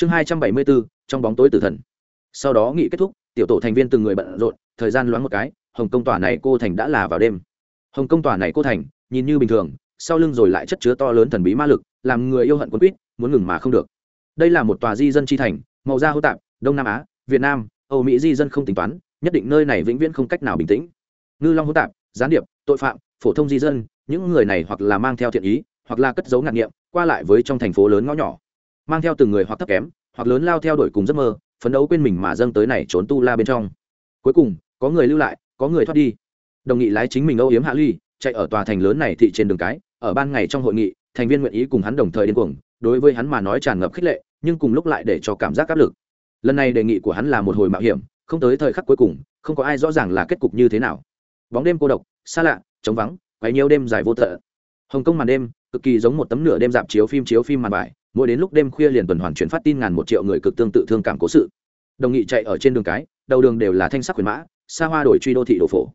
chương hai trăm bảy mươi bốn, trong bóng tối tử thần. Sau đó nghị kết thúc, tiểu tổ thành viên từng người bận rộn, thời gian loáng một cái, hồng công tòa này cô thành đã là vào đêm. Hồng công tòa này cô thành, nhìn như bình thường, sau lưng rồi lại chất chứa to lớn thần bí ma lực, làm người yêu hận quân quýt, muốn ngừng mà không được. Đây là một tòa di dân chi thành, màu da hô tạp, đông nam á, việt nam, âu mỹ di dân không tính toán, nhất định nơi này vĩnh viễn không cách nào bình tĩnh. Ngư long hô tạp, gián điệp, tội phạm, phổ thông di dân, những người này hoặc là mang theo thiện ý, hoặc là cất giấu ngạc nghiệm, qua lại với trong thành phố lớn ngõ nhỏ mang theo từng người hoặc thấp kém, hoặc lớn lao theo đuổi cùng giấc mơ, phấn đấu quên mình mà dâng tới này trốn tu la bên trong. Cuối cùng, có người lưu lại, có người thoát đi. Đồng nghị lái chính mình âu yếm hạ ly, chạy ở tòa thành lớn này thị trên đường cái, ở ban ngày trong hội nghị, thành viên nguyện ý cùng hắn đồng thời điên cuồng, đối với hắn mà nói tràn ngập khích lệ, nhưng cùng lúc lại để cho cảm giác áp lực. Lần này đề nghị của hắn là một hồi mạo hiểm, không tới thời khắc cuối cùng, không có ai rõ ràng là kết cục như thế nào. Bóng đêm cô độc, xa lạ, trống vắng, quấy nhiều đêm dài vô tận. Hồng kông màn đêm, cực kỳ giống một tấm nửa đêm dạp chiếu phim chiếu phim màn bài mỗi đến lúc đêm khuya liền tuần hoàn chuyển phát tin ngàn một triệu người cực tương tự thương cảm cố sự. Đồng nghị chạy ở trên đường cái, đầu đường đều là thanh sắc huyền mã, xa hoa đổi truy đô thị đồ phổ.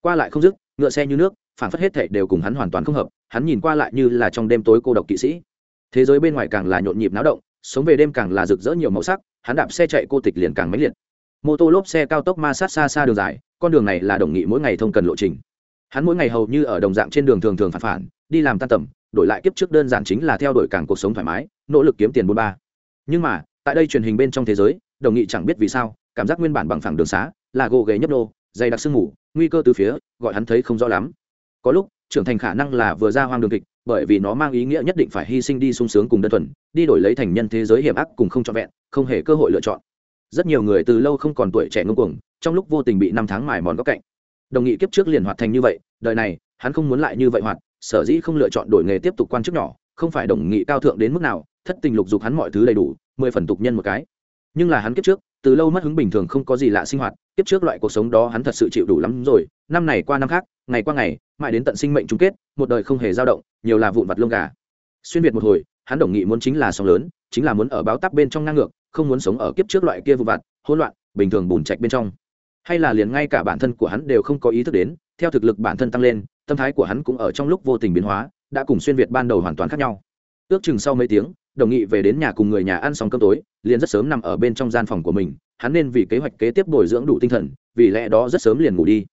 Qua lại không dứt, ngựa xe như nước, phản phất hết thảy đều cùng hắn hoàn toàn không hợp, hắn nhìn qua lại như là trong đêm tối cô độc kỵ sĩ. Thế giới bên ngoài càng là nhộn nhịp náo động, sống về đêm càng là rực rỡ nhiều màu sắc, hắn đạp xe chạy cô tịch liền càng mãnh liệt. Mô tô lốp xe cao tốc ma sát xa xa đường dài, con đường này là đồng nghị mỗi ngày thông cần lộ trình. Hắn mỗi ngày hầu như ở đồng dạng trên đường thường thường phản phản, đi làm tan tầm đổi lại kiếp trước đơn giản chính là theo đuổi càng cuộc sống thoải mái, nỗ lực kiếm tiền buôn ba. Nhưng mà, tại đây truyền hình bên trong thế giới, đồng nghị chẳng biết vì sao, cảm giác nguyên bản bằng phẳng đường xá, là gỗ ghề nhấp nô, dày đặc sương mù, nguy cơ từ phía, gọi hắn thấy không rõ lắm. Có lúc, trưởng thành khả năng là vừa ra hoang đường kịch, bởi vì nó mang ý nghĩa nhất định phải hy sinh đi sung sướng cùng đơn thuần, đi đổi lấy thành nhân thế giới hiểm ác cùng không trọn vẹn, không hề cơ hội lựa chọn. Rất nhiều người từ lâu không còn tuổi trẻ ngông cuồng, trong lúc vô tình bị năm tháng mài mòn góc cạnh. Đồng nghị kiếp trước liền hoạt thành như vậy, đời này, hắn không muốn lại như vậy hoạt sở dĩ không lựa chọn đổi nghề tiếp tục quan chức nhỏ, không phải đồng nghị cao thượng đến mức nào, thất tình lục dục hắn mọi thứ đầy đủ, mười phần tục nhân một cái. Nhưng là hắn kiếp trước, từ lâu mất hứng bình thường không có gì lạ sinh hoạt, kiếp trước loại cuộc sống đó hắn thật sự chịu đủ lắm rồi, năm này qua năm khác, ngày qua ngày, mãi đến tận sinh mệnh chung kết, một đời không hề dao động, nhiều là vụn vặt lông gà. Xuyên việt một hồi, hắn đồng nghị muốn chính là sóng lớn, chính là muốn ở báo tắp bên trong ngang ngược, không muốn sống ở kiếp trước loại kia vụn vặt, hỗn loạn, bình thường bùn trạch bên trong. Hay là liền ngay cả bản thân của hắn đều không có ý thức đến, theo thực lực bản thân tăng lên tâm thái của hắn cũng ở trong lúc vô tình biến hóa, đã cùng xuyên việt ban đầu hoàn toàn khác nhau. Ước chừng sau mấy tiếng, đồng nghị về đến nhà cùng người nhà ăn xong cơm tối, liền rất sớm nằm ở bên trong gian phòng của mình, hắn nên vì kế hoạch kế tiếp bồi dưỡng đủ tinh thần, vì lẽ đó rất sớm liền ngủ đi.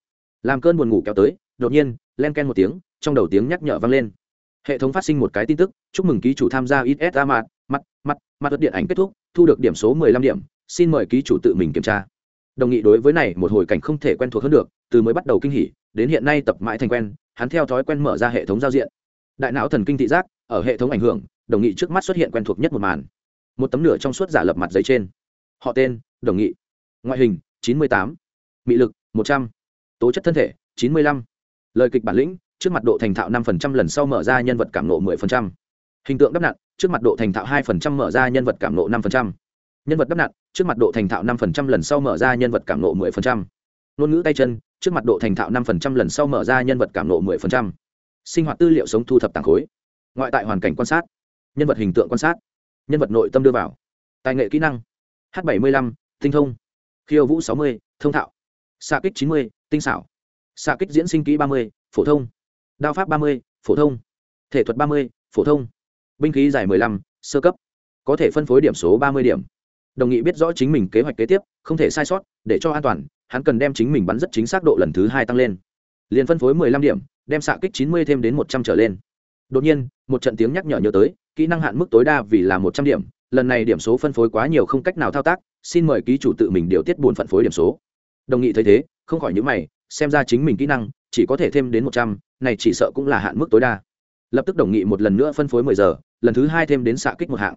Làm cơn buồn ngủ kéo tới, đột nhiên, len ken một tiếng, trong đầu tiếng nhắc nhở vang lên. Hệ thống phát sinh một cái tin tức, chúc mừng ký chủ tham gia ít s a mặt mặt mặt mặt điện ảnh kết thúc, thu được điểm số mười lăm điểm, xin mời ký chủ tự mình kiểm tra. Đồng nghị đối với này một hồi cảnh không thể quen thuộc hơn được, từ mới bắt đầu kinh hỉ, đến hiện nay tập mãi thành quen hắn theo thói quen mở ra hệ thống giao diện. Đại não thần kinh thị giác, ở hệ thống ảnh hưởng, đồng nghị trước mắt xuất hiện quen thuộc nhất một màn. Một tấm nửa trong suốt giả lập mặt giấy trên. Họ tên, đồng nghị. Ngoại hình, chín mươi tám. Mị lực, một trăm. Tố chất thân thể, chín mươi lăm. Lời kịch bản lĩnh, trước mặt độ thành thạo năm phần trăm lần sau mở ra nhân vật cảm nộ mười phần trăm. Hình tượng đắp nặn, trước mặt độ thành thạo hai phần trăm mở ra nhân vật cảm nộ năm phần trăm. Nhân vật đắp nặn, trước mặt độ thành thạo năm phần trăm lần sau mở ra nhân vật cảm nộ mười phần trăm ngôn ngữ tay chân, trước mặt độ thành thạo năm phần trăm, lần sau mở ra nhân vật cảm nộ mười phần trăm. Sinh hoạt tư liệu sống thu thập tàng khối. Ngoại tại hoàn cảnh quan sát. Nhân vật hình tượng quan sát. Nhân vật nội tâm đưa vào. Tài nghệ kỹ năng. H bảy mươi lăm, tinh thông. Khiêu vũ sáu mươi, thông thạo. Xạ kích chín mươi, tinh xảo. Xạ kích diễn sinh kỹ ba mươi, phổ thông. Đao pháp ba mươi, phổ thông. Thể thuật ba mươi, phổ thông. Binh khí dài mười lăm, sơ cấp. Có thể phân phối điểm số ba mươi điểm. Đồng nghị biết rõ chính mình kế hoạch kế tiếp, không thể sai sót, để cho an toàn hắn cần đem chính mình bắn rất chính xác độ lần thứ hai tăng lên. Liền phân phối mười lăm điểm, đem xạ kích chín mươi thêm đến một trăm trở lên. Đột nhiên, một trận tiếng nhắc nhở nhớ tới, kỹ năng hạn mức tối đa vì là một trăm điểm, lần này điểm số phân phối quá nhiều không cách nào thao tác, xin mời ký chủ tự mình điều tiết buồn phân phối điểm số. Đồng nghị thấy thế, không khỏi những mày, xem ra chính mình kỹ năng chỉ có thể thêm đến một trăm, này chỉ sợ cũng là hạn mức tối đa. Lập tức đồng nghị một lần nữa phân phối mười giờ, lần thứ hai thêm đến xạ kích một hạng.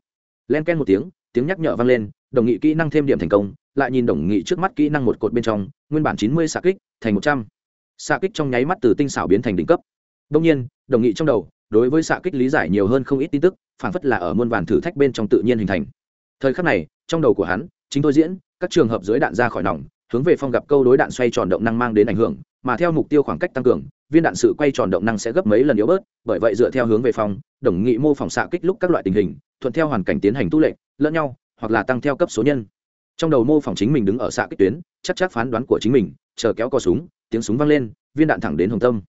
Len ken một tiếng tiếng nhắc nhở vang lên đồng nghị kỹ năng thêm điểm thành công, lại nhìn đồng nghị trước mắt kỹ năng một cột bên trong, nguyên bản chín mươi xạ kích, thành một trăm. Xạ kích trong nháy mắt từ tinh xảo biến thành đỉnh cấp. Đông nhiên, đồng nghị trong đầu, đối với xạ kích lý giải nhiều hơn không ít tin tức, phản phất là ở muôn vàn thử thách bên trong tự nhiên hình thành. Thời khắc này, trong đầu của hắn, chính tôi diễn, các trường hợp dưới đạn ra khỏi nòng, hướng về phong gặp câu đối đạn xoay tròn động năng mang đến ảnh hưởng, mà theo mục tiêu khoảng cách tăng cường, viên đạn sự quay tròn động năng sẽ gấp mấy lần yếu bớt, bởi vậy dựa theo hướng về phòng, đồng nghị mô phỏng xạ kích lúc các loại tình hình, thuận theo hoàn cảnh tiến hành tu lệnh, lẫn nhau hoặc là tăng theo cấp số nhân. Trong đầu mô phỏng chính mình đứng ở xạ kích tuyến, chắc chắc phán đoán của chính mình, chờ kéo co súng, tiếng súng vang lên, viên đạn thẳng đến hồng tâm.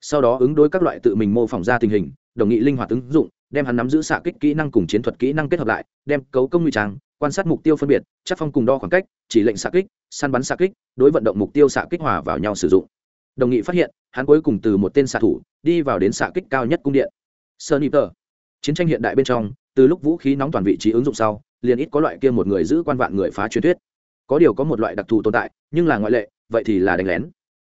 Sau đó ứng đối các loại tự mình mô phỏng ra tình hình, đồng nghị linh hoạt ứng dụng, đem hắn nắm giữ xạ kích kỹ năng cùng chiến thuật kỹ năng kết hợp lại, đem cấu công ngụy trang, quan sát mục tiêu phân biệt, chắc phong cùng đo khoảng cách, chỉ lệnh xạ kích, săn bắn xạ kích, đối vận động mục tiêu xạ kích hòa vào nhau sử dụng. Đồng nghị phát hiện, hắn cuối cùng từ một tên xạ thủ, đi vào đến xạ kích cao nhất cung điện. Sơ tờ. Chiến tranh hiện đại bên trong, từ lúc vũ khí nóng toàn vị trí ứng dụng sau liền ít có loại kia một người giữ quan vạn người phá truyền thuyết. Có điều có một loại đặc thù tồn tại, nhưng là ngoại lệ, vậy thì là đánh lén.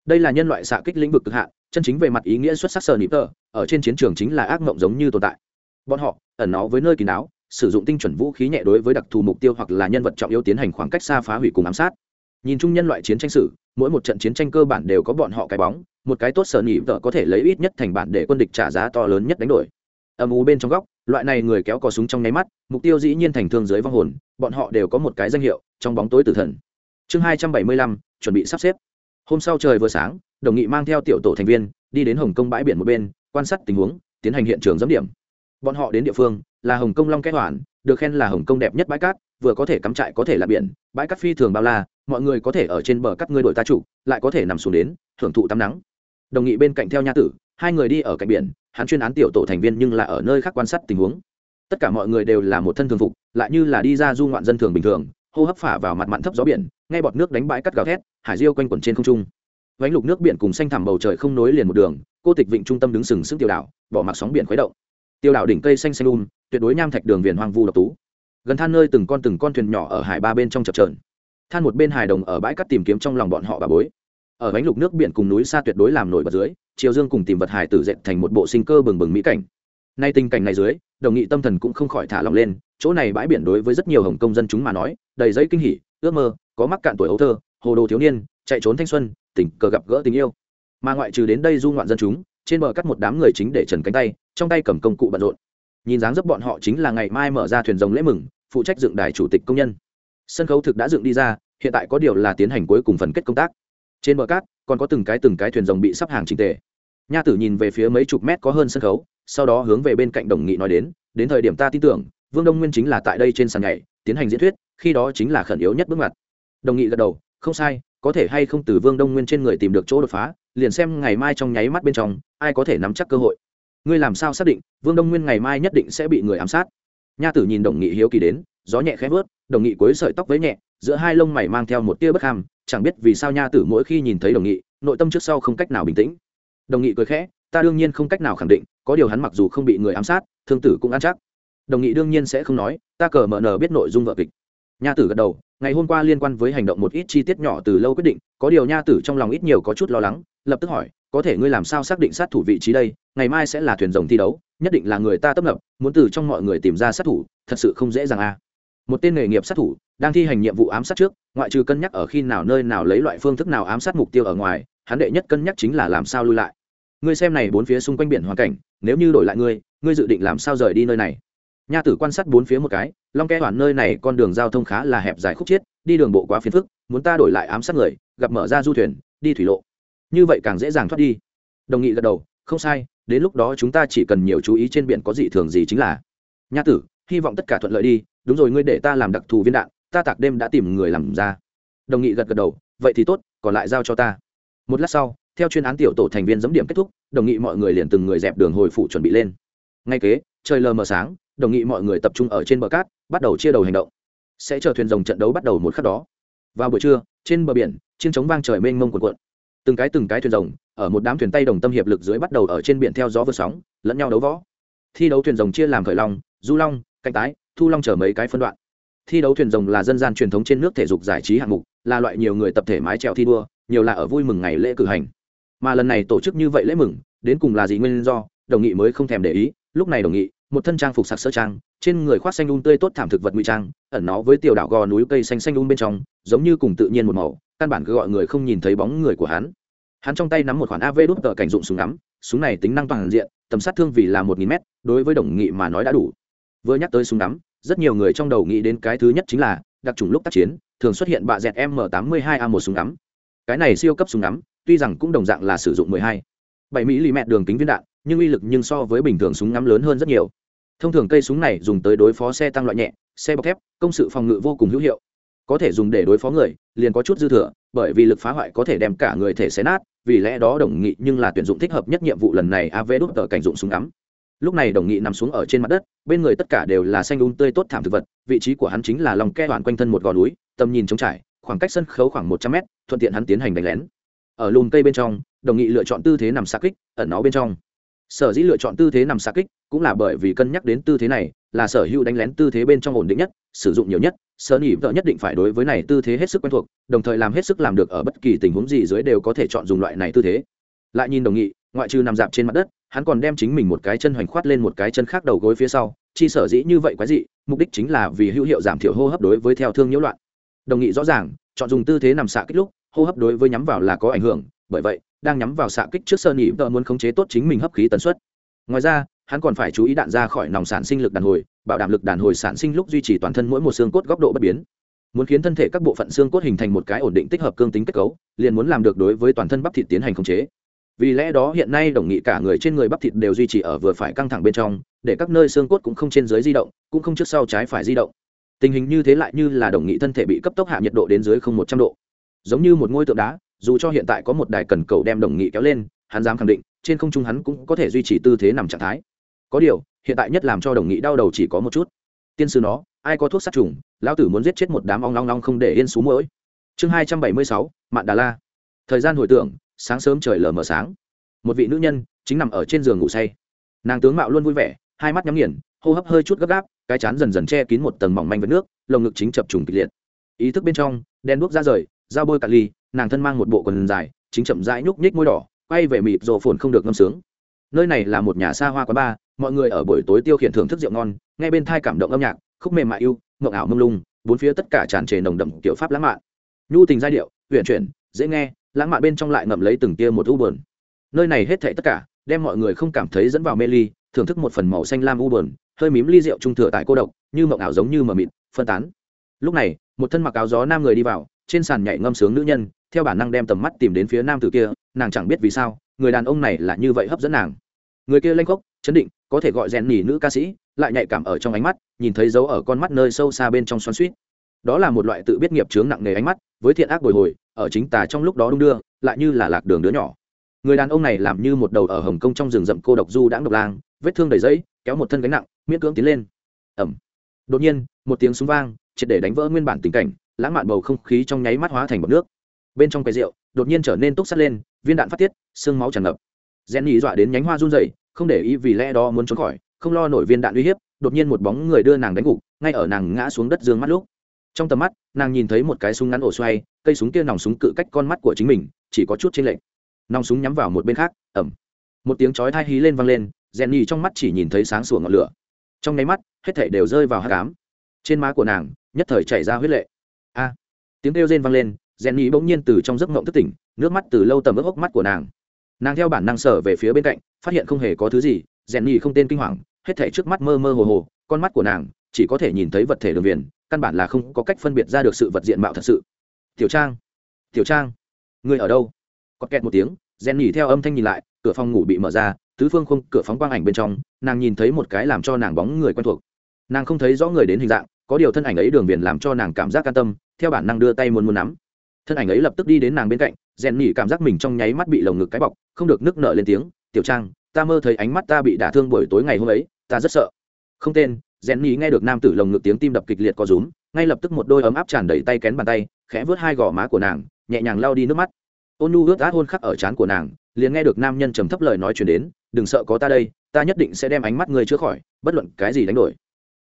Đây là nhân loại xạ kích lĩnh vực cực hạn, chân chính về mặt ý nghĩa xuất sắc sơ nịp tờ, ở trên chiến trường chính là ác mộng giống như tồn tại. Bọn họ, ẩn nó với nơi kín đáo sử dụng tinh chuẩn vũ khí nhẹ đối với đặc thù mục tiêu hoặc là nhân vật trọng yếu tiến hành khoảng cách xa phá hủy cùng ám sát. Nhìn chung nhân loại chiến tranh sử, mỗi một trận chiến tranh cơ bản đều có bọn họ cái bóng, một cái tốt sở nỉ vợ có thể lấy ít nhất thành bản để quân địch trả giá to lớn nhất đánh đổi. Âm u bên trong góc loại này người kéo cò súng trong nháy mắt, mục tiêu dĩ nhiên thành thương dưới vong hồn, bọn họ đều có một cái danh hiệu, trong bóng tối tử thần. Chương hai trăm bảy mươi lăm, chuẩn bị sắp xếp. Hôm sau trời vừa sáng, đồng nghị mang theo tiểu tổ thành viên, đi đến hồng kông bãi biển một bên, quan sát tình huống, tiến hành hiện trường giám điểm. Bọn họ đến địa phương, là hồng kông long kết hoàn, được khen là hồng kông đẹp nhất bãi cát, vừa có thể cắm trại có thể là biển, bãi cát phi thường bao la, mọi người có thể ở trên bờ cắt ngươi đội ta trụ lại có thể nằm xuống đến thưởng thụ tắm nắng. Đồng nghị bên cạnh theo nha tử hai người đi ở cạnh biển, hắn chuyên án tiểu tổ thành viên nhưng là ở nơi khác quan sát tình huống. Tất cả mọi người đều là một thân thường phục, lại như là đi ra du ngoạn dân thường bình thường, hô hấp phả vào mặt mặn thấp gió biển ngay bọt nước đánh bãi cắt gào thét, hải diêu quanh quẩn trên không trung. Vánh lục nước biển cùng xanh thẳm bầu trời không nối liền một đường, cô tịch vịnh trung tâm đứng sừng sững tiểu đảo, bỏ mặc sóng biển khuấy động. Tiêu đảo đỉnh cây xanh xanh um tuyệt đối nham thạch đường viền hoang vu độc tú. Gần than nơi từng con từng con thuyền nhỏ ở hải ba bên trong chập trờn than một bên hải đồng ở bãi cắt tìm kiếm trong lòng bọn họ bà bối ở bánh lục nước biển cùng núi xa tuyệt đối làm nổi bật dưới chiều dương cùng tìm vật hải tử dệt thành một bộ sinh cơ bừng bừng mỹ cảnh. Nay tình cảnh này dưới, đồng nghị tâm thần cũng không khỏi thả lòng lên, chỗ này bãi biển đối với rất nhiều hồng công dân chúng mà nói, đầy giấy kinh hỉ, ước mơ, có mắc cạn tuổi ấu thơ, hồ đồ thiếu niên, chạy trốn thanh xuân, tình cờ gặp gỡ tình yêu. Mà ngoại trừ đến đây du ngoạn dân chúng, trên bờ cắt một đám người chính để trần cánh tay, trong tay cầm công cụ bận rộn. Nhìn dáng dấp bọn họ chính là ngày mai mở ra thuyền rồng lễ mừng, phụ trách dựng đài chủ tịch công nhân. Sân khấu thực đã dựng đi ra, hiện tại có điều là tiến hành cuối cùng phần kết công tác trên bờ cát, còn có từng cái từng cái thuyền rồng bị sắp hàng trình tề. Nha tử nhìn về phía mấy chục mét có hơn sân khấu, sau đó hướng về bên cạnh đồng nghị nói đến đến thời điểm ta tin tưởng, vương đông nguyên chính là tại đây trên sàn nhảy, tiến hành diễn thuyết, khi đó chính là khẩn yếu nhất bước ngoặt. Đồng nghị gật đầu, không sai, có thể hay không từ vương đông nguyên trên người tìm được chỗ đột phá, liền xem ngày mai trong nháy mắt bên trong, ai có thể nắm chắc cơ hội. Ngươi làm sao xác định, vương đông nguyên ngày mai nhất định sẽ bị người ám sát? Nha tử nhìn đồng nghị hiếu kỳ đến, gió nhẹ khẽ vớt đồng nghị cuối sợi tóc với nhẹ, giữa hai lông mày mang theo một tia bất ham chẳng biết vì sao nha tử mỗi khi nhìn thấy đồng nghị, nội tâm trước sau không cách nào bình tĩnh. Đồng nghị cười khẽ, ta đương nhiên không cách nào khẳng định, có điều hắn mặc dù không bị người ám sát, thương tử cũng ăn chắc. Đồng nghị đương nhiên sẽ không nói, ta cờ mở nờ biết nội dung vợ kịch. Nha tử gật đầu, ngày hôm qua liên quan với hành động một ít chi tiết nhỏ từ lâu quyết định, có điều nha tử trong lòng ít nhiều có chút lo lắng, lập tức hỏi, có thể ngươi làm sao xác định sát thủ vị trí đây, ngày mai sẽ là thuyền rồng thi đấu, nhất định là người ta tấp nập, muốn từ trong mọi người tìm ra sát thủ, thật sự không dễ dàng à một tên nghề nghiệp sát thủ, đang thi hành nhiệm vụ ám sát trước, ngoại trừ cân nhắc ở khi nào nơi nào lấy loại phương thức nào ám sát mục tiêu ở ngoài, hắn đệ nhất cân nhắc chính là làm sao lui lại. Ngươi xem này bốn phía xung quanh biển hoàn cảnh, nếu như đổi lại ngươi ngươi dự định làm sao rời đi nơi này? Nha tử quan sát bốn phía một cái, long kẽ hoàn nơi này con đường giao thông khá là hẹp dài khúc chiết, đi đường bộ quá phiền phức, muốn ta đổi lại ám sát người, gặp mở ra du thuyền, đi thủy lộ. Như vậy càng dễ dàng thoát đi. Đồng nghị gật đầu, không sai, đến lúc đó chúng ta chỉ cần nhiều chú ý trên biển có gì thường gì chính là. Nha tử, hy vọng tất cả thuận lợi đi đúng rồi, ngươi để ta làm đặc thù viên đạn, ta tạc đêm đã tìm người làm ra. Đồng nghị gật gật đầu, vậy thì tốt, còn lại giao cho ta. Một lát sau, theo chuyên án tiểu tổ thành viên giấm điểm kết thúc, đồng nghị mọi người liền từng người dẹp đường hồi phụ chuẩn bị lên. Ngay kế, trời lờ mờ sáng, đồng nghị mọi người tập trung ở trên bờ cát, bắt đầu chia đầu hành động. Sẽ chờ thuyền rồng trận đấu bắt đầu một khắc đó. Vào buổi trưa, trên bờ biển, chiến chống vang trời mênh mông cuộn cuộn. Từng cái từng cái thuyền rồng, ở một đám thuyền tay đồng tâm hiệp lực dưới bắt đầu ở trên biển theo gió vượt sóng, lẫn nhau đấu võ. Thi đấu thuyền rồng chia làm khởi long, du long, cạnh tái thu long chở mấy cái phân đoạn. Thi đấu thuyền rồng là dân gian truyền thống trên nước thể dục giải trí hạng mục, là loại nhiều người tập thể mái trèo thi đua, nhiều là ở vui mừng ngày lễ cử hành. Mà lần này tổ chức như vậy lễ mừng, đến cùng là gì nguyên do, đồng nghị mới không thèm để ý, lúc này đồng nghị, một thân trang phục sặc sỡ trang, trên người khoác xanh un tươi tốt thảm thực vật ngụy trang, ẩn nó với tiểu đảo gò núi cây xanh xanh un bên trong, giống như cùng tự nhiên một màu, căn bản cứ gọi người không nhìn thấy bóng người của hắn. Hắn trong tay nắm một khoản av đút tờ cảnh dụng súng ngắm, súng này tính năng toàn diện, tầm sát thương vì là một nghìn mét, đối với đồng nghị mà nói đã đủ. Vừa nhắc tới súng ngắm rất nhiều người trong đầu nghĩ đến cái thứ nhất chính là, đặc trùng lúc tác chiến, thường xuất hiện bạ dẹt m 82 a một súng ngắm. Cái này siêu cấp súng ngắm, tuy rằng cũng đồng dạng là sử dụng 12 7 mm đường kính viên đạn, nhưng uy lực nhưng so với bình thường súng ngắm lớn hơn rất nhiều. Thông thường cây súng này dùng tới đối phó xe tăng loại nhẹ, xe bọc thép, công sự phòng ngự vô cùng hữu hiệu. Có thể dùng để đối phó người, liền có chút dư thừa, bởi vì lực phá hoại có thể đem cả người thể xé nát, vì lẽ đó đồng nghị nhưng là tuyển dụng thích hợp nhất nhiệm vụ lần này av đút tờ cảnh dụng súng ngắm lúc này đồng nghị nằm xuống ở trên mặt đất, bên người tất cả đều là xanh đun tươi tốt thảm thực vật, vị trí của hắn chính là lòng ke hoàn quanh thân một gò núi, tầm nhìn trống trải, khoảng cách sân khấu khoảng một trăm mét, thuận tiện hắn tiến hành đánh lén. Ở lùm cây bên trong, đồng nghị lựa chọn tư thế nằm xa kích, ẩn nó bên trong. Sở dĩ lựa chọn tư thế nằm xa kích, cũng là bởi vì cân nhắc đến tư thế này, là sở hữu đánh lén tư thế bên trong ổn định nhất, sử dụng nhiều nhất sở nỉ vợ nhất định phải đối với này tư thế hết sức quen thuộc, đồng thời làm hết sức làm được ở bất kỳ tình huống gì dưới đều có thể chọn dùng loại này tư thế. Lại nhìn đồng nghị ngoại trừ nằm dạp trên mặt đất, hắn còn đem chính mình một cái chân hoành khoát lên một cái chân khác đầu gối phía sau, chi sở dĩ như vậy quái dị, mục đích chính là vì hữu hiệu giảm thiểu hô hấp đối với theo thương nhiễu loạn. Đồng nghị rõ ràng, chọn dùng tư thế nằm xạ kích lúc, hô hấp đối với nhắm vào là có ảnh hưởng, bởi vậy, đang nhắm vào xạ kích trước sơ nhị vợ muốn khống chế tốt chính mình hấp khí tần suất. Ngoài ra, hắn còn phải chú ý đạn ra khỏi nòng sản sinh lực đàn hồi, bảo đảm lực đàn hồi sản sinh lúc duy trì toàn thân mỗi một xương cốt góc độ bất biến. Muốn khiến thân thể các bộ phận xương cốt hình thành một cái ổn định tích hợp cương tính kết cấu, liền muốn làm được đối với toàn thân bắp thịt tiến hành khống chế vì lẽ đó hiện nay đồng nghị cả người trên người bắp thịt đều duy trì ở vừa phải căng thẳng bên trong, để các nơi xương cốt cũng không trên dưới di động, cũng không trước sau trái phải di động. Tình hình như thế lại như là đồng nghị thân thể bị cấp tốc hạ nhiệt độ đến dưới không một trăm độ. Giống như một ngôi tượng đá, dù cho hiện tại có một đài cần cầu đem đồng nghị kéo lên, hắn dám khẳng định, trên không trung hắn cũng có thể duy trì tư thế nằm trạng thái. Có điều, hiện tại nhất làm cho đồng nghị đau đầu chỉ có một chút. Tiên sư nó, ai có thuốc sát trùng, lão tử muốn giết chết một đám ong long long không để yên xú mũi chương hai trăm bảy mươi sáu, mạn đà la. Thời gian hồi tưởng sáng sớm trời lờ mờ sáng. Một vị nữ nhân chính nằm ở trên giường ngủ say. Nàng tướng mạo luôn vui vẻ, hai mắt nhắm nghiền, hô hấp hơi chút gấp gáp, cái chán dần dần che kín một tầng mỏng manh vật nước, lồng ngực chính chập trùng kịch liệt. Ý thức bên trong đen đuốc ra rời, dao bôi cà ly, nàng thân mang một bộ quần dài, chính chậm rãi nhúc nhích môi đỏ, quay về mịp rồ phồn không được ngâm sướng. Nơi này là một nhà xa hoa quán bar, mọi người ở buổi tối tiêu khiển thưởng thức rượu ngon, nghe bên thai cảm động âm nhạc, khúc mềm mại yêu ngộng ảo mông lung, bốn phía tất cả tràn trề nồng đậm kiểu pháp lãng mạn. Nhu tình giai điệu, uyển chuyển, dễ nghe lãng mạn bên trong lại ngậm lấy từng tia một u buồn. Nơi này hết thảy tất cả, đem mọi người không cảm thấy dẫn vào mê ly, thưởng thức một phần màu xanh lam u buồn, hơi mím ly rượu trung thừa tại cô độc, như mộng ảo giống như mờ mịt, phân tán. Lúc này, một thân mặc áo gió nam người đi vào, trên sàn nhảy ngâm sướng nữ nhân, theo bản năng đem tầm mắt tìm đến phía nam tử kia, nàng chẳng biết vì sao, người đàn ông này là như vậy hấp dẫn nàng. Người kia lanh khốc, chấn định, có thể gọi rèn nỉ nữ ca sĩ, lại nhạy cảm ở trong ánh mắt, nhìn thấy dấu ở con mắt nơi sâu xa bên trong xoắn suýt đó là một loại tự biết nghiệp chướng nặng nề ánh mắt, với thiện ác bồi hồi ở chính tà trong lúc đó đung đưa, lại như là lạc đường đứa nhỏ. Người đàn ông này làm như một đầu ở hồng kông trong rừng rậm cô độc du đãng độc lang, vết thương đầy dẫy kéo một thân gánh nặng, miễn cưỡng tiến lên. Ẩm đột nhiên, một tiếng súng vang, triệt để đánh vỡ nguyên bản tình cảnh, lãng mạn bầu không khí trong nháy mắt hóa thành bọc nước. Bên trong quầy rượu, đột nhiên trở nên túc sắt lên, viên đạn phát tiết, xương máu tràn ngập. Rèn nhị dọa đến nhánh hoa run rẩy, không để ý vì lẽ đó muốn trốn khỏi, không lo nổi viên đạn uy hiếp, đột nhiên một bóng người đưa nàng đánh gục, ngay ở nàng ngã xuống đất dương mắt lúc. Trong tầm mắt, nàng nhìn thấy một cái súng ngắn ổ xoay cây súng kia nòng súng cự cách con mắt của chính mình, chỉ có chút trên lệnh nòng súng nhắm vào một bên khác ẩm một tiếng chói thai hí lên vang lên rèn nhì trong mắt chỉ nhìn thấy sáng sủa ngọn lửa. Trong nháy mắt, hết thảy đều rơi vào hát cám trên má của nàng, nhất thời chảy ra huyết lệ. A. Tiếng kêu rên vang lên rèn nhì bỗng nhiên từ trong giấc mộng thức tỉnh, nước mắt từ lâu tầm ướp hốc mắt của nàng. Nàng theo bản năng sở về phía bên cạnh, phát hiện không hề có thứ gì rèn nhì không tên kinh hoàng, hết thảy trước mắt mơ mơ hồ hồ, con mắt của nàng chỉ có thể nhìn thấy vật thể đường viền, căn bản là không có cách phân biệt ra được sự vật diện mạo thật sự tiểu trang tiểu trang người ở đâu? Có kẹt một tiếng rèn nhỉ theo âm thanh nhìn lại, cửa phòng ngủ bị mở ra, tứ phương không cửa phóng quang ảnh bên trong, nàng nhìn thấy một cái làm cho nàng bóng người quen thuộc. Nàng không thấy rõ người đến hình dạng, có điều thân ảnh ấy đường viền làm cho nàng cảm giác can tâm, theo bản năng đưa tay muốn muốn nắm. Thân ảnh ấy lập tức đi đến nàng bên cạnh rèn nhỉ cảm giác mình trong nháy mắt bị lồng ngực cái bọc, không được nức nở lên tiếng, tiểu trang, ta mơ thấy ánh mắt ta bị đả thương buổi tối ngày hôm ấy, ta rất sợ. Không tên rèn nhỉ nghe được nam tử lồng ngực tiếng tim đập kịch liệt có rúm, ngay lập tức một đôi ấm áp tràn đầy tay kén bàn tay khẽ vớt hai gò má của nàng, nhẹ nhàng lau đi nước mắt. Ôn nu ướt át hôn khắc ở trán của nàng, liền nghe được nam nhân trầm thấp lời nói chuyển đến, đừng sợ có ta đây, ta nhất định sẽ đem ánh mắt ngươi chữa khỏi, bất luận cái gì đánh đổi.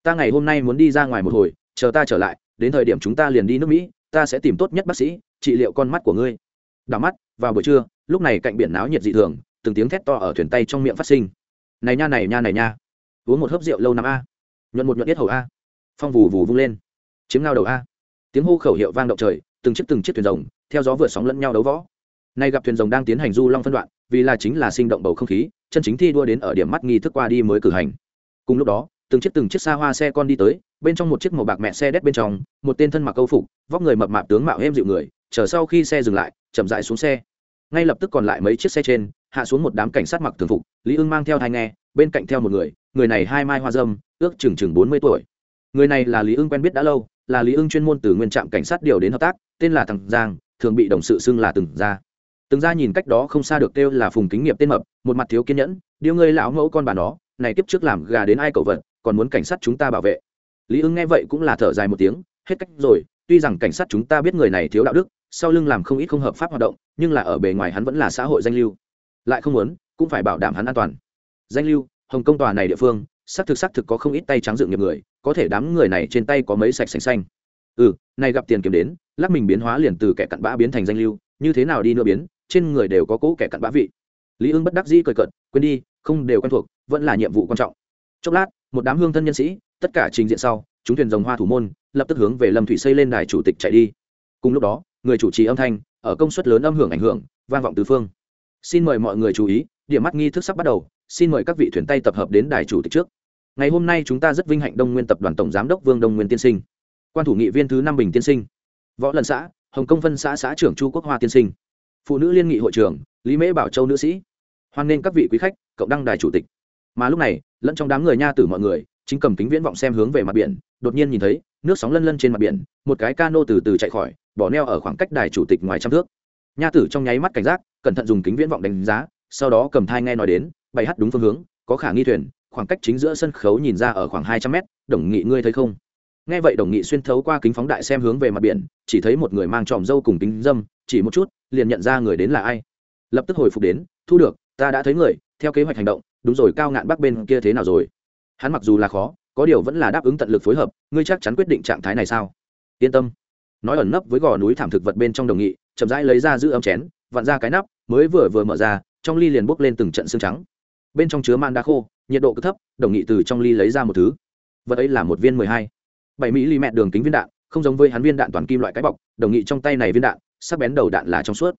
Ta ngày hôm nay muốn đi ra ngoài một hồi, chờ ta trở lại, đến thời điểm chúng ta liền đi nước mỹ, ta sẽ tìm tốt nhất bác sĩ, trị liệu con mắt của ngươi. Đảo mắt, vào buổi trưa, lúc này cạnh biển náo nhiệt dị thường, từng tiếng thét to ở thuyền tay trong miệng phát sinh. Này nha này nha này nha, uống một hớp rượu lâu năm a, nhuận một nhuận yết hầu a. Phong vù vù vung lên. Chiếm ngao đầu a tiếng hô khẩu hiệu vang động trời, từng chiếc từng chiếc thuyền rồng, theo gió vượt sóng lẫn nhau đấu võ. Nay gặp thuyền rồng đang tiến hành du long phân đoạn, vì là chính là sinh động bầu không khí, chân chính thi đua đến ở điểm mắt nghi thức qua đi mới cử hành. Cùng lúc đó, từng chiếc từng chiếc xa hoa xe con đi tới, bên trong một chiếc màu bạc mẹ xe đét bên trong, một tên thân mặc câu phục, vóc người mập mạp tướng mạo êm dịu người, chờ sau khi xe dừng lại, chậm dại xuống xe. Ngay lập tức còn lại mấy chiếc xe trên, hạ xuống một đám cảnh sát mặc thường phục, lý ưng mang theo thai nghe, bên cạnh theo một người người này hai mai hoa dâm, ước chừng chừng bốn mươi tuổi. Người này là lý ưng quen biết đã lâu là lý ưng chuyên môn từ nguyên trạm cảnh sát điều đến hợp tác, tên là thằng giang, thường bị đồng sự xưng là từng gia. Từng gia nhìn cách đó không xa được kêu là phùng kính nghiệp tên mập, một mặt thiếu kiên nhẫn, điêu ngươi lão mẫu con bà nó, này tiếp trước làm gà đến ai cầu vật, còn muốn cảnh sát chúng ta bảo vệ? Lý ưng nghe vậy cũng là thở dài một tiếng, hết cách rồi, tuy rằng cảnh sát chúng ta biết người này thiếu đạo đức, sau lưng làm không ít không hợp pháp hoạt động, nhưng là ở bề ngoài hắn vẫn là xã hội danh lưu. Lại không muốn, cũng phải bảo đảm hắn an toàn. Danh lưu, hồng công tòa này địa phương xác thực xác thực có không ít tay trắng dựng nghiệp người, có thể đám người này trên tay có mấy sạch xanh xanh. Ừ này gặp tiền kiếm đến, lắc mình biến hóa liền từ kẻ cặn bã biến thành danh lưu, như thế nào đi nữa biến, trên người đều có cỗ kẻ cặn bã vị. Lý ưng bất đắc dĩ cười cợt, quên đi, không đều quen thuộc, vẫn là nhiệm vụ quan trọng. Chốc lát, một đám hương thân nhân sĩ, tất cả trình diện sau, chúng thuyền dòng hoa thủ môn, lập tức hướng về lâm thủy xây lên đài chủ tịch chạy đi. Cùng lúc đó, người chủ trì âm thanh, ở công suất lớn âm hưởng ảnh hưởng, vang vọng tứ phương. Xin mời mọi người chú ý, điểm mắt nghi thức sắp bắt đầu xin mời các vị thuyền tay tập hợp đến đài chủ tịch trước. Ngày hôm nay chúng ta rất vinh hạnh đông nguyên tập đoàn tổng giám đốc vương đông nguyên tiên sinh, quan thủ nghị viên thứ năm bình tiên sinh, võ lần xã, hồng công phân xã xã trưởng chu quốc hoa tiên sinh, phụ nữ liên nghị hội trưởng, lý mễ bảo châu nữ sĩ. Hoan nghênh các vị quý khách, cộng đăng đài chủ tịch. Mà lúc này, lẫn trong đám người nha tử mọi người, chính cầm kính viễn vọng xem hướng về mặt biển, đột nhiên nhìn thấy, nước sóng lân lân trên mặt biển, một cái cano từ từ chạy khỏi, bỏ neo ở khoảng cách đài chủ tịch ngoài trăm thước. Nha tử trong nháy mắt cảnh giác, cẩn thận dùng kính viễn vọng đánh giá, sau đó cầm thai nghe nói đến bày h đúng phương hướng, có khả nghi thuyền, khoảng cách chính giữa sân khấu nhìn ra ở khoảng hai trăm mét, đồng nghị ngươi thấy không? Nghe vậy đồng nghị xuyên thấu qua kính phóng đại xem hướng về mặt biển, chỉ thấy một người mang tròm dâu cùng kính dâm, chỉ một chút, liền nhận ra người đến là ai. Lập tức hồi phục đến, thu được, ta đã thấy người, theo kế hoạch hành động, đúng rồi, cao ngạn bắc bên kia thế nào rồi? Hắn mặc dù là khó, có điều vẫn là đáp ứng tận lực phối hợp, ngươi chắc chắn quyết định trạng thái này sao? Yên tâm. Nói ẩn nấp với gò núi thảm thực vật bên trong đồng nghị, chậm rãi lấy ra giữ ấm chén, vặn ra cái nắp, mới vừa vừa mở ra, trong ly liền bốc lên từng trận xương trắng bên trong chứa man đá khô, nhiệt độ cực thấp, đồng nghị từ trong ly lấy ra một thứ. Vật ấy là một viên mười hai. Bảy mỹ ly mẹ đường kính viên đạn, không giống với hắn viên đạn toàn kim loại cái bọc, đồng nghị trong tay này viên đạn, sắc bén đầu đạn là trong suốt.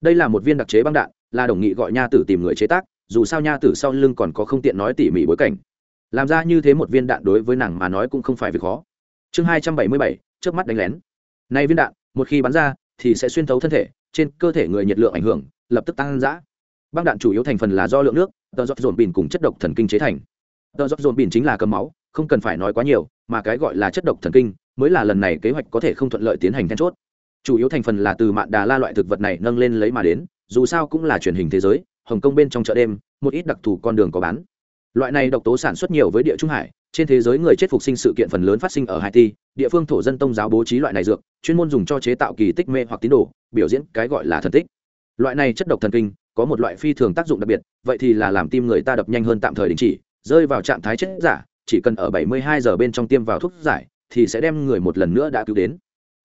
Đây là một viên đặc chế băng đạn, là đồng nghị gọi nha tử tìm người chế tác, dù sao nha tử sau lưng còn có không tiện nói tỉ mỉ bối cảnh. Làm ra như thế một viên đạn đối với nàng mà nói cũng không phải việc khó. Chương hai trăm bảy mươi bảy trước mắt đánh lén. Nay viên đạn, một khi bắn ra, thì sẽ xuyên thấu thân thể, trên cơ thể người nhiệt lượng ảnh hưởng, lập tức tăng giã băng đạn chủ yếu thành phần là do lượng nước tờ giọt dồn bìn cùng chất độc thần kinh chế thành. Tờ giọt dồn bìn chính là cầm máu, không cần phải nói quá nhiều, mà cái gọi là chất độc thần kinh mới là lần này kế hoạch có thể không thuận lợi tiến hành then chốt. Chủ yếu thành phần là từ mạn đà la loại thực vật này nâng lên lấy mà đến, dù sao cũng là truyền hình thế giới, hồng kông bên trong chợ đêm, một ít đặc thù con đường có bán. Loại này độc tố sản xuất nhiều với địa trung hải, trên thế giới người chết phục sinh sự kiện phần lớn phát sinh ở haiti, địa phương thổ dân tông giáo bố trí loại này dược, chuyên môn dùng cho chế tạo kỳ tích mê hoặc tín đồ, biểu diễn cái gọi là thần tích. Loại này chất độc thần kinh có một loại phi thường tác dụng đặc biệt, vậy thì là làm tim người ta đập nhanh hơn tạm thời đình chỉ, rơi vào trạng thái chết giả, chỉ cần ở 72 giờ bên trong tiêm vào thuốc giải, thì sẽ đem người một lần nữa đã cứu đến.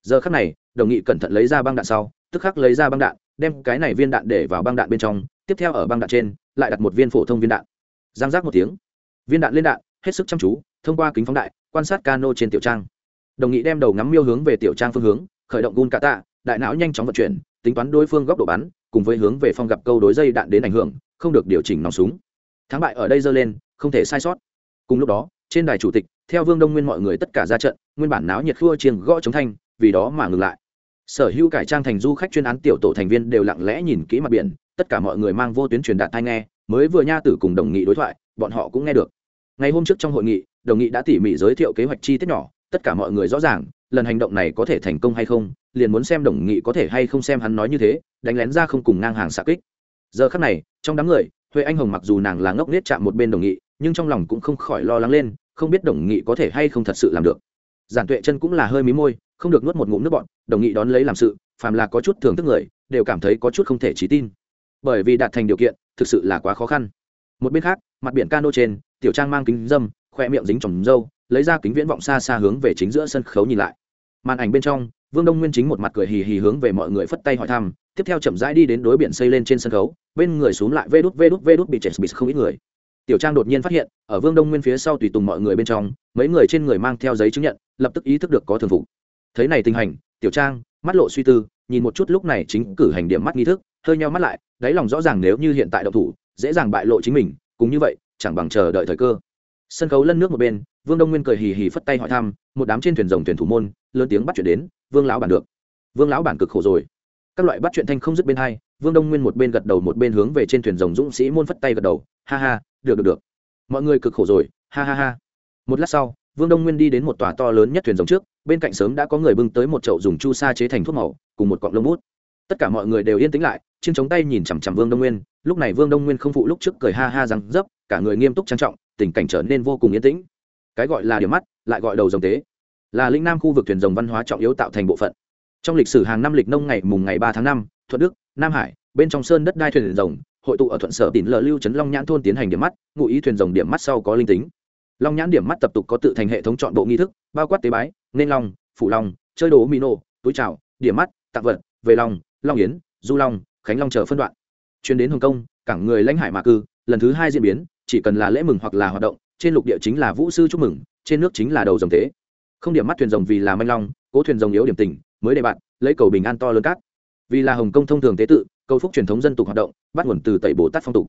Giờ khắc này, đồng nghị cẩn thận lấy ra băng đạn sau, tức khắc lấy ra băng đạn, đem cái này viên đạn để vào băng đạn bên trong, tiếp theo ở băng đạn trên, lại đặt một viên phổ thông viên đạn. Giang giác một tiếng. Viên đạn lên đạn, hết sức chăm chú, thông qua kính phóng đại, quan sát cano trên tiểu trang. Đồng nghị đem đầu ngắm miêu hướng về tiểu trang phương hướng, khởi động gun cả tạ, đại não nhanh chóng vận chuyển tính toán đối phương góc độ bắn, cùng với hướng về phong gặp câu đối dây đạn đến ảnh hưởng, không được điều chỉnh nòng súng. Thắng bại ở đây dơ lên, không thể sai sót. Cùng lúc đó, trên đài chủ tịch, theo vương đông nguyên mọi người tất cả ra trận, nguyên bản náo nhiệt khua chiêng gõ chống thanh, vì đó mà ngừng lại. Sở hữu cải trang thành du khách chuyên án tiểu tổ thành viên đều lặng lẽ nhìn kỹ mặt biển, tất cả mọi người mang vô tuyến truyền đạt thai nghe, mới vừa nha tử cùng đồng nghị đối thoại, bọn họ cũng nghe được. Ngày hôm trước trong hội nghị, đồng nghị đã tỉ mỉ giới thiệu kế hoạch chi tiết nhỏ, tất cả mọi người rõ ràng lần hành động này có thể thành công hay không, liền muốn xem đồng nghị có thể hay không xem hắn nói như thế, đánh lén ra không cùng ngang hàng xạ kích. Giờ khắc này, trong đám người, huệ anh hồng mặc dù nàng là ngốc nết chạm một bên đồng nghị, nhưng trong lòng cũng không khỏi lo lắng lên, không biết đồng nghị có thể hay không thật sự làm được. Giản tuệ chân cũng là hơi mí môi, không được nuốt một ngụm nước bọn đồng nghị đón lấy làm sự, phàm là có chút thưởng thức người, đều cảm thấy có chút không thể trí tin. Bởi vì đạt thành điều kiện, thực sự là quá khó khăn. Một bên khác, mặt biển cano trên, tiểu trang mang kính dâm, khoe miệng dính trồng dâu lấy ra kính viễn vọng xa xa hướng về chính giữa sân khấu nhìn lại. Màn ảnh bên trong, vương đông nguyên chính một mặt cười hì hì hướng về mọi người phất tay hỏi thăm, tiếp theo chậm rãi đi đến đối biển xây lên trên sân khấu, bên người xuống lại vê đút vê đút vê đút bị chèn bị không ít người. Tiểu trang đột nhiên phát hiện, ở vương đông nguyên phía sau tùy tùng mọi người bên trong, mấy người trên người mang theo giấy chứng nhận, lập tức ý thức được có thường vụ. Thấy này tình hình, tiểu trang, mắt lộ suy tư, nhìn một chút lúc này chính cử hành điểm mắt nghi thức, hơi nhau mắt lại, đáy lòng rõ ràng nếu như hiện tại động thủ, dễ dàng bại lộ chính mình, cũng như vậy, chẳng bằng chờ đợi thời cơ. Sân khấu lân nước một bên vương đông nguyên cười hì hì phất tay hỏi thăm, một đám trên thuyền rồng thuyền thủ môn, lớn tiếng bắt chuyện đến, vương lão bản được. Vương lão bản cực khổ rồi. Các loại bắt chuyện thanh không dứt bên hai, vương đông nguyên một bên gật đầu một bên hướng về trên thuyền rồng dũng sĩ môn phất tay gật đầu, ha ha, được được được. Mọi người cực khổ rồi, ha ha ha. Một lát sau, vương đông nguyên đi đến một tòa to lớn nhất thuyền rồng trước, bên cạnh sớm đã có người bưng tới một chậu dùng chu sa chế thành thuốc màu, cùng một cọng lông bút. Tất cả mọi người đều yên tĩnh lại chiên chống tay nhìn chằm chằm vương đông nguyên, lúc này vương đông nguyên không phụ lúc trước cười ha ha rằng dấp cả người nghiêm túc trang trọng, tình cảnh trở nên vô cùng yên tĩnh cái gọi là điểm mắt, lại gọi đầu dòng tế. Là lĩnh nam khu vực thuyền rồng văn hóa trọng yếu tạo thành bộ phận. Trong lịch sử hàng năm lịch nông ngày mùng ngày ba tháng năm, thuận đức, nam hải, bên trong sơn đất đai thuyền rồng, hội tụ ở thuận sở tín lờ lưu trấn long nhãn thôn tiến hành điểm mắt, ngụ ý thuyền rồng điểm mắt sau có linh tính. Long nhãn điểm mắt tập tục có tự thành hệ thống chọn bộ nghi thức, bao quát tế bái, nên long, phủ long, chơi đồ mỹ nô túi trào điểm mắt, tặng vật, về long long yến, du long, khánh long chờ phân đoạn. Chuyến đến hồng kông, cảng người lãnh hải mạc cư, lần thứ hai diễn biến, chỉ cần là lễ mừng hoặc là hoạt động trên lục địa chính là vũ sư chúc mừng, trên nước chính là đầu dòng thế. Không điểm mắt thuyền rồng vì là manh long, cố thuyền rồng yếu điểm tình, mới đề bạn, lấy cầu bình an to lớn cát. Vì là hồng kông thông thường tế tự, cầu phúc truyền thống dân tục hoạt động, bắt nguồn từ tẩy bồ tát phong tục.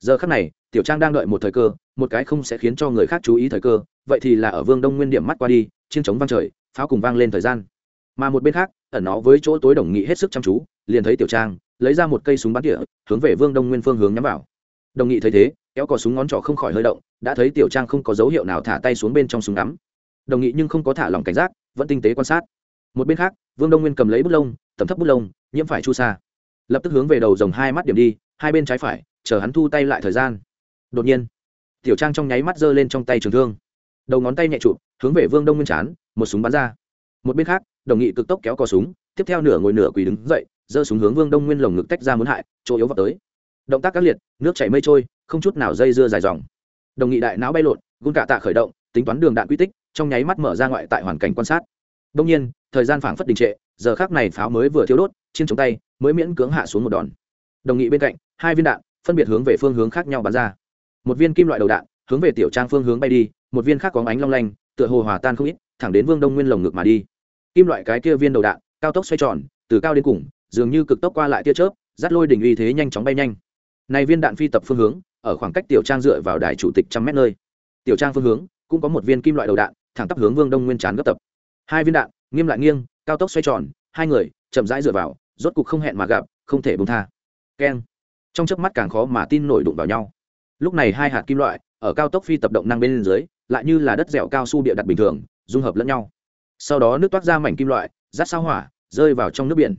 Giờ khắc này, tiểu trang đang đợi một thời cơ, một cái không sẽ khiến cho người khác chú ý thời cơ, vậy thì là ở vương đông nguyên điểm mắt qua đi, chiến chống vang trời, pháo cùng vang lên thời gian. Mà một bên khác, ẩn nó với chỗ tối đồng nghị hết sức chăm chú, liền thấy tiểu trang, lấy ra một cây súng bắn tỉa, hướng về vương đông nguyên phương hướng nhắm vào. Đồng nghị thấy thế kéo cò súng ngón trỏ không khỏi hơi động đã thấy tiểu trang không có dấu hiệu nào thả tay xuống bên trong súng ngắm. Đồng nghị nhưng không có thả lòng cảnh giác vẫn tinh tế quan sát. Một bên khác vương đông nguyên cầm lấy bút lông tầm thấp bút lông nhiễm phải chu sa, lập tức hướng về đầu dòng hai mắt điểm đi hai bên trái phải chờ hắn thu tay lại thời gian. Đột nhiên tiểu trang trong nháy mắt giơ lên trong tay trường thương. Đầu ngón tay nhẹ chụp hướng về vương đông nguyên chán một súng bắn ra. Một bên khác đồng nghị cực tốc kéo cò súng tiếp theo nửa ngồi nửa quỳ đứng dậy giơ súng hướng vương đông nguyên lồng ngực tách ra muốn hại chỗ yếu vào tới. Động tác các liệt nước chảy mây trôi không chút nào dây dưa dài dòng. Đồng nghị đại não bay lộn gun cạ tạ khởi động, tính toán đường đạn quy tích, trong nháy mắt mở ra ngoại tại hoàn cảnh quan sát. Đông nhiên, thời gian phảng phất đình trệ, giờ khác này pháo mới vừa thiếu đốt trên chống tay, mới miễn cưỡng hạ xuống một đòn. Đồng nghị bên cạnh, hai viên đạn, phân biệt hướng về phương hướng khác nhau bắn ra. Một viên kim loại đầu đạn, hướng về tiểu trang phương hướng bay đi, một viên khác có ánh long lanh, tựa hồ hòa tan không ít, thẳng đến vương đông nguyên lồng ngực mà đi. Kim loại cái kia viên đầu đạn, cao tốc xoay tròn, từ cao đến cùng, dường như cực tốc qua lại tia chớp, dắt lôi đỉnh uy thế nhanh chóng bay nhanh. Này viên đạn phi tập phương hướng ở khoảng cách tiểu trang dựa vào đài chủ tịch trăm mét nơi. Tiểu trang phương hướng cũng có một viên kim loại đầu đạn, thẳng tắp hướng vương đông nguyên chán gấp tập. Hai viên đạn, nghiêm lại nghiêng, cao tốc xoay tròn, hai người chậm rãi dựa vào, rốt cục không hẹn mà gặp, không thể bông tha. Keng. Trong chớp mắt càng khó mà tin nổi đụng vào nhau. Lúc này hai hạt kim loại ở cao tốc phi tập động năng bên dưới, lại như là đất dẻo cao su địa đặt bình thường, dung hợp lẫn nhau. Sau đó nước toát ra mảnh kim loại, rát sao hỏa, rơi vào trong nước biển.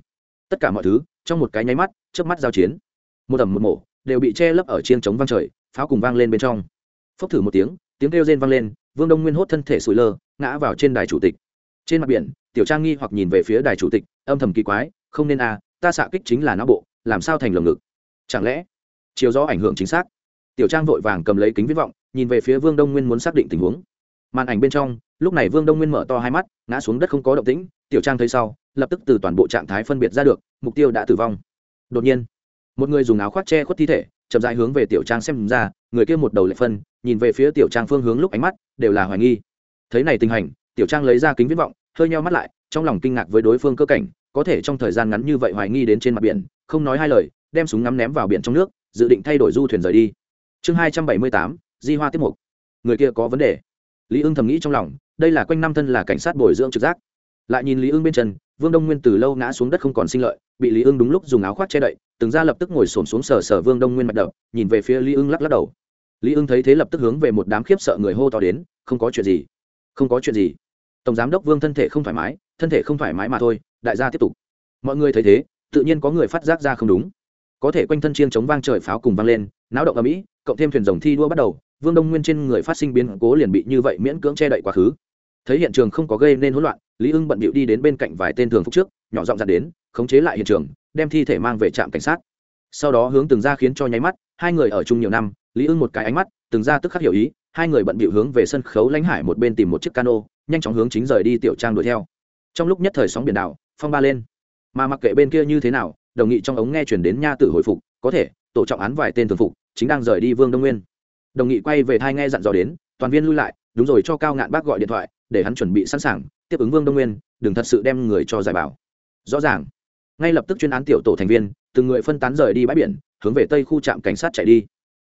Tất cả mọi thứ trong một cái nháy mắt trước mắt giao chiến. Một tầm một mổ đều bị che lấp ở chiêng chống vang trời, pháo cùng vang lên bên trong. Phốc thử một tiếng tiếng kêu rên vang lên, vương đông nguyên hốt thân thể sủi lơ, ngã vào trên đài chủ tịch. Trên mặt biển, tiểu trang nghi hoặc nhìn về phía đài chủ tịch, âm thầm kỳ quái, không nên à ta xạ kích chính là não bộ, làm sao thành lồng ngực? Chẳng lẽ, chiều gió ảnh hưởng chính xác? Tiểu trang vội vàng cầm lấy kính viết vọng, nhìn về phía vương đông nguyên muốn xác định tình huống. Màn ảnh bên trong, lúc này vương đông nguyên mở to hai mắt, ngã xuống đất không có động tĩnh, tiểu trang thấy sau, lập tức từ toàn bộ trạng thái phân biệt ra được, mục tiêu đã tử vong. Đột nhiên một người dùng áo khoác che khuất thi thể, chậm dại hướng về tiểu trang xem ra, người kia một đầu lệ phân, nhìn về phía tiểu trang phương hướng lúc ánh mắt đều là hoài nghi. Thấy này tình hình tiểu trang lấy ra kính viết vọng, hơi nheo mắt lại, trong lòng kinh ngạc với đối phương cơ cảnh, có thể trong thời gian ngắn như vậy hoài nghi đến trên mặt biển, không nói hai lời, đem súng ngắm ném vào biển trong nước, dự định thay đổi du thuyền rời đi. Chương hai trăm bảy mươi tám, di hoa tiếp mục. Người kia có vấn đề. Lý ưng thầm nghĩ trong lòng, đây là quanh năm thân là cảnh sát bồi dưỡng trực giác. Lại nhìn lý ưng bên chân, vương đông nguyên từ lâu ngã xuống đất không còn sinh lợi, bị lý ưng đúng lúc dùng áo khoác che đậy từng ra lập tức ngồi xổm xuống sờ sờ vương đông nguyên mạch đập, nhìn về phía lý ưng lắc lắc đầu. Lý ưng thấy thế lập tức hướng về một đám khiếp sợ người hô to đến, không có chuyện gì, không có chuyện gì. Tổng giám đốc vương thân thể không thoải mái, thân thể không thoải mái mà thôi, đại gia tiếp tục. Mọi người thấy thế, tự nhiên có người phát giác ra không đúng. Có thể quanh thân chiên chống vang trời pháo cùng vang lên, náo động ở mỹ cộng thêm thuyền rồng thi đua bắt đầu, vương đông nguyên trên người phát sinh biến cố liền bị như vậy miễn cưỡng che đậy quá khứ. Thấy hiện trường không có gây nên hỗn loạn, lý ưng bận bịu đi đến bên cạnh vài tên thường phúc trước, nhỏ giọng dặn đến, khống chế lại hiện trường đem thi thể mang về trạm cảnh sát. Sau đó hướng từng ra khiến cho nháy mắt, hai người ở chung nhiều năm, lý ưng một cái ánh mắt, từng ra tức khắc hiểu ý, hai người bận bịu hướng về sân khấu lãnh hải một bên tìm một chiếc cano, nhanh chóng hướng chính rời đi tiểu trang đuổi theo. Trong lúc nhất thời sóng biển đảo, phong ba lên. Mà mặc kệ bên kia như thế nào, đồng nghị trong ống nghe chuyển đến nha tử hồi phục, có thể, tổ trọng án vài tên thường phục, chính đang rời đi vương đông nguyên. Đồng nghị quay về thai nghe dặn dò đến, toàn viên lui lại, đúng rồi cho cao ngạn bác gọi điện thoại, để hắn chuẩn bị sẵn sàng, tiếp ứng vương đông nguyên, đừng thật sự đem người cho giải bảo. Rõ ràng ngay lập tức chuyên án tiểu tổ thành viên, từng người phân tán rời đi bãi biển, hướng về tây khu trạm cảnh sát chạy đi.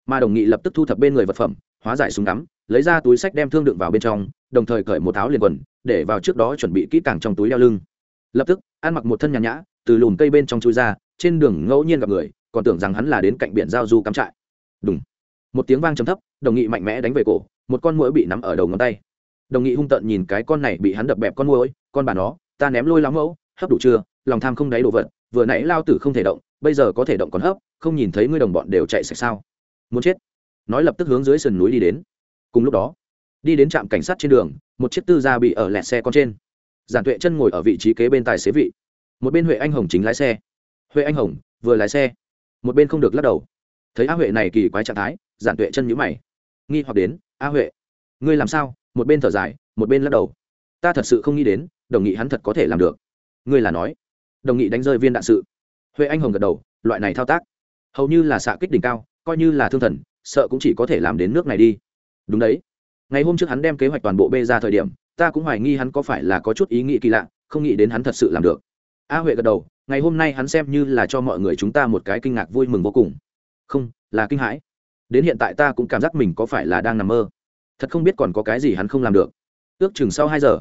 Mà đồng nghị lập tức thu thập bên người vật phẩm, hóa giải súng đắm lấy ra túi sách đem thương đựng vào bên trong, đồng thời cởi một áo liền quần, để vào trước đó chuẩn bị kỹ càng trong túi đeo lưng. Lập tức, ăn mặc một thân nhàn nhã, từ lùm cây bên trong chui ra, trên đường ngẫu nhiên gặp người, còn tưởng rằng hắn là đến cạnh biển giao du cắm trại. Đúng một tiếng vang trầm thấp, đồng nghị mạnh mẽ đánh về cổ, một con mũi bị nắm ở đầu ngón tay. Đồng nghị hung tợn nhìn cái con này bị hắn đập bẹp con mũi con bà nó, ta ném lôi lắm mẫu, hấp đủ chưa? Lòng tham không đáy đồ vật, vừa nãy lao tử không thể động, bây giờ có thể động còn hấp, không nhìn thấy ngươi đồng bọn đều chạy sạch sao? Muốn chết. Nói lập tức hướng dưới sườn núi đi đến. Cùng lúc đó, đi đến trạm cảnh sát trên đường, một chiếc tư gia bị ở lẹt xe con trên. Giản tuệ chân ngồi ở vị trí kế bên tài xế vị. Một bên huệ anh hồng chính lái xe. Huệ anh hồng, vừa lái xe. Một bên không được lắc đầu. Thấy a huệ này kỳ quái trạng thái, giản tuệ chân nhữ mày. Nghi hoặc đến, a huệ, ngươi làm sao? Một bên thở dài, một bên lắc đầu. Ta thật sự không nghĩ đến, đồng nghị hắn thật có thể làm được. Ngươi là nói đồng nghị đánh rơi viên đạn sự. Huệ anh hồng gật đầu, loại này thao tác, hầu như là xạ kích đỉnh cao, coi như là thương thần, sợ cũng chỉ có thể làm đến nước này đi. Đúng đấy. Ngày hôm trước hắn đem kế hoạch toàn bộ bê ra thời điểm, ta cũng hoài nghi hắn có phải là có chút ý nghĩ kỳ lạ, không nghĩ đến hắn thật sự làm được. A huệ gật đầu, ngày hôm nay hắn xem như là cho mọi người chúng ta một cái kinh ngạc vui mừng vô cùng. Không, là kinh hãi. Đến hiện tại ta cũng cảm giác mình có phải là đang nằm mơ. Thật không biết còn có cái gì hắn không làm được. Ước chừng sau hai giờ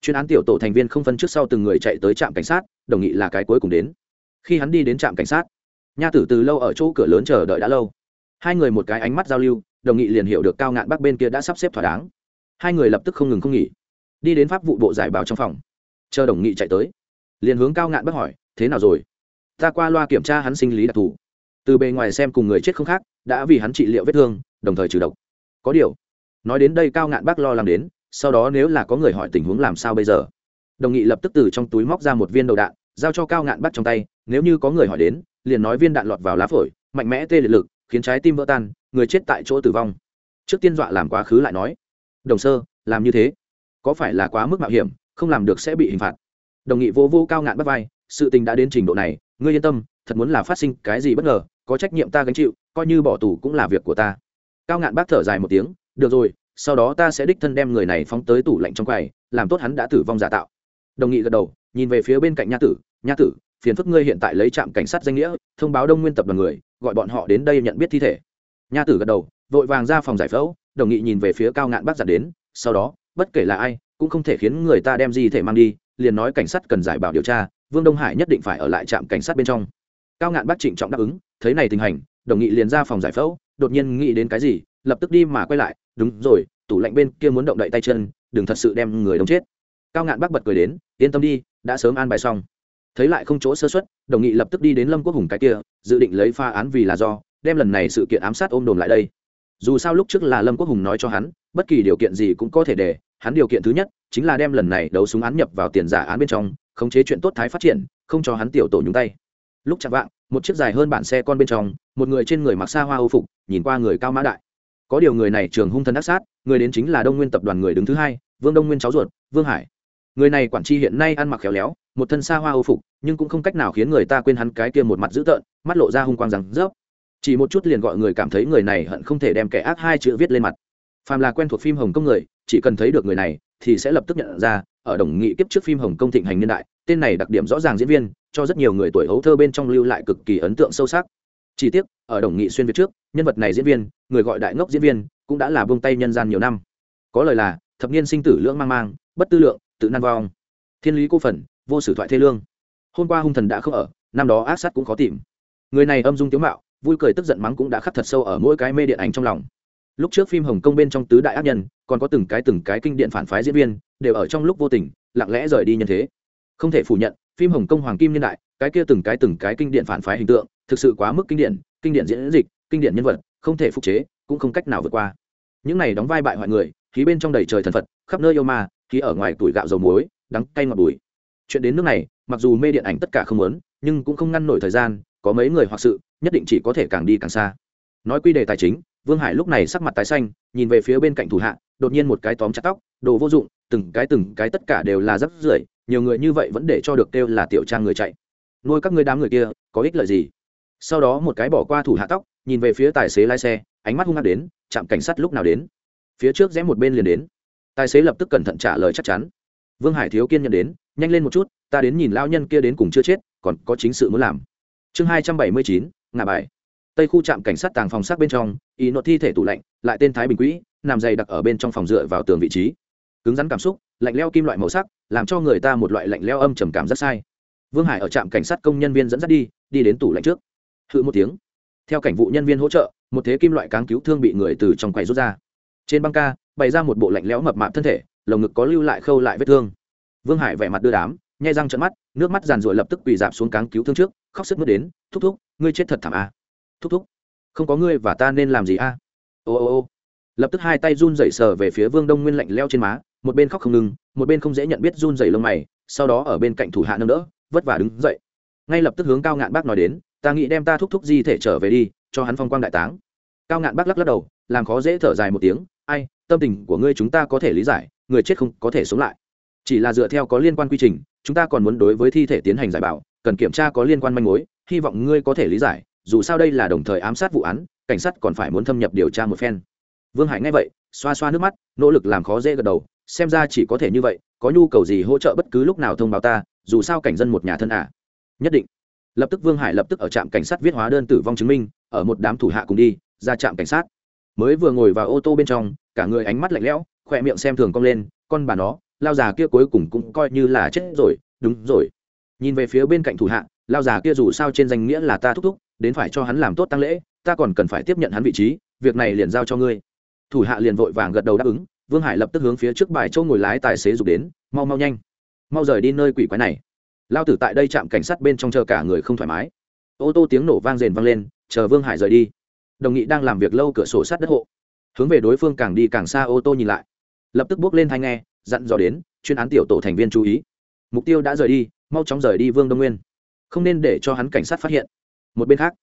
chuyên án tiểu tổ thành viên không phân trước sau từng người chạy tới trạm cảnh sát, đồng nghị là cái cuối cùng đến. Khi hắn đi đến trạm cảnh sát, nha tử từ lâu ở chỗ cửa lớn chờ đợi đã lâu. Hai người một cái ánh mắt giao lưu, đồng nghị liền hiểu được cao ngạn bắc bên kia đã sắp xếp thỏa đáng. Hai người lập tức không ngừng không nghỉ. Đi đến pháp vụ bộ giải báo trong phòng. Chờ đồng nghị chạy tới. Liền hướng cao ngạn bắc hỏi, thế nào rồi? Ta qua loa kiểm tra hắn sinh lý đặc thù. Từ bề ngoài xem cùng người chết không khác, đã vì hắn trị liệu vết thương, đồng thời trừ độc. Có điều, nói đến đây cao ngạn bác lo lắng đến sau đó nếu là có người hỏi tình huống làm sao bây giờ? Đồng nghị lập tức từ trong túi móc ra một viên đầu đạn, giao cho cao ngạn bắt trong tay, nếu như có người hỏi đến, liền nói viên đạn lọt vào lá phổi, mạnh mẽ tê liệt lực, khiến trái tim vỡ tan, người chết tại chỗ tử vong. Trước tiên dọa làm quá khứ lại nói, đồng sơ, làm như thế, có phải là quá mức mạo hiểm, không làm được sẽ bị hình phạt. Đồng nghị vô vô cao ngạn bắt vai, sự tình đã đến trình độ này, ngươi yên tâm, thật muốn là phát sinh cái gì bất ngờ, có trách nhiệm ta gánh chịu, coi như bỏ tù cũng là việc của ta. Cao ngạn bác thở dài một tiếng, được rồi sau đó ta sẽ đích thân đem người này phóng tới tủ lạnh trong quầy, làm tốt hắn đã tử vong giả tạo. Đồng nghị gật đầu, nhìn về phía bên cạnh nha tử nha tử, phiền phức ngươi hiện tại lấy trạm cảnh sát danh nghĩa, thông báo đông nguyên tập đoàn người, gọi bọn họ đến đây nhận biết thi thể. Nha tử gật đầu, vội vàng ra phòng giải phẫu, đồng nghị nhìn về phía cao ngạn bác giặt đến, sau đó, bất kể là ai, cũng không thể khiến người ta đem gì thể mang đi, liền nói cảnh sát cần giải bảo điều tra, vương đông hải nhất định phải ở lại trạm cảnh sát bên trong. Cao ngạn bác trịnh trọng đáp ứng, thấy này tình hành đồng nghị liền ra phòng giải phẫu, đột nhiên nghĩ đến cái gì, lập tức đi mà quay lại đúng rồi, tủ lạnh bên kia muốn động đậy tay chân, đừng thật sự đem người đông chết. Cao ngạn bác bật cười đến, yên tâm đi, đã sớm an bài xong. Thấy lại không chỗ sơ xuất đồng nghị lập tức đi đến lâm quốc hùng cái kia, dự định lấy pha án vì là do, đem lần này sự kiện ám sát ôm đồn lại đây. Dù sao lúc trước là lâm quốc hùng nói cho hắn, bất kỳ điều kiện gì cũng có thể để, hắn điều kiện thứ nhất chính là đem lần này đấu súng án nhập vào tiền giả án bên trong, khống chế chuyện tốt thái phát triển, không cho hắn tiểu tổ nhúng tay. Lúc chạm vạng, một chiếc dài hơn bản xe con bên trong, một người trên người mặc xa hoa ô phục, nhìn qua người cao mã đại có điều người này trường hung thần đắc sát, người đến chính là đông nguyên tập đoàn người đứng thứ hai, vương đông nguyên cháu ruột, vương hải. Người này quản tri hiện nay ăn mặc khéo léo, một thân xa hoa ô phục, nhưng cũng không cách nào khiến người ta quên hắn cái kia một mặt dữ tợn, mắt lộ ra hung quang rằng rớp. Chỉ một chút liền gọi người cảm thấy người này hận không thể đem kẻ ác hai chữ viết lên mặt. Phàm là quen thuộc phim hồng kông người, chỉ cần thấy được người này, thì sẽ lập tức nhận ra, ở đồng nghị kiếp trước phim hồng kông thịnh hành niên đại, tên này đặc điểm rõ ràng diễn viên, cho rất nhiều người tuổi hấu thơ bên trong lưu lại cực kỳ ấn tượng sâu sắc chỉ tiếc, ở đồng nghị xuyên việt trước, nhân vật này diễn viên, người gọi đại ngốc diễn viên, cũng đã là buông tay nhân gian nhiều năm. Có lời là, thập niên sinh tử lưỡng mang mang, bất tư lượng, tự nan vong. Thiên lý cô phần, vô sử thoại thê lương. Hôm qua hung thần đã không ở, năm đó ác sát cũng khó tìm. Người này âm dung tiếu mạo, vui cười tức giận mắng cũng đã khắc thật sâu ở mỗi cái mê điện ảnh trong lòng. Lúc trước phim hồng kông bên trong tứ đại ác nhân, còn có từng cái từng cái kinh điện phản phái diễn viên, đều ở trong lúc vô tình, lặng lẽ rời đi nhân thế. Không thể phủ nhận, phim hồng kông hoàng kim niên đại, cái kia từng cái từng cái kinh điện phản phái hình tượng thực sự quá mức kinh điển kinh điển diễn dịch, kinh điển nhân vật, không thể phục chế, cũng không cách nào vượt qua. Những này đóng vai bại hoại người, khí bên trong đầy trời thần phật, khắp nơi yêu ma, khí ở ngoài tuổi gạo dầu muối, đắng cay ngọt bùi. Chuyện đến nước này, mặc dù mê điện ảnh tất cả không lớn nhưng cũng không ngăn nổi thời gian, có mấy người hoặc sự, nhất định chỉ có thể càng đi càng xa. Nói quy đề tài chính, vương hải lúc này sắc mặt tái xanh, nhìn về phía bên cạnh thủ hạ, đột nhiên một cái tóm chặt tóc, đồ vô dụng, từng cái từng cái tất cả đều là rắp rưởi, nhiều người như vậy vẫn để cho được kêu là tiểu trang người chạy. Nuôi các ngươi đám người kia, có ích lợi gì? Sau đó một cái bỏ qua thủ hạ tóc, nhìn về phía tài xế lái xe, ánh mắt hung hăng đến chạm cảnh sát lúc nào đến? Phía trước rẽ một bên liền đến. Tài xế lập tức cẩn thận trả lời chắc chắn. Vương hải thiếu kiên nhận đến, nhanh lên một chút, ta đến nhìn lao nhân kia đến cùng chưa chết, còn có chính sự muốn làm. Chương hai trăm bảy mươi chín ngà bài. Tây khu trạm cảnh sát tàng phòng sát bên trong ý nội thi thể tủ lạnh, lại tên thái bình quỹ, nằm dày đặc ở bên trong phòng dựa vào tường vị trí. Cứng rắn cảm xúc, lạnh leo kim loại màu sắc, làm cho người ta một loại lạnh leo âm trầm cảm rất sai. Vương hải ở trạm cảnh sát công nhân viên dẫn dắt đi đi đến tủ lạnh trước hự một tiếng. Theo cảnh vụ nhân viên hỗ trợ, một thế kim loại cáng cứu thương bị người từ trong quầy rút ra. Trên băng ca, bày ra một bộ lạnh lẽo mập mạp thân thể, lồng ngực có lưu lại khâu lại vết thương. Vương hải vẻ mặt đưa đám, nhai răng trận mắt, nước mắt giàn ruội lập tức quỳ dạp xuống cáng cứu thương trước, khóc sức mất đến, thúc thúc, ngươi chết thật thảm a thúc thúc, không có ngươi và ta nên làm gì a ô ô ô. Lập tức hai tay run rẩy sờ về phía vương đông nguyên lạnh leo trên má, một bên khóc không ngừng, một bên không dễ nhận biết run rẩy lông mày, sau đó ở bên cạnh thủ hạ nâng đỡ, vất vả đứng dậy. Ngay lập tức hướng cao ngạn bác nói đến ta nghĩ đem ta thúc thúc di thể trở về đi, cho hắn phong quang đại táng. Cao ngạn bác lắc lắc đầu, làm khó dễ thở dài một tiếng, ai, tâm tình của ngươi chúng ta có thể lý giải, người chết không có thể sống lại. Chỉ là dựa theo có liên quan quy trình, chúng ta còn muốn đối với thi thể tiến hành giải bảo, cần kiểm tra có liên quan manh mối, hy vọng ngươi có thể lý giải, dù sao đây là đồng thời ám sát vụ án, cảnh sát còn phải muốn thâm nhập điều tra một phen. Vương hải nghe vậy, xoa xoa nước mắt, nỗ lực làm khó dễ gật đầu, xem ra chỉ có thể như vậy, có nhu cầu gì hỗ trợ bất cứ lúc nào thông báo ta, dù sao cảnh dân một nhà thân à. nhất định lập tức vương hải lập tức ở trạm cảnh sát viết hóa đơn tử vong chứng minh, ở một đám thủ hạ cùng đi, ra trạm cảnh sát. Mới vừa ngồi vào ô tô bên trong, cả người ánh mắt lạnh lẽo, khỏe miệng xem thường cong lên, con bà nó, lao già kia cuối cùng cũng coi như là chết rồi. Đúng rồi. Nhìn về phía bên cạnh thủ hạ, lao già kia dù sao trên danh nghĩa là ta thúc thúc, đến phải cho hắn làm tốt tăng lễ, ta còn cần phải tiếp nhận hắn vị trí, việc này liền giao cho ngươi. Thủ hạ liền vội vàng gật đầu đáp ứng, vương hải lập tức hướng phía trước bài châu ngồi lái tài xế dục đến, mau mau nhanh, mau rời đi nơi quỷ quái này lao tử tại đây chạm cảnh sát bên trong chờ cả người không thoải mái. Ô tô tiếng nổ vang rền vang lên, chờ vương hải rời đi. Đồng nghị đang làm việc lâu cửa sổ sát đất hộ. Hướng về đối phương càng đi càng xa ô tô nhìn lại. Lập tức bước lên thai nghe, dặn dò đến, chuyên án tiểu tổ thành viên chú ý. Mục tiêu đã rời đi, mau chóng rời đi vương đông nguyên. Không nên để cho hắn cảnh sát phát hiện. Một bên khác,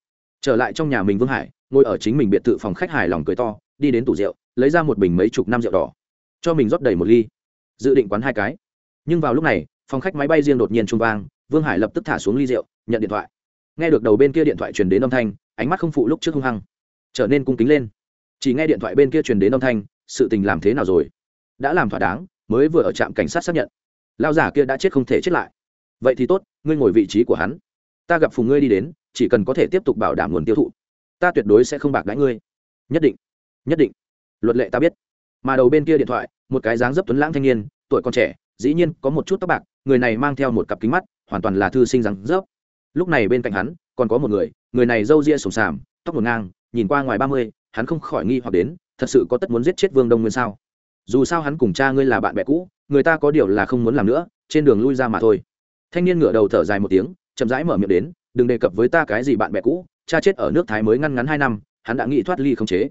trở lại trong nhà mình vương hải, ngồi ở chính mình biệt thự phòng khách hài lòng cười to, đi đến tủ rượu, lấy ra một bình mấy chục năm rượu đỏ. Cho mình rót đầy một ly. Dự định quán hai cái. Nhưng vào lúc này phòng khách máy bay riêng đột nhiên trung vang, vương hải lập tức thả xuống ly rượu, nhận điện thoại. Nghe được đầu bên kia điện thoại truyền đến âm thanh, ánh mắt không phụ lúc trước hung hăng, trở nên cung kính lên. Chỉ nghe điện thoại bên kia truyền đến âm thanh, sự tình làm thế nào rồi? Đã làm thỏa đáng, mới vừa ở trạm cảnh sát xác nhận. Lao giả kia đã chết không thể chết lại. Vậy thì tốt, ngươi ngồi vị trí của hắn. Ta gặp phùng ngươi đi đến, chỉ cần có thể tiếp tục bảo đảm nguồn tiêu thụ, ta tuyệt đối sẽ không bạc đãi ngươi. Nhất định nhất định. Luật lệ ta biết. Mà đầu bên kia điện thoại, một cái dáng dấp tuấn lãng thanh niên, tuổi còn trẻ dĩ nhiên có một chút tóc bạc, người này mang theo một cặp kính mắt, hoàn toàn là thư sinh dáng dấp. Lúc này bên cạnh hắn, còn có một người người này râu ria sùng sàm, tóc ngổn ngang, nhìn qua ngoài ba mươi, hắn không khỏi nghi hoặc đến, thật sự có tất muốn giết chết vương đông nguyên sao? Dù sao hắn cùng cha ngươi là bạn bè cũ, người ta có điều là không muốn làm nữa, trên đường lui ra mà thôi. Thanh niên ngửa đầu thở dài một tiếng, chậm rãi mở miệng đến, đừng đề cập với ta cái gì bạn bè cũ, cha chết ở nước thái mới ngăn ngắn hai năm, hắn đã nghĩ thoát ly không chế.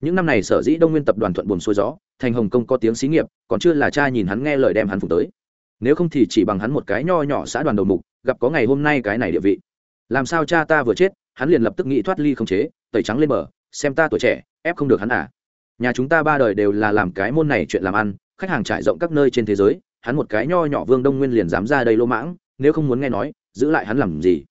Những năm này sở dĩ đông nguyên tập đoàn thuận buồn xuôi gió thành hồng kông có tiếng xí nghiệp, còn chưa là cha nhìn hắn nghe lời đem hắn phục tới. Nếu không thì chỉ bằng hắn một cái nho nhỏ xã đoàn đầu mục, gặp có ngày hôm nay cái này địa vị. Làm sao cha ta vừa chết, hắn liền lập tức nghĩ thoát ly không chế, tẩy trắng lên bờ, xem ta tuổi trẻ, ép không được hắn à. Nhà chúng ta ba đời đều là làm cái môn này chuyện làm ăn, khách hàng trải rộng các nơi trên thế giới, hắn một cái nho nhỏ vương đông nguyên liền dám ra đây lô mãng, nếu không muốn nghe nói, giữ lại hắn làm gì?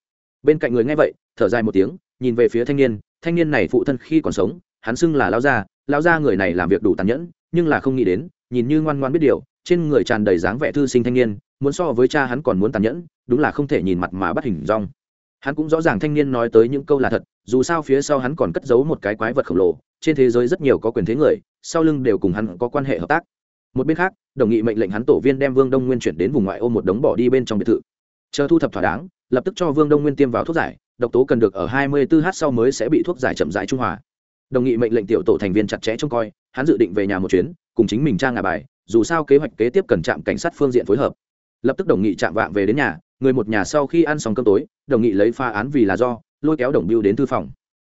Bên cạnh người nghe vậy, thở dài một tiếng, nhìn về phía thanh niên thanh niên này phụ thân khi còn sống, hắn xưng là lao gia lao gia người này làm việc đủ tàn nhẫn nhưng là không nghĩ đến, nhìn như ngoan ngoan biết điều, trên người tràn đầy dáng vẻ thư sinh thanh niên, muốn so với cha hắn còn muốn tàn nhẫn, đúng là không thể nhìn mặt mà bắt hình rong hắn cũng rõ ràng thanh niên nói tới những câu là thật, dù sao phía sau hắn còn cất giấu một cái quái vật khổng lồ, trên thế giới rất nhiều có quyền thế người, sau lưng đều cùng hắn có quan hệ hợp tác. Một bên khác, đồng nghị mệnh lệnh hắn tổ viên đem vương đông nguyên chuyển đến vùng ngoại ô một đống bỏ đi bên trong biệt thự. Chờ thu thập thỏa đáng, lập tức cho vương đông nguyên tiêm vào thuốc giải, độc tố cần được ở 24 h sau mới sẽ bị thuốc giải chậm rãi trung hòa đồng nghị mệnh lệnh tiểu tổ thành viên chặt chẽ trông coi, hắn dự định về nhà một chuyến, cùng chính mình trang ngà bài, dù sao kế hoạch kế tiếp cần trạm cảnh sát phương diện phối hợp. Lập tức đồng nghị chạm vạng về đến nhà, người một nhà sau khi ăn xong cơm tối, đồng nghị lấy pha án vì là do, lôi kéo đồng biêu đến thư phòng.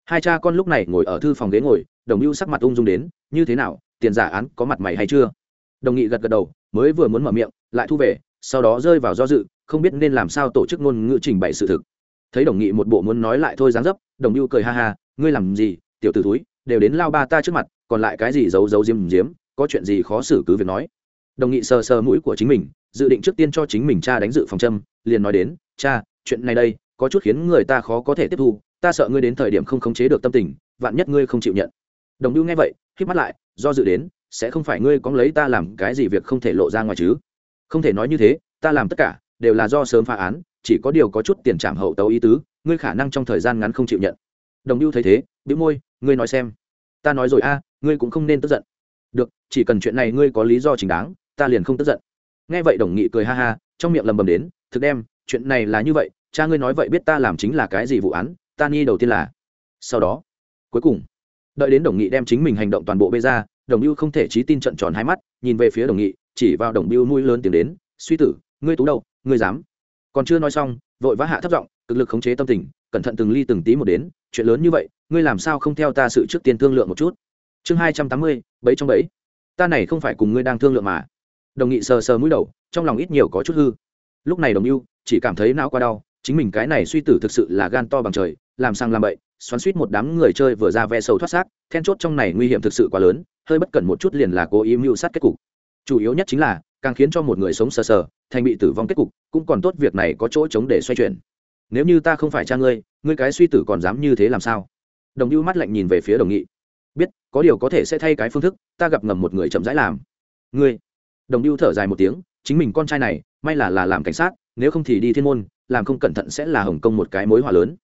Hai cha con lúc này ngồi ở thư phòng ghế ngồi, đồng biêu sắc mặt ung dung đến, như thế nào, tiền giả án có mặt mày hay chưa? Đồng nghị gật gật đầu, mới vừa muốn mở miệng, lại thu về, sau đó rơi vào do dự, không biết nên làm sao tổ chức ngôn ngữ trình bày sự thực. Thấy đồng nghị một bộ muốn nói lại thôi dáng dấp, đồng biêu cười ha ha, ngươi làm gì tiểu t ử túi đều đến lao ba ta trước mặt, còn lại cái gì giấu giấu diếm diếm có chuyện gì khó xử cứ việc nói. Đồng nghị sờ sờ mũi của chính mình, dự định trước tiên cho chính mình cha đánh dự phòng châm, liền nói đến, cha, chuyện này đây, có chút khiến người ta khó có thể tiếp thu, ta sợ ngươi đến thời điểm không khống chế được tâm tình, vạn nhất ngươi không chịu nhận. Đồng lưu nghe vậy k mắt lại, do dự đến, sẽ không phải ngươi có lấy ta làm cái gì việc không thể lộ ra ngoài chứ? Không thể nói như thế, ta làm tất cả, đều là do sớm phá án, chỉ có điều có chút tiền trảm hậu tấu ý tứ, ngươi khả năng trong thời gian ngắn không chịu nhận. Đồng lưu thấy thế, bĩu môi ngươi nói xem. Ta nói rồi a, ngươi cũng không nên tức giận. Được, chỉ cần chuyện này ngươi có lý do chính đáng, ta liền không tức giận. Nghe vậy đồng nghị cười ha ha, trong miệng lầm bầm đến, thực đem, chuyện này là như vậy, cha ngươi nói vậy biết ta làm chính là cái gì vụ án, ta nghi đầu tiên là. Sau đó, cuối cùng, đợi đến đồng nghị đem chính mình hành động toàn bộ bê ra, đồng biêu không thể trí tin trận tròn hai mắt, nhìn về phía đồng nghị, chỉ vào đồng biêu nuôi lớn tiếng đến, suy tử, ngươi tú đâu, ngươi dám? Còn chưa nói xong, vội vã hạ thấp giọng, cực lực khống chế tâm tình cẩn thận từng ly từng tí một đến, chuyện lớn như vậy, ngươi làm sao không theo ta sự trước tiên thương lượng một chút? Chương hai trăm tám mươi, bẫy trong bẫy. Ta này không phải cùng ngươi đang thương lượng mà. Đồng nghị sờ sờ mũi đầu, trong lòng ít nhiều có chút hư. Lúc này đồng ưu chỉ cảm thấy não qua đau, chính mình cái này suy tử thực sự là gan to bằng trời, làm sang làm bậy, xoắn suýt một đám người chơi vừa ra ve sầu thoát xác, then chốt trong này nguy hiểm thực sự quá lớn, hơi bất cẩn một chút liền là cố ý mưu sát kết cục. Chủ yếu nhất chính là, càng khiến cho một người sống sờ sờ, thành bị tử vong kết cục, cũng còn tốt việc này có chỗ chống để xoay chuyển nếu như ta không phải cha ngươi ngươi cái suy tử còn dám như thế làm sao? Đồng ưu mắt lạnh nhìn về phía đồng nghị. Biết, có điều có thể sẽ thay cái phương thức, ta gặp ngầm một người chậm rãi làm. Ngươi? Đồng ưu thở dài một tiếng, chính mình con trai này, may là là làm cảnh sát, nếu không thì đi thiên môn, làm không cẩn thận sẽ là hồng kông một cái mối hòa lớn.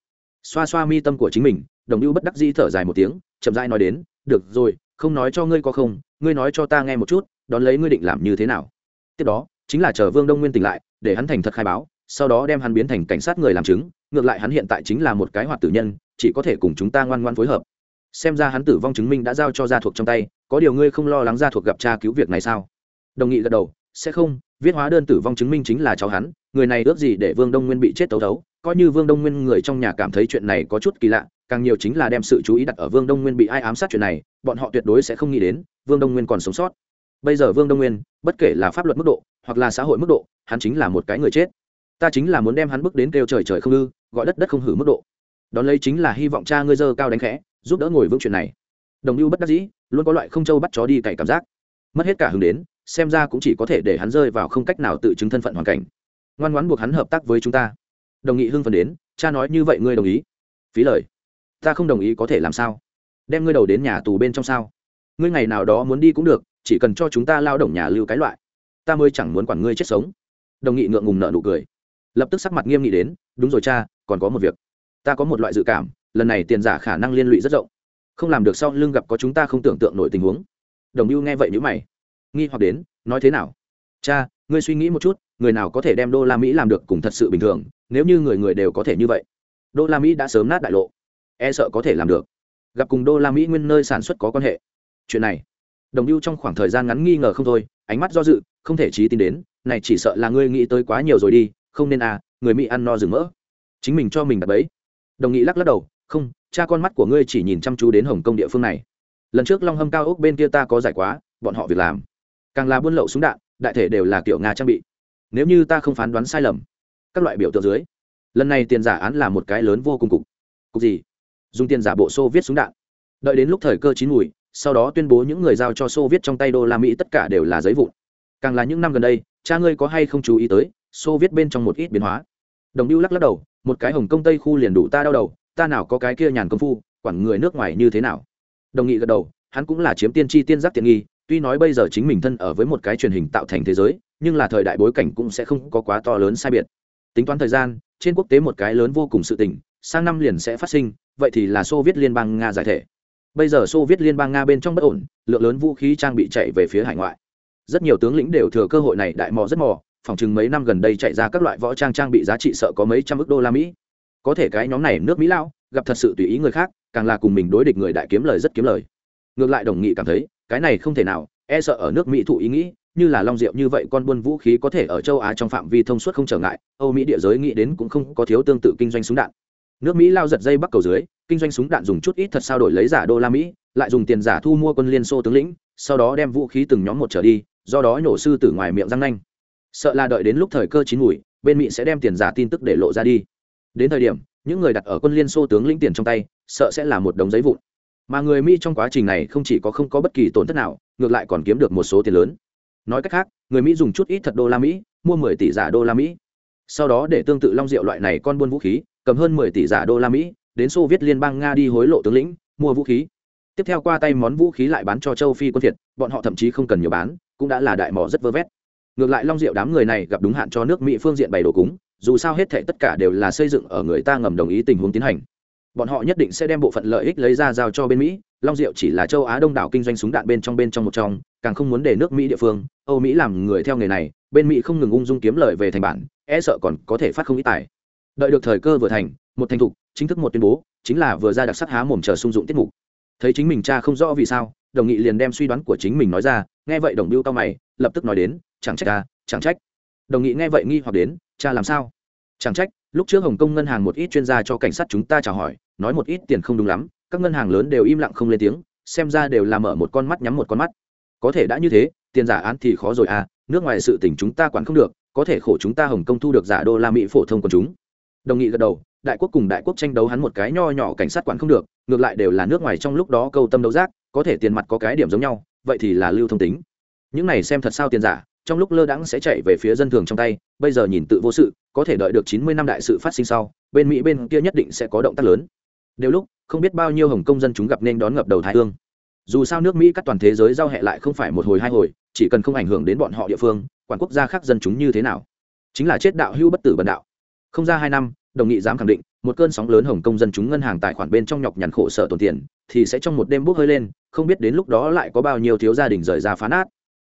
Xoa xoa mi tâm của chính mình, đồng ưu bất đắc dĩ thở dài một tiếng, chậm rãi nói đến, được rồi, không nói cho ngươi có không, ngươi nói cho ta nghe một chút, đón lấy ngươi định làm như thế nào? Tiếp đó, chính là chờ vương đông nguyên tỉnh lại, để hắn thành thật khai báo sau đó đem hắn biến thành cảnh sát người làm chứng, ngược lại hắn hiện tại chính là một cái hoạt tử nhân, chỉ có thể cùng chúng ta ngoan ngoan phối hợp. Xem ra hắn tử vong chứng minh đã giao cho gia thuộc trong tay, có điều ngươi không lo lắng gia thuộc gặp cha cứu việc này sao? Đồng nghị gật đầu, sẽ không, viết hóa đơn tử vong chứng minh chính là cháu hắn, người này ước gì để vương đông nguyên bị chết tấu thấu coi như vương đông nguyên người trong nhà cảm thấy chuyện này có chút kỳ lạ, càng nhiều chính là đem sự chú ý đặt ở vương đông nguyên bị ai ám sát chuyện này, bọn họ tuyệt đối sẽ không nghĩ đến, vương đông nguyên còn sống sót. Bây giờ vương đông nguyên, bất kể là pháp luật mức độ, hoặc là xã hội mức độ, hắn chính là một cái người chết ta chính là muốn đem hắn bước đến kêu trời trời không ư, gọi đất đất không hử mức độ. Đón lấy chính là hy vọng cha ngươi dơ cao đánh khẽ, giúp đỡ ngồi vững chuyện này. Đồng lưu bất đắc dĩ, luôn có loại không châu bắt chó đi cày cảm giác. Mất hết cả hứng đến, xem ra cũng chỉ có thể để hắn rơi vào không cách nào tự chứng thân phận hoàn cảnh. Ngoan ngoãn buộc hắn hợp tác với chúng ta. Đồng nghị hưng phần đến, cha nói như vậy ngươi đồng ý. Phí lời. Ta không đồng ý có thể làm sao? Đem ngươi đầu đến nhà tù bên trong sao? Ngươi ngày nào đó muốn đi cũng được, chỉ cần cho chúng ta lao động nhà lưu cái loại. Ta mới chẳng muốn quản ngươi chết sống. Đồng nghị ngượng ngùng nợ nụ cười lập tức sắc mặt nghiêm nghị đến, đúng rồi cha, còn có một việc. Ta có một loại dự cảm, lần này tiền giả khả năng liên lụy rất rộng. Không làm được sau lưng gặp có chúng ta không tưởng tượng nổi tình huống. Đồng mưu nghe vậy nhữ mày, nghi hoặc đến, nói thế nào? Cha, ngươi suy nghĩ một chút, người nào có thể đem đô la mỹ làm được cùng thật sự bình thường, nếu như người người đều có thể như vậy? Đô la mỹ đã sớm nát đại lộ. E sợ có thể làm được. Gặp cùng đô la mỹ nguyên nơi sản xuất có quan hệ. Chuyện này. Đồng mưu trong khoảng thời gian ngắn nghi ngờ không thôi, ánh mắt do dự, không thể trí tin đến, này chỉ sợ là ngươi nghĩ tới quá nhiều rồi đi không nên à người mỹ ăn no rừng mỡ. Chính mình cho mình đặt bẫy. Đồng nghị lắc lắc đầu, không, cha con mắt của ngươi chỉ nhìn chăm chú đến hồng kông địa phương này. Lần trước long hâm cao ốc bên kia ta có giải quá, bọn họ việc làm. Càng là buôn lậu súng đạn, đại thể đều là kiểu nga trang bị. Nếu như ta không phán đoán sai lầm, các loại biểu tượng dưới, lần này tiền giả án là một cái lớn vô cùng cục. Cục gì? Dùng tiền giả bộ xô viết súng đạn. Đợi đến lúc thời cơ chín mùi, sau đó tuyên bố những người giao cho xô viết trong tay đô la mỹ tất cả đều là giấy vụn. Càng là những năm gần đây, cha ngươi có hay không chú ý tới xô viết bên trong một ít biến hóa. Đồng lưu lắc lắc đầu, một cái hồng công tây khu liền đủ ta đau đầu, ta nào có cái kia nhàn công phu, quản người nước ngoài như thế nào. Đồng nghị gật đầu, hắn cũng là chiếm tiên tri tiên giác tiện nghi, tuy nói bây giờ chính mình thân ở với một cái truyền hình tạo thành thế giới, nhưng là thời đại bối cảnh cũng sẽ không có quá to lớn sai biệt. Tính toán thời gian, trên quốc tế một cái lớn vô cùng sự tình, sang năm liền sẽ phát sinh, vậy thì là xô viết liên bang nga giải thể. Bây giờ xô viết liên bang nga bên trong bất ổn, lượng lớn vũ khí trang bị chạy về phía hải ngoại. Rất nhiều tướng lĩnh đều thừa cơ hội này đại mò rất mò phòng chừng mấy năm gần đây chạy ra các loại võ trang trang bị giá trị sợ có mấy trăm ức đô la mỹ. Có thể cái nhóm này nước mỹ lao gặp thật sự tùy ý người khác, càng là cùng mình đối địch người đại kiếm lời rất kiếm lời. Ngược lại đồng nghị cảm thấy, cái này không thể nào e sợ ở nước mỹ thụ ý nghĩ, như là long diệu như vậy con buôn vũ khí có thể ở châu á trong phạm vi thông suốt không trở ngại, âu mỹ địa giới nghĩ đến cũng không có thiếu tương tự kinh doanh súng đạn. Nước mỹ lao giật dây bắc cầu dưới, kinh doanh súng đạn dùng chút ít thật sao đổi lấy giả đô la mỹ, lại dùng tiền giả thu mua quân liên xô tướng lĩnh, sau đó đem vũ khí từng nhóm một trở đi, do đó nhổ sư từ ngoài miệng răng nanh sợ là đợi đến lúc thời cơ chín mùi, bên mỹ sẽ đem tiền giả tin tức để lộ ra đi. Đến thời điểm, những người đặt ở quân liên xô tướng lĩnh tiền trong tay, sợ sẽ là một đống giấy vụn. Mà người mỹ trong quá trình này không chỉ có không có bất kỳ tổn thất nào, ngược lại còn kiếm được một số tiền lớn. Nói cách khác, người mỹ dùng chút ít thật đô la mỹ, mua mười tỷ giả đô la mỹ. Sau đó để tương tự long diệu loại này con buôn vũ khí, cầm hơn mười tỷ giả đô la mỹ, đến xô viết liên bang nga đi hối lộ tướng lĩnh, mua vũ khí. Tiếp theo qua tay món vũ khí lại bán cho châu phi quân thiệt bọn họ thậm chí không cần nhiều bán, cũng đã là đại mỏ rất vơ vét ngược lại long diệu đám người này gặp đúng hạn cho nước mỹ phương diện bày đồ cúng, dù sao hết thệ tất cả đều là xây dựng ở người ta ngầm đồng ý tình huống tiến hành. Bọn họ nhất định sẽ đem bộ phận lợi ích lấy ra giao cho bên mỹ, long diệu chỉ là châu á đông đảo kinh doanh súng đạn bên trong bên trong một trong, càng không muốn để nước mỹ địa phương, âu mỹ làm người theo nghề này, bên mỹ không ngừng ung dung kiếm lợi về thành bản e sợ còn có thể phát không ít tài. Đợi được thời cơ vừa thành, một thành thục, chính thức một tuyên bố, chính là vừa ra đặc sắc há mồm chờ sung dụng tiết mục. Thấy chính mình cha không rõ vì sao đồng nghị liền đem suy đoán của chính mình nói ra, nghe vậy đồng biêu cao mày, lập tức nói đến, chẳng trách ta, chẳng trách. Đồng nghị nghe vậy nghi hoặc đến, cha làm sao? Chẳng trách, lúc trước hồng kông ngân hàng một ít chuyên gia cho cảnh sát chúng ta chào hỏi, nói một ít tiền không đúng lắm, các ngân hàng lớn đều im lặng không lên tiếng, xem ra đều là mở một con mắt nhắm một con mắt. Có thể đã như thế, tiền giả án thì khó rồi à nước ngoài sự tình chúng ta quản không được, có thể khổ chúng ta hồng kông thu được giả đô la mỹ phổ thông của chúng. Đồng nghị gật đầu, đại quốc cùng đại quốc tranh đấu hắn một cái nho nhỏ cảnh sát quản không được, ngược lại đều là nước ngoài trong lúc đó câu tâm đấu giác có thể tiền mặt có cái điểm giống nhau, vậy thì là lưu thông tính. Những này xem thật sao tiền giả, trong lúc lơ đãng sẽ chạy về phía dân thường trong tay, bây giờ nhìn tự vô sự, có thể đợi được chín mươi năm đại sự phát sinh sau, bên mỹ bên kia nhất định sẽ có động tác lớn. Đều lúc, không biết bao nhiêu hồng công dân chúng gặp nên đón ngập đầu thái hương. Dù sao nước mỹ cắt toàn thế giới giao hẹ lại không phải một hồi hai hồi, chỉ cần không ảnh hưởng đến bọn họ địa phương, quản quốc gia khác dân chúng như thế nào. Chính là chết đạo hưu bất tử bần đạo. Không ra hai năm, đồng nghị dám khẳng định, một cơn sóng lớn hồng công dân chúng ngân hàng tài khoản bên trong nhọc nhằn khổ sở tổn tiền thì sẽ trong một đêm bốc hơi lên không biết đến lúc đó lại có bao nhiêu thiếu gia đình rời ra phá nát.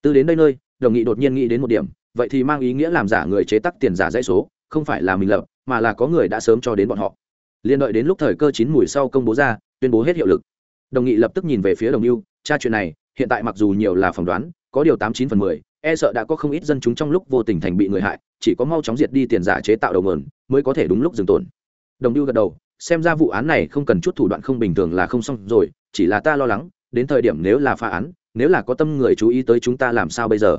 Từ đến đây nơi đồng nghị đột nhiên nghĩ đến một điểm vậy thì mang ý nghĩa làm giả người chế tắc tiền giả dãy số không phải là mình lập mà là có người đã sớm cho đến bọn họ. Liên đợi đến lúc thời cơ chín mùi sau công bố ra tuyên bố hết hiệu lực. Đồng nghị lập tức nhìn về phía đồng ưu, tra chuyện này hiện tại mặc dù nhiều là phỏng đoán có điều tám chín phần mười e sợ đã có không ít dân chúng trong lúc vô tình thành bị người hại chỉ có mau chóng diệt đi tiền giả chế tạo đầu nguồn mới có thể đúng lúc dừng tồn. Đồng ưu gật đầu xem ra vụ án này không cần chút thủ đoạn không bình thường là không xong rồi, chỉ là ta lo lắng, đến thời điểm nếu là phá án, nếu là có tâm người chú ý tới chúng ta làm sao bây giờ?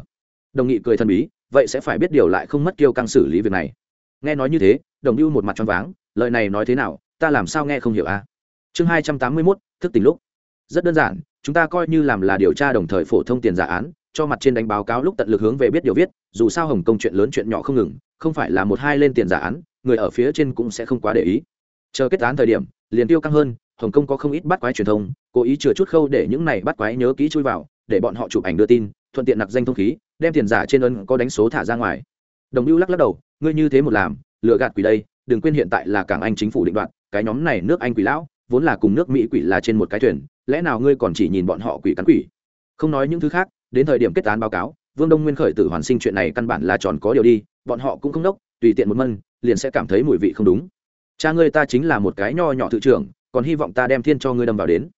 Đồng nghị cười thần bí, vậy sẽ phải biết điều lại không mất kiêu căng xử lý việc này. Nghe nói như thế, đồng ưu một mặt choáng váng, lời này nói thế nào, ta làm sao nghe không hiểu a? À? chương hai trăm tám mươi mốt, thức tỉnh lúc. Rất đơn giản, chúng ta coi như làm là điều tra đồng thời phổ thông tiền giả án, cho mặt trên đánh báo cáo lúc tận lực hướng về biết điều viết, dù sao hồng công chuyện lớn chuyện nhỏ không ngừng, không phải là một hai lên tiền giả án, người ở phía trên cũng sẽ không quá để ý chờ kết án thời điểm, liền tiêu căng hơn, hồng kông có không ít bắt quái truyền thông, cố ý chừa chút khâu để những này bắt quái nhớ kỹ chui vào, để bọn họ chụp ảnh đưa tin, thuận tiện nặc danh thông khí, đem tiền giả trên ân có đánh số thả ra ngoài. Đồng Lưu lắc lắc đầu, ngươi như thế một làm lựa gạt quỷ đây, đừng quên hiện tại là cảng anh chính phủ định đoạt, cái nhóm này nước anh quỷ lão, vốn là cùng nước mỹ quỷ là trên một cái thuyền, lẽ nào ngươi còn chỉ nhìn bọn họ quỷ cắn quỷ? Không nói những thứ khác, đến thời điểm kết án báo cáo, vương đông nguyên khởi tử hoàn sinh chuyện này căn bản là tròn có điều đi, bọn họ cũng không đốc, tùy tiện một mân, liền sẽ cảm thấy mùi vị không đúng cha ngươi ta chính là một cái nho nhỏ tự trưởng, còn hy vọng ta đem thiên cho ngươi đâm vào đến.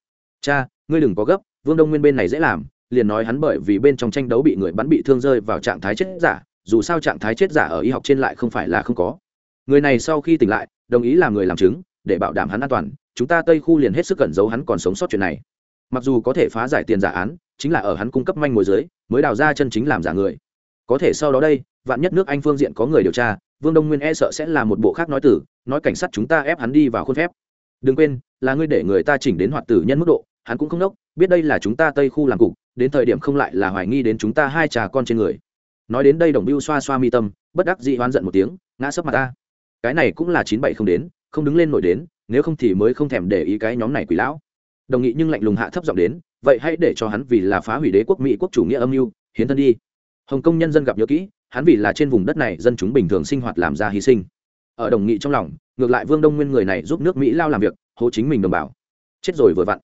Cha, ngươi đừng có gấp, vương đông nguyên bên này dễ làm, liền nói hắn bởi vì bên trong tranh đấu bị người bắn bị thương rơi vào trạng thái chết giả, dù sao trạng thái chết giả ở y học trên lại không phải là không có. Người này sau khi tỉnh lại, đồng ý làm người làm chứng, để bảo đảm hắn an toàn, chúng ta tây khu liền hết sức cẩn giấu hắn còn sống sót chuyện này. Mặc dù có thể phá giải tiền giả án, chính là ở hắn cung cấp manh mối dưới, mới đào ra chân chính làm giả người. Có thể sau đó đây, vạn nhất nước anh phương diện có người điều tra vương đông nguyên e sợ sẽ là một bộ khác nói tử, nói cảnh sát chúng ta ép hắn đi vào khuôn phép. Đừng quên, là ngươi để người ta chỉnh đến hoạt tử nhân mức độ, hắn cũng không đốc biết đây là chúng ta tây khu làm cục, đến thời điểm không lại là hoài nghi đến chúng ta hai trà con trên người. Nói đến đây đồng biêu xoa xoa mi tâm, bất đắc dị hoán giận một tiếng, ngã sấp mặt ta. Cái này cũng là chín bảy không đến, không đứng lên nổi đến, nếu không thì mới không thèm để ý cái nhóm này quỷ lão. Đồng nghị nhưng lạnh lùng hạ thấp giọng đến, vậy hãy để cho hắn vì là phá hủy đế quốc mỹ quốc chủ nghĩa âm mưu, hiến thân đi. Hồng kông nhân dân gặp nhớ kỹ hắn vì là trên vùng đất này dân chúng bình thường sinh hoạt làm ra hy sinh. Ở đồng nghị trong lòng, ngược lại vương đông nguyên người này giúp nước mỹ lao làm việc, hố chính mình đồng bào. Chết rồi vừa vặn.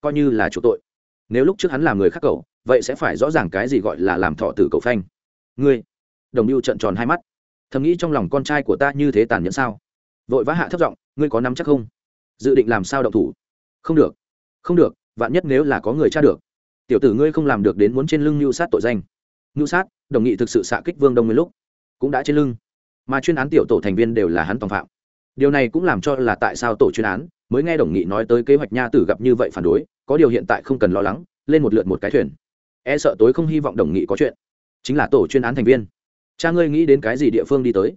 Coi như là chủ tội. Nếu lúc trước hắn làm người khác cầu vậy sẽ phải rõ ràng cái gì gọi là làm thọ tử cầu phanh. Ngươi, đồng mưu trận tròn hai mắt. Thầm nghĩ trong lòng con trai của ta như thế tàn nhẫn sao? Vội vã hạ thấp giọng, ngươi có nắm chắc không? Dự định làm sao động thủ? Không được. Không được, vạn nhất nếu là có người tra được. Tiểu tử ngươi không làm được đến muốn trên lưng mưu sát tội danh ngưu sát, đồng nghị thực sự xạ kích vương đông nguyên lúc, cũng đã trên lưng. Mà chuyên án tiểu tổ thành viên đều là hắn tòng phạm. Điều này cũng làm cho là tại sao tổ chuyên án mới nghe đồng nghị nói tới kế hoạch nha tử gặp như vậy phản đối, có điều hiện tại không cần lo lắng, lên một lượt một cái thuyền. E sợ tối không hy vọng đồng nghị có chuyện. Chính là tổ chuyên án thành viên. Cha ngươi nghĩ đến cái gì địa phương đi tới?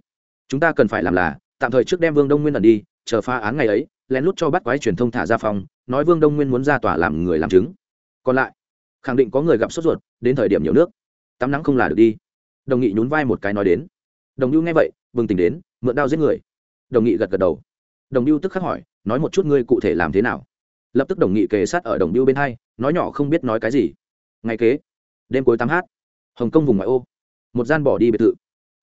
Chúng ta cần phải làm là, tạm thời trước đem vương đông nguyên ẩn đi, chờ pha án ngày ấy, lén lút cho bắt quái truyền thông thả ra phòng, nói vương đông nguyên muốn ra tòa làm người làm chứng. Còn lại, khẳng định có người gặp sốt ruột, đến thời điểm nhiều nước tắm nắng không là được đi. Đồng nghị nhún vai một cái nói đến. Đồng lưu nghe vậy, bừng tỉnh đến, mượn đao giết người. Đồng nghị gật gật đầu. Đồng lưu tức khắc hỏi, nói một chút ngươi cụ thể làm thế nào? Lập tức đồng nghị kề sát ở đồng lưu bên hai, nói nhỏ không biết nói cái gì. Ngày kế, đêm cuối tám h hồng kông vùng ngoại ô. Một gian bỏ đi biệt thự.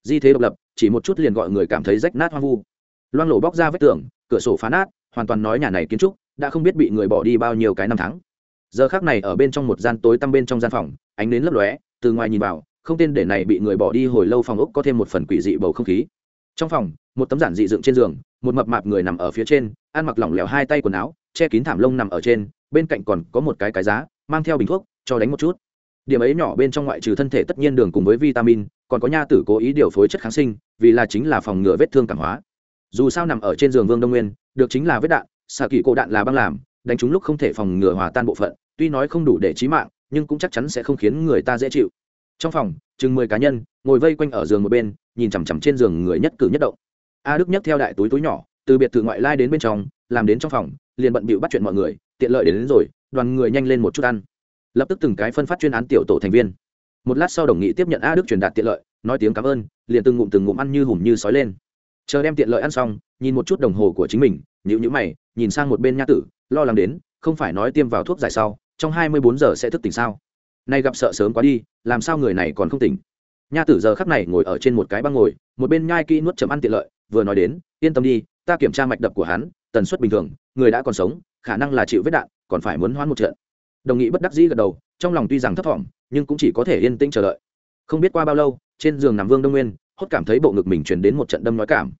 Di thế độc lập, chỉ một chút liền gọi người cảm thấy rách nát hoang vu. Loang lổ bóc ra vết tường, cửa sổ phá nát, hoàn toàn nói nhà này kiến trúc, đã không biết bị người bỏ đi bao nhiêu cái năm tháng. Giờ khác này ở bên trong một gian tối tăm bên trong gian phòng, ánh nến lấp lóe từ ngoài nhìn vào, không tên để này bị người bỏ đi hồi lâu phòng ốc có thêm một phần quỷ dị bầu không khí. Trong phòng, một tấm giản dị dựng trên giường, một mập mạp người nằm ở phía trên, ăn mặc lỏng lẻo hai tay quần áo, che kín thảm lông nằm ở trên, bên cạnh còn có một cái cái giá, mang theo bình thuốc, cho đánh một chút. Điểm ấy nhỏ bên trong ngoại trừ thân thể tất nhiên đường cùng với vitamin, còn có nha tử cố ý điều phối chất kháng sinh, vì là chính là phòng ngừa vết thương cảm hóa. Dù sao nằm ở trên giường vương đông nguyên, được chính là vết đạn, xạ kỳ cổ đạn là băng làm, đánh trúng lúc không thể phòng ngừa hòa tan bộ phận, tuy nói không đủ để trí mạng nhưng cũng chắc chắn sẽ không khiến người ta dễ chịu. Trong phòng chừng mười cá nhân ngồi vây quanh ở giường một bên nhìn chằm chằm trên giường người nhất cử nhất động. A đức nhấc theo đại túi túi nhỏ từ biệt thự ngoại lai đến bên trong làm đến trong phòng liền bận bịu bắt chuyện mọi người tiện lợi đến, đến rồi đoàn người nhanh lên một chút ăn. Lập tức từng cái phân phát chuyên án tiểu tổ thành viên. Một lát sau đồng nghị tiếp nhận a đức truyền đạt tiện lợi nói tiếng cảm ơn liền từng ngụm từng ngụm ăn như hùm như sói lên. Chờ đem tiện lợi ăn xong nhìn một chút đồng hồ của chính mình nhữ nhữ mày nhìn sang một bên nha tử lo lắng đến không phải nói tiêm vào thuốc giải sau trong hai mươi bốn giờ sẽ thức tỉnh sao? Nay gặp sợ sớm quá đi, làm sao người này còn không tỉnh? Nha tử giờ khắc này ngồi ở trên một cái băng ngồi, một bên nhai kỹ nuốt chấm ăn tiện lợi, vừa nói đến, yên tâm đi, ta kiểm tra mạch đập của hắn, tần suất bình thường, người đã còn sống, khả năng là chịu vết đạn, còn phải muốn hoãn một trận. Đồng nghị bất đắc dĩ gật đầu, trong lòng tuy rằng thấp thỏm, nhưng cũng chỉ có thể yên tĩnh chờ đợi. Không biết qua bao lâu, trên giường nằm vương đông nguyên, hốt cảm thấy bộ ngực mình truyền đến một trận đâm nói cảm.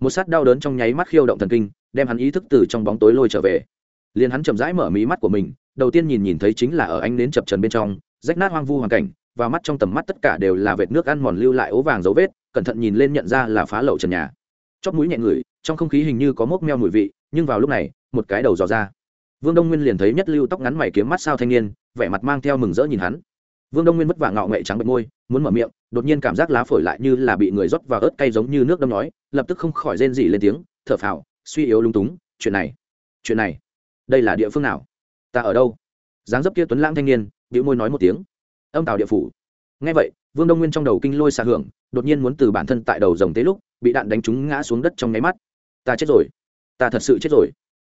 Một sát đau đớn trong nháy mắt khiêu động thần kinh, đem hắn ý thức từ trong bóng tối lôi trở về. Liền hắn chậm rãi mở mí mắt của mình đầu tiên nhìn nhìn thấy chính là ở ánh nến chập trần bên trong, rách nát hoang vu hoàn cảnh, và mắt trong tầm mắt tất cả đều là vệt nước ăn mòn lưu lại ố vàng dấu vết, cẩn thận nhìn lên nhận ra là phá lậu trần nhà. Chóp mũi nhẹ ngửi trong không khí hình như có mốc meo mùi vị, nhưng vào lúc này, một cái đầu dò ra. Vương đông nguyên liền thấy nhất lưu tóc ngắn mày kiếm mắt sao thanh niên, vẻ mặt mang theo mừng rỡ nhìn hắn. Vương đông nguyên mất vả ngạo nghệ trắng bệnh môi, muốn mở miệng, đột nhiên cảm giác lá phổi lại như là bị người rót vào ớt cay giống như nước đâm nói, lập tức không khỏi rên rỉ lên tiếng, thở phào, suy yếu lung túng, chuyện này chuyện này, đây là địa phương nào? Ta ở đâu? Dáng dấp kia tuấn lãng thanh niên điệu môi nói một tiếng. Âm tàu địa phủ. Ngay vậy, vương đông nguyên trong đầu kinh lôi xạ hưởng, đột nhiên muốn từ bản thân tại đầu rồng tế lúc, bị đạn đánh trúng ngã xuống đất trong nháy mắt. Ta chết rồi. Ta thật sự chết rồi.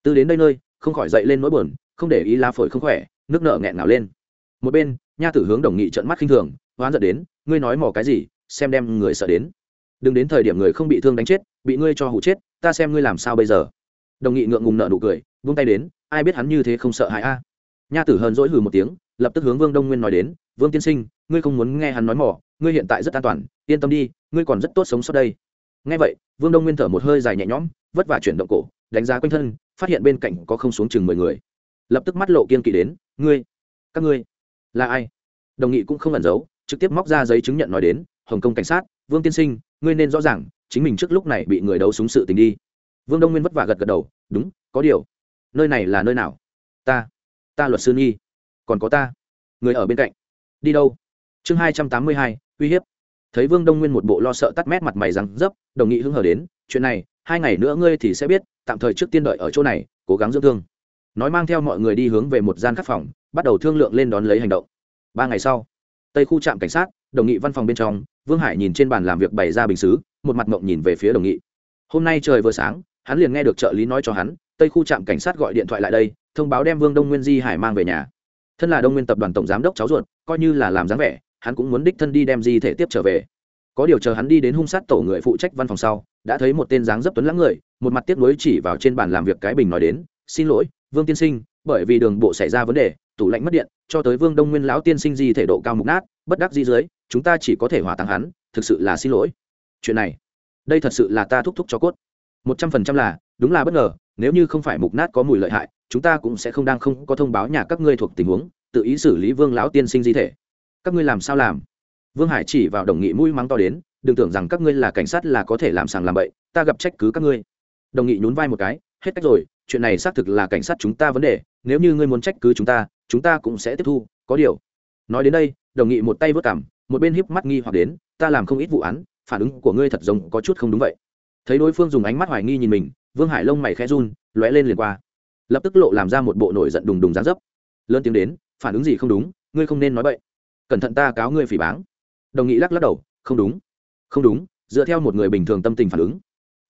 Từ đến đây nơi, không khỏi dậy lên nỗi buồn, không để ý lá phổi không khỏe, nước nợ nghẹn nào lên. Một bên, nha tử hướng đồng nghị trợn mắt khinh thường, hoán giận đến, ngươi nói mò cái gì, xem đem người sợ đến. Đừng đến thời điểm người không bị thương đánh chết, bị ngươi cho hụ chết, ta xem ngươi làm sao bây giờ. Đồng nghị ngượng ngùng nợ nụ cười, vung tay đến ai biết hắn như thế không sợ hãi a. Nha tử hờn dỗi hừ một tiếng, lập tức hướng vương đông nguyên nói đến, vương tiên sinh, ngươi không muốn nghe hắn nói mỏ, ngươi hiện tại rất an toàn, yên tâm đi, ngươi còn rất tốt sống sót đây. Nghe vậy, vương đông nguyên thở một hơi dài nhẹ nhõm, vất vả chuyển động cổ, đánh giá quanh thân, phát hiện bên cạnh có không xuống chừng mười người. Lập tức mắt lộ kiên kỵ đến, ngươi, các ngươi là ai? Đồng nghị cũng không ẩn giấu, trực tiếp móc ra giấy chứng nhận nói đến, hồng kông cảnh sát, vương tiên sinh, ngươi nên rõ ràng, chính mình trước lúc này bị người đấu súng sự tình đi. Vương đông nguyên vất vả gật gật đầu, đúng, có điều nơi này là nơi nào? Ta ta luật sư nghi còn có ta, người ở bên cạnh. Đi đâu? Chương hai trăm tám mươi hai, uy hiếp. Thấy vương đông nguyên một bộ lo sợ tắt mét mặt mày răng dấp, đồng nghị hứng hở đến, chuyện này, hai ngày nữa ngươi thì sẽ biết, tạm thời trước tiên đợi ở chỗ này, cố gắng dưỡng thương. Nói mang theo mọi người đi hướng về một gian khắc phòng, bắt đầu thương lượng lên đón lấy hành động. Ba ngày sau, tây khu trạm cảnh sát, đồng nghị văn phòng bên trong, vương hải nhìn trên bàn làm việc bày ra bình xứ, một mặt mộng nhìn về phía đồng nghị. Hôm nay trời vừa sáng, hắn liền nghe được trợ lý nói cho hắn tây khu trạm cảnh sát gọi điện thoại lại đây, thông báo đem vương đông nguyên di hải mang về nhà. Thân là đông nguyên tập đoàn tổng giám đốc cháu ruột, coi như là làm dáng vẻ, hắn cũng muốn đích thân đi đem di thể tiếp trở về. Có điều chờ hắn đi đến hung sát tổ người phụ trách văn phòng sau, đã thấy một tên dáng dấp tuấn lãng người, một mặt tiếp nối chỉ vào trên bàn làm việc cái bình nói đến, xin lỗi, vương tiên sinh, bởi vì đường bộ xảy ra vấn đề, tủ lạnh mất điện, cho tới vương đông nguyên lão tiên sinh di thể độ cao mục nát, bất đắc di dưới, chúng ta chỉ có thể hỏa táng hắn, thực sự là xin lỗi. Chuyện này, đây thật sự là ta thúc thúc cho cốt. Một trăm phần trăm là đúng là bất ngờ, nếu như không phải mục nát có mùi lợi hại, chúng ta cũng sẽ không đang không có thông báo nhà các ngươi thuộc tình huống, tự ý xử lý vương lão tiên sinh di thể. Các ngươi làm sao làm? Vương hải chỉ vào đồng nghị mũi mắng to đến, đừng tưởng rằng các ngươi là cảnh sát là có thể làm sàng làm bậy, ta gặp trách cứ các ngươi. Đồng nghị nhún vai một cái, hết cách rồi, chuyện này xác thực là cảnh sát chúng ta vấn đề, nếu như ngươi muốn trách cứ chúng ta chúng ta cũng sẽ tiếp thu, có điều. Nói đến đây, đồng nghị một tay vớt cảm một bên hiếp mắt nghi hoặc đến, ta làm không ít vụ án, phản ứng của ngươi thật giống có chút không đúng vậy. Thấy đối phương dùng ánh mắt hoài nghi nhìn mình vương hải lông mày khẽ run, lóe lên liền qua. Lập tức lộ làm ra một bộ nổi giận đùng đùng dáng dấp. Lớn tiếng đến, phản ứng gì không đúng, ngươi không nên nói vậy cẩn thận ta cáo ngươi phỉ báng. Đồng nghị lắc lắc đầu, không đúng không đúng, dựa theo một người bình thường tâm tình phản ứng.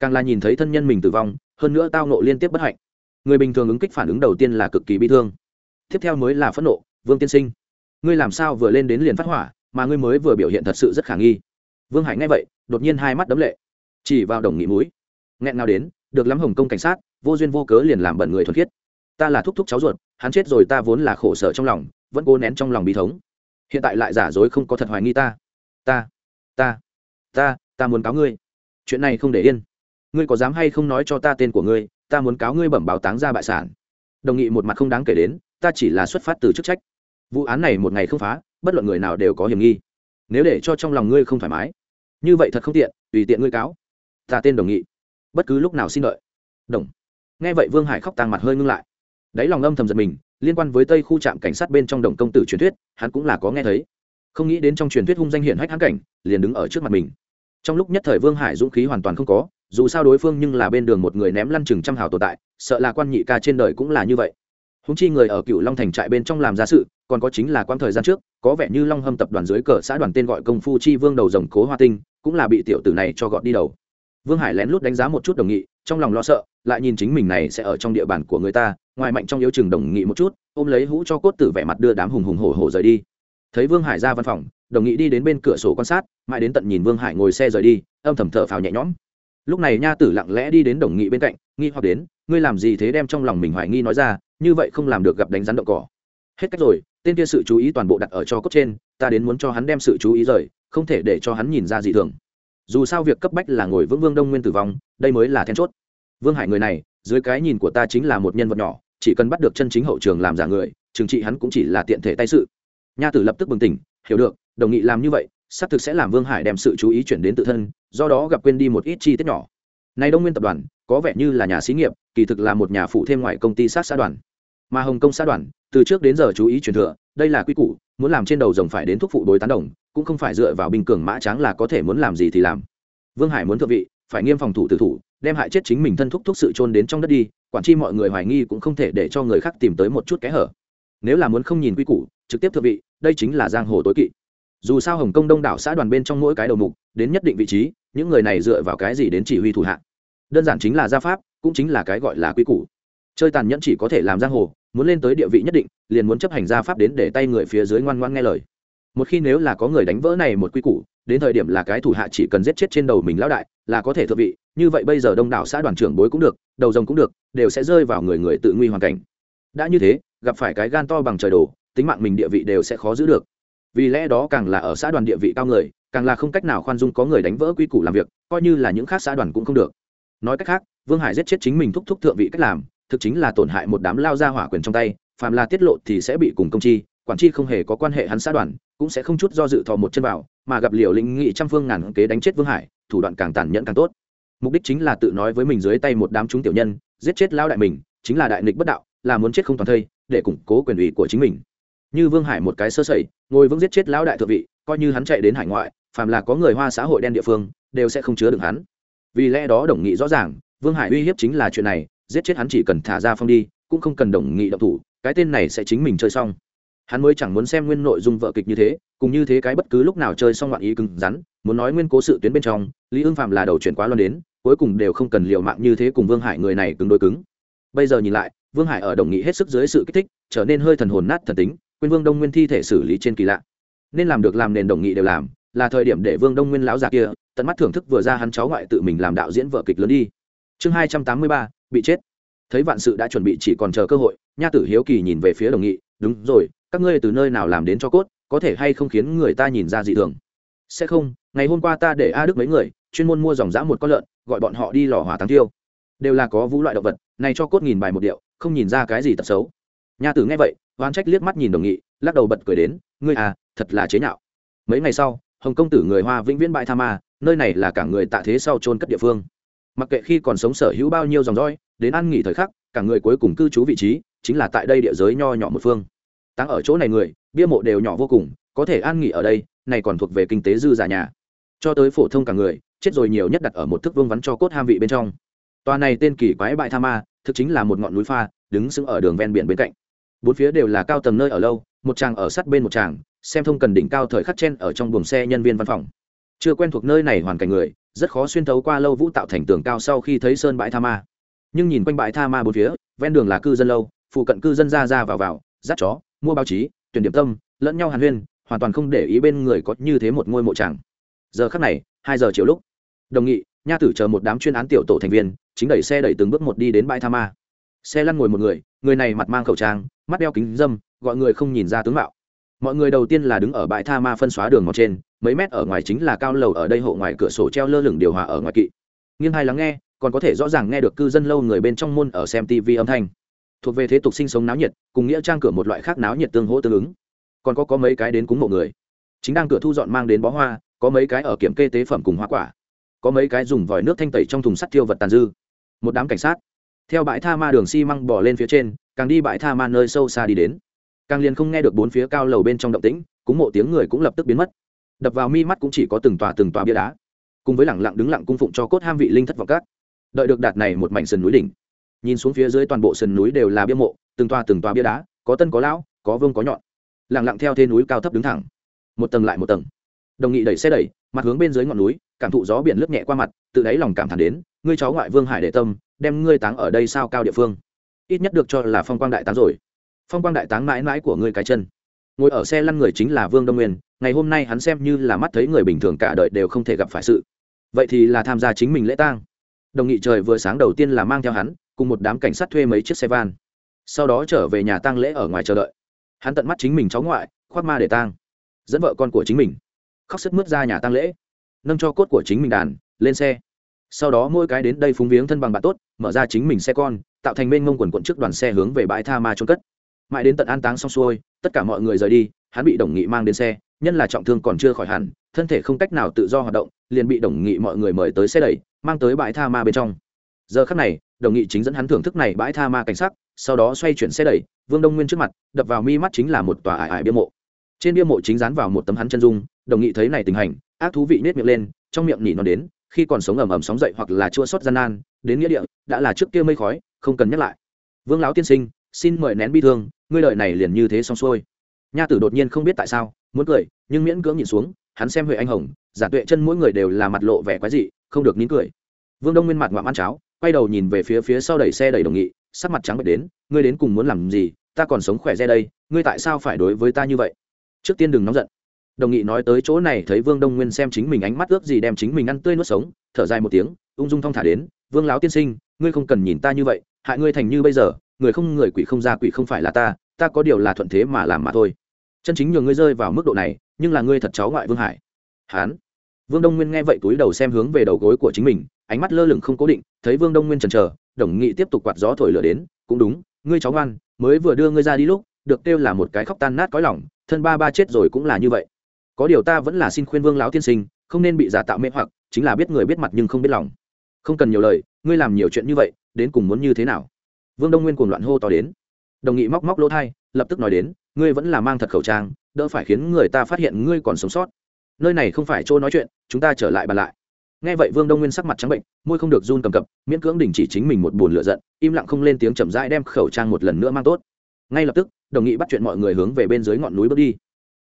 Càng là nhìn thấy thân nhân mình tử vong, hơn nữa tao nộ liên tiếp bất hạnh. Người bình thường ứng kích phản ứng đầu tiên là cực kỳ bi thương. Tiếp theo mới là phẫn nộ, vương tiên sinh, ngươi làm sao vừa lên đến liền phát hỏa, mà ngươi mới vừa biểu hiện thật sự rất khả nghi. Vương hải nghe vậy, đột nhiên hai mắt đấm lệ. Chỉ vào đồng nghị mũi. Nghẹn nào đến được lắm hồng công cảnh sát, vô duyên vô cớ liền làm bẩn người thuần khiết. Ta là thúc thúc cháu ruột, hắn chết rồi ta vốn là khổ sở trong lòng, vẫn cố nén trong lòng bi thống. Hiện tại lại giả dối không có thật hoài nghi ta. Ta ta ta ta muốn cáo ngươi. Chuyện này không để yên. Ngươi có dám hay không nói cho ta tên của ngươi, ta muốn cáo ngươi bẩm báo táng ra bại sản. Đồng nghị một mặt không đáng kể đến, ta chỉ là xuất phát từ chức trách. Vụ án này một ngày không phá, bất luận người nào đều có hiểm nghi. Nếu để cho trong lòng ngươi không thoải mái, như vậy thật không tiện, tùy tiện ngươi cáo. Ta tên đồng nghị bất cứ lúc nào xin đợi. Đồng. Nghe vậy vương hải khóc tàng mặt hơi ngưng lại. Đáy lòng âm thầm giật mình, liên quan với tây khu trạm cảnh sát bên trong đồng công tử truyền thuyết, hắn cũng là có nghe thấy. Không nghĩ đến trong truyền thuyết hung danh hiển hách hán cảnh, liền đứng ở trước mặt mình. Trong lúc nhất thời vương hải dũng khí hoàn toàn không có, dù sao đối phương nhưng là bên đường một người ném lăn chừng trăm hào tồn tại, sợ là quan nhị ca trên đời cũng là như vậy. Húng chi người ở cựu long thành trại bên trong làm ra sự, còn có chính là quãng thời gian trước, có vẻ như long hâm tập đoàn dưới cờ xã đoàn tên gọi công phu chi vương đầu rồng cố hoa tinh, cũng là bị tiểu tử này cho gọt đi đầu vương hải lén lút đánh giá một chút đồng nghị, trong lòng lo sợ, lại nhìn chính mình này sẽ ở trong địa bàn của người ta, ngoài mạnh trong yếu chừng đồng nghị một chút, ôm lấy hũ cho cốt tử vẻ mặt đưa đám hùng hùng hổ hổ rời đi. Thấy vương hải ra văn phòng, đồng nghị đi đến bên cửa sổ quan sát, mãi đến tận nhìn vương hải ngồi xe rời đi, âm thầm thở phào nhẹ nhõm. Lúc này nha tử lặng lẽ đi đến đồng nghị bên cạnh, nghi hoặc đến, ngươi làm gì thế đem trong lòng mình hoài nghi nói ra, như vậy không làm được gặp đánh rắn động cỏ. Hết cách rồi, tên kia sự chú ý toàn bộ đặt ở cho cốt trên, ta đến muốn cho hắn đem sự chú ý rời, không thể để cho hắn nhìn ra gì thường dù sao việc cấp bách là ngồi vững vương đông nguyên tử vong, đây mới là then chốt. Vương hải người này, dưới cái nhìn của ta chính là một nhân vật nhỏ, chỉ cần bắt được chân chính hậu trường làm giả người trừng trị hắn cũng chỉ là tiện thể tay sự. Nha tử lập tức bừng tỉnh, hiểu được, đồng nghị làm như vậy, xác thực sẽ làm vương hải đem sự chú ý chuyển đến tự thân, do đó gặp quên đi một ít chi tiết nhỏ. Nay đông nguyên tập đoàn, có vẻ như là nhà xí nghiệp, kỳ thực là một nhà phụ thêm ngoài công ty sát xã đoàn. Mà hồng kông xã đoàn, từ trước đến giờ chú ý truyền thừa, đây là quy củ muốn làm trên đầu rồng phải đến thuốc phụ đối tán đồng, cũng không phải dựa vào binh cường mã tráng là có thể muốn làm gì thì làm. Vương hải muốn thượng vị, phải nghiêm phòng thủ tử thủ, đem hại chết chính mình thân thúc thúc sự trôn đến trong đất đi, quản tri mọi người hoài nghi cũng không thể để cho người khác tìm tới một chút kẽ hở. Nếu là muốn không nhìn quy củ, trực tiếp thượng vị, đây chính là giang hồ tối kỵ. Dù sao hồng kông đông đảo xã đoàn bên trong mỗi cái đầu mục, đến nhất định vị trí, những người này dựa vào cái gì đến chỉ huy thủ hạ? Đơn giản chính là gia pháp, cũng chính là cái gọi là quy củ chơi tàn nhẫn chỉ có thể làm giang hồ, muốn lên tới địa vị nhất định, liền muốn chấp hành gia pháp đến để tay người phía dưới ngoan ngoan nghe lời. Một khi nếu là có người đánh vỡ này một quy củ, đến thời điểm là cái thủ hạ chỉ cần giết chết trên đầu mình lão đại, là có thể thượng vị, như vậy bây giờ đông đảo xã đoàn trưởng bối cũng được, đầu rồng cũng được, đều sẽ rơi vào người người tự nguy hoàn cảnh. Đã như thế, gặp phải cái gan to bằng trời đổ, tính mạng mình địa vị đều sẽ khó giữ được. Vì lẽ đó càng là ở xã đoàn địa vị cao người, càng là không cách nào khoan dung có người đánh vỡ quy củ làm việc, coi như là những khác xã đoàn cũng không được. Nói cách khác, vương hải giết chết chính mình thúc thúc thượng vị cách làm thực chính là tổn hại một đám lao ra hỏa quyền trong tay, phàm là tiết lộ thì sẽ bị cùng công chi, quản chi không hề có quan hệ hắn xã đoàn, cũng sẽ không chút do dự thò một chân vào, mà gặp liều lĩnh nghị trăm phương ngàn kế đánh chết vương hải, thủ đoạn càng tàn nhẫn càng tốt. Mục đích chính là tự nói với mình dưới tay một đám chúng tiểu nhân, giết chết lao đại mình, chính là đại nghịch bất đạo, là muốn chết không toàn thây, để củng cố quyền ủy của chính mình. Như vương hải một cái sơ sẩy, ngồi vững giết chết lão đại thượng vị, coi như hắn chạy đến hải ngoại, phàm là có người hoa xã hội đen địa phương, đều sẽ không chứa được hắn. Vì lẽ đó đồng nghị rõ ràng, vương hải uy hiếp chính là chuyện này giết chết hắn chỉ cần thả ra phong đi, cũng không cần đồng nghị động thủ, cái tên này sẽ chính mình chơi xong. Hắn mới chẳng muốn xem nguyên nội dung vợ kịch như thế, cùng như thế cái bất cứ lúc nào chơi xong loạn ý cứng rắn, muốn nói nguyên cố sự tuyến bên trong, lý ương phạm là đầu chuyển quá loan đến, cuối cùng đều không cần liều mạng như thế cùng vương hải người này cứng đôi cứng. Bây giờ nhìn lại, vương hải ở đồng nghị hết sức dưới sự kích thích, trở nên hơi thần hồn nát thần tính, quên vương đông nguyên thi thể xử lý trên kỳ lạ. Nên làm được làm nền đồng nghị đều làm, là thời điểm để vương đông nguyên lão già kia, tận mắt thưởng thức vừa ra hắn cháu ngoại tự mình làm đạo diễn vợ kịch lớn đi. Chương hai trăm tám mươi ba bị chết. Thấy vạn sự đã chuẩn bị chỉ còn chờ cơ hội, nha tử hiếu kỳ nhìn về phía đồng nghị, đúng rồi, các ngươi từ nơi nào làm đến cho cốt, có thể hay không khiến người ta nhìn ra dị thường? Sẽ không, ngày hôm qua ta để a đức mấy người, chuyên môn mua dòng giã một con lợn, gọi bọn họ đi lò hỏa tăng tiêu đều là có vũ loại động vật, này cho cốt nghìn bài một điệu, không nhìn ra cái gì tật xấu. Nha tử nghe vậy, oán trách liếc mắt nhìn đồng nghị, lắc đầu bật cười đến, ngươi à thật là chế nhạo. Mấy ngày sau, hồng công tử người hoa vĩnh viễn bãi tha ma, nơi này là cả người tạ thế sau trôn cất địa phương. Mặc kệ khi còn sống sở hữu bao nhiêu dòng dõi đến ăn nghỉ thời khắc cả người cuối cùng cư trú vị trí chính là tại đây địa giới nho nhỏ một phương. Tăng ở chỗ này người bia mộ đều nhỏ vô cùng có thể an nghỉ ở đây này còn thuộc về kinh tế dư giả nhà. Cho tới phổ thông cả người chết rồi nhiều nhất đặt ở một thức vương vắn cho cốt ham vị bên trong. Tòa này tên kỳ quái bãi tha ma thực chính là một ngọn núi pha đứng sững ở đường ven biển bên cạnh. Bốn phía đều là cao tầng nơi ở lâu một chàng ở sát bên một chàng, xem thông cần đỉnh cao thời khắc chen ở trong buồng xe nhân viên văn phòng. Chưa quen thuộc nơi này hoàn cảnh người rất khó xuyên thấu qua lâu vũ tạo thành tường cao sau khi thấy sơn bãi tha ma nhưng nhìn quanh bãi tha ma bốn phía, ven đường là cư dân lâu, phụ cận cư dân ra ra vào vào, dắt chó, mua báo chí, tuyển điểm tâm, lẫn nhau hàn huyên, hoàn toàn không để ý bên người có như thế một ngôi mộ tràng giờ khắc này, hai giờ chiều lúc, đồng nghị, nha tử chờ một đám chuyên án tiểu tổ thành viên, chính đẩy xe đẩy từng bước một đi đến bãi tha ma. Xe lăn ngồi một người người này mặt mang khẩu trang, mắt đeo kính dâm, gọi người không nhìn ra tướng mạo. Mọi người đầu tiên là đứng ở bãi tha ma phân xóa đường mọc trên, mấy mét ở ngoài chính là cao lầu ở đây hộ ngoài cửa sổ treo lơ lửng điều hòa ở ngoài kỵ. Nghiêng hai lắng nghe còn có thể rõ ràng nghe được cư dân lâu người bên trong môn ở xem tv âm thanh. Thuộc về thế tục sinh sống náo nhiệt, cùng nghĩa trang cửa một loại khác náo nhiệt tương hỗ tương ứng. Còn có có mấy cái đến cúng mộ người. Chính đang cửa thu dọn mang đến bó hoa, có mấy cái ở kiểm kê tế phẩm cùng hoa quả. Có mấy cái dùng vòi nước thanh tẩy trong thùng sắt tiêu vật tàn dư. Một đám cảnh sát. Theo bãi tha ma đường xi măng bỏ lên phía trên, càng đi bãi tha ma nơi sâu xa đi đến. Càng liền không nghe được bốn phía cao lầu bên trong động tĩnh, cúng mộ tiếng người cũng lập tức biến mất. Đập vào mi mắt cũng chỉ có từng tòa từng tòa bia đá. Cùng với lẳng lặng đứng lặng cung phụng cho cốt ham vị linh thất vọng các đợi được đạt này một mảnh sườn núi đỉnh. Nhìn xuống phía dưới toàn bộ sườn núi đều là bia mộ, từng toa từng toa bia đá, có tân có lão, có vương có nhọn. Lẳng lặng theo thế núi cao thấp đứng thẳng. Một tầng lại một tầng. Đồng nghị đẩy xe đẩy, mặt hướng bên dưới ngọn núi, cảm thụ gió biển lướt nhẹ qua mặt, tự đáy lòng cảm thán đến, ngươi cháu ngoại vương hải đệ tâm, đem ngươi táng ở đây sao cao địa phương? Ít nhất được cho là phong quang đại táng rồi. Phong quang đại táng mãi mãi của ngươi cái chân. Ngồi ở xe lăn người chính là vương đông nguyên, ngày hôm nay hắn xem như là mắt thấy người bình thường cả đời đều không thể gặp phải sự. Vậy thì là tham gia chính mình lễ tang đồng nghị trời vừa sáng đầu tiên là mang theo hắn, cùng một đám cảnh sát thuê mấy chiếc xe van. Sau đó trở về nhà tang lễ ở ngoài chờ đợi. Hắn tận mắt chính mình cháu ngoại, khoác ma để tang, dẫn vợ con của chính mình. Khóc sức mướt ra nhà tang lễ, nâng cho cốt của chính mình đàn, lên xe. Sau đó mỗi cái đến đây phúng viếng thân bằng bạn tốt, mở ra chính mình xe con, tạo thành bên ngông quần quận trước đoàn xe hướng về bãi tha ma trôn cất. Mãi đến tận an táng xong xuôi, tất cả mọi người rời đi, hắn bị đồng nghị mang đến xe, nhân là trọng thương còn chưa khỏi hẳn, thân thể không cách nào tự do hoạt động, liền bị đồng nghị mọi người mời tới xe đẩy mang tới bãi tha ma bên trong. Giờ khắc này, đồng nghị chính dẫn hắn thưởng thức này bãi tha ma cảnh sắc, sau đó xoay chuyển xe đẩy, vương đông nguyên trước mặt, đập vào mi mắt chính là một tòa ải ải bia mộ. Trên bia mộ chính dán vào một tấm hắn chân dung, đồng nghị thấy này tình hành, ác thú vị nết miệng lên, trong miệng nhỉ nó đến, khi còn sống ầm ầm sóng dậy hoặc là chua xót gian nan, đến nghĩa địa, đã là trước kia mây khói, không cần nhắc lại. Vương lão tiên sinh, xin mời nén bi thương, ngươi lợi này liền như thế xong xuôi. Nha tử đột nhiên không biết tại sao, muốn cười, nhưng miễn cưỡng nhìn xuống, hắn xem huệ anh hồng, giả tuệ chân mỗi người đều là mặt lộ vẻ quái dị không được nín cười. Vương đông nguyên mặt ngoạm ăn cháo, quay đầu nhìn về phía phía sau đẩy xe đẩy đồng nghị, sắc mặt trắng bệch đến, ngươi đến cùng muốn làm gì? Ta còn sống khỏe ra đây, ngươi tại sao phải đối với ta như vậy? Trước tiên đừng nóng giận. Đồng nghị nói tới chỗ này thấy vương đông nguyên xem chính mình ánh mắt ước gì đem chính mình ăn tươi nuốt sống, thở dài một tiếng, ung dung thong thả đến, vương láo tiên sinh, ngươi không cần nhìn ta như vậy, hại ngươi thành như bây giờ, người không người quỷ không ra quỷ không phải là ta ta có điều là thuận thế mà làm mà thôi. Chân chính nhường ngươi rơi vào mức độ này, nhưng là ngươi thật cháu ngoại vương hải. Hán vương đông nguyên nghe vậy túi đầu xem hướng về đầu gối của chính mình, ánh mắt lơ lửng không cố định, thấy vương đông nguyên chần chờ, đồng nghị tiếp tục quạt gió thổi lửa đến, cũng đúng, ngươi cháu ngoan, mới vừa đưa ngươi ra đi lúc, được kêu là một cái khóc tan nát cõi lòng, thân ba ba chết rồi cũng là như vậy. Có điều ta vẫn là xin khuyên vương lão tiên sinh, không nên bị giả tạo mê hoặc, chính là biết người biết mặt nhưng không biết lòng. Không cần nhiều lời, ngươi làm nhiều chuyện như vậy, đến cùng muốn như thế nào? Vương đông nguyên cuồng loạn hô to đến. Đồng nghị móc móc lỗ thai, lập tức nói đến, ngươi vẫn là mang thật khẩu trang, đỡ phải khiến người ta phát hiện ngươi còn sống sót nơi này không phải chỗ nói chuyện, chúng ta trở lại bàn lại. Nghe vậy vương đông nguyên sắc mặt trắng bệnh, môi không được run cầm cập, miễn cưỡng đình chỉ chính mình một buồn lựa giận, im lặng không lên tiếng chậm rãi đem khẩu trang một lần nữa mang tốt. Ngay lập tức, đồng nghị bắt chuyện mọi người hướng về bên dưới ngọn núi bước đi.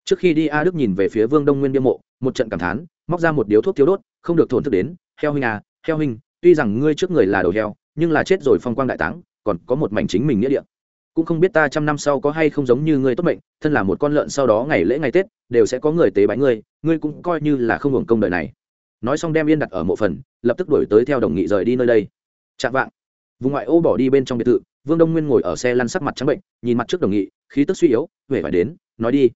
Trước khi đi, a đức nhìn về phía vương đông nguyên biên mộ, một trận cảm thán, móc ra một điếu thuốc thiếu đốt, không được thổn thức đến, heo huynh à heo huynh, tuy rằng ngươi trước người là đầu heo, nhưng là chết rồi phong quang đại táng, còn có một mảnh chính mình nghĩa địa cũng không biết ta trăm năm sau có hay không giống như ngươi tốt mệnh, thân là một con lợn sau đó ngày lễ ngày tết, đều sẽ có người tế bái ngươi ngươi cũng coi như là không hưởng công đời này. Nói xong đem yên đặt ở mộ phần, lập tức đổi tới theo đồng nghị rời đi nơi đây. Chạm vạng. Vùng ngoại ô bỏ đi bên trong biệt thự, vương đông nguyên ngồi ở xe lăn sắc mặt trắng bệnh, nhìn mặt trước đồng nghị, khí tức suy yếu huệ phải đến, nói đi,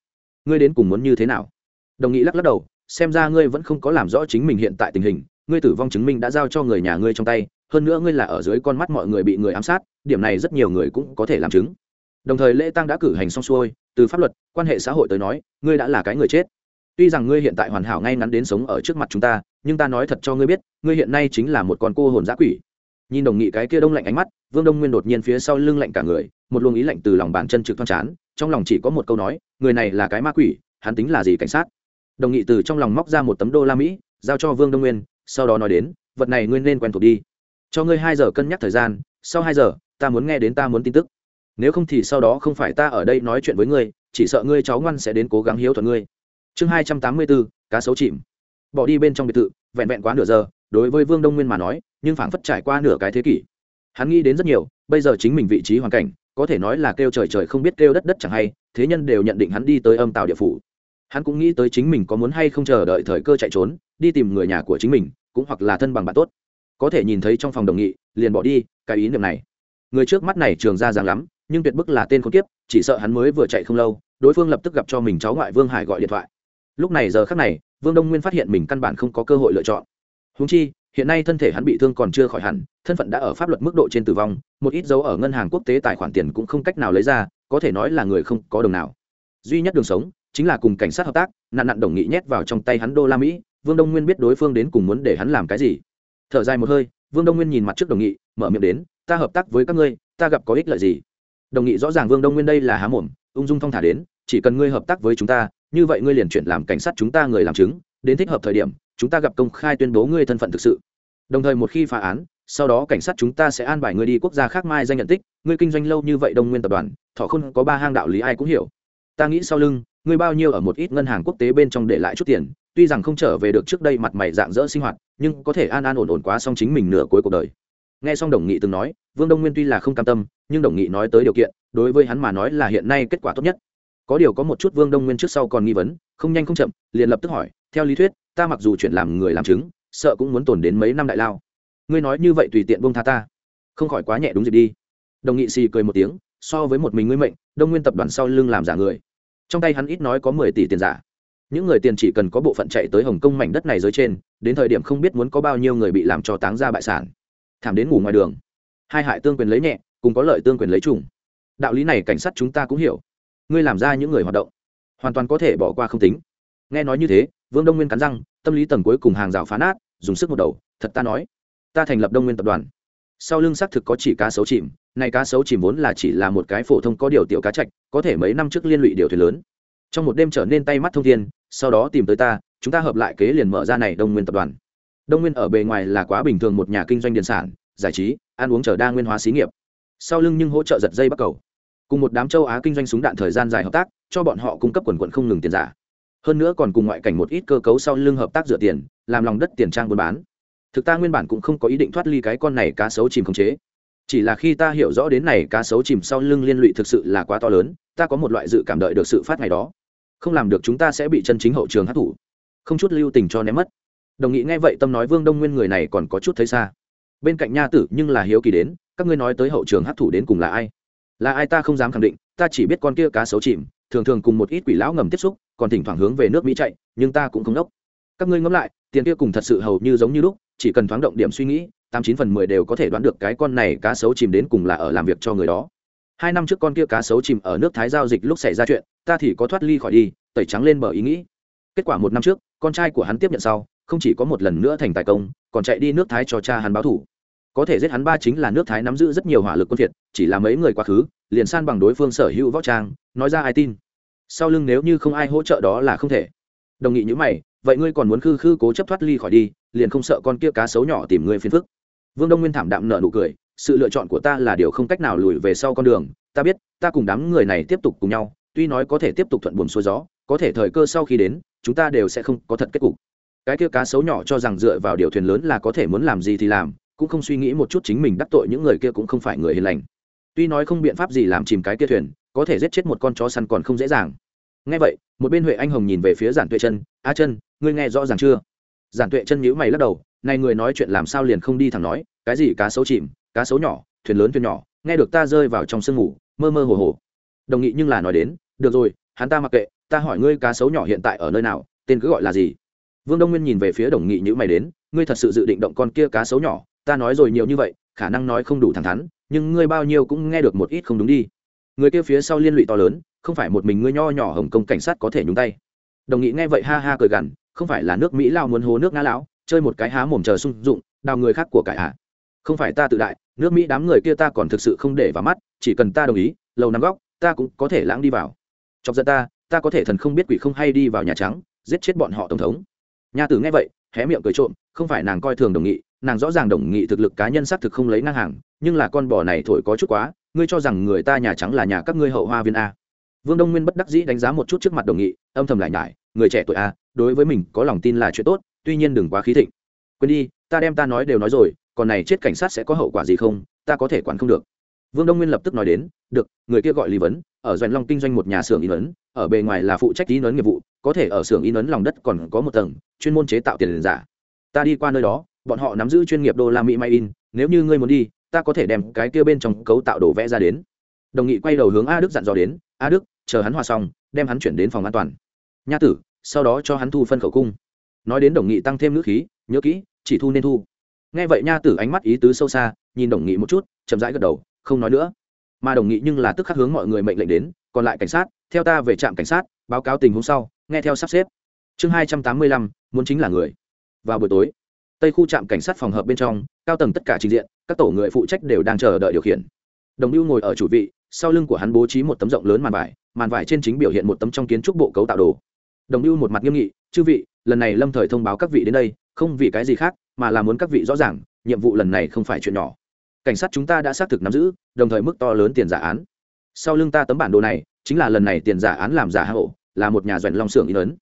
ngươi đến cùng muốn như thế nào? Đồng nghị lắc lắc đầu, xem ra ngươi vẫn không có làm rõ chính mình hiện tại tình hình, ngươi tử vong chứng minh đã giao cho người nhà ngươi trong tay hơn nữa ngươi là ở dưới con mắt mọi người bị người ám sát, điểm này rất nhiều người cũng có thể làm chứng. Đồng thời lễ tăng đã cử hành xong xuôi, từ pháp luật, quan hệ xã hội tới nói, ngươi đã là cái người chết. Tuy rằng ngươi hiện tại hoàn hảo ngay ngắn đến sống ở trước mặt chúng ta, nhưng ta nói thật cho ngươi biết, ngươi hiện nay chính là một con cô hồn giã quỷ. Nhìn đồng nghị cái kia đông lạnh ánh mắt, vương đông nguyên đột nhiên phía sau lưng lạnh cả người, một luồng ý lạnh từ lòng bàn chân trực thoăn chán, trong lòng chỉ có một câu nói, người này là cái ma quỷ, hắn tính là gì cảnh sát? Đồng nghị từ trong lòng móc ra một tấm đô la mỹ, giao cho vương đông nguyên, sau đó nói đến, vật này ngươi nên quen thuộc đi cho ngươi hai giờ cân nhắc thời gian, sau hai giờ, ta muốn nghe đến ta muốn tin tức. Nếu không thì sau đó không phải ta ở đây nói chuyện với ngươi, chỉ sợ ngươi cháu ngoan sẽ đến cố gắng hiếu thuận ngươi. Chương hai trăm tám mươi bốn, cá sấu chìm. Bỏ đi bên trong biệt thự, vẹn vẹn quá nửa giờ, đối với vương đông nguyên mà nói, nhưng phảng phất trải qua nửa cái thế kỷ. Hắn nghĩ đến rất nhiều, bây giờ chính mình vị trí hoàn cảnh, có thể nói là kêu trời trời không biết kêu đất đất chẳng hay, thế nhân đều nhận định hắn đi tới âm tàu địa phủ. Hắn cũng nghĩ tới chính mình có muốn hay không chờ đợi thời cơ chạy trốn, đi tìm người nhà của chính mình, cũng hoặc là thân bằng bạn tốt có thể nhìn thấy trong phòng đồng nghị, liền bỏ đi, cái ý niệm này. Người trước mắt này trường ra dáng lắm, nhưng tuyệt bức là tên khốn kiếp, chỉ sợ hắn mới vừa chạy không lâu, đối phương lập tức gặp cho mình cháu ngoại vương hải gọi điện thoại. Lúc này giờ khác này, vương đông nguyên phát hiện mình căn bản không có cơ hội lựa chọn. Húng chi, hiện nay thân thể hắn bị thương còn chưa khỏi hẳn, thân phận đã ở pháp luật mức độ trên tử vong, một ít dấu ở ngân hàng quốc tế tài khoản tiền cũng không cách nào lấy ra, có thể nói là người không có đồng nào. Duy nhất đường sống, chính là cùng cảnh sát hợp tác nạn nạn đồng nghị nhét vào trong tay hắn đô la mỹ. Vương đông nguyên biết đối phương đến cùng muốn để hắn làm cái gì thở dài một hơi, vương đông nguyên nhìn mặt trước đồng nghị, mở miệng đến, ta hợp tác với các ngươi, ta gặp có ích lợi gì? Đồng nghị rõ ràng vương đông nguyên đây là há mồm, ung dung thong thả đến, chỉ cần ngươi hợp tác với chúng ta, như vậy ngươi liền chuyển làm cảnh sát chúng ta người làm chứng, đến thích hợp thời điểm, chúng ta gặp công khai tuyên bố ngươi thân phận thực sự. Đồng thời một khi phá án, sau đó cảnh sát chúng ta sẽ an bài ngươi đi quốc gia khác mai danh nhận tích, ngươi kinh doanh lâu như vậy đông nguyên tập đoàn, thọ không có ba hang đạo lý ai cũng hiểu. Ta nghĩ sau lưng, ngươi bao nhiêu ở một ít ngân hàng quốc tế bên trong để lại chút tiền tuy rằng không trở về được trước đây mặt mày dạng dỡ sinh hoạt, nhưng có thể an an ổn ổn quá xong chính mình nửa cuối cuộc đời. Nghe xong đồng nghị từng nói, vương đông nguyên tuy là không cam tâm, nhưng đồng nghị nói tới điều kiện, đối với hắn mà nói là hiện nay kết quả tốt nhất. Có điều có một chút vương đông nguyên trước sau còn nghi vấn, không nhanh không chậm, liền lập tức hỏi, theo lý thuyết, ta mặc dù chuyển làm người làm chứng, sợ cũng muốn tồn đến mấy năm đại lao. Ngươi nói như vậy tùy tiện buông tha ta. Không khỏi quá nhẹ đúng dịp đi. Đồng nghị xì cười một tiếng, so với một mình ngươi mệnh, đông nguyên tập đoàn sau lưng làm giả người. Trong tay hắn ít nói có mười tỷ tiền giả những người tiền chỉ cần có bộ phận chạy tới hồng kông mảnh đất này dưới trên, đến thời điểm không biết muốn có bao nhiêu người bị làm cho táng ra bại sản. Thảm đến ngủ ngoài đường. Hai hại tương quyền lấy nhẹ, cùng có lợi tương quyền lấy trùng. Đạo lý này cảnh sát chúng ta cũng hiểu. Ngươi làm ra những người hoạt động, hoàn toàn có thể bỏ qua không tính. Nghe nói như thế, vương đông nguyên cắn răng, tâm lý tầng cuối cùng hàng rào phá nát, dùng sức một đầu, thật ta nói, ta thành lập đông nguyên tập đoàn. Sau lưng xác thực có chỉ cá sấu chìm, này cá sấu chìm vốn là chỉ là một cái phổ thông có điều tiểu cá chạch có thể mấy năm trước liên lụy điều thuyền lớn. Trong một đêm trở nên tay mắt thông thiên sau đó tìm tới ta, chúng ta hợp lại kế liền mở ra này đông nguyên tập đoàn. Đông nguyên ở bề ngoài là quá bình thường một nhà kinh doanh điện sản, giải trí, ăn uống chờ đa nguyên hóa xí nghiệp. Sau lưng nhưng hỗ trợ giật dây bắt cầu. Cùng một đám châu á kinh doanh súng đạn thời gian dài hợp tác, cho bọn họ cung cấp quần quận không ngừng tiền giả. Hơn nữa còn cùng ngoại cảnh một ít cơ cấu sau lưng hợp tác dựa tiền, làm lòng đất tiền trang buôn bán. Thực ta nguyên bản cũng không có ý định thoát ly cái con này cá sấu chìm khống chế. Chỉ là khi ta hiểu rõ đến này cá sấu chìm sau lưng liên lụy thực sự là quá to lớn, ta có một loại dự cảm đợi được sự phát ngày đó không làm được chúng ta sẽ bị chân chính hậu trường hát thủ không chút lưu tình cho ném mất. Đồng nghị nghe vậy tâm nói vương đông nguyên người này còn có chút thấy xa. Bên cạnh nha tử, nhưng là hiếu kỳ đến, các ngươi nói tới hậu trường hát thủ đến cùng là ai? Là ai ta không dám khẳng định, ta chỉ biết con kia cá xấu chìm, thường thường cùng một ít quỷ lão ngầm tiếp xúc, còn thỉnh thoảng hướng về nước mỹ chạy, nhưng ta cũng không đốc. Các ngươi ngẫm lại, tiền kia cùng thật sự hầu như giống như lúc, chỉ cần thoáng động điểm suy nghĩ, tám chín phần mười đều có thể đoán được cái con này cá sấu chìm đến cùng là ở làm việc cho người đó hai năm trước con kia cá sấu chìm ở nước thái giao dịch lúc xảy ra chuyện, ta thì có thoát ly khỏi đi, tẩy trắng lên bờ ý nghĩ. Kết quả một năm trước, con trai của hắn tiếp nhận sau, không chỉ có một lần nữa thành tài công, còn chạy đi nước thái cho cha hắn báo thủ có thể giết hắn ba chính là nước thái nắm giữ rất nhiều hỏa lực quân thiệt chỉ là mấy người quá khứ, liền san bằng đối phương sở hữu võ trang, nói ra ai tin. Sau lưng nếu như không ai hỗ trợ đó là không thể. Đồng nghị như mày, vậy ngươi còn muốn khư khư cố chấp thoát ly khỏi đi, liền không sợ con kia cá sấu nhỏ tìm ngươi phiền phức. Vương đông nguyên thảm đạm nợ nụ cười sự lựa chọn của ta là điều không cách nào lùi về sau con đường. Ta biết, ta cùng đám người này tiếp tục cùng nhau, tuy nói có thể tiếp tục thuận buồn xuôi gió, có thể thời cơ sau khi đến, chúng ta đều sẽ không có thật kết cục. Cái kia cá sấu nhỏ cho rằng dựa vào điều thuyền lớn là có thể muốn làm gì thì làm, cũng không suy nghĩ một chút chính mình đắc tội những người kia cũng không phải người hiền lành. Tuy nói không biện pháp gì làm chìm cái kia thuyền, có thể giết chết một con chó săn còn không dễ dàng. Ngay vậy, một bên huệ anh hồng nhìn về phía giản tuệ chân a chân ngươi nghe rõ ràng chưa? Giản tuệ chân nhíu mày lắc đầu, này người nói chuyện làm sao liền không đi thẳng nói, cái gì cá sấu chìm cá sấu nhỏ, thuyền lớn thuyền nhỏ, nghe được ta rơi vào trong sương ngủ mơ mơ hồ hồ. Đồng nghị nhưng là nói đến, được rồi, hắn ta mặc kệ, ta hỏi ngươi cá sấu nhỏ hiện tại ở nơi nào, tên cứ gọi là gì? Vương đông nguyên nhìn về phía đồng nghị nhữ mày đến, ngươi thật sự dự định động con kia cá sấu nhỏ? Ta nói rồi nhiều như vậy, khả năng nói không đủ thẳng thắn, nhưng ngươi bao nhiêu cũng nghe được một ít không đúng đi. Người kia phía sau liên lụy to lớn, không phải một mình ngươi nho nhỏ hồng kông cảnh sát có thể nhúng tay. Đồng nghị nghe vậy ha ha cười gằn, không phải là nước mỹ lao muốn hố nước ngã lão, chơi một cái há mồm chờ sung dụng, đào người khác của cải hạ không phải ta tự đại nước mỹ đám người kia ta còn thực sự không để vào mắt, chỉ cần ta đồng ý, lầu năm góc, ta cũng có thể lãng đi vào. Chọc giận ta ta có thể thần không biết quỷ không hay đi vào nhà trắng, giết chết bọn họ tổng thống. Nha tử nghe vậy, hé miệng cười trộm, không phải nàng coi thường đồng nghị, nàng rõ ràng đồng nghị thực lực cá nhân xác thực không lấy ngang hàng, nhưng là con bò này thổi có chút quá, ngươi cho rằng người ta nhà trắng là nhà các ngươi hậu hoa viên a. Vương đông nguyên bất đắc dĩ đánh giá một chút trước mặt đồng nghị, âm thầm lại nhải, người trẻ tuổi a, đối với mình có lòng tin là chuyện tốt, tuy nhiên đừng quá khí thịnh. Quên đi, ta đem ta nói đều nói rồi còn này chết cảnh sát sẽ có hậu quả gì không? Ta có thể quản không được. Vương đông nguyên lập tức nói đến, được, người kia gọi lý vấn, ở doanh long kinh doanh một nhà xưởng in ấn, ở bề ngoài là phụ trách in ấn nghiệp vụ, có thể ở xưởng in ấn lòng đất còn có một tầng, chuyên môn chế tạo tiền giả. Ta đi qua nơi đó, bọn họ nắm giữ chuyên nghiệp đô la mỹ may in, nếu như ngươi muốn đi, ta có thể đem cái kia bên trong cấu tạo đồ vẽ ra đến. Đồng nghị quay đầu hướng a đức dặn dò đến, a đức, chờ hắn hòa xong, đem hắn chuyển đến phòng an toàn. Nha tử, sau đó cho hắn thu phân khẩu cung. Nói đến đồng nghị tăng thêm ngữ khí, nhớ kỹ, chỉ thu nên thu nghe vậy nha tử ánh mắt ý tứ sâu xa, nhìn đồng nghị một chút, chậm rãi gật đầu, không nói nữa. Mà đồng nghị nhưng là tức khắc hướng mọi người mệnh lệnh đến, còn lại cảnh sát, theo ta về trạm cảnh sát, báo cáo tình huống sau, nghe theo sắp xếp. Chương hai trăm tám mươi lăm, muốn chính là người. Vào buổi tối, tây khu trạm cảnh sát phòng hợp bên trong, cao tầng tất cả trình diện, các tổ người phụ trách đều đang chờ đợi điều khiển. Đồng lưu ngồi ở chủ vị, sau lưng của hắn bố trí một tấm rộng lớn màn vải màn vải trên chính biểu hiện một tấm trong kiến trúc bộ cấu tạo đồ. Đồng lưu một mặt nghiêm nghị, chư vị, lần này lâm thời thông báo các vị đến đây không vì cái gì khác, mà là muốn các vị rõ ràng, nhiệm vụ lần này không phải chuyện nhỏ. Cảnh sát chúng ta đã xác thực nắm giữ, đồng thời mức to lớn tiền giả án. Sau lưng ta tấm bản đồ này, chính là lần này tiền giả án làm giả hạ hộ, là một nhà doanh long xưởng in ấn.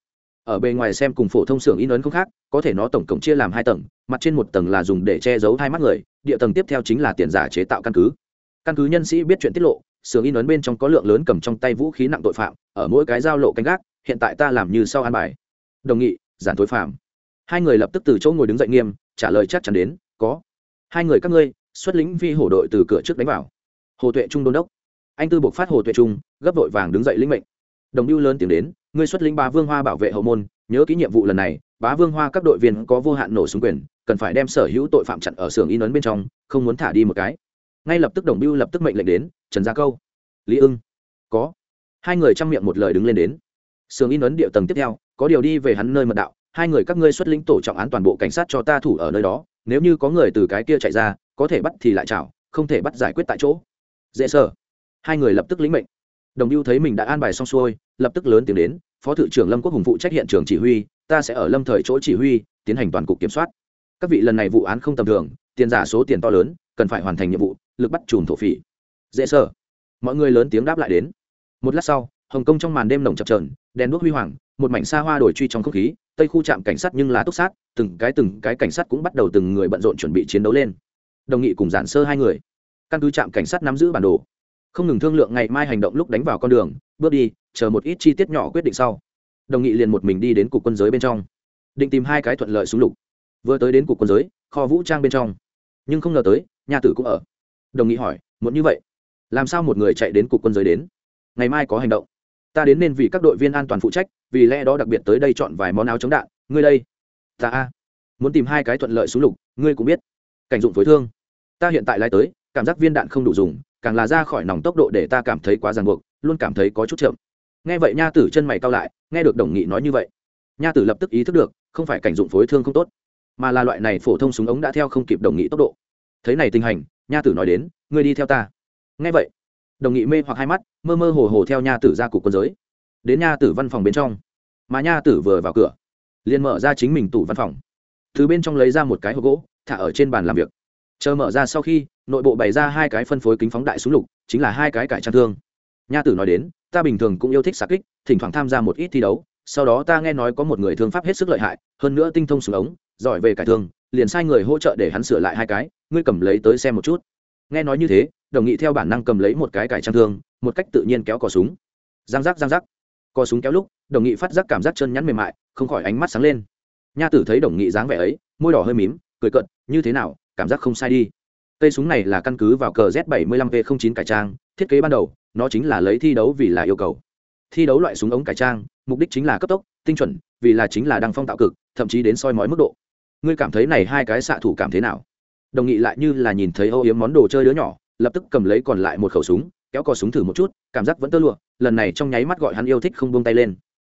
Ở bề ngoài xem cùng phổ thông xưởng in ấn không khác, có thể nó tổng cộng chia làm hai tầng, mặt trên một tầng là dùng để che giấu hai mắt người, địa tầng tiếp theo chính là tiền giả chế tạo căn cứ. Căn cứ nhân sĩ biết chuyện tiết lộ, xưởng in ấn bên trong có lượng lớn cầm trong tay vũ khí nặng tội phạm, ở mỗi cái giao lộ canh gác, hiện tại ta làm như sau an bài. Đồng nghị, giản tội phạm hai người lập tức từ chỗ ngồi đứng dậy nghiêm, trả lời chắc chắn đến, có. Hai người các ngươi, xuất lĩnh vi hổ đội từ cửa trước đánh vào. Hồ tuệ trung đôn đốc. Anh tư buộc phát hồ tuệ trung, gấp đội vàng đứng dậy lĩnh mệnh. Đồng mưu lớn tiếng đến, ngươi xuất lĩnh bá vương hoa bảo vệ hậu môn, nhớ ký nhiệm vụ lần này, bá vương hoa các đội viên có vô hạn nổ súng quyền, cần phải đem sở hữu tội phạm chặn ở xưởng in ấn bên trong, không muốn thả đi một cái. Ngay lập tức đồng mưu lập tức mệnh lệnh đến, trần gia câu. Lý ưng. Có. Hai người chăm miệng một lời đứng lên đến. Xưởng in ấn địa tầng tiếp theo, có điều đi về hắn nơi mật đạo hai người các ngươi xuất lĩnh tổ trọng án toàn bộ cảnh sát cho ta thủ ở nơi đó, nếu như có người từ cái kia chạy ra, có thể bắt thì lại chảo, không thể bắt giải quyết tại chỗ. Dễ sở hai người lập tức lĩnh mệnh. Đồng ưu thấy mình đã an bài xong xuôi, lập tức lớn tiếng đến, phó thự trưởng lâm quốc hùng phụ trách hiện trường chỉ huy, ta sẽ ở lâm thời chỗ chỉ huy, tiến hành toàn cục kiểm soát. Các vị lần này vụ án không tầm thường, tiền giả số tiền to lớn, cần phải hoàn thành nhiệm vụ, lực bắt chùm thổ phỉ. Dễ sở mọi người lớn tiếng đáp lại đến. Một lát sau, hồng kông trong màn đêm nồng chập trờn đèn đuốc huy hoàng một mảnh xa hoa đổi truy trong không khí, tây khu trạm cảnh sát nhưng là túc sát, từng cái từng cái cảnh sát cũng bắt đầu từng người bận rộn chuẩn bị chiến đấu lên. Đồng nghị cùng giản sơ hai người. Căn cứ trạm cảnh sát nắm giữ bản đồ. Không ngừng thương lượng ngày mai hành động lúc đánh vào con đường, bước đi, chờ một ít chi tiết nhỏ quyết định sau. Đồng nghị liền một mình đi đến cục quân giới bên trong. Định tìm hai cái thuận lợi súng lục. Vừa tới đến cục quân giới, kho vũ trang bên trong. Nhưng không ngờ tới, nhà tử cũng ở. Đồng nghị hỏi muốn như vậy, làm sao một người chạy đến cục quân giới đến? Ngày mai có hành động. Ta đến nên vì các đội viên an toàn phụ trách vì lẽ đó đặc biệt tới đây chọn vài món áo chống đạn. Ngươi đây, ta a. Muốn tìm hai cái thuận lợi súng lục, ngươi cũng biết. Cảnh dụng phối thương. Ta hiện tại lại tới, cảm giác viên đạn không đủ dùng, càng là ra khỏi nòng tốc độ để ta cảm thấy quá ràng buộc, luôn cảm thấy có chút chậm. Nghe vậy nha tử chân mày cao lại, nghe được đồng nghị nói như vậy. Nha tử lập tức ý thức được, không phải cảnh dụng phối thương không tốt, mà là loại này phổ thông súng ống đã theo không kịp đồng nghị tốc độ. Thấy này tình hình, nha tử nói đến, ngươi đi theo ta. Nghe vậy, đồng nghị mê hoặc hai mắt, mơ mơ hồ hồ theo nha tử ra cục quân giới đến nha tử văn phòng bên trong. Mà nha tử vừa vào cửa, liền mở ra chính mình tủ văn phòng. Từ bên trong lấy ra một cái hộp gỗ, thả ở trên bàn làm việc. Chờ mở ra sau khi, nội bộ bày ra hai cái phân phối kính phóng đại súng lục, chính là hai cái cải trang thương. Nha tử nói đến, ta bình thường cũng yêu thích xạ kích, thỉnh thoảng tham gia một ít thi đấu, sau đó ta nghe nói có một người thương pháp hết sức lợi hại, hơn nữa tinh thông súng ống, giỏi về cải thương, liền sai người hỗ trợ để hắn sửa lại hai cái, ngươi cầm lấy tới xem một chút. Nghe nói như thế, đồng nghị theo bản năng cầm lấy một cái cải trang thương, một cách tự nhiên kéo cò súng. Giang giác giang giác co súng kéo lúc, đồng nghị phát giác cảm giác chân nhắn mềm mại, không khỏi ánh mắt sáng lên. Nha tử thấy đồng nghị dáng vẻ ấy, môi đỏ hơi mím, cười cận như thế nào, cảm giác không sai đi. Cây súng này là căn cứ vào cờ z 75 v 09 cải trang, thiết kế ban đầu, nó chính là lấy thi đấu vì là yêu cầu. Thi đấu loại súng ống cải trang, mục đích chính là cấp tốc, tinh chuẩn, vì là chính là đăng phong tạo cực, thậm chí đến soi mói mức độ. Ngươi cảm thấy này hai cái xạ thủ cảm thế nào? Đồng nghị lại như là nhìn thấy âu yếm món đồ chơi đứa nhỏ, lập tức cầm lấy còn lại một khẩu súng kéo cò súng thử một chút, cảm giác vẫn tơ lụa, lần này trong nháy mắt gọi hắn yêu thích không buông tay lên.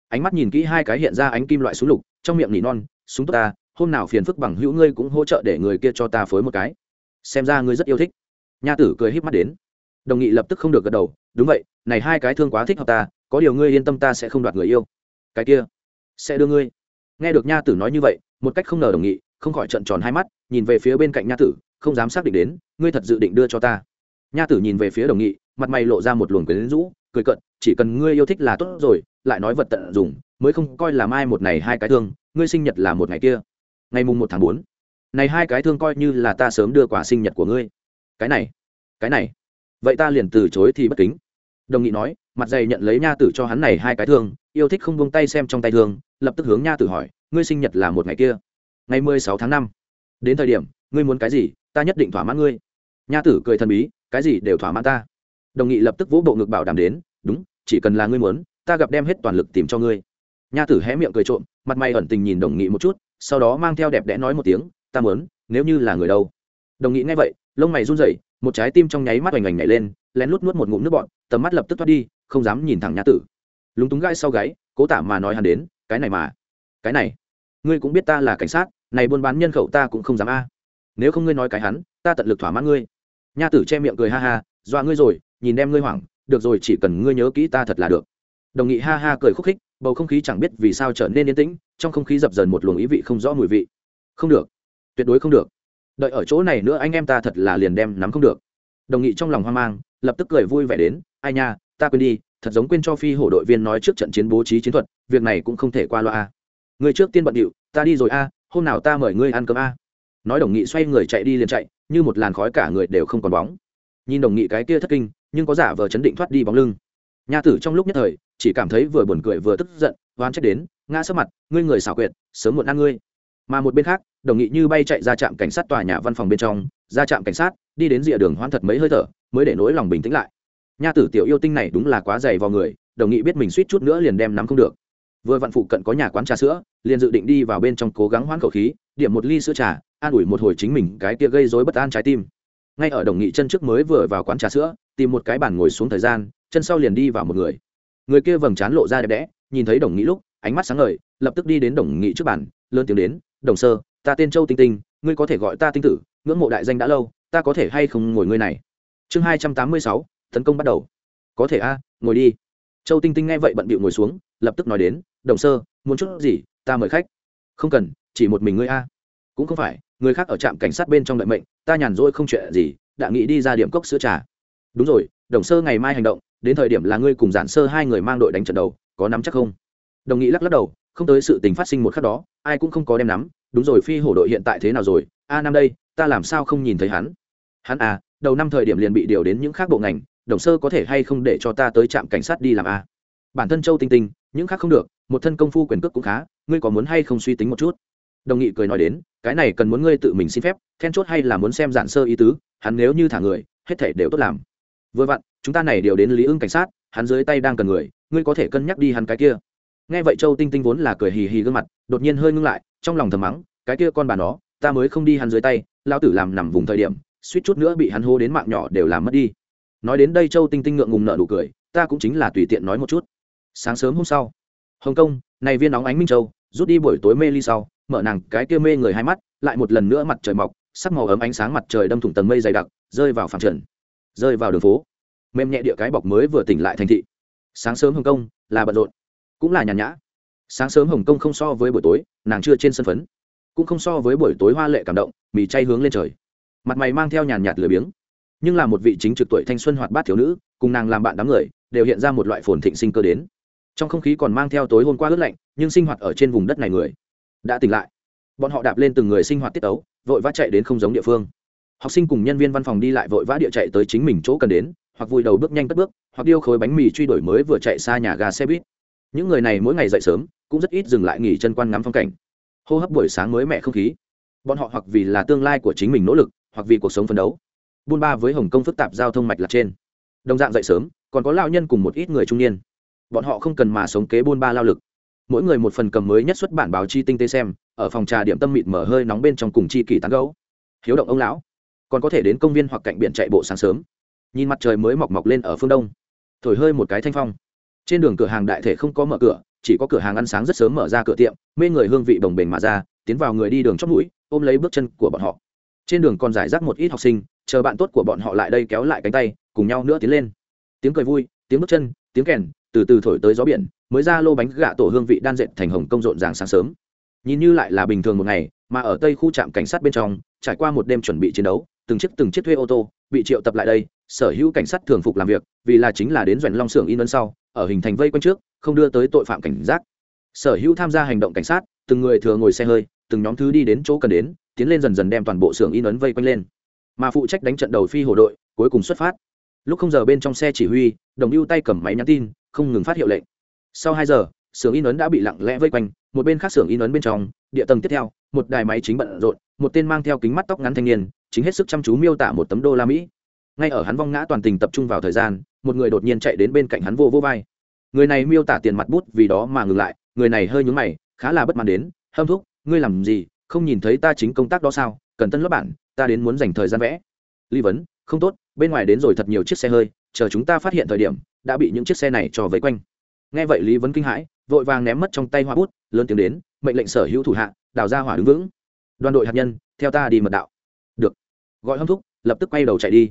Ánh mắt nhìn kỹ hai cái hiện ra ánh kim loại súng lục, trong miệng nỉ non, súng tốt ta, hôm nào phiền phức bằng hữu ngươi cũng hỗ trợ để người kia cho ta phối một cái. Xem ra ngươi rất yêu thích. Nha tử cười híp mắt đến. Đồng nghị lập tức không được gật đầu, đúng vậy, này hai cái thương quá thích hợp ta, có điều ngươi yên tâm ta sẽ không đoạt người yêu. Cái kia, sẽ đưa ngươi. Nghe được nha tử nói như vậy, một cách không ngờ đồng nghị, không khỏi trận tròn hai mắt, nhìn về phía bên cạnh nha tử, không dám xác định đến, ngươi thật dự định đưa cho ta? Nha tử nhìn về phía đồng nghị mặt mày lộ ra một luồng quyến rũ, cười cận chỉ cần ngươi yêu thích là tốt rồi, lại nói vật tận dùng mới không coi là mai một này hai cái thương, ngươi sinh nhật là một ngày kia. Ngày mùng một tháng bốn, này hai cái thương coi như là ta sớm đưa quả sinh nhật của ngươi. Cái này cái này. Vậy ta liền từ chối thì bất kính. Đồng nghị nói, mặt dày nhận lấy nha tử cho hắn này hai cái thương, yêu thích không buông tay xem trong tay thương, lập tức hướng nha tử hỏi, ngươi sinh nhật là một ngày kia. Ngày mười sáu tháng năm. Đến thời điểm, ngươi muốn cái gì, ta nhất định thỏa mãn ngươi. Nha tử cười thần bí, cái gì đều thỏa mãn ta đồng nghị lập tức vỗ bộ ngực bảo đảm đến, đúng, chỉ cần là ngươi muốn, ta gặp đem hết toàn lực tìm cho ngươi. Nha tử hé miệng cười trộm, mặt mày ẩn tình nhìn đồng nghị một chút, sau đó mang theo đẹp đẽ nói một tiếng, ta muốn, nếu như là người đâu. Đồng nghị nghe vậy, lông mày run rẩy, một trái tim trong nháy mắt hoành hành nhảy lên, lén lút nuốt một ngụm nước bọn tầm mắt lập tức thoát đi, không dám nhìn thẳng nha tử. Lúng túng gãi sau gáy, cố tả mà nói hắn đến, cái này mà, cái này, ngươi cũng biết ta là cảnh sát, này buôn bán nhân khẩu ta cũng không dám a. Nếu không ngươi nói cái hắn, ta tận lực thỏa mãn ngươi. Nha tử che miệng cười ha ha, dọa ngươi rồi nhìn đem ngươi hoảng, được rồi, chỉ cần ngươi nhớ kỹ ta thật là được. Đồng nghị ha ha cười khúc khích, bầu không khí chẳng biết vì sao trở nên yên tĩnh, trong không khí dập dần một luồng ý vị không rõ mùi vị. Không được. Tuyệt đối không được. Đợi ở chỗ này nữa anh em ta thật là liền đem nắm không được. Đồng nghị trong lòng hoang mang, lập tức cười vui vẻ đến, ai nha, ta quên đi, thật giống quên cho phi hổ đội viên nói trước trận chiến bố trí chiến thuật, việc này cũng không thể qua loa a. Người trước tiên bận điệu, ta đi rồi a, hôm nào ta mời ngươi ăn cơm a. Nói đồng nghị xoay người chạy đi liền chạy, như một làn khói cả người đều không còn bóng. Nhìn đồng nghị cái kia thất kinh nhưng có giả vờ chấn định thoát đi bóng lưng. Nha tử trong lúc nhất thời, chỉ cảm thấy vừa buồn cười vừa tức giận oan trách đến, ngã sấp mặt, ngươi người xảo quyệt, sớm muộn ăn ngươi. Mà một bên khác, đồng nghị như bay chạy ra trạm cảnh sát tòa nhà văn phòng bên trong, ra trạm cảnh sát, đi đến rìa đường hoãn thật mấy hơi thở, mới để nỗi lòng bình tĩnh lại. Nha tử tiểu yêu tinh này đúng là quá dày vào người, đồng nghị biết mình suýt chút nữa liền đem nắm không được. Vừa vặn phụ cận có nhà quán trà sữa, liền dự định đi vào bên trong cố gắng hoãn khẩu khí, điểm một ly sữa trà, an ủi một hồi chính mình cái kia gây rối bất an trái tim ngay ở đồng nghị chân trước mới vừa vào quán trà sữa, tìm một cái bàn ngồi xuống thời gian, chân sau liền đi vào một người. Người kia vầng trán lộ ra đẹp đẽ, nhìn thấy đồng nghị lúc, ánh mắt sáng ngời, lập tức đi đến đồng nghị trước bàn, lớn tiếng đến, đồng sơ, ta tên châu tinh tinh, ngươi có thể gọi ta tinh tử, ngưỡng mộ đại danh đã lâu, ta có thể hay không ngồi ngươi này? Chương hai trăm tám mươi sáu, tấn công bắt đầu. Có thể a, ngồi đi. Châu tinh tinh nghe vậy bận bịu ngồi xuống, lập tức nói đến, đồng sơ, muốn chút gì, ta mời khách. Không cần, chỉ một mình ngươi a. Cũng không phải người khác ở trạm cảnh sát bên trong đợi mệnh, ta nhàn rỗi không chuyện gì, đã nghĩ đi ra điểm cốc sữa trà. Đúng rồi, đồng sơ ngày mai hành động, đến thời điểm là ngươi cùng giản sơ hai người mang đội đánh trận đầu, có nắm chắc không? Đồng nghị lắc lắc đầu, không tới sự tình phát sinh một khắc đó, ai cũng không có đem nắm, đúng rồi, phi hổ đội hiện tại thế nào rồi? A năm đây, ta làm sao không nhìn thấy hắn? Hắn à đầu năm thời điểm liền bị điều đến những khác bộ ngành, đồng sơ có thể hay không để cho ta tới trạm cảnh sát đi làm a bản thân châu tinh tinh, những khác không được, một thân công phu quyền cước cũng khá, ngươi có muốn hay không suy tính một chút? Đồng nghị cười nói đến, cái này cần muốn ngươi tự mình xin phép, then chốt hay là muốn xem giản sơ ý tứ, hắn nếu như thả người, hết thể đều tốt làm. Vừa vặn, chúng ta này điều đến lý ưng cảnh sát, hắn dưới tay đang cần người, ngươi có thể cân nhắc đi hắn cái kia. Nghe vậy châu tinh tinh vốn là cười hì hì gương mặt, đột nhiên hơi ngưng lại, trong lòng thầm mắng, cái kia con bà nó, ta mới không đi hắn dưới tay lao tử làm nằm vùng thời điểm, suýt chút nữa bị hắn hô đến mạng nhỏ đều làm mất đi. Nói đến đây châu tinh tinh ngượng ngùng nợ nụ cười, ta cũng chính là tùy tiện nói một chút. Sáng sớm hôm sau, hồng kông, này viên nóng ánh minh châu rút đi buổi tối mê ly sau, mở nàng cái kia mê người hai mắt, lại một lần nữa mặt trời mọc, sắc màu ấm ánh sáng mặt trời đâm thủng tầng mây dày đặc, rơi vào phẳng trần, rơi vào đường phố. Mềm nhẹ địa cái bọc mới vừa tỉnh lại thành thị. Sáng sớm hồng kông, là bận rộn, cũng là nhàn nhã. Sáng sớm hồng kông không so với buổi tối, nàng chưa trên sân phấn, cũng không so với buổi tối hoa lệ cảm động, mì chay hướng lên trời. Mặt mày mang theo nhàn nhạt lười biếng. Nhưng là một vị chính trực tuổi thanh xuân hoạt bát thiếu nữ, cùng nàng làm bạn đám người, đều hiện ra một loại phồn thịnh sinh cơ đến trong không khí còn mang theo tối hôm qua ướt lạnh, nhưng sinh hoạt ở trên vùng đất này người đã tỉnh lại. Bọn họ đạp lên từng người sinh hoạt tiết ấu vội vã chạy đến không giống địa phương. Học sinh cùng nhân viên văn phòng đi lại vội vã địa chạy tới chính mình chỗ cần đến, hoặc vùi đầu bước nhanh cất bước, hoặc điêu khối bánh mì truy đuổi mới vừa chạy xa nhà ga xe buýt. Những người này mỗi ngày dậy sớm, cũng rất ít dừng lại nghỉ chân quan ngắm phong cảnh. Hô hấp buổi sáng mới mẻ không khí. Bọn họ hoặc vì là tương lai của chính mình nỗ lực, hoặc vì cuộc sống phấn đấu. Buôn ba với hồng kông phức tạp giao thông mạch lạc trên. Đồng dạng dậy sớm, còn có lao nhân cùng một ít người trung niên bọn họ không cần mà sống kế buôn ba lao lực. Mỗi người một phần cầm mới nhất xuất bản báo chi tinh tế xem, ở phòng trà điểm tâm mịt mở hơi nóng bên trong cùng chi kỳ tán gấu hiếu động ông lão, còn có thể đến công viên hoặc cạnh biển chạy bộ sáng sớm. Nhìn mặt trời mới mọc mọc lên ở phương đông. Thổi hơi một cái thanh phong. Trên đường cửa hàng đại thể không có mở cửa, chỉ có cửa hàng ăn sáng rất sớm mở ra cửa tiệm, mê người hương vị bồng bềnh mà ra, tiến vào người đi đường chót mũi, ôm lấy bước chân của bọn họ. Trên đường còn giải rác một ít học sinh, chờ bạn tốt của bọn họ lại đây kéo lại cánh tay, cùng nhau nữa tiến lên. Tiếng cười vui, tiếng bước chân, tiếng kèn từ từ thổi tới gió biển, mới ra lô bánh gạ tổ hương vị đan dệt thành hồng công rộn ràng sáng sớm. Nhìn như lại là bình thường một ngày, mà ở tây khu trạm cảnh sát bên trong, trải qua một đêm chuẩn bị chiến đấu, từng chiếc từng chiếc thuê ô tô bị triệu tập lại đây, sở hữu cảnh sát thường phục làm việc, vì là chính là đến doanh long xưởng in ấn sau, ở hình thành vây quanh trước, không đưa tới tội phạm cảnh giác. Sở hữu tham gia hành động cảnh sát, từng người thừa ngồi xe hơi, từng nhóm thứ đi đến chỗ cần đến, tiến lên dần dần đem toàn bộ xưởng in ấn vây quanh lên. Mà phụ trách đánh trận đầu phi hồ đội, cuối cùng xuất phát lúc không giờ bên trong xe chỉ huy, đồng ưu tay cầm máy nhắn tin, không ngừng phát hiệu lệnh. Sau hai giờ, xưởng in ấn đã bị lặng lẽ vây quanh, một bên khác xưởng in ấn bên trong, địa tầng tiếp theo, một đài máy chính bận rộn, một tên mang theo kính mắt tóc ngắn thanh niên, chính hết sức chăm chú miêu tả một tấm đô la mỹ. Ngay ở hắn vong ngã toàn tình tập trung vào thời gian, một người đột nhiên chạy đến bên cạnh hắn vô vô vai. Người này miêu tả tiền mặt bút vì đó mà ngừng lại, người này hơi nhúng mày, khá là bất mãn đến, hâm thúc, ngươi làm gì? Không nhìn thấy ta chính công tác đó sao? Cần tân lớp bản ta đến muốn dành thời gian vẽ. Ly vấn, không tốt bên ngoài đến rồi thật nhiều chiếc xe hơi, chờ chúng ta phát hiện thời điểm, đã bị những chiếc xe này cho vây quanh. Nghe vậy lý vấn kinh hãi, vội vàng ném mất trong tay hoa bút, lớn tiếng đến, mệnh lệnh sở hữu thủ hạ, đào ra hỏa đứng vững. Đoàn đội hạt nhân, theo ta đi mật đạo. Được. Gọi hâm thúc, lập tức quay đầu chạy đi.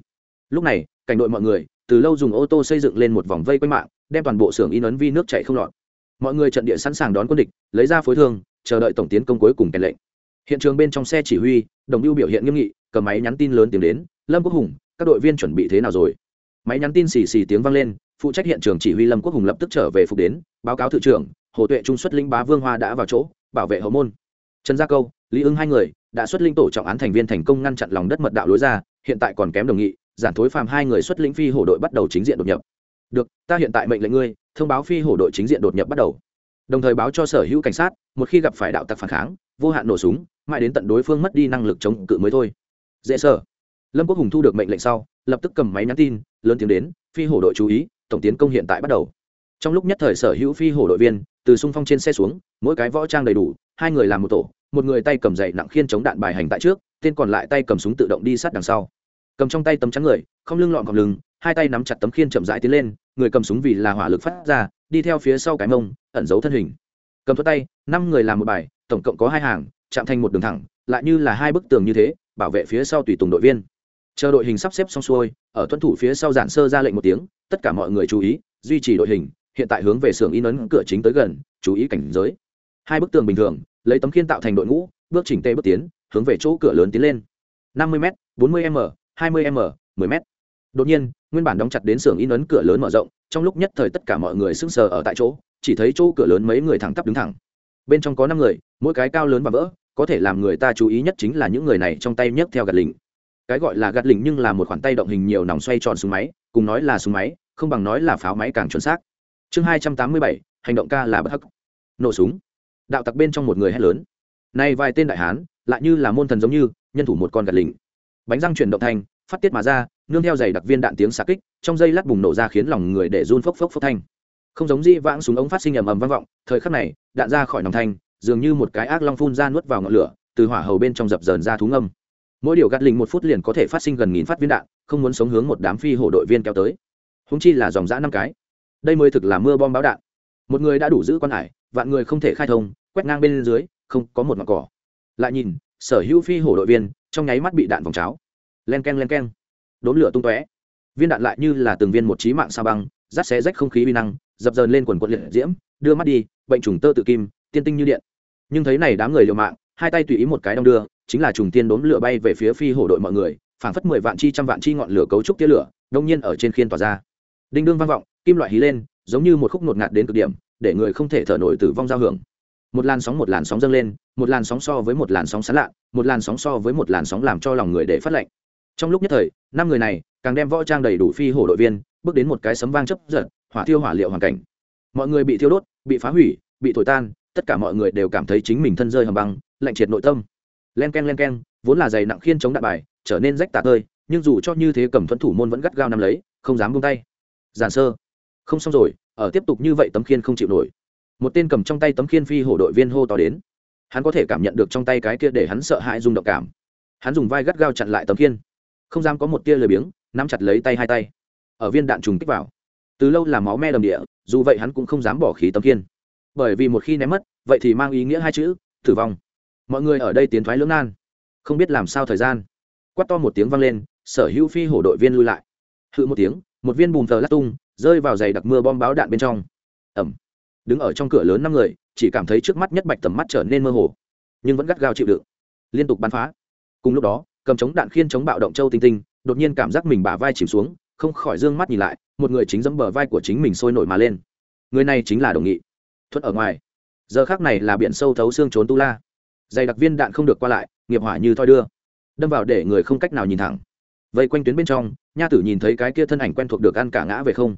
Lúc này, cảnh đội mọi người, từ lâu dùng ô tô xây dựng lên một vòng vây quanh mạng, đem toàn bộ xưởng in ấn vi nước chạy không lọt. Mọi người trận địa sẵn sàng đón quân địch, lấy ra phối thương, chờ đợi tổng tiến công cuối cùng kèn lệnh. Hiện trường bên trong xe chỉ huy, đồng ưu biểu hiện nghiêm nghị, cầm máy nhắn tin lớn tiếng đến, lâm quốc hùng các đội viên chuẩn bị thế nào rồi? Máy nhắn tin xì xì tiếng vang lên, phụ trách hiện trường chỉ huy lâm quốc hùng lập tức trở về phục đến, báo cáo thự trưởng, hồ tuệ trung xuất linh bá vương hoa đã vào chỗ, bảo vệ hậu môn. Trần gia câu, lý ưng hai người đã xuất linh tổ trọng án thành viên thành công ngăn chặn lòng đất mật đạo lối ra, hiện tại còn kém đồng nghị, giản thối phàm hai người xuất lĩnh phi hổ đội bắt đầu chính diện đột nhập. Được, ta hiện tại mệnh lệnh ngươi, thông báo phi hổ đội chính diện đột nhập bắt đầu. Đồng thời báo cho sở hữu cảnh sát, một khi gặp phải đạo tặc phản kháng, vô hạn nổ súng, mãi đến tận đối phương mất đi năng lực chống cự mới thôi. Dễ sở lâm quốc hùng thu được mệnh lệnh sau, lập tức cầm máy nhắn tin, lớn tiếng đến, phi hổ đội chú ý, tổng tiến công hiện tại bắt đầu. Trong lúc nhất thời sở hữu phi hổ đội viên, từ sung phong trên xe xuống, mỗi cái võ trang đầy đủ, hai người làm một tổ, một người tay cầm dậy nặng khiên chống đạn bài hành tại trước, tên còn lại tay cầm súng tự động đi sát đằng sau. Cầm trong tay tấm trắng người, không lưng lọn còng lưng, hai tay nắm chặt tấm khiên chậm rãi tiến lên, người cầm súng vì là hỏa lực phát ra, đi theo phía sau cái mông, ẩn giấu thân hình. Cầm thuật tay, năm người làm một bài, tổng cộng có hai hàng, chạm thành một đường thẳng, lại như là hai bức tường như thế, bảo vệ phía sau tùy tùng đội viên chờ đội hình sắp xếp xong xuôi, ở tuân thủ phía sau giản sơ ra lệnh một tiếng, tất cả mọi người chú ý, duy trì đội hình, hiện tại hướng về xưởng in ấn cửa chính tới gần, chú ý cảnh giới. Hai bức tường bình thường, lấy tấm khiên tạo thành đội ngũ, bước chỉnh tê bước tiến, hướng về chỗ cửa lớn tiến lên. năm mươi m bốn mươi m, hai mươi m, mười m đột nhiên, nguyên bản đóng chặt đến xưởng in ấn cửa lớn mở rộng, trong lúc nhất thời tất cả mọi người sững sờ ở tại chỗ, chỉ thấy chỗ cửa lớn mấy người thẳng tắp đứng thẳng. Bên trong có năm người, mỗi cái cao lớn và vỡ, có thể làm người ta chú ý nhất chính là những người này trong tay nhấc theo gạt lình cái gọi là gạt lỉnh nhưng là một khoản tay động hình nhiều nòng xoay tròn súng máy, cùng nói là súng máy, không bằng nói là pháo máy càng chuẩn xác. Chương hai trăm tám mươi bảy, hành động ca là bất hắc. Nổ súng. Đạo tặc bên trong một người hét lớn. Nay vài tên đại hán, lại như là môn thần giống như, nhân thủ một con gạt lỉnh. Bánh răng chuyển động thành, phát tiết mà ra, nương theo giày đặc viên đạn tiếng xạ kích, trong dây lát bùng nổ ra khiến lòng người để run phốc phốc phốc thanh. Không giống di vãng súng ống phát sinh ầm ầm vang vọng, thời khắc này, đạn ra khỏi nòng thanh dường như một cái ác long phun ra nuốt vào ngọn lửa, từ hỏa hầu bên trong dập dờn ra thú ngâm mỗi điều gạt lình một phút liền có thể phát sinh gần nghìn phát viên đạn, không muốn sống hướng một đám phi hổ đội viên kéo tới. Húng chi là dòng giã năm cái. Đây mới thực là mưa bom báo đạn. Một người đã đủ giữ quan hải, vạn người không thể khai thông, quét ngang bên dưới, không có một mặt cỏ. Lại nhìn, sở hữu phi hổ đội viên, trong nháy mắt bị đạn vòng cháo. Len k e n len k e n đốn lửa tung tóe. Viên đạn lại như là từng viên một trí mạng sa băng, rát xé rách không khí vi năng, dập dờn lên quần quận liệt diễm, đưa mắt đi, bệnh trùng tơ tự kim, tiên tinh như điện. Nhưng thấy này đám người liều mạng, hai tay tùy ý một cái đong đưa chính là trùng tiên đốm lửa bay về phía phi hổ đội mọi người, phảng phất mười vạn chi trăm vạn chi ngọn lửa cấu trúc tia lửa, đông nhiên ở trên khiên tỏa ra. Đinh đương vang vọng, kim loại hí lên, giống như một khúc ngột ngạt đến cực điểm, để người không thể thở nổi tử vong giao hưởng. Một làn sóng một làn sóng dâng lên, một làn sóng so với một làn sóng sán lạ, một làn sóng so với một làn sóng làm cho lòng người để phát lệnh trong lúc nhất thời, năm người này càng đem võ trang đầy đủ phi hổ đội viên, bước đến một cái sấm vang chấp giật, hỏa thiêu hỏa liệu hoàn cảnh. Mọi người bị thiêu đốt, bị phá hủy, bị thổi tan, tất cả mọi người đều cảm thấy chính mình thân rơi hầm băng, lạnh triệt nội tâm len k e n len k e n vốn là giày nặng khiên chống đạn bài, trở nên rách tả tơi, nhưng dù cho như thế cầm thuẫn thủ môn vẫn gắt gao nắm lấy, không dám buông tay. Giản sơ. Không xong rồi, ở tiếp tục như vậy tấm khiên không chịu nổi. Một tên cầm trong tay tấm khiên phi hổ đội viên hô to đến. Hắn có thể cảm nhận được trong tay cái kia để hắn sợ hãi dùng động cảm. Hắn dùng vai gắt gao chặn lại tấm khiên. Không dám có một tia lười biếng, nắm chặt lấy tay hai tay. Ở viên đạn trùng kích vào. Từ lâu là máu me đầm địa, dù vậy hắn cũng không dám bỏ khí tấm khiên. Bởi vì một khi ném mất, vậy thì mang ý nghĩa hai chữ, tử vong mọi người ở đây tiến thoái lưỡng nan. Không biết làm sao thời gian. Quát to một tiếng vang lên, sở hữu phi hổ đội viên lui lại. Hự một tiếng, một viên bùn thờ lát tung, rơi vào giày đặc mưa bom báo đạn bên trong. Ẩm. Đứng ở trong cửa lớn năm người, chỉ cảm thấy trước mắt nhất bạch tầm mắt trở nên mơ hồ, nhưng vẫn gắt gao chịu đựng. Liên tục bắn phá. Cùng lúc đó, cầm chống đạn khiên chống bạo động châu tinh tinh, đột nhiên cảm giác mình bả vai chìm xuống, không khỏi d ư ơ n g mắt nhìn lại, một người chính dẫm bờ vai của chính mình sôi nổi mà lên. Người này chính là đồng nghị. Thuật ở ngoài. Giờ khác này là biển sâu thấu xương trốn tu la dày đặc viên đạn không được qua lại, nghiệp hỏa như thoi đưa. Đâm vào để người không cách nào nhìn thẳng. Vây quanh tuyến bên trong, nha tử nhìn thấy cái kia thân ảnh quen thuộc được ăn cả ngã về không.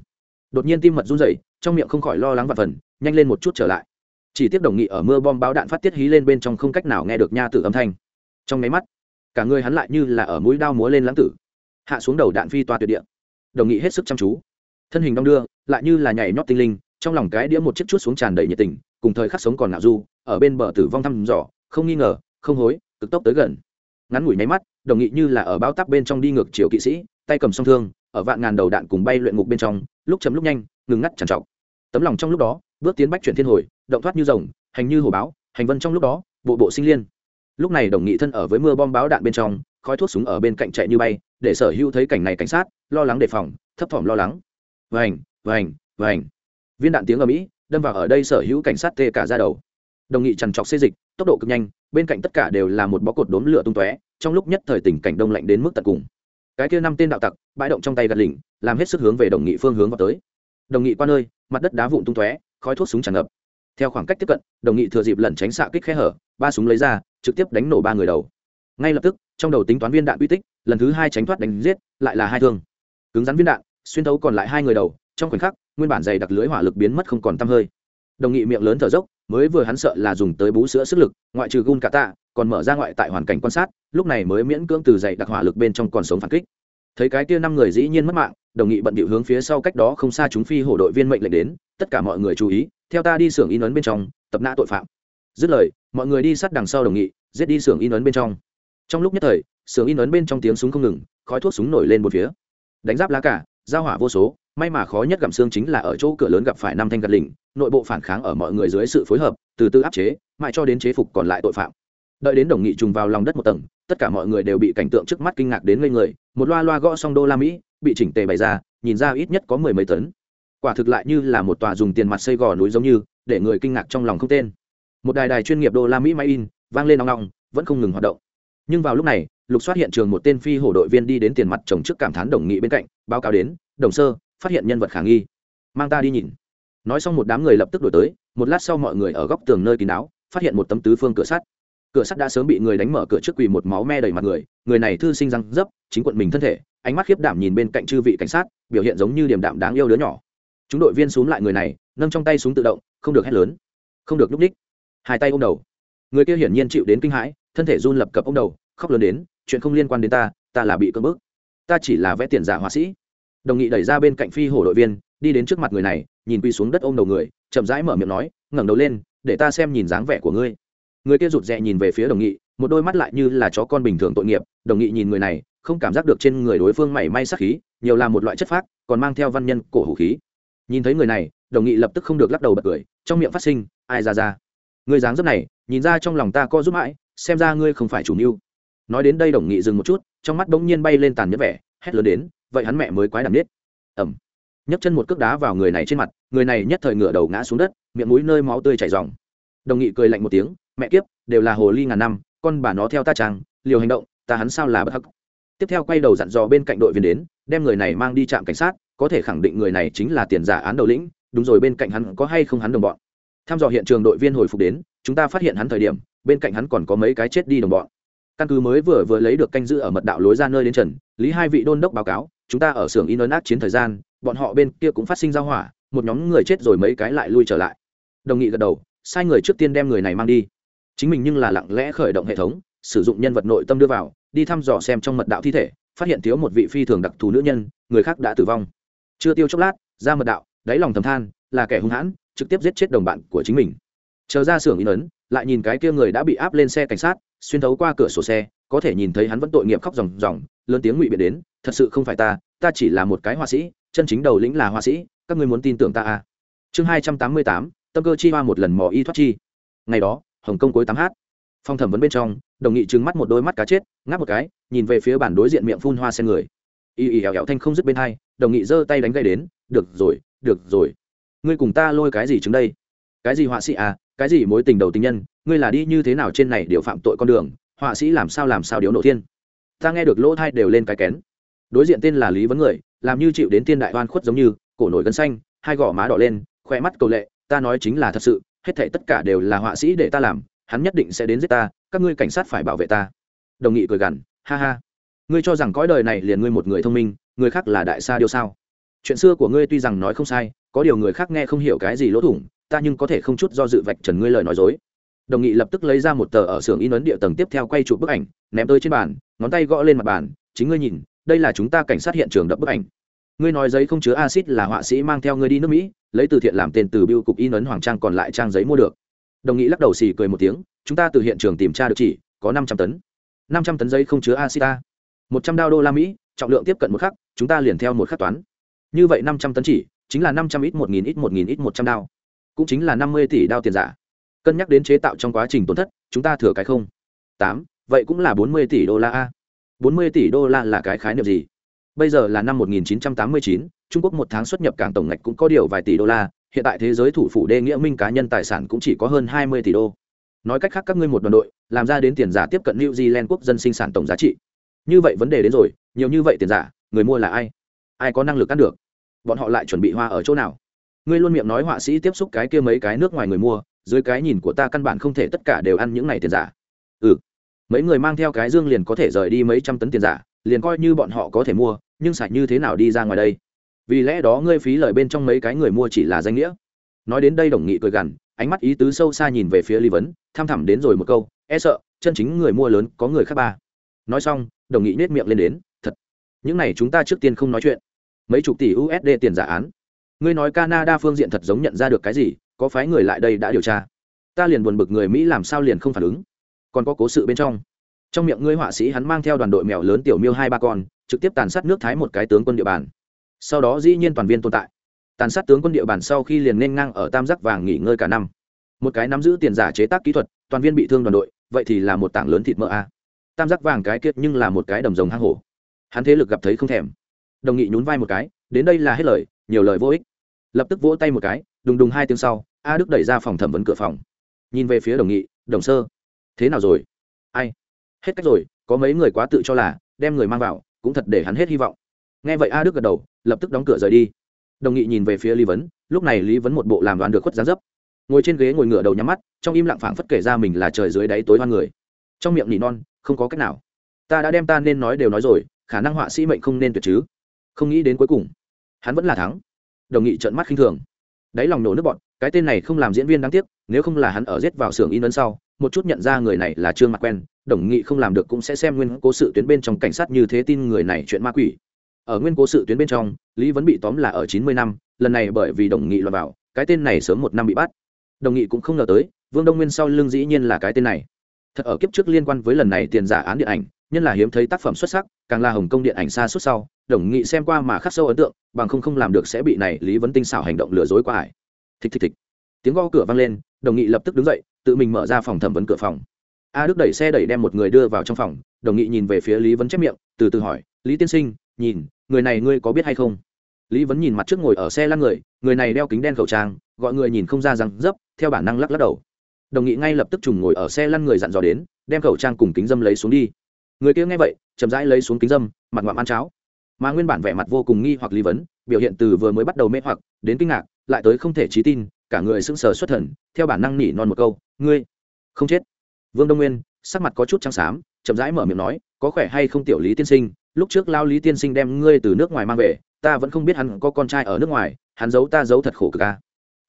Đột nhiên tim mật run rẩy, trong miệng không khỏi lo lắng và phần, nhanh lên một chút trở lại. Chỉ tiếp đồng nghị ở mưa bom báo đạn phát tiết hí lên bên trong không cách nào nghe được nha tử âm thanh. Trong máy mắt, cả người hắn lại như là ở mũi đao múa lên lãng tử. Hạ xuống đầu đạn phi toa tuyệt địa. Đồng nghị hết sức chăm chú. Thân hình đong đưa, lại như là nhảy nhót tinh linh, trong lòng cái đĩa một chiếc chút xuống tràn đầy nhiệt tình, cùng thời khắc sống còn ngạo du, ở bên bờ tử vong thăm dò không nghi ngờ, không hối, cực tốc tới gần. Ngắn ngủi nháy mắt, đồng nghị như là ở bao tắc bên trong đi ngược chiều kỵ sĩ, tay cầm song thương, ở vạn ngàn đầu đạn cùng bay luyện ngục bên trong, lúc chấm lúc nhanh, ngừng ngắt trằn trọc. Tấm lòng trong lúc đó, bước tiến bách chuyển thiên hồi, động thoát như rồng, hành như hồ báo, hành vân trong lúc đó, bộ bộ sinh liên. Lúc này đồng nghị thân ở với mưa bom báo đạn bên trong, khói thuốc súng ở bên cạnh chạy như bay, để sở hữu thấy cảnh này cảnh sát, lo lắng đề phòng, thấp thỏm lo lắng. Vành vành vành. Viên đạn tiếng ở mỹ đâm vào ở đây sở hữu cảnh sát tê cả ra đầu. Đồng nghị trằn trọc xê dịch tốc độ cực nhanh, bên cạnh tất cả đều là một bó cột đốm lửa tung tóe, trong lúc nhất thời tình cảnh đông lạnh đến mức tận cùng. Cái kia năm tên đạo tặc, bãi động trong tay gạt lỉnh, làm hết sức hướng về đồng nghị phương hướng vào tới. Đồng nghị qua nơi mặt đất đá vụn tung tóe, khói thuốc súng tràn ngập. Theo khoảng cách tiếp cận, đồng nghị thừa dịp lẩn tránh xạ kích khe hở, ba súng lấy ra, trực tiếp đánh nổ ba người đầu. Ngay lập tức, trong đầu tính toán viên đạn uy tích, lần thứ hai tránh thoát đánh giết, lại là hai thương. Cứng rắn viên đạn, xuyên thấu còn lại hai người đầu, trong khoảnh khắc, nguyên bản dày đặc lưới hỏa lực biến mất không còn tăm hơi. Đồng nghị miệng lớn thở dốc mới vừa hắn sợ là dùng tới bú sữa sức lực, ngoại trừ gun cả tạ, còn mở ra ngoại tại hoàn cảnh quan sát, lúc này mới miễn cưỡng từ dậy đặc hỏa lực bên trong còn sống phản kích. Thấy cái kia năm người dĩ nhiên mất mạng, đồng nghị bận bịu hướng phía sau cách đó không xa chúng phi hổ đội viên mệnh lệnh đến, tất cả mọi người chú ý, theo ta đi xưởng in ấn bên trong, tập nã tội phạm. Dứt lời, mọi người đi sát đằng sau đồng nghị, giết đi xưởng in ấn bên trong. Trong lúc nhất thời, xưởng in ấn bên trong tiếng súng không ngừng, khói thuốc súng nổi lên một phía. Đánh giáp lá cả giao hỏa vô số, may mà khó nhất gặm xương chính là ở chỗ cửa lớn gặp phải năm thanh gạt lỉnh, nội bộ phản kháng ở mọi người dưới sự phối hợp, từ từ áp chế, mãi cho đến chế phục còn lại tội phạm. Đợi đến đồng nghị trùng vào lòng đất một tầng, tất cả mọi người đều bị cảnh tượng trước mắt kinh ngạc đến ngây người, một loa loa gõ xong đô la mỹ, bị chỉnh tề bày ra, nhìn ra ít nhất có mười mấy tấn. Quả thực lại như là một tòa dùng tiền mặt xây gò núi giống như, để người kinh ngạc trong lòng không tên. Một đài đài chuyên nghiệp đô la mỹ máy in, vang lên nong nong vẫn không ngừng hoạt động. Nhưng vào lúc này lục soát hiện trường một tên phi hổ đội viên đi đến tiền mặt chồng trước cảm thán đồng nghị bên cạnh, báo cáo đến, đồng sơ, phát hiện nhân vật khả nghi. Mang ta đi nhìn. Nói xong một đám người lập tức đổi tới, một lát sau mọi người ở góc tường nơi kín đáo, phát hiện một tấm tứ phương cửa sắt. Cửa sắt đã sớm bị người đánh mở cửa trước quỳ một máu me đầy mặt người người này thư sinh răng dấp, chính quận mình thân thể, ánh mắt khiếp đảm nhìn bên cạnh chư vị cảnh sát, biểu hiện giống như điểm đạm đáng yêu đứa nhỏ. Chúng đội viên xuống lại người này, nâng trong tay súng tự động, không được hét lớn, không được núp ních hai tay ôm đầu. Người kia hiển nhiên chịu đến kinh hãi, thân thể run lập cập ôm đầu, khóc lớn đến chuyện không liên quan đến ta ta là bị cưỡng bức. Ta chỉ là vẽ tiền giả họa sĩ. Đồng nghị đẩy ra bên cạnh phi hổ đội viên, đi đến trước mặt người này, nhìn quy xuống đất ôm đầu người, chậm rãi mở miệng nói, ngẩng đầu lên, để ta xem nhìn dáng vẻ của ngươi. Người kia rụt rè nhìn về phía đồng nghị, một đôi mắt lại như là chó con bình thường tội nghiệp. Đồng nghị nhìn người này, không cảm giác được trên người đối phương mảy may sắc khí, nhiều là một loại chất phác, còn mang theo văn nhân cổ hủ khí. Nhìn thấy người này, đồng nghị lập tức không được lắc đầu bật cười, trong miệng phát sinh, ai ra ra người dáng dấp này, nhìn ra trong lòng ta co giúp mãi, xem ra ngươi không phải chủ mưu nói đến đây đồng nghị dừng một chút, trong mắt bỗng nhiên bay lên tàn nhẫn vẻ, hét lớn đến, vậy hắn mẹ mới quái đàm biết ẩm nhấc chân một cước đá vào người này trên mặt, người này nhất thời ngửa đầu ngã xuống đất, miệng mũi nơi máu tươi chảy ròng. Đồng nghị cười lạnh một tiếng, mẹ kiếp, đều là hồ ly ngàn năm, con bà nó theo ta trang liều hành động, ta hắn sao là bất hắc? Tiếp theo quay đầu dặn dò bên cạnh đội viên đến, đem người này mang đi trạm cảnh sát, có thể khẳng định người này chính là tiền giả án đầu lĩnh, đúng rồi bên cạnh hắn có hay không hắn đồng bọn? Tham dò hiện trường đội viên hồi phục đến, chúng ta phát hiện hắn thời điểm, bên cạnh hắn còn có mấy cái chết đi đồng bọn căn cứ mới vừa vừa lấy được canh giữ ở mật đạo lối ra nơi đến trần, lý hai vị đôn đốc báo cáo, chúng ta ở xưởng in ấn át chiến thời gian, bọn họ bên kia cũng phát sinh giao hỏa, một nhóm người chết rồi mấy cái lại lui trở lại. Đồng nghị gật đầu, sai người trước tiên đem người này mang đi. Chính mình nhưng là lặng lẽ khởi động hệ thống, sử dụng nhân vật nội tâm đưa vào, đi thăm dò xem trong mật đạo thi thể, phát hiện thiếu một vị phi thường đặc thù nữ nhân, người khác đã tử vong. Chưa tiêu chốc lát, ra mật đạo, đáy lòng thầm than, là kẻ hung hãn, trực tiếp giết chết đồng bạn của chính mình. Chờ ra xưởng in ấn lại nhìn cái kia người đã bị áp lên xe cảnh sát, xuyên thấu qua cửa sổ xe, có thể nhìn thấy hắn vẫn tội nghiệp khóc ròng ròng, lớn tiếng ngụy biện đến, thật sự không phải ta ta chỉ là một cái họa sĩ, chân chính đầu lĩnh là họa sĩ, các ngươi muốn tin tưởng ta à? Chương hai trăm tám mươi tám, tâm cơ chi hoa một lần mò y thoát chi. Ngày đó, hồng kông cuối tám h phong thẩm vấn bên trong, đồng nghị trừng mắt một đôi mắt cá chết, ngáp một cái, nhìn về phía bản đối diện miệng phun hoa sen người. Y y ẻo ẻo thanh không dứt bên hai, đồng nghị giơ tay đánh gây đến, được rồi được rồi. Ngươi cùng ta lôi cái gì chứng đây? Cái gì họa sĩ à? Cái gì mối tình đầu tình nhân, ngươi là đi như thế nào trên này điều phạm tội con đường, họa sĩ làm sao làm sao điếu nổ thiên. Ta nghe được lỗ thai đều lên cái kén. Đối diện tên là lý vấn người, làm như chịu đến tiên đại oan khuất giống như, cổ nổi gân xanh, hai gò má đỏ lên khoe mắt cầu lệ, ta nói chính là thật sự, hết thảy tất cả đều là họa sĩ để ta làm, hắn nhất định sẽ đến giết ta, các ngươi cảnh sát phải bảo vệ ta. Đồng nghị cười gằn, ha ha. Ngươi cho rằng cõi đời này liền ngươi một người thông minh, người khác là đại sa điều sao? Chuyện xưa của ngươi tuy rằng nói không sai, có điều người khác nghe không hiểu cái gì lỗ thủng ta nhưng có thể không chút do dự vạch trần ngươi lời nói dối. Đồng nghị lập tức lấy ra một tờ ở xưởng in ấn địa tầng tiếp theo quay chụp bức ảnh, ném tới trên bàn, ngón tay gõ lên mặt bàn, chính ngươi nhìn, đây là chúng ta cảnh sát hiện trường đập bức ảnh. Ngươi nói giấy không chứa acid là họa sĩ mang theo ngươi đi nước mỹ, lấy từ thiện làm tên từ biêu cục in ấn hoàng trang còn lại trang giấy mua được. Đồng nghị lắc đầu xì cười một tiếng, chúng ta từ hiện trường tìm tra được chỉ, có năm trăm tấn. Năm trăm tấn giấy không chứa acid ta. Một trăm đao đô la mỹ, trọng lượng tiếp cận một khắc, chúng ta liền theo một khắc toán. Như vậy năm trăm tấn chỉ, chính là năm trăm ít một nghìn ít một nghìn ít một trăm đao cũng chính là năm mươi tỷ đao tiền giả. Cân nhắc đến chế tạo trong quá trình tổn thất chúng ta thừa cái không. Tám vậy cũng là bốn mươi tỷ đô la a. Bốn mươi tỷ đô la là cái khái niệm gì? Bây giờ là năm 1989, trung quốc một tháng xuất nhập cảng tổng ngạch cũng có điều vài tỷ đô la hiện tại thế giới thủ phủ đê nghĩa minh cá nhân tài sản cũng chỉ có hơn 20 tỷ đô. Nói cách khác các ngươi một đoàn đội làm ra đến tiền giả tiếp cận new zealand quốc dân sinh sản tổng giá trị. Như vậy vấn đề đến rồi nhiều như vậy tiền giả người mua là ai? Ai có năng lực ăn được? Bọn họ lại chuẩn bị hoa ở chỗ nào? Ngươi luôn miệng nói họa sĩ tiếp xúc cái kia mấy cái nước ngoài người mua, dưới cái nhìn của ta căn bản không thể tất cả đều ăn những này tiền giả. Ừ mấy người mang theo cái dương liền có thể rời đi mấy trăm tấn tiền giả, liền coi như bọn họ có thể mua, nhưng sạch như thế nào đi ra ngoài đây? Vì lẽ đó ngươi phí lời bên trong mấy cái người mua chỉ là danh nghĩa. Nói đến đây đồng nghị cười gằn, ánh mắt ý tứ sâu xa nhìn về phía lý vấn, tham thẳm đến rồi một câu e sợ, chân chính người mua lớn có người khác ba. Nói xong, đồng nghị nết miệng lên đến, thật, những này chúng ta trước tiên không nói chuyện. Mấy chục tỷ usd tiền giả án ngươi nói canada phương diện thật giống nhận ra được cái gì, có phái người lại đây đã điều tra. Ta liền buồn bực người mỹ làm sao liền không phản ứng. Còn có cố sự bên trong. Trong miệng ngươi họa sĩ hắn mang theo đoàn đội mèo lớn tiểu miêu hai ba con, trực tiếp tàn sát nước thái một cái tướng quân địa bàn. Sau đó dĩ nhiên toàn viên tồn tại. Tàn sát tướng quân địa bàn sau khi liền nên ngang ở tam giác vàng nghỉ ngơi cả năm. Một cái nắm giữ tiền giả chế tác kỹ thuật, toàn viên bị thương đoàn đội, vậy thì là một tảng lớn thịt mỡ a. Tam giác vàng cái kiệt nhưng là một cái đầm rồng hang hổ. Hắn thế lực gặp thấy không thèm. Đồng nghị nhún vai một cái, đến đây là hết lời, nhiều lời vô ích lập tức vỗ tay một cái, đùng đùng hai tiếng sau, a đức đẩy ra phòng thẩm vấn cửa phòng. Nhìn về phía đồng nghị, đồng sơ, thế nào rồi? Ai? Hết cách rồi, có mấy người quá tự cho là đem người mang vào, cũng thật để hắn hết hy vọng. Nghe vậy a đức gật đầu, lập tức đóng cửa rời đi. Đồng nghị nhìn về phía lý vấn, lúc này lý vấn một bộ làm đoàn được khuất giá dấp. Ngồi trên ghế ngồi ngửa đầu nhắm mắt, trong im lặng phảng phất kể ra mình là trời dưới đáy tối hoan người. Trong miệng nỉ non, không có cách nào. Ta đã đem ta nên nói đều nói rồi, khả năng họa sĩ mệnh không nên tuyệt chứ. Không nghĩ đến cuối cùng, hắn vẫn là thắng đồng nghị trợn mắt khinh thường. Đáy lòng nổ nước bọn cái tên này không làm diễn viên đáng tiếc, nếu không là hắn ở giết vào xưởng in ấn sau, một chút nhận ra người này là trương mặt quen, đồng nghị không làm được cũng sẽ xem nguyên cố sự tuyến bên trong cảnh sát như thế tin người này chuyện ma quỷ. Ở nguyên cố sự tuyến bên trong, lý vẫn bị tóm là ở chín mươi năm, lần này bởi vì đồng nghị lọt vào, cái tên này sớm một năm bị bắt. Đồng nghị cũng không ngờ tới, vương đông nguyên sau lưng dĩ nhiên là cái tên này. Thật ở kiếp trước liên quan với lần này tiền giả án điện ảnh nhân là hiếm thấy tác phẩm xuất sắc, càng là hồng kông điện ảnh xa suốt sau, đồng nghị xem qua mà khắc sâu ấn tượng, bằng không không làm được sẽ bị này lý vấn tinh xảo hành động lừa dối qua ải. Thịch thịch thịch. Tiếng gõ cửa vang lên, đồng nghị lập tức đứng dậy, tự mình mở ra phòng thẩm vấn cửa phòng. A đức đẩy xe đẩy đem một người đưa vào trong phòng, đồng nghị nhìn về phía lý vấn chép miệng, từ từ hỏi, lý tiên sinh, nhìn, người này ngươi có biết hay không? Lý vấn nhìn mặt trước ngồi ở xe lăn người người này đeo kính đen khẩu trang, gọi người nhìn không ra răng dấp, theo bản năng lắc lắc đầu. Đồng nghị ngay lập tức trùng ngồi ở xe lăn người dặn dò đến, đem khẩu trang cùng kính dâm lấy xuống đi người kia nghe vậy, chậm rãi lấy xuống kính dâm, mặt ngoạm ăn cháo. Mà nguyên bản vẻ mặt vô cùng nghi hoặc lý vấn, biểu hiện từ vừa mới bắt đầu mê hoặc, đến kinh ngạc, lại tới không thể trí tin, cả người sững sờ xuất thần, theo bản năng nỉ non một câu, ngươi, không chết. Vương đông nguyên, sắc mặt có chút trắng xám, chậm rãi mở miệng nói, có khỏe hay không tiểu lý tiên sinh? Lúc trước lao lý tiên sinh đem ngươi từ nước ngoài mang về, ta vẫn không biết hắn có con trai ở nước ngoài, hắn giấu ta giấu thật khổ cực ca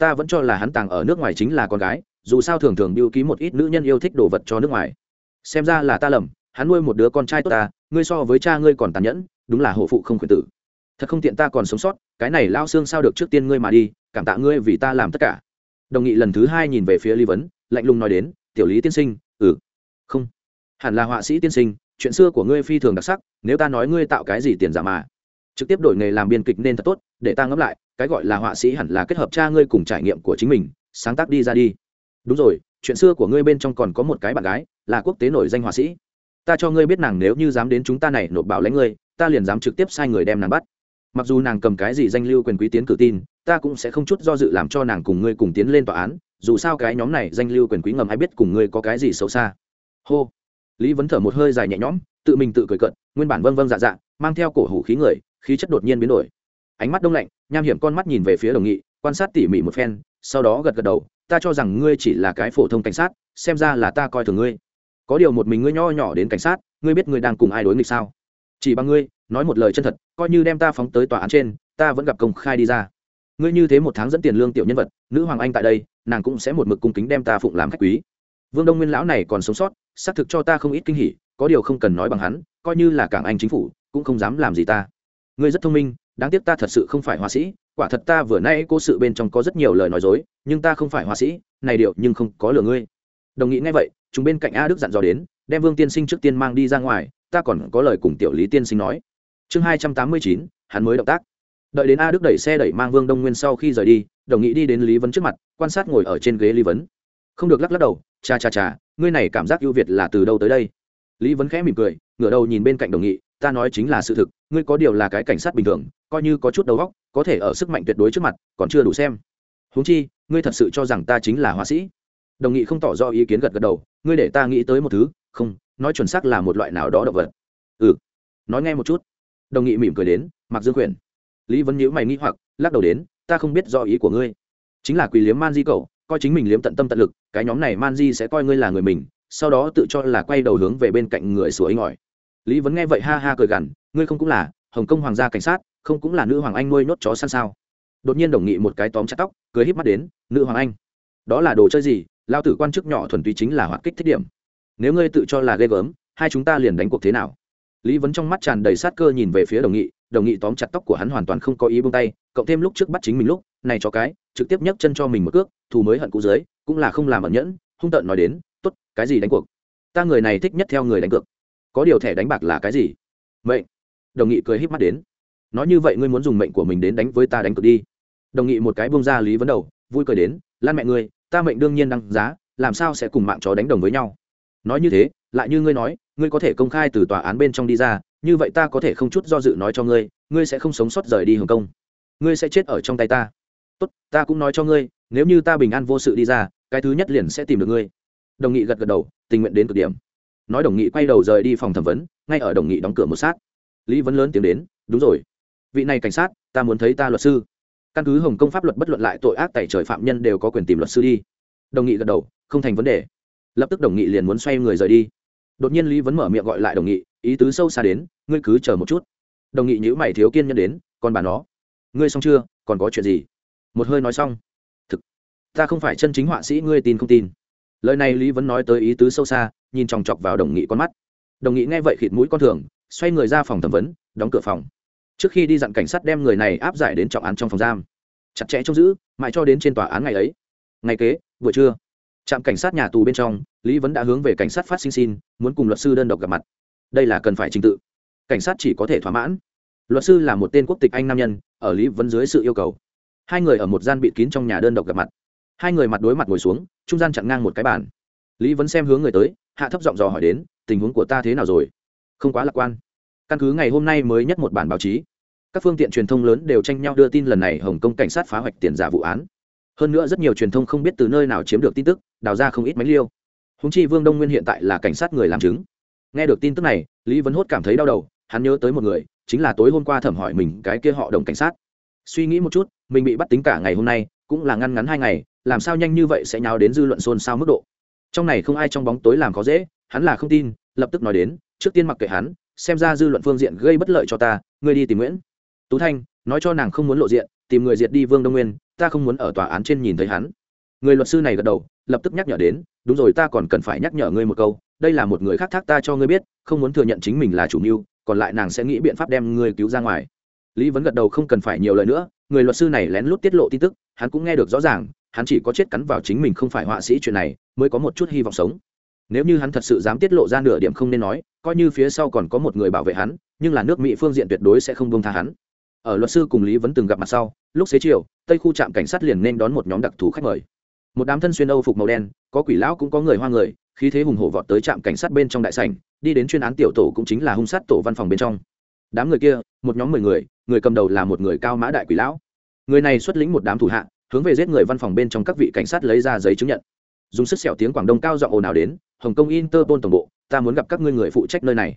ta vẫn cho là hắn tàng ở nước ngoài chính là con gái, dù sao thường thường biêu ký một ít nữ nhân yêu thích đồ vật cho nước ngoài. Xem ra là ta lầm hắn nuôi một đứa con trai tốt ta, ngươi so với cha ngươi còn tàn nhẫn, đúng là hộ phụ không khuyển tử. Thật không tiện ta còn sống sót, cái này lao xương sao được trước tiên ngươi mà đi, cảm tạ ngươi vì ta làm tất cả. Đồng nghị lần thứ hai nhìn về phía lý vấn, lạnh lùng nói đến, tiểu lý tiên sinh ừ không. Hẳn là họa sĩ tiên sinh, chuyện xưa của ngươi phi thường đặc sắc, nếu ta nói ngươi tạo cái gì tiền giả mà, trực tiếp đổi nghề làm biên kịch nên thật tốt, để ta ngẫm lại, cái gọi là họa sĩ hẳn là kết hợp cha ngươi cùng trải nghiệm của chính mình, sáng tác đi ra đi. Đúng rồi, chuyện xưa của ngươi bên trong còn có một cái bạn gái, là quốc tế nổi danh họa sĩ ta cho ngươi biết nàng nếu như dám đến chúng ta này nộp bảo lãnh ngươi, ta liền dám trực tiếp sai người đem nàng bắt. Mặc dù nàng cầm cái gì danh lưu quyền quý tiến cử tin, ta cũng sẽ không chút do dự làm cho nàng cùng ngươi cùng tiến lên tòa án, dù sao cái nhóm này danh lưu quyền quý ngầm ai biết cùng ngươi có cái gì xấu xa. Hô. Lý vấn thở một hơi dài nhẹ nhõm, tự mình tự cười cận nguyên bản vâng vâng dạ dạ mang theo cổ hủ khí người, khí chất đột nhiên biến đổi. Ánh mắt đông lạnh, nham hiểm con mắt nhìn về phía đồng nghị, quan sát tỉ mỉ một phen, sau đó gật gật đầu, ta cho rằng ngươi chỉ là cái phổ thông cảnh sát, xem ra là ta coi thường ngươi có điều một mình ngươi nho nhỏ đến cảnh sát, ngươi biết ngươi đang cùng ai đối nghịch sao? Chỉ bằng ngươi, nói một lời chân thật, coi như đem ta phóng tới tòa án trên, ta vẫn gặp công khai đi ra. Ngươi như thế một tháng dẫn tiền lương tiểu nhân vật, nữ hoàng anh tại đây, nàng cũng sẽ một mực cung kính đem ta phụng làm khách quý. Vương đông nguyên lão này còn sống sót, xác thực cho ta không ít kinh hỉ, có điều không cần nói bằng hắn, coi như là cảng anh chính phủ, cũng không dám làm gì ta. Ngươi rất thông minh, đáng tiếc ta thật sự không phải họa sĩ, quả thật ta vừa nay cố sự bên trong có rất nhiều lời nói dối, nhưng ta không phải họa sĩ, này điệu nhưng không có lừa ngươi. Đồng nghĩ ngay vậy chúng bên cạnh a đức dặn dò đến, đem vương tiên sinh trước tiên mang đi ra ngoài, ta còn có lời cùng tiểu lý tiên sinh nói. Chương hai trăm tám mươi chín, hắn mới động tác. Đợi đến a đức đẩy xe đẩy mang vương đông nguyên sau khi rời đi, đồng Nghị đi đến lý vấn trước mặt, quan sát ngồi ở trên ghế lý vấn. Không được lắc lắc đầu, cha cha cha, ngươi này cảm giác ưu việt là từ đâu tới đây? Lý vấn khẽ mỉm cười, ngửa đầu nhìn bên cạnh đồng nghị, ta nói chính là sự thực, ngươi có điều là cái cảnh sát bình thường, coi như có chút đầu óc, có thể ở sức mạnh tuyệt đối trước mặt, còn chưa đủ xem. Huống chi, ngươi thật sự cho rằng ta chính là họa sĩ? Đồng nghị không tỏ rõ ý kiến gật gật đầu ngươi để ta nghĩ tới một thứ, không, nói chuẩn xác là một loại nào đó động vật. Ừ. Nói nghe một chút. Đồng nghị mỉm cười đến mặc dương quyền. Lý vấn nhữ mày nghĩ hoặc, lắc đầu đến, ta không biết do ý của ngươi. Chính là quỳ liếm man di cầu coi chính mình liếm tận tâm tận lực, cái nhóm này man di sẽ coi ngươi là người mình, sau đó tự cho là quay đầu hướng về bên cạnh người sủa ấy ỏi lý vấn nghe vậy ha ha cười gằn, ngươi không cũng là hồng kông hoàng gia cảnh sát, không cũng là nữ hoàng anh nuôi nhốt chó săn sao? Đột nhiên đồng nghị một cái tóm chặt tóc, cười híp mắt đến, nữ hoàng anh, đó là đồ chơi gì? Lao tử quan chức nhỏ thuần túy chính là hoạt kích thích điểm. Nếu ngươi tự cho là ghê gớm, hai chúng ta liền đánh cuộc thế nào? Lý vấn trong mắt tràn đầy sát cơ nhìn về phía đồng nghị đồng nghị tóm chặt tóc của hắn hoàn toàn không có ý buông tay, cộng thêm lúc trước bắt chính mình lúc, này cho cái, trực tiếp nhấc chân cho mình một cước, thù mới hận cũ dưới, cũng là không làm ẩn nhẫn, hung tợn nói đến, tốt, cái gì đánh cuộc? Ta người này thích nhất theo người đánh cược. Có điều thẻ đánh bạc là cái gì? Mệnh. Đồng nghị cười híp mắt đến. Nói như vậy ngươi muốn dùng mệnh của mình đến đánh với ta đánh cược đi. Đồng nghị một cái bông ra lý vấn đầu, vui cười đến, lan mẹ ngươi ta mệnh đương nhiên đăng giá, làm sao sẽ cùng mạng chó đánh đồng với nhau? Nói như thế, lại như ngươi nói, ngươi có thể công khai từ tòa án bên trong đi ra, như vậy ta có thể không chút do dự nói cho ngươi ngươi sẽ không sống sót rời đi hồng kông. Ngươi sẽ chết ở trong tay ta. Tốt, ta cũng nói cho ngươi, nếu như ta bình an vô sự đi ra, cái thứ nhất liền sẽ tìm được ngươi. Đồng nghị gật gật đầu, tình nguyện đến cực điểm. Nói đồng nghị quay đầu rời đi phòng thẩm vấn, ngay ở đồng nghị đóng cửa một sát. Lý vấn lớn tiếng đến, đúng rồi. Vị này cảnh sát, ta muốn thấy ta luật sư căn cứ hồng kông pháp luật bất luận lại tội ác tại trời phạm nhân đều có quyền tìm luật sư đi. Đồng nghị gật đầu, không thành vấn đề. Lập tức đồng nghị liền muốn xoay người rời đi. Đột nhiên lý vấn mở miệng gọi lại đồng nghị, ý tứ sâu xa đến, ngươi cứ chờ một chút. Đồng nghị nhữ mày thiếu kiên nhân đến, còn bà nó, ngươi xong chưa, còn có chuyện gì? Một hơi nói xong, thực, ta không phải chân chính họa sĩ, ngươi tin không tin? Lời này lý vấn nói tới ý tứ sâu xa, nhìn chòng chọc vào đồng nghị con mắt. Đồng nghị nghe vậy khịt mũi con thường, xoay người ra phòng thẩm vấn, đóng cửa phòng trước khi đi dặn cảnh sát đem người này áp giải đến trọng án trong phòng giam. Chặt chẽ trông giữ, mãi cho đến trên tòa án ngày ấy. Ngày kế, buổi trưa, trạm cảnh sát nhà tù bên trong, lý vấn đã hướng về cảnh sát phát sinh xin, muốn cùng luật sư đơn độc gặp mặt. Đây là cần phải trình tự. Cảnh sát chỉ có thể thỏa mãn. Luật sư là một tên quốc tịch anh nam nhân, ở lý vấn dưới sự yêu cầu. Hai người ở một gian bịt kín trong nhà đơn độc gặp mặt. Hai người mặt đối mặt ngồi xuống, trung gian chặn ngang một cái bàn. Lý vấn xem hướng người tới, hạ thấp giọng dò hỏi đến, tình huống của ta thế nào rồi? Không quá lạc quan. Căn cứ ngày hôm nay mới nhất một bản báo chí các phương tiện truyền thông lớn đều tranh nhau đưa tin lần này hồng kông cảnh sát phá hoạch tiền giả vụ án. Hơn nữa rất nhiều truyền thông không biết từ nơi nào chiếm được tin tức, đào ra không ít máy liêu. Húng chi vương đông nguyên hiện tại là cảnh sát người làm chứng. Nghe được tin tức này, lý vấn hốt cảm thấy đau đầu, hắn nhớ tới một người, chính là tối hôm qua thẩm hỏi mình cái kia họ đồng cảnh sát. Suy nghĩ một chút, mình bị bắt tính cả ngày hôm nay, cũng là ngăn ngắn hai ngày, làm sao nhanh như vậy sẽ nhào đến dư luận xôn xao mức độ. Trong này không ai trong bóng tối làm khó dễ, hắn là không tin, lập tức nói đến, trước tiên mặc kệ hắn, xem ra dư luận phương diện gây bất lợi cho ta, ngươi đi tìm nguyễn tú thanh, nói cho nàng không muốn lộ diện, tìm người diệt đi vương đông nguyên, ta không muốn ở tòa án trên nhìn thấy hắn. Người luật sư này gật đầu, lập tức nhắc nhở đến, đúng rồi ta còn cần phải nhắc nhở ngươi một câu, đây là một người khác thác ta cho ngươi biết, không muốn thừa nhận chính mình là chủ mưu, còn lại nàng sẽ nghĩ biện pháp đem ngươi cứu ra ngoài. Lý vấn gật đầu không cần phải nhiều lời nữa, người luật sư này lén lút tiết lộ tin tức, hắn cũng nghe được rõ ràng, hắn chỉ có chết cắn vào chính mình không phải họa sĩ chuyện này, mới có một chút hy vọng sống. Nếu như hắn thật sự dám tiết lộ ra nửa điểm không nên nói, coi như phía sau còn có một người bảo vệ hắn, nhưng là nước mỹ phương diện tuyệt đối sẽ không buông tha hắn ở luật sư cùng lý vẫn từng gặp mặt sau, lúc xế chiều, tây khu trạm cảnh sát liền nên đón một nhóm đặc thù khách mời. Một đám thân xuyên âu phục màu đen, có quỷ lão cũng có người hoa người khi thế hùng hổ vọt tới trạm cảnh sát bên trong đại sảnh, đi đến chuyên án tiểu tổ cũng chính là hung sát tổ văn phòng bên trong. Đám người kia, một nhóm mười người người cầm đầu là một người cao mã đại quỷ lão. Người này xuất lĩnh một đám thủ hạ, hướng về giết người văn phòng bên trong các vị cảnh sát lấy ra giấy chứng nhận. Dùng sức sẹo tiếng quảng đông cao giọng ồn ào đến, hồng kông interpol tổng bộ, ta muốn gặp các ngươi người phụ trách nơi này.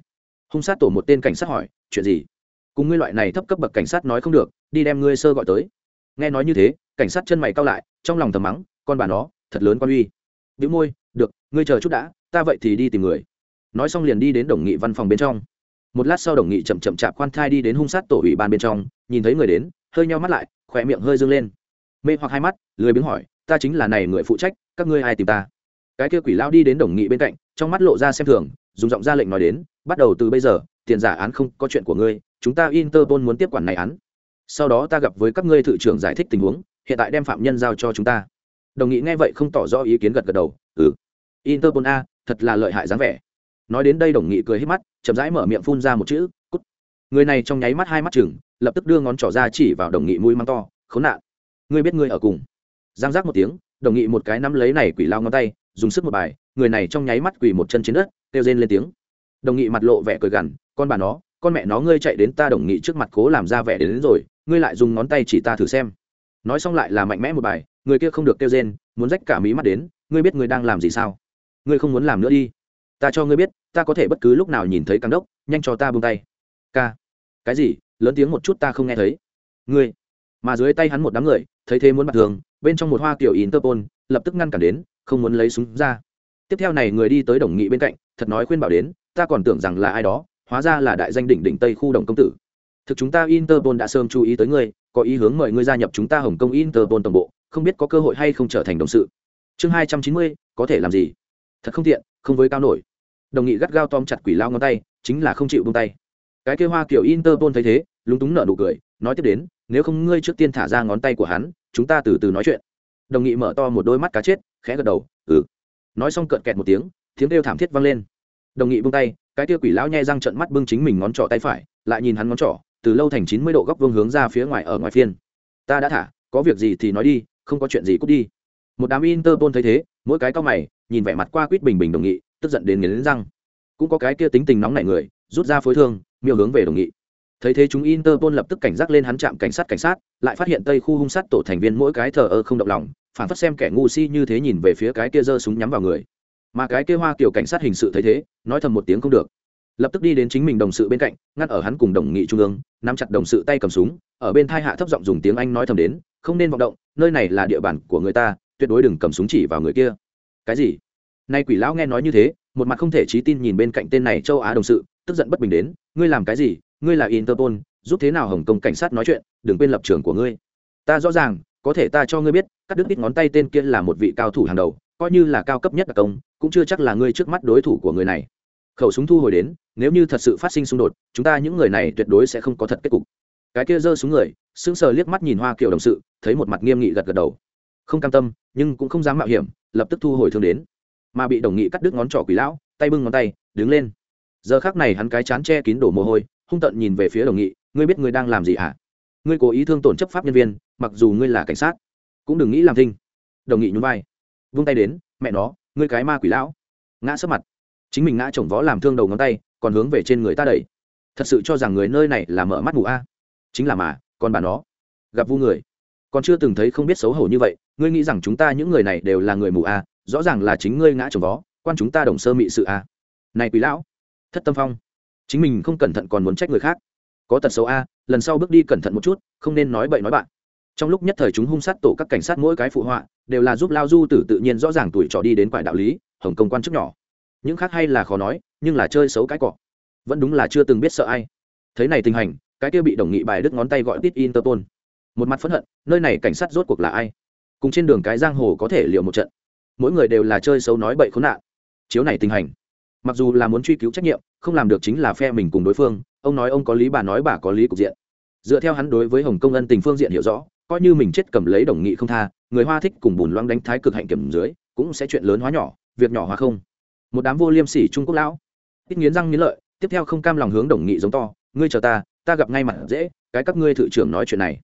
Hung sát tổ một tên cảnh sát hỏi, chuyện gì? Cùng ngươi loại này thấp cấp bậc cảnh sát nói không được, đi đem ngươi sơ gọi tới. Nghe nói như thế, cảnh sát chân mày cao lại, trong lòng thầm mắng, con bà nó, thật lớn quan uy. Đĩu môi, được, ngươi chờ chút đã, ta vậy thì đi tìm người. Nói xong liền đi đến đồng nghị văn phòng bên trong. Một lát sau đồng nghị chậm chậm chạp khoan thai đi đến hung sát tổ ủy ban bên trong, nhìn thấy người đến, hơi nhau mắt lại, khỏe miệng hơi dâng lên. Mê hoặc hai mắt, lười biếng hỏi, ta chính là này người phụ trách, các ngươi ai tìm ta? Cái kia quỷ lao đi đến đồng nghị bên cạnh, trong mắt lộ ra xem thường, dùng giọng ra lệnh nói đến, bắt đầu từ bây giờ tiền giả án không có chuyện của ngươi, chúng ta interpol muốn tiếp quản này án. Sau đó ta gặp với các ngươi thự trưởng giải thích tình huống, hiện tại đem phạm nhân giao cho chúng ta. Đồng nghị nghe vậy không tỏ rõ ý kiến gật gật đầu ừ. Interpol a, thật là lợi hại dáng vẻ. Nói đến đây đồng nghị cười hết mắt, chậm rãi mở miệng phun ra một chữ, cút. Người này trong nháy mắt hai mắt chừng lập tức đưa ngón trỏ ra chỉ vào đồng nghị mũi măng to, khốn nạn. Ngươi biết ngươi ở cùng. Giang giác một tiếng, đồng nghị một cái nắm lấy này quỷ lao ngón tay, dùng sức một bài, người này trong nháy mắt quỳ một chân trên đất, kêu rên lên tiếng. Đồng nghị mặt lộ vẻ cười gằn con bà nó con mẹ nó ngươi chạy đến ta đồng nghị trước mặt cố làm ra vẻ đến, đến rồi ngươi lại dùng ngón tay chỉ ta thử xem. Nói xong lại là mạnh mẽ một bài người kia không được kêu rên muốn rách cả mí mắt đến ngươi biết ngươi đang làm gì sao? Ngươi không muốn làm nữa đi. Ta cho ngươi biết ta có thể bất cứ lúc nào nhìn thấy căng đốc nhanh cho ta buông tay. Ca. Cái gì? Lớn tiếng một chút ta không nghe thấy. Ngươi. Mà dưới tay hắn một đám người thấy thế muốn bật thường bên trong một hoa kiểu interpol lập tức ngăn cản đến không muốn lấy súng ra. Tiếp theo này người đi tới đồng nghị bên cạnh thật nói khuyên bảo đến ta còn tưởng rằng là ai đó hóa ra là đại danh đỉnh đỉnh tây khu đồng công tử. Thực chúng ta interpol đã sớm chú ý tới ngươi, có ý hướng mời ngươi gia nhập chúng ta hồng kông interpol tổng bộ, không biết có cơ hội hay không trở thành đồng sự. Chương hai trăm chín mươi, có thể làm gì? Thật không tiện, không với cao nổi. Đồng nghị gắt gao tom chặt quỷ lao ngón tay, chính là không chịu bông tay. Cái kêu hoa kiểu interpol thấy thế, lúng túng nở nụ cười, nói tiếp đến, nếu không ngươi trước tiên thả ra ngón tay của hắn, chúng ta từ từ nói chuyện. Đồng nghị mở to một đôi mắt cá chết, khẽ gật đầu ừ. Nói xong cợt kẹt một tiếng tiếng kêu thảm thiết vang lên. Đồng nghị bông tay cái tia quỷ lão nhai răng trận mắt bưng chính mình ngón trỏ tay phải, lại nhìn hắn ngón trỏ, từ lâu thành chín mươi độ góc vương hướng ra phía ngoài ở ngoài phiên. Ta đã thả, có việc gì thì nói đi, không có chuyện gì cút đi. Một đám interpol thấy thế, mỗi cái cao mày, nhìn vẻ mặt qua quýt bình bình đồng nghị, tức giận đến nghiến răng. Cũng có cái kia tính tình nóng nảy người, rút ra phối thương, miêu hướng về đồng nghị. Thấy thế chúng interpol lập tức cảnh giác lên hắn chạm cảnh sát cảnh sát, lại phát hiện tây khu hung sát tổ thành viên mỗi cái thờ ơ không động lòng, phản phất xem kẻ ngu si như thế nhìn về phía cái kia giơ súng nhắm vào người mà cái kia hoa kiểu cảnh sát hình sự thấy thế, nói thầm một tiếng không được. Lập tức đi đến chính mình đồng sự bên cạnh, ngắt ở hắn cùng đồng nghị trung ương, nắm chặt đồng sự tay cầm súng, ở bên thai hạ thấp giọng dùng tiếng anh nói thầm đến, không nên vọng động, nơi này là địa bàn của người ta, tuyệt đối đừng cầm súng chỉ vào người kia. Cái gì? Nay quỷ lão nghe nói như thế, một mặt không thể trí tin nhìn bên cạnh tên này châu á đồng sự, tức giận bất bình đến, ngươi làm cái gì? Ngươi là interpol, giúp thế nào hồng kông cảnh sát nói chuyện, đừng quên lập trường của ngươi. Ta rõ ràng, có thể ta cho ngươi biết, cắt đứt ít ngón tay tên kia là một vị cao thủ hàng đầu coi như là cao cấp nhất đặc công, cũng chưa chắc là ngươi trước mắt đối thủ của người này. Khẩu súng thu hồi đến, nếu như thật sự phát sinh xung đột, chúng ta những người này tuyệt đối sẽ không có thật kết cục. Cái kia giơ xuống người, sững sờ liếc mắt nhìn hoa kiểu đồng sự, thấy một mặt nghiêm nghị gật gật đầu. Không cam tâm, nhưng cũng không dám mạo hiểm, lập tức thu hồi thương đến. Mà bị đồng nghị cắt đứt ngón trỏ quỷ lão, tay bưng ngón tay, đứng lên. Giờ khác này hắn cái chán che kín đổ mồ hôi, hung tận nhìn về phía đồng nghị, ngươi biết ngươi đang làm gì hả? À? ngươi cố ý thương tổn chấp pháp nhân viên, mặc dù ngươi là cảnh sát, cũng đừng nghĩ làm thinh. Đồng nghị nhún vai vung tay đến, mẹ nó, ngươi cái ma quỷ lão. Ngã sấp mặt. Chính mình ngã chồng vó làm thương đầu ngón tay, còn hướng về trên người ta đẩy. Thật sự cho rằng người nơi này là mở mắt mù a. Chính là mà còn bà nó. Gặp vu người. Còn chưa từng thấy không biết xấu hổ như vậy, ngươi nghĩ rằng chúng ta những người này đều là người mù a, rõ ràng là chính ngươi ngã chồng vó, quan chúng ta đồng sơ mị sự a. Này quỷ lão. Thất tâm phong. Chính mình không cẩn thận còn muốn trách người khác. Có tật xấu a, lần sau bước đi cẩn thận một chút, không nên nói bậy nói bạn trong lúc nhất thời chúng hung sát tổ các cảnh sát mỗi cái phụ họa, đều là giúp lao du tử tự nhiên rõ ràng tuổi trò đi đến quải đạo lý, hồng công quan chức nhỏ. Những khác hay là khó nói, nhưng là chơi xấu cái cọ vẫn đúng là chưa từng biết sợ ai. Thế này tình hành, cái kia bị đồng nghị bài đứt ngón tay gọi tít interpol. Một mặt phẫn hận, nơi này cảnh sát rốt cuộc là ai? Cùng trên đường cái giang hồ có thể liệu một trận. Mỗi người đều là chơi xấu nói bậy khốn nạn. Chiếu này tình hành. Mặc dù là muốn truy cứu trách nhiệm, không làm được chính là phe mình cùng đối phương, ông nói ông có lý bà nói bà có lý cục diện. Dựa theo hắn đối với hồng công ân tình phương diện hiểu rõ coi như mình chết cầm lấy đồng nghị không tha, người hoa thích cùng bùn loang đánh thái cực hạnh kiểm dưới, cũng sẽ chuyện lớn hóa nhỏ, việc nhỏ hóa không. Một đám vô liêm sỉ trung quốc lão, ít nghiến răng nghiến lợi, tiếp theo không cam lòng hướng đồng nghị giống to, ngươi chờ ta ta gặp ngay mặt dễ, cái các ngươi thự trưởng nói chuyện này.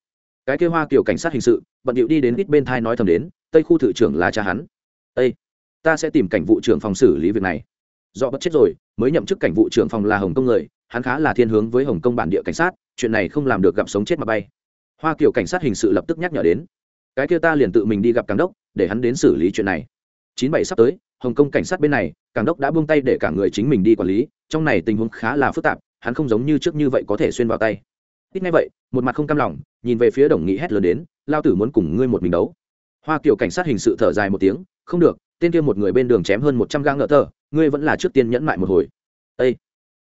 Cái kia hoa kiểu cảnh sát hình sự, bận điệu đi đến ít bên thai nói thầm đến, tây khu thự trưởng là cha hắn. Ây ta sẽ tìm cảnh vụ trưởng phòng xử lý việc này. Do bất chết rồi, mới nhậm chức cảnh vụ trưởng phòng là hồng kông người, hắn khá là thiên hướng với hồng kông bản địa cảnh sát, chuyện này không làm được gặp sống chết mà bay hoa kiểu cảnh sát hình sự lập tức nhắc nhở đến. Cái kia ta liền tự mình đi gặp càng đốc, để hắn đến xử lý chuyện này. Chín bảy sắp tới, hồng kông cảnh sát bên này càng đốc đã buông tay để cả người chính mình đi quản lý, trong này tình huống khá là phức tạp, hắn không giống như trước như vậy có thể xuyên vào tay. Ít ngay vậy, một mặt không cam lòng, nhìn về phía đồng nghị hét lớn đến, lao tử muốn cùng ngươi một mình đấu. Hoa kiểu cảnh sát hình sự thở dài một tiếng, không được, tên kia một người bên đường chém hơn một trăm gang ngỡ tờ, ngươi vẫn là trước tiên nhẫn mại một hồi. Ây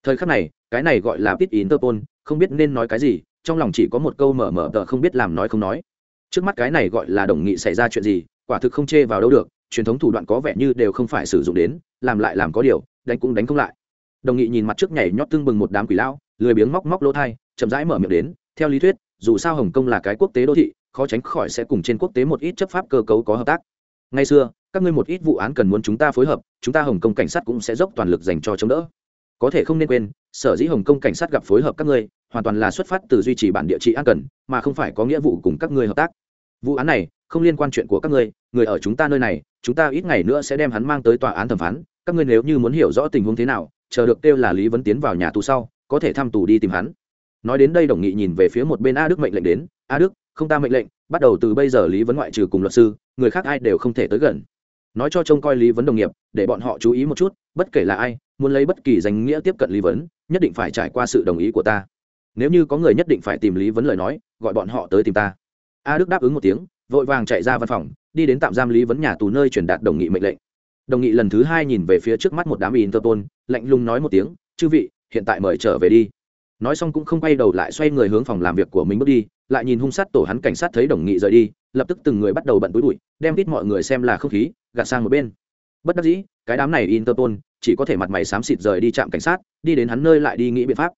thời khắc này, cái này gọi là pit interpol, không biết nên nói cái gì trong lòng chỉ có một câu mở mở tờ không biết làm nói không nói. Trước mắt cái này gọi là đồng nghị xảy ra chuyện gì, quả thực không chê vào đâu được, truyền thống thủ đoạn có vẻ như đều không phải sử dụng đến, làm lại làm có điều, đánh cũng đánh không lại. Đồng nghị nhìn mặt trước nhảy nhót tưng bừng một đám quỷ lão, lười biếng móc móc lỗ thai, chậm rãi mở miệng đến, theo lý thuyết, dù sao hồng kông là cái quốc tế đô thị, khó tránh khỏi sẽ cùng trên quốc tế một ít chấp pháp cơ cấu có hợp tác. Ngay xưa, các ngươi một ít vụ án cần muốn chúng ta phối hợp, chúng ta hồng kông cảnh sát cũng sẽ dốc toàn lực dành cho chống đỡ. Có thể không nên quên, sở dĩ hồng kông cảnh sát gặp phối hợp các ngươi hoàn toàn là xuất phát từ duy trì bản địa trị an cần, mà không phải có nghĩa vụ cùng các ngươi hợp tác. Vụ án này không liên quan chuyện của các ngươi, người ở chúng ta nơi này, chúng ta ít ngày nữa sẽ đem hắn mang tới tòa án thẩm phán, các ngươi nếu như muốn hiểu rõ tình huống thế nào, chờ được kêu là lý vấn tiến vào nhà tù sau, có thể thăm tù đi tìm hắn. Nói đến đây đồng nghị nhìn về phía một bên a đức mệnh lệnh đến, a đức, không ta mệnh lệnh, bắt đầu từ bây giờ lý vấn ngoại trừ cùng luật sư, người khác ai đều không thể tới gần. Nói cho trông coi lý vấn đồng nghiệp, để bọn họ chú ý một chút, bất kể là ai, muốn lấy bất kỳ danh nghĩa tiếp cận lý vấn, nhất định phải trải qua sự đồng ý của ta nếu như có người nhất định phải tìm lý vấn lời nói, gọi bọn họ tới tìm ta. A đức đáp ứng một tiếng, vội vàng chạy ra văn phòng, đi đến tạm giam lý vấn nhà tù nơi truyền đạt đồng nghị mệnh lệnh. Đồng nghị lần thứ hai nhìn về phía trước mắt một đám interpol, lạnh lùng nói một tiếng, chư vị, hiện tại mời trở về đi. Nói xong cũng không quay đầu lại xoay người hướng phòng làm việc của mình bước đi, lại nhìn hung sát tổ hắn cảnh sát thấy đồng nghị rời đi, lập tức từng người bắt đầu bận túi bụi, đem ít mọi người xem là không khí, gạt sang một bên. Bất đắc dĩ, cái đám này interpol chỉ có thể mặt mày xám xịt rời đi trạm cảnh sát, đi đến hắn nơi lại đi nghĩ biện pháp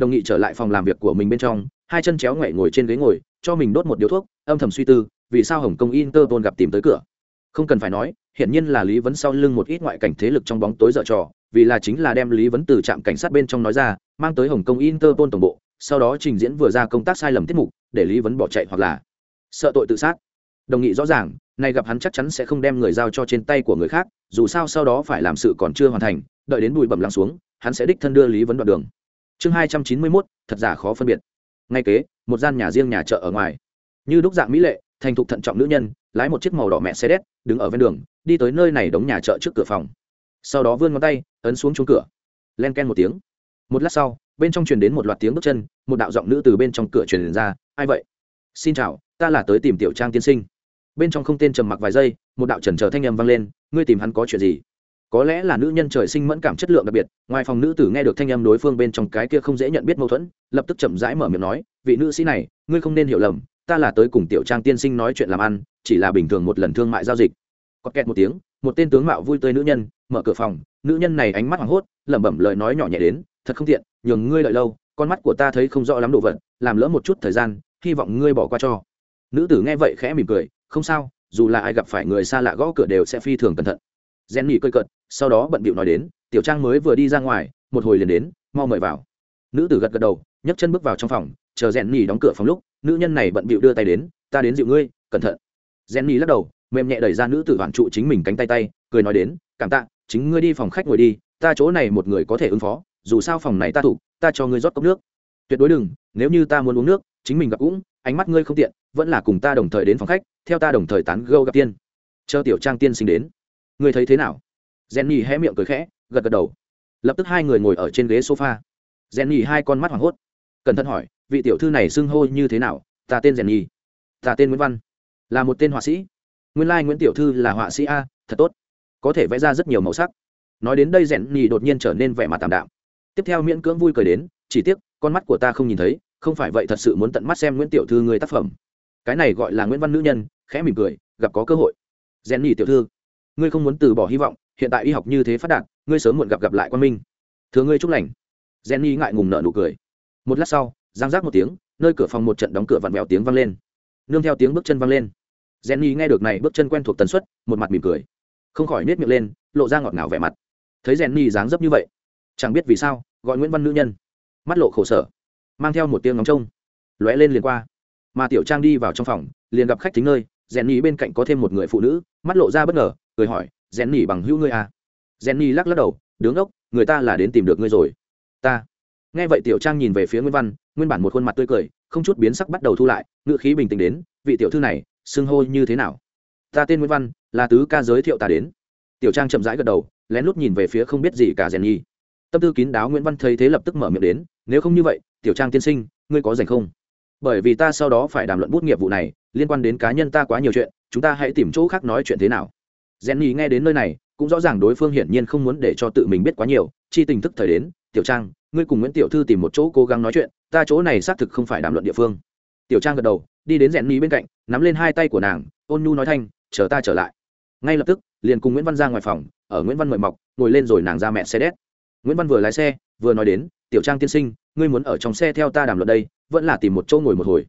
đồng nghị trở lại phòng làm việc của mình bên trong, hai chân chéo ngoẹ ngồi trên ghế ngồi, cho mình đốt một điếu thuốc, âm thầm suy tư, vì sao hồng kông interpol gặp tìm tới cửa. Không cần phải nói hiện nhiên là lý vấn sau lưng một ít ngoại cảnh thế lực trong bóng tối dở trò, vì là chính là đem lý vấn từ trạm cảnh sát bên trong nói ra, mang tới hồng kông interpol tổng bộ, sau đó trình diễn vừa ra công tác sai lầm tiết mục, để lý vấn bỏ chạy hoặc là sợ tội tự sát. Đồng nghị rõ ràng, nay gặp hắn chắc chắn sẽ không đem người giao cho trên tay của người khác, dù sao sau đó phải làm sự còn chưa hoàn thành, đợi đến bụi bẩm lắng xuống, hắn sẽ đích thân đưa lý vấn đoạn đường chương hai trăm chín mươi mốt, thật giả khó phân biệt. Ngay kế, một gian nhà riêng nhà chợ ở ngoài. Như đúc dạng mỹ lệ, thành thục thận trọng nữ nhân, lái một chiếc màu đỏ mẹ xe đét đứng ở ven đường, đi tới nơi này đóng nhà chợ trước cửa phòng. Sau đó vươn ngón tay, ấn xuống chuông cửa. Len ken một tiếng. Một lát sau, bên trong truyền đến một loạt tiếng bước chân, một đạo giọng nữ từ bên trong cửa truyền ra, ai vậy? Xin chào, ta là tới tìm tiểu trang tiên sinh. Bên trong không tên trầm mặc vài giây, một đạo trần trờ thanh â m vang lên, ngươi tìm hắn có chuyện gì? Có lẽ là nữ nhân trời sinh mẫn cảm chất lượng đặc biệt, ngoài phòng nữ tử nghe được thanh âm đối phương bên trong cái kia không dễ nhận biết mâu thuẫn, lập tức chậm rãi mở miệng nói, vị nữ sĩ này, ngươi không nên hiểu lầm, ta là tới cùng tiểu trang tiên sinh nói chuyện làm ăn, chỉ là bình thường một lần thương mại giao dịch. Có kẹt một tiếng, một tên tướng mạo vui tươi nữ nhân, mở cửa phòng, nữ nhân này ánh mắt hoảng hốt, lẩm bẩm lời nói nhỏ nhẹ đến, thật không tiện, nhường ngươi đợi lâu, con mắt của ta thấy không rõ lắm đồ vật, làm lỡ một chút thời gian, hy vọng ngươi bỏ qua cho. Nữ tử nghe vậy khẽ mỉm cười, không sao, dù là ai gặp phải người xa lạ gõ cửa đều sẽ phi thường cẩn thận. Rèn nhỉ cơi cợt sau đó bận bịu nói đến, tiểu trang mới vừa đi ra ngoài, một hồi liền đến, mau mời vào. Nữ tử gật gật đầu, nhấc chân bước vào trong phòng, chờ rèn nhì đóng cửa phòng lúc, nữ nhân này bận bịu đưa tay đến, ta đến dịu ngươi, cẩn thận. Rèn nhì lắc đầu, mềm nhẹ đẩy ra nữ tử hoàn trụ chính mình cánh tay tay, cười nói đến, cảm tạ, chính ngươi đi phòng khách ngồi đi, ta chỗ này một người có thể ứng phó, dù sao phòng này ta thủ, ta cho ngươi rót cốc nước. Tuyệt đối đừng, nếu như ta muốn uống nước, chính mình gặp cũng, ánh mắt ngươi không tiện, vẫn là cùng ta đồng thời đến phòng khách, theo ta đồng thời tán gâu gặp tiên. Chờ tiểu trang tiên sinh đến. Ngươi thấy thế nào? Jenny hé miệng cười khẽ, gật gật đầu. Lập tức hai người ngồi ở trên ghế sofa. Jenny hai con mắt hoảng hốt. Cẩn thận hỏi, vị tiểu thư này xưng hô như thế nào? Ta tên jenny. Ta tên nguyễn văn. Là một tên họa sĩ. Nguyên lai nguyễn tiểu thư là họa sĩ a, thật tốt. Có thể vẽ ra rất nhiều màu sắc. Nói đến đây rèn nhì đột nhiên trở nên vẻ mặt tạm đạm. Tiếp theo miễn cưỡng vui cười đến, chỉ tiếc, con mắt của ta không nhìn thấy, không phải vậy thật sự muốn tận mắt xem nguyễn tiểu thư người tác phẩm. Cái này gọi là nguyễn văn nữ nhân, khẽ mỉm cười, gặp có cơ hội. Rèn nhì tiểu thư, ngươi không muốn từ bỏ hy vọng hiện tại y học như thế phát đạt, ngươi sớm muộn gặp gặp lại quan minh. Thưa ngươi chúc lành. Rèn ngại ngùng nợ nụ cười. Một lát sau, giang giác một tiếng, nơi cửa phòng một trận đóng cửa vặn vẹo tiếng vang lên. Nương theo tiếng bước chân vang lên. Jenny nghe được này bước chân quen thuộc tần suất, một mặt mỉm cười. Không khỏi nết miệng lên, lộ ra ngọt ngào vẻ mặt. Thấy jenny dáng dấp như vậy, chẳng biết vì sao, gọi nguyễn văn nữ nhân. Mắt lộ khổ sở, mang theo một tiếng ngóng trông. Lóe lên liền qua. Mà tiểu trang đi vào trong phòng, liền gặp khách thính nơi, jenny bên cạnh có thêm một người phụ nữ, mắt lộ ra bất ngờ, cười hỏi jenny bằng hữu ngươi à? Jenny lắc lắc đầu, đứng ốc, người ta là đến tìm được ngươi rồi. Ta. Nghe vậy tiểu trang nhìn về phía Nguyên văn, nguyên bản một khuôn mặt tươi cười, không chút biến sắc bắt đầu thu lại ngựa khí bình tĩnh đến, vị tiểu thư này, xưng hô như thế nào? Ta tên nguyễn văn, là tứ ca giới thiệu ta đến. Tiểu trang chậm rãi gật đầu, lén lút nhìn về phía không biết gì cả rèn nhi tâm tư kín đáo nguyễn văn thấy thế lập tức mở miệng đến, nếu không như vậy, tiểu trang tiên sinh, ngươi có dành không? Bởi vì ta sau đó phải đàm luận bút nghiệp vụ này, liên quan đến cá nhân ta quá nhiều chuyện, chúng ta hãy tìm chỗ khác nói chuyện thế nào rèn nhi nghe đến nơi này, cũng rõ ràng đối phương hiển nhiên không muốn để cho tự mình biết quá nhiều. Chi tình thức thời đến, tiểu trang, ngươi cùng nguyễn tiểu thư tìm một chỗ cố gắng nói chuyện, ta chỗ này xác thực không phải đàm luận địa phương. Tiểu trang gật đầu, đi đến rèn ni bên cạnh, nắm lên hai tay của nàng, ôn nhu nói thanh, chờ ta trở lại. Ngay lập tức, liền cùng nguyễn văn ra ngoài phòng, ở nguyễn văn mời mọc, ngồi lên rồi nàng ra mẹ xe đét. Nguyễn văn vừa lái xe, vừa nói đến, tiểu trang tiên sinh, ngươi muốn ở trong xe theo ta đàm luận đây, vẫn là tìm một chỗ ngồi một hồi.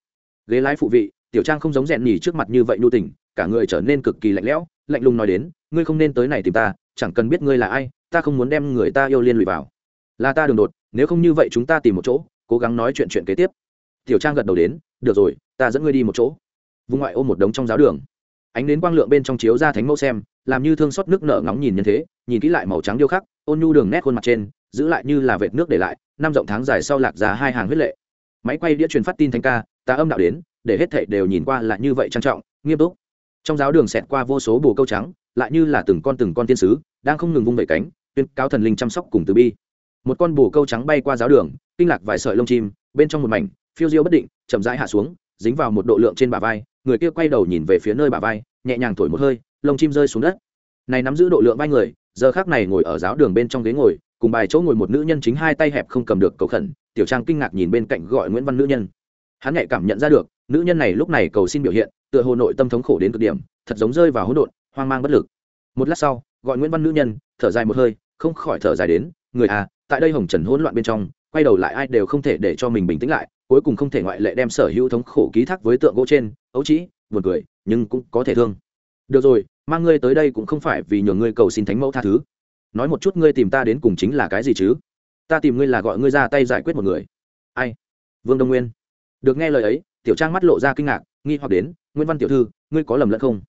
Ghế lái phụ vị, tiểu trang không giống rèn nhỉ trước mặt như vậy nhu tình cả người trở nên cực kỳ lạnh lẽo, lạnh lùng nói đến, ngươi không nên tới này tìm ta, chẳng cần biết ngươi là ai, ta không muốn đem người ta yêu liên lụy vào. Là ta đường đột, nếu không như vậy chúng ta tìm một chỗ, cố gắng nói chuyện chuyện kế tiếp. Tiểu trang gật đầu đến, được rồi, ta dẫn ngươi đi một chỗ. Vùng ngoại ô một đống trong giáo đường. Ánh đến quang lượng bên trong chiếu ra thánh mẫu xem, làm như thương xót nước nở ngóng nhìn như thế, nhìn kỹ lại màu trắng điêu khắc, ôn nhu đường nét khuôn mặt trên, giữ lại như là vệt nước để lại, năm rộng tháng dài sau lạc ra hai hàng huyết lệ. Máy quay đĩa truyền phát tin thanh ca, ta âm đạo đến, để hết thảy đều nhìn qua là như vậy trang trọng, nghiêm túc trong giáo đường xẹt qua vô số bồ câu trắng, lại như là từng con từng con tiên sứ, đang không ngừng vung vẩy cánh, tuyên cao thần linh chăm sóc cùng từ bi. Một con bồ câu trắng bay qua giáo đường, kinh lạc vài sợi lông chim, bên trong một mảnh, phiêu diêu bất định, chậm rãi hạ xuống, dính vào một độ lượng trên bả vai, người kia quay đầu nhìn về phía nơi bả vai, nhẹ nhàng thổi một hơi, lông chim rơi xuống đất. Này nắm giữ độ lượng vai người, giờ khác này ngồi ở giáo đường bên trong ghế ngồi, cùng bài chỗ ngồi một nữ nhân chính hai tay hẹp không cầm được cầu khẩn, tiểu trang kinh ngạc nhìn bên cạnh gọi nguyễn văn nữ nhân. Hắn nhạy cảm nhận ra được, nữ nhân này lúc này cầu xin biểu hiện tựa hồ nội tâm thống khổ đến cực điểm, thật giống rơi vào hỗn độn, hoang mang bất lực. Một lát sau, gọi nguyễn văn nữ nhân, thở dài một hơi, không khỏi thở dài đến, người à tại đây hồng trần hỗn loạn bên trong, quay đầu lại ai đều không thể để cho mình bình tĩnh lại, cuối cùng không thể ngoại lệ đem sở hữu thống khổ ký thác với tượng gỗ trên, ấu trĩ, buồn cười, nhưng cũng có thể thương. Được rồi, mang ngươi tới đây cũng không phải vì nhường ngươi cầu xin thánh mẫu tha thứ. Nói một chút ngươi tìm ta đến cùng chính là cái gì chứ? Ta tìm ngươi là gọi ngươi ra tay giải quyết một người. Ai? Vương đông nguyên. Được nghe lời ấy, tiểu trang mắt lộ ra kinh ngạc, nghi hoặc đến Nguyễn văn tiểu thư, ngươi có lầm lẫn không?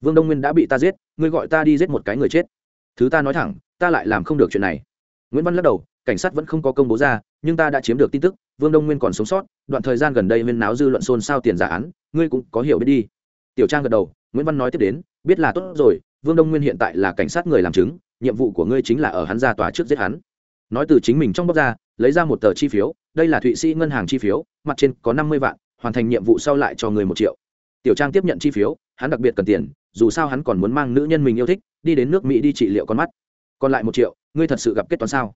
Vương đông nguyên đã bị ta giết, ngươi gọi ta đi giết một cái người chết. Thứ ta nói thẳng, ta lại làm không được chuyện này. Nguyễn văn lắc đầu, cảnh sát vẫn không có công bố ra, nhưng ta đã chiếm được tin tức, vương đông nguyên còn sống sót, đoạn thời gian gần đây huyên náo dư luận xôn xao tiền giả án, ngươi cũng có hiểu biết đi. Tiểu trang gật đầu nguyễn văn nói tiếp đến, biết là tốt rồi, vương đông nguyên hiện tại là cảnh sát người làm chứng, nhiệm vụ của ngươi chính là ở hắn ra tòa trước giết hắn. Nói từ chính mình trong bóc ra, lấy ra một tờ chi phiếu, đây là thụy sĩ ngân hàng chi phiếu, mặt trên có năm mươi vạn, hoàn thành nhiệm vụ sau lại cho người một triệu tiểu trang tiếp nhận chi phiếu, hắn đặc biệt cần tiền, dù sao hắn còn muốn mang nữ nhân mình yêu thích, đi đến nước mỹ đi trị liệu con mắt. Còn lại một triệu, ngươi thật sự gặp kết toán sao?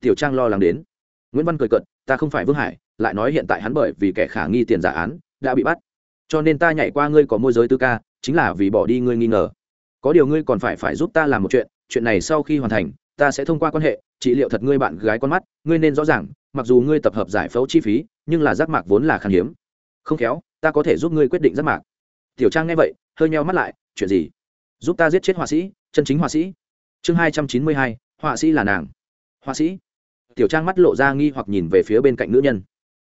Tiểu trang lo lắng đến. Nguyễn văn cười cận ta không phải vương hải, lại nói hiện tại hắn bởi vì kẻ khả nghi tiền giả án, đã bị bắt. Cho nên ta nhảy qua ngươi có môi giới tư ca, chính là vì bỏ đi ngươi nghi ngờ. Có điều ngươi còn phải phải giúp ta làm một chuyện chuyện này sau khi hoàn thành, ta sẽ thông qua quan hệ, trị liệu thật ngươi bạn gái con mắt, ngươi nên rõ ràng, mặc dù ngươi tập hợp giải phẫu chi phí, nhưng là giác mạc vốn là khan hiếm không khéo, ta có thể giúp ngươi quyết định rất mạc. Tiểu trang nghe vậy, hơi nheo mắt lại, chuyện gì? Giúp ta giết chết họa sĩ, chân chính họa sĩ. Chương hai trăm chín mươi hai, họa sĩ là nàng. Họa sĩ. Tiểu trang mắt lộ ra nghi hoặc nhìn về phía bên cạnh nữ nhân.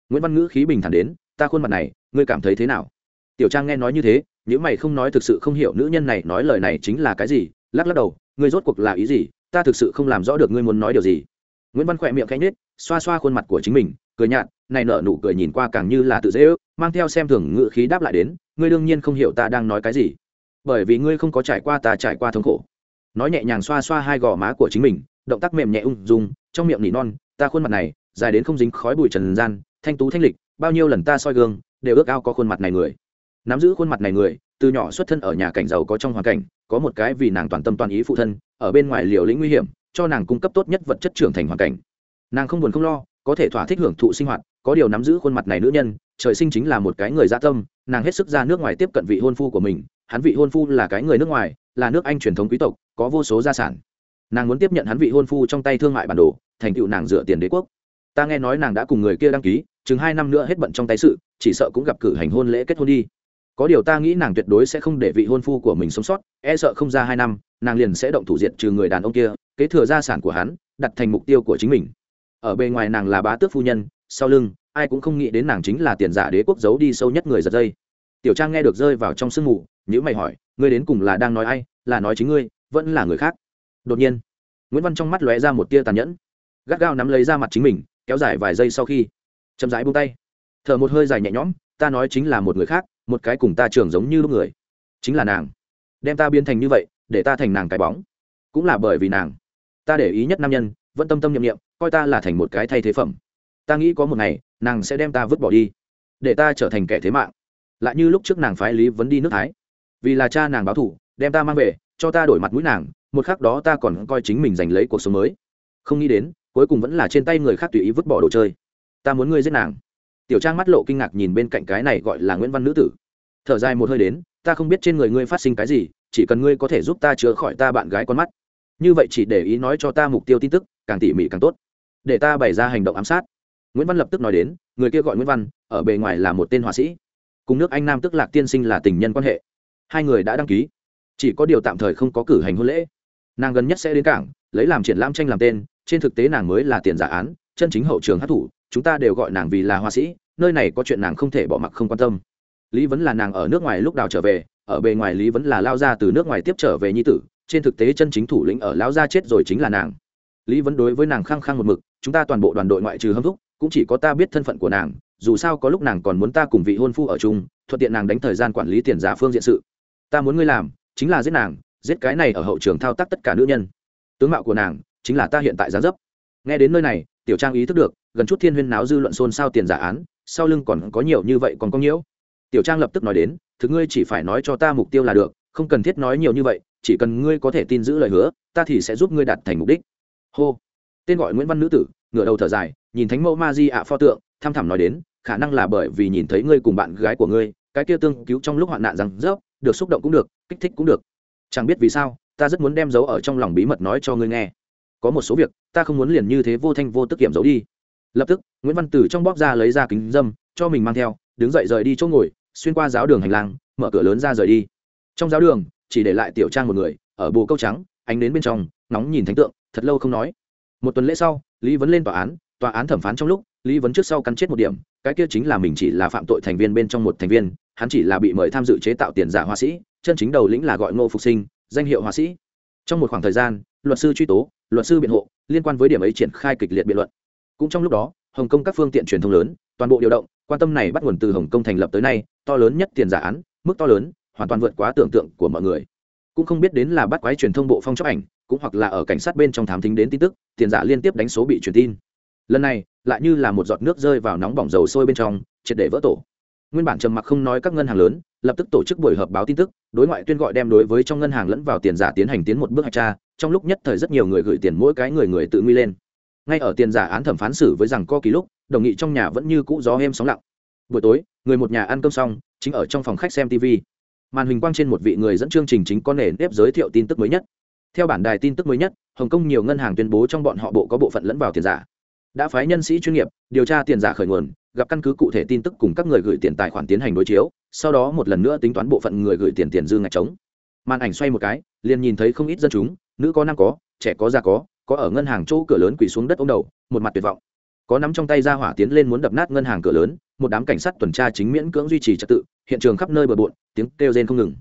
Nguyễn văn ngữ khí bình thản đến, ta khuôn mặt này, ngươi cảm thấy thế nào? Tiểu trang nghe nói như thế, những mày không nói thực sự không hiểu nữ nhân này nói lời này chính là cái gì, lắc lắc đầu, ngươi rốt cuộc là ý gì? Ta thực sự không làm rõ được ngươi muốn nói điều gì. Nguyễn văn khỏe miệng canh nết xoa xoa khuôn mặt của chính mình, cười nhạt này nở nụ cười nhìn qua càng như là tự dễ ước, mang theo xem thường ngự khí đáp lại đến, ngươi đương nhiên không hiểu ta đang nói cái gì, bởi vì ngươi không có trải qua ta trải qua thống khổ. Nói nhẹ nhàng xoa xoa hai gò má của chính mình, động tác mềm nhẹ ung dung, trong miệng nỉ non, ta khuôn mặt này, dài đến không dính khói bụi trần gian, thanh tú thanh lịch, bao nhiêu lần ta soi gương, đều ước ao có khuôn mặt này người. Nắm giữ khuôn mặt này người, từ nhỏ xuất thân ở nhà cảnh giàu có trong hoàn cảnh, có một cái vì nàng toàn tâm toàn ý phụ thân, ở bên ngoài liều lĩnh nguy hiểm, cho nàng cung cấp tốt nhất vật chất trưởng thành hoàn cảnh. Nàng không buồn không lo, có thể thỏa thích hưởng thụ sinh hoạt có điều nắm giữ khuôn mặt này nữ nhân, trời sinh chính là một cái người gia tâm, nàng hết sức ra nước ngoài tiếp cận vị hôn phu của mình. Hắn vị hôn phu là cái người nước ngoài, là nước anh truyền thống quý tộc, có vô số gia sản. Nàng muốn tiếp nhận hắn vị hôn phu trong tay thương mại bản đồ, thành tựu nàng dựa tiền đế quốc. Ta nghe nói nàng đã cùng người kia đăng ký, chừng hai năm nữa hết bận trong tay sự, chỉ sợ cũng gặp cử hành hôn lễ kết hôn đi. Có điều ta nghĩ nàng tuyệt đối sẽ không để vị hôn phu của mình sống sót e sợ không ra hai năm, nàng liền sẽ động thủ diệt trừ người đàn ông kia, kế thừa gia sản của hắn, đặt thành mục tiêu của chính mình. Ở bề ngoài nàng là bá tước phu nhân, sau lưng ai cũng không nghĩ đến nàng chính là tiền giả đế quốc giấu đi sâu nhất người giật dây. Tiểu trang nghe được rơi vào trong sương mù nhữ mày hỏi, ngươi đến cùng là đang nói ai? Là nói chính ngươi, vẫn là người khác? Đột nhiên, nguyễn văn trong mắt lóe ra một tia tàn nhẫn, gắt gao nắm lấy ra mặt chính mình, kéo dài vài giây sau khi, chậm rãi buông tay. Thở một hơi dài nhẹ nhõm, ta nói chính là một người khác, một cái cùng ta trưởng giống như lúc người. Chính là nàng. Đem ta biến thành như vậy, để ta thành nàng cái bóng. Cũng là bởi vì nàng. Ta để ý nhất nam nhân, vẫn tâm tâm nhiệm nghiệm coi ta là thành một cái thay thế phẩm ta nghĩ có một ngày, nàng sẽ đem ta vứt bỏ đi, để ta trở thành kẻ thế mạng. Lại như lúc trước nàng phái lý vấn đi nước thái. Vì là cha nàng báo thủ đem ta mang về, cho ta đổi mặt mũi nàng, một khắc đó ta còn coi chính mình giành lấy cuộc sống mới. Không nghĩ đến, cuối cùng vẫn là trên tay người khác tùy ý vứt bỏ đồ chơi. Ta muốn ngươi giết nàng. Tiểu trang mắt lộ kinh ngạc nhìn bên cạnh cái này gọi là nguyễn văn nữ tử. Thở dài một hơi đến, ta không biết trên người ngươi phát sinh cái gì, chỉ cần ngươi có thể giúp ta chữa khỏi ta bạn gái con mắt. Như vậy chỉ để ý nói cho ta mục tiêu tin tức, càng tỉ mỉ càng tốt. Để ta bày ra hành động ám sát nguyễn văn lập tức nói đến, người kia gọi nguyễn văn, ở bề ngoài là một tên họa sĩ. Cùng nước anh nam tức lạc tiên sinh là tình nhân quan hệ. Hai người đã đăng ký. Chỉ có điều tạm thời không có cử hành hôn lễ. Nàng gần nhất sẽ đến cảng, lấy làm triển lãm tranh làm tên, trên thực tế nàng mới là tiền giả án, chân chính hậu trường hát thủ, chúng ta đều gọi nàng vì là họa sĩ, nơi này có chuyện nàng không thể bỏ mặc không quan tâm. Lý vẫn là nàng ở nước ngoài lúc đào trở về, ở bề ngoài lý vẫn là lao ra từ nước ngoài tiếp trở về nhi tử, trên thực tế chân chính thủ lĩnh ở lao gia chết rồi chính là nàng. Lý vấn đối với nàng khăng khăng một mực, chúng ta toàn bộ đoàn đội ngoại trừ hâm thúc cũng chỉ có ta biết thân phận của nàng, dù sao có lúc nàng còn muốn ta cùng vị hôn phu ở chung, thuận tiện nàng đánh thời gian quản lý tiền giả phương diện sự. Ta muốn ngươi làm chính là giết nàng, giết cái này ở hậu trường thao tác tất cả nữ nhân. Tướng mạo của nàng chính là ta hiện tại giá dấp. Nghe đến nơi này, tiểu trang ý thức được, gần chút thiên huyên náo dư luận xôn xao tiền giả án, sau lưng còn có nhiều như vậy còn có nhiễu. Tiểu trang lập tức nói đến, thứ ngươi chỉ phải nói cho ta mục tiêu là được, không cần thiết nói nhiều như vậy, chỉ cần ngươi có thể tin giữ lời hứa, ta thì sẽ giúp ngươi đạt thành mục đích. Hô. Tên gọi nguyễn văn nữ tử, ngửa đầu thở dài nhìn thánh mẫu ma di ạ pho tượng tham thẳm nói đến, khả năng là bởi vì nhìn thấy ngươi cùng bạn gái của ngươi, cái kia tương cứu trong lúc hoạn nạn rằng rớp, được xúc động cũng được, kích thích cũng được. Chẳng biết vì sao, ta rất muốn đem giấu ở trong lòng bí mật nói cho ngươi nghe. Có một số việc, ta không muốn liền như thế vô thanh vô tức kiểm giấu đi. Lập tức, nguyễn văn tử trong bóp ra lấy ra kính dâm, cho mình mang theo, đứng dậy rời đi chỗ ngồi, xuyên qua giáo đường hành lang, mở cửa lớn ra rời đi. Trong giáo đường, chỉ để lại tiểu trang một người, ở bồ câu trắng, ánh đến bên trong nóng nhìn thánh tượng, thật lâu không nói. Một tuần lễ sau, lý vấn lên tòa án tòa án thẩm phán trong lúc, lý vấn trước sau cắn chết một điểm, cái kia chính là mình chỉ là phạm tội thành viên bên trong một thành viên, hắn chỉ là bị mời tham dự chế tạo tiền giả họa sĩ, chân chính đầu lĩnh là gọi ngô phục sinh, danh hiệu họa sĩ. Trong một khoảng thời gian, luật sư truy tố, luật sư biện hộ, liên quan với điểm ấy triển khai kịch liệt biện luận. Cũng trong lúc đó, hồng kông các phương tiện truyền thông lớn, toàn bộ điều động, quan tâm này bắt nguồn từ hồng kông thành lập tới nay, to lớn nhất tiền giả án, mức to lớn, hoàn toàn vượt quá tưởng tượng của mọi người. Cũng không biết đến là bắt quái truyền thông bộ phong chấp ảnh, cũng hoặc là ở cảnh sát bên trong thám thính đến tin tức, tiền giả liên tiếp đánh số bị truyền tin lần này, lại như là một giọt nước rơi vào nóng bỏng dầu sôi bên trong, triệt để vỡ tổ. Nguyên bản trầm mặc không nói các ngân hàng lớn, lập tức tổ chức buổi họp báo tin tức, đối ngoại tuyên gọi đem đối với trong ngân hàng lẫn vào tiền giả tiến hành tiến một bước hạch tra, trong lúc nhất thời rất nhiều người gửi tiền mỗi cái người người tự nguy lên. Ngay ở tiền giả án thẩm phán xử với rằng co kỳ lúc, đồng nghị trong nhà vẫn như cũ gió êm sóng lặng. Buổi tối, người một nhà ăn cơm xong, chính ở trong phòng khách xem tv màn hình quang trên một vị người dẫn chương trình chính có nền nếp giới thiệu tin tức mới nhất. Theo bản đài tin tức mới nhất, hồng kông nhiều ngân hàng tuyên bố trong bọn họ bộ có bộ phận lẫn vào tiền giả đã phái nhân sĩ chuyên nghiệp điều tra tiền giả khởi nguồn, gặp căn cứ cụ thể tin tức cùng các người gửi tiền tài khoản tiến hành đối chiếu, sau đó một lần nữa tính toán bộ phận người gửi tiền tiền dư ngạch trống. Màn ảnh xoay một cái, liền nhìn thấy không ít dân chúng, nữ có nam có, trẻ có già có có ở ngân hàng chỗ cửa lớn quỳ xuống đất ô đầu, một mặt tuyệt vọng. Có nắm trong tay ra hỏa tiến lên muốn đập nát ngân hàng cửa lớn, một đám cảnh sát tuần tra chính miễn cưỡng duy trì trật tự, hiện trường khắp nơi bờ bộn, tiếng kêu rên không ngừng.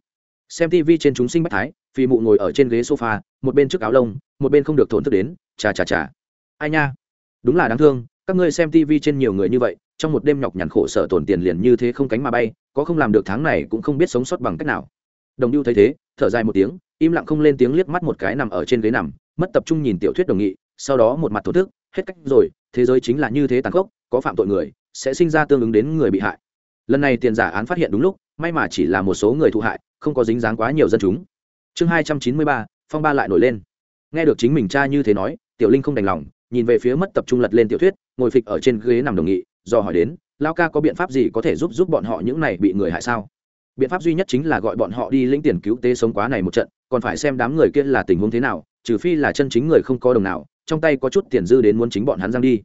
Xem tv trên chúng sinh bách thái phi mụ ngồi ở trên ghế sofa, một bên trước áo lông, một bên không được thổn thức đến chà chà chà ai nha? Đúng là đáng thương, các ngươi xem tv trên nhiều người như vậy, trong một đêm nhọc nhằn khổ sở tổn tiền liền như thế không cánh mà bay, có không làm được tháng này cũng không biết sống sót bằng cách nào. Đồng lưu thấy thế, thở dài một tiếng, im lặng không lên tiếng liếc mắt một cái nằm ở trên ghế nằm, mất tập trung nhìn tiểu thuyết đồng nghị, sau đó một mặt thổ thức, hết cách rồi, thế giới chính là như thế tàn khốc, có phạm tội người, sẽ sinh ra tương ứng đến người bị hại. Lần này tiền giả án phát hiện đúng lúc, may mà chỉ là một số người thụ hại, không có dính dáng quá nhiều dân chúng. Chương hai trăm chín mươi ba, phong ba lại nổi lên. Nghe được chính mình cha như thế nói, tiểu linh không đành lòng nhìn về phía mất tập trung lật lên tiểu thuyết, ngồi phịch ở trên ghế nằm đồng nghị, do hỏi đến lao ca có biện pháp gì có thể giúp giúp bọn họ những này bị người hại sao? Biện pháp duy nhất chính là gọi bọn họ đi lĩnh tiền cứu tế sống quá này một trận, còn phải xem đám người kia là tình huống thế nào, trừ phi là chân chính người không có đồng nào, trong tay có chút tiền dư đến muốn chính bọn hắn giang đi.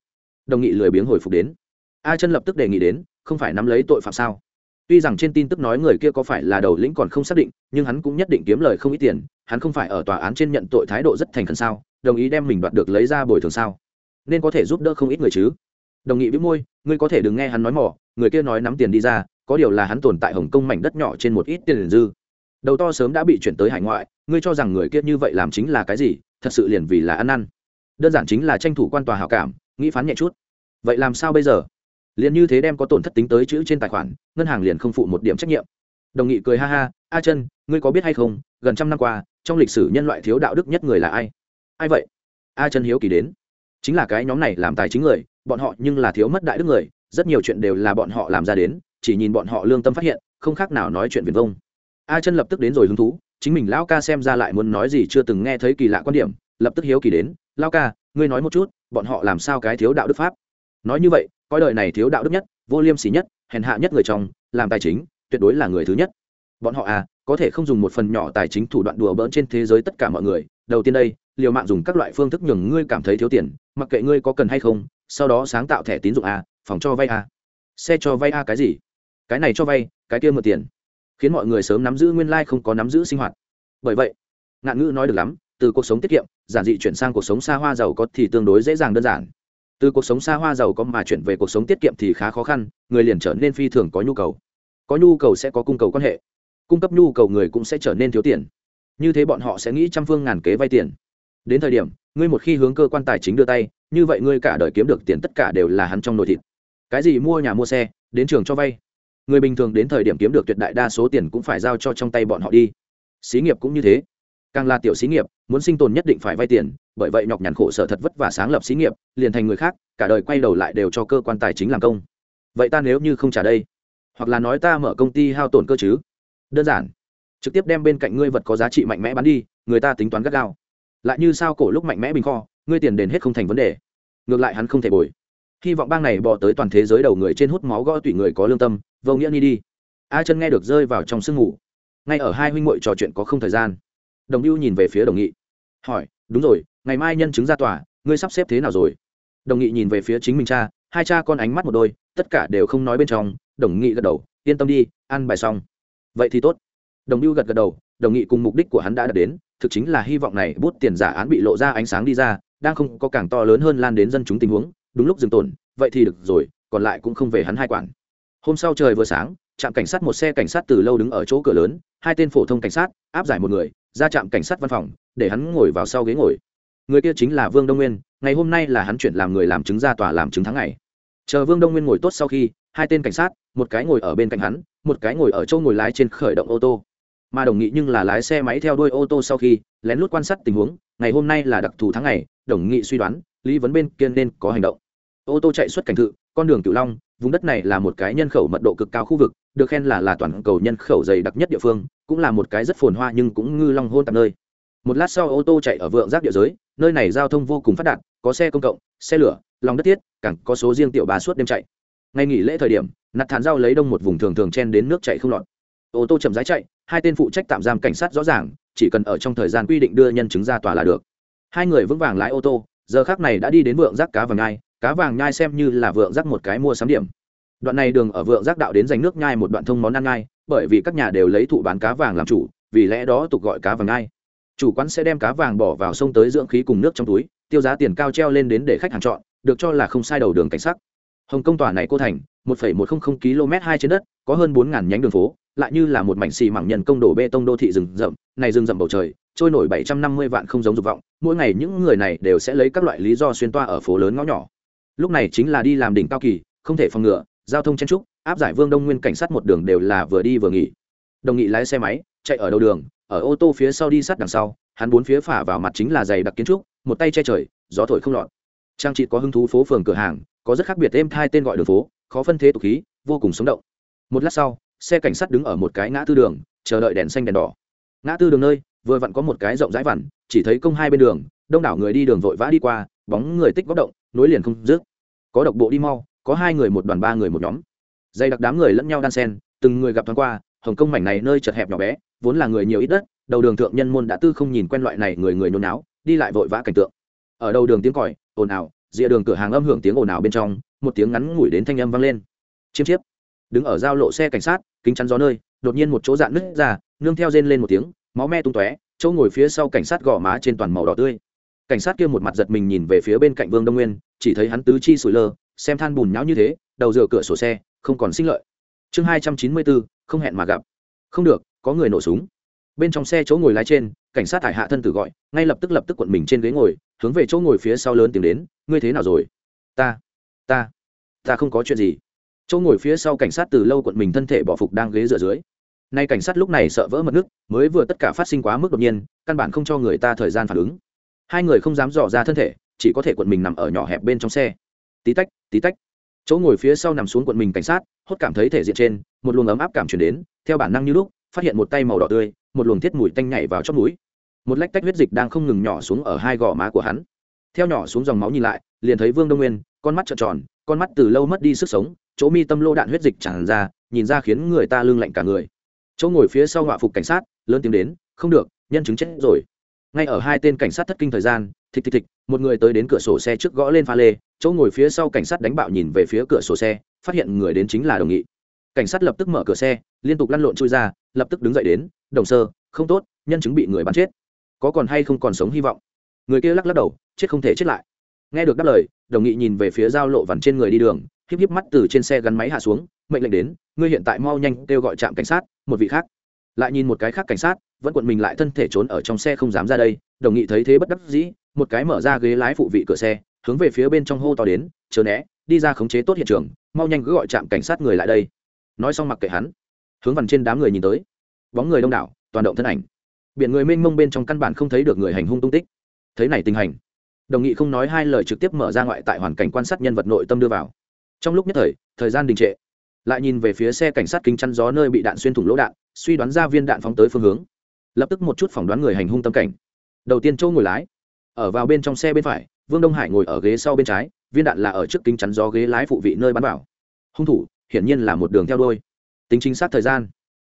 Đồng nghị lười biếng hồi phục đến. A chân lập tức đề nghị đến, không phải nắm lấy tội phạm sao? Tuy rằng trên tin tức nói người kia có phải là đầu lĩnh còn không xác định, nhưng hắn cũng nhất định kiếm lời không ít tiền, hắn không phải ở tòa án trên nhận tội thái độ rất thành khẩn sao? Đồng ý đem mình đoạt được lấy ra bồi thường sao? Nên có thể giúp đỡ không ít người chứ. Đồng nghị với môi, ngươi có thể đừng nghe hắn nói mỏ, người kia nói nắm tiền đi ra, có điều là hắn tồn tại hồng kông mảnh đất nhỏ trên một ít tiền dư. Đầu to sớm đã bị chuyển tới hải ngoại, ngươi cho rằng người kia như vậy làm chính là cái gì? Thật sự liền vì là ăn ăn đơn giản chính là tranh thủ quan tòa hảo cảm, nghĩ phán nhẹ chút. Vậy làm sao bây giờ? Liền như thế đem có tổn thất tính tới chữ trên tài khoản, ngân hàng liền không phụ một điểm trách nhiệm. Đồng nghị cười ha ha, a chân ngươi có biết hay không, gần trăm năm qua, trong lịch sử nhân loại thiếu đạo đức nhất người là ai? Ai vậy? A chân hiếu kỳ đến. Chính là cái nhóm này làm tài chính người, bọn họ nhưng là thiếu mất đại đức người, rất nhiều chuyện đều là bọn họ làm ra đến, chỉ nhìn bọn họ lương tâm phát hiện, không khác nào nói chuyện viền vông. A chân lập tức đến rồi hứng thú, chính mình lão ca xem ra lại muốn nói gì chưa từng nghe thấy kỳ lạ quan điểm, lập tức hiếu kỳ đến, lão ca, ngươi nói một chút, bọn họ làm sao cái thiếu đạo đức pháp? Nói như vậy coi đời này thiếu đạo đức nhất, vô liêm sỉ nhất, hèn hạ nhất người chồng làm tài chính, tuyệt đối là người thứ nhất. Bọn họ à có thể không dùng một phần nhỏ tài chính thủ đoạn đùa bỡn trên thế giới tất cả mọi người, đầu tiên đây liều mạng dùng các loại phương thức nhường ngươi cảm thấy thiếu tiền, mặc kệ ngươi có cần hay không, sau đó sáng tạo thẻ tín dụng a, phòng cho vay a. Xe cho vay a cái gì? Cái này cho vay, cái kia mượn tiền. Khiến mọi người sớm nắm giữ nguyên lai、like、không có nắm giữ sinh hoạt. Bởi vậy, ngạn ngữ nói được lắm, từ cuộc sống tiết kiệm, giản dị chuyển sang cuộc sống xa hoa giàu có thì tương đối dễ dàng đơn giản. Từ cuộc sống xa hoa giàu có mà chuyển về cuộc sống tiết kiệm thì khá khó khăn, người liền trở nên phi thường có nhu cầu. Có nhu cầu sẽ có cung cầu quan hệ. Cung cấp nhu cầu người cũng sẽ trở nên thiếu tiền. Như thế bọn họ sẽ nghĩ trăm phương ngàn kế vay tiền đến thời điểm, ngươi một khi hướng cơ quan tài chính đưa tay, như vậy ngươi cả đời kiếm được tiền tất cả đều là hắn trong nội thịt. Cái gì mua nhà mua xe, đến trường cho vay. Người bình thường đến thời điểm kiếm được tuyệt đại đa số tiền cũng phải giao cho trong tay bọn họ đi. Xí nghiệp cũng như thế. Càng là tiểu xí nghiệp, muốn sinh tồn nhất định phải vay tiền, bởi vậy nhọc nhằn khổ sở thật vất vả sáng lập xí nghiệp, liền thành người khác, cả đời quay đầu lại đều cho cơ quan tài chính làm công. Vậy ta nếu như không trả đây? Hoặc là nói ta mở công ty hao tổn cơ chứ? Đơn giản. Trực tiếp đem bên cạnh ngươi vật có giá trị mạnh mẽ bán đi, người ta tính toán gắt gao lại như sao cổ lúc mạnh mẽ bình kho, ngươi tiền đền hết không thành vấn đề. Ngược lại hắn không thể bồi. Hy vọng bang này bỏ tới toàn thế giới đầu người trên hút máu gõ tủy người có lương tâm, vô nghĩa ni đi. A chân nghe được rơi vào trong sương ngủ. Ngay ở hai huynh muội trò chuyện có không thời gian, đồng ưu nhìn về phía đồng nghị. Hỏi, đúng rồi, ngày mai nhân chứng ra tòa, ngươi sắp xếp thế nào rồi? Đồng nghị nhìn về phía chính mình cha, hai cha con ánh mắt một đôi, tất cả đều không nói bên trong. Đồng nghị gật đầu, yên tâm đi, ăn bài xong. Vậy thì tốt. Đồng ưu gật gật đầu đồng nghị cùng mục đích của hắn đã đạt đến, thực chính là hy vọng này bút tiền giả án bị lộ ra ánh sáng đi ra, đang không có càng to lớn hơn lan đến dân chúng tình huống, đúng lúc dừng tồn, vậy thì được rồi, còn lại cũng không về hắn hai quản. Hôm sau trời vừa sáng, trạm cảnh sát một xe cảnh sát từ lâu đứng ở chỗ cửa lớn, hai tên phổ thông cảnh sát, áp giải một người, ra trạm cảnh sát văn phòng, để hắn ngồi vào sau ghế ngồi. Người kia chính là vương đông nguyên, ngày hôm nay là hắn chuyển làm người làm chứng ra tòa làm chứng tháng ngày. Chờ vương đông nguyên ngồi tốt sau khi, hai tên cảnh sát, một cái ngồi ở bên cạnh hắn, một cái ngồi ở chỗ ngồi lái trên khởi động ô tô mà đồng nghị nhưng là lái xe máy theo đuôi ô tô sau khi lén lút quan sát tình huống, ngày hôm nay là đặc thù tháng ngày, đồng nghị suy đoán, lý vấn bên kia nên có hành động. Ô tô chạy xuất cảnh thự, con đường cửu long, vùng đất này là một cái nhân khẩu mật độ cực cao khu vực, được khen là là toàn cầu nhân khẩu dày đặc nhất địa phương, cũng là một cái rất phồn hoa nhưng cũng ngư long hôn tạp nơi. Một lát sau ô tô chạy ở vượng giác địa giới, nơi này giao thông vô cùng phát đạt, có xe công cộng, xe lửa, lòng đất thiết cẳng có số riêng tiểu bà suốt đêm chạy. Ngày nghỉ lễ thời điểm, nạt thản giao lấy đông một vùng thường thường chen đến nước chạy không lọt. Ô tô chậm rãi chạy hai tên phụ trách tạm giam cảnh sát rõ ràng, chỉ cần ở trong thời gian quy định đưa nhân chứng ra tòa là được. Hai người vững vàng lái ô tô, giờ khác này đã đi đến vượng giác cá vàng nhai, cá vàng nhai xem như là vượng giác một cái mua sắm điểm. Đoạn này đường ở vượng giác đạo đến dành nước nhai một đoạn thông món ăn nhai, bởi vì các nhà đều lấy thụ bán cá vàng làm chủ, vì lẽ đó tục gọi cá vàng nhai. Chủ quán sẽ đem cá vàng bỏ vào sông tới dưỡng khí cùng nước trong túi, tiêu giá tiền cao treo lên đến để khách hàng chọn, được cho là không sai đầu đường cảnh sắc. Hồng công tòa này cô thành, một một trăm linh km hai trên đất, có hơn bốn nhánh đường phố lại như là một mảnh xì mảng nhân công đổ bê tông đô thị rừng rậm, này rừng rậm bầu trời, trôi nổi bảy trăm năm mươi vạn không giống dục vọng, mỗi ngày những người này đều sẽ lấy các loại lý do xuyên toa ở phố lớn ngõ nhỏ. Lúc này chính là đi làm đỉnh cao kỳ, không thể phòng ngừa, giao thông chen trúc, áp giải vương đông nguyên cảnh sát một đường đều là vừa đi vừa nghỉ. Đồng nghị lái xe máy, chạy ở đầu đường, ở ô tô phía sau đi sát đằng sau, hắn bốn phía phả vào mặt chính là giày đặc kiến trúc, một tay che trời, gió thổi không lọt. Trang trị có hứng thú phố phường cửa hàng, có rất khác biệt êm thai tên gọi đường phố, khó phân thế tục khí, vô cùng sống động. Một lát sau xe cảnh sát đứng ở một cái ngã tư đường, chờ đợi đèn xanh đèn đỏ. Ngã tư đường nơi, vừa vặn có một cái rộng rãi vằn, chỉ thấy công hai bên đường, đông đảo người đi đường vội vã đi qua, bóng người tích góc động, nối liền không dứt. Có độc bộ đi mau, có hai người một đoàn ba người một nhóm. Dây đặc đám người lẫn nhau đan sen, từng người gặp thoáng qua, hồng kông mảnh này nơi chật hẹp nhỏ bé, vốn là người nhiều ít đất, đầu đường thượng nhân môn đã tư không nhìn quen loại này người người nôn náo, đi lại vội vã cảnh tượng. Ở đầu đường tiếng còi, ồn ào, rìa đường cửa hàng âm hưởng tiếng ồn ào bên trong, một tiếng ngắn ngủi đến thanh âm vang lên. Chiêm chiếp. Đứng ở giao lộ xe cảnh sát kính chắn gió nơi, đột nhiên một chỗ dạn nứt ra, nương theo rên lên một tiếng, máu me tung tóe, chỗ ngồi phía sau cảnh sát gò má trên toàn màu đỏ tươi. Cảnh sát kia một mặt giật mình nhìn về phía bên cạnh vương đông nguyên, chỉ thấy hắn tứ chi sủi lơ, xem than bùn nhão như thế, đầu dựa cửa sổ xe, không còn sinh lợi. Chương hai trăm chín mươi bốn, không hẹn mà gặp. Không được, có người nổ súng. Bên trong xe chỗ ngồi lái trên, cảnh sát thải hạ thân tử gọi, ngay lập tức lập tức quận mình trên ghế ngồi, hướng về chỗ ngồi phía sau lớn tiếng đến, ngươi thế nào rồi? Ta ta ta không có chuyện gì chỗ ngồi phía sau cảnh sát từ lâu quận mình thân thể bỏ phục đang ghế dựa dưới. Nay cảnh sát lúc này sợ vỡ mật nước, mới vừa tất cả phát sinh quá mức đột nhiên, căn bản không cho người ta thời gian phản ứng. Hai người không dám dò ra thân thể, chỉ có thể quận mình nằm ở nhỏ hẹp bên trong xe. Tí tách tí tách. Chỗ ngồi phía sau nằm xuống quận mình cảnh sát, hốt cảm thấy thể diện trên, một luồng ấm áp cảm chuyển đến, theo bản năng như lúc, phát hiện một tay màu đỏ tươi, một luồng thiết mùi tanh nhảy vào chót mũi. Một lách tách huyết dịch đang không ngừng nhỏ xuống ở hai gò má của hắn. Theo nhỏ xuống dòng máu nhìn lại, liền thấy vương đông nguyên, con mắt trợn tròn, con mắt từ lâu mất đi sức sống chỗ mi tâm lô đạn huyết dịch tràn ra, nhìn ra khiến người ta lưng lạnh cả người. Chỗ ngồi phía sau ngọa phục cảnh sát, lớn tiếng đến, không được, nhân chứng chết rồi. Ngay ở hai tên cảnh sát thất kinh thời gian thịch thịch thịch một người tới đến cửa sổ xe trước gõ lên pha lê, chỗ ngồi phía sau cảnh sát đánh bạo nhìn về phía cửa sổ xe, phát hiện người đến chính là đồng nghị. Cảnh sát lập tức mở cửa xe, liên tục lăn lộn chui ra, lập tức đứng dậy đến, đồng sơ, không tốt, nhân chứng bị người bắn chết. Có còn hay không còn sống hy vọng? Người kia lắc lắc đầu, chết không thể chết lại. Nghe được đáp lời, đồng nghị nhìn về phía giao lộ vằn trên người đi đường híp híp mắt từ trên xe gắn máy hạ xuống, mệnh lệnh đến, ngươi hiện tại mau nhanh kêu gọi trạm cảnh sát, một vị khác. Lại nhìn một cái khác cảnh sát, vẫn cuộn mình lại thân thể trốn ở trong xe không dám ra đây, đồng nghị thấy thế bất đắc dĩ, một cái mở ra ghế lái phụ vị cửa xe, hướng về phía bên trong hô to đến chờ né, đi ra khống chế tốt hiện trường, mau nhanh cứ gọi trạm cảnh sát người lại đây. Nói xong mặc kệ hắn, hướng vằn trên đám người nhìn tới. Bóng người đông đảo, toàn động thân ảnh. Biển người mênh mông bên trong căn bản không thấy được người hành hung tung tích. Thấy này tình hành đồng nghị không nói hai lời trực tiếp mở ra ngoại tại hoàn cảnh quan sát nhân vật nội tâm đưa vào trong lúc nhất thời thời gian đình trệ. Lại nhìn về phía xe cảnh sát kính chắn gió nơi bị đạn xuyên thủng lỗ đạn, suy đoán ra viên đạn phóng tới phương hướng. Lập tức một chút phỏng đoán người hành hung tâm cảnh. Đầu tiên châu ngồi lái. Ở vào bên trong xe bên phải, vương đông hải ngồi ở ghế sau bên trái, viên đạn là ở trước kính chắn gió ghế lái phụ vị nơi bắn vào. Hung thủ, hiển nhiên là một đường theo đôi tính chính xác thời gian.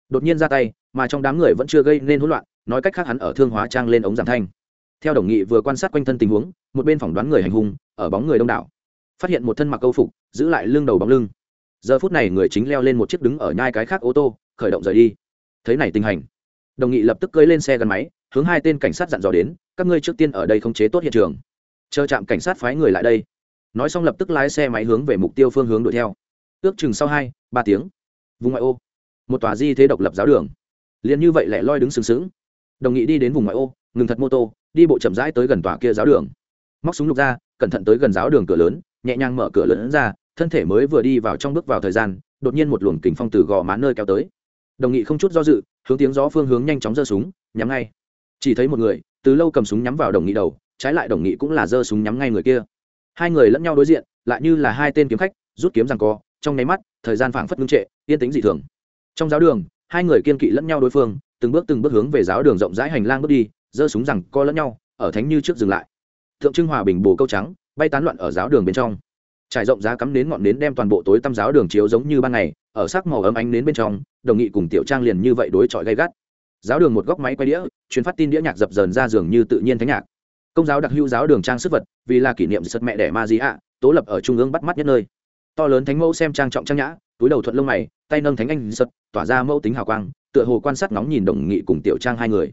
Đột nhiên ra tay, mà trong đám người vẫn chưa gây nên hỗn loạn, nói cách khác hắn ở thương hóa trang lên ống giảm thanh. Theo đồng nghị vừa quan sát quanh thân tình huống, một bên phỏng đoán người hành hung, ở bóng người đông đảo phát hiện một thân mặc câu phục, giữ lại lưng đầu bóng lưng. Giờ phút này người chính leo lên một chiếc đứng ở nhai cái khác ô tô, khởi động rời đi. Thấy này tình hành đồng nghị lập tức cưỡi lên xe gắn máy, hướng hai tên cảnh sát dặn dò đến, các ngươi trước tiên ở đây không chế tốt hiện trường. Chờ trạm cảnh sát phái người lại đây. Nói xong lập tức lái xe máy hướng về mục tiêu phương hướng đuổi theo. Ước chừng sau hai, ba tiếng, vùng ngoại ô, một tòa di thế độc lập giáo đường. Liền như vậy lẻ loi đứng sừng sững. Đồng nghị đi đến vùng ngoại ô, ngừng thật mô tô, đi bộ chậm rãi tới gần tòa kia giáo đường. Móc súng lục ra, cẩn thận tới gần giáo đường cửa lớn nhẹ nhàng mở cửa lớn ra, thân thể mới vừa đi vào trong bước vào thời gian, đột nhiên một luồng kình phong từ gò má nơi kéo tới. Đồng nghị không chút do dự, hướng tiếng gió phương hướng nhanh chóng giơ súng, nhắm ngay. Chỉ thấy một người, từ lâu cầm súng nhắm vào đồng nghị đầu, trái lại đồng nghị cũng là giơ súng nhắm ngay người kia. Hai người lẫn nhau đối diện, lại như là hai tên kiếm khách, rút kiếm rằng co, trong nháy mắt, thời gian phảng phất ngưng trệ, yên tĩnh dị thường. Trong giáo đường, hai người kiên kỵ lẫn nhau đối phương, từng bước từng bước hướng về giáo đường rộng rãi hành lang bước đi, giơ súng rằng co lẫn nhau, ở thánh như trước dừng lại. Thượng trưng hòa bình bồ câu trắng bay tán loạn ở giáo đường bên trong. Trải rộng giá cắm nến ngọn nến đem toàn bộ tối tăm giáo đường chiếu giống như ban ngày, ở sắc màu ấm ánh nến bên trong, đồng nghị cùng tiểu trang liền như vậy đối chọi gay gắt. Giáo đường một góc máy quay đĩa, truyền phát tin đĩa nhạc dập dờn ra giường như tự nhiên thánh nhạc. Công giáo đặc hữu giáo đường trang sức vật, vì là kỷ niệm sật mẹ đẻ ma di ạ, tố lập ở trung ương bắt mắt nhất nơi. To lớn thánh mẫu xem trang trọng trang nhã, túi đầu thuận lông mày, tay nâng thánh anh sật, tỏa ra mẫu tính hào quang, tựa hồ quan sát nóng nhìn đồng nghị cùng tiểu trang hai người.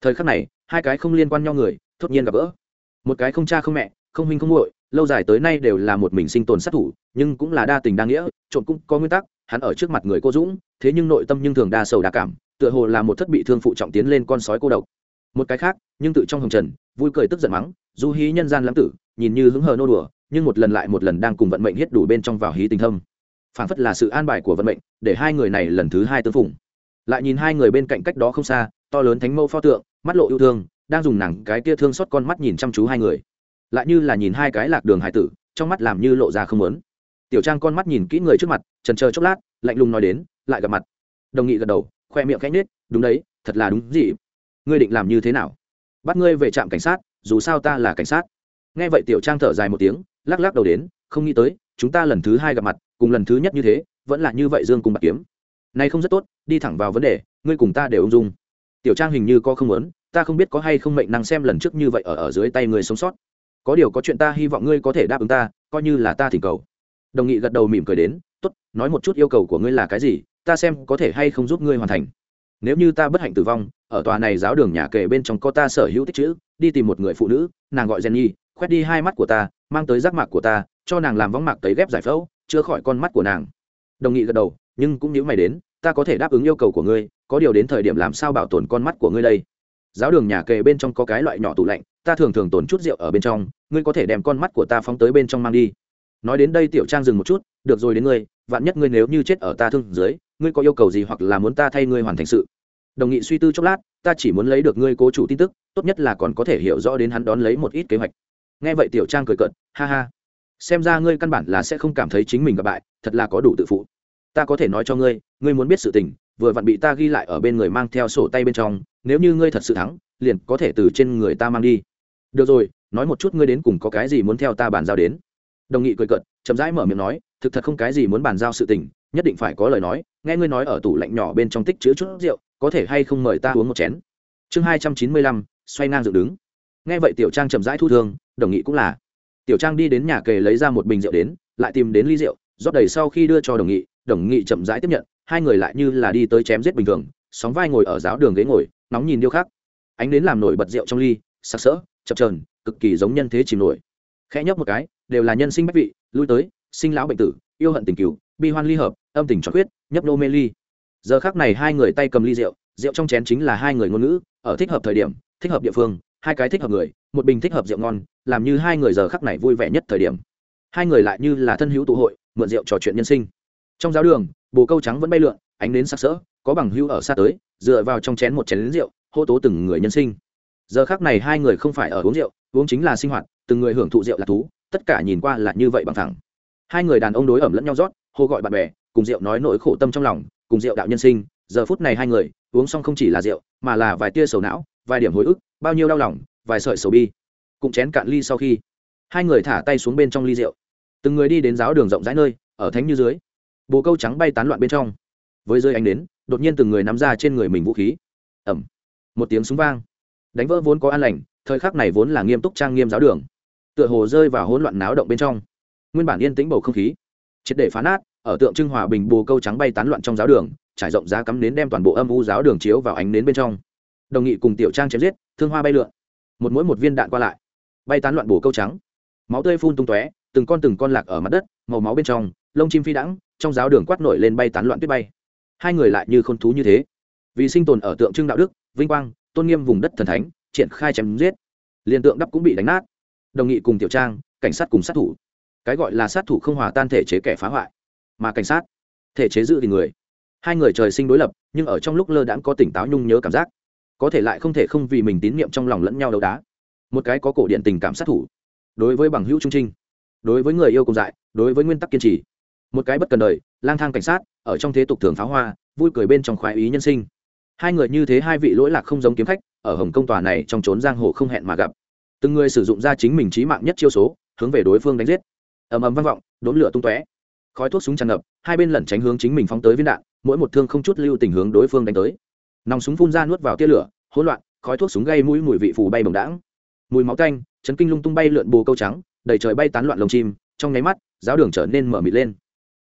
Thời khắc này, hai cái không liên quan nhau người, thốt nhiên gặp gỡ. Một cái không cha không mẹ không huynh không muội, lâu dài tới nay đều là một mình sinh tồn sát thủ, nhưng cũng là đa tình đa nghĩa, trộm cũng có nguyên tắc, hắn ở trước mặt người cô dũng, thế nhưng nội tâm nhưng thường đa sầu đa cảm, tựa hồ là một thất bị thương phụ trọng tiến lên con sói cô độc. Một cái khác, nhưng tự trong hồng trần, vui cười tức giận mắng, du hí nhân gian lãng tử, nhìn như hứng hờ nô đùa, nhưng một lần lại một lần đang cùng vận mệnh hết đủ bên trong vào hí tình thâm. Phản phất là sự an bài của vận mệnh, để hai người này lần thứ hai tương phùng. lại nhìn hai người bên cạnh cách đó không xa, to lớn thánh mẫu pho tượng, mắt lộ yêu thương, đang dùng nàng cái tia thương xót con mắt nhìn chăm chú hai người lại như là nhìn hai cái lạc đường hải tử, trong mắt làm như lộ ra không lớn tiểu trang con mắt nhìn kỹ người trước mặt, trần chờ chốc lát, lạnh lùng nói đến, lại gặp mặt. Đồng nghị gật đầu, khoe miệng khẽ nết đúng đấy, thật là đúng gì? Ngươi định làm như thế nào? Bắt ngươi về trạm cảnh sát, dù sao ta là cảnh sát. Nghe vậy tiểu trang thở dài một tiếng, lắc lắc đầu đến, không nghĩ tới, chúng ta lần thứ hai gặp mặt, cùng lần thứ nhất như thế, vẫn là như vậy dương cùng bạc kiếm. Nay không rất tốt, đi thẳng vào vấn đề, ngươi cùng ta đều ung dung. Tiểu trang hình như có không muốn, ta không biết có hay không mệnh năng xem lần trước như vậy ở ở dưới tay người sống sót có điều có chuyện ta hy vọng ngươi có thể đáp ứng ta, coi như là ta thỉnh cầu. Đồng nghị gật đầu mỉm cười đến, tốt, nói một chút yêu cầu của ngươi là cái gì, ta xem có thể hay không giúp ngươi hoàn thành. Nếu như ta bất hạnh tử vong, ở tòa này giáo đường nhà kề bên trong có ta sở hữu tích chữ, đi tìm một người phụ nữ, nàng gọi jenny, khoét đi hai mắt của ta, mang tới giác mạc của ta, cho nàng làm vóng mạc tấy ghép giải phẫu, chữa khỏi con mắt của nàng. Đồng nghị gật đầu, nhưng cũng nếu mày đến, ta có thể đáp ứng yêu cầu của ngươi, có điều đến thời điểm làm sao bảo tồn con mắt của ngươi đây? Giáo đường nhà kề bên trong có cái loại nhỏ tủ lạnh ta thường thường tổn chút rượu ở bên trong, ngươi có thể đem con mắt của ta phóng tới bên trong mang đi. Nói đến đây tiểu trang dừng một chút, được rồi đến ngươi, vạn nhất ngươi nếu như chết ở ta thương dưới, ngươi có yêu cầu gì hoặc là muốn ta thay ngươi hoàn thành sự? Đồng nghị suy tư chốc lát, ta chỉ muốn lấy được ngươi cố chủ tin tức, tốt nhất là còn có thể hiểu rõ đến hắn đón lấy một ít kế hoạch. Nghe vậy tiểu trang cười cợt, ha ha. Xem ra ngươi căn bản là sẽ không cảm thấy chính mình gặp bại, thật là có đủ tự phụ. Ta có thể nói cho ngươi ngươi muốn biết sự tình, vừa vặn bị ta ghi lại ở bên người mang theo sổ tay bên trong, nếu như ngươi thật sự thắng, liền có thể từ trên người ta mang đi được rồi, nói một chút ngươi đến cùng có cái gì muốn theo ta bàn giao đến. Đồng nghị cười cợt, chậm rãi mở miệng nói, thực thật không cái gì muốn bàn giao sự tình, nhất định phải có lời nói, nghe ngươi nói ở tủ lạnh nhỏ bên trong tích chứa chút rượu, có thể hay không mời ta uống một chén. Chương hai trăm chín mươi lăm, xoay ngang dựng đứng. Nghe vậy tiểu trang chậm rãi thu thương, đồng nghị cũng là. Tiểu trang đi đến nhà kề lấy ra một bình rượu đến, lại tìm đến ly rượu, rót đầy sau khi đưa cho đồng nghị đồng nghị chậm rãi tiếp nhận, hai người lại như là đi tới chém giết bình thường, sóng vai ngồi ở giáo đường ghế ngồi, nóng nhìn điêu khắc. Ánh đến làm nổi bật rượu trong ly, sặc sỡ chập trờn cực kỳ giống nhân thế chìm nổi. Khẽ nhấp một cái đều là nhân sinh bách vị lui tới sinh lão bệnh tử yêu hận tình cừu bi hoan ly hợp âm tình cho huyết, nhấp nô mê ly. Giờ khác này hai người tay cầm ly rượu rượu trong chén chính là hai người ngôn ngữ ở thích hợp thời điểm thích hợp địa phương hai cái thích hợp người một bình thích hợp rượu ngon làm như hai người giờ khắc này vui vẻ nhất thời điểm. Hai người lại như là thân hữu tụ hội mượn rượu trò chuyện nhân sinh. Trong giáo đường bồ câu trắng vẫn bay lượn ánh đến sắc sỡ có bằng hữu ở xa tới dựa vào trong chén một chén lính rượu hô tố từng người nhân sinh giờ khác này hai người không phải ở uống rượu, uống chính là sinh hoạt, từng người hưởng thụ rượu là thú, tất cả nhìn qua là như vậy bằng thẳng hai người đàn ông đối ẩm lẫn nhau rót, hô gọi bạn bè, cùng rượu nói nỗi khổ tâm trong lòng, cùng rượu đạo nhân sinh, giờ phút này hai người, uống xong không chỉ là rượu, mà là vài tia sầu não, vài điểm hồi ức, bao nhiêu đau lòng, vài sợi sầu bi. Cùng chén cạn ly sau khi, hai người thả tay xuống bên trong ly rượu. Từng người đi đến giáo đường rộng rãi nơi, ở thánh như dưới. Bồ câu trắng bay tán loạn bên trong. Với rơi anh đến đột nhiên từng người nắm ra trên người mình vũ khí. Ẩm. Một tiếng súng vang đánh vỡ vốn có an lành, thời khắc này vốn là nghiêm túc trang nghiêm giáo đường. Tựa hồ rơi vào hỗn loạn náo động bên trong. Nguyên bản yên tĩnh bầu không khí. Triệt để phá nát, ở tượng trưng hòa bình bồ câu trắng bay tán loạn trong giáo đường, trải rộng giá cắm nến đem toàn bộ âm u giáo đường chiếu vào ánh nến bên trong. Đồng nghị cùng tiểu trang chém giết, thương hoa bay lượn. Một mỗi một viên đạn qua lại, bay tán loạn bồ câu trắng. Máu tươi phun tung tóe, từng con từng con lạc ở mặt đất, màu máu bên trong, lông chim phi đãng, trong giáo đường quát nổi lên bay tán loạn tuyết bay. Hai người lại như khôn thú như thế. Vì sinh tồn ở tượng trưng đạo đức, vinh quang tôn nghiêm vùng đất thần thánh, triển khai chém giết. Liền tượng đắp cũng bị đánh nát. Đồng nghị cùng tiểu trang, cảnh sát cùng sát thủ. Cái gọi là sát thủ không hòa tan thể chế kẻ phá hoại, mà cảnh sát, thể chế giữ thì người. Hai người trời sinh đối lập, nhưng ở trong lúc lơ đãng có tỉnh táo nhung nhớ cảm giác. Có thể lại không thể không vì mình tín nhiệm trong lòng lẫn nhau đấu đá. Một cái có cổ điện tình cảm sát thủ. Đối với bằng hữu trung trinh, đối với người yêu cùng dại, đối với nguyên tắc kiên trì. Một cái bất cần đời, lang thang cảnh sát, ở trong thế tục thường pháo hoa, vui cười bên trong khoái ý nhân sinh hai người như thế hai vị lỗi lạc không giống kiếm khách, ở hồng công tòa này trong trốn giang hồ không hẹn mà gặp. Từng người sử dụng ra chính mình trí mạng nhất chiêu số, hướng về đối phương đánh giết. Ầm ầm vang vọng, đốn lửa tung tóe. Khói thuốc súng tràn ngập, hai bên lẩn tránh hướng chính mình phóng tới viên đạn, mỗi một thương không chút lưu tình hướng đối phương đánh tới. Nòng súng phun ra nuốt vào tia lửa, hỗn loạn, khói thuốc súng gây mũi mùi vị phù bay bồng đãng. Mùi máu tanh, chấn kinh lung tung bay lượn bồ câu trắng, đầy trời bay tán loạn lồng chim, trong nháy mắt, giáo đường trở nên mở mịt lên.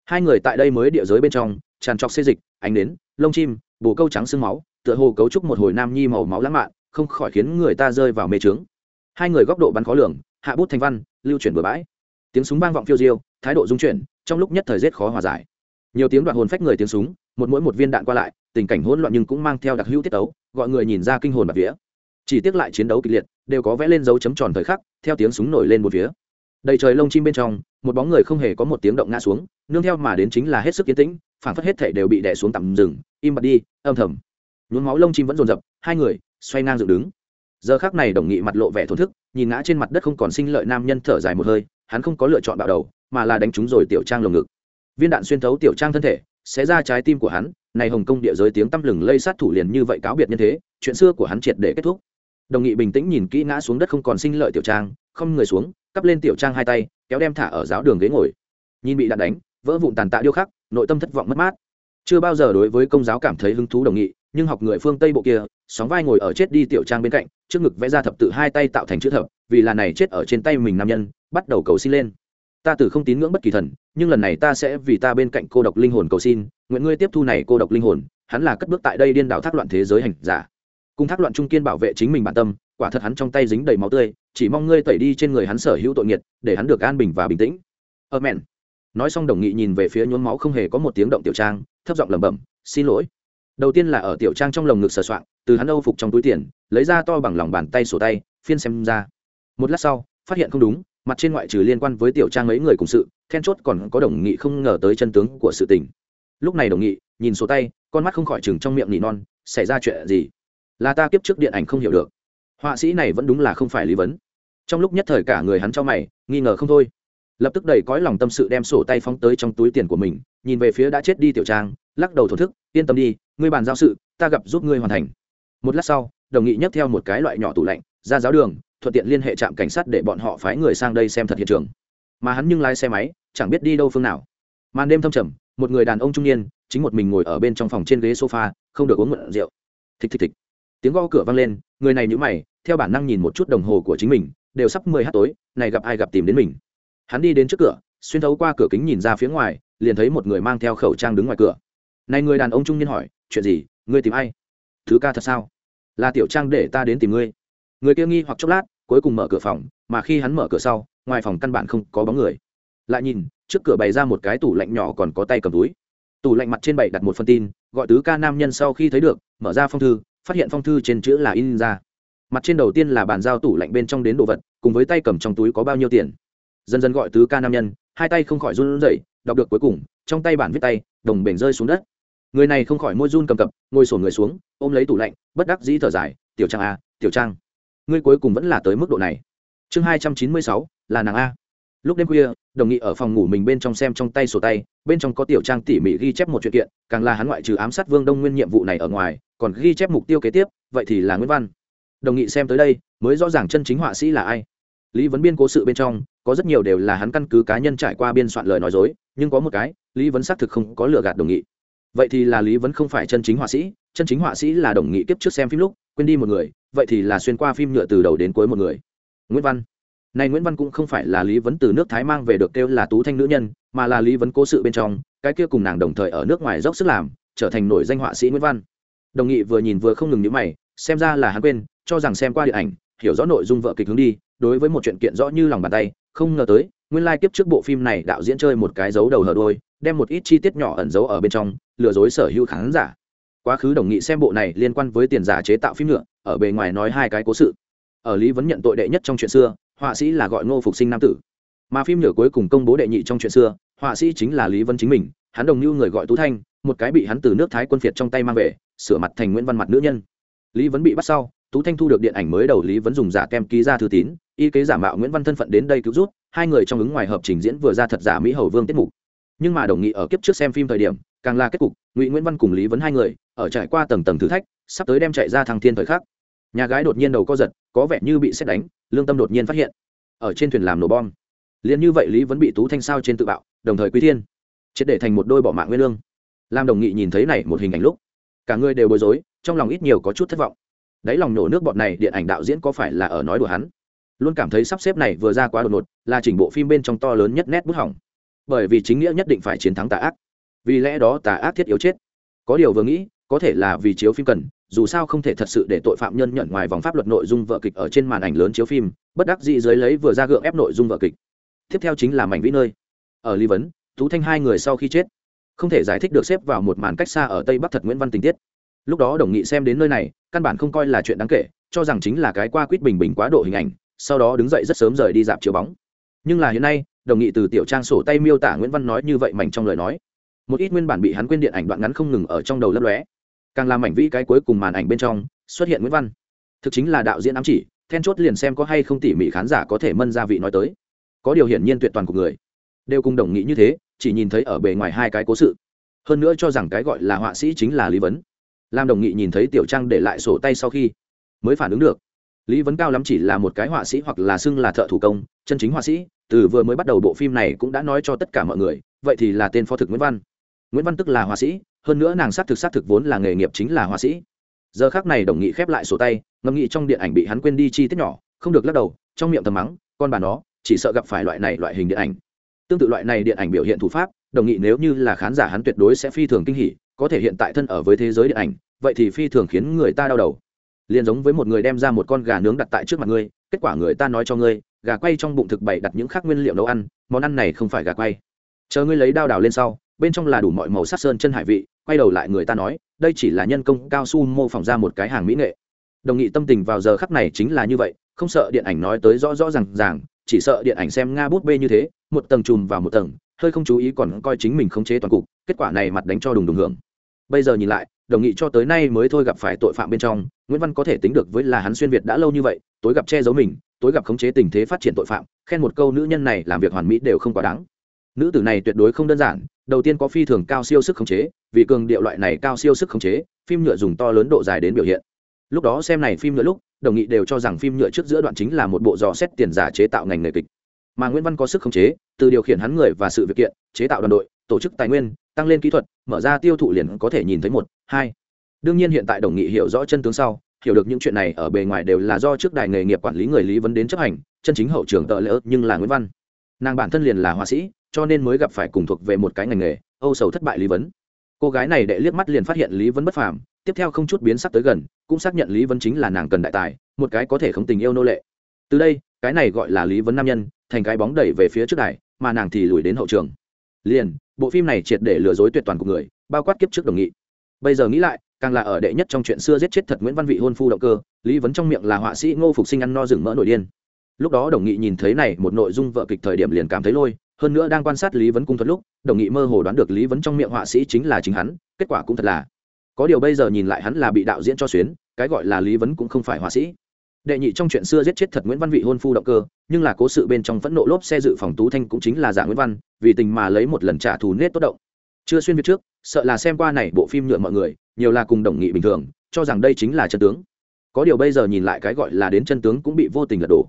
Hai người tại đây mới địa giới bên trong, tràn trọc xê dịch, ánh đến lông chim, bồ câu trắng sương máu tựa hồ cấu trúc một hồi nam nhi màu máu lãng mạn, không khỏi khiến người ta rơi vào mê trướng hai người góc độ bắn khó lường, hạ bút thành văn, lưu chuyển bừa bãi. Tiếng súng vang vọng phiêu diêu, thái độ dung chuyển, trong lúc nhất thời rét khó hòa giải. Nhiều tiếng đoạn hồn phách người tiếng súng, một mỗi một viên đạn qua lại, tình cảnh hỗn loạn nhưng cũng mang theo đặc hữu tiết tấu, gọi người nhìn ra kinh hồn bạc vía. Chỉ tiếc lại chiến đấu kịch liệt, đều có vẽ lên dấu chấm tròn thời khắc, theo tiếng súng nổi lên một phía. Đầy trời lông chim bên trong, một bóng người không hề có một tiếng động ngã xuống, nương theo mà đến chính là hết sức yên tĩnh phản phất hết thể đều bị đè xuống tầm rừng im bặt đi, âm thầm nhuốm máu lông chim vẫn rồn rập hai người xoay ngang dựng đứng. Giờ khác này đồng nghị mặt lộ vẻ thổn thức, nhìn ngã trên mặt đất không còn sinh lợi nam nhân thở dài một hơi, hắn không có lựa chọn bạo đầu, mà là đánh trúng rồi tiểu trang lồng ngực. Viên đạn xuyên thấu tiểu trang thân thể sẽ ra trái tim của hắn, này hồng kông địa giới tiếng tăm lừng lây sát thủ liền như vậy cáo biệt như thế, chuyện xưa của hắn triệt để kết thúc. Đồng nghị bình tĩnh nhìn kỹ ngã xuống đất không còn sinh lợi tiểu trang, không người xuống, cắp lên tiểu trang hai tay, kéo đem thả ở giáo đường ghế ngồi. Nhìn bị đạn đánh, vỡ vụn tàn tạ điêu khắc, nội tâm thất vọng mất mát. Chưa bao giờ đối với công giáo cảm thấy hứng thú đồng nghị nhưng học người phương tây bộ kia, sóng vai ngồi ở chết đi tiểu trang bên cạnh, trước ngực vẽ ra thập tự hai tay tạo thành chữ thập, vì là này chết ở trên tay mình nam nhân, bắt đầu cầu xin lên. Ta từ không tín ngưỡng bất kỳ thần, nhưng lần này ta sẽ vì ta bên cạnh cô độc linh hồn cầu xin, nguyện ngươi tiếp thu này cô độc linh hồn, hắn là cất bước tại đây điên đảo thác loạn thế giới hành giả. Cùng thác loạn trung kiên bảo vệ chính mình bản tâm, quả thật hắn trong tay dính đầy máu tươi, chỉ mong ngươi tẩy đi trên người hắn sở hữu tội nghiệt, để hắn được an bình và bình tĩnh. Ơ mẹn nói xong đồng nghị nhìn về phía nhuốm máu không hề có một tiếng động tiểu trang, thấp giọng lẩm bẩm, xin lỗi đầu tiên là ở tiểu trang trong lồng ngực sờ soạng, từ hắn âu phục trong túi tiền, lấy ra to bằng lòng bàn tay sổ tay, phiên xem ra. Một lát sau, phát hiện không đúng, mặt trên ngoại trừ liên quan với tiểu trang mấy người cùng sự, then chốt còn có đồng nghị không ngờ tới chân tướng của sự tình. Lúc này đồng nghị, nhìn sổ tay, con mắt không khỏi chừng trong miệng nỉ non, xảy ra chuyện gì? Là ta kiếp trước điện ảnh không hiểu được. Họa sĩ này vẫn đúng là không phải lý vấn. Trong lúc nhất thời cả người hắn cho mày, nghi ngờ không thôi. Lập tức đầy cõi lòng tâm sự đem sổ tay phóng tới trong túi tiền của mình, nhìn về phía đã chết đi tiểu trang lắc đầu thổ thức, yên tâm đi, ngươi bàn giao sự, ta gặp giúp ngươi hoàn thành. Một lát sau, đồng nghị nhấc theo một cái loại nhỏ tủ lạnh, ra giáo đường, thuận tiện liên hệ trạm cảnh sát để bọn họ phái người sang đây xem thật hiện trường. Mà hắn nhưng lái xe máy, chẳng biết đi đâu phương nào. Màn đêm thâm trầm, một người đàn ông trung niên, chính một mình ngồi ở bên trong phòng trên ghế sofa, không được uống mượn rượu. Thịch thịch thịch. Tiếng gõ cửa vang lên, người này nhữ mày, theo bản năng nhìn một chút đồng hồ của chính mình, đều sắp mười h tối, này gặp ai gặp tìm đến mình. Hắn đi đến trước cửa, xuyên thấu qua cửa kính nhìn ra phía ngoài, liền thấy một người mang theo khẩu trang đứng ngoài cửa này người đàn ông trung niên hỏi, chuyện gì? Ngươi tìm ai? Thứ ca thật sao? Là tiểu trang để ta đến tìm ngươi. Người kia nghi hoặc chốc lát, cuối cùng mở cửa phòng, mà khi hắn mở cửa sau, ngoài phòng căn bản không có bóng người. Lại nhìn, trước cửa bày ra một cái tủ lạnh nhỏ còn có tay cầm túi. Tủ lạnh mặt trên bày đặt một phần tin, gọi tứ ca nam nhân sau khi thấy được, mở ra phong thư, phát hiện phong thư trên chữ là in ra. Mặt trên đầu tiên là bàn giao tủ lạnh bên trong đến đồ vật, cùng với tay cầm trong túi có bao nhiêu tiền. Dần dần gọi tứ ca nam nhân, hai tay không khỏi run rẩy, đọc được cuối cùng, trong tay bản viết tay, đồng bể rơi xuống đất người này không khỏi môi run cầm cập, ngồi sổ người xuống, ôm lấy tủ lạnh, bất đắc dĩ thở dài, tiểu trang a tiểu trang, ngươi cuối cùng vẫn là tới mức độ này. Chương hai trăm chín mươi sáu, là nàng a. Lúc đêm khuya, đồng nghị ở phòng ngủ mình bên trong xem trong tay sổ tay, bên trong có tiểu trang tỉ mỉ ghi chép một chuyện kiện, càng là hắn ngoại trừ ám sát vương đông nguyên nhiệm vụ này ở ngoài, còn ghi chép mục tiêu kế tiếp, vậy thì là nguyễn văn. Đồng nghị xem tới đây, mới rõ ràng chân chính họa sĩ là ai. Lý vấn biên cố sự bên trong, có rất nhiều đều là hắn căn cứ cá nhân trải qua biên soạn lời nói dối, nhưng có một cái, lý vấn xác thực không có lừa gạt đồng nghị vậy thì là lý vấn không phải chân chính họa sĩ, chân chính họa sĩ là đồng nghị tiếp trước xem phim lúc, quên đi một người, vậy thì là xuyên qua phim nhựa từ đầu đến cuối một người. Nguyễn văn. Này nguyễn văn cũng không phải là lý vấn từ nước thái mang về được kêu là tú thanh nữ nhân, mà là lý vấn cố sự bên trong, cái kia cùng nàng đồng thời ở nước ngoài dốc sức làm, trở thành nổi danh họa sĩ nguyễn văn. Đồng nghị vừa nhìn vừa không ngừng nhíu mày, xem ra là hắn quên, cho rằng xem qua điện ảnh, hiểu rõ nội dung vợ kịch hướng đi, đối với một chuyện kiện rõ như lòng bàn tay, không ngờ tới, nguyên lai kiếp trước bộ phim này đạo diễn chơi một cái dấu đầu hở đôi đem một ít chi tiết nhỏ ẩn giấu ở bên trong lừa dối sở hữu khán giả. Quá khứ đồng nghị xem bộ này liên quan với tiền giả chế tạo phim nhựa, ở bề ngoài nói hai cái cố sự. Ở lý vấn nhận tội đệ nhất trong chuyện xưa họa sĩ là gọi ngô phục sinh nam tử. Mà phim nhựa cuối cùng công bố đệ nhị trong chuyện xưa họa sĩ chính là lý vân chính mình hắn đồng như người gọi tú thanh một cái bị hắn từ nước thái quân phiệt trong tay mang về sửa mặt thành nguyễn văn mặt nữ nhân. Lý vấn bị bắt sau tú thanh thu được điện ảnh mới đầu lý vấn dùng giả kem ký ra thư tín y kế giả mạo nguyễn văn thân phận đến đây cứu rút hai người trong ứng ngoài hợp trình diễn vừa ra thật giả mỹ hầu vương tiết mục nhưng mà đồng nghị ở kiếp trước xem phim thời điểm, càng là kết cục, ngụy nguyễn văn cùng lý vấn hai người, ở trải qua tầng tầng thử thách, sắp tới đem chạy ra thăng thiên thời khắc. Nhà gái đột nhiên đầu co giật, có vẻ như bị xét đánh, lương tâm đột nhiên phát hiện. Ở trên thuyền làm nổ bom. Liền như vậy lý vẫn bị tú thanh sao trên tự bạo, đồng thời quý thiên. Triệt để thành một đôi bỏ mạng nguyên lương. Lam đồng nghị nhìn thấy này một hình ảnh lúc, cả người đều bối rối, trong lòng ít nhiều có chút thất vọng. Đáy lòng nổ nước bọn này, điện ảnh đạo diễn có phải là ở nói đùa hắn? Luôn cảm thấy sắp xếp này vừa ra quá đột ngột, là chỉnh bộ phim bên trong to lớn nhất nét bút hỏng bởi vì chính nghĩa nhất định phải chiến thắng tà ác. Vì lẽ đó tà ác thiết yếu chết. Có điều vừa nghĩ, có thể là vì chiếu phim cần, dù sao không thể thật sự để tội phạm nhân nhận ngoài vòng pháp luật nội dung vợ kịch ở trên màn ảnh lớn chiếu phim, bất đắc dĩ dưới lấy vừa ra gượng ép nội dung vợ kịch. Tiếp theo chính là mảnh vĩ nơi. Ở ly vấn, tú thanh hai người sau khi chết, không thể giải thích được xếp vào một màn cách xa ở tây bắc thật nguyễn văn tình tiết. Lúc đó đồng nghị xem đến nơi này, căn bản không coi là chuyện đáng kể, cho rằng chính là cái qua quýt bình bình quá độ hình ảnh, sau đó đứng dậy rất sớm rời đi dạp chiếu bóng. Nhưng là hiện nay đồng nghị từ tiểu trang sổ tay miêu tả nguyễn văn nói như vậy mảnh trong lời nói. Một ít nguyên bản bị hắn quên điện ảnh đoạn ngắn không ngừng ở trong đầu lấp lóe. Càng làm mảnh vĩ cái cuối cùng màn ảnh bên trong, xuất hiện nguyễn văn. Thực chính là đạo diễn ám chỉ, then chốt liền xem có hay không tỉ mỉ khán giả có thể mân ra vị nói tới. Có điều hiển nhiên tuyệt toàn của người. Đều cùng đồng nghị như thế, chỉ nhìn thấy ở bề ngoài hai cái cố sự. Hơn nữa cho rằng cái gọi là họa sĩ chính là lý vấn. Làm đồng nghị nhìn thấy tiểu trang để lại sổ tay sau khi, mới phản ứng được. Lý vấn cao lắm chỉ là một cái họa sĩ hoặc là xưng là thợ thủ công, chân chính họa sĩ từ vừa mới bắt đầu bộ phim này cũng đã nói cho tất cả mọi người, vậy thì là tên phó thực nguyễn văn. Nguyễn văn tức là họa sĩ, hơn nữa nàng xác thực xác thực vốn là nghề nghiệp chính là họa sĩ. Giờ khác này đồng nghị khép lại sổ tay, ngẫm nghị trong điện ảnh bị hắn quên đi chi tiết nhỏ, không được lắc đầu, trong miệng thầm mắng, con bà nó, chỉ sợ gặp phải loại này loại hình điện ảnh. Tương tự loại này điện ảnh biểu hiện thủ pháp, đồng nghị nếu như là khán giả hắn tuyệt đối sẽ phi thường kinh hỉ, có thể hiện tại thân ở với thế giới điện ảnh, vậy thì phi thường khiến người ta đau đầu. Liền giống với một người đem ra một con gà nướng đặt tại trước mặt ngươi, kết quả người ta nói cho ngươi gà quay trong bụng thực bày đặt những khác nguyên liệu nấu ăn, món ăn này không phải gà quay. Chờ ngươi lấy đao đào lên sau, bên trong là đủ mọi màu sắc sơn chân hải vị, quay đầu lại người ta nói, đây chỉ là nhân công cao su mô phỏng ra một cái hàng mỹ nghệ. Đồng nghị tâm tình vào giờ khắc này chính là như vậy, không sợ điện ảnh nói tới rõ rõ ràng ràng, chỉ sợ điện ảnh xem nga bút bê như thế, một tầng chùm vào một tầng, hơi không chú ý còn coi chính mình khống chế toàn cục, kết quả này mặt đánh cho đùng đùng hưởng. Bây giờ nhìn lại, đồng nghị cho tới nay mới thôi gặp phải tội phạm bên trong, nguyễn văn có thể tính được với là hắn xuyên việt đã lâu như vậy, tối gặp che giấu mình tối gặp khống chế tình thế phát triển tội phạm, khen một câu nữ nhân này làm việc hoàn mỹ đều không quá đáng. Nữ tử này tuyệt đối không đơn giản, đầu tiên có phi thường cao siêu sức khống chế, vì cường điệu loại này cao siêu sức khống chế, phim nhựa dùng to lớn độ dài đến biểu hiện. Lúc đó xem này phim nhựa lúc, đồng nghị đều cho rằng phim nhựa trước giữa đoạn chính là một bộ dò xét tiền giả chế tạo ngành nghề kịch. Mà nguyễn văn có sức khống chế, từ điều khiển hắn người và sự việc kiện, chế tạo đoàn đội, tổ chức tài nguyên, tăng lên kỹ thuật, mở ra tiêu thụ liền có thể nhìn thấy một, hai. Đương nhiên hiện tại đồng nghị hiểu rõ chân tướng sau hiểu được những chuyện này ở bề ngoài đều là do trước đài nghề nghiệp quản lý người lý vấn đến chấp hành, chân chính hậu trường tợ lỡ nhưng là nguyễn văn. Nàng bản thân liền là họa sĩ, cho nên mới gặp phải cùng thuộc về một cái ngành nghề, âu sầu thất bại lý vấn. Cô gái này đệ liếc mắt liền phát hiện lý vấn bất phàm, tiếp theo không chút biến sắc tới gần, cũng xác nhận lý vấn chính là nàng cần đại tài, một cái có thể không tình yêu nô lệ. Từ đây, cái này gọi là lý vấn nam nhân, thành cái bóng đẩy về phía trước đài, mà nàng thì lùi đến hậu trường. Liền, bộ phim này triệt để lừa dối tuyệt toàn của người, bao quát kiếp trước đồng nghị. Bây giờ nghĩ lại càng là ở đệ nhất trong chuyện xưa giết chết thật nguyễn văn vị hôn phu động cơ, lý vấn trong miệng là họa sĩ ngô phục sinh ăn no rừng mỡ nổi điên. Lúc đó đồng nghị nhìn thấy này một nội dung vợ kịch thời điểm liền cảm thấy lôi, hơn nữa đang quan sát lý vấn cung thuật lúc, đồng nghị mơ hồ đoán được lý vấn trong miệng họa sĩ chính là chính hắn, kết quả cũng thật là. Có điều bây giờ nhìn lại hắn là bị đạo diễn cho xuyến, cái gọi là lý vấn cũng không phải họa sĩ. Đệ nhị trong chuyện xưa giết chết thật nguyễn văn vị hôn phu động cơ, nhưng là cố sự bên trong phẫn nộ lốp xe dự phòng tú thanh cũng chính là giả nguyễn văn, vì tình mà lấy một lần trả thù nết tốt động. Chưa xuyên việt trước, sợ là xem qua này bộ phim nhựa mọi người nhiều là cùng đồng nghị bình thường, cho rằng đây chính là chân tướng. Có điều bây giờ nhìn lại cái gọi là đến chân tướng cũng bị vô tình lật đổ.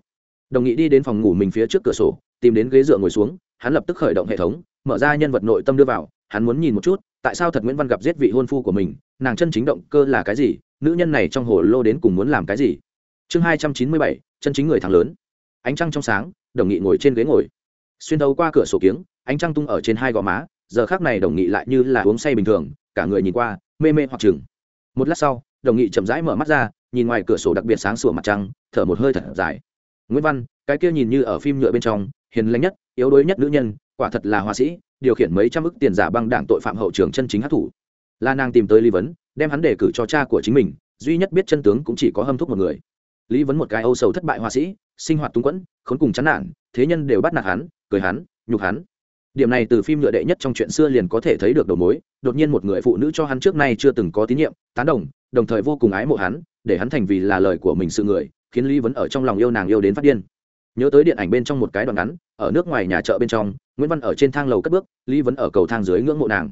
Đồng nghị đi đến phòng ngủ mình phía trước cửa sổ, tìm đến ghế dựa ngồi xuống, hắn lập tức khởi động hệ thống, mở ra nhân vật nội tâm đưa vào, hắn muốn nhìn một chút, tại sao thật nguyễn văn gặp giết vị hôn phu của mình, nàng chân chính động cơ là cái gì, nữ nhân này trong hồ lô đến cùng muốn làm cái gì. Chương hai trăm chín mươi bảy, chân chính người thắng lớn. Ánh trăng trong sáng, đồng nghị ngồi trên ghế ngồi. Xuyên đấu qua cửa sổ kiếng, ánh trăng tung ở trên hai gò má, giờ khác này đồng nghị lại như là uống say bình thường, cả người nhìn qua mê mê hoặc chừng. Một lát sau, đồng nghị chậm rãi mở mắt ra, nhìn ngoài cửa sổ đặc biệt sáng sủa mặt trăng, thở một hơi thật dài. Nguyễn văn, cái kia nhìn như ở phim nhựa bên trong, hiền lành nhất, yếu đuối nhất nữ nhân, quả thật là họa sĩ, điều khiển mấy trăm ức tiền giả băng đảng tội phạm hậu trường chân chính hát thủ la nàng tìm tới lý vấn, đem hắn đề cử cho cha của chính mình, duy nhất biết chân tướng cũng chỉ có hâm thúc một người. Lý vấn một cái âu sầu thất bại họa sĩ, sinh hoạt túng quẫn, khốn cùng chán nản, thế nhân đều bắt nạt hắn, cười hắn, nhục hắn điểm này từ phim nhựa đệ nhất trong chuyện xưa liền có thể thấy được đầu mối, đột nhiên một người phụ nữ cho hắn trước nay chưa từng có tín nhiệm, tán đồng đồng thời vô cùng ái mộ hắn, để hắn thành vì là lời của mình sự người, khiến lý vấn ở trong lòng yêu nàng yêu đến phát điên. Nhớ tới điện ảnh bên trong một cái đoạn ngắn, ở nước ngoài nhà chợ bên trong, nguyễn văn ở trên thang lầu cất bước, lý vấn ở cầu thang dưới ngưỡng mộ nàng.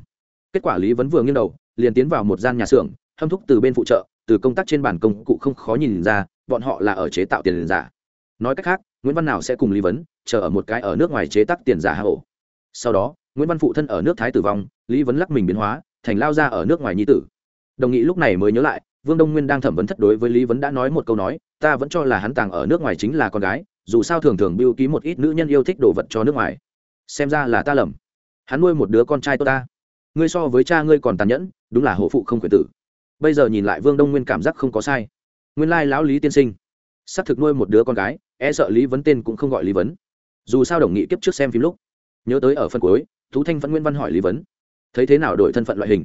Kết quả lý vấn vừa nghiêng đầu, liền tiến vào một gian nhà xưởng, hâm thúc từ bên phụ trợ, từ công tác trên bàn công cụ không khó nhìn ra, bọn họ là ở chế tạo tiền giả. Nói cách khác, nguyễn văn nào sẽ cùng lý vấn, chờ ở một cái ở nước ngoài chế tác tiền giả hạ ổ? Sau đó, nguyễn văn phụ thân ở nước thái tử vong, lý vấn lắc mình biến hóa, thành lao ra ở nước ngoài nhi tử. Đồng nghị lúc này mới nhớ lại, vương đông nguyên đang thẩm vấn thất đối với lý vấn đã nói một câu nói, ta vẫn cho là hắn tàng ở nước ngoài chính là con gái, dù sao thường thường biêu ký một ít nữ nhân yêu thích đồ vật cho nước ngoài. Xem ra là ta lầm. Hắn nuôi một đứa con trai tốt ta. Ngươi so với cha ngươi còn tàn nhẫn, đúng là hộ phụ không khuyển tử. Bây giờ nhìn lại, vương đông nguyên cảm giác không có sai. Nguyên lai lão lý tiên sinh, xác thực nuôi một đứa con gái e sợ lý vấn tên cũng không gọi lý vấn. Dù sao đồng nghị kiếp trước xem phim lúc nhớ tới ở phân cuối, thú thanh vẫn nguyên văn hỏi lý vấn, thấy thế nào đổi thân phận loại hình?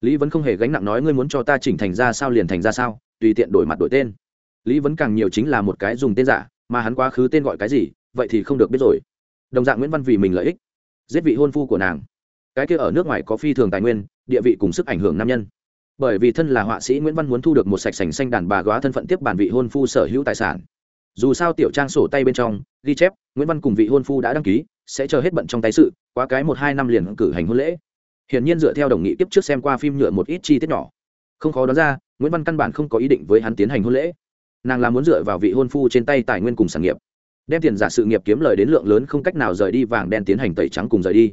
Lý vấn không hề gánh nặng nói, ngươi muốn cho ta chỉnh thành ra sao liền thành ra sao, tùy tiện đổi mặt đổi tên. Lý vấn càng nhiều chính là một cái dùng tên giả, mà hắn quá khứ tên gọi cái gì, vậy thì không được biết rồi. Đồng dạng nguyễn văn vì mình lợi ích, giết vị hôn phu của nàng. Cái kia ở nước ngoài có phi thường tài nguyên, địa vị cùng sức ảnh hưởng nam nhân. Bởi vì thân là họa sĩ, nguyễn văn muốn thu được một sạch sành xanh đàn bà góa thân phận tiếp bản vị hôn phu sở hữu tài sản. Dù sao tiểu trang sổ tay bên trong, ghi chép, nguyễn văn cùng vị hôn phu đã đăng ký sẽ chờ hết bận trong tay sự, quá cái một hai năm liền cử hành hôn lễ. Hiển nhiên dựa theo đồng nghị tiếp trước xem qua phim nhựa một ít chi tiết nhỏ. Không khó đoán ra, nguyễn văn căn bản không có ý định với hắn tiến hành hôn lễ. Nàng là muốn dựa vào vị hôn phu trên tay tài nguyên cùng sản nghiệp. Đem tiền giả sự nghiệp kiếm lời đến lượng lớn không cách nào rời đi vàng đen tiến hành tẩy trắng cùng rời đi.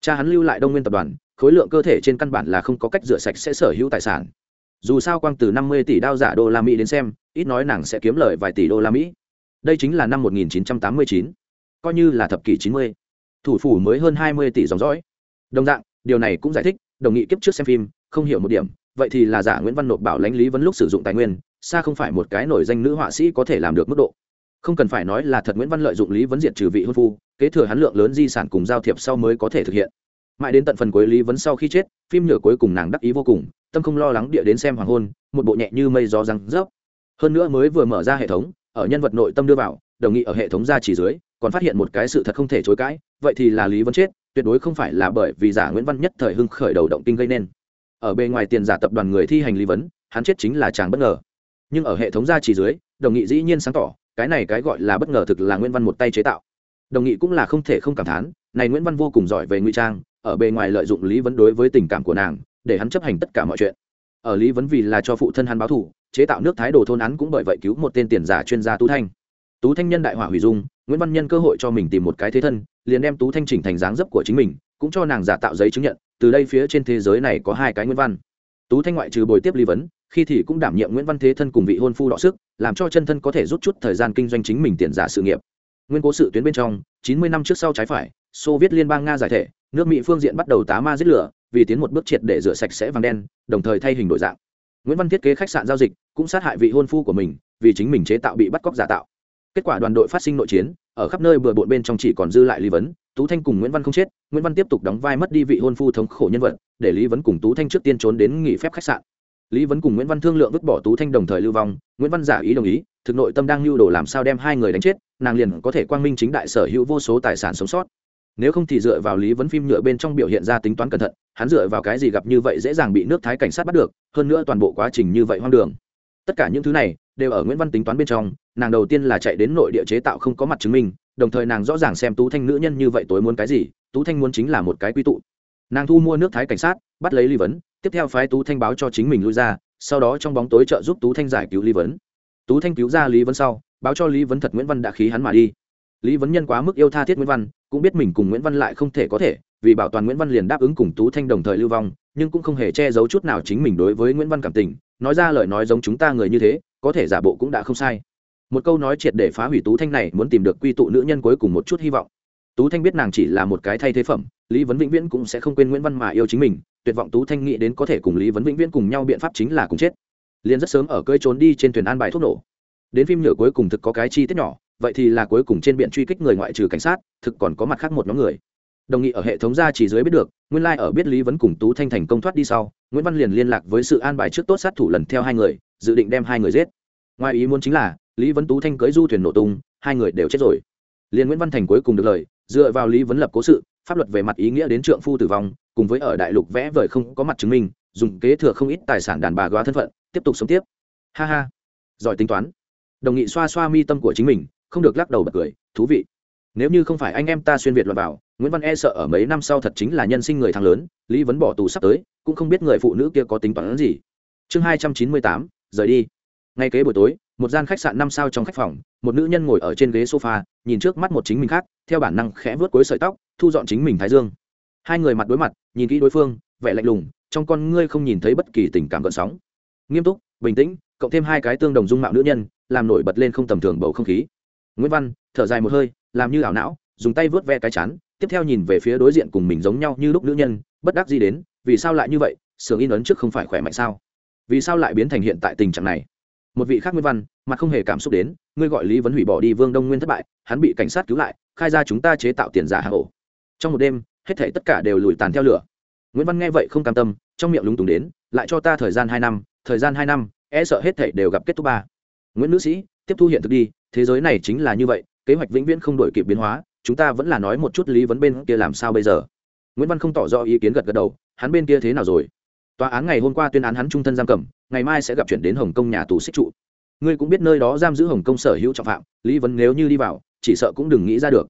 Cha hắn lưu lại đông nguyên tập đoàn, khối lượng cơ thể trên căn bản là không có cách rửa sạch sẽ sở hữu tài sản. Dù sao quang từ năm mươi tỷ đao giả đô la mỹ đến xem, ít nói nàng sẽ kiếm lời vài tỷ đô la mỹ. Đây chính là năm 1989 coi như là thập kỷ 90. thủ phủ mới hơn 20 tỷ dòng dõi. Đồng dạng, điều này cũng giải thích, đồng nghị kiếp trước xem phim, không hiểu một điểm, vậy thì là giả nguyễn văn nộp bảo lãnh lý vấn lúc sử dụng tài nguyên, xa không phải một cái nổi danh nữ họa sĩ có thể làm được mức độ. Không cần phải nói là thật nguyễn văn lợi dụng lý vấn diệt trừ vị hôn phu, kế thừa hắn lượng lớn di sản cùng giao thiệp sau mới có thể thực hiện. Mãi đến tận phần cuối lý vấn sau khi chết, phim nhựa cuối cùng nàng đắc ý vô cùng, tâm không lo lắng địa đến xem hoàng hôn, một bộ nhẹ như mây gió răng rớp. Hơn nữa mới vừa mở ra hệ thống, ở nhân vật nội tâm đưa vào, đồng nghị ở hệ thống ra chỉ dưới còn phát hiện một cái sự thật không thể chối cãi, vậy thì là lý vấn chết, tuyệt đối không phải là bởi vì giả nguyễn văn nhất thời hưng khởi đầu động kinh gây nên. Ở bề ngoài tiền giả tập đoàn người thi hành lý vấn hắn chết chính là chàng bất ngờ. Nhưng ở hệ thống gia chỉ dưới, đồng nghị dĩ nhiên sáng tỏ, cái này cái gọi là bất ngờ thực là nguyễn văn một tay chế tạo. Đồng nghị cũng là không thể không cảm thán, này nguyễn văn vô cùng giỏi về ngụy trang, ở bề ngoài lợi dụng lý vấn đối với tình cảm của nàng, để hắn chấp hành tất cả mọi chuyện. Ở lý vấn vì là cho phụ thân hắn báo thù, chế tạo nước thái đồ thôn án cũng bởi vậy cứu một tên tiền giả chuyên gia tu thanh tú thanh nhân đại hỏa hủy dung, nguyễn văn nhân cơ hội cho mình tìm một cái thế thân, liền đem tú thanh chỉnh thành dáng dấp của chính mình, cũng cho nàng giả tạo giấy chứng nhận, từ đây phía trên thế giới này có hai cái nguyễn văn. Tú thanh ngoại trừ bồi tiếp lý vấn, khi thì cũng đảm nhiệm nguyễn văn thế thân cùng vị hôn phu đọ sức, làm cho chân thân có thể rút chút thời gian kinh doanh chính mình tiền giả sự nghiệp. Nguyên cố sự tuyến bên trong, chín mươi năm trước sau trái phải, xô viết liên bang nga giải thể, nước mỹ phương diện bắt đầu tá ma giết lửa, vì tiến một bước triệt để rửa sạch sẽ vàng đen, đồng thời thay hình đổi dạng. Nguyễn văn thiết kế khách sạn giao dịch, cũng sát hại vị hôn phu của mình, vì chính mình chế tạo bị bắt cóc giả tạo kết quả đoàn đội phát sinh nội chiến, ở khắp nơi bừa bộn bên trong chỉ còn dư lại lý vấn, tú thanh cùng nguyễn văn không chết, nguyễn văn tiếp tục đóng vai mất đi vị hôn phu thống khổ nhân vật, để lý vấn cùng tú thanh trước tiên trốn đến nghỉ phép khách sạn. Lý vấn cùng nguyễn văn thương lượng vứt bỏ tú thanh đồng thời lưu vong, nguyễn văn giả ý đồng ý, thực nội tâm đang lưu đồ làm sao đem hai người đánh chết, nàng liền có thể quang minh chính đại sở hữu vô số tài sản sống sót. Nếu không thì dựa vào lý vấn phim nhựa bên trong biểu hiện ra tính toán cẩn thận, hắn dựa vào cái gì gặp như vậy dễ dàng bị nước thái cảnh sát bắt được, hơn nữa toàn bộ quá trình như vậy hoang đường. Tất cả những thứ này đều ở nguyễn văn tính toán bên trong nàng đầu tiên là chạy đến nội địa chế tạo không có mặt chứng minh, đồng thời nàng rõ ràng xem tú thanh nữ nhân như vậy tối muốn cái gì, tú thanh muốn chính là một cái quy tụ. Nàng thu mua nước thái cảnh sát, bắt lấy lý vấn, tiếp theo phái tú thanh báo cho chính mình lui ra, sau đó trong bóng tối trợ giúp tú thanh giải cứu lý vấn. Tú thanh cứu ra lý vấn sau, báo cho lý vấn thật nguyễn văn đã khí hắn mà đi. Lý vấn nhân quá mức yêu tha thiết nguyễn văn, cũng biết mình cùng nguyễn văn lại không thể có thể, vì bảo toàn nguyễn văn liền đáp ứng cùng tú thanh đồng thời lưu vong, nhưng cũng không hề che giấu chút nào chính mình đối với nguyễn văn cảm tình, nói ra lời nói giống chúng ta người như thế, có thể giả bộ cũng đã không sai một câu nói triệt để phá hủy tú thanh này, muốn tìm được quy tụ nữ nhân cuối cùng một chút hy vọng. Tú thanh biết nàng chỉ là một cái thay thế phẩm, lý vấn vĩnh viễn cũng sẽ không quên nguyễn văn mà yêu chính mình, tuyệt vọng tú thanh nghĩ đến có thể cùng lý vấn vĩnh viễn cùng nhau biện pháp chính là cùng chết. Liền rất sớm ở cơi trốn đi trên thuyền an bài thuốc nổ. Đến phim nhựa cuối cùng thực có cái chi tiết nhỏ, vậy thì là cuối cùng trên biển truy kích người ngoại trừ cảnh sát, thực còn có mặt khác một nhóm người. Đồng nghị ở hệ thống gia chỉ dưới biết được, nguyên lai ở biết lý vấn cùng tú thanh thành công thoát đi sau, nguyễn văn liền liên lạc với sự an bài trước tốt sát thủ lần theo hai người, dự định đem hai người giết. Ngoài ý muốn chính là lý vấn tú thanh cưới du thuyền nổ tung, hai người đều chết rồi. Liền nguyễn văn thành cuối cùng được lời, dựa vào lý vấn lập cố sự, pháp luật về mặt ý nghĩa đến trượng phu tử vong, cùng với ở đại lục vẽ vời không có mặt chứng minh, dùng kế thừa không ít tài sản đàn bà góa thân phận, tiếp tục sống tiếp. Ha ha. Giỏi tính toán. Đồng nghị xoa xoa mi tâm của chính mình, không được lắc đầu bật cười, thú vị. Nếu như không phải anh em ta xuyên việt lọt vào, nguyễn văn e sợ ở mấy năm sau thật chính là nhân sinh người thằng lớn, lý vấn bỏ tù sắp tới, cũng không biết người phụ nữ kia có tính toán gì. Chương hai trăm chín mươi tám, rời đi ngay kế buổi tối, một gian khách sạn năm sao trong khách phòng, một nữ nhân ngồi ở trên ghế sofa, nhìn trước mắt một chính mình khác, theo bản năng khẽ vớt cuối sợi tóc, thu dọn chính mình thái dương. Hai người mặt đối mặt, nhìn kỹ đối phương, vẻ lạnh lùng, trong con ngươi không nhìn thấy bất kỳ tình cảm gợn sóng. Nghiêm túc, bình tĩnh, cộng thêm hai cái tương đồng dung mạo nữ nhân, làm nổi bật lên không tầm thường bầu không khí. Nguyễn văn, thở dài một hơi, làm như ảo não, dùng tay vớt ve cái chán, tiếp theo nhìn về phía đối diện cùng mình giống nhau như lúc nữ nhân, bất đắc gì đến, vì sao lại như vậy? Sưởng in ấn trước không phải khỏe mạnh sao? Vì sao lại biến thành hiện tại tình trạng này? Một vị khác nguyên văn, mà không hề cảm xúc đến, ngươi gọi lý vấn hủy bỏ đi vương đông nguyên thất bại, hắn bị cảnh sát cứu lại, khai ra chúng ta chế tạo tiền giả hạ ổ. Trong một đêm, hết thể tất cả đều lùi tàn theo lửa. Nguyễn văn nghe vậy không cam tâm, trong miệng lúng túng đến, lại cho ta thời gian hai năm, thời gian hai năm e sợ hết thể đều gặp kết thúc ba. Nguyễn nữ sĩ, tiếp thu hiện thực đi, thế giới này chính là như vậy, kế hoạch vĩnh viễn không đổi kịp biến hóa, chúng ta vẫn là nói một chút lý vấn bên kia làm sao bây giờ. Nguyễn văn không tỏ rõ ý kiến gật gật đầu, hắn bên kia thế nào rồi? Tòa án ngày hôm qua tuyên án hắn trung thân giam cầm, ngày mai sẽ gặp chuyển đến hồng kông nhà tù xích trụ. Ngươi cũng biết nơi đó giam giữ hồng kông sở hữu trọng phạm, lý vấn nếu như đi vào, chỉ sợ cũng đừng nghĩ ra được.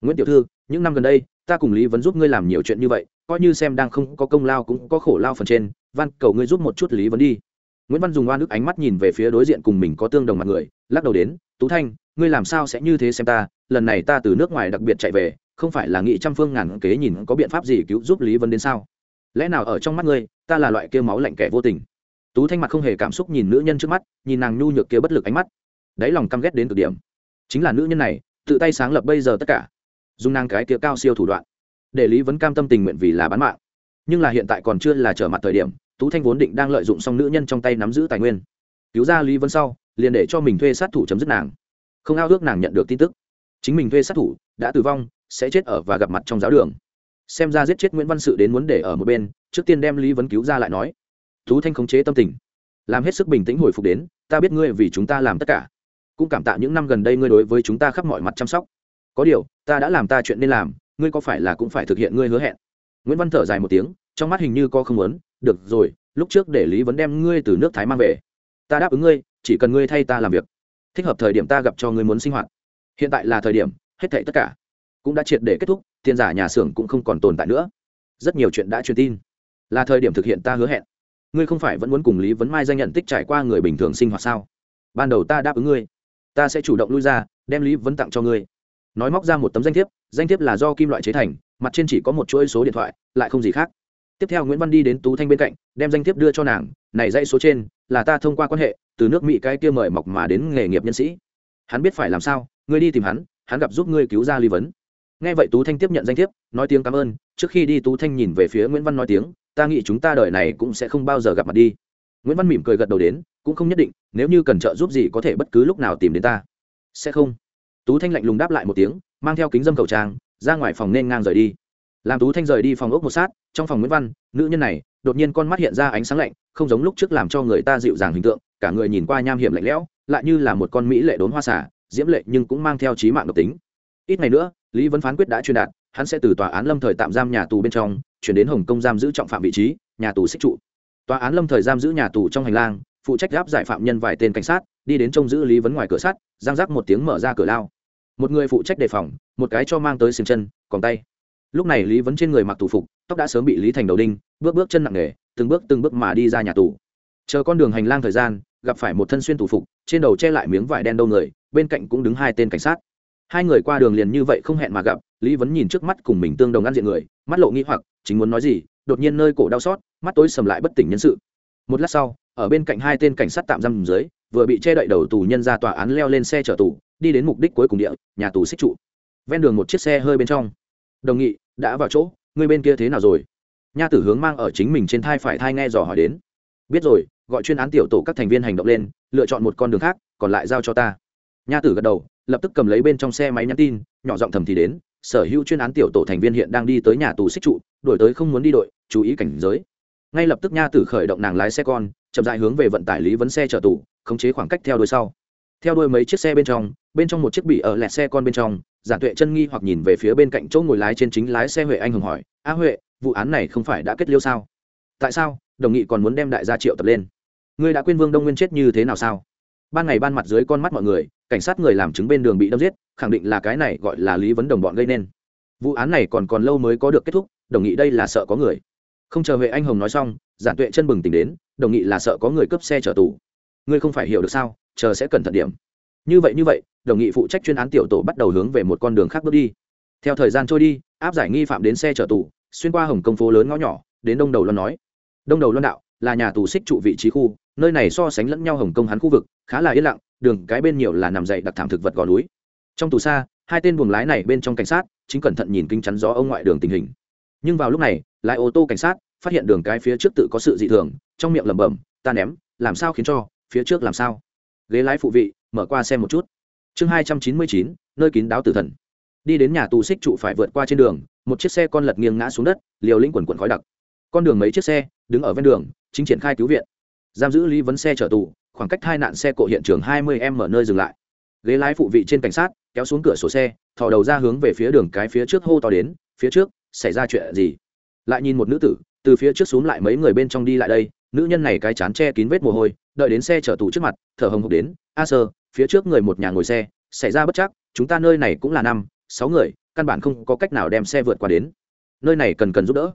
Nguyễn tiểu thư, những năm gần đây, ta cùng lý vấn giúp ngươi làm nhiều chuyện như vậy, coi như xem đang không có công lao cũng có khổ lao phần trên văn cầu ngươi giúp một chút lý vấn đi. Nguyễn văn dùng oan ức ánh mắt nhìn về phía đối diện cùng mình có tương đồng mặt người, lắc đầu đến, tú thanh, ngươi làm sao sẽ như thế xem ta? Lần này ta từ nước ngoài đặc biệt chạy về, không phải là nghị trăm phương ngàn kế nhìn có biện pháp gì cứu giúp lý vấn đến sao? Lẽ nào ở trong mắt ngươi, ta là loại kia máu lạnh kẻ vô tình? Tú thanh mặt không hề cảm xúc nhìn nữ nhân trước mắt, nhìn nàng nhu nhược kia bất lực ánh mắt. Đáy lòng căm ghét đến cực điểm. Chính là nữ nhân này, tự tay sáng lập bây giờ tất cả, dùng nàng cái kia cao siêu thủ đoạn, để lý vấn cam tâm tình nguyện vì là bán mạng. Nhưng là hiện tại còn chưa là trở mặt thời điểm, tú thanh vốn định đang lợi dụng xong nữ nhân trong tay nắm giữ tài nguyên. Cứu ra lý vấn sau, liền để cho mình thuê sát thủ chấm dứt nàng. Không ao ước nàng nhận được tin tức. Chính mình thuê sát thủ, đã tử vong, sẽ chết ở và gặp mặt trong giáo đường xem ra giết chết nguyễn văn sự đến muốn để ở một bên, trước tiên đem lý vấn cứu ra lại nói. Tú thanh khống chế tâm tình. Làm hết sức bình tĩnh hồi phục đến, ta biết ngươi vì chúng ta làm tất cả. Cũng cảm tạ những năm gần đây ngươi đối với chúng ta khắp mọi mặt chăm sóc. Có điều, ta đã làm ta chuyện nên làm, ngươi có phải là cũng phải thực hiện ngươi hứa hẹn? Nguyễn văn thở dài một tiếng, trong mắt hình như có không muốn. Được rồi, lúc trước để lý vấn đem ngươi từ nước thái mang về, ta đáp ứng ngươi, chỉ cần ngươi thay ta làm việc. Thích hợp thời điểm ta gặp cho ngươi muốn sinh hoạt. Hiện tại là thời điểm, hết thảy tất cả cũng đã triệt để kết thúc tiền giả nhà xưởng cũng không còn tồn tại nữa. Rất nhiều chuyện đã truyền tin. Là thời điểm thực hiện ta hứa hẹn. Ngươi không phải vẫn muốn cùng lý vấn mai danh nhận tích trải qua người bình thường sinh hoạt sao? Ban đầu ta đáp ứng ngươi, ta sẽ chủ động lui ra, đem lý vấn tặng cho ngươi. Nói móc ra một tấm danh thiếp danh thiếp là do kim loại chế thành, mặt trên chỉ có một chuỗi số điện thoại, lại không gì khác. Tiếp theo nguyễn văn đi đến tú thanh bên cạnh, đem danh thiếp đưa cho nàng, này dãy số trên là ta thông qua quan hệ, từ nước mỹ cái kia mời mọc mà đến nghề nghiệp nhân sĩ. Hắn biết phải làm sao, ngươi đi tìm hắn hắn gặp giúp ngươi cứu ra lý vấn nghe vậy tú thanh tiếp nhận danh thiếp, nói tiếng cảm ơn, trước khi đi tú thanh nhìn về phía nguyễn văn nói tiếng, ta nghĩ chúng ta đời này cũng sẽ không bao giờ gặp mặt đi. Nguyễn văn mỉm cười gật đầu đến, cũng không nhất định, nếu như cần trợ giúp gì có thể bất cứ lúc nào tìm đến ta. Sẽ không. Tú thanh lạnh lùng đáp lại một tiếng, mang theo kính dâm khẩu trang, ra ngoài phòng nên ngang rời đi. Làm tú thanh rời đi phòng ốc một sát, trong phòng nguyễn văn, nữ nhân này, đột nhiên con mắt hiện ra ánh sáng lạnh, không giống lúc trước làm cho người ta dịu dàng hình tượng, cả người nhìn qua nham hiểm lạnh lẽo, lại như là một con mỹ lệ đốn hoa xả, diễm lệ nhưng cũng mang theo trí mạng độc tính. Ít ngày nữa lý vấn phán quyết đã truyền đạt, hắn sẽ từ tòa án lâm thời tạm giam nhà tù bên trong, chuyển đến hồng kông giam giữ trọng phạm vị trí, nhà tù xích trụ. Tòa án lâm thời giam giữ nhà tù trong hành lang, phụ trách gáp giải phạm nhân vài tên cảnh sát, đi đến trông giữ lý vấn ngoài cửa sắt, giang rác một tiếng mở ra cửa lao. Một người phụ trách đề phòng, một cái cho mang tới xiềng chân còn tay. Lúc này lý vấn trên người mặc tù phục, tóc đã sớm bị lý thành đầu đinh, bước bước chân nặng nề, từng bước từng bước mà đi ra nhà tù. Chờ con đường hành lang thời gian, gặp phải một thân xuyên tù phục, trên đầu che lại miếng vải đen đâu người, bên cạnh cũng đứng hai tên cảnh sát hai người qua đường liền như vậy không hẹn mà gặp, lý vấn nhìn trước mắt cùng mình tương đồng ăn diện người, mắt lộ nghĩ hoặc, chính muốn nói gì, đột nhiên nơi cổ đau xót, mắt tối sầm lại bất tỉnh nhân sự. Một lát sau, ở bên cạnh hai tên cảnh sát tạm giam dưới, vừa bị che đậy đầu tù nhân ra tòa án leo lên xe chở tù, đi đến mục đích cuối cùng địa, nhà tù xích trụ. Ven đường một chiếc xe hơi bên trong. Đồng nghị, đã vào chỗ, người bên kia thế nào rồi? Nha tử hướng mang ở chính mình trên thai phải thai nghe dò hỏi đến. Biết rồi, gọi chuyên án tiểu tổ các thành viên hành động lên, lựa chọn một con đường khác, còn lại giao cho ta. Nha tử gật đầu lập tức cầm lấy bên trong xe máy nhắn tin, nhỏ giọng thầm thì đến, sở hữu chuyên án tiểu tổ thành viên hiện đang đi tới nhà tù xích trụ đổi tới không muốn đi đội, chú ý cảnh giới. Ngay lập tức nha tử khởi động nàng lái xe con, chậm dại hướng về vận tải lý vấn xe chở tù, khống chế khoảng cách theo đuôi sau. Theo đuôi mấy chiếc xe bên trong bên trong một chiếc bị ở lẹt xe con bên trong giản tuệ chân nghi hoặc nhìn về phía bên cạnh chỗ ngồi lái trên chính lái xe huệ anh hùng hỏi, a huệ, vụ án này không phải đã kết liêu sao? Tại sao, đồng nghị còn muốn đem đại gia triệu tập lên? Ngươi đã quên vương đông nguyên chết như thế nào sao? Ban ngày ban mặt dưới con mắt mọi người cảnh sát người làm chứng bên đường bị đâm giết, khẳng định là cái này gọi là lý vấn đồng bọn gây nên. Vụ án này còn còn lâu mới có được kết thúc, đồng nghị đây là sợ có người. Không chờ huệ anh hồng nói xong, giản tuệ chân bừng tỉnh đến, đồng nghị là sợ có người cướp xe chở tù. Ngươi không phải hiểu được sao, chờ sẽ cẩn thận điểm. Như vậy như vậy, đồng nghị phụ trách chuyên án tiểu tổ bắt đầu hướng về một con đường khác bước đi. Theo thời gian trôi đi, áp giải nghi phạm đến xe chở tù, xuyên qua hồng công phố lớn ngõ nhỏ, đến đông đầu loan nói. Đông đầu loan đạo, là nhà tù xích trụ vị trí khu nơi này so sánh lẫn nhau hồng kông hắn khu vực, khá là yên lặng, đường cái bên nhiều là nằm dậy đặc thảm thực vật gò núi. Trong tù xa, hai tên buồng lái này bên trong cảnh sát, chính cẩn thận nhìn kinh chắn gió ông ngoại đường tình hình. Nhưng vào lúc này lại ô tô cảnh sát phát hiện đường cái phía trước tự có sự dị thường, trong miệng lẩm bẩm, ta ném, làm sao khiến cho? Phía trước làm sao? Ghế lái phụ vị, mở qua xem một chút. Chương hai trăm chín mươi chín, nơi kín đáo tử thần. Đi đến nhà tù xích trụ phải vượt qua trên đường, một chiếc xe con lật nghiêng ngã xuống đất, liều lĩnh quần quần khói đặc. Con đường mấy chiếc xe, đứng ở ven đường, chính triển khai cứu viện giam giữ lý vấn xe chở tù, khoảng cách hai nạn xe cộ hiện trường hai mươi m ở nơi dừng lại. Ghế lái phụ vị trên cảnh sát, kéo xuống cửa sổ xe, thò đầu ra hướng về phía đường cái phía trước hô to đến, phía trước, xảy ra chuyện gì? Lại nhìn một nữ tử, từ phía trước xuống lại mấy người bên trong đi lại đây, nữ nhân này cái chán che kín vết mồ hôi, đợi đến xe chở tù trước mặt, thở hồng hộc đến, a sơ, phía trước người một nhà ngồi xe, xảy ra bất chắc, chúng ta nơi này cũng là năm, sáu người, căn bản không có cách nào đem xe vượt qua đến. Nơi này cần cần giúp đỡ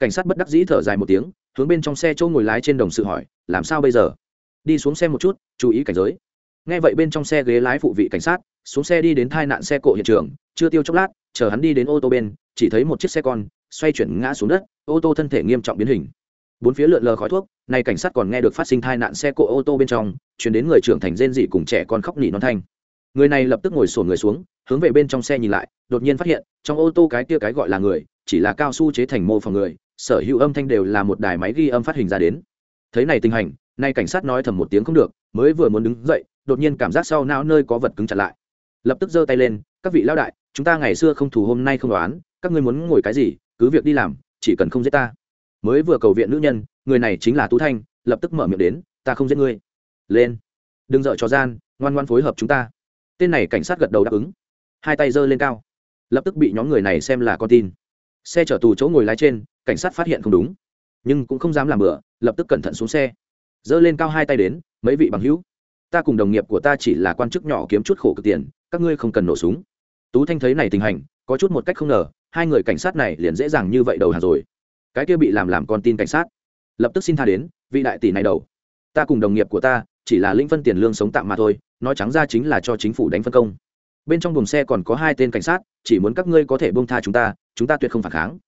cảnh sát bất đắc dĩ thở dài một tiếng, hướng bên trong xe chỗ ngồi lái trên đồng sự hỏi, làm sao bây giờ? Đi xuống xe một chút, chú ý cảnh giới. Nghe vậy bên trong xe ghế lái phụ vị cảnh sát, xuống xe đi đến tai nạn xe cộ hiện trường, chưa tiêu chốc lát, chờ hắn đi đến ô tô bên, chỉ thấy một chiếc xe con, xoay chuyển ngã xuống đất, ô tô thân thể nghiêm trọng biến hình. Bốn phía lượn lờ khói thuốc, nay cảnh sát còn nghe được phát sinh tai nạn xe cộ ô tô bên trong, chuyển đến người trưởng thành rên dị cùng trẻ con khóc nỉ non thanh. Người này lập tức ngồi sổn người xuống, hướng về bên trong xe nhìn lại, đột nhiên phát hiện, trong ô tô cái kia cái gọi là người, chỉ là cao su chế thành mô phòng người sở hữu âm thanh đều là một đài máy ghi âm phát hình ra đến. Thấy này tình hình, nay cảnh sát nói thầm một tiếng không được, mới vừa muốn đứng dậy, đột nhiên cảm giác sau não nơi có vật cứng chặt lại. Lập tức giơ tay lên, các vị lão đại, chúng ta ngày xưa không thù hôm nay không đoán, các ngươi muốn ngồi cái gì, cứ việc đi làm, chỉ cần không giết ta. Mới vừa cầu viện nữ nhân, người này chính là tú thanh, lập tức mở miệng đến, ta không giết ngươi. Lên, đừng dợ cho gian, ngoan ngoan phối hợp chúng ta. Tên này cảnh sát gật đầu đáp ứng. Hai tay giơ lên cao, lập tức bị nhóm người này xem là con tin. Xe chở tù chỗ ngồi lái trên cảnh sát phát hiện không đúng. Nhưng cũng không dám làm bừa, lập tức cẩn thận xuống xe. Giơ lên cao hai tay đến, mấy vị bằng hữu, ta cùng đồng nghiệp của ta chỉ là quan chức nhỏ kiếm chút khổ cực tiền, các ngươi không cần nổ súng. Tú thanh thấy này tình hành có chút một cách không ngờ, hai người cảnh sát này liền dễ dàng như vậy đầu hàng rồi. Cái kia bị làm làm con tin cảnh sát. Lập tức xin tha đến, vị đại tỷ này đầu, ta cùng đồng nghiệp của ta chỉ là lĩnh phân tiền lương sống tạm mà thôi, nói trắng ra chính là cho chính phủ đánh phân công. Bên trong buồng xe còn có hai tên cảnh sát, chỉ muốn các ngươi có thể bông tha chúng ta chúng ta tuyệt không phản kháng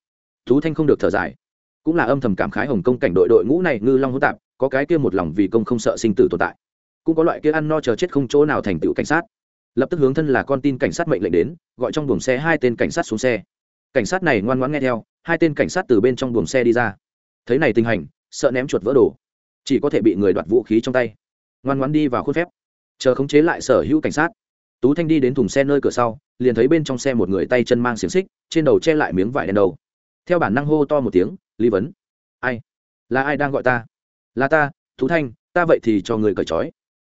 tú thanh không được thở dài. Cũng là âm thầm cảm khái hồng công cảnh đội đội ngũ này ngư long hỗn tạp, có cái kia một lòng vì công không sợ sinh tử tồn tại. Cũng có loại kia ăn no chờ chết không chỗ nào thành tựu cảnh sát. Lập tức hướng thân là con tin cảnh sát mệnh lệnh đến, gọi trong buồng xe hai tên cảnh sát xuống xe. Cảnh sát này ngoan ngoãn nghe theo, hai tên cảnh sát từ bên trong buồng xe đi ra. Thấy này tình hình, sợ ném chuột vỡ đồ. Chỉ có thể bị người đoạt vũ khí trong tay. Ngoan ngoãn đi vào khuôn phép. Chờ khống chế lại sở hữu cảnh sát. Tú thanh đi đến thùng xe nơi cửa sau, liền thấy bên trong xe một người tay chân mang xiềng xích, trên đầu che lại miếng vải đen đầu theo bản năng hô to một tiếng, lý vấn. Ai? Là ai đang gọi ta? Là ta, tú thanh, ta vậy thì cho người cởi trói.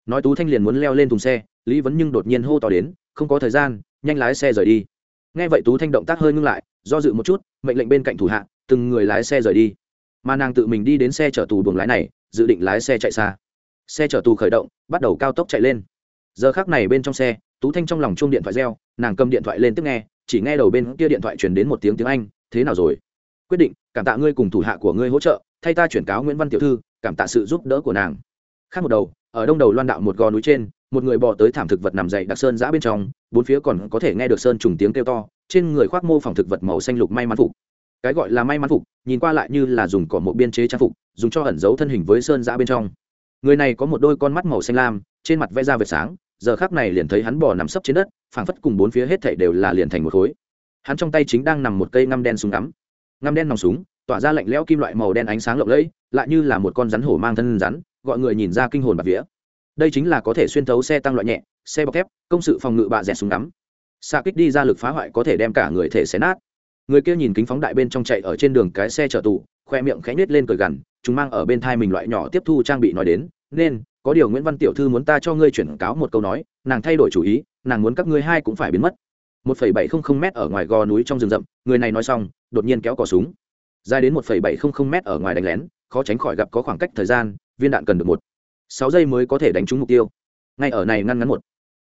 Nói tú thanh liền muốn leo lên thùng xe, lý vấn nhưng đột nhiên hô to đến, không có thời gian, nhanh lái xe rời đi. Nghe vậy tú thanh động tác hơi ngưng lại, do dự một chút, mệnh lệnh bên cạnh thủ hạ, từng người lái xe rời đi. Mà nàng tự mình đi đến xe chở tù buồng lái này, dự định lái xe chạy xa. Xe chở tù khởi động, bắt đầu cao tốc chạy lên. Giờ khác này bên trong xe, tú thanh trong lòng chung điện thoại reo, nàng cầm điện thoại lên tức nghe, chỉ nghe đầu bên kia điện thoại chuyển đến một tiếng tiếng anh thế nào rồi? Quyết định, cảm tạ ngươi cùng thủ hạ của ngươi hỗ trợ, thay ta chuyển cáo nguyễn văn tiểu thư, cảm tạ sự giúp đỡ của nàng. Khác một đầu, ở đông đầu loan đạo một gò núi trên, một người bò tới thảm thực vật nằm dậy đặc sơn giã bên trong, bốn phía còn có thể nghe được sơn trùng tiếng kêu to, trên người khoác mô phòng thực vật màu xanh lục may mắn phục. Cái gọi là may mắn phục, nhìn qua lại như là dùng cỏ một biên chế trang phục, dùng cho ẩn giấu thân hình với sơn giã bên trong. Người này có một đôi con mắt màu xanh lam, trên mặt vẽ ra vệt sáng, giờ khác này liền thấy hắn bò nằm sấp trên đất, phảng phất cùng bốn phía hết thảy đều là liền thành một khối hắn trong tay chính đang nằm một cây ngăm đen súng ngắm. Ngăm đen nòng súng, tỏa ra lạnh lẽo kim loại màu đen ánh sáng lộng lẫy, lại như là một con rắn hổ mang thân rắn, gọi người nhìn ra kinh hồn bạc vía. Đây chính là có thể xuyên thấu xe tăng loại nhẹ, xe bọc thép, công sự phòng ngự bạ rẻ súng ngắm. Xa kích đi ra lực phá hoại có thể đem cả người thể xé nát. Người kia nhìn kính phóng đại bên trong chạy ở trên đường cái xe chở tù, khoe miệng khẽ nhếch lên cười gằn, chúng mang ở bên thai mình loại nhỏ tiếp thu trang bị nói đến, nên, có điều nguyễn văn tiểu thư muốn ta cho ngươi chuyển cáo một câu nói, nàng thay đổi chủ ý, nàng muốn các ngươi hai cũng phải biến mất một phẩy bảy không không m ở ngoài gò núi trong rừng rậm, người này nói xong, đột nhiên kéo cò súng. Dài đến một phẩy bảy không không m ở ngoài đánh lén, khó tránh khỏi gặp có khoảng cách thời gian, viên đạn cần được một. Sáu giây mới có thể đánh trúng mục tiêu. Ngay ở này ngăn ngắn một.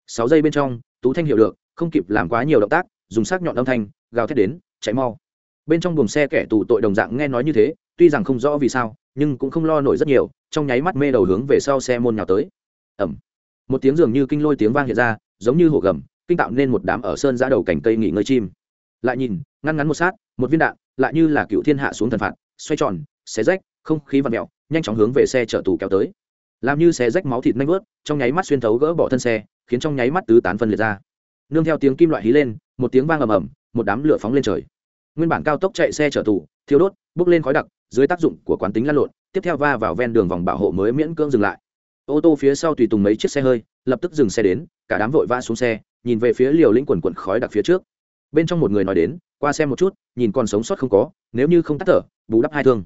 Sáu giây bên trong, tú thanh hiểu được, không kịp làm quá nhiều động tác, dùng sắc nhọn âm thanh, gào thét đến, chạy mau. Bên trong buồng xe kẻ tù tội đồng dạng nghe nói như thế, tuy rằng không rõ vì sao, nhưng cũng không lo nổi rất nhiều, trong nháy mắt mê đầu hướng về sau xe môn nhào tới. Ẩm một tiếng dường như kinh lôi tiếng vang hiện ra, giống như hổ gầm kinh tạo nên một đám ở sơn ra đầu cành cây nghỉ ngơi chim. Lại nhìn, ngăn ngắn một sát, một viên đạn, lại như là cựu thiên hạ xuống thần phạt, xoay tròn, xé rách, không khí vặn mẹo nhanh chóng hướng về xe chở tù kéo tới. Làm như xé rách máu thịt nanh vớt, trong nháy mắt xuyên thấu gỡ bỏ thân xe, khiến trong nháy mắt tứ tán phân liệt ra. Nương theo tiếng kim loại hí lên, một tiếng vang ầm ầm, một đám lửa phóng lên trời. Nguyên bản cao tốc chạy xe chở tù, thiêu đốt, bốc lên khói đặc, dưới tác dụng của quán tính lăn lộn, tiếp theo va vào ven đường vòng bảo hộ mới miễn cưỡng dừng lại. Ô tô phía sau tùy tùng mấy chiếc xe hơi, lập tức dừng xe đến, cả đám vội vã xuống xe nhìn về phía liều lĩnh quần quần khói đặc phía trước. Bên trong một người nói đến, qua xem một chút, nhìn còn sống sót không có, nếu như không tắt thở, bù đắp hai thương.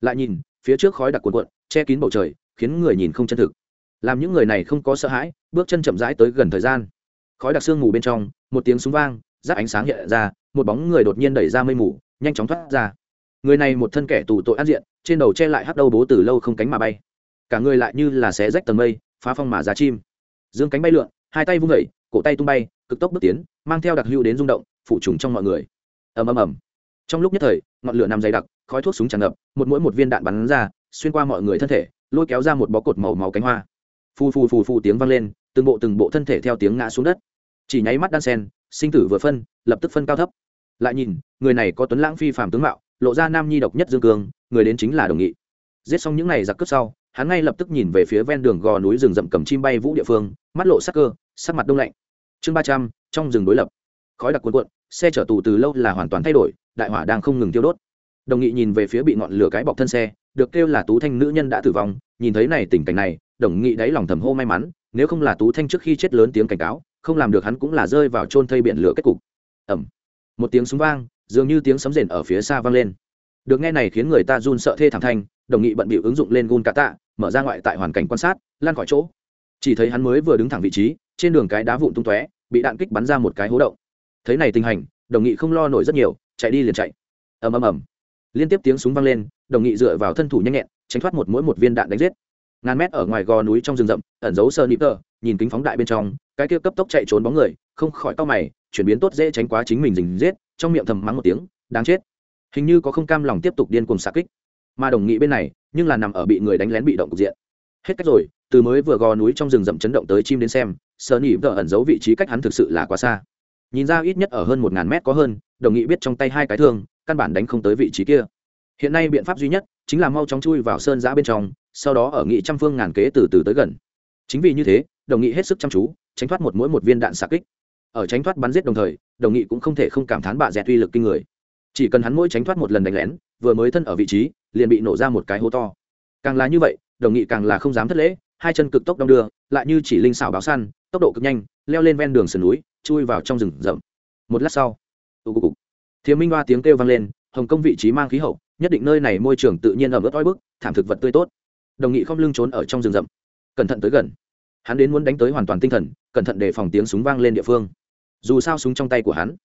Lại nhìn, phía trước khói đặc quần quận che kín bầu trời, khiến người nhìn không chân thực. Làm những người này không có sợ hãi, bước chân chậm rãi tới gần thời gian. Khói đặc sương mù bên trong, một tiếng súng vang rác ánh sáng hiện ra, một bóng người đột nhiên đẩy ra mây mù, nhanh chóng thoát ra. Người này một thân kẻ tù tội ăn diện, trên đầu che lại hắt đầu bố từ lâu không cánh mà bay. Cả người lại như là xé rách tầng mây, phá phong mà giá chim. Dương cánh bay lượn, hai tay vung vẩy cổ tay tung bay, cực tốc bước tiến, mang theo đặc hữu đến rung động, phủ trùng trong mọi người. Ầm ầm ầm. Trong lúc nhất thời, ngọn lửa nằm dày đặc, khói thuốc súng tràn ngập, một mũi một viên đạn bắn ra, xuyên qua mọi người thân thể, lôi kéo ra một bó cột màu máu cánh hoa. Phù phù phù phù tiếng vang lên, từng bộ từng bộ thân thể theo tiếng ngã xuống đất. Chỉ nháy mắt đan sen, sinh tử vừa phân, lập tức phân cao thấp. Lại nhìn, người này có tuấn lãng phi phàm tướng mạo, lộ ra nam nhi độc nhất dương cương, người đến chính là đồng nghị. Giết xong những này giặc cướp sau, hắn ngay lập tức nhìn về phía ven đường gò núi rừng rậm cầm chim bay vũ địa phương, mắt lộ sắc cơ, sắc mặt đông lạnh chương ba trăm, trong rừng đối lập. Khói đặc cuộn cuộn, xe chở tù từ lâu là hoàn toàn thay đổi, đại hỏa đang không ngừng tiêu đốt. Đồng nghị nhìn về phía bị ngọn lửa cái bọc thân xe, được kêu là tú thanh nữ nhân đã tử vong, nhìn thấy này tình cảnh này, đồng nghị đáy lòng thầm hô may mắn, nếu không là tú thanh trước khi chết lớn tiếng cảnh cáo, không làm được hắn cũng là rơi vào chôn thây biển lửa kết cục. Ẩm một tiếng súng vang, dường như tiếng sấm rền ở phía xa vang lên. Được nghe này khiến người ta run sợ thê thảm thanh, đồng nghị bận bịu ứng dụng lên gun cả tạ mở ra ngoại tại hoàn cảnh quan sát, lan khỏi chỗ. Chỉ thấy hắn mới vừa đứng thẳng vị trí, trên đường cái đá vụn tung tóe bị đạn kích bắn ra một cái hố động. Thấy này tình hình đồng nghị không lo nổi rất nhiều, chạy đi liền chạy. Ầm ầm ầm. Liên tiếp tiếng súng vang lên, đồng nghị dựa vào thân thủ nhanh nhẹn, tránh thoát một mỗi một viên đạn đánh giết. Ngàn mét ở ngoài gò núi trong rừng rậm, ẩn giấu sơ nịp tờ, nhìn kính phóng đại bên trong, cái kia cấp tốc chạy trốn bóng người, không khỏi to mày, chuyển biến tốt dễ tránh quá chính mình rình giết, trong miệng thầm mắng một tiếng, đáng chết. Hình như có không cam lòng tiếp tục điên cuồng xạ kích. Mà đồng nghị bên này, nhưng là nằm ở bị người đánh lén bị động cục diện. Hết cách rồi, từ mới vừa gò núi trong rừng rậm chấn động tới chim đến xem sơ nỉ vợ ẩn giấu vị trí cách hắn thực sự là quá xa. Nhìn ra ít nhất ở hơn một ngàn mét có hơn, đồng nghị biết trong tay hai cái thương, căn bản đánh không tới vị trí kia. Hiện nay biện pháp duy nhất chính là mau chóng chui vào sơn giã bên trong, sau đó ở nghị trăm phương ngàn kế từ từ tới gần. Chính vì như thế, đồng nghị hết sức chăm chú, tránh thoát một mỗi một viên đạn xạ kích. Ở tránh thoát bắn giết đồng thời, đồng nghị cũng không thể không cảm thán bạ dẹt uy lực kinh người. Chỉ cần hắn mỗi tránh thoát một lần đánh lén, vừa mới thân ở vị trí, liền bị nổ ra một cái hố to. Càng là như vậy, đồng nghị càng là không dám thất lễ, hai chân cực tốc đong đưa, lại như chỉ linh xảo báo săn tốc độ cực nhanh, leo lên ven đường sườn núi, chui vào trong rừng rậm. Một lát sau tụ cục minh hoa tiếng kêu vang lên, hồng kông vị trí mang khí hậu, nhất định nơi này môi trường tự nhiên ẩm ướt oi bức, thảm thực vật tươi tốt. Đồng nghị không lưng trốn ở trong rừng rậm. Cẩn thận tới gần. Hắn đến muốn đánh tới hoàn toàn tinh thần, cẩn thận để phòng tiếng súng vang lên địa phương. Dù sao súng trong tay của hắn,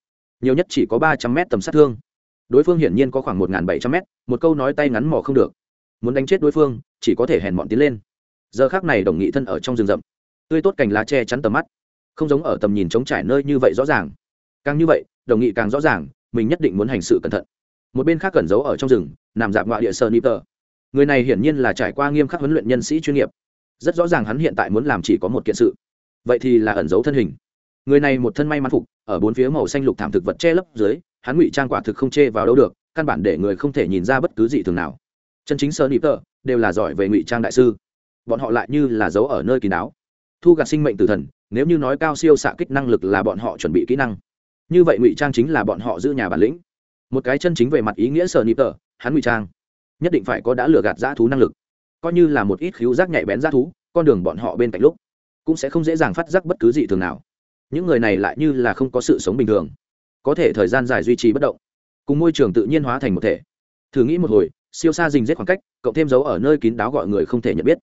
nhiều nhất chỉ có ba trăm mét tầm sát thương. Đối phương hiển nhiên có khoảng một bảy trăm mét, một câu nói tay ngắn mỏ không được. Muốn đánh chết đối phương, chỉ có thể hèn mọn tiến lên. Giờ khác này đồng nghị thân ở trong rừng rậm tươi tốt cành lá che chắn tầm mắt. Không giống ở tầm nhìn trống trải nơi như vậy rõ ràng. Càng như vậy, đồng nghị càng rõ ràng, mình nhất định muốn hành sự cẩn thận. Một bên khác cẩn giấu ở trong rừng, nằm dạp ngoại địa sơ nịp tờ người này hiển nhiên là trải qua nghiêm khắc huấn luyện nhân sĩ chuyên nghiệp. Rất rõ ràng hắn hiện tại muốn làm chỉ có một kiện sự. Vậy thì là ẩn giấu thân hình. Người này một thân may mắn phục, ở bốn phía màu xanh lục thảm thực vật che lấp dưới, hắn ngụy trang quả thực không chê vào đâu được, căn bản để người không thể nhìn ra bất cứ gì thường nào. Chân chính sơ nịp tờ đều là giỏi về ngụy trang đại sư. Bọn họ lại như là giấu ở nơi kín đáo thu gạt sinh mệnh tử thần, nếu như nói cao siêu xạ kích năng lực là bọn họ chuẩn bị kỹ năng. Như vậy ngụy trang chính là bọn họ giữ nhà bản lĩnh. Một cái chân chính về mặt ý nghĩa sơ nịp tờ, hắn ngụy trang, nhất định phải có đã lừa gạt dã thú năng lực. Coi như là một ít khíu rác nhạy bén dã thú, con đường bọn họ bên cạnh lúc, cũng sẽ không dễ dàng phát giác bất cứ gì thường nào. Những người này lại như là không có sự sống bình thường, có thể thời gian dài duy trì bất động, cùng môi trường tự nhiên hóa thành một thể. Thử nghĩ một hồi, siêu xa dình giết khoảng cách, cộng thêm dấu ở nơi kín đáo gọi người không thể nhận biết.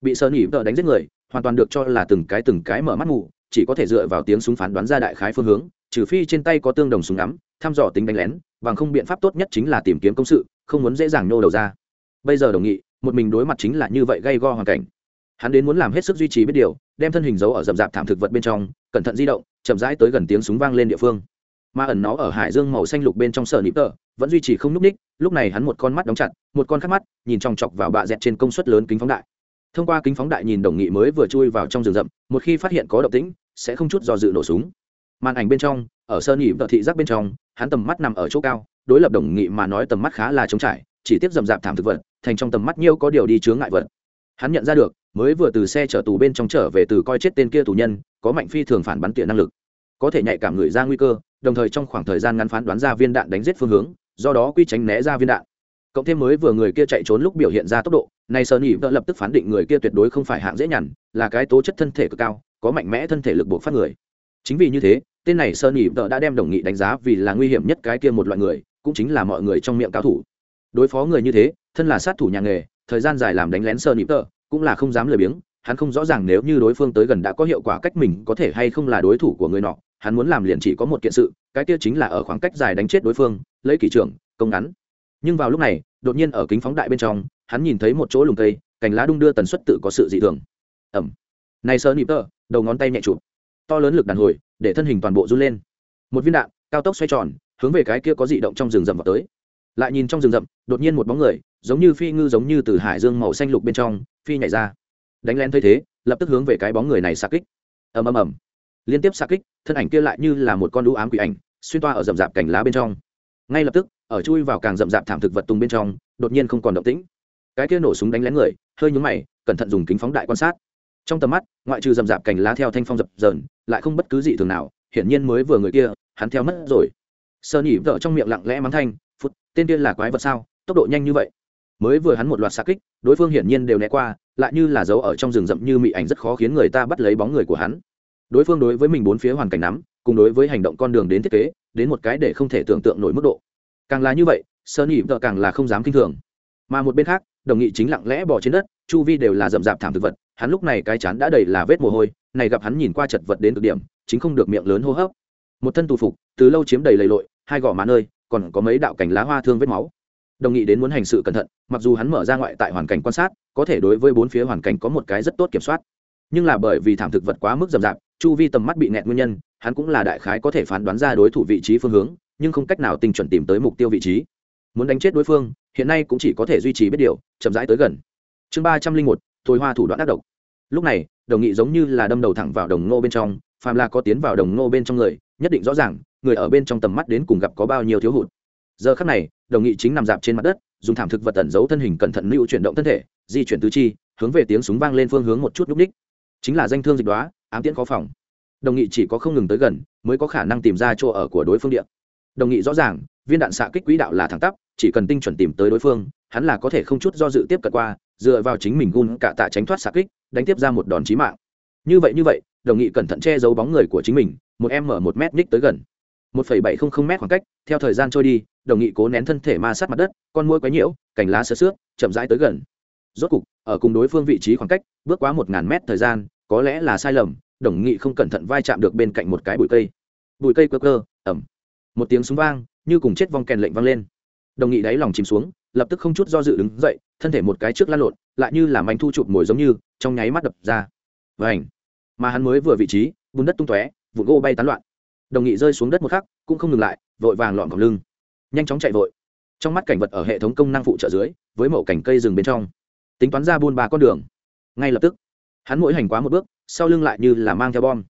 Bị sơ nỉ vợ đánh giết người hoàn toàn được cho là từng cái từng cái mở mắt mù chỉ có thể dựa vào tiếng súng phán đoán ra đại khái phương hướng, trừ phi trên tay có tương đồng súng ngắm, thăm dò tính đánh lén, bằng không biện pháp tốt nhất chính là tìm kiếm công sự, không muốn dễ dàng nhô đầu ra. Bây giờ đồng nghị, một mình đối mặt chính là như vậy gây go hoàn cảnh. Hắn đến muốn làm hết sức duy trì biết điều, đem thân hình giấu ở rậm rạp thảm thực vật bên trong, cẩn thận di động, chậm rãi tới gần tiếng súng vang lên địa phương. Mà ẩn nó ở hải dương màu xanh lục bên trong sở nịp tờ, vẫn duy trì không núp ních, lúc này hắn một con mắt đóng chặt, một con khắc mắt, nhìn trong chọc vào bạ dẹt trên công suất lớn kính phóng đại thông qua kính phóng đại nhìn đồng nghị mới vừa chui vào trong rừng rậm, một khi phát hiện có động tĩnh, sẽ không chút do dự nổ súng. Màn ảnh bên trong, ở sơn nhị vợ thị giác bên trong, hắn tầm mắt nằm ở chỗ cao, đối lập đồng nghị mà nói tầm mắt khá là trống trải, chỉ tiếp dầm dạp thảm thực vật, thành trong tầm mắt nhiêu có điều đi chướng ngại vật. Hắn nhận ra được, mới vừa từ xe chở tù bên trong trở về từ coi chết tên kia tù nhân, có mạnh phi thường phản bắn tiện năng lực. Có thể nhạy cảm người ra nguy cơ, đồng thời trong khoảng thời gian ngắn phán đoán ra viên đạn đánh giết phương hướng, do đó quy tránh né ra viên đạn cộng thêm mới vừa người kia chạy trốn lúc biểu hiện ra tốc độ này sơn nhị vợ lập tức phán định người kia tuyệt đối không phải hạng dễ nhằn, là cái tố chất thân thể cực cao, có mạnh mẽ thân thể lực buộc phát người. Chính vì như thế, tên này sơn nhị vợ đã đem đồng nghị đánh giá vì là nguy hiểm nhất cái kia một loại người, cũng chính là mọi người trong miệng cao thủ. Đối phó người như thế, thân là sát thủ nhà nghề, thời gian dài làm đánh lén sơn nhị vợ, cũng là không dám lười biếng, hắn không rõ ràng nếu như đối phương tới gần đã có hiệu quả cách mình có thể hay không là đối thủ của người nọ, hắn muốn làm liền chỉ có một kiện sự, cái kia chính là ở khoảng cách dài đánh chết đối phương, lấy kỷ trưởng, công ngắn nhưng vào lúc này, đột nhiên ở kính phóng đại bên trong, hắn nhìn thấy một chỗ lùng cây, cành lá đung đưa tần suất tự có sự dị thường. Ẩm. Này sơ nịp tơ đầu ngón tay nhẹ chụp. To lớn lực đàn hồi, để thân hình toàn bộ run lên. Một viên đạn, cao tốc xoay tròn, hướng về cái kia có dị động trong rừng rậm vào tới. Lại nhìn trong rừng rậm, đột nhiên một bóng người, giống như phi ngư giống như từ hải dương màu xanh lục bên trong, phi nhảy ra. Đánh lén thấy thế, lập tức hướng về cái bóng người này xa kích. Ầm ầm ầm. Liên tiếp xa kích, thân ảnh kia lại như là một con lũ ám quỷ ảnh, xuyên toa ở rậm rạp cành lá bên trong ngay lập tức, ở chui vào càng rậm rạp thảm thực vật tung bên trong, đột nhiên không còn động tĩnh. Cái kia nổ súng đánh lén người, hơi nhúng mày, cẩn thận dùng kính phóng đại quan sát. Trong tầm mắt, ngoại trừ rậm rạp cành lá theo thanh phong dập dờn, lại không bất cứ gì thường nào, hiển nhiên mới vừa người kia, hắn theo mất rồi. Sơ nhỉ vợ trong miệng lặng lẽ mắng thanh, phút, tên kia là quái vật sao? Tốc độ nhanh như vậy. Mới vừa hắn một loạt xa kích, đối phương hiển nhiên đều né qua, lại như là dấu ở trong rừng rậm như mị ảnh rất khó khiến người ta bắt lấy bóng người của hắn. Đối phương đối với mình bốn phía hoàn cảnh nắm cùng đối với hành động con đường đến thiết kế, đến một cái để không thể tưởng tượng nổi mức độ. Càng là như vậy, sơn nhị vợ càng là không dám kinh thường. Mà một bên khác, đồng nghị chính lặng lẽ bỏ trên đất, chu vi đều là rậm rạp thảm thực vật, hắn lúc này cái chán đã đầy là vết mồ hôi, này gặp hắn nhìn qua chật vật đến cực điểm, chính không được miệng lớn hô hấp. Một thân tù phục, từ lâu chiếm đầy lầy lội, hai gò má nơi, còn có mấy đạo cảnh lá hoa thương vết máu. Đồng nghị đến muốn hành sự cẩn thận, mặc dù hắn mở ra ngoại tại hoàn cảnh quan sát, có thể đối với bốn phía hoàn cảnh có một cái rất tốt kiểm soát. Nhưng là bởi vì thảm thực vật quá mức rậm rạp chu vi tầm mắt bị nẹt nguyên nhân, hắn cũng là đại khái có thể phán đoán ra đối thủ vị trí phương hướng, nhưng không cách nào tinh chuẩn tìm tới mục tiêu vị trí. Muốn đánh chết đối phương, hiện nay cũng chỉ có thể duy trì biết điều, chậm rãi tới gần. Chương ba trăm linh một, thôi hoa thủ đoạn đắc độc. Lúc này, đồng nghị giống như là đâm đầu thẳng vào đồng ngô bên trong, phàm là có tiến vào đồng ngô bên trong người, nhất định rõ ràng, người ở bên trong tầm mắt đến cùng gặp có bao nhiêu thiếu hụt. Giờ khắc này, đồng nghị chính nằm dạp trên mặt đất, dùng thảm thực vật tẩn giấu thân hình cẩn thận lưu chuyển động thân thể, di chuyển tứ chi, hướng về tiếng súng vang lên phương hướng một chút núp ních chính là danh thương dịch đoá ám tiễn khó phòng. Đồng nghị chỉ có không ngừng tới gần mới có khả năng tìm ra chỗ ở của đối phương điện đồng nghị rõ ràng viên đạn xạ kích quỹ đạo là thẳng tắp chỉ cần tinh chuẩn tìm tới đối phương hắn là có thể không chút do dự tiếp cận qua dựa vào chính mình gun cả tạ tránh thoát xạ kích đánh tiếp ra một đòn chí mạng. Như vậy như vậy đồng nghị cẩn thận che giấu bóng người của chính mình một em mở một mét ních tới gần. Một phẩy bảy không không mét khoảng cách theo thời gian trôi đi đồng nghị cố nén thân thể ma sát mặt đất con môi quấy nhiễu cành lá sơ sướt, chậm rãi tới gần rốt cục, ở cùng đối phương vị trí khoảng cách, bước quá một ngàn mét thời gian, có lẽ là sai lầm, đồng nghị không cẩn thận vai chạm được bên cạnh một cái bụi cây. Bụi cây cơ cơ ẩm một tiếng súng vang, như cùng chết vong kèn lệnh vang lên. Đồng nghị đáy lòng chìm xuống, lập tức không chút do dự đứng dậy, thân thể một cái trước lăn lộn, lại như là mảnh thu chụp mồi giống như, trong nháy mắt đập ra. Và ảnh mà hắn mới vừa vị trí, bùn đất tung tóe vụn gỗ bay tán loạn. Đồng nghị rơi xuống đất một khắc, cũng không ngừng lại, vội vàng lọn còng lưng. Nhanh chóng chạy vội. Trong mắt cảnh vật ở hệ thống công năng phụ trợ dưới, với mẫu cảnh cây rừng bên trong tính toán ra buôn ba con đường. Ngay lập tức, hắn mỗi hành quá một bước, sau lưng lại như là mang theo bom.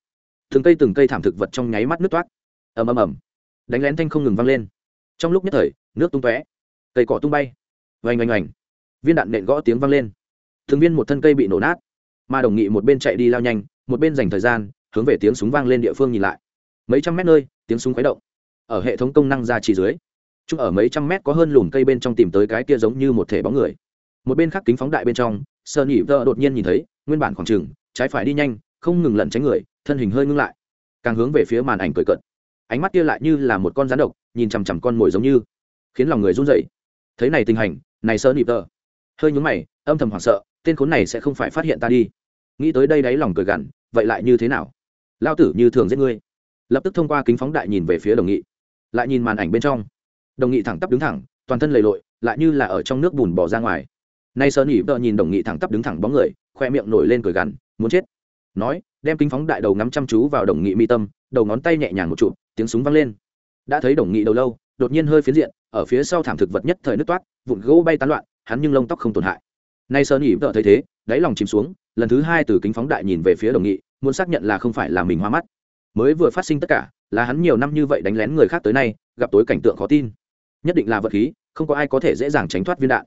Từng cây từng cây thảm thực vật trong nháy mắt nước toát ầm ầm ầm. Đánh lén thanh không ngừng vang lên. Trong lúc nhất thời, nước tung tóe, cây cỏ tung bay. Vành oanh oanh. Viên đạn nện gõ tiếng vang lên. Thường viên một thân cây bị nổ nát. Mà đồng nghị một bên chạy đi lao nhanh, một bên dành thời gian, hướng về tiếng súng vang lên địa phương nhìn lại. Mấy trăm mét nơi, tiếng súng khuấy động. Ở hệ thống công năng ra chỉ dưới chúng ở mấy trăm mét có hơn lùm cây bên trong tìm tới cái kia giống như một thể bóng người một bên khác kính phóng đại bên trong sợ nhị vợ đột nhiên nhìn thấy, nguyên bản khoảng trừng, trái phải đi nhanh, không ngừng lẩn tránh người, thân hình hơi ngưng lại. Càng hướng về phía màn ảnh cười cận ánh mắt kia lại như là một con rắn độc, nhìn chằm chằm con mồi giống như, khiến lòng người run rẩy. Thấy này tình hành này sơ nịp tờ hơi nhúng mày, âm thầm hoảng sợ, tên khốn này sẽ không phải phát hiện ta đi. Nghĩ tới đây đáy lòng cười gằn, vậy lại như thế nào? Lao tử như thường giết ngươi. Lập tức thông qua kính phóng đại nhìn về phía đồng nghị. Lại nhìn màn ảnh bên trong. Đồng nghị thẳng tắp đứng thẳng, toàn thân lầy lội, lại như là ở trong nước bùn bỏ ra ngoài nay sơn nỉ vợ nhìn đồng nghị thẳng tắp đứng thẳng bóng người, khoe miệng nổi lên cười gằn, muốn chết? Nói, đem kính phóng đại đầu ngắm chăm chú vào đồng nghị mi tâm, đầu ngón tay nhẹ nhàng một chụp, tiếng súng vang lên. Đã thấy đồng nghị đầu lâu, đột nhiên hơi phiến diện, ở phía sau thảm thực vật nhất thời nước toát, vụn gỗ bay tán loạn, hắn nhưng lông tóc không tổn hại. Nay sơn ỉ vợ thấy thế, đáy lòng chìm xuống, lần thứ hai từ kính phóng đại nhìn về phía đồng nghị, muốn xác nhận là không phải là mình hoa mắt. Mới vừa phát sinh tất cả, là hắn nhiều năm như vậy đánh lén người khác tới nay, gặp tối cảnh tượng khó tin. Nhất định là vật khí, không có ai có thể dễ dàng tránh thoát viên đạn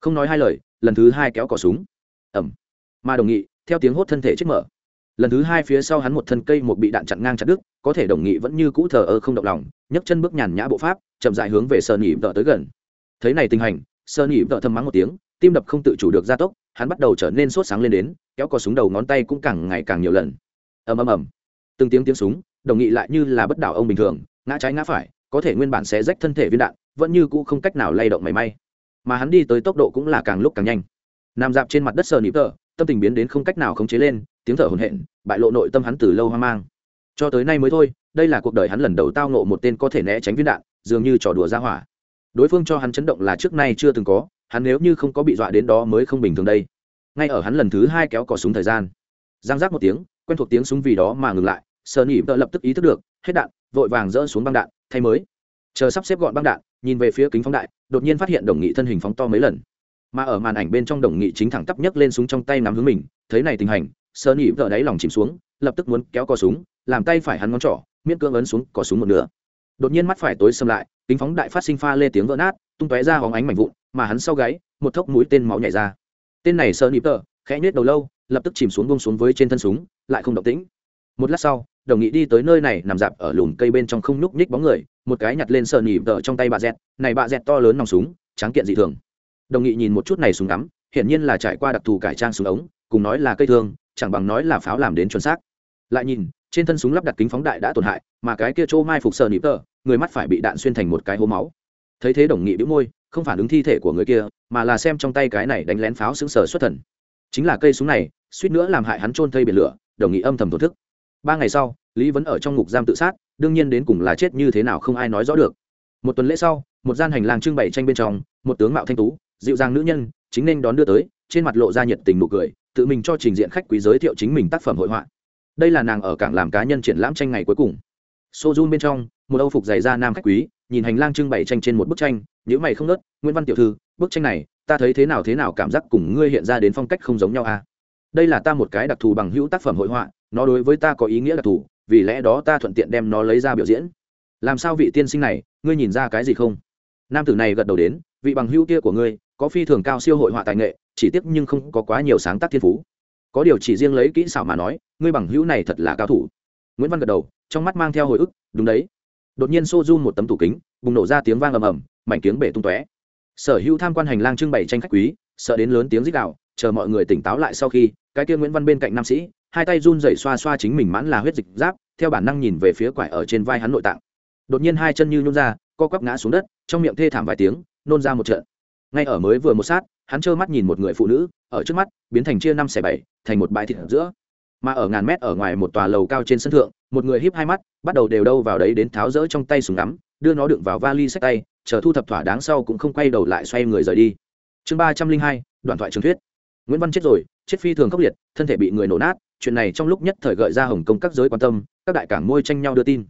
không nói hai lời, lần thứ hai kéo cỏ súng. Ẩm mà đồng nghị, theo tiếng hốt thân thể chết mở. Lần thứ hai phía sau hắn một thân cây, một bị đạn chặn ngang chặt đứt, có thể đồng nghị vẫn như cũ thờ ơ không động lòng, nhấc chân bước nhàn nhã bộ pháp, chậm dại hướng về sơn nhị vợ tới gần. Thấy này tình hành, sơn nhị vợ thầm mắng một tiếng, tim đập không tự chủ được gia tốc, hắn bắt đầu trở nên sốt sáng lên đến, kéo cò súng đầu ngón tay cũng càng ngày càng nhiều lần. Ầm ầm ầm. Từng tiếng tiếng súng, đồng nghị lại như là bất đảo ông bình thường, ngã trái ngã phải, có thể nguyên bản sẽ rách thân thể viên đạn, vẫn như cũ không cách nào lay động mảy may mà hắn đi tới tốc độ cũng là càng lúc càng nhanh. Nằm dạp trên mặt đất sờ nịp tờ tâm tình biến đến không cách nào khống chế lên, tiếng thở hổn hển, bại lộ nội tâm hắn từ lâu hoang mang. Cho tới nay mới thôi, đây là cuộc đời hắn lần đầu tao nộ một tên có thể né tránh viên đạn, dường như trò đùa ra hỏa. Đối phương cho hắn chấn động là trước nay chưa từng có, hắn nếu như không có bị dọa đến đó mới không bình thường đây. Ngay ở hắn lần thứ hai kéo cò súng thời gian, giang giác một tiếng, quen thuộc tiếng súng vì đó mà ngừng lại, sờ nỉ vợ lập tức ý thức được, hết đạn, vội vàng dỡ xuống băng đạn, thay mới. Chờ sắp xếp gọn băng đạn, nhìn về phía kính phóng đại đột nhiên phát hiện đồng nghị thân hình phóng to mấy lần. Mà ở màn ảnh bên trong đồng nghị chính thẳng tắp nhấc lên súng trong tay nắm hướng mình, thấy này tình hành sơ nhị vợ đáy lòng chìm xuống, lập tức muốn kéo cò súng, làm tay phải hắn ngón trỏ, miễn cưỡng ấn xuống cò súng một nửa. Đột nhiên mắt phải tối xâm lại, kính phóng đại phát sinh pha lê tiếng vỡ nát, tung tóe ra hóng ánh mảnh vụn, mà hắn sau gáy, một thốc mũi tên máu nhảy ra. Tên này sơ nhị vợ, khẽ nhếch đầu lâu, lập tức chìm xuống buông xuống với trên thân súng, lại không động tĩnh. Một lát sau đồng nghị đi tới nơi này nằm dạp ở lùm cây bên trong không nhúc nhích bóng người, một cái nhặt lên sờ nỉ vợ trong tay bà dẹt. Này bà dẹt to lớn nòng súng, tráng kiện dị thường. Đồng nghị nhìn một chút này súng ngắm, hiển nhiên là trải qua đặc thù cải trang súng ống, cùng nói là cây thương, chẳng bằng nói là pháo làm đến chuẩn xác. Lại nhìn, trên thân súng lắp đặt kính phóng đại đã tổn hại, mà cái kia chỗ mai phục sờ nịp tờ người mắt phải bị đạn xuyên thành một cái hố máu. Thấy thế đồng nghị bĩu môi, không phản ứng thi thể của người kia, mà là xem trong tay cái này đánh lén pháo xứng sờ xuất thần. Chính là cây súng này, suýt nữa làm hại hắn trôn thây biển lửa, đồng nghị âm thầm thổ thức ba ngày sau, lý vẫn ở trong ngục giam tự sát, đương nhiên đến cùng là chết như thế nào không ai nói rõ được. Một tuần lễ sau, một gian hành lang trưng bày tranh bên trong, một tướng mạo thanh tú, dịu dàng nữ nhân, chính nên đón đưa tới, trên mặt lộ ra nhiệt tình nụ cười, tự mình cho trình diện khách quý giới thiệu chính mình tác phẩm hội họa. Đây là nàng ở cảng làm cá nhân triển lãm tranh ngày cuối cùng. Sojun bên trong, một âu phục dày da nam khách quý, nhìn hành lang trưng bày tranh trên một bức tranh nhữ mày không nớt nguyễn văn tiểu thư, bức tranh này, ta thấy thế nào thế nào cảm giác cùng ngươi hiện ra đến phong cách không giống nhau à? Đây là ta một cái đặc thù bằng hữu tác phẩm hội họa nó đối với ta có ý nghĩa đặc thù, vì lẽ đó ta thuận tiện đem nó lấy ra biểu diễn. Làm sao vị tiên sinh này, ngươi nhìn ra cái gì không? Nam tử này gật đầu đến, vị bằng hữu kia của ngươi, có phi thường cao siêu hội họa tài nghệ, chỉ tiếc nhưng không có quá nhiều sáng tác thiên phú. Có điều chỉ riêng lấy kỹ xảo mà nói, ngươi bằng hữu này thật là cao thủ. Nguyễn văn gật đầu, trong mắt mang theo hồi ức, đúng đấy. Đột nhiên xô run một tấm tủ kính, bùng nổ ra tiếng vang ầm ầm, mảnh tiếng bể tung tóe. Sở hữu tham quan hành lang trưng bày tranh khách quý, sợ đến lớn tiếng rít đạo chờ mọi người tỉnh táo lại sau khi, cái kia nguyễn văn bên cạnh nam sĩ hai tay run rẩy xoa xoa chính mình mãn là huyết dịch giáp, theo bản năng nhìn về phía quải ở trên vai hắn nội tạng. Đột nhiên hai chân như nhún ra, co quắp ngã xuống đất, trong miệng thê thảm vài tiếng, nôn ra một trận. Ngay ở mới vừa một sát, hắn trơ mắt nhìn một người phụ nữ, ở trước mắt, biến thành chia năm xẻ bảy, thành một bãi thịt ở giữa. Mà ở ngàn mét ở ngoài một tòa lầu cao trên sân thượng, một người híp hai mắt, bắt đầu đều đâu vào đấy đến tháo rỡ trong tay súng ngắm, đưa nó đựng vào vali sách tay, chờ thu thập thỏa đáng sau cũng không quay đầu lại xoay người rời đi. Chương ba trăm linh hai, đoạn thoại trường thuyết. Nguyễn văn chết rồi, chết phi thường khốc liệt, thân thể bị người nổ nát chuyện này trong lúc nhất thời gợi ra hồng kông các giới quan tâm, các đại cảng môi tranh nhau đưa tin.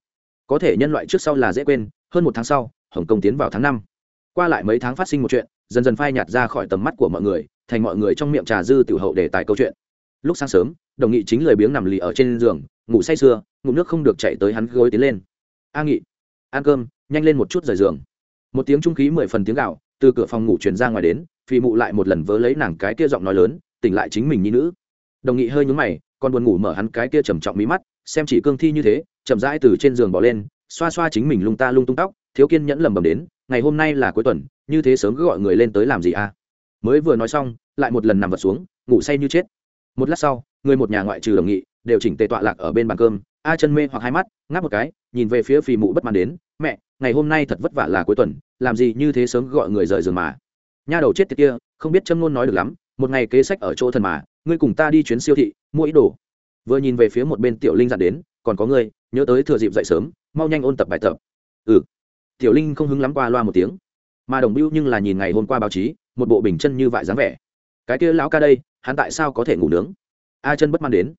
Có thể nhân loại trước sau là dễ quên, hơn một tháng sau, hồng kông tiến vào tháng năm. Qua lại mấy tháng phát sinh một chuyện, dần dần phai nhạt ra khỏi tầm mắt của mọi người, thành mọi người trong miệng trà dư tiểu hậu để tài câu chuyện. Lúc sáng sớm, đồng nghị chính lười biếng nằm lì ở trên giường, ngủ say sưa, ngụm nước không được chạy tới hắn gối tiến lên. A nghị, ăn cơm, nhanh lên một chút rời giường. Một tiếng trung khí mười phần tiếng gạo, từ cửa phòng ngủ truyền ra ngoài đến, phi mụ lại một lần vớ lấy nàng cái kia giọng nói lớn, tỉnh lại chính mình như nữ. Đồng nghị hơi nhúng mày còn buồn ngủ mở hắn cái kia trầm trọng mí mắt, xem chỉ cương thi như thế, chậm rãi từ trên giường bỏ lên, xoa xoa chính mình lung ta lung tung tóc, thiếu kiên nhẫn lầm bầm đến, ngày hôm nay là cuối tuần, như thế sớm cứ gọi người lên tới làm gì à? Mới vừa nói xong, lại một lần nằm vật xuống, ngủ say như chết. Một lát sau, người một nhà ngoại trừ đồng nghị, đều chỉnh tề tọa lạc ở bên bàn cơm, a chân mê hoặc hai mắt, ngáp một cái, nhìn về phía phì mụ bất mãn đến, mẹ, ngày hôm nay thật vất vả là cuối tuần, làm gì như thế sớm gọi người rời giường mà? Nha đầu chết tiệt kia, không biết châm ngôn nói được lắm, một ngày kế sách ở chỗ thần mà ngươi cùng ta đi chuyến siêu thị, mua ít đồ. Vừa nhìn về phía một bên tiểu linh dặn đến, còn có ngươi, nhớ tới thừa dịp dậy sớm, mau nhanh ôn tập bài tập. Ừ. Tiểu linh không hứng lắm qua loa một tiếng. Mà đồng bưu nhưng là nhìn ngày hôm qua báo chí, một bộ bình chân như vại dáng vẻ. Cái kia lão ca đây, hắn tại sao có thể ngủ nướng? A chân bất mãn đến.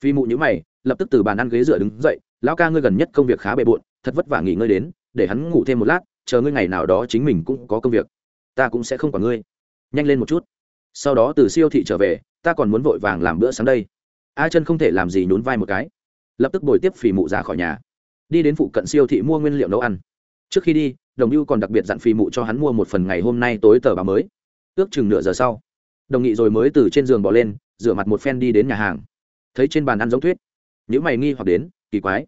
Phi mụ nhữ mày, lập tức từ bàn ăn ghế dựa đứng dậy, lão ca ngươi gần nhất công việc khá bề bộn, thật vất vả nghỉ ngơi đến, để hắn ngủ thêm một lát, chờ ngươi ngày nào đó chính mình cũng có công việc. Ta cũng sẽ không quản ngươi. Nhanh lên một chút sau đó từ siêu thị trở về, ta còn muốn vội vàng làm bữa sáng đây. A chân không thể làm gì nhún vai một cái. Lập tức bồi tiếp phì mụ ra khỏi nhà. Đi đến phụ cận siêu thị mua nguyên liệu nấu ăn. Trước khi đi, đồng hưu còn đặc biệt dặn phì mụ cho hắn mua một phần ngày hôm nay tối tờ báo mới. Ước chừng nửa giờ sau, đồng nghị rồi mới từ trên giường bỏ lên, rửa mặt một phen đi đến nhà hàng. Thấy trên bàn ăn giống thuyết những mày nghi hoặc đến, kỳ quái.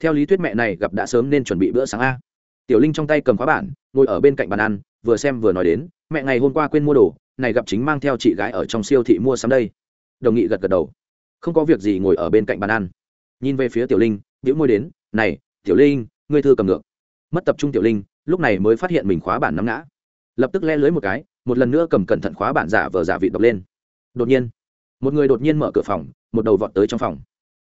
Theo lý thuyết mẹ này gặp đã sớm nên chuẩn bị bữa sáng a. Tiểu linh trong tay cầm khóa bản, ngồi ở bên cạnh bàn ăn, vừa xem vừa nói đến, mẹ ngày hôm qua quên mua đồ này gặp chính mang theo chị gái ở trong siêu thị mua sắm đây. Đồng nghị gật gật đầu. Không có việc gì ngồi ở bên cạnh bàn ăn. Nhìn về phía tiểu linh, bĩu môi đến, này, tiểu linh, ngươi thư cầm ngược. Mất tập trung tiểu linh, lúc này mới phát hiện mình khóa bản nắm ngã. Lập tức le lưới một cái, một lần nữa cầm cẩn thận khóa bản giả vờ giả vị đọc lên. Đột nhiên, một người đột nhiên mở cửa phòng, một đầu vọt tới trong phòng.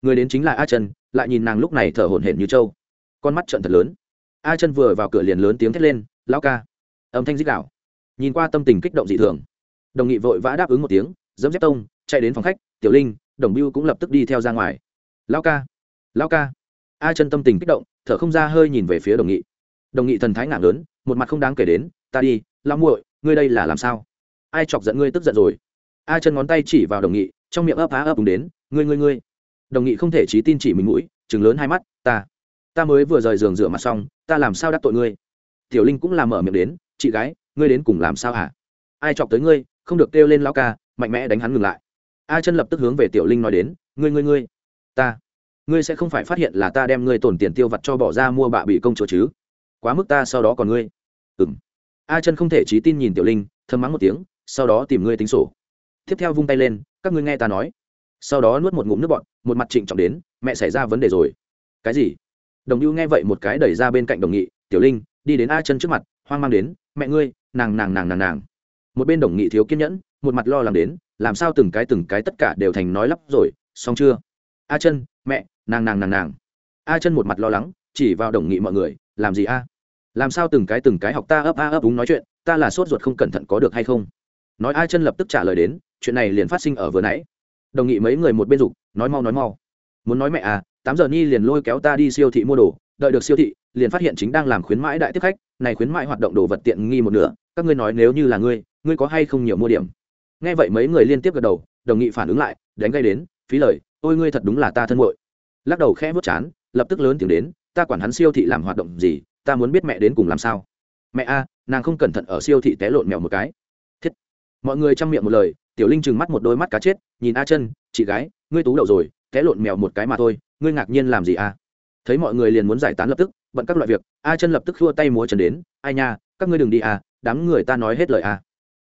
Người đến chính là a chân lại nhìn nàng lúc này thở hổn hển như trâu. Con mắt trận thật lớn. A chân vừa vào cửa liền lớn tiếng thét lên lao ca. Âm thanh dích đạo nhìn qua tâm tình kích động dị thường đồng nghị vội vã đáp ứng một tiếng, dẫm dép tông, chạy đến phòng khách, tiểu linh, đồng biêu cũng lập tức đi theo ra ngoài. Lao ca lao ca. A chân tâm tình kích động, thở không ra hơi nhìn về phía đồng nghị. Đồng nghị thần thái ngạc lớn, một mặt không đáng kể đến, ta đi lao muội, ngươi đây là làm sao? Ai chọc giận ngươi tức giận rồi? A chân ngón tay chỉ vào đồng nghị, trong miệng ấp á ấp đúng đến, ngươi ngươi ngươi. Đồng nghị không thể trí tin chỉ mình mũi chừng lớn hai mắt, ta ta mới vừa rời giường rửa mặt xong, ta làm sao đắc tội ngươi? Tiểu linh cũng làm mở miệng đến, chị gái, ngươi đến cùng làm sao hả? Ai chọc tới ngươi không được kêu lên lao ca, mạnh mẽ đánh hắn ngừng lại. A chân lập tức hướng về tiểu linh nói đến, ngươi ngươi ngươi, ta, ngươi sẽ không phải phát hiện là ta đem ngươi tổn tiền tiêu vặt cho bỏ ra mua bạ bị công chúa chứ? Quá mức ta sau đó còn ngươi. Ừng a chân không thể trí tin nhìn tiểu linh thơm mắng một tiếng, sau đó tìm ngươi tính sổ. Tiếp theo vung tay lên, các ngươi nghe ta nói. Sau đó nuốt một ngụm nước bọn một mặt trịnh trọng đến, mẹ xảy ra vấn đề rồi. Cái gì? Đồng lưu nghe vậy một cái đẩy ra bên cạnh đồng nghị, tiểu linh, đi đến a chân trước mặt, hoang mang đến, mẹ ngươi, nàng nàng nàng nàng nàng một bên đồng nghị thiếu kiên nhẫn, một mặt lo lắng đến, làm sao từng cái từng cái tất cả đều thành nói lắp rồi, xong chưa? A chân mẹ, nàng nàng nàng nàng. A chân một mặt lo lắng, chỉ vào đồng nghị mọi người, làm gì a? Làm sao từng cái từng cái học ta ấp a ấp úng nói chuyện, ta là sốt ruột không cẩn thận có được hay không? Nói a chân lập tức trả lời đến, chuyện này liền phát sinh ở vừa nãy. Đồng nghị mấy người một bên dục, nói mau nói mau. Muốn nói mẹ à tám giờ nhi liền lôi kéo ta đi siêu thị mua đồ, đợi được siêu thị, liền phát hiện chính đang làm khuyến mãi đại tiếp khách, này khuyến mãi hoạt động đồ vật tiện nghi một nửa, các ngươi nói nếu như là ngươi ngươi có hay không nhiều mua điểm? Nghe vậy mấy người liên tiếp gật đầu, đồng nghị phản ứng lại, đánh gây đến, phí lời, ôi, ngươi thật đúng là ta thân muội. Lắc đầu khẽ vớt chán, lập tức lớn tiếng đến, ta quản hắn siêu thị làm hoạt động gì, ta muốn biết mẹ đến cùng làm sao. Mẹ a, nàng không cẩn thận ở siêu thị té lộn mèo một cái. Thiết. Mọi người chăm miệng một lời, tiểu linh trừng mắt một đôi mắt cá chết, nhìn a chân, chị gái, ngươi tú đậu rồi, té lộn mèo một cái mà thôi, ngươi ngạc nhiên làm gì a? Thấy mọi người liền muốn giải tán lập tức, bận các loại việc, a chân lập tức khua tay múa chân đến, ai nha, các ngươi đừng đi a, đám người ta nói hết lời a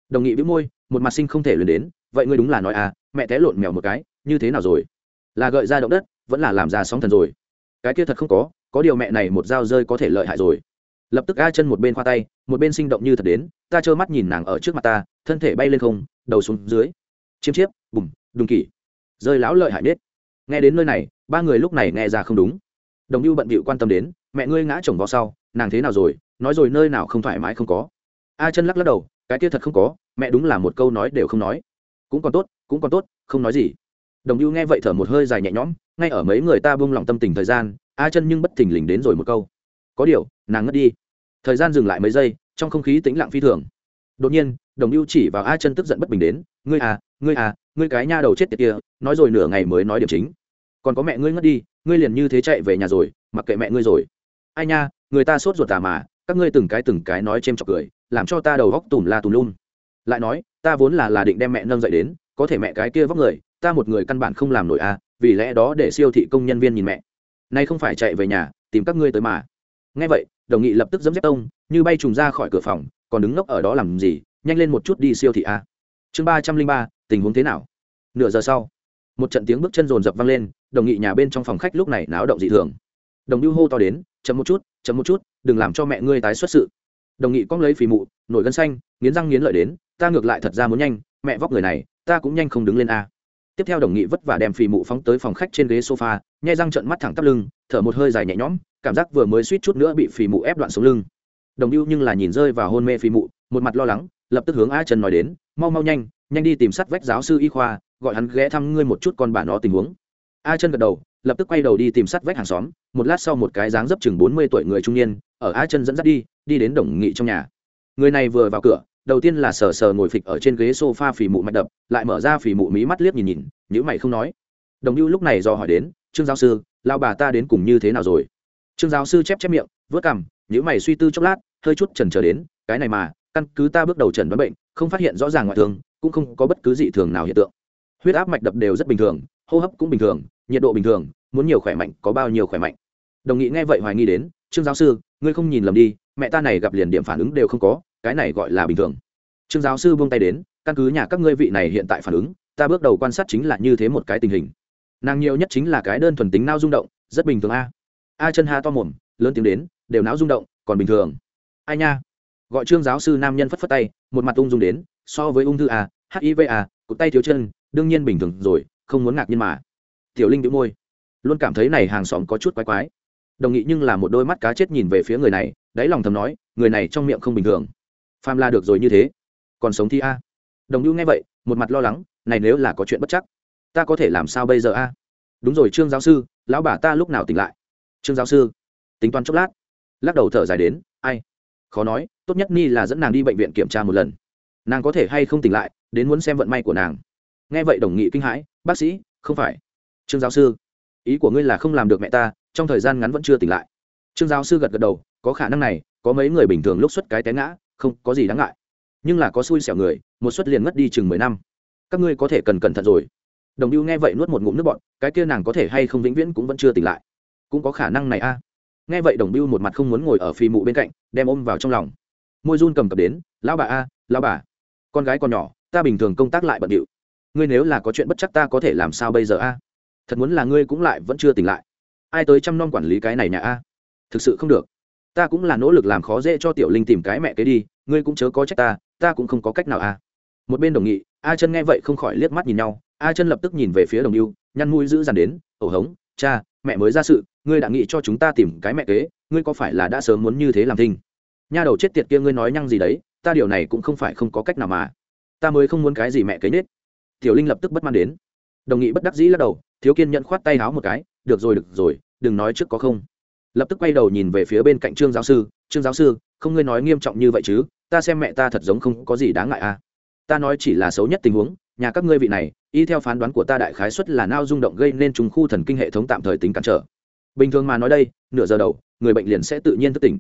đồng nghị bĩu môi một mặt sinh không thể luyện đến vậy ngươi đúng là nói à, mẹ té lộn mèo một cái như thế nào rồi? Là gợi ra động đất vẫn là làm ra sóng thần rồi. Cái kia thật không có có điều mẹ này một dao rơi có thể lợi hại rồi. Lập tức a chân một bên khoa tay một bên sinh động như thật đến ta trơ mắt nhìn nàng ở trước mặt ta thân thể bay lên không đầu xuống dưới. Chiêm chiếp bùm đùng kỷ. Rơi lão lợi hại nết. Nghe đến nơi này ba người lúc này nghe ra không đúng. Đồng lưu bận bịu quan tâm đến mẹ ngươi ngã chồng vào sau nàng thế nào rồi? Nói rồi nơi nào không thoải mái không có? A chân lắc lắc đầu cái kia thật không có, mẹ đúng là một câu nói đều không nói. Cũng còn tốt, cũng còn tốt, không nói gì. Đồng ưu nghe vậy thở một hơi dài nhẹ nhõm, ngay ở mấy người ta buông lòng tâm tình thời gian, a chân nhưng bất thình lình đến rồi một câu. Có điều, nàng ngất đi. Thời gian dừng lại mấy giây, trong không khí tĩnh lặng phi thường. Đột nhiên, đồng ưu chỉ vào a chân tức giận bất bình đến, ngươi à ngươi à ngươi cái nha đầu chết tiệt kia, nói rồi nửa ngày mới nói điểm chính. Còn có mẹ ngươi ngất đi, ngươi liền như thế chạy về nhà rồi, mặc kệ mẹ ngươi rồi. Ai nha, người ta sốt ruột tà mà các ngươi từng cái từng cái nói chêm chọc cười, làm cho ta đầu góc tùm la tùm luôn lại nói, ta vốn là là định đem mẹ nâng dậy đến, có thể mẹ cái kia vóc người, ta một người căn bản không làm nổi à vì lẽ đó để siêu thị công nhân viên nhìn mẹ. Nay không phải chạy về nhà, tìm các ngươi tới mà. Ngay vậy, đồng nghị lập tức dẫm dép tông, như bay trùng ra khỏi cửa phòng, còn đứng ngốc ở đó làm gì, nhanh lên một chút đi siêu thị a chương ba trăm linh ba, tình huống thế nào? Nửa giờ sau, một trận tiếng bước chân rồn rập vang lên, đồng nghị nhà bên trong phòng khách lúc này náo động dị thường đồng lưu hô to đến, chậm một chút, chậm một chút, đừng làm cho mẹ ngươi tái xuất sự. Đồng nghị cong lấy phì mụ, nổi gân xanh, nghiến răng nghiến lợi đến, ta ngược lại thật ra muốn nhanh, mẹ vóc người này, ta cũng nhanh không đứng lên a. Tiếp theo đồng nghị vất vả đem phì mụ phóng tới phòng khách trên ghế sofa, nhai răng trợn mắt thẳng tắp lưng, thở một hơi dài nhẹ nhõm, cảm giác vừa mới suýt chút nữa bị phì mụ ép đoạn sống lưng. Đồng lưu nhưng là nhìn rơi vào hôn mê phì mụ, một mặt lo lắng, lập tức hướng a trần nói đến, mau mau nhanh nhanh đi tìm sát vách giáo sư y khoa, gọi hắn ghé thăm ngươi một chút con bà nó tình huống. A chân gật đầu lập tức quay đầu đi tìm sát vách hàng xóm, một lát sau một cái dáng dấp chừng bốn mươi tuổi người trung niên, ở a chân dẫn dắt đi đi đến đồng nghị trong nhà. Người này vừa vào cửa, đầu tiên là sờ sờ ngồi phịch ở trên ghế sofa phì mụ mạch đập, lại mở ra phì mụ mí mắt liếc nhìn nhìn nhữ mày không nói. Đồng lưu lúc này do hỏi đến, trương giáo sư lao bà ta đến cùng như thế nào rồi? Trương giáo sư chép chép miệng, vớt cằm nhữ mày suy tư chốc lát, hơi chút trần trở đến, cái này mà, căn cứ ta bước đầu trần đoán bệnh, không phát hiện rõ ràng ngoại thương, cũng không có bất cứ dị thường nào hiện tượng. Huyết áp mạch đập đều rất bình thường, hô hấp cũng bình thường, nhiệt độ bình thường muốn nhiều khỏe mạnh, có bao nhiêu khỏe mạnh. Đồng nghị nghe vậy hoài nghi đến, trương giáo sư, ngươi không nhìn lầm đi, mẹ ta này gặp liền điểm phản ứng đều không có, cái này gọi là bình thường. Trương giáo sư buông tay đến, căn cứ nhà các ngươi vị này hiện tại phản ứng, ta bước đầu quan sát chính là như thế một cái tình hình. Nàng nhiều nhất chính là cái đơn thuần tính nao rung động, rất bình thường a. A chân ha to mồm, lớn tiếng đến, đều não rung động, còn bình thường. Ai nha? Gọi trương giáo sư nam nhân phất phất tay, một mặt ung dung đến, so với ung thư à, a hiv a à, cụt tay thiếu chân, đương nhiên bình thường rồi, không muốn ngạc nhiên mà. Tiểu linh đĩu môi luôn cảm thấy này hàng xóm có chút quái quái. Đồng nghị nhưng là một đôi mắt cá chết nhìn về phía người này, đáy lòng thầm nói, người này trong miệng không bình thường. Pham la được rồi như thế, còn sống thi a. Đồng hữu nghe vậy, một mặt lo lắng, này nếu là có chuyện bất chắc, ta có thể làm sao bây giờ a? Đúng rồi trương giáo sư, lão bà ta lúc nào tỉnh lại? Trương giáo sư, tính toán chốc lát. Lắc đầu thở dài đến, ai? Khó nói, tốt nhất ni là dẫn nàng đi bệnh viện kiểm tra một lần. Nàng có thể hay không tỉnh lại, đến muốn xem vận may của nàng. Nghe vậy đồng nghị kinh hãi, bác sĩ, không phải. Trương giáo sư ý của ngươi là không làm được mẹ ta, trong thời gian ngắn vẫn chưa tỉnh lại. Trương giáo sư gật gật đầu, có khả năng này, có mấy người bình thường lúc xuất cái té ngã, không có gì đáng ngại. Nhưng là có xui xẻo người, một suất liền mất đi chừng mười năm. Các ngươi có thể cần cẩn thận rồi. Đồng ưu nghe vậy nuốt một ngụm nước bọn cái kia nàng có thể hay không vĩnh viễn cũng vẫn chưa tỉnh lại. Cũng có khả năng này a. Nghe vậy đồng ưu một mặt không muốn ngồi ở phi mụ bên cạnh, đem ôm vào trong lòng. Môi run cầm cập đến, lão bà a, lão bà, con gái còn nhỏ, ta bình thường công tác lại bận điệu. Ngươi nếu là có chuyện bất chắc ta có thể làm sao bây giờ a? Thật muốn là ngươi cũng lại vẫn chưa tỉnh lại. Ai tới chăm nom quản lý cái này nhà a? Thực sự không được. Ta cũng là nỗ lực làm khó dễ cho tiểu linh tìm cái mẹ kế đi, ngươi cũng chớ có trách ta ta cũng không có cách nào a. Một bên đồng nghị, a chân nghe vậy không khỏi liếc mắt nhìn nhau, a chân lập tức nhìn về phía đồng yêu, nhăn mũi giữ dằn đến ẩu hống, cha, mẹ mới ra sự, ngươi đã nghĩ cho chúng ta tìm cái mẹ kế, ngươi có phải là đã sớm muốn như thế làm thinh? Nha đầu chết tiệt kia ngươi nói nhăng gì đấy, ta điều này cũng không phải không có cách nào mà. Ta mới không muốn cái gì mẹ kế nết. Tiểu linh lập tức bất mãn đến. Đồng nghị bất đắc dĩ lắc đầu thiếu kiên nhận khoát tay háo một cái, được rồi được rồi, đừng nói trước có không. Lập tức quay đầu nhìn về phía bên cạnh trương giáo sư, trương giáo sư, không ngươi nói nghiêm trọng như vậy chứ, ta xem mẹ ta thật giống không có gì đáng ngại à. Ta nói chỉ là xấu nhất tình huống, nhà các ngươi vị này, y theo phán đoán của ta đại khái suất là nao rung động gây nên trùng khu thần kinh hệ thống tạm thời tính cản trở. Bình thường mà nói đây, nửa giờ đầu, người bệnh liền sẽ tự nhiên thức tỉnh.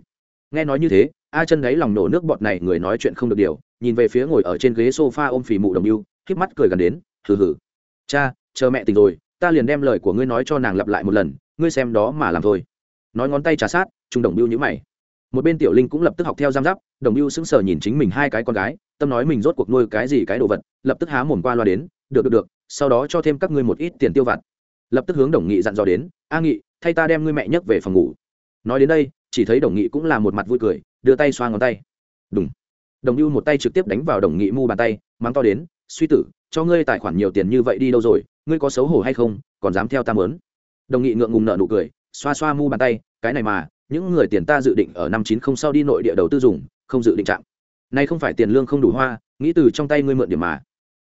Nghe nói như thế, a chân đáy lòng nổ nước bọt này, người nói chuyện không được điều, nhìn về phía ngồi ở trên ghế sofa ôm phì mụ đồng yêu híp mắt cười gần đến, hừ hừ. Cha, chờ mẹ tỉnh rồi ta liền đem lời của ngươi nói cho nàng lặp lại một lần, ngươi xem đó mà làm thôi. Nói ngón tay trà sát, trung đồng biêu nhữ mày. Một bên tiểu linh cũng lập tức học theo giam giáp, đồng biêu sững sờ nhìn chính mình hai cái con gái, tâm nói mình rốt cuộc nuôi cái gì cái đồ vật, lập tức há mồm qua loa đến, được được được, sau đó cho thêm các ngươi một ít tiền tiêu vặt. Lập tức hướng đồng nghị dặn dò đến, a nghị, thay ta đem ngươi mẹ nhấc về phòng ngủ. Nói đến đây, chỉ thấy đồng nghị cũng là một mặt vui cười, đưa tay xoa ngón tay. Đúng đồng biêu một tay trực tiếp đánh vào đồng nghị mu bàn tay, mắng to đến, suy tử, cho ngươi tài khoản nhiều tiền như vậy đi đâu rồi ngươi có xấu hổ hay không, còn dám theo ta mớn. Đồng nghị ngượng ngùng nợ nụ cười, xoa xoa mu bàn tay, cái này mà, những người tiền ta dự định ở năm chín không sau đi nội địa đầu tư dùng, không dự định chạm. Nay không phải tiền lương không đủ hoa, nghĩ từ trong tay ngươi mượn điểm mà.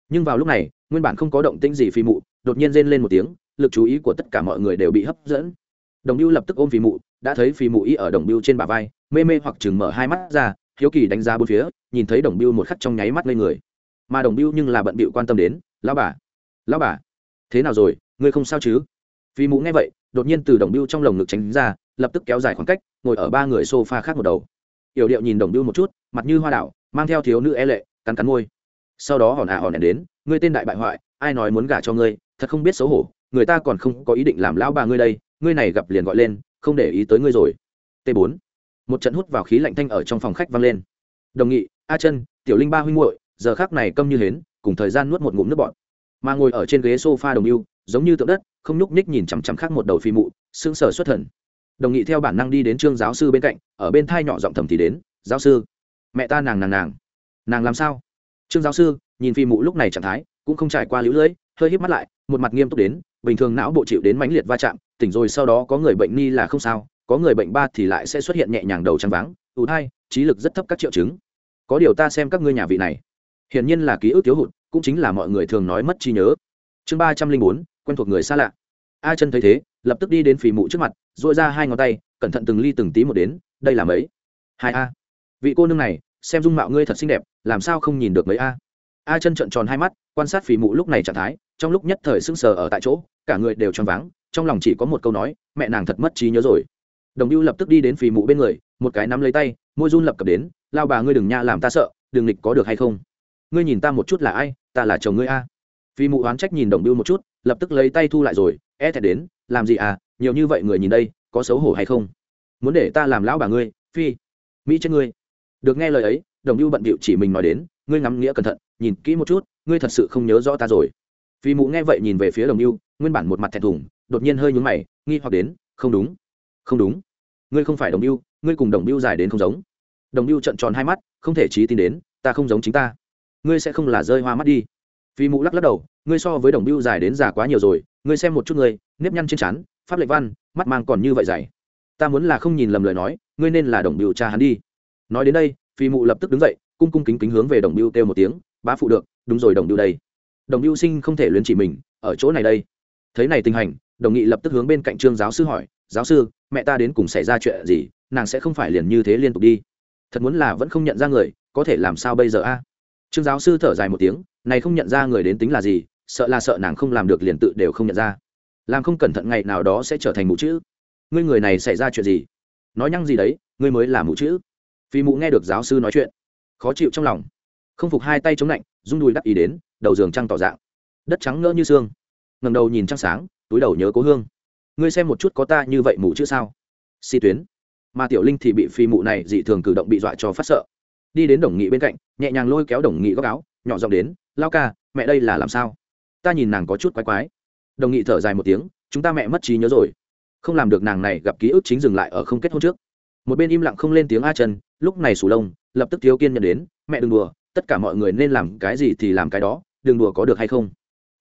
Nhưng vào lúc này, nguyên bản không có động tĩnh gì phi mụ, đột nhiên rên lên một tiếng, lực chú ý của tất cả mọi người đều bị hấp dẫn. Đồng biêu lập tức ôm phi mụ, đã thấy phi mụ y ở đồng biêu trên bả vai, mê mê hoặc chừng mở hai mắt ra, hiếu kỳ đánh giá bốn phía, nhìn thấy đồng biêu một khắc trong nháy mắt lên người. Mà đồng biêu nhưng là bận bịu quan tâm đến, lão bà lão bà thế nào rồi, ngươi không sao chứ? Phi mũ nghe vậy, đột nhiên từ đồng biêu trong lồng ngực tránh ra, lập tức kéo dài khoảng cách, ngồi ở ba người sofa khác một đầu. Yểu điệu nhìn đồng biêu một chút, mặt như hoa đảo, mang theo thiếu nữ e lệ, cắn cắn môi. Sau đó hòn ả à hòn đèn đến, ngươi tên đại bại hoại, ai nói muốn gả cho ngươi, thật không biết xấu hổ, người ta còn không có ý định làm lão bà ngươi đây, ngươi này gặp liền gọi lên, không để ý tới ngươi rồi. T 4 một trận hút vào khí lạnh thanh ở trong phòng khách vang lên. Đồng nghị, a chân, tiểu linh ba huynh muội, giờ khác này câm như hến, cùng thời gian nuốt một ngụm nước bọt mà ngồi ở trên ghế sofa đồng yêu giống như tượng đất, không nhúc nhích nhìn chằm chằm khác một đầu phi mụ, sững sờ xuất thần. Đồng nghị theo bản năng đi đến trương giáo sư bên cạnh, ở bên thai nhỏ giọng thầm thì đến, giáo sư, mẹ ta nàng nàng nàng nàng làm sao? Trương giáo sư, nhìn phi mụ lúc này trạng thái, cũng không trải qua lũ lưỡi, hơi híp mắt lại, một mặt nghiêm túc đến, bình thường não bộ chịu đến mãnh liệt va chạm, tỉnh rồi sau đó có người bệnh ni là không sao, có người bệnh ba thì lại sẽ xuất hiện nhẹ nhàng đầu trắng váng ủ thai, trí lực rất thấp các triệu chứng. Có điều ta xem các ngươi nhà vị này, hiển nhiên là ký ức thiếu hụt cũng chính là mọi người thường nói mất trí nhớ. Chương ba trăm linh bốn, quen thuộc người xa lạ. A chân thấy thế, lập tức đi đến phì mụ trước mặt dội ra hai ngón tay, cẩn thận từng ly từng tí một đến, đây là mấy? Hai a. Vị cô nương này, xem dung mạo ngươi thật xinh đẹp, làm sao không nhìn được mấy a? A chân trợn tròn hai mắt, quan sát phì mụ lúc này trạng thái, trong lúc nhất thời sững sờ ở tại chỗ, cả người đều choáng váng, trong lòng chỉ có một câu nói, mẹ nàng thật mất trí nhớ rồi. Đồng ưu lập tức đi đến phì mụ bên người, một cái nắm lấy tay, môi run lập cập đến, lao bà ngươi đừng nha làm ta sợ, đừng nghịch có được hay không? Ngươi nhìn ta một chút là ai ta là chồng ngươi a. Phi mụ oán trách nhìn đồng biêu một chút lập tức lấy tay thu lại rồi e thẹn đến làm gì à nhiều như vậy người nhìn đây có xấu hổ hay không? Muốn để ta làm lão bà ngươi phi mỹ chết ngươi. Được nghe lời ấy đồng biêu bận bịu chỉ mình nói đến ngươi ngắm nghĩa cẩn thận nhìn kỹ một chút ngươi thật sự không nhớ rõ ta rồi. Phi mụ nghe vậy nhìn về phía đồng biêu, nguyên bản một mặt thẹn thùng đột nhiên hơi nhún mày nghi hoặc đến không đúng không đúng. Ngươi không phải đồng biêu, ngươi cùng đồng biêu dài đến không giống. Đồng biêu trận tròn hai mắt không thể trí tin đến ta không giống chính ta ngươi sẽ không là rơi hoa mắt đi. Phi mụ lắc lắc đầu, ngươi so với đồng Biêu dài đến già quá nhiều rồi, ngươi xem một chút ngươi, nếp nhăn trên trán, pháp lệnh văn, mắt mang còn như vậy dày. Ta muốn là không nhìn lầm lời nói, ngươi nên là đồng Biêu cha hắn đi. Nói đến đây, phi mụ lập tức đứng dậy, cung cung kính kính hướng về đồng Biêu kêu một tiếng, bá phụ được, đúng rồi đồng Biêu đây. Đồng Biêu sinh không thể luyến chỉ mình, ở chỗ này đây. Thấy này tình hành, đồng nghị lập tức hướng bên cạnh trương giáo sư hỏi, giáo sư, mẹ ta đến cùng xảy ra chuyện gì, nàng sẽ không phải liền như thế liên tục đi. Thật muốn là vẫn không nhận ra người, có thể làm sao bây giờ a? Trương giáo sư thở dài một tiếng, này không nhận ra người đến tính là gì, sợ là sợ nàng không làm được liền tự đều không nhận ra. Làm không cẩn thận ngày nào đó sẽ trở thành mụ chữ. Ngươi người này xảy ra chuyện gì? Nói nhăng gì đấy, ngươi mới là mụ chữ. Phi mụ nghe được giáo sư nói chuyện, khó chịu trong lòng. Không phục hai tay chống lạnh, rung đùi đắc ý đến, đầu giường trăng tỏ dạng. Đất trắng ngỡ như xương. Ngầm đầu nhìn trăng sáng, túi đầu nhớ cố hương. Ngươi xem một chút có ta như vậy mụ chữ sao? Si tuyến. Mà tiểu linh thì bị phi mụ này dị thường cử động bị dọa cho phát sợ đi đến đồng nghị bên cạnh, nhẹ nhàng lôi kéo đồng nghị góc áo, nhỏ giọng đến, lao ca, mẹ đây là làm sao? Ta nhìn nàng có chút quái quái. Đồng nghị thở dài một tiếng, chúng ta mẹ mất trí nhớ rồi. Không làm được nàng này gặp ký ức chính dừng lại ở không kết hôn trước. Một bên im lặng không lên tiếng a chân lúc này sủ lông, lập tức thiếu kiên nhận đến, mẹ đừng đùa, tất cả mọi người nên làm cái gì thì làm cái đó, đừng đùa có được hay không?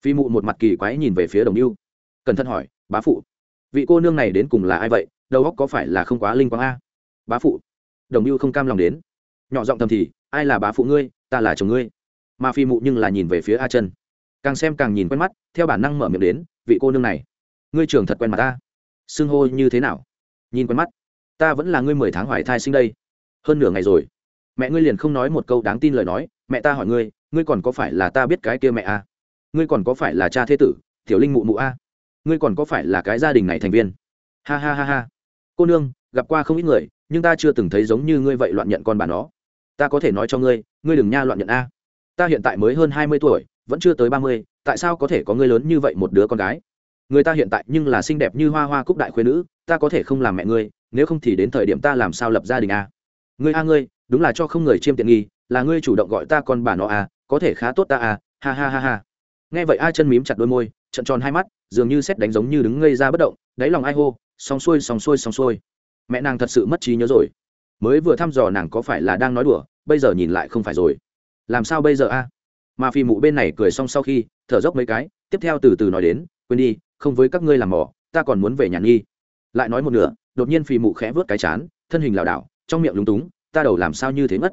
Phi mụ một mặt kỳ quái nhìn về phía đồng yêu cẩn thận hỏi, bá phụ, vị cô nương này đến cùng là ai vậy? Đầu óc có phải là không quá linh quang a? Bá phụ. Đồng yêu không cam lòng đến nhỏ giọng thầm thì, ai là bá phụ ngươi? Ta là chồng ngươi. Mà phi mụ nhưng là nhìn về phía a chân. Càng xem càng nhìn quen mắt, theo bản năng mở miệng đến, vị cô nương này, ngươi trưởng thật quen mặt ta. Xưng hô như thế nào? Nhìn quen mắt, ta vẫn là ngươi mười tháng hoài thai sinh đây. Hơn nửa ngày rồi, mẹ ngươi liền không nói một câu đáng tin lời nói, mẹ ta hỏi ngươi ngươi còn có phải là ta biết cái kia mẹ a à? ngươi còn có phải là cha thế tử, tiểu linh mụ mụ a à? ngươi còn có phải là cái gia đình này thành viên? Ha ha ha ha. Cô nương, gặp qua không ít người, nhưng ta chưa từng thấy giống như ngươi vậy loạn nhận con bà nó ta có thể nói cho ngươi ngươi đừng nha loạn nhận a. Ta hiện tại mới hơn hai mươi tuổi, vẫn chưa tới ba mươi, tại sao có thể có ngươi lớn như vậy một đứa con gái? Người ta hiện tại nhưng là xinh đẹp như hoa hoa cúc đại khuyên nữ, ta có thể không làm mẹ ngươi, nếu không thì đến thời điểm ta làm sao lập gia đình a? Ngươi a ngươi, đúng là cho không người chiêm tiện nghi, là ngươi chủ động gọi ta con bà nó a, có thể khá tốt ta a, ha ha ha ha. Nghe vậy a chân mím chặt đôi môi, trận tròn hai mắt, dường như xét đánh giống như đứng ngây ra bất động, đáy lòng ai hô, xong xuôi xong xuôi xong xuôi. Mẹ nàng thật sự mất trí nhớ rồi mới vừa thăm dò nàng có phải là đang nói đùa, bây giờ nhìn lại không phải rồi. Làm sao bây giờ a? Mà phi mụ bên này cười xong sau khi, thở dốc mấy cái, tiếp theo từ từ nói đến, quên đi, không với các ngươi làm mỏ ta còn muốn về nhà nghi. Lại nói một nửa, đột nhiên phi mụ khẽ vớt cái chán, thân hình lảo đảo, trong miệng lúng túng, ta đầu làm sao như thế mất?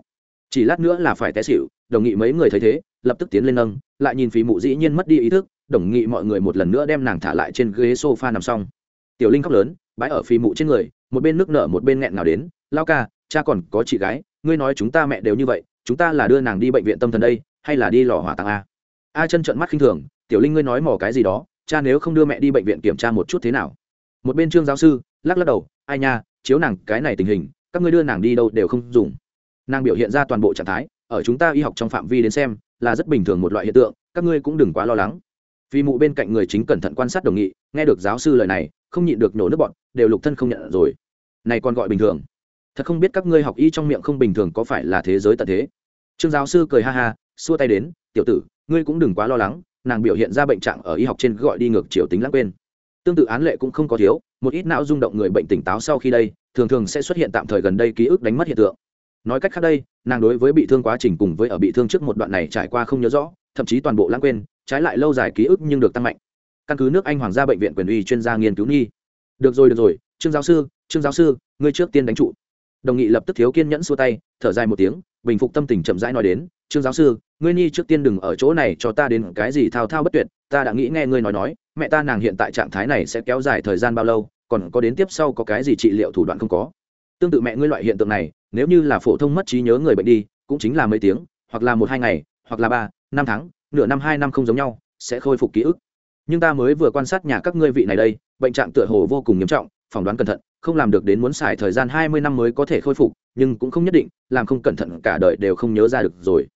Chỉ lát nữa là phải té xịu đồng nghị mấy người thấy thế, lập tức tiến lên nâng, lại nhìn phi mụ dĩ nhiên mất đi ý thức, đồng nghị mọi người một lần nữa đem nàng thả lại trên ghế sofa nằm xong. Tiểu linh khóc lớn bãi ở phi mụ trên người, một bên nước nở một bên nghẹn nào đến lao ca, cha còn có chị gái, ngươi nói chúng ta mẹ đều như vậy, chúng ta là đưa nàng đi bệnh viện tâm thần đây, hay là đi lò hỏa tàng a? A chân trợn mắt khinh thường, tiểu linh ngươi nói mò cái gì đó, cha nếu không đưa mẹ đi bệnh viện kiểm tra một chút thế nào? Một bên trương giáo sư lắc lắc đầu, ai nha, chiếu nàng cái này tình hình, các ngươi đưa nàng đi đâu đều không dùng. Nàng biểu hiện ra toàn bộ trạng thái, ở chúng ta y học trong phạm vi đến xem, là rất bình thường một loại hiện tượng, các ngươi cũng đừng quá lo lắng. Vì mụ bên cạnh người chính cẩn thận quan sát đồng nghị, nghe được giáo sư lời này, không nhịn được nổ nước bọn đều lục thân không nhận rồi. Này còn gọi bình thường thật không biết các ngươi học y trong miệng không bình thường có phải là thế giới tận thế. Trương giáo sư cười ha ha, xua tay đến, tiểu tử, ngươi cũng đừng quá lo lắng, nàng biểu hiện ra bệnh trạng ở y học trên gọi đi ngược chiều tính lãng quên. Tương tự án lệ cũng không có thiếu, một ít não rung động người bệnh tỉnh táo sau khi đây, thường thường sẽ xuất hiện tạm thời gần đây ký ức đánh mất hiện tượng. Nói cách khác đây, nàng đối với bị thương quá trình cùng với ở bị thương trước một đoạn này trải qua không nhớ rõ, thậm chí toàn bộ lãng quên, trái lại lâu dài ký ức nhưng được tăng mạnh. Căn cứ nước anh hoàng gia bệnh viện quyền uy chuyên gia nghiên cứu nghi. Được rồi được rồi, trương giáo sư, trương giáo sư, ngươi trước tiên đánh trụ đồng nghị lập tức thiếu kiên nhẫn xua tay, thở dài một tiếng, bình phục tâm tình chậm rãi nói đến, trương giáo sư, ngươi nhi trước tiên đừng ở chỗ này cho ta đến cái gì thao thao bất tuyệt, ta đã nghĩ nghe ngươi nói nói, mẹ ta nàng hiện tại trạng thái này sẽ kéo dài thời gian bao lâu, còn có đến tiếp sau có cái gì trị liệu thủ đoạn không có. Tương tự mẹ ngươi loại hiện tượng này, nếu như là phổ thông mất trí nhớ người bệnh đi, cũng chính là mấy tiếng, hoặc là một hai ngày, hoặc là ba, năm tháng, nửa năm hai năm không giống nhau, sẽ khôi phục ký ức. Nhưng ta mới vừa quan sát nhà các ngươi vị này đây, bệnh trạng tựa hồ vô cùng nghiêm trọng, phỏng đoán cẩn thận không làm được đến muốn xài thời gian hai mươi năm mới có thể khôi phục, nhưng cũng không nhất định, làm không cẩn thận cả đời đều không nhớ ra được rồi.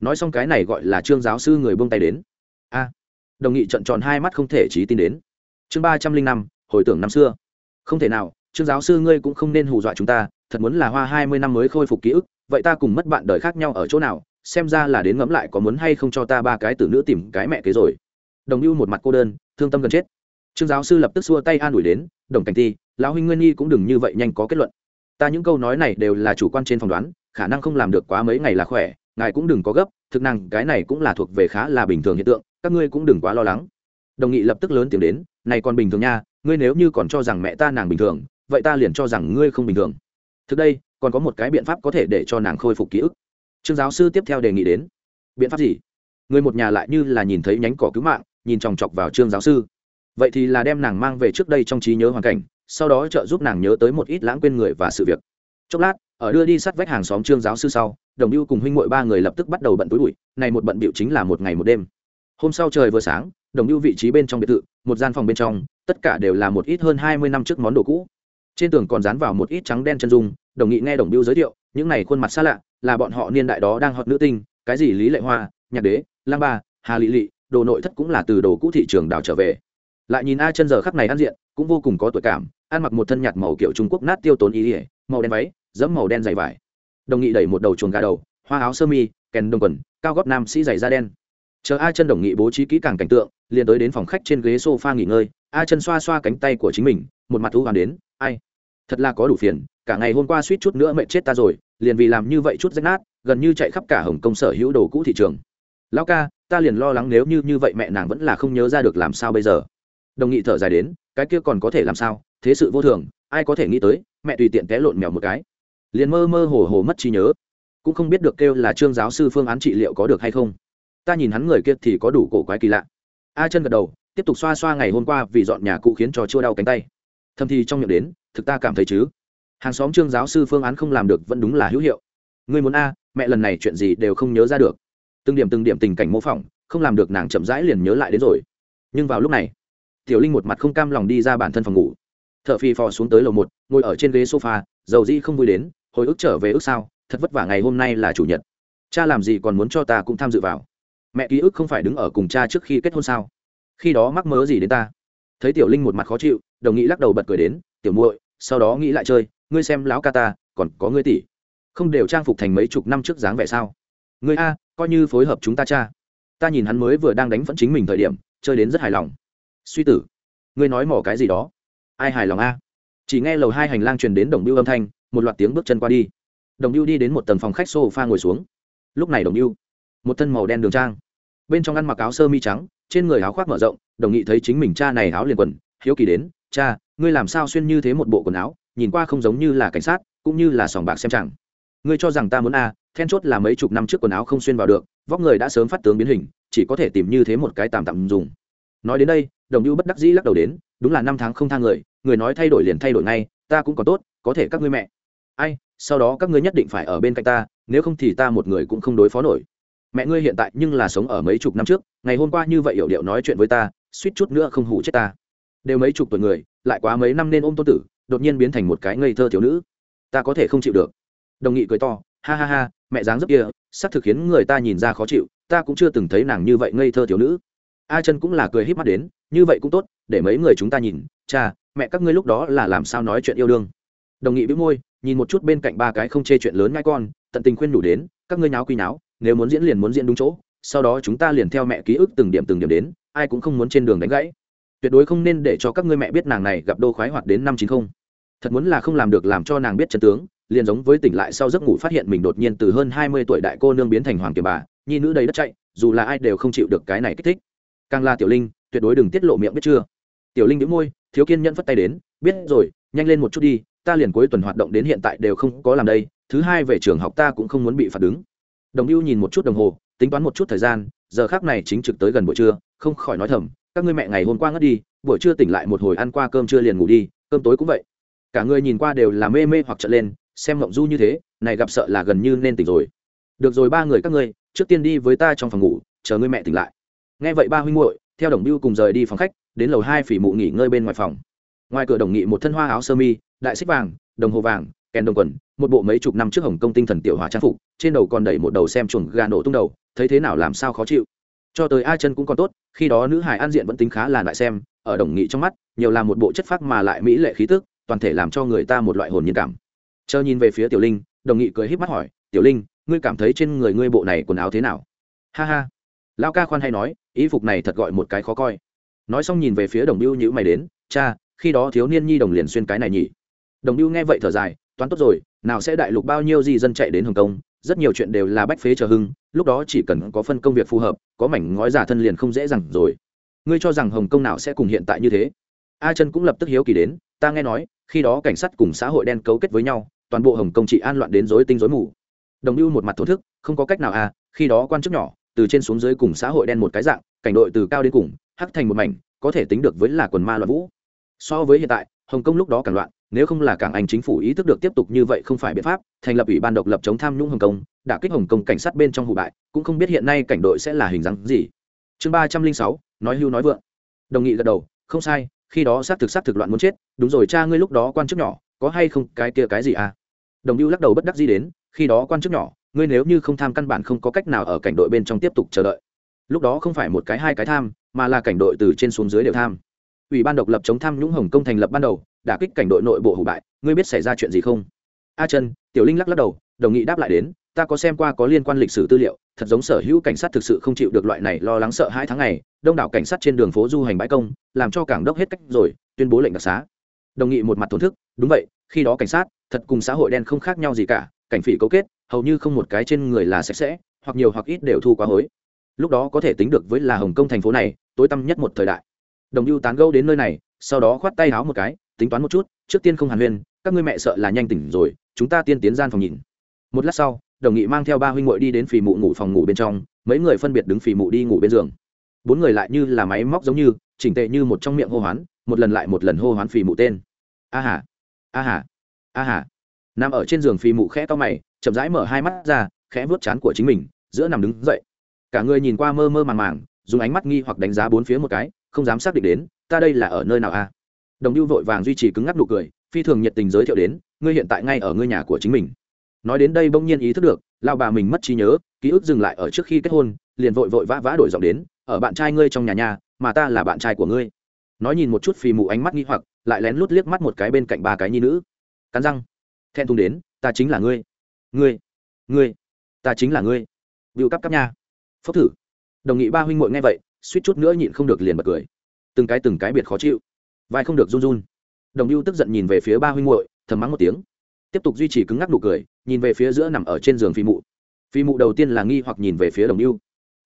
Nói xong cái này gọi là trương giáo sư người buông tay đến. A, đồng nghị trận tròn hai mắt không thể trí tin đến. Chương ba trăm linh năm, hồi tưởng năm xưa. Không thể nào, trương giáo sư ngươi cũng không nên hù dọa chúng ta, thật muốn là hoa hai mươi năm mới khôi phục ký ức, vậy ta cùng mất bạn đời khác nhau ở chỗ nào, xem ra là đến ngẫm lại có muốn hay không cho ta ba cái tử nữ tìm cái mẹ kế rồi. Đồng lưu một mặt cô đơn, thương tâm gần chết. Trương giáo sư lập tức xua tay an ủi đến, đồng cảnh ti lão huynh nguyên nhi cũng đừng như vậy nhanh có kết luận. Ta những câu nói này đều là chủ quan trên phỏng đoán, khả năng không làm được quá mấy ngày là khỏe, ngài cũng đừng có gấp, thực năng cái này cũng là thuộc về khá là bình thường hiện tượng, các ngươi cũng đừng quá lo lắng. Đồng nghị lập tức lớn tiếng đến, này còn bình thường nha, ngươi nếu như còn cho rằng mẹ ta nàng bình thường, vậy ta liền cho rằng ngươi không bình thường. Thực đây, còn có một cái biện pháp có thể để cho nàng khôi phục ký ức. Trương giáo sư tiếp theo đề nghị đến. Biện pháp gì? Người một nhà lại như là nhìn thấy nhánh cỏ cứu mạng, nhìn chòng chọc vào trương giáo sư. Vậy thì là đem nàng mang về trước đây trong trí nhớ hoàn cảnh sau đó trợ giúp nàng nhớ tới một ít lãng quên người và sự việc. Chốc lát, ở đưa đi sát vách hàng xóm trương giáo sư sau, đồng lưu cùng huynh m ba người lập tức bắt đầu bận túi bụi, này một bận bịu chính là một ngày một đêm. Hôm sau trời vừa sáng, đồng lưu vị trí bên trong biệt thự, một gian phòng bên trong, tất cả đều là một ít hơn hai mươi năm trước món đồ cũ. Trên tường còn dán vào một ít trắng đen chân dung, đồng nghị nghe đồng lưu giới thiệu, những này khuôn mặt xa lạ, là bọn họ niên đại đó đang hot nữ tinh, cái gì lý lệ hoa, nhạc đế, lang ba, hà lị lị, đồ nội thất cũng là từ đồ cũ thị trường đào trở về lại nhìn a chân giờ khắc này ăn diện, cũng vô cùng có tuổi cảm, ăn mặc một thân nhạt màu kiểu trung quốc nát tiêu tốn ý ỉa màu đen váy dẫm màu đen dày vải. Đồng nghị đẩy một đầu chuồng gà đầu, hoa áo sơ mi, kèn đồng quần, cao góp nam sĩ dày da đen. Chờ a chân đồng nghị bố trí kỹ càng cảnh tượng, liền tới đến phòng khách trên ghế sofa nghỉ ngơi, a chân xoa xoa cánh tay của chính mình, một mặt thú hoàn đến, ai? Thật là có đủ phiền, cả ngày hôm qua suýt chút nữa mẹ chết ta rồi, liền vì làm như vậy chút rách nát, gần như chạy khắp cả hồng công sở hữu đồ cũ thị trường. Lão ca, ta liền lo lắng nếu như như vậy mẹ nàng vẫn là không nhớ ra được làm sao bây giờ đồng nghị thở dài đến, cái kia còn có thể làm sao? Thế sự vô thường, ai có thể nghĩ tới, mẹ tùy tiện té lộn mèo một cái. Liền mơ mơ hồ hồ mất trí nhớ. Cũng không biết được kêu là trương giáo sư phương án trị liệu có được hay không. Ta nhìn hắn người kia thì có đủ cổ quái kỳ lạ. A chân gật đầu, tiếp tục xoa xoa ngày hôm qua vì dọn nhà cụ khiến cho chua đau cánh tay. Thầm thì trong miệng đến, thực ta cảm thấy chứ. Hàng xóm trương giáo sư phương án không làm được vẫn đúng là hữu hiệu. Người muốn a, mẹ lần này chuyện gì đều không nhớ ra được. Từng điểm từng điểm tình cảnh mô phỏng, không làm được nàng chậm rãi liền nhớ lại đến rồi. Nhưng vào lúc này tiểu linh một mặt không cam lòng đi ra bản thân phòng ngủ. T h ở phi phò xuống tới lầu một, ngồi ở trên ghế sofa, dầu di không vui đến, hồi ức trở về ước sao, thật vất vả ngày hôm nay là chủ nhật. Cha làm gì còn muốn cho ta cũng tham dự vào. Mẹ ký ức không phải đứng ở cùng cha trước khi kết hôn sao? Khi đó mắc mớ gì đến ta? Thấy tiểu linh một mặt khó chịu, đồng nghĩ lắc đầu bật cười đến, tiểu muội, sau đó nghĩ lại chơi, ngươi xem lão ca ta, còn có ngươi tỷ. Không đều trang phục thành mấy chục năm trước dáng vẻ sao? Ngươi a, coi như phối hợp chúng ta cha. Ta nhìn hắn mới vừa đang đánh vẫn chính mình thời điểm, chơi đến rất hài lòng suy tử. Ngươi nói mỏ cái gì đó? Ai hài lòng a? Chỉ nghe lầu hai hành lang truyền đến đồng biêu âm thanh một loạt tiếng bước chân qua đi. Đồng biêu đi đến một tầng phòng khách sofa ngồi xuống. Lúc này đồng biêu một thân màu đen đường trang. Bên trong ăn mặc áo sơ mi trắng trên người áo khoác mở rộng đồng nghị thấy chính mình cha này áo liền quần hiếu kỳ đến cha ngươi làm sao xuyên như thế một bộ quần áo nhìn qua không giống như là cảnh sát cũng như là sòng bạc xem chẳng. Ngươi cho rằng ta muốn a à, then chốt là mấy chục năm trước quần áo không xuyên vào được vóc người đã sớm phát tướng biến hình chỉ có thể tìm như thế một cái tạm tạm dùng nói đến đây, đồng lưu bất đắc dĩ lắc đầu đến, đúng là năm tháng không thang người người nói thay đổi liền thay đổi ngay, ta cũng còn tốt, có thể các ngươi mẹ. Ai, sau đó các ngươi nhất định phải ở bên cạnh ta, nếu không thì ta một người cũng không đối phó nổi. Mẹ ngươi hiện tại nhưng là sống ở mấy chục năm trước, ngày hôm qua như vậy hiểu điệu nói chuyện với ta, suýt chút nữa không hủ chết ta. Đều mấy chục tuổi người, lại quá mấy năm nên ôm tôn tử, đột nhiên biến thành một cái ngây thơ thiếu nữ. Ta có thể không chịu được. Đồng nghị cười to, ha ha ha, mẹ dáng dấp kia sắc thực khiến người ta nhìn ra khó chịu, ta cũng chưa từng thấy nàng như vậy ngây thơ thiếu nữ a chân cũng là cười híp mắt đến, như vậy cũng tốt, để mấy người chúng ta nhìn. Cha, mẹ các ngươi lúc đó là làm sao nói chuyện yêu đương? Đồng nghị bĩu môi, nhìn một chút bên cạnh ba cái không chê chuyện lớn ngay con, tận tình khuyên đủ đến, các ngươi nháo quy nháo, nếu muốn diễn liền muốn diễn đúng chỗ, sau đó chúng ta liền theo mẹ ký ức từng điểm từng điểm đến, ai cũng không muốn trên đường đánh gãy. Tuyệt đối không nên để cho các ngươi mẹ biết nàng này gặp đô khoái hoạt đến năm chín không. Thật muốn là không làm được làm cho nàng biết chân tướng, liền giống với tỉnh lại sau giấc ngủ phát hiện mình đột nhiên từ hơn hai mươi tuổi đại cô nương biến thành hoàng kiều bà, nhi nữ đầy đất chạy, dù là ai đều không chịu được cái này kích thích càng là tiểu linh, tuyệt đối đừng tiết lộ miệng biết chưa. Tiểu linh đĩu môi, thiếu kiên nhẫn phất tay đến, biết rồi, nhanh lên một chút đi, ta liền cuối tuần hoạt động đến hiện tại đều không có làm đây, thứ hai về trường học ta cũng không muốn bị phạt đứng. Đồng ưu nhìn một chút đồng hồ, tính toán một chút thời gian, giờ khác này chính trực tới gần buổi trưa, không khỏi nói thầm, các ngươi mẹ ngày hôm qua ngất đi, buổi trưa tỉnh lại một hồi ăn qua cơm trưa liền ngủ đi, cơm tối cũng vậy. Cả người nhìn qua đều là mê mê hoặc trở lên, xem mộng du như thế, này gặp sợ là gần như nên tỉnh rồi. Được rồi ba người các ngươi, trước tiên đi với ta trong phòng ngủ, chờ ngươi mẹ tỉnh lại nghe vậy ba huynh muội, theo đồng biêu cùng rời đi phòng khách, đến lầu hai phỉ mụ nghỉ ngơi bên ngoài phòng. Ngoài cửa đồng nghị một thân hoa áo sơ mi, đại xích vàng, đồng hồ vàng, kèn đồng quần, một bộ mấy chục năm trước hồng công tinh thần tiểu hòa trang phục, trên đầu còn đẩy một đầu xem chuồng gà nổ tung đầu, thấy thế nào làm sao khó chịu. Cho tới ai chân cũng còn tốt, khi đó nữ hải an diện vẫn tính khá là lại xem, ở đồng nghị trong mắt, nhiều là một bộ chất phác mà lại mỹ lệ khí tức, toàn thể làm cho người ta một loại hồn nhiên cảm. Chờ nhìn về phía tiểu linh, đồng nghị cười híp mắt hỏi, tiểu linh, ngươi cảm thấy trên người ngươi bộ này quần áo thế nào? Ha ha. Lão ca khoan hay nói ý phục này thật gọi một cái khó coi. Nói xong nhìn về phía đồng biêu nhữ mày đến, cha, khi đó thiếu niên nhi đồng liền xuyên cái này nhỉ? Đồng biêu nghe vậy thở dài, toán tốt rồi, nào sẽ đại lục bao nhiêu gì dân chạy đến hồng kông, rất nhiều chuyện đều là bách phế chờ hưng, lúc đó chỉ cần có phân công việc phù hợp, có mảnh ngói giả thân liền không dễ dàng rồi. Ngươi cho rằng hồng kông nào sẽ cùng hiện tại như thế? A chân cũng lập tức hiếu kỳ đến, ta nghe nói, khi đó cảnh sát cùng xã hội đen cấu kết với nhau, toàn bộ hồng kông chỉ an loạn đến rối tinh rối mù. Đồng lưu một mặt thổ thức, không có cách nào à khi đó quan chức nhỏ từ trên xuống dưới cùng xã hội đen một cái dạng, cảnh đội từ cao đến cùng, hắc thành một mảnh, có thể tính được với là quần ma loạn vũ. So với hiện tại, hồng kông lúc đó càng loạn, nếu không là cảng anh chính phủ ý thức được tiếp tục như vậy không phải biện pháp, thành lập ủy ban độc lập chống tham nhũng hồng kông đã kích hồng kông cảnh sát bên trong hụ bại, cũng không biết hiện nay cảnh đội sẽ là hình dáng gì. Chương ba trăm linh sáu, nói hưu nói vượng. Đồng nghị gật đầu, không sai, khi đó xác thực xác thực loạn muốn chết, đúng rồi cha ngươi lúc đó quan chức nhỏ, có hay không cái kia cái gì à? Đồng hưu lắc đầu bất đắc gì đến, khi đó quan chức nhỏ ngươi nếu như không tham căn bản không có cách nào ở cảnh đội bên trong tiếp tục chờ đợi. Lúc đó không phải một cái hai cái tham, mà là cảnh đội từ trên xuống dưới đều tham. Ủy ban độc lập chống tham nhũng hồng công thành lập ban đầu, đả kích cảnh đội nội bộ hủ bại, ngươi biết xảy ra chuyện gì không? A chân tiểu linh lắc lắc đầu, đồng nghị đáp lại đến, ta có xem qua có liên quan lịch sử tư liệu, thật giống sở hữu cảnh sát thực sự không chịu được loại này lo lắng sợ hai tháng ngày, đông đảo cảnh sát trên đường phố du hành bãi công, làm cho cảng đốc hết cách rồi, tuyên bố lệnh đặc xá. Đồng nghị một mặt thổn thức, đúng vậy, khi đó cảnh sát, thật cùng xã hội đen không khác nhau gì cả cảnh phỉ cấu kết, hầu như không một cái trên người là sạch sẽ, hoặc nhiều hoặc ít đều thu quá hối. Lúc đó có thể tính được với là hồng kông thành phố này, tối tăm nhất một thời đại. Đồng lưu tán gẫu đến nơi này, sau đó khoát tay háo một cái, tính toán một chút, trước tiên không hàn huyên, các ngươi mẹ sợ là nhanh tỉnh rồi, chúng ta tiên tiến gian phòng nhìn. Một lát sau, đồng nghị mang theo ba huynh muội đi đến phì mụ ngủ phòng ngủ bên trong, mấy người phân biệt đứng phì mụ đi ngủ bên giường. Bốn người lại như là máy móc giống như, chỉnh tệ như một trong miệng hô hoán, một lần lại một lần hô hoán phì mụ tên. A hà a hà a hà nằm ở trên giường phi mụ khẽ to mày, chậm rãi mở hai mắt ra, khẽ vuốt chán của chính mình, giữa nằm đứng dậy. Cả người nhìn qua mơ mơ màng màng, dùng ánh mắt nghi hoặc đánh giá bốn phía một cái, không dám xác định đến, ta đây là ở nơi nào a đồng lưu vội vàng duy trì cứng ngắc nụ cười, phi thường nhiệt tình giới thiệu đến, ngươi hiện tại ngay ở ngôi nhà của chính mình. Nói đến đây bỗng nhiên ý thức được lao bà mình mất trí nhớ, ký ức dừng lại ở trước khi kết hôn, liền vội vội vã vã đổi giọng đến, ở bạn trai ngươi trong nhà nhà, mà ta là bạn trai của ngươi. Nói nhìn một chút phì mụ ánh mắt nghi hoặc, lại lén lút liếc mắt một cái bên cạnh ba cái nhi nữ. Cắn răng thẹn thùng đến ta chính là ngươi. Ngươi ngươi ta chính là ngươi. Bịu cắp cắp nha. Phốc thử. Đồng nghị ba huynh muội nghe vậy suýt chút nữa nhịn không được liền bật cười. Từng cái từng cái biệt khó chịu. Vai không được run run. Đồng ưu tức giận nhìn về phía ba huynh muội thầm mắng một tiếng. Tiếp tục duy trì cứng ngắc nụ cười nhìn về phía giữa nằm ở trên giường phi mụ. Phi mụ đầu tiên là nghi hoặc nhìn về phía đồng ưu,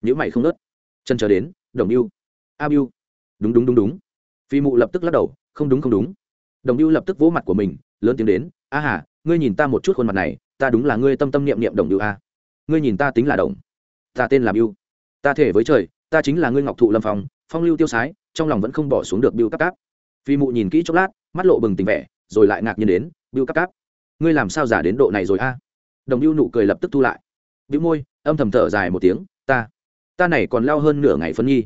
nhữ mày không nớt chân chờ đến đồng ưu, a biu đúng đúng đúng đúng. Phi mụ lập tức lắc đầu không đúng không đúng. Đồng ưu lập tức vỗ mặt của mình lớn tiếng đến a hà ngươi nhìn ta một chút khuôn mặt này, ta đúng là ngươi tâm tâm niệm niệm đồng hưu a. Ngươi nhìn ta tính là đồng. Ta tên là biu ta thể với trời, ta chính là ngươi ngọc thụ lâm phong phong lưu tiêu sái, trong lòng vẫn không bỏ xuống được biu cắp cáp. Phi mụ nhìn kỹ chốc lát, mắt lộ bừng tình vẻ, rồi lại ngạc nhiên đến biu cắp cáp, ngươi làm sao giả đến độ này rồi a? Đồng biu nụ cười lập tức thu lại. Biu môi, âm thầm thở dài một tiếng, ta ta này còn lao hơn nửa ngày phân nhi.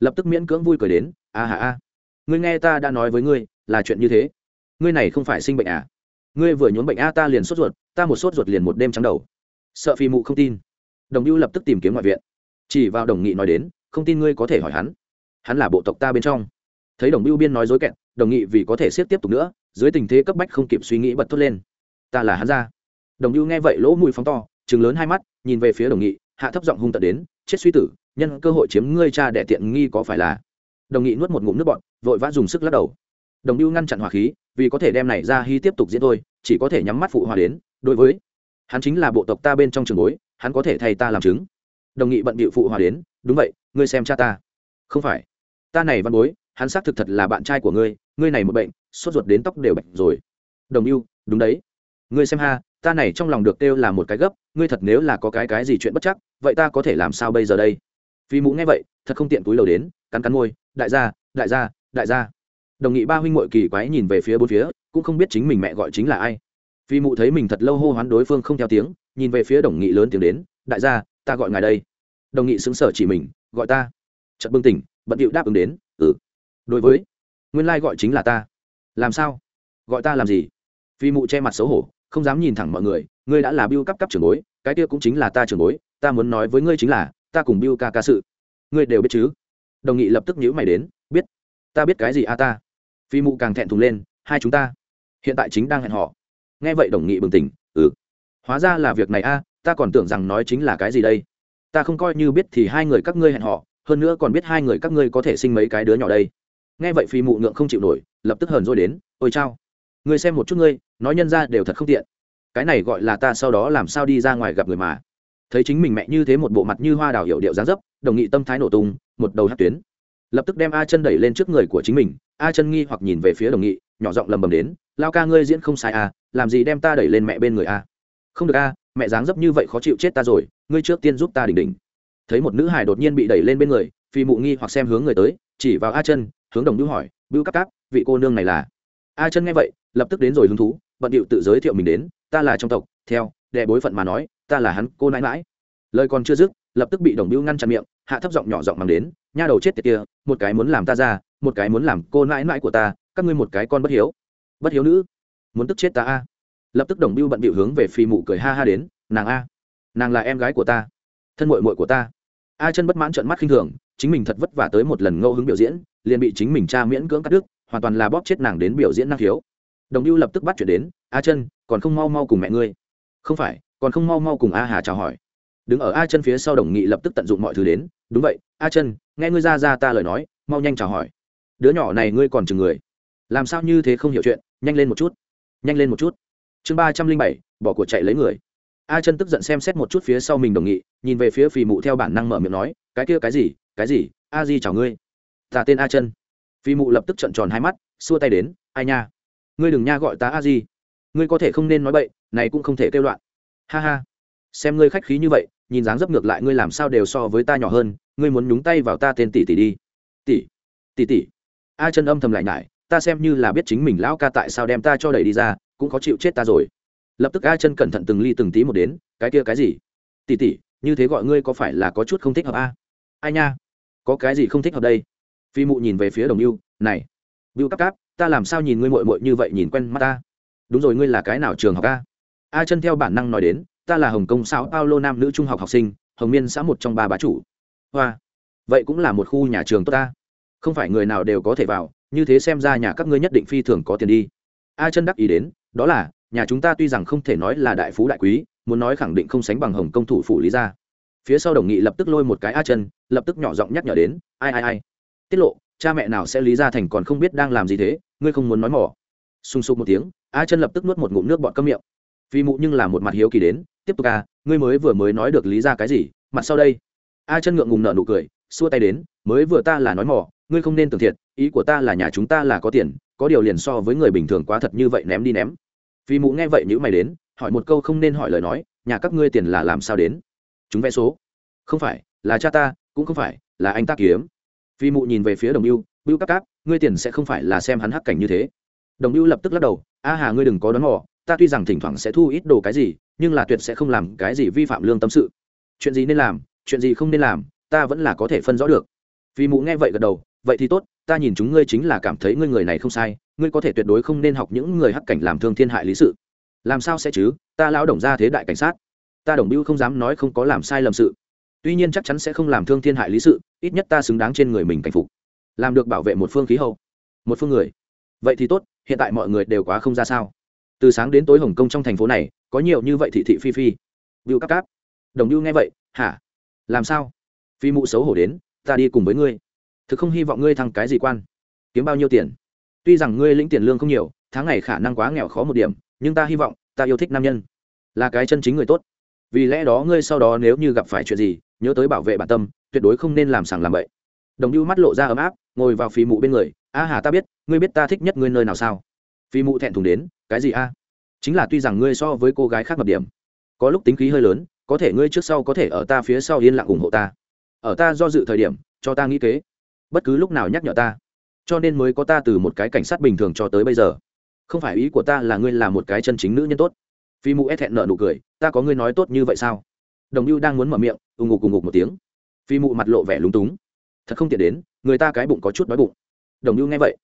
Lập tức miễn cưỡng vui cười đến, a hà a, ngươi nghe ta đã nói với ngươi là chuyện như thế. Ngươi này không phải sinh bệnh à? Ngươi vừa nhốn bệnh a, ta liền sốt ruột, ta một sốt ruột liền một đêm trắng đầu. Sợ phi mụ không tin. Đồng hưu lập tức tìm kiếm ngoại viện. Chỉ vào đồng nghị nói đến, không tin ngươi có thể hỏi hắn. Hắn là bộ tộc ta bên trong. Thấy đồng hưu biên nói dối kẹt, đồng nghị vì có thể siết tiếp tục nữa, dưới tình thế cấp bách không kịp suy nghĩ bật thốt lên. Ta là hắn ra đồng hưu nghe vậy lỗ mũi phóng to chừng lớn hai mắt, nhìn về phía đồng nghị, hạ thấp giọng hung tận đến, chết suy tử, nhân cơ hội chiếm ngươi cha đẻ tiện nghi có phải là? Đồng nghị nuốt một ngụm nước bọn vội vã dùng sức lắc đầu đồng lưu ngăn chặn hỏa khí, vì có thể đem này ra hy tiếp tục diễn thôi, chỉ có thể nhắm mắt phụ hòa đến. Đối với, hắn chính là bộ tộc ta bên trong trường bối, hắn có thể thay ta làm chứng. Đồng nghị bận bịu phụ hòa đến, đúng vậy, ngươi xem cha ta. Không phải, ta này văn bối, hắn xác thực thật là bạn trai của ngươi ngươi này một bệnh, sốt ruột đến tóc đều bệnh rồi. Đồng lưu đúng đấy. Ngươi xem ha, ta này trong lòng được kêu là một cái gấp, ngươi thật nếu là có cái cái gì chuyện bất chắc, vậy ta có thể làm sao bây giờ đây? Phi mũ nghe vậy, thật không tiện túi lầu đến, cắn cắn môi, đại gia đại gia đại gia đồng nghị ba huynh muội kỳ quái nhìn về phía bốn phía, cũng không biết chính mình mẹ gọi chính là ai. Phi mụ thấy mình thật lâu hô hoán đối phương không theo tiếng, nhìn về phía đồng nghị lớn tiếng đến, đại gia, ta gọi ngài đây. Đồng nghị xứng sở chỉ mình, gọi ta. Chợt bưng tỉnh, bận điệu đáp ứng đến ừ. Đối với, nguyên lai gọi chính là ta. Làm sao? Gọi ta làm gì? Phi mụ che mặt xấu hổ, không dám nhìn thẳng mọi người, ngươi đã là biêu cấp cấp trưởng bối, cái kia cũng chính là ta trưởng bối, ta muốn nói với ngươi chính là, ta cùng biêu ca ca sự. Ngươi đều biết chứ? Đồng nghị lập tức nhíu mày đến, biết. Ta biết cái gì a ta? Phi mụ càng thẹn thùng lên, hai chúng ta hiện tại chính đang hẹn họ nghe vậy đồng nghị bừng tỉnh ừ hóa ra là việc này a, ta còn tưởng rằng nói chính là cái gì đây. Ta không coi như biết thì hai người các ngươi hẹn họ hơn nữa còn biết hai người các ngươi có thể sinh mấy cái đứa nhỏ đây. Nghe vậy phi mụ ngượng không chịu nổi, lập tức hờn rồi đến, ôi chao ngươi xem một chút ngươi, nói nhân ra đều thật không tiện. Cái này gọi là ta sau đó làm sao đi ra ngoài gặp người mà. Thấy chính mình mẹ như thế một bộ mặt như hoa đào hiệu điệu dáng dấp, đồng nghị tâm thái nổ tung, một đầu hát tuyến lập tức đem a chân đẩy lên trước người của chính mình. A chân nghi hoặc nhìn về phía đồng nghị, nhỏ giọng lầm bầm đến, lao ca ngươi diễn không sai à làm gì đem ta đẩy lên mẹ bên người a không được a, mẹ dáng dấp như vậy khó chịu chết ta rồi, ngươi trước tiên giúp ta đỉnh đỉnh. Thấy một nữ hài đột nhiên bị đẩy lên bên người, phi mụ nghi hoặc xem hướng người tới, chỉ vào a chân, hướng đồng bưu hỏi, bưu cắp cáp, vị cô nương này là? A chân nghe vậy, lập tức đến rồi hứng thú, bận điệu tự giới thiệu mình đến, ta là trong tộc, theo, đệ bối phận mà nói, ta là hắn cô nãi mãi lời còn chưa dứt, lập tức bị đồng bưu ngăn chặn miệng hạ thấp giọng nhỏ giọng mang đến, nha đầu chết tiệt kia, một cái muốn làm ta ra, một cái muốn làm cô nãi nãi của ta, các ngươi một cái con bất hiếu. Bất hiếu nữ? Muốn tức chết ta a? Lập tức đồng biêu bận bịu hướng về phi mụ cười ha ha đến, nàng a, nàng là em gái của ta, thân mội mội của ta. A chân bất mãn trợn mắt khinh thường, chính mình thật vất vả tới một lần ngẫu hứng biểu diễn, liền bị chính mình cha miễn cưỡng cắt đứt, hoàn toàn là bóp chết nàng đến biểu diễn năng khiếu. Đồng biêu lập tức bắt chuyện đến, a chân, còn không mau mau cùng mẹ ngươi? Không phải, còn không mau mau cùng a hà chào hỏi đứng ở a chân phía sau đồng nghị lập tức tận dụng mọi thứ đến. Đúng vậy, a chân, nghe ngươi ra ra ta lời nói, mau nhanh chào hỏi. Đứa nhỏ này ngươi còn chừng người. Làm sao như thế không hiểu chuyện? Nhanh lên một chút. Nhanh lên một chút. Chương ba trăm linh bảy, bỏ cuộc chạy lấy người. A chân tức giận xem xét một chút phía sau mình đồng nghị, nhìn về phía phì mụ theo bản năng mở miệng nói, cái kia cái gì? Cái gì? A di chào ngươi. Ta tên a chân. Phì mụ lập tức trận tròn hai mắt, xua tay đến, ai nha? Ngươi đừng nha gọi ta a di. Ngươi có thể không nên nói bậy, này cũng không thể kêu loạn. Ha ha. Xem ngươi khách khí như vậy nhìn dáng dấp ngược lại ngươi làm sao đều so với ta nhỏ hơn ngươi muốn nhúng tay vào ta tên tỷ tỷ đi. Tỷ tỷ tỷ. A chân âm thầm lại nhải ta xem như là biết chính mình lão ca tại sao đem ta cho đẩy đi ra cũng có chịu chết ta rồi. Lập tức a chân cẩn thận từng ly từng tí một đến cái kia cái gì? Tỷ tỷ, như thế gọi ngươi có phải là có chút không thích hợp a? Ai nha có cái gì không thích hợp đây? Phi mụ nhìn về phía đồng yêu này bưu cắp cáp ta làm sao nhìn ngươi mội mội như vậy nhìn quen mắt ta? Đúng rồi ngươi là cái nào trường học a? A chân theo bản năng nói đến ta là hồng kông sao paulo nam nữ trung học học sinh, hồng miên xã một trong ba bá chủ. Hoa, vậy cũng là một khu nhà trường tốt ta. Không phải người nào đều có thể vào, như thế xem ra nhà các ngươi nhất định phi thường có tiền đi. A chân đắc ý đến, đó là, nhà chúng ta tuy rằng không thể nói là đại phú đại quý, muốn nói khẳng định không sánh bằng hồng công thủ phủ lý gia. Phía sau đồng nghị lập tức lôi một cái a chân lập tức nhỏ giọng nhắc nhở đến, ai ai ai. Tiết lộ, cha mẹ nào sẽ lý ra thành còn không biết đang làm gì thế, ngươi không muốn nói mỏ. Sung sục một tiếng, a chân lập tức nuốt một ngụm nước bọt cơm miệng. Phi mụ nhưng là một mặt hiếu kỳ đến tiếp tục à ngươi mới vừa mới nói được lý ra cái gì, mặt sau đây. A chân ngượng ngùng nợ nụ cười, xua tay đến, mới vừa ta là nói mỏ, ngươi không nên tưởng thiệt, ý của ta là nhà chúng ta là có tiền, có điều liền so với người bình thường quá thật như vậy ném đi ném. Vì mụ nghe vậy nhữ mày đến, hỏi một câu không nên hỏi lời nói, nhà các ngươi tiền là làm sao đến? Chúng vẽ số. Không phải, là cha ta, cũng không phải, là anh ta kiếm. Vì mụ nhìn về phía đồng yêu bưu cáp cáp, ngươi tiền sẽ không phải là xem hắn hắc cảnh như thế. Đồng yêu lập tức lắc đầu, a hà, ngươi đừng có đón mò ta tuy rằng thỉnh thoảng sẽ thu ít đồ cái gì, nhưng là tuyệt sẽ không làm cái gì vi phạm lương tâm sự. Chuyện gì nên làm, chuyện gì không nên làm, ta vẫn là có thể phân rõ được. Vì mụ nghe vậy gật đầu, vậy thì tốt, ta nhìn chúng ngươi chính là cảm thấy ngươi người này không sai, ngươi có thể tuyệt đối không nên học những người hắc cảnh làm thương thiên hại lý sự. Làm sao sẽ chứ, ta lão đồng ra thế đại cảnh sát. Ta đồng bưu không dám nói không có làm sai lầm sự. Tuy nhiên chắc chắn sẽ không làm thương thiên hại lý sự, ít nhất ta xứng đáng trên người mình cảnh phục. Làm được bảo vệ một phương khí hậu, một phương người. Vậy thì tốt, hiện tại mọi người đều quá không ra sao từ sáng đến tối hồng kông trong thành phố này, có nhiều như vậy thị thị phi phi. Biêu cắp cáp. Đồng biêu nghe vậy, hả? Làm sao? Phi mụ xấu hổ đến, ta đi cùng với ngươi. Thực không hy vọng ngươi thăng cái gì quan. Kiếm bao nhiêu tiền? Tuy rằng ngươi lĩnh tiền lương không nhiều, tháng ngày khả năng quá nghèo khó một điểm, nhưng ta hy vọng, ta yêu thích nam nhân. Là cái chân chính người tốt. Vì lẽ đó ngươi sau đó nếu như gặp phải chuyện gì, nhớ tới bảo vệ bản tâm, tuyệt đối không nên làm sàng làm bậy. Đồng lưu mắt lộ ra ấm áp, ngồi vào phì mụ bên người, a hà ta biết, ngươi biết ta thích nhất ngươi nơi nào sao? Phì mụ thẹn thùng đến cái gì a? À? Chính là tuy rằng ngươi so với cô gái khác mập điểm, có lúc tính khí hơi lớn, có thể ngươi trước sau có thể ở ta phía sau yên lặng ủng hộ ta. Ở ta do dự thời điểm, cho ta nghĩ kế. Bất cứ lúc nào nhắc nhở ta. Cho nên mới có ta từ một cái cảnh sát bình thường cho tới bây giờ. Không phải ý của ta là ngươi là một cái chân chính nữ nhân tốt. Phi mụ ép thẹn nợ nụ cười, ta có ngươi nói tốt như vậy sao? Đồng lưu đang muốn mở miệng, ù ngục ù ngục một tiếng. Phi mụ mặt lộ vẻ lúng túng. Thật không tiện đến, người ta cái bụng có chút đói bụng. Đồng lưu nghe vậy,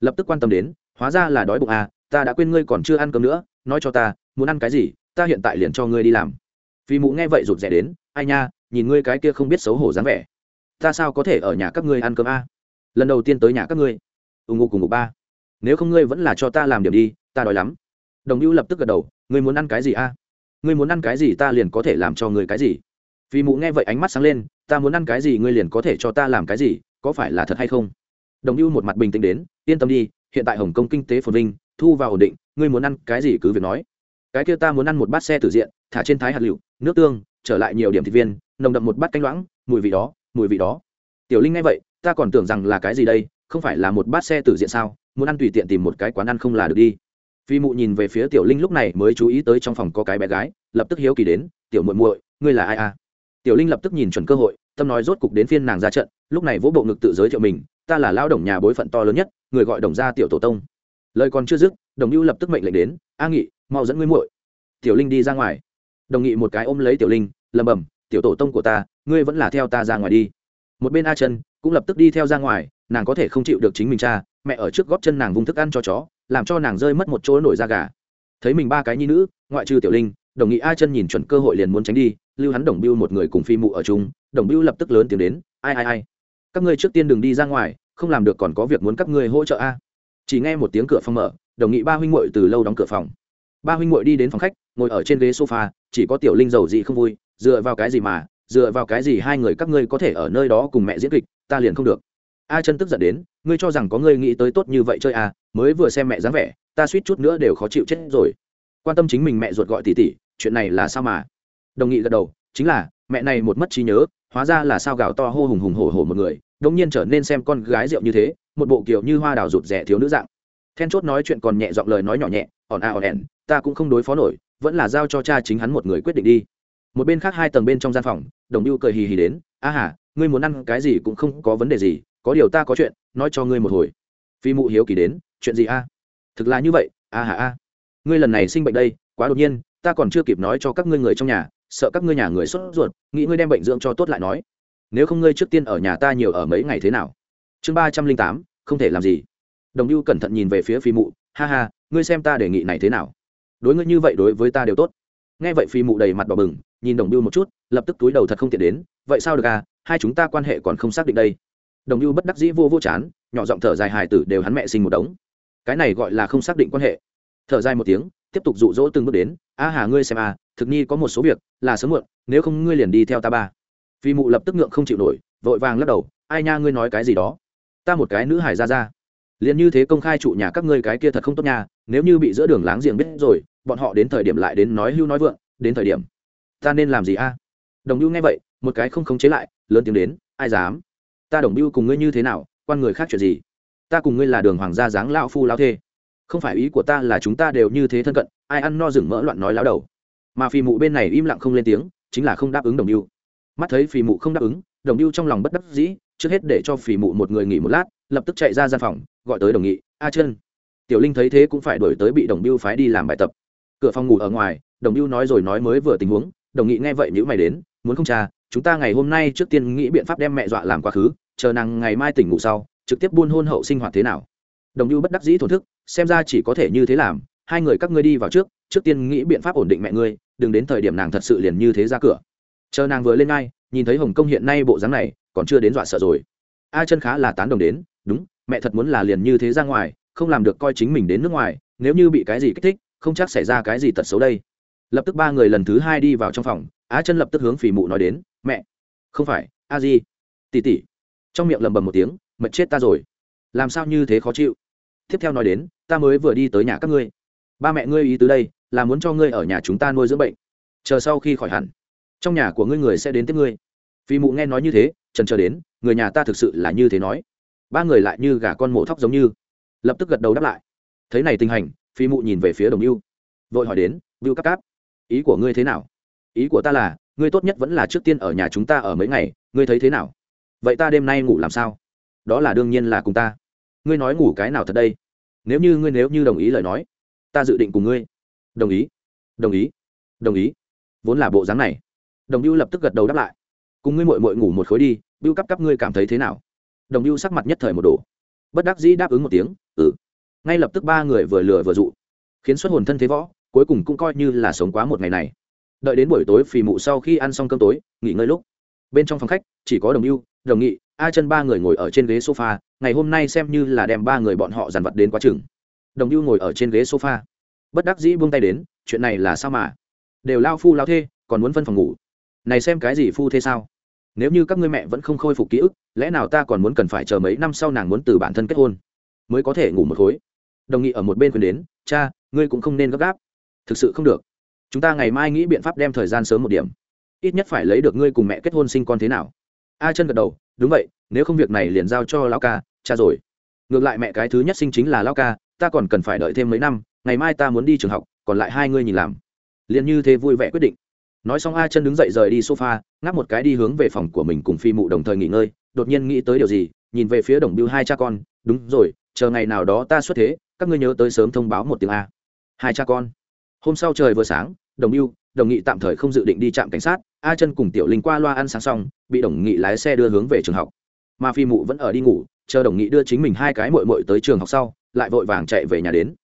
lập tức quan tâm đến, hóa ra là đói bụng à ta đã quên ngươi còn chưa ăn cơm nữa, nói cho ta, muốn ăn cái gì, ta hiện tại liền cho ngươi đi làm. Phi mụ nghe vậy rụt rè đến, ai nha, nhìn ngươi cái kia không biết xấu hổ dáng vẻ. Ta sao có thể ở nhà các ngươi ăn cơm a? À? lần đầu tiên tới nhà các ngươi. Ù ngục cùng ngục ba. Nếu không ngươi vẫn là cho ta làm điểm đi, ta đói lắm. Đồng hữu lập tức gật đầu, ngươi muốn ăn cái gì a? Ngươi muốn ăn cái gì ta liền có thể làm cho ngươi cái gì. Phi mụ nghe vậy ánh mắt sáng lên, ta muốn ăn cái gì ngươi liền có thể cho ta làm cái gì, có phải là thật hay không? Đồng hữu một mặt bình tĩnh đến, yên tâm đi, hiện tại hồng kông kinh tế phồn vinh thu vào ổn định, ngươi muốn ăn cái gì cứ việc nói. Cái kia ta muốn ăn một bát xe tử diện, thả trên thái hạt lựu, nước tương, trở lại nhiều điểm thịt viên, nồng đậm một bát canh loãng, mùi vị đó, mùi vị đó. Tiểu linh nghe vậy, ta còn tưởng rằng là cái gì đây, không phải là một bát xe tử diện sao, muốn ăn tùy tiện tìm một cái quán ăn không là được đi. Phi mụ nhìn về phía tiểu linh lúc này mới chú ý tới trong phòng có cái bé gái, lập tức hiếu kỳ đến, tiểu muội muội, ngươi là ai à? Tiểu linh lập tức nhìn chuẩn cơ hội, tâm nói rốt cục đến phiên nàng ra trận, lúc này vỗ bộ ngực tự giới thiệu mình, ta là lao đồng nhà bối phận to lớn nhất, người gọi đồng gia tiểu tổ tông lời còn chưa dứt, đồng hữu lập tức mệnh lệnh đến, a nghị, mau dẫn ngươi muội. Tiểu linh đi ra ngoài. Đồng nghị một cái ôm lấy tiểu linh lầm bầm tiểu tổ tông của ta, ngươi vẫn là theo ta ra ngoài đi. Một bên a chân cũng lập tức đi theo ra ngoài, nàng có thể không chịu được chính mình cha, mẹ ở trước góp chân nàng vung thức ăn cho chó, làm cho nàng rơi mất một chỗ nổi da gà. Thấy mình ba cái nhi nữ, ngoại trừ tiểu linh, đồng nghị a chân nhìn chuẩn cơ hội liền muốn tránh đi, lưu hắn đồng biêu một người cùng phi mụ ở chung, đồng biêu lập tức lớn tiếng đến, ai ai ai, các ngươi trước tiên đừng đi ra ngoài, không làm được còn có việc muốn các ngươi hỗ trợ a chỉ nghe một tiếng cửa phòng mở đồng nghị ba huynh muội từ lâu đóng cửa phòng. Ba huynh muội đi đến phòng khách ngồi ở trên ghế sofa chỉ có tiểu linh giàu gì không vui dựa vào cái gì mà dựa vào cái gì hai người các ngươi có thể ở nơi đó cùng mẹ diễn kịch ta liền không được. A chân tức giận đến ngươi cho rằng có ngươi nghĩ tới tốt như vậy chơi à mới vừa xem mẹ dáng vẻ ta suýt chút nữa đều khó chịu chết rồi. Quan tâm chính mình mẹ ruột gọi tỷ tỷ, chuyện này là sao mà? Đồng nghị gật đầu chính là mẹ này một mất trí nhớ hóa ra là sao gạo to hô hùng hùng hổ hổ một người đống nhiên trở nên xem con gái rượu như thế một bộ kiểu như hoa đào rụt rẻ thiếu nữ dạng. Then chốt nói chuyện còn nhẹ giọng lời nói nhỏ nhẹ ỏn a à, ỏn ẻn, ta cũng không đối phó nổi, vẫn là giao cho cha chính hắn một người quyết định đi. Một bên khác hai tầng bên trong gian phòng, đồng lưu cười hì hì đến, a hà, ngươi muốn ăn cái gì cũng không có vấn đề gì, có điều ta có chuyện, nói cho ngươi một hồi. Phi mụ hiếu kỳ đến, chuyện gì a? Thực là như vậy, a hà, a. Ngươi lần này sinh bệnh đây, quá đột nhiên, ta còn chưa kịp nói cho các ngươi người trong nhà, sợ các ngươi nhà người sốt ruột, nghĩ ngươi đem bệnh dưỡng cho tốt lại nói. Nếu không ngươi trước tiên ở nhà ta nhiều ở mấy ngày thế nào? Chương ba trăm linh tám, không thể làm gì. Đồng lưu cẩn thận nhìn về phía phi mụ, ha ha, ngươi xem ta đề nghị này thế nào? Đối ngươi như vậy đối với ta đều tốt. Nghe vậy phi mụ đầy mặt đỏ bừng, nhìn đồng biêu một chút, lập tức túi đầu thật không tiện đến, vậy sao được à? Hai chúng ta quan hệ còn không xác định đây. Đồng biêu bất đắc dĩ vô vô chán, nhỏ giọng thở dài hài tử đều hắn mẹ sinh một đống. Cái này gọi là không xác định quan hệ. Thở dài một tiếng, tiếp tục dụ dỗ từng bước đến, a hà, ngươi xem à thực nhi có một số việc, là sớm muộn, nếu không ngươi liền đi theo ta ba. Phi mụ lập tức ngượng không chịu nổi, vội vàng lắc đầu, ai nha, ngươi nói cái gì đó? Ta một cái nữ hải ra ra. Liền như thế công khai trụ nhà các ngươi cái kia thật không tốt nha, nếu như bị giữa đường láng giềng biết rồi, bọn họ đến thời điểm lại đến nói hưu nói vượng, đến thời điểm. Ta nên làm gì a? Đồng hưu nghe vậy, một cái không khống chế lại, lớn tiếng đến, ai dám? Ta đồng hưu cùng ngươi như thế nào, quan người khác chuyện gì? Ta cùng ngươi là đường hoàng gia dáng lao phu lao thê. Không phải ý của ta là chúng ta đều như thế thân cận, ai ăn no rừng mỡ loạn nói láo đầu. Mà phì mụ bên này im lặng không lên tiếng, chính là không đáp ứng đồng hưu mắt thấy phì mụ không đáp ứng đồng hưu trong lòng bất đắc dĩ, trước hết để cho phì mụ một người nghỉ một lát, lập tức chạy ra gian phòng, gọi tới đồng nghị, a chân tiểu linh thấy thế cũng phải đổi tới bị đồng biêu phái đi làm bài tập. Cửa phòng ngủ ở ngoài, đồng biêu nói rồi nói mới vừa tình huống, đồng nghị nghe vậy nếu mày đến, muốn không cha, chúng ta ngày hôm nay trước tiên nghĩ biện pháp đem mẹ dọa làm quá khứ, chờ nàng ngày mai tỉnh ngủ sau, trực tiếp buôn hôn hậu sinh hoạt thế nào? Đồng biêu bất đắc dĩ thổn thức, xem ra chỉ có thể như thế làm, hai người các ngươi đi vào trước trước tiên nghĩ biện pháp ổn định mẹ ngươi, đừng đến thời điểm nàng thật sự liền như thế ra cửa. Chờ nàng vừa lên ngay nhìn thấy hồng kông hiện nay bộ dáng này, còn chưa đến dọa sợ rồi. A chân khá là tán đồng đến, đúng, mẹ thật muốn là liền như thế ra ngoài, không làm được coi chính mình đến nước ngoài, nếu như bị cái gì kích thích, không chắc xảy ra cái gì tật xấu đây. Lập tức ba người lần thứ hai đi vào trong phòng á chân lập tức hướng phì mụ nói đến, mẹ, không phải, a di, tỉ tỉ. Trong miệng lầm bầm một tiếng, mệt chết ta rồi. Làm sao như thế khó chịu? Tiếp theo nói đến, ta mới vừa đi tới nhà các ngươi. Ba mẹ ngươi ý từ đây, là muốn cho ngươi ở nhà chúng ta nuôi dưỡng bệnh. Chờ sau khi khỏi hẳn, trong nhà của ngươi người sẽ đến tiếp ngươi phi mụ nghe nói như thế, trần chờ đến, người nhà ta thực sự là như thế nói. Ba người lại như gà con mổ thóc giống như. Lập tức gật đầu đáp lại. Thấy này tình hành phi mụ nhìn về phía đồng mưu vội hỏi đến vưu cáp cáp, ý của ngươi thế nào? Ý của ta là, ngươi tốt nhất vẫn là trước tiên ở nhà chúng ta ở mấy ngày, ngươi thấy thế nào? Vậy ta đêm nay ngủ làm sao? Đó là đương nhiên là cùng ta. Ngươi nói ngủ cái nào thật đây? Nếu như ngươi nếu như đồng ý lời nói, ta dự định cùng ngươi. Đồng ý đồng ý đồng ý. Vốn là bộ dáng này. Đồng mưu lập tức gật đầu đáp lại cùng ngươi mội mội ngủ một khối đi, bưu cắp cắp ngươi cảm thấy thế nào? Đồng bưu sắc mặt nhất thời một đồ bất đắc dĩ đáp ứng một tiếng ừ. Ngay lập tức ba người vừa lừa vừa dụ, khiến xuất hồn thân thế võ, cuối cùng cũng coi như là sống quá một ngày này. Đợi đến buổi tối phì mụ sau khi ăn xong cơm tối, nghỉ ngơi lúc, bên trong phòng khách, chỉ có đồng mưu đồng nghị, a chân ba người ngồi ở trên ghế sofa, ngày hôm nay xem như là đem ba người bọn họ dàn vật đến quá chừng. Đồng mưu ngồi ở trên ghế sofa. Bất đắc dĩ buông tay đến, chuyện này là sao mà? Đều lao phu lao thê, còn muốn phân phòng ngủ. Này xem cái gì phu thế sao? Nếu như các ngươi mẹ vẫn không khôi phục ký ức, lẽ nào ta còn muốn cần phải chờ mấy năm sau nàng muốn từ bản thân kết hôn? Mới có thể ngủ một khối. Đồng nghị ở một bên khuyên đến, cha, ngươi cũng không nên gấp gáp. Thực sự không được. Chúng ta ngày mai nghĩ biện pháp đem thời gian sớm một điểm. Ít nhất phải lấy được ngươi cùng mẹ kết hôn sinh con thế nào. A chân gật đầu, đúng vậy, nếu không việc này liền giao cho lão ca, cha rồi. Ngược lại mẹ cái thứ nhất sinh chính là lão ca, ta còn cần phải đợi thêm mấy năm, ngày mai ta muốn đi trường học, còn lại hai ngươi nhìn làm. Liền như thế vui vẻ quyết định nói xong a chân đứng dậy rời đi sofa, ngáp một cái đi hướng về phòng của mình cùng phi mụ đồng thời nghỉ ngơi, đột nhiên nghĩ tới điều gì, nhìn về phía đồng biêu hai cha con, đúng rồi, chờ ngày nào đó ta xuất thế, các ngươi nhớ tới sớm thông báo một tiếng a. Hai cha con. Hôm sau trời vừa sáng, đồng biêu, đồng nghị tạm thời không dự định đi trạm cảnh sát, a chân cùng tiểu linh qua loa ăn sáng xong, bị đồng nghị lái xe đưa hướng về trường học. Mà phi mụ vẫn ở đi ngủ, chờ đồng nghị đưa chính mình hai cái mội mội tới trường học sau, lại vội vàng chạy về nhà đến.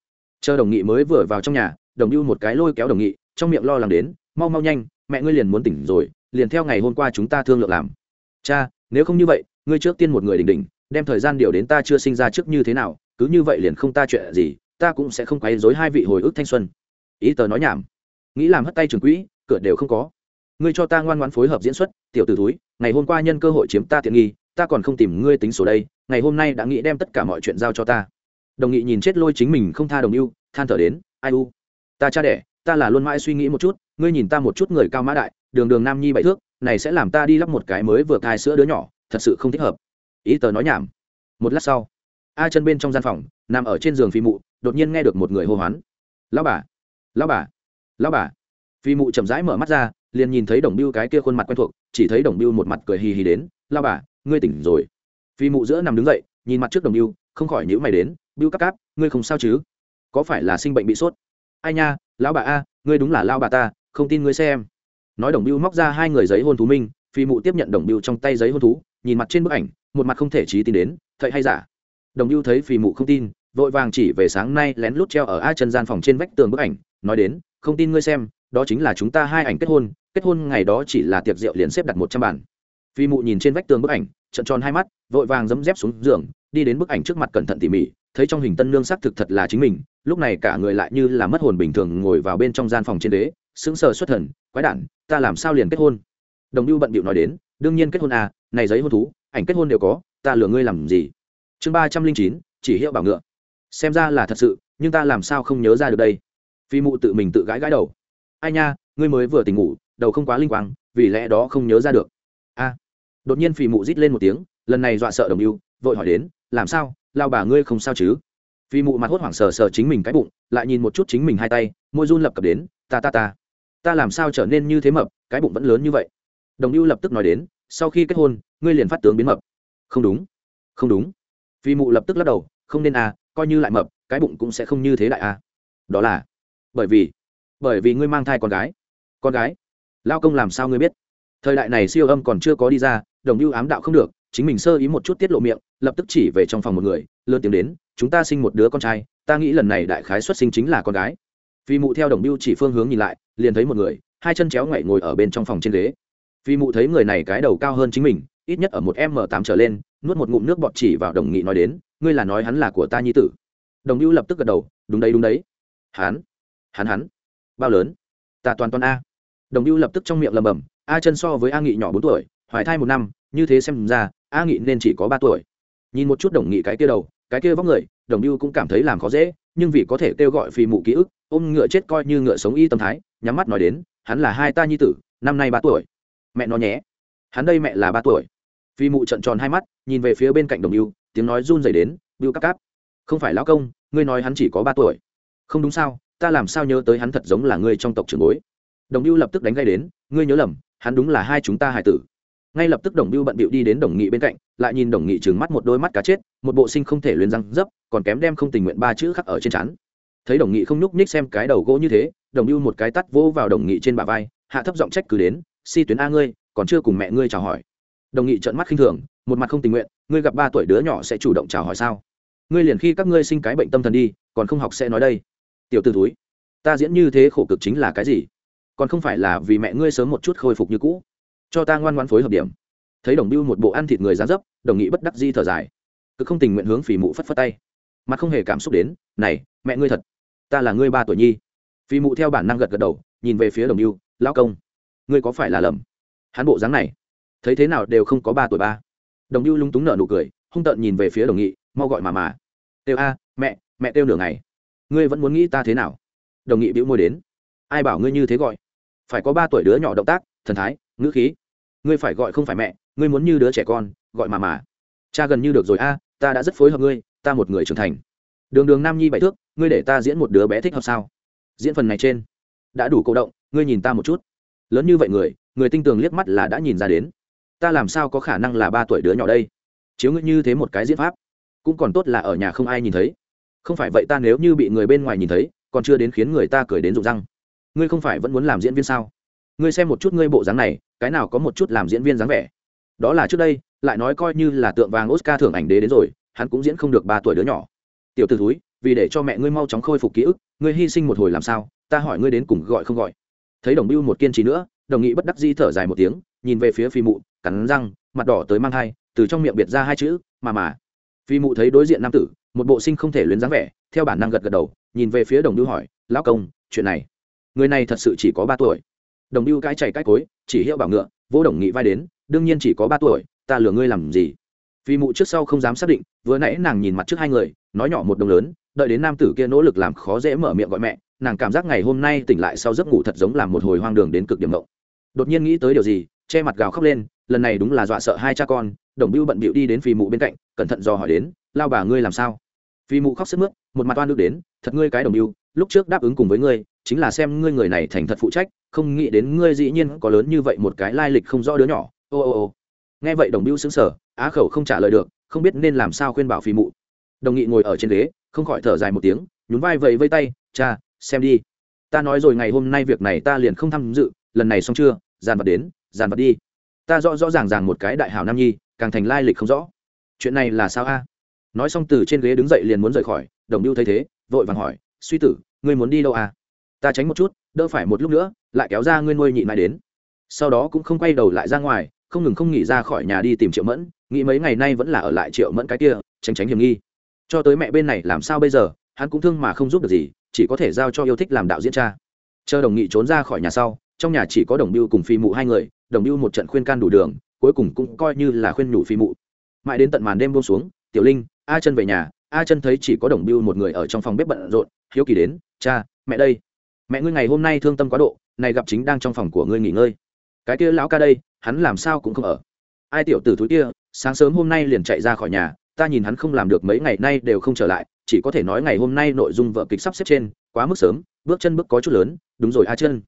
Chờ đồng nghị mới vừa vào trong nhà, đồng biêu một cái lôi kéo đồng nghị, trong miệng lo lắng đến, mau mau nhanh mẹ ngươi liền muốn tỉnh rồi, liền theo ngày hôm qua chúng ta thương lượng làm. Cha, nếu không như vậy, ngươi trước tiên một người đỉnh đỉnh, đem thời gian điều đến ta chưa sinh ra trước như thế nào, cứ như vậy liền không ta chuyện gì, ta cũng sẽ không quấy dối hai vị hồi ức thanh xuân. Ý tờ nói nhảm. Nghĩ làm hất tay trường quỹ, cửa đều không có. Ngươi cho ta ngoan ngoãn phối hợp diễn xuất, tiểu t ử túi ngày hôm qua nhân cơ hội chiếm ta tiện nghi, ta còn không tìm ngươi tính sổ đây, ngày hôm nay đã nghĩ đem tất cả mọi chuyện giao cho ta. Đồng nghị nhìn chết lôi chính mình không tha đồng yêu than thở đến, ai u, ta cha đẻ ta là luôn mãi suy nghĩ một chút, ngươi nhìn ta một chút người cao mã đại, đường đường nam nhi bảy thước, này sẽ làm ta đi lắp một cái mới vừa thai sữa đứa nhỏ, thật sự không thích hợp. Ý tờ nói nhảm. Một lát sau, a chân bên trong gian phòng, nằm ở trên giường phi mụ, đột nhiên nghe được một người hô hoán. Lão bà lão bà lão bà. Phi mụ chậm rãi mở mắt ra, liền nhìn thấy đồng biêu cái kia khuôn mặt quen thuộc, chỉ thấy đồng biêu một mặt cười hì hì đến, lão bà, ngươi tỉnh rồi. Phi mụ giữa nằm đứng dậy, nhìn mặt trước đồng biêu, không khỏi nhữ mày đến, biêu cắp cáp, ngươi không sao chứ? Có phải là sinh bệnh bị sốt? Ai nha lão bà a, ngươi đúng là lao bà ta, không tin ngươi xem. Nói đồng biêu móc ra hai người giấy hôn thú minh, phi mụ tiếp nhận đồng biêu trong tay giấy hôn thú, nhìn mặt trên bức ảnh, một mặt không thể trí tin đến thậy hay giả? Đồng biêu thấy phi mụ không tin, vội vàng chỉ về sáng nay lén lút treo ở ai chân gian phòng trên vách tường bức ảnh, nói đến, không tin ngươi xem, đó chính là chúng ta hai ảnh kết hôn kết hôn ngày đó chỉ là tiệc rượu liền xếp đặt một trăm bản phi mụ nhìn trên vách tường bức ảnh trận tròn hai mắt, vội vàng dấm dép xuống giường, đi đến bức ảnh trước mặt cẩn thận tỉ mỉ thấy trong hình tân nương xác thực thật là chính mình, lúc này cả người lại như là mất hồn bình thường ngồi vào bên trong gian phòng trên đế, sững sờ xuất thần, quái đản, ta làm sao liền kết hôn? Đồng lưu bận bịu nói đến, đương nhiên kết hôn à này giấy hôn thú, ảnh kết hôn đều có, ta lừa ngươi làm gì? Chương ba trăm linh chín, chỉ hiệu bảo ngựa. Xem ra là thật sự, nhưng ta làm sao không nhớ ra được đây? Phi mụ tự mình tự gãi gãi đầu. Ai nha, ngươi mới vừa tỉnh ngủ, đầu không quá linh quang, vì lẽ đó không nhớ ra được. A. Đột nhiên phi mụ rít lên một tiếng, lần này dọa sợ đồng yêu vội hỏi đến, làm sao? Lao bà ngươi không sao chứ? Phi mụ mặt hốt hoảng sờ sờ chính mình cái bụng, lại nhìn một chút chính mình hai tay, môi run lập cập đến, ta ta ta ta làm sao trở nên như thế mập, cái bụng vẫn lớn như vậy? Đồng ưu lập tức nói đến, sau khi kết hôn, ngươi liền phát tướng biến mập. Không đúng không đúng. Phi mụ lập tức lắc đầu, không nên à coi như lại mập, cái bụng cũng sẽ không như thế lại à. Đó là bởi vì bởi vì ngươi mang thai con gái. Con gái? Lao công làm sao ngươi biết? Thời đại này siêu âm còn chưa có đi ra, đồng ưu ám đạo không được chính mình sơ ý một chút tiết lộ miệng, lập tức chỉ về trong phòng một người, lớn tiếng đến, chúng ta sinh một đứa con trai, ta nghĩ lần này đại khái xuất sinh chính là con gái. Phi mụ theo đồng biêu chỉ phương hướng nhìn lại, liền thấy một người, hai chân chéo ngoảy ngồi ở bên trong phòng trên ghế. Phi mụ thấy người này cái đầu cao hơn chính mình, ít nhất ở một m tám trở lên, nuốt một ngụm nước bọt chỉ vào đồng nghị nói đến, ngươi là nói hắn là của ta nhi tử. Đồng biêu lập tức gật đầu, đúng đấy đúng đấy. Hắn? Hắn hắn? Bao lớn? Ta toàn toàn a. Đồng biêu lập tức trong miệng lầm bầm, a chân so với a nghị nhỏ bốn tuổi, hoài thai một năm, như thế xem ra a nghị nên chỉ có ba tuổi. Nhìn một chút đồng nghị cái kia đầu, cái kia vóc người, đồng mưu cũng cảm thấy làm khó dễ, nhưng vì có thể kêu gọi phi mụ ký ức, ôm ngựa chết coi như ngựa sống y tâm thái, nhắm mắt nói đến, hắn là hai ta nhi tử, năm nay ba tuổi. Mẹ nó nhé. Hắn đây mẹ là ba tuổi. Phi mụ trận tròn hai mắt, nhìn về phía bên cạnh đồng mưu tiếng nói run dày đến, bưu cắp cáp, không phải lão công, ngươi nói hắn chỉ có ba tuổi. Không đúng sao, ta làm sao nhớ tới hắn thật giống là ngươi trong tộc trưởng bối. Đồng mưu lập tức đánh gây đến, ngươi nhớ lầm, hắn đúng là hai chúng ta hải tử ngay lập tức đồng lưu bận bịu đi đến đồng nghị bên cạnh, lại nhìn đồng nghị trừng mắt một đôi mắt cá chết, một bộ sinh không thể luyến răng dấp, còn kém đem không tình nguyện ba chữ khắc ở trên chắn thấy đồng nghị không nhúc nhích xem cái đầu gỗ như thế, đồng lưu một cái tắt vỗ vào đồng nghị trên bả vai, hạ thấp giọng trách cứ đến, si tuyến a ngươi, còn chưa cùng mẹ ngươi chào hỏi. Đồng nghị trợn mắt khinh thường, một mặt không tình nguyện, ngươi gặp ba tuổi đứa nhỏ sẽ chủ động chào hỏi sao? Ngươi liền khi các ngươi sinh cái bệnh tâm thần đi, còn không học sẽ nói đây. Tiểu t ử túi ta diễn như thế khổ cực chính là cái gì? Còn không phải là vì mẹ ngươi sớm một chút khôi phục như cũ cho ta ngoan ngoan phối hợp điểm. Thấy đồng biêu một bộ ăn thịt người dán dấp, đồng nghị bất đắc di thở dài. Cứ không tình nguyện hướng phì mụ phất phất tay. Mặt không hề cảm xúc đến, này, mẹ ngươi thật, ta là ngươi ba tuổi nhi. Phì mụ theo bản năng gật gật đầu, nhìn về phía đồng biêu lão công, ngươi có phải là lầm? Hắn bộ dáng này, thấy thế nào đều không có ba tuổi ba. Đồng biêu lung túng nở nụ cười, hung tợn nhìn về phía đồng nghị, mau gọi mà mà. Têu a, mẹ mẹ têu nửa ngày. Ngươi vẫn muốn nghĩ ta thế nào? Đồng nghị bĩu môi đến, ai bảo ngươi như thế gọi? Phải có ba tuổi đứa nhỏ động tác, thần thái, ngữ khí ngươi phải gọi không phải mẹ, ngươi muốn như đứa trẻ con, gọi mà mà. Cha gần như được rồi a, ta đã rất phối hợp ngươi, ta một người trưởng thành. Đường đường nam nhi bảy thước, ngươi để ta diễn một đứa bé thích hợp sao? Diễn phần này trên. Đã đủ cổ động, ngươi nhìn ta một chút. Lớn như vậy người người tinh tường liếc mắt là đã nhìn ra đến. Ta làm sao có khả năng là ba tuổi đứa nhỏ đây? Chiếu ngươi như thế một cái diễn pháp, cũng còn tốt là ở nhà không ai nhìn thấy. Không phải vậy ta nếu như bị người bên ngoài nhìn thấy, còn chưa đến khiến người ta cười đến rụng răng. Ngươi không phải vẫn muốn làm diễn viên sao? Ngươi xem một chút ngươi bộ dáng này, cái nào có một chút làm diễn viên dáng vẻ. Đó là trước đây, lại nói coi như là tượng vàng oscar thưởng ảnh đế đến rồi, hắn cũng diễn không được ba tuổi đứa nhỏ. Tiểu t ử thúi, vì để cho mẹ ngươi mau chóng khôi phục ký ức, ngươi hy sinh một hồi làm sao, ta hỏi ngươi đến cùng gọi không gọi. Thấy đồng biêu một kiên trì nữa, đồng nghị bất đắc di thở dài một tiếng, nhìn về phía phi mụ, cắn răng, mặt đỏ tới mang thai từ trong miệng biệt ra hai chữ, mà mà. Phi mụ thấy đối diện nam tử, một bộ sinh không thể luyến dáng vẻ, theo bản năng gật gật đầu, nhìn về phía đồng biêu hỏi, lão công, chuyện này, người này thật sự chỉ có ba tuổi đồng biêu cái chảy cái cối, chỉ hiệu bảo ngựa, vô đồng nghị vai đến, đương nhiên chỉ có ba tuổi, ta lừa ngươi làm gì? Phi mụ trước sau không dám xác định, vừa nãy nàng nhìn mặt trước hai người, nói nhỏ một đồng lớn, đợi đến nam tử kia nỗ lực làm khó dễ mở miệng gọi mẹ, nàng cảm giác ngày hôm nay tỉnh lại sau giấc ngủ thật giống làm một hồi hoang đường đến cực điểm mộng. Đột nhiên nghĩ tới điều gì, che mặt gào khóc lên, lần này đúng là dọa sợ hai cha con, đồng bưu bận bịu đi đến phi mụ bên cạnh, cẩn thận dò hỏi đến, lao bà ngươi làm sao? Phi mụ khóc sức mướt, một mặt oan nước đến, thật ngươi cái đồng bưu, lúc trước đáp ứng cùng với ngươi chính là xem ngươi người này thành thật phụ trách, không nghĩ đến ngươi dĩ nhiên có lớn như vậy một cái lai lịch không rõ đứa nhỏ. Ô ô ô. Nghe vậy đồng biêu xứng sở á khẩu không trả lời được, không biết nên làm sao khuyên bảo phi mụ. Đồng nghị ngồi ở trên ghế, không khỏi thở dài một tiếng, nhún vai vẫy vây tay, cha, xem đi. Ta nói rồi ngày hôm nay việc này ta liền không tham dự, lần này xong chưa? Dàn vật đến dàn vật đi. Ta rõ rõ ràng ràng một cái đại hảo nam nhi, càng thành lai lịch không rõ. Chuyện này là sao a? Nói xong từ trên ghế đứng dậy liền muốn rời khỏi, đồng biêu thấy thế, vội vàng hỏi, suy tử, ngươi muốn đi đâu à ta tránh một chút, đỡ phải một lúc nữa, lại kéo ra ngươi nuôi nhị mai đến. Sau đó cũng không quay đầu lại ra ngoài, không ngừng không nghỉ ra khỏi nhà đi tìm triệu mẫn, nghĩ mấy ngày nay vẫn là ở lại triệu mẫn cái kia, tránh tránh hiểm nghi. Cho tới mẹ bên này làm sao bây giờ, hắn cũng thương mà không giúp được gì, chỉ có thể giao cho yêu thích làm đạo diễn cha. Chờ đồng nghị trốn ra khỏi nhà sau, trong nhà chỉ có đồng biêu cùng phi mụ hai người, đồng biêu một trận khuyên can đủ đường, cuối cùng cũng coi như là khuyên nhủ phi mụ. Mãi đến tận màn đêm buông xuống, tiểu linh, a chân về nhà, a chân thấy chỉ có đồng biêu một người ở trong phòng bếp bận rộn, hiếu kỳ đến, cha, mẹ đây mẹ ngươi ngày hôm nay thương tâm quá độ, này gặp chính đang trong phòng của ngươi nghỉ ngơi. Cái kia lão ca đây, hắn làm sao cũng không ở. Ai tiểu tử thúi kia, sáng sớm hôm nay liền chạy ra khỏi nhà, ta nhìn hắn không làm được mấy ngày nay đều không trở lại, chỉ có thể nói ngày hôm nay nội dung vợ kịch sắp xếp trên, quá mức sớm, bước chân bước có chút lớn, đúng rồi a chân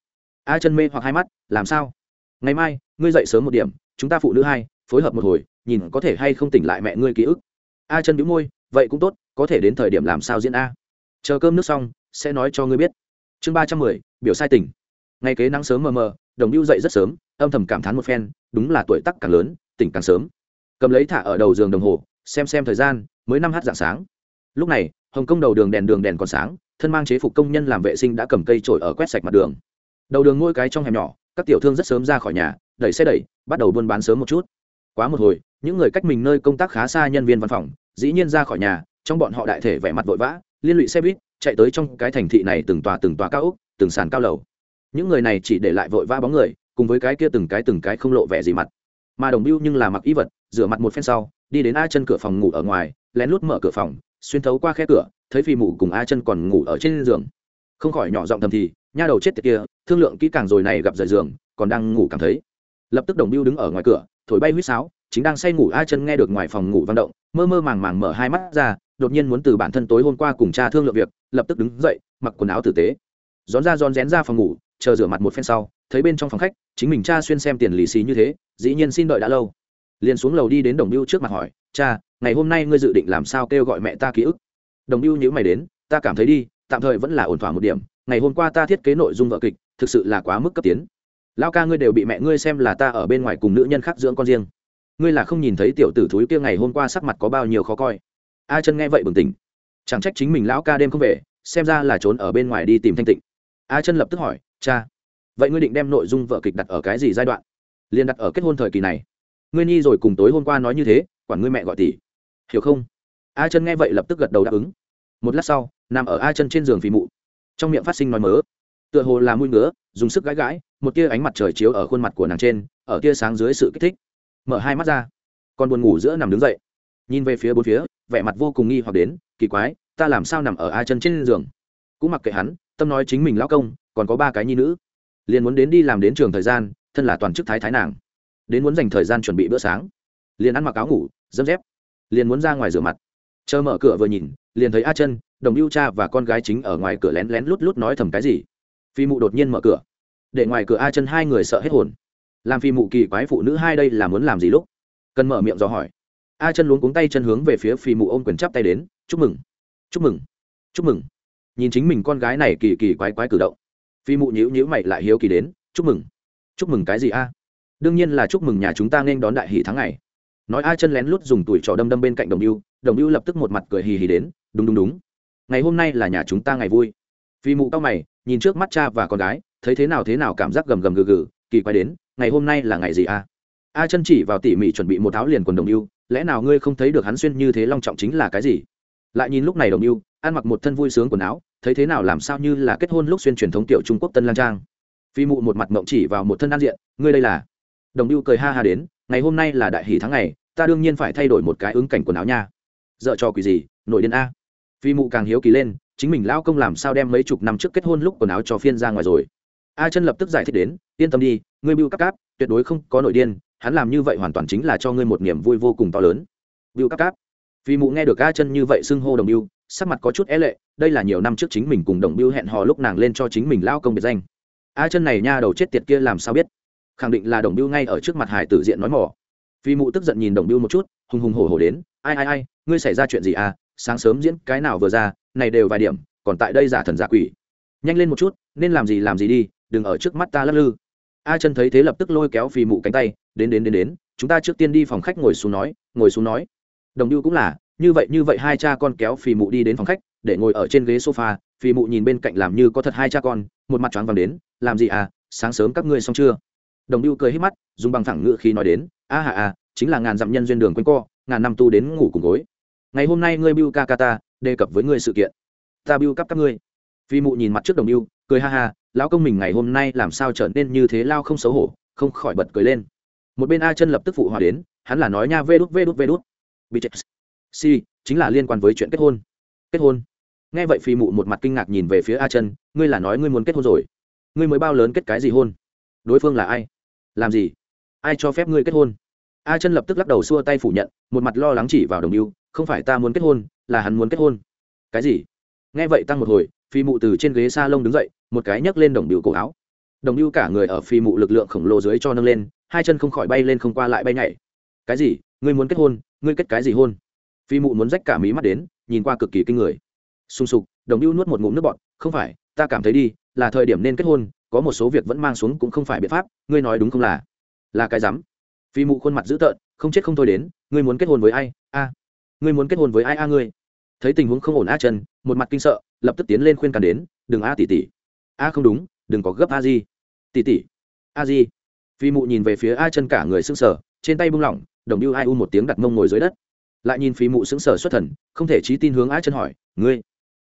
a chân mê hoặc hai mắt, làm sao? Ngày mai, ngươi dậy sớm một điểm, chúng ta phụ nữ hai, phối hợp một hồi, nhìn có thể hay không tỉnh lại mẹ ngươi ký ức. A chân bĩu môi, vậy cũng tốt, có thể đến thời điểm làm sao diễn a. Chờ cơm nước xong, sẽ nói cho ngươi biết chương ba trăm mười, biểu sai tỉnh ngay kế nắng sớm mờ mờ, đồng lưu dậy rất sớm, âm thầm cảm thán một phen, đúng là tuổi tắc càng lớn, tỉnh càng sớm. Cầm lấy thả ở đầu giường đồng hồ, xem xem thời gian, mới năm h dạng sáng. Lúc này, hồng kông đầu đường đèn đường đèn còn sáng, thân mang chế phục công nhân làm vệ sinh đã cầm cây trổi ở quét sạch mặt đường. Đầu đường ngôi cái trong hẻm nhỏ, các tiểu thương rất sớm ra khỏi nhà, đẩy xe đẩy, bắt đầu buôn bán sớm một chút. Quá một hồi, những người cách mình nơi công tác khá xa nhân viên văn phòng, dĩ nhiên ra khỏi nhà, trong bọn họ đại thể vẻ mặt vội vã, liên lụy xe buýt chạy tới trong cái thành thị này từng tòa từng tòa cao ốc, từng sàn cao lầu. Những người này chỉ để lại vội vã bóng người, cùng với cái kia từng cái từng cái không lộ vẻ gì mặt. Mà đồng biêu nhưng là mặc y vật, rửa mặt một phen sau, đi đến a chân cửa phòng ngủ ở ngoài, lén lút mở cửa phòng, xuyên thấu qua khe cửa, thấy phi mụ cùng a chân còn ngủ ở trên giường. Không khỏi nhỏ giọng thầm thì, nha đầu chết tiệt kia, thương lượng kỹ càng rồi này gặp rời giường, còn đang ngủ cảm thấy. Lập tức đồng biêu đứng ở ngoài cửa, thổi bay huýt sáo, chính đang say ngủ a chân nghe được ngoài phòng ngủ vận động, mơ mơ màng màng mở hai mắt ra đột nhiên muốn từ bản thân tối hôm qua cùng cha thương lượng việc, lập tức đứng dậy, mặc quần áo tử tế. Rón ra rón rén ra phòng ngủ, chờ rửa mặt một phen sau, thấy bên trong phòng khách, chính mình cha xuyên xem tiền lì xì như thế, dĩ nhiên xin đợi đã lâu. Liền xuống lầu đi đến đồng biêu trước mặt hỏi, cha, ngày hôm nay ngươi dự định làm sao kêu gọi mẹ ta ký ức? Đồng biêu nhữ mày đến, ta cảm thấy đi, tạm thời vẫn là ổn thỏa một điểm, ngày hôm qua ta thiết kế nội dung vợ kịch, thực sự là quá mức cấp tiến. Lao ca ngươi đều bị mẹ ngươi xem là ta ở bên ngoài cùng nữ nhân khác dưỡng con riêng. Ngươi là không nhìn thấy tiểu tử thúi kia ngày hôm qua sắc mặt có bao nhiêu khó coi a chân nghe vậy bừng tỉnh. Chẳng trách chính mình lão ca đêm không về, xem ra là trốn ở bên ngoài đi tìm thanh tịnh. A chân lập tức hỏi, cha, vậy ngươi định đem nội dung vợ kịch đặt ở cái gì giai đoạn? Liền đặt ở kết hôn thời kỳ này. Ngươi nhi rồi cùng tối hôm qua nói như thế, quản ngươi mẹ gọi tỷ. Hiểu không? A chân nghe vậy lập tức gật đầu đáp ứng. Một lát sau, nằm ở a chân trên giường phì mụ. Trong miệng phát sinh nói mớ. Tựa hồ là mũi ngứa, dùng sức gãi gãi, một tia ánh mặt trời chiếu ở khuôn mặt của nàng trên, ở tia sáng dưới sự kích thích. Mở hai mắt ra. Còn buồn ngủ giữa nằm đứng dậy nhìn về phía bốn phía, vẻ mặt vô cùng nghi hoặc đến, kỳ quái, ta làm sao nằm ở a chân trên giường? Cũng mặc kệ hắn, tâm nói chính mình lão công, còn có ba cái nhi nữ. Liền muốn đến đi làm đến trường thời gian, thân là toàn chức thái thái nàng. Đến muốn dành thời gian chuẩn bị bữa sáng. Liền ăn mặc áo ngủ, dâm dép. Liền muốn ra ngoài rửa mặt. Chờ mở cửa vừa nhìn, liền thấy a chân, đồng yêu cha và con gái chính ở ngoài cửa lén lén lút lút nói thầm cái gì. Phi mụ đột nhiên mở cửa. Để ngoài cửa a chân hai người sợ hết hồn. Làm phi mụ kỳ quái phụ nữ hai đây là muốn làm gì lúc? Cần mở miệng dò hỏi a chân luống cuống tay chân hướng về phía phi mụ ôm quyền chắp tay đến, chúc mừng chúc mừng chúc mừng. Nhìn chính mình con gái này kỳ kỳ quái quái cử động phi mụ nhữ nhữ mày lại hiếu kỳ đến, chúc mừng chúc mừng cái gì a? Đương nhiên là chúc mừng nhà chúng ta nên đón đại hỷ tháng ngày. Nói a chân lén lút dùng tuổi trò đâm đâm bên cạnh đồng yêu đồng yêu lập tức một mặt cười hì hì đến, đúng đúng đúng. Ngày hôm nay là nhà chúng ta ngày vui. Phi mụ cao mày, nhìn trước mắt cha và con gái, thấy thế nào thế nào cảm giác gầm gầm gừ gừ, kỳ quái đến, ngày hôm nay là ngày gì a? A chân chỉ vào tỉ mỉ chuẩn bị một áo liền quần đồng yêu lẽ nào ngươi không thấy được hắn xuyên như thế long trọng chính là cái gì? Lại nhìn lúc này đồng yêu, ăn mặc một thân vui sướng quần áo, thấy thế nào làm sao như là kết hôn lúc xuyên truyền thống tiểu trung quốc tân lang trang. Phi mụ một mặt mộng chỉ vào một thân an diện, ngươi đây là? Đồng yêu cười ha ha đến, ngày hôm nay là đại hỷ tháng ngày, ta đương nhiên phải thay đổi một cái ứng cảnh quần áo nha. Dợ cho quỷ gì nội điên a? Phi mụ càng hiếu kỳ lên, chính mình lao công làm sao đem mấy chục năm trước kết hôn lúc quần áo cho phiên ra ngoài rồi? A chân lập tức giải thích đến, yên tâm đi, ngươi bưu cắp cáp, tuyệt đối không có nội điên hắn làm như vậy hoàn toàn chính là cho ngươi một niềm vui vô cùng to lớn. Biêu cáp cáp. Phi mụ nghe được a chân như vậy xưng hô đồng biêu, sắc mặt có chút é lệ đây là nhiều năm trước chính mình cùng đồng biêu hẹn hò lúc nàng lên cho chính mình lao công biệt danh. A chân này nha đầu chết tiệt kia làm sao biết? Khẳng định là đồng biêu ngay ở trước mặt hải tử diện nói mỏ. Phi mụ tức giận nhìn đồng biêu một chút hùng hùng hổ hổ đến ai ai ai ngươi xảy ra chuyện gì à? Sáng sớm diễn cái nào vừa ra này đều vài điểm còn tại đây giả thần giả quỷ. Nhanh lên một chút nên làm gì làm gì đi đừng ở trước mắt ta lắc lư a chân thấy thế lập tức lôi kéo phi mụ cánh tay, đến đến đến đến, chúng ta trước tiên đi phòng khách ngồi xuống nói, ngồi xuống nói. Đồng bưu cũng là, như vậy như vậy hai cha con kéo phi mụ đi đến phòng khách, để ngồi ở trên ghế sofa phi mụ nhìn bên cạnh làm như có thật hai cha con, một mặt choáng vàng đến, làm gì à sáng sớm các ngươi xong chưa? Đồng bưu cười hết mắt, dùng bằng thẳng ngự khi nói đến, a hà à chính là ngàn dặm nhân duyên đường quanh co, ngàn năm tu đến ngủ cùng gối. Ngày hôm nay ngươi Biu ca ca ta, đề cập với ngươi sự kiện. Ta Biu cắp các ngươi. Phi mụ nhìn mặt trước đồng bưu cười ha ha lão công mình ngày hôm nay làm sao trở nên như thế lao không xấu hổ, không khỏi bật cười lên. Một bên a chân lập tức phụ hòa đến, hắn là nói nha, vê đút vê đút vê đút. Bị chết. Si, chính là liên quan với chuyện kết hôn. Kết hôn. Nghe vậy phi mụ một mặt kinh ngạc nhìn về phía a chân, ngươi là nói ngươi muốn kết hôn rồi? Ngươi mới bao lớn kết cái gì hôn? Đối phương là ai? Làm gì? Ai cho phép ngươi kết hôn? A chân lập tức lắc đầu xua tay phủ nhận, một mặt lo lắng chỉ vào đồng mưu không phải ta muốn kết hôn, là hắn muốn kết hôn. Cái gì? Nghe vậy tăng một hồi phi mụ từ trên ghế s a lông đứng dậy một cái nhấc lên đồng biểu cổ áo. Đồng mưu cả người ở phi mụ lực lượng khổng lồ dưới cho nâng lên, hai chân không khỏi bay lên không qua lại bay nhảy. Cái gì? Ngươi muốn kết hôn? Ngươi kết cái gì hôn? Phi mụ muốn rách cả mí mắt đến, nhìn qua cực kỳ kinh người. Sung sục, đồng mưu nuốt một ngụm nước bọt, không phải, ta cảm thấy đi, là thời điểm nên kết hôn, có một số việc vẫn mang xuống cũng không phải biện pháp, ngươi nói đúng không là? Là cái rắm. Phi mụ khuôn mặt dữ tợn, không chết không thôi đến, ngươi muốn kết hôn với ai? A. Ngươi muốn kết hôn với ai a ngươi? Thấy tình huống không ổn a chân, một mặt kinh sợ, lập tức tiến lên khuyên càn đến, đừng a tỷ tỷ a không đúng, đừng có gấp a di tỷ tỷ a di phi mụ nhìn về phía a chân cả người sững sờ, trên tay bung lỏng, đồng lưu ai u một tiếng đặt mông ngồi dưới đất. Lại nhìn phi mụ sững sờ xuất thần, không thể trí tin hướng a chân hỏi, ngươi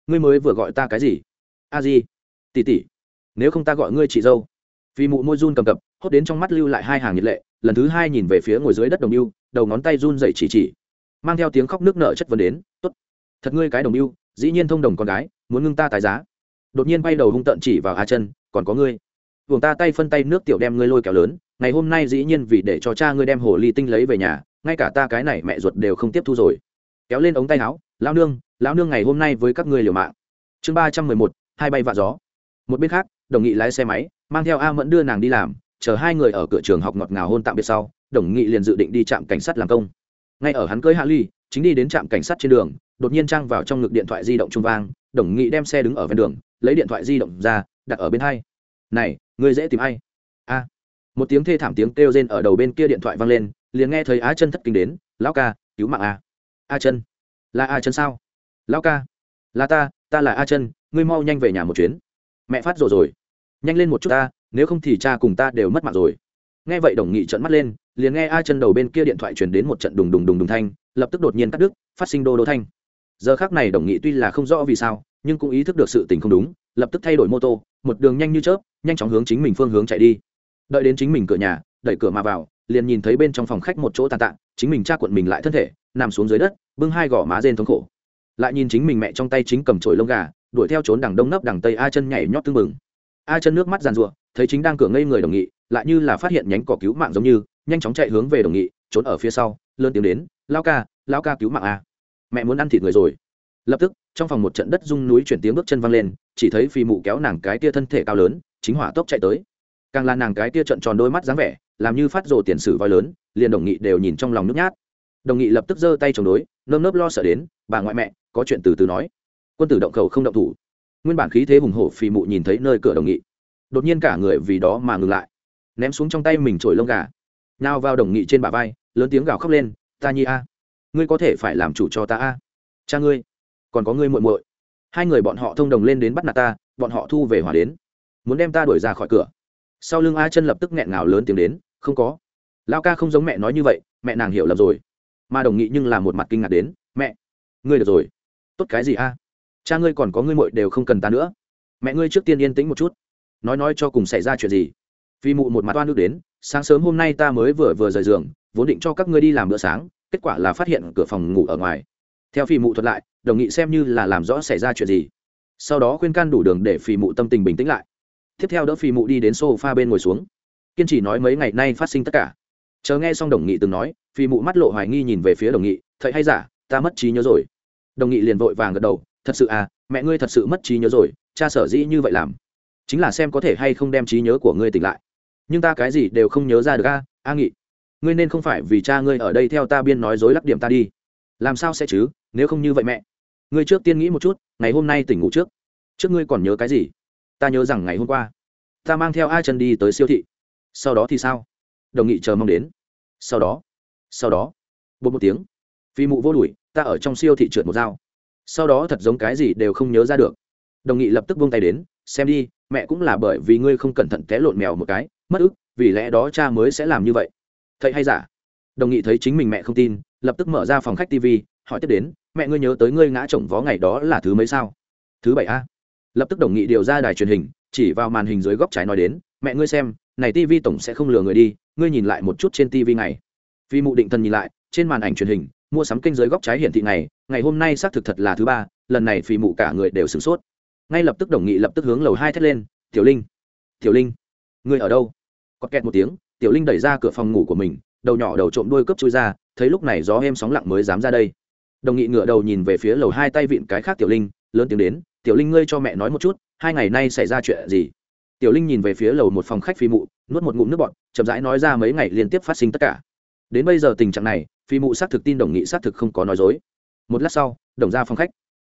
ngươi mới vừa gọi ta cái gì? A di tỷ tỷ nếu không ta gọi ngươi chị dâu. Phi mụ môi run cầm cập, hốt đến trong mắt lưu lại hai hàng nhiệt lệ, lần thứ hai nhìn về phía ngồi dưới đất đồng lưu đầu ngón tay run dậy chỉ chỉ, mang theo tiếng khóc nước nợ chất vấn đến, tốt, thật ngươi cái đồng lưu dĩ nhiên thông đồng con gái, muốn ngưng ta tài giá đột nhiên bay đầu hung tận chỉ vào a chân, còn có ngươi. Vùng ta tay phân tay nước tiểu đem ngươi lôi kéo lớn, ngày hôm nay dĩ nhiên vì để cho cha ngươi đem hồ ly tinh lấy về nhà, ngay cả ta cái này mẹ ruột đều không tiếp thu rồi. Kéo lên ống tay áo, lão nương lão nương ngày hôm nay với các ngươi liều mạng. Chương ba trăm mười một, hai bay vạ gió. Một bên khác, đồng nghị lái xe máy, mang theo a mẫn đưa nàng đi làm, chờ hai người ở cửa trường học ngọt ngào hôn tạm biệt sau, đồng nghị liền dự định đi trạm cảnh sát làm công. Ngay ở hắn cưới hạ ly, chính đi đến trạm cảnh sát trên đường, đột nhiên trang vào trong ngực điện thoại di động trung vang, đồng nghị đem xe đứng ở ven đường lấy điện thoại di động ra, đặt ở bên hai. Này, ngươi dễ tìm ai? A. Một tiếng thê thảm tiếng kêu rên ở đầu bên kia điện thoại vang lên, liền nghe thấy á chân thất kinh đến, lão ca, cứu mạng a. A chân, là a chân sao? Lão ca, là ta ta là a chân, ngươi mau nhanh về nhà một chuyến. Mẹ phát rồi rồi. Nhanh lên một chút ta, nếu không thì cha cùng ta đều mất mạng rồi. Nghe vậy đồng nghị trợn mắt lên, liền nghe a chân đầu bên kia điện thoại truyền đến một trận đùng đùng đùng đùng thanh, lập tức đột nhiên cắt đứt, phát sinh đô đô thanh giờ khác này đồng nghị tuy là không rõ vì sao, nhưng cũng ý thức được sự tình không đúng, lập tức thay đổi mô tô, một đường nhanh như chớp, nhanh chóng hướng chính mình phương hướng chạy đi. Đợi đến chính mình cửa nhà, đẩy cửa mà vào, liền nhìn thấy bên trong phòng khách một chỗ tàn tạ chính mình cha cuộn mình lại thân thể, nằm xuống dưới đất, bưng hai gò má rên thống khổ. Lại nhìn chính mình mẹ trong tay chính cầm chổi lông gà, đuổi theo trốn đằng đông nấp đằng tây a chân nhảy nhót tương mừng a chân nước mắt giàn rụa thấy chính đang cửa ngây người đồng nghị, lại như là phát hiện nhánh cỏ cứu mạng giống như, nhanh chóng chạy hướng về đồng nghị, trốn ở phía sau, lớn tiếng đến, lao ca lao ca cứu mạng a mẹ muốn ăn thịt người rồi. Lập tức, trong phòng một trận đất rung núi chuyển tiếng bước chân văng lên, chỉ thấy phi mụ kéo nàng cái tia thân thể cao lớn, chính hỏa tốc chạy tới. Càng là nàng cái tia trận tròn đôi mắt dáng vẻ, làm như phát rồ tiền sử voi lớn, liền đồng nghị đều nhìn trong lòng nhút nhát. Đồng nghị lập tức giơ tay chống đối, nơm nớp lo sợ đến, bà ngoại mẹ, có chuyện từ từ nói. Quân tử động cầu không động thủ. Nguyên bản khí thế hùng hổ phi mụ nhìn thấy nơi cửa đồng nghị. Đột nhiên cả người vì đó mà ngừng lại. Ném xuống trong tay mình trổi lông gà. Nào vào đồng nghị trên bả vai, lớn tiếng gào khóc lên, ta nhi a ngươi có thể phải làm chủ cho ta a? Cha ngươi, còn có ngươi muội muội. Hai người bọn họ thông đồng lên đến bắt nạt ta, bọn họ thu về hỏa đến. Muốn đem ta đuổi ra khỏi cửa. Sau lưng a chân lập tức nghẹn ngào lớn tiếng đến, không có. Lao ca không giống mẹ nói như vậy, mẹ nàng hiểu lầm rồi. Mà đồng nghị nhưng là một mặt kinh ngạc đến, mẹ, ngươi được rồi. Tốt cái gì a? Cha ngươi còn có ngươi muội đều không cần ta nữa. Mẹ ngươi trước tiên yên tĩnh một chút. Nói nói cho cùng xảy ra chuyện gì. Vì mụ một mặt oan nước đến, sáng sớm hôm nay ta mới vừa vừa rời giường, vốn định cho các ngươi đi làm bữa sáng kết quả là phát hiện cửa phòng ngủ ở ngoài. Theo phi mụ thuật lại, đồng nghị xem như là làm rõ xảy ra chuyện gì. Sau đó khuyên can đủ đường để phi mụ tâm tình bình tĩnh lại. Tiếp theo đỡ phi mụ đi đến sofa bên ngồi xuống. Kiên trì nói mấy ngày nay phát sinh tất cả. Chờ nghe xong đồng nghị từng nói phi mụ mắt lộ hoài nghi nhìn về phía đồng nghị, thầy hay giả, ta mất trí nhớ rồi. Đồng nghị liền vội vàng gật đầu, thật sự à mẹ ngươi thật sự mất trí nhớ rồi, cha sở dĩ như vậy làm? Chính là xem có thể hay không đem trí nhớ của ngươi tỉnh lại. Nhưng ta cái gì đều không nhớ ra được a a nghị ngươi nên không phải vì cha ngươi ở đây theo ta biên nói dối lắc điểm ta đi. Làm sao sẽ chứ? Nếu không như vậy mẹ, ngươi trước tiên nghĩ một chút, ngày hôm nay tỉnh ngủ trước. Trước ngươi còn nhớ cái gì? Ta nhớ rằng ngày hôm qua, ta mang theo ai chân đi tới siêu thị. Sau đó thì sao? Đồng nghị chờ mong đến. Sau đó sau đó bột một tiếng, phi mụ vô đùi ta ở trong siêu thị trượt một dao. Sau đó thật giống cái gì đều không nhớ ra được. Đồng nghị lập tức buông tay đến, xem đi, mẹ cũng là bởi vì ngươi không cẩn thận té lộn mèo một cái, mất ức, vì lẽ đó cha mới sẽ làm như vậy thầy hay giả? Đồng nghị thấy chính mình mẹ không tin, lập tức mở ra phòng khách tv hỏi tiếp đến, mẹ ngươi nhớ tới ngươi ngã chồng vó ngày đó là thứ mấy sao? Thứ bảy a. Lập tức đồng nghị điều ra đài truyền hình, chỉ vào màn hình dưới góc trái nói đến, mẹ ngươi xem, này tv tổng sẽ không lừa người đi, ngươi nhìn lại một chút trên tv này vì mụ định thần nhìn lại, trên màn ảnh truyền hình, mua sắm kênh dưới góc trái hiển thị này ngày hôm nay xác thực thật là thứ ba, lần này phì mụ cả người đều sửng sốt. Ngay lập tức đồng nghị lập tức hướng lầu hai thét lên, tiểu linh tiểu linh, ngươi ở đâu? Có kẹt một tiếng tiểu linh đẩy ra cửa phòng ngủ của mình, đầu nhỏ đầu trộm đuôi cướp chui ra, thấy lúc này gió êm sóng lặng mới dám ra đây. Đồng nghị ngựa đầu nhìn về phía lầu hai tay vịn cái khác tiểu linh, lớn tiếng đến, tiểu linh ngươi cho mẹ nói một chút, hai ngày nay xảy ra chuyện gì? Tiểu linh nhìn về phía lầu một phòng khách phi mụ, nuốt một ngụm nước bọt, chậm rãi nói ra mấy ngày liên tiếp phát sinh tất cả. Đến bây giờ tình trạng này, phi mụ xác thực tin đồng nghị xác thực không có nói dối. Một lát sau, đồng ra phòng khách.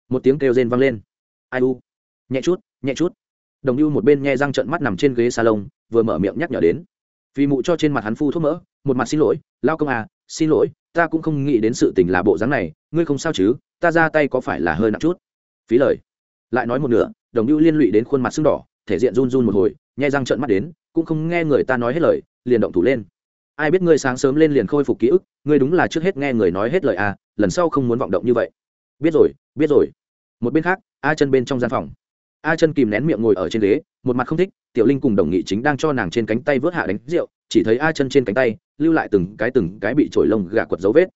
Một tiếng kêu rên vang lên. Ai u? Nhẹ chút nhẹ chút. Đồng lưu một bên nghe răng trận mắt nằm trên ghế salon, vừa mở miệng nhắc nhở đến. Vì mụ cho trên mặt hắn phu thuốc mỡ, một mặt xin lỗi, lao công à xin lỗi, ta cũng không nghĩ đến sự tình là bộ dáng này, ngươi không sao chứ, ta ra tay có phải là hơi nặng chút? Phí lời. Lại nói một nửa, đồng lưu liên lụy đến khuôn mặt sưng đỏ, thể diện run run một hồi, nhai răng trợn mắt đến, cũng không nghe người ta nói hết lời, liền động thủ lên. Ai biết ngươi sáng sớm lên liền khôi phục ký ức, ngươi đúng là trước hết nghe người nói hết lời à lần sau không muốn vọng động như vậy. Biết rồi biết rồi. Một bên khác, a chân bên trong gian phòng a chân kìm nén miệng ngồi ở trên ghế, một mặt không thích, tiểu linh cùng đồng nghị chính đang cho nàng trên cánh tay vớt hạ đánh rượu, chỉ thấy a chân trên cánh tay, lưu lại từng cái từng cái bị trổi lông gà quật dấu vết.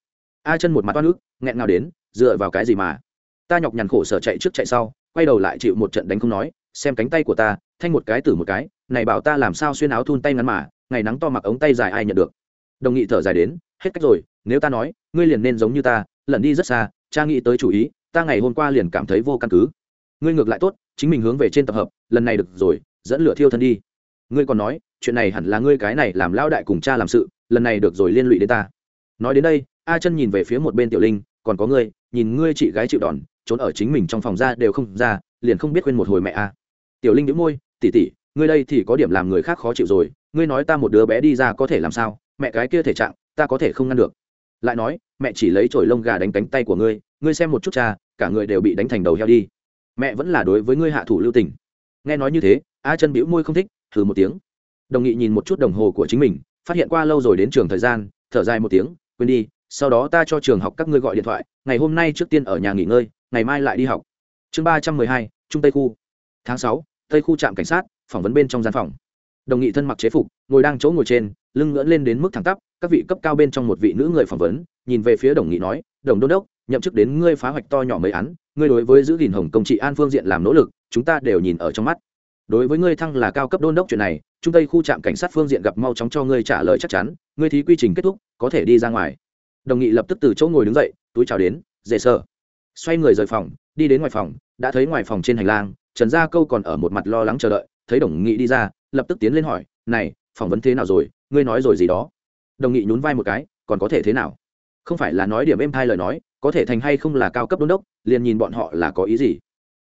A chân một mặt oan ức, nghẹn ngào đến, dựa vào cái gì mà? Ta nhọc nhằn khổ sở chạy trước chạy sau, quay đầu lại chịu một trận đánh không nói, xem cánh tay của ta, thanh một cái tử một cái, này bảo ta làm sao xuyên áo thun tay ngắn mà, ngày nắng to mặc ống tay dài ai nhận được? Đồng nghị thở dài đến, hết cách rồi, nếu ta nói, ngươi liền nên giống như ta, lẩn đi rất xa, cha nghĩ tới chủ ý, ta ngày hôm qua liền cảm thấy vô căn cứ. Ngươi ngược lại tốt chính mình hướng về trên tập hợp, lần này được rồi, dẫn lửa thiêu thân đi. Ngươi còn nói, chuyện này hẳn là ngươi cái này làm lao đại cùng cha làm sự, lần này được rồi liên lụy đến ta. Nói đến đây, a chân nhìn về phía một bên tiểu linh, còn có ngươi, nhìn ngươi chị gái chịu đòn, trốn ở chính mình trong phòng ra đều không ra, liền không biết quên một hồi mẹ a. Tiểu linh đĩu môi tỉ tỉ ngươi đây thì có điểm làm người khác khó chịu rồi, ngươi nói ta một đứa bé đi ra có thể làm sao, mẹ cái kia thể trạng, ta có thể không ngăn được. Lại nói, mẹ chỉ lấy chổi lông gà đánh cánh tay của ngươi ngươi xem một chút cha, cả người đều bị đánh thành đầu heo đi mẹ vẫn là đối với ngươi hạ thủ lưu tình. Nghe nói như thế, a chân bĩu môi không thích thử một tiếng. Đồng nghị nhìn một chút đồng hồ của chính mình, phát hiện qua lâu rồi đến trường thời gian, thở dài một tiếng, quên đi, sau đó ta cho trường học các ngươi gọi điện thoại, ngày hôm nay trước tiên ở nhà nghỉ ngơi, ngày mai lại đi học. Chương ba trăm mười hai, trung tây khu. Tháng sáu, tây khu trạm cảnh sát, phỏng vấn bên trong gian phòng. Đồng nghị thân mặc chế phục, ngồi đang chỗ ngồi trên, lưng ngưỡn lên đến mức thẳng tắp, các vị cấp cao bên trong một vị nữ người phỏng vấn, nhìn về phía đồng nghị nói, đồng đô đốc, nhậm chức đến ngươi phá hoạch to nhỏ mấy án ngươi đối với giữ gìn hồng công trị an phương diện làm nỗ lực, chúng ta đều nhìn ở trong mắt. Đối với ngươi thăng là cao cấp đôn đốc chuyện này trung tây khu trạm cảnh sát phương diện gặp mau chóng cho ngươi trả lời chắc chắn, ngươi thí quy trình kết thúc, có thể đi ra ngoài. Đồng nghị lập tức từ chỗ ngồi đứng dậy, túi chào đến, dễ sợ. Xoay người rời phòng, đi đến ngoài phòng, đã thấy ngoài phòng trên hành lang, trần gia câu còn ở một mặt lo lắng chờ đợi, thấy đồng nghị đi ra, lập tức tiến lên hỏi, này, phỏng vấn thế nào rồi? Ngươi nói rồi gì đó? Đồng nghị nhún vai một cái, còn có thể thế nào? Không phải là nói điểm êm hai lời nói có thể thành hay không là cao cấp đôn đốc, liền nhìn bọn họ là có ý gì.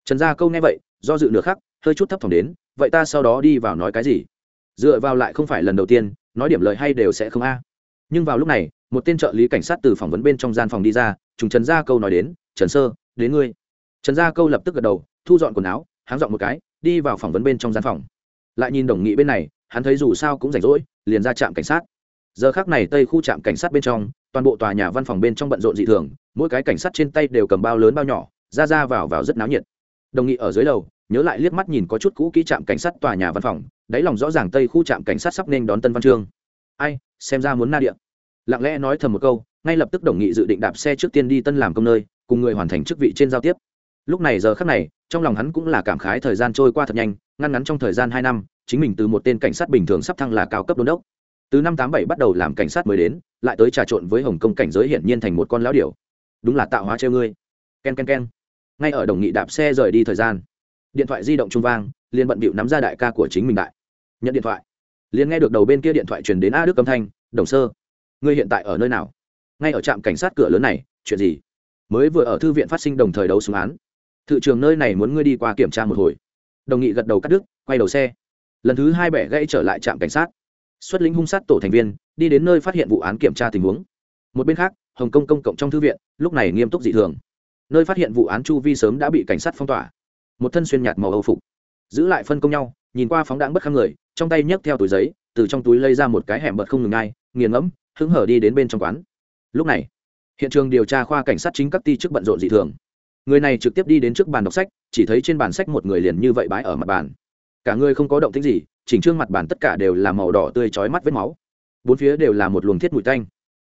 Trần gia câu nghe vậy, do dự nửa khắc, hơi chút thấp thỏm đến, vậy ta sau đó đi vào nói cái gì? Dựa vào lại không phải lần đầu tiên, nói điểm lời hay đều sẽ không a. Nhưng vào lúc này, một tên trợ lý cảnh sát từ phỏng vấn bên trong gian phòng đi ra chúng trần gia câu nói đến, trần sơ, đến ngươi. Trần gia câu lập tức gật đầu, thu dọn quần áo, háng dọn một cái, đi vào phỏng vấn bên trong gian phòng. Lại nhìn đồng nghị bên này, hắn thấy dù sao cũng rảnh rỗi, liền ra trạm cảnh sát. Giờ khác này tây khu trạm cảnh sát bên trong, toàn bộ tòa nhà văn phòng bên trong bận rộn dị thường mỗi cái cảnh sát trên tay đều cầm bao lớn bao nhỏ, ra ra vào vào rất náo nhiệt. Đồng nghị ở dưới lầu, nhớ lại liếc mắt nhìn có chút cũ kỹ trạm cảnh sát tòa nhà văn phòng, đáy lòng rõ ràng tây khu trạm cảnh sát sắp nên đón tân văn trương. Ai, xem ra muốn na điện lặng lẽ nói thầm một câu, ngay lập tức đồng nghị dự định đạp xe trước tiên đi tân làm công nơi, cùng người hoàn thành chức vị trên giao tiếp. Lúc này giờ khắc này, trong lòng hắn cũng là cảm khái thời gian trôi qua thật nhanh, ngăn ngắn trong thời gian hai năm, chính mình từ một tên cảnh sát bình thường sắp thăng là cao cấp đôn đốc. Từ năm tám bảy bắt đầu làm cảnh sát mới đến, lại tới trà trộn với hồng kông cảnh giới hiển nhiên thành một con lão điểu đúng là tạo hóa treo ngươi. Ken ken ken. Ngay ở đồng nghị đạp xe rời đi thời gian, điện thoại di động trung vang, liền bận bịu nắm ra đại ca của chính mình đại. Nhận điện thoại. Liền nghe được đầu bên kia điện thoại truyền đến a đức âm thanh, đồng sơ, ngươi hiện tại ở nơi nào? Ngay ở trạm cảnh sát cửa lớn này, chuyện gì? Mới vừa ở thư viện phát sinh đồng thời đấu súng án. Thự trường nơi này muốn ngươi đi qua kiểm tra một hồi. Đồng nghị gật đầu cắt đứt, quay đầu xe. Lần thứ hai bẻ gãy trở lại trạm cảnh sát. Xuất lĩnh hung sát tổ thành viên, đi đến nơi phát hiện vụ án kiểm tra tình huống. Một bên khác hồng kông công cộng trong thư viện, lúc này nghiêm túc dị thường. Nơi phát hiện vụ án chu vi sớm đã bị cảnh sát phong tỏa. Một thân xuyên nhạt màu âu phục. Giữ lại phân công nhau, nhìn qua phóng đáng bất khăng người, trong tay nhấc theo túi giấy, từ trong túi lấy ra một cái hẻm bật không ngừng ngay nghiền ngẫm, hứng hở đi đến bên trong quán. Lúc này, hiện trường điều tra khoa cảnh sát chính các ti chức bận rộn dị thường. Người này trực tiếp đi đến trước bàn đọc sách, chỉ thấy trên bàn sách một người liền như vậy bãi ở mặt bàn. Cả người không có động tích gì, chỉnh trương mặt bàn tất cả đều là màu đỏ tươi chói mắt vết máu. Bốn phía đều là một luồng thiết mùi tanh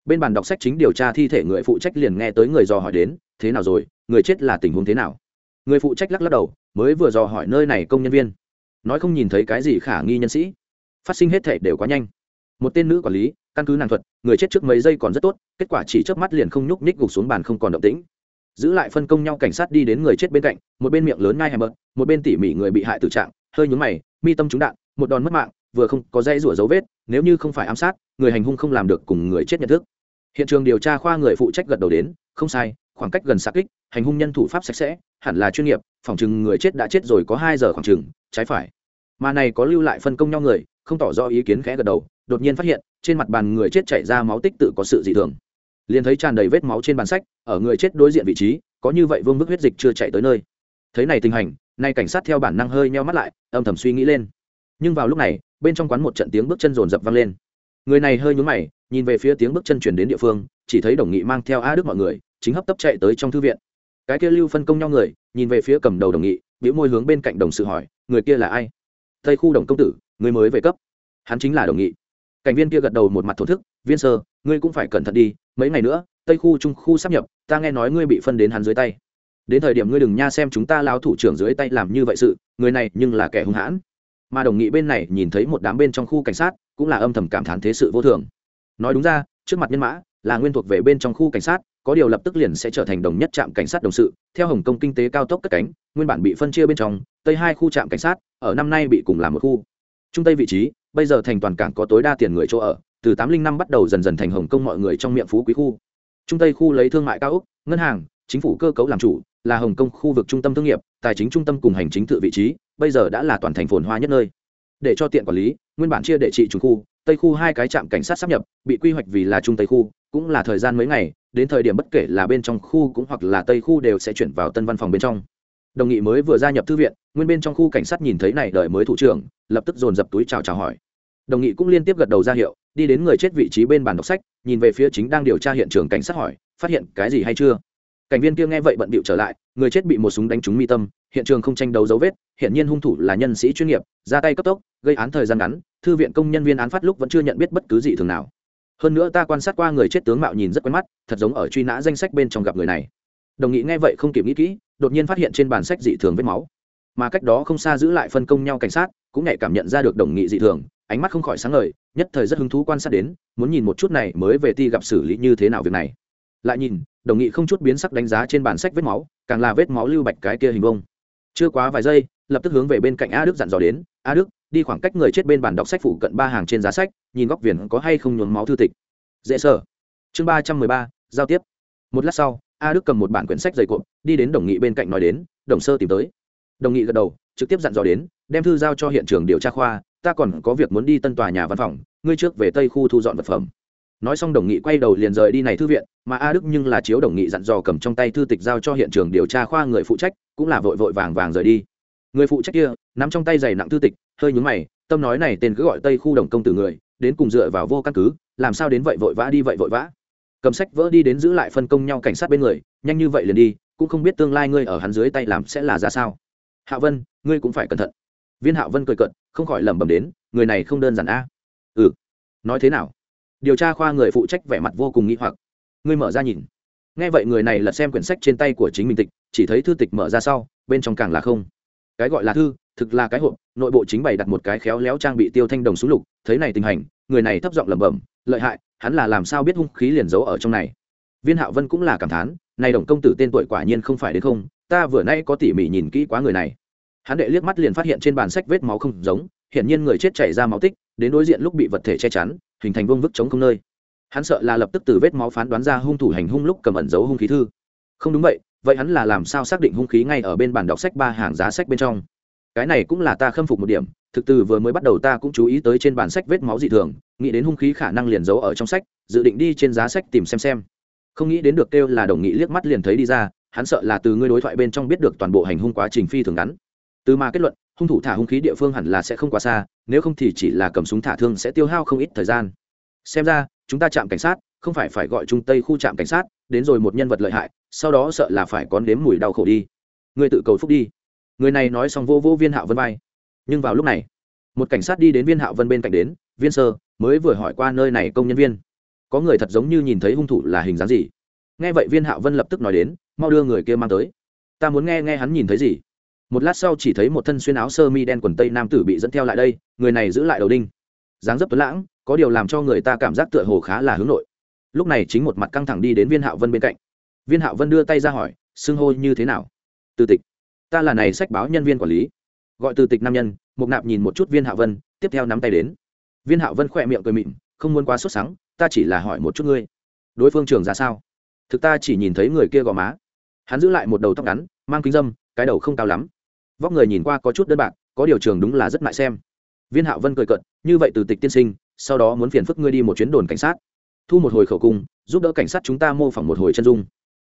bên bàn đọc sách chính điều tra thi thể người phụ trách liền nghe tới người dò hỏi đến, thế nào rồi? Người chết là tình huống thế nào? Người phụ trách lắc lắc đầu, mới vừa dò hỏi nơi này công nhân viên. Nói không nhìn thấy cái gì khả nghi nhân sĩ. Phát sinh hết thể đều quá nhanh. Một tên nữ quản lý, căn cứ nàng thuật, người chết trước mấy giây còn rất tốt, kết quả chỉ chớp mắt liền không nhúc nhích gục xuống bàn không còn động tĩnh. Giữ lại phân công nhau cảnh sát đi đến người chết bên cạnh, một bên miệng lớn ngay hèm bợt một bên tỉ mỉ người bị hại tử trạng, hơi nhúng mày, mi tâm trúng đạn, một đòn mất mạng, vừa không có dây rủa dấu vết, nếu như không phải ám sát, người hành hung không làm được cùng người chết nhận thức hiện trường điều tra khoa người phụ trách gật đầu đến, không sai, khoảng cách gần xa kích, hành hung nhân thủ pháp sạch sẽ, hẳn là chuyên nghiệp, phòng chừng người chết đã chết rồi có hai giờ khoảng chừng, trái phải. Mà này có lưu lại phân công nhau người, không tỏ rõ ý kiến khẽ gật đầu, đột nhiên phát hiện, trên mặt bàn người chết chảy ra máu tích tự có sự dị thường. Liền thấy tràn đầy vết máu trên bàn sách, ở người chết đối diện vị trí, có như vậy vương bức huyết dịch chưa chạy tới nơi. Thấy này tình hình, nay cảnh sát theo bản năng hơi nheo mắt lại, âm thầm suy nghĩ lên. Nhưng vào lúc này, bên trong quán một trận tiếng bước chân rồn rập vang lên. Người này hơi nhún mày nhìn về phía tiếng bước chân chuyển đến địa phương, chỉ thấy đồng nghị mang theo a đức mọi người, chính hấp tấp chạy tới trong thư viện. Cái kia lưu phân công nhau người, nhìn về phía cầm đầu đồng nghị biểu môi hướng bên cạnh đồng sự hỏi, người kia là ai? Tây khu đồng công tử, người mới về cấp. Hắn chính là đồng nghị. Cảnh viên kia gật đầu một mặt thổ thức, viên sơ, ngươi cũng phải cẩn thận đi, mấy ngày nữa, tây khu trung khu sắp nhập, ta nghe nói ngươi bị phân đến hắn dưới tay. Đến thời điểm ngươi đừng nha xem chúng ta lao thủ trưởng dưới tay làm như vậy sự, người này nhưng là kẻ hung hãn. Mà đồng nghị bên này nhìn thấy một đám bên trong khu cảnh sát, cũng là âm thầm cảm thán thế sự vô thường nói đúng ra, trước mặt nhân mã là nguyên thuộc về bên trong khu cảnh sát, có điều lập tức liền sẽ trở thành đồng nhất trạm cảnh sát đồng sự. Theo hồng kông kinh tế cao tốc cất cánh, nguyên bản bị phân chia bên trong, tây hai khu trạm cảnh sát, ở năm nay bị cùng làm một khu. Trung tây vị trí, bây giờ thành toàn cảng có tối đa tiền người chỗ ở, từ tám linh năm bắt đầu dần dần thành hồng kông mọi người trong miệng phú quý khu. Trung tây khu lấy thương mại cao ốc, ngân hàng, chính phủ cơ cấu làm chủ, là hồng kông khu vực trung tâm thương nghiệp, tài chính trung tâm cùng hành chính tự vị trí, bây giờ đã là toàn thành phồn hoa nhất nơi. Để cho tiện quản lý, nguyên bản chia để trị trung khu tây khu hai cái trạm cảnh sát sắp nhập, bị quy hoạch vì là trung tây khu, cũng là thời gian mấy ngày, đến thời điểm bất kể là bên trong khu cũng hoặc là tây khu đều sẽ chuyển vào tân văn phòng bên trong. Đồng nghị mới vừa gia nhập thư viện, nguyên bên trong khu cảnh sát nhìn thấy này đợi mới thủ trưởng, lập tức dồn dập túi chào chào hỏi. Đồng nghị cũng liên tiếp gật đầu ra hiệu, đi đến người chết vị trí bên bàn đọc sách, nhìn về phía chính đang điều tra hiện trường cảnh sát hỏi, phát hiện cái gì hay chưa? Cảnh viên kia nghe vậy bận bịu trở lại, người chết bị một súng đánh trúng mi tâm, hiện trường không tranh đấu dấu vết hiện nhiên hung thủ là nhân sĩ chuyên nghiệp, ra tay cấp tốc gây án thời gian ngắn, thư viện công nhân viên án phát lúc vẫn chưa nhận biết bất cứ gì thường nào. Hơn nữa ta quan sát qua người chết tướng mạo nhìn rất quen mắt, thật giống ở truy nã danh sách bên trong gặp người này. Đồng nghị nghe vậy không kịp nghĩ kỹ, đột nhiên phát hiện trên bản sách dị thường vết máu. Mà cách đó không xa giữ lại phân công nhau cảnh sát, cũng nhạy cảm nhận ra được đồng nghị dị thường, ánh mắt không khỏi sáng ngời, nhất thời rất hứng thú quan sát đến, muốn nhìn một chút này mới về ti gặp xử lý như thế nào việc này. Lại nhìn, đồng nghị không chút biến sắc đánh giá trên bản sách vết máu, càng là vết máu lưu bạch cái kia hình vông chưa quá vài giây, lập tức hướng về bên cạnh a đức dặn dò đến, a đức đi khoảng cách người chết bên bàn đọc sách phụ cận ba hàng trên giá sách, nhìn góc viền có hay không nhuốm máu thư tịch. Dễ sở chương ba trăm mười ba, giao tiếp. Một lát sau, a đức cầm một bản quyển sách dày cuộn đi đến đồng nghị bên cạnh nói đến, đồng sơ tìm tới. Đồng nghị gật đầu, trực tiếp dặn dò đến, đem thư giao cho hiện trường điều tra khoa, ta còn có việc muốn đi tân tòa nhà văn phòng, ngươi trước về tây khu thu dọn vật phẩm. Nói xong đồng nghị quay đầu liền rời đi này thư viện, mà a đức nhưng là chiếu đồng nghị dặn dò cầm trong tay thư tịch giao cho hiện trường điều tra khoa người phụ trách, cũng là vội vội vàng vàng rời đi người phụ trách kia, nắm trong tay giày nặng thư tịch, hơi nhúng mày, tâm nói này tên cứ gọi tây khu đồng công tử người, đến cùng dựa vào vô căn cứ, làm sao đến vậy vội vã đi vậy vội vã. Cầm sách vỡ đi đến giữ lại phân công nhau cảnh sát bên người, nhanh như vậy liền đi, cũng không biết tương lai ngươi ở hắn dưới tay làm sẽ là ra sao. Hạ vân, ngươi cũng phải cẩn thận. Viên hạ vân cười cận không khỏi lẩm bẩm đến, người này không đơn giản a. À? Ừ. Nói thế nào? Điều tra khoa người phụ trách vẻ mặt vô cùng nghĩ hoặc. Ngươi mở ra nhìn. Nghe vậy người này lật xem quyển sách trên tay của chính mình tịch, chỉ thấy thư tịch mở ra sau, bên trong càng là không cái gọi là thư, thực là cái hộp, nội bộ chính bày đặt một cái khéo léo trang bị tiêu thanh đồng súng lục, thấy này tình hình người này thấp giọng lẩm bẩm, lợi hại, hắn là làm sao biết hung khí liền giấu ở trong này? Viên hạo vân cũng là cảm thán, này đồng công tử tên tuổi quả nhiên không phải đến không, ta vừa nay có tỉ mỉ nhìn kỹ quá người này. Hắn đệ liếc mắt liền phát hiện trên bàn sách vết máu không giống, hiển nhiên người chết chảy ra máu tích, đến đối diện lúc bị vật thể che chắn, hình thành vương vức chống không nơi. Hắn sợ là lập tức từ vết máu phán đoán ra hung thủ hành hung lúc cầm ẩn giấu hung khí thư. Không đúng vậy vậy hắn là làm sao xác định hung khí ngay ở bên bàn đọc sách ba hàng giá sách bên trong? Cái này cũng là ta khâm phục một điểm, thực từ vừa mới bắt đầu ta cũng chú ý tới trên bản sách vết máu dị thường, nghĩ đến hung khí khả năng liền giấu ở trong sách, dự định đi trên giá sách tìm xem xem. Không nghĩ đến được kêu là đồng nghị liếc mắt liền thấy đi ra, hắn sợ là từ ngươi đối thoại bên trong biết được toàn bộ hành hung quá trình phi thường ngắn. Từ mà kết luận, hung thủ thả hung khí địa phương hẳn là sẽ không quá xa, nếu không thì chỉ là cầm súng thả thương sẽ tiêu hao không ít thời gian. Xem ra, chúng ta chạm cảnh sát, không phải phải gọi trung tây khu trạm cảnh sát, đến rồi một nhân vật lợi hại sau đó sợ là phải con đếm mùi đau khổ đi. Ngươi tự cầu phúc đi. Người này nói xong vô vô viên hạo vân vai. Nhưng vào lúc này, một cảnh sát đi đến viên hạo vân bên cạnh đến, viên sơ, mới vừa hỏi qua nơi này công nhân viên. Có người thật giống như nhìn thấy hung thủ là hình dáng gì? Nghe vậy viên hạo vân lập tức nói đến, mau đưa người kia mang tới. Ta muốn nghe nghe hắn nhìn thấy gì. Một lát sau chỉ thấy một thân xuyên áo sơ mi đen quần tây nam tử bị dẫn theo lại đây, người này giữ lại đầu đinh. Dáng dấp tuấn lãng, có điều làm cho người ta cảm giác tựa hồ khá là hướng nội. Lúc này chính một mặt căng thẳng đi đến viên hạo vân bên cạnh viên hạo vân đưa tay ra hỏi, xưng hô như thế nào? Từ tịch. Ta là này sách báo nhân viên quản lý. Gọi từ tịch nam nhân. Mục nạp nhìn một chút viên hạo vân, tiếp theo nắm tay đến. Viên hạo vân khỏe miệng cười mịn, không muốn quá sốt sắng, ta chỉ là hỏi một chút ngươi. Đối phương trường ra sao? Thực ta chỉ nhìn thấy người kia gò má. Hắn giữ lại một đầu tóc ngắn, mang kính dâm, cái đầu không cao lắm. Vóc người nhìn qua có chút đơn bạc, có điều trường đúng là rất mại xem. Viên hạo vân cười cận như vậy từ tịch tiên sinh, sau đó muốn phiền phức ngươi đi một chuyến đồn cảnh sát. Thu một hồi khẩu cung, giúp đỡ cảnh sát chúng ta mô phỏng một hồi chân dung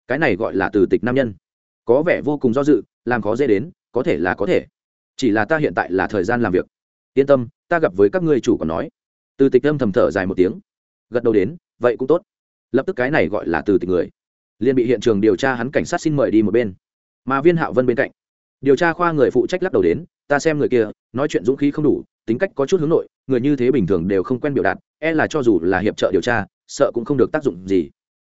cái này gọi là từ tịch nam nhân. Có vẻ vô cùng do dự, làm khó dễ đến, có thể là có thể. Chỉ là ta hiện tại là thời gian làm việc. Yên tâm, ta gặp với các ngươi chủ còn nói. Từ tịch âm thầm thở dài một tiếng. Gật đầu đến, vậy cũng tốt. Lập tức cái này gọi là từ tịch người. Liền bị hiện trường điều tra hắn cảnh sát xin mời đi một bên. Mà viên hạo vân bên cạnh. Điều tra khoa người phụ trách lắc đầu đến, ta xem người kia, nói chuyện dũng khí không đủ, tính cách có chút hướng nội, người như thế bình thường đều không quen biểu đạt e là cho dù là hiệp trợ điều tra, sợ cũng không được tác dụng gì.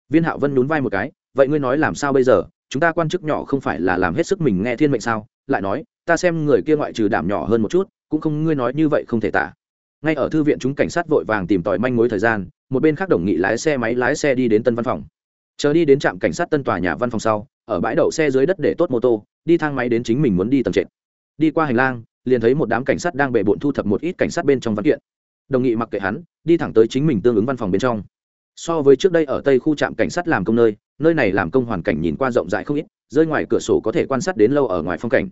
Viên hạo vân nhún vai một cái vậy ngươi nói làm sao bây giờ? Chúng ta quan chức nhỏ không phải là làm hết sức mình nghe thiên mệnh sao? Lại nói, ta xem người kia ngoại trừ đảm nhỏ hơn một chút, cũng không, ngươi nói như vậy không thể tả. Ngay ở thư viện chúng cảnh sát vội vàng tìm tòi manh mối thời gian, một bên khác đồng nghị lái xe máy lái xe đi đến tân văn phòng. Chờ đi đến trạm cảnh sát tân tòa nhà văn phòng sau, ở bãi đậu xe dưới đất để tốt mô tô, đi thang máy đến chính mình muốn đi tầng trệt. Đi qua hành lang, liền thấy một đám cảnh sát đang bề bộn thu thập một ít cảnh sát bên trong văn kiện. Đồng nghị mặc kệ hắn, đi thẳng tới chính mình tương ứng văn phòng bên trong so với trước đây ở tây khu trạm cảnh sát làm công nơi nơi này làm công hoàn cảnh nhìn qua rộng rãi không ít, rơi ngoài cửa sổ có thể quan sát đến lâu ở ngoài phong cảnh.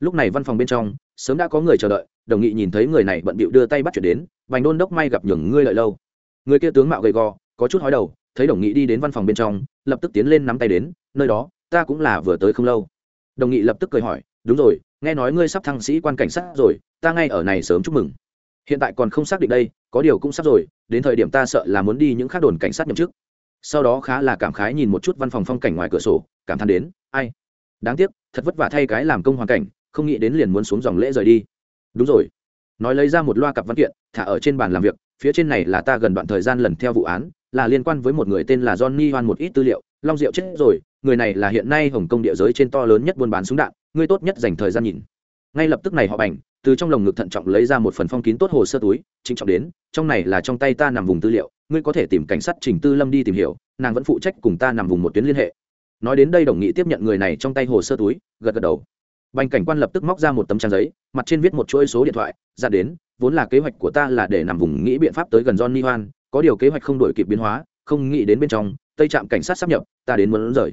Lúc này văn phòng bên trong, sớm đã có người chờ đợi, đồng nghị nhìn thấy người này bận bịu đưa tay bắt chuyển đến vành đôn đốc may gặp nhường ngươi lợi lâu. Người kia tướng mạo gầy gò, có chút hói đầu, thấy đồng nghị đi đến văn phòng bên trong, lập tức tiến lên nắm tay đến, nơi đó, ta cũng là vừa tới không lâu. Đồng nghị lập tức cười hỏi, đúng rồi, nghe nói ngươi sắp thăng sĩ quan cảnh sát rồi, ta ngay ở này sớm chúc mừng hiện tại còn không xác định đây, có điều cũng sắp rồi, đến thời điểm ta sợ là muốn đi những khác đồn cảnh sát nhậm chức. Sau đó khá là cảm khái nhìn một chút văn phòng phong cảnh ngoài cửa sổ, cảm thán đến, ai? Đáng tiếc, thật vất vả thay cái làm công hoàn cảnh, không nghĩ đến liền muốn xuống dòng lễ rời đi. Đúng rồi. Nói lấy ra một loa cặp văn kiện, thả ở trên bàn làm việc, phía trên này là ta gần đoạn thời gian lần theo vụ án, là liên quan với một người tên là johnny hoan một ít tư liệu, long diệu chết rồi, người này là hiện nay hồng kông địa giới trên to lớn nhất buôn bán súng đạn ngươi tốt nhất dành thời gian nhìn ngay lập tức này họ bành, từ trong lồng ngực thận trọng lấy ra một phần phong kín tốt hồ sơ túi trịnh trọng đến, trong này là trong tay ta nằm vùng tư liệu, ngươi có thể tìm cảnh sát trình tư lâm đi tìm hiểu, nàng vẫn phụ trách cùng ta nằm vùng một tuyến liên hệ. Nói đến đây đồng nghị tiếp nhận người này trong tay hồ sơ túi, gật gật đầu. Bành cảnh quan lập tức móc ra một tấm trang giấy, mặt trên viết một chuỗi số điện thoại ra đến, vốn là kế hoạch của ta là để nằm vùng nghĩ biện pháp tới gần johnny hoan, có điều kế hoạch không đổi kịp biến hóa, không nghĩ đến bên trong, tây trạm cảnh sát sắp nhập, ta đến muốn rời.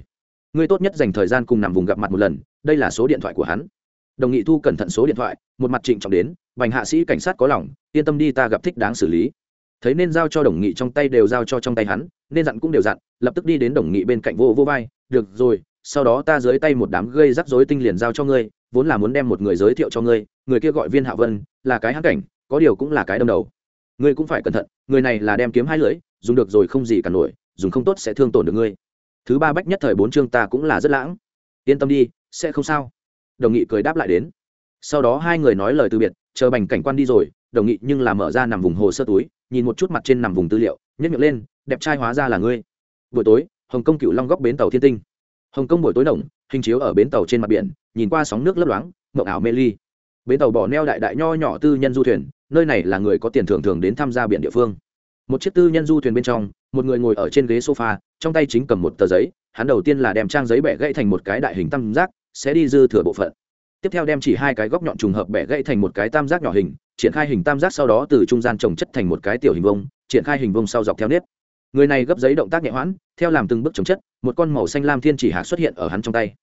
Ngươi tốt nhất dành thời gian cùng nằm vùng gặp mặt một lần, đây là số điện thoại của hắn đồng nghị thu cẩn thận số điện thoại, một mặt trịnh trọng đến, bành hạ sĩ cảnh sát có lòng, yên tâm đi ta gặp thích đáng xử lý. Thấy nên giao cho đồng nghị trong tay đều giao cho trong tay hắn, nên dặn cũng đều dặn, lập tức đi đến đồng nghị bên cạnh vô vô vai, được rồi, sau đó ta dưới tay một đám gây rắc rối tinh liền giao cho ngươi, vốn là muốn đem một người giới thiệu cho ngươi, người kia gọi viên hạ vân, là cái hãng cảnh, có điều cũng là cái đâm đầu. Ngươi cũng phải cẩn thận, người này là đem kiếm hai lưỡi, dùng được rồi không gì cả nổi, dùng không tốt sẽ thương tổn được ngươi. Thứ ba bách nhất thời bốn chương ta cũng là rất lãng. Yên tâm đi, sẽ không sao đồng nghị cười đáp lại đến. Sau đó hai người nói lời từ biệt, chờ bành cảnh quan đi rồi, đồng nghị nhưng là mở ra nằm vùng hồ sơ túi, nhìn một chút mặt trên nằm vùng tư liệu nhét miệng lên, đẹp trai hóa ra là ngươi. Buổi tối, hồng kông cựu long góc bến tàu thiên tinh. Hồng kông buổi tối đồng hình chiếu ở bến tàu trên mặt biển, nhìn qua sóng nước lấp loáng, mộng ảo mê ly. Bến tàu bỏ neo đại đại nho nhỏ tư nhân du thuyền, nơi này là người có tiền thường thường đến tham gia biển địa phương. Một chiếc tư nhân du thuyền bên trong, một người ngồi ở trên ghế sofa, trong tay chính cầm một tờ giấy, hắn đầu tiên là đem trang giấy bẻ gãy thành một cái đại hình tam giác sẽ đi dư thừa bộ phận. Tiếp theo đem chỉ hai cái góc nhọn trùng hợp bẻ gãy thành một cái tam giác nhỏ hình, triển khai hình tam giác sau đó từ trung gian trồng chất thành một cái tiểu hình vông triển khai hình vông sau dọc theo nếp. Người này gấp giấy động tác nhẹ hoãn, theo làm từng bước trồng chất, một con màu xanh lam thiên chỉ hạc xuất hiện ở hắn trong tay.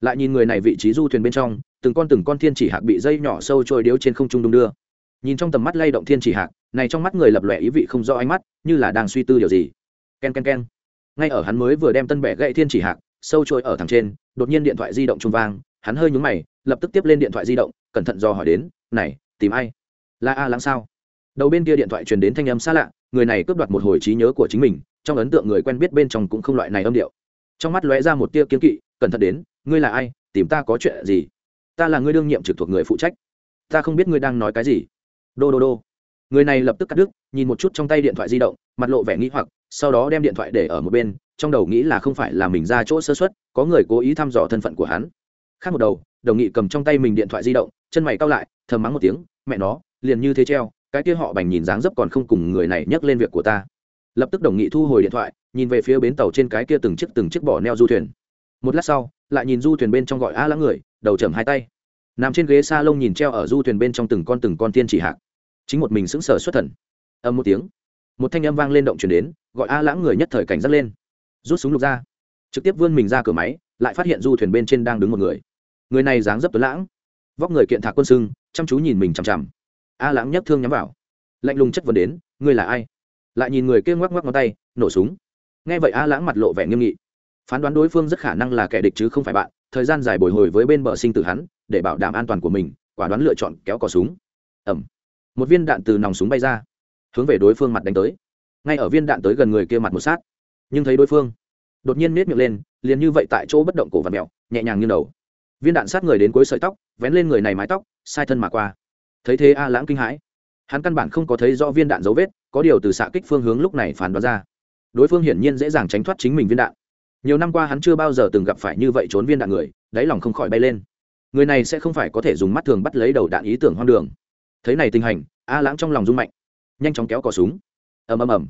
Lại nhìn người này vị trí du thuyền bên trong, từng con từng con thiên chỉ hạc bị dây nhỏ sâu trôi điếu trên không trung đung đưa. Nhìn trong tầm mắt lay động thiên chỉ hạc, này trong mắt người lập lòe ý vị không rõ ánh mắt, như là đang suy tư điều gì. K e n k e n k e n ngay ở hắn mới vừa đem tân bẻ gậy thiên chỉ hạc, sâu trôi ở thẳng trên đột nhiên điện thoại di động trung vang, hắn hơi nhúng mày, lập tức tiếp lên điện thoại di động, cẩn thận do hỏi đến, này, tìm ai? Là a lãng sao? Đầu bên kia điện thoại truyền đến thanh âm xa lạ, người này cướp đoạt một hồi trí nhớ của chính mình, trong ấn tượng người quen biết bên trong cũng không loại này âm điệu. Trong mắt lóe ra một tia kiếm kỵ, cẩn thận đến, ngươi là ai? Tìm ta có chuyện gì? Ta là ngươi đương nhiệm trực thuộc người phụ trách. Ta không biết ngươi đang nói cái gì. Đô đô đô người này lập tức cắt đứt, nhìn một chút trong tay điện thoại di động, mặt lộ vẻ nghĩ hoặc, sau đó đem điện thoại để ở một bên, trong đầu nghĩ là không phải là mình ra chỗ sơ xuất có người cố ý thăm dò thân phận của hắn. Khác một đầu, đồng nghị cầm trong tay mình điện thoại di động, chân mày cao lại, thầm mắng một tiếng, mẹ nó, liền như thế treo, cái kia họ bành nhìn dáng dấp còn không cùng người này nhắc lên việc của ta. Lập tức đồng nghị thu hồi điện thoại, nhìn về phía bến tàu trên cái kia từng chiếc từng chiếc bỏ neo du thuyền. Một lát sau, lại nhìn du thuyền bên trong gọi a lãng người, đầu chầm hai tay. Nằm trên ghế s a lông nhìn treo ở du thuyền bên trong từng con từng con tiên chỉ hạc chính một mình sững sờ xuất thần. Âm một tiếng, một thanh âm vang lên động chuyển đến, gọi a lãng người nhất thời cảnh giác lên. Rút súng lục ra. Trực tiếp vươn mình ra cửa máy, lại phát hiện du thuyền bên trên đang đứng một người. Người này dáng dấp tuấn lãng, vóc người kiện thạc quân sưng, chăm chú nhìn mình chằm chằm. A lãng nhấc thương nhắm vào. Lạnh lùng chất vấn đến, ngươi là ai? Lại nhìn người kia ngoắc ngoắc ngón tay, nổ súng. Nghe vậy a lãng mặt lộ vẻ nghiêm nghị. Phán đoán đối phương rất khả năng là kẻ địch chứ không phải bạn, thời gian dài bồi hồi với bên bờ sinh tử hắn, để bảo đảm an toàn của mình, quả đoán lựa chọn kéo cò súng. Ẩm một viên đạn từ nòng súng bay ra, hướng về đối phương mặt đánh tới. Ngay ở viên đạn tới gần người kia mặt một sát, nhưng thấy đối phương đột nhiên nết miệng lên, liền như vậy tại chỗ bất động cổ và mẹo nhẹ nhàng như đầu. Viên đạn sát người đến cuối sợi tóc, vén lên người này mái tóc, sai thân mà qua. Thấy thế a lãng kinh hãi. Hắn căn bản không có thấy rõ viên đạn dấu vết, có điều từ xạ kích phương hướng lúc này phán đoán ra. Đối phương hiển nhiên dễ dàng tránh thoát chính mình viên đạn. Nhiều năm qua hắn chưa bao giờ từng gặp phải như vậy trốn viên đạn người, đáy lòng không khỏi bay lên. Người này sẽ không phải có thể dùng mắt thường bắt lấy đầu đạn ý tưởng hoang đường thấy này tình hình a lãng trong lòng rung mạnh, nhanh chóng kéo cò súng. Ầm ầm ầm.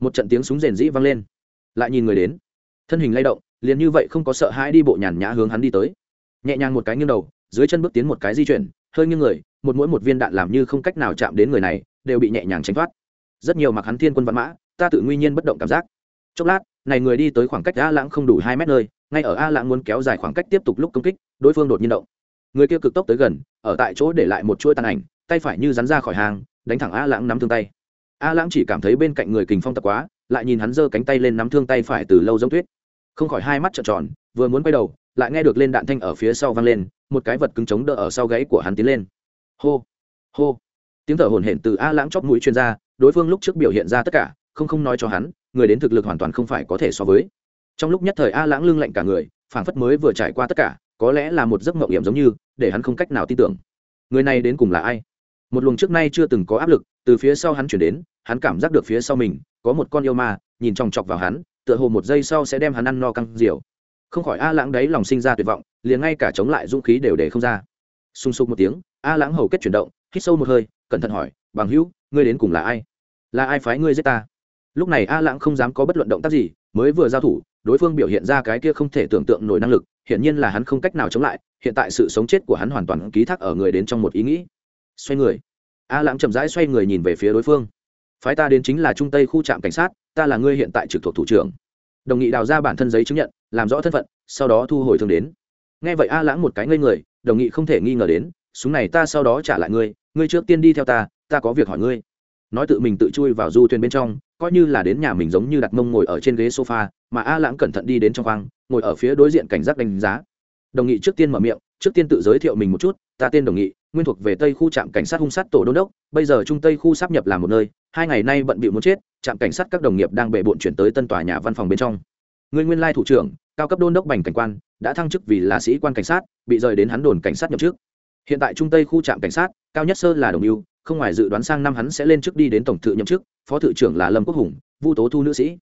Một trận tiếng súng rền rĩ vang lên. Lại nhìn người đến. Thân hình lay động, liền như vậy không có sợ hãi đi bộ nhàn nhã hướng hắn đi tới. Nhẹ nhàng một cái nghiêng đầu, dưới chân bước tiến một cái di chuyển, hơi nghiêng người, một mỗi một viên đạn làm như không cách nào chạm đến người này, đều bị nhẹ nhàng tránh thoát. Rất nhiều mặc hắn thiên quân văn mã, ta tự nguy nhiên bất động cảm giác. Chốc lát, này người đi tới khoảng cách a lãng không đủ hai mét nơi, ngay ở a lãng muốn kéo dài khoảng cách tiếp tục lúc công kích, đối phương đột nhiên động. Người kia cực tốc tới gần, ở tại chỗ để lại một chuỗi tàn ảnh tay phải như rắn ra khỏi hàng, đánh thẳng a lãng nắm thương tay. A lãng chỉ cảm thấy bên cạnh người kình phong tập quá, lại nhìn hắn giơ cánh tay lên nắm thương tay phải từ lâu giống tuyết. Không khỏi hai mắt trợn tròn, vừa muốn quay đầu, lại nghe được lên đạn thanh ở phía sau vang lên, một cái vật cứng chống đỡ ở sau gáy của hắn tiến lên. Hô hô. Tiếng thở hổn hển từ a lãng chóp mũi chuyên gia đối phương lúc trước biểu hiện ra tất cả, không không nói cho hắn, người đến thực lực hoàn toàn không phải có thể so với. Trong lúc nhất thời a lãng lưng lạnh cả người, phảng phất mới vừa trải qua tất cả, có lẽ là một giấc mộng hiểm giống như, để hắn không cách nào tin tưởng. Người này đến cùng là ai? Một luồng trước nay chưa từng có áp lực, từ phía sau hắn chuyển đến, hắn cảm giác được phía sau mình, có một con yêu ma, nhìn chòng chọc vào hắn, tựa hồ một giây sau sẽ đem hắn ăn no căng diều. Không khỏi a lãng đấy lòng sinh ra tuyệt vọng, liền ngay cả chống lại dũng khí đều để không ra. Sung sục một tiếng, a lãng hầu kết chuyển động, hít sâu một hơi, cẩn thận hỏi, bằng hữu, ngươi đến cùng là ai? Là ai phái ngươi giết ta? Lúc này a lãng không dám có bất luận động tác gì, mới vừa giao thủ, đối phương biểu hiện ra cái kia không thể tưởng tượng nổi năng lực hiện nhiên là hắn không cách nào chống lại, hiện tại sự sống chết của hắn hoàn toàn ký thác ở người đến trong một ý nghĩ xoay người. A lãng chậm rãi xoay người nhìn về phía đối phương. Phái ta đến chính là trung tây khu trạm cảnh sát, ta là ngươi hiện tại trực thuộc thủ trưởng. Đồng nghị đào ra bản thân giấy chứng nhận, làm rõ thân phận, sau đó thu hồi thương đến. Nghe vậy a lãng một cái ngây người, đồng nghị không thể nghi ngờ đến, súng này ta sau đó trả lại ngươi ngươi trước tiên đi theo ta ta có việc hỏi ngươi. Nói tự mình tự chui vào du thuyền bên trong, coi như là đến nhà mình giống như đặt mông ngồi ở trên ghế sofa, mà a lãng cẩn thận đi đến trong khoang, ngồi ở phía đối diện cảnh giác đánh giá. Đồng nghị trước tiên mở miệng, trước tiên tự giới thiệu mình một chút, ta tên đồng nghị nguyên thuộc về tây khu trạm cảnh sát hung sát tổ đôn đốc, bây giờ trung tây khu sắp nhập làm một nơi, hai ngày nay bận bịu muốn chết, trạm cảnh sát các đồng nghiệp đang bề bộn chuyển tới tân tòa nhà văn phòng bên trong. Người nguyên lai thủ trưởng, cao cấp đôn đốc bành cảnh quan, đã thăng chức vì là sĩ quan cảnh sát, bị rời đến hắn đồn cảnh sát nhậm chức. Hiện tại trung tây khu trạm cảnh sát, cao nhất sơ là đồng yêu không ngoài dự đoán sang năm hắn sẽ lên chức đi đến tổng thự nhậm chức, phó thự trưởng là lâm quốc hùng, vu tố thu nữ sĩ.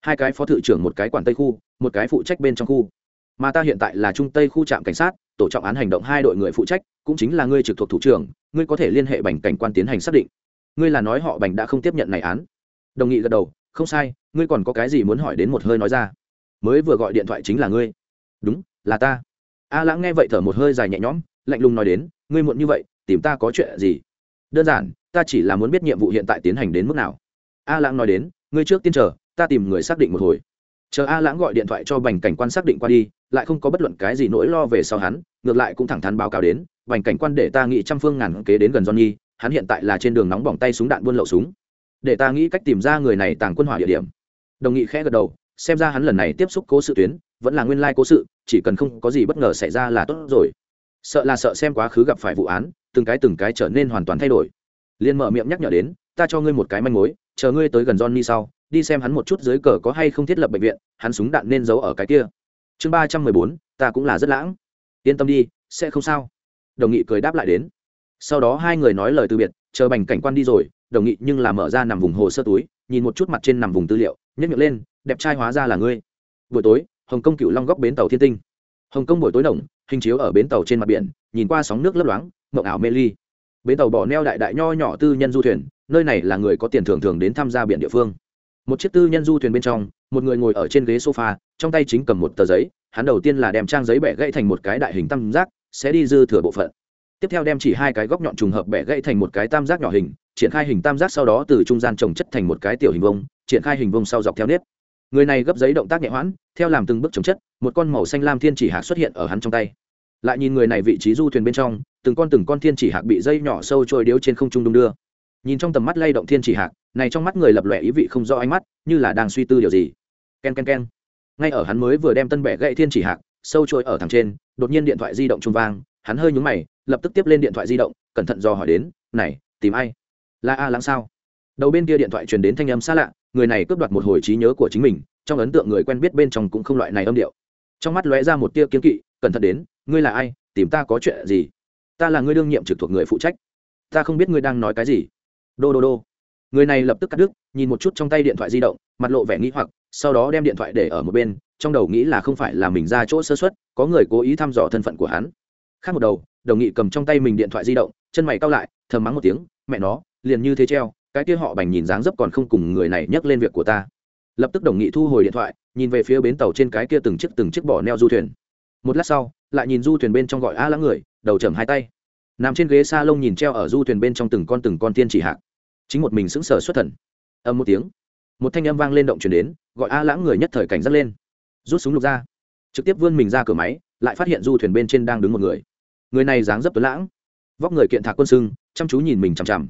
Hai cái phó thự trưởng một cái quản tây khu, một cái phụ trách bên trong khu mà ta hiện tại là trung tây khu trạm cảnh sát, tổ trọng án hành động hai đội người phụ trách, cũng chính là ngươi trực thuộc thủ trưởng, ngươi có thể liên hệ bành cảnh quan tiến hành xác định. Ngươi là nói họ bành đã không tiếp nhận này án. Đồng nghị gật đầu, không sai, ngươi còn có cái gì muốn hỏi đến một hơi nói ra. Mới vừa gọi điện thoại chính là ngươi. Đúng, là ta. A lãng nghe vậy thở một hơi dài nhẹ nhõm, lạnh lùng nói đến, ngươi muộn như vậy, tìm ta có chuyện gì? Đơn giản, ta chỉ là muốn biết nhiệm vụ hiện tại tiến hành đến mức nào. A lãng nói đến, ngươi trước tiên chờ, ta tìm người xác định một hồi chờ a lãng gọi điện thoại cho bành cảnh quan xác định qua đi, lại không có bất luận cái gì nỗi lo về sau hắn, ngược lại cũng thẳng thắn báo cáo đến, bành cảnh quan để ta nghĩ trăm phương ngàn kế đến gần johnny, hắn hiện tại là trên đường nóng bỏng tay súng đạn buôn lậu súng. Để ta nghĩ cách tìm ra người này tàng quân hỏa địa điểm. Đồng nghị khẽ gật đầu, xem ra hắn lần này tiếp xúc cố sự tuyến, vẫn là nguyên lai cố sự, chỉ cần không có gì bất ngờ xảy ra là tốt rồi. Sợ là sợ xem quá khứ gặp phải vụ án, từng cái từng cái trở nên hoàn toàn thay đổi. Liên mở miệng nhắc nhở đến, ta cho ngươi một cái manh mối, chờ ngươi tới gần johnny sau đi xem hắn một chút dưới cờ có hay không thiết lập bệnh viện, hắn súng đạn nên giấu ở cái kia. Chương ba trăm mười bốn, ta cũng là rất lãng. Yên tâm đi, sẽ không sao. Đồng nghị cười đáp lại đến. Sau đó hai người nói lời từ biệt, chờ bành cảnh quan đi rồi, đồng nghị nhưng là mở ra nằm vùng hồ sơ túi, nhìn một chút mặt trên nằm vùng tư liệu nhất miệng lên, đẹp trai hóa ra là ngươi. Buổi tối, hồng kông cựu long góc bến tàu thiên tinh. Hồng kông buổi tối đồng hình chiếu ở bến tàu trên mặt biển, nhìn qua sóng nước lấp loáng, mộng ảo mê ly. Bến tàu bỏ neo đại đại nho nhỏ tư nhân du thuyền, nơi này là người có tiền thường thường đến tham gia biển địa phương một chiếc tư nhân du thuyền bên trong, một người ngồi ở trên ghế sofa, trong tay chính cầm một tờ giấy, hắn đầu tiên là đem trang giấy bẻ gãy thành một cái đại hình tam giác, sẽ đi dư thừa bộ phận. Tiếp theo đem chỉ hai cái góc nhọn trùng hợp bẻ gãy thành một cái tam giác nhỏ hình, triển khai hình tam giác sau đó từ trung gian trồng chất thành một cái tiểu hình vông triển khai hình vông sau dọc theo nếp. Người này gấp giấy động tác nhẹ hoãn, theo làm từng bước trồng chất, một con màu xanh lam thiên chỉ hạc xuất hiện ở hắn trong tay. Lại nhìn người này vị trí du thuyền bên trong, từng con từng con thiên chỉ hạc bị dây nhỏ sâu trôi điếu trên không trung đung đưa. Nhìn trong tầm mắt lay động thiên chỉ hạc này trong mắt người lập lòe ý vị không rõ ánh mắt, như là đang suy tư điều gì. K e n k e n k e n ngay ở hắn mới vừa đem tân bẻ gậy thiên chỉ hạc, sâu trôi ở thằng trên, đột nhiên điện thoại di động trung vang, hắn hơi nhúng mày, lập tức tiếp lên điện thoại di động, cẩn thận do hỏi đến, này, tìm ai? Là a lãng sao? Đầu bên kia điện thoại truyền đến thanh âm xa lạ, người này cướp đoạt một hồi trí nhớ của chính mình, trong ấn tượng người quen biết bên trong cũng không loại này âm điệu. Trong mắt lóe ra một tia kiếm kỵ, cẩn thận đến, ngươi là ai? Tìm ta có chuyện gì? Ta là ngươi đương nhiệm trực thuộc người phụ trách. Ta không biết ngươi đang nói cái gì. Đô đô đô người này lập tức cắt đứt, nhìn một chút trong tay điện thoại di động, mặt lộ vẻ nghĩ hoặc, sau đó đem điện thoại để ở một bên, trong đầu nghĩ là không phải là mình ra chỗ sơ xuất có người cố ý thăm dò thân phận của hắn. Khác một đầu, đồng nghị cầm trong tay mình điện thoại di động, chân mày cao lại, thầm mắng một tiếng, mẹ nó, liền như thế treo, cái kia họ bành nhìn dáng dấp còn không cùng người này nhắc lên việc của ta. Lập tức đồng nghị thu hồi điện thoại, nhìn về phía bến tàu trên cái kia từng chiếc từng chiếc bỏ neo du thuyền. Một lát sau, lại nhìn du thuyền bên trong gọi a lãng người, đầu chầm hai tay. Nằm trên ghế s a lông nhìn treo ở du thuyền bên trong từng con từng con tiên chỉ hạc chính một mình sững sờ xuất thần. Âm một tiếng, một thanh âm vang lên động chuyển đến, gọi a lãng người nhất thời cảnh dắt lên. Rút súng lục ra. Trực tiếp vươn mình ra cửa máy, lại phát hiện du thuyền bên trên đang đứng một người. Người này dáng dấp tuấn lãng, vóc người kiện thạc quân sưng, chăm chú nhìn mình chằm chằm.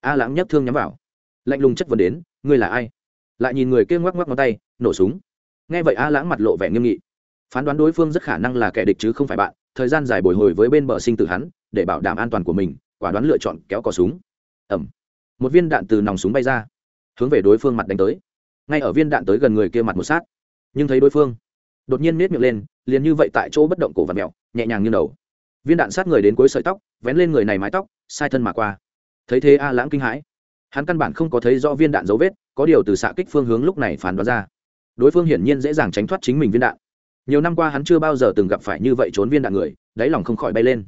A lãng nhấc thương nhắm vào. Lạnh lùng chất vấn đến, ngươi là ai? Lại nhìn người kia ngoắc ngoắc ngón tay, nổ súng. Nghe vậy a lãng mặt lộ vẻ nghiêm nghị. Phán đoán đối phương rất khả năng là kẻ địch chứ không phải bạn, thời gian dài bồi hồi với bên bờ sinh tử hắn, để bảo đảm an toàn của mình, quả đoán lựa chọn kéo cò súng. Ẩm một viên đạn từ nòng súng bay ra, hướng về đối phương mặt đánh tới. Ngay ở viên đạn tới gần người kia mặt một sát, nhưng thấy đối phương, đột nhiên nếp miệng lên, liền như vậy tại chỗ bất động cổ và mẹo nhẹ nhàng như đầu. Viên đạn sát người đến cuối sợi tóc, vén lên người này mái tóc, sai thân mà qua. Thấy thế a lãng kinh hãi. Hắn căn bản không có thấy do viên đạn dấu vết, có điều từ xạ kích phương hướng lúc này phán đoán ra. Đối phương hiển nhiên dễ dàng tránh thoát chính mình viên đạn. Nhiều năm qua hắn chưa bao giờ từng gặp phải như vậy trốn viên đạn người, đáy lòng không khỏi bay lên.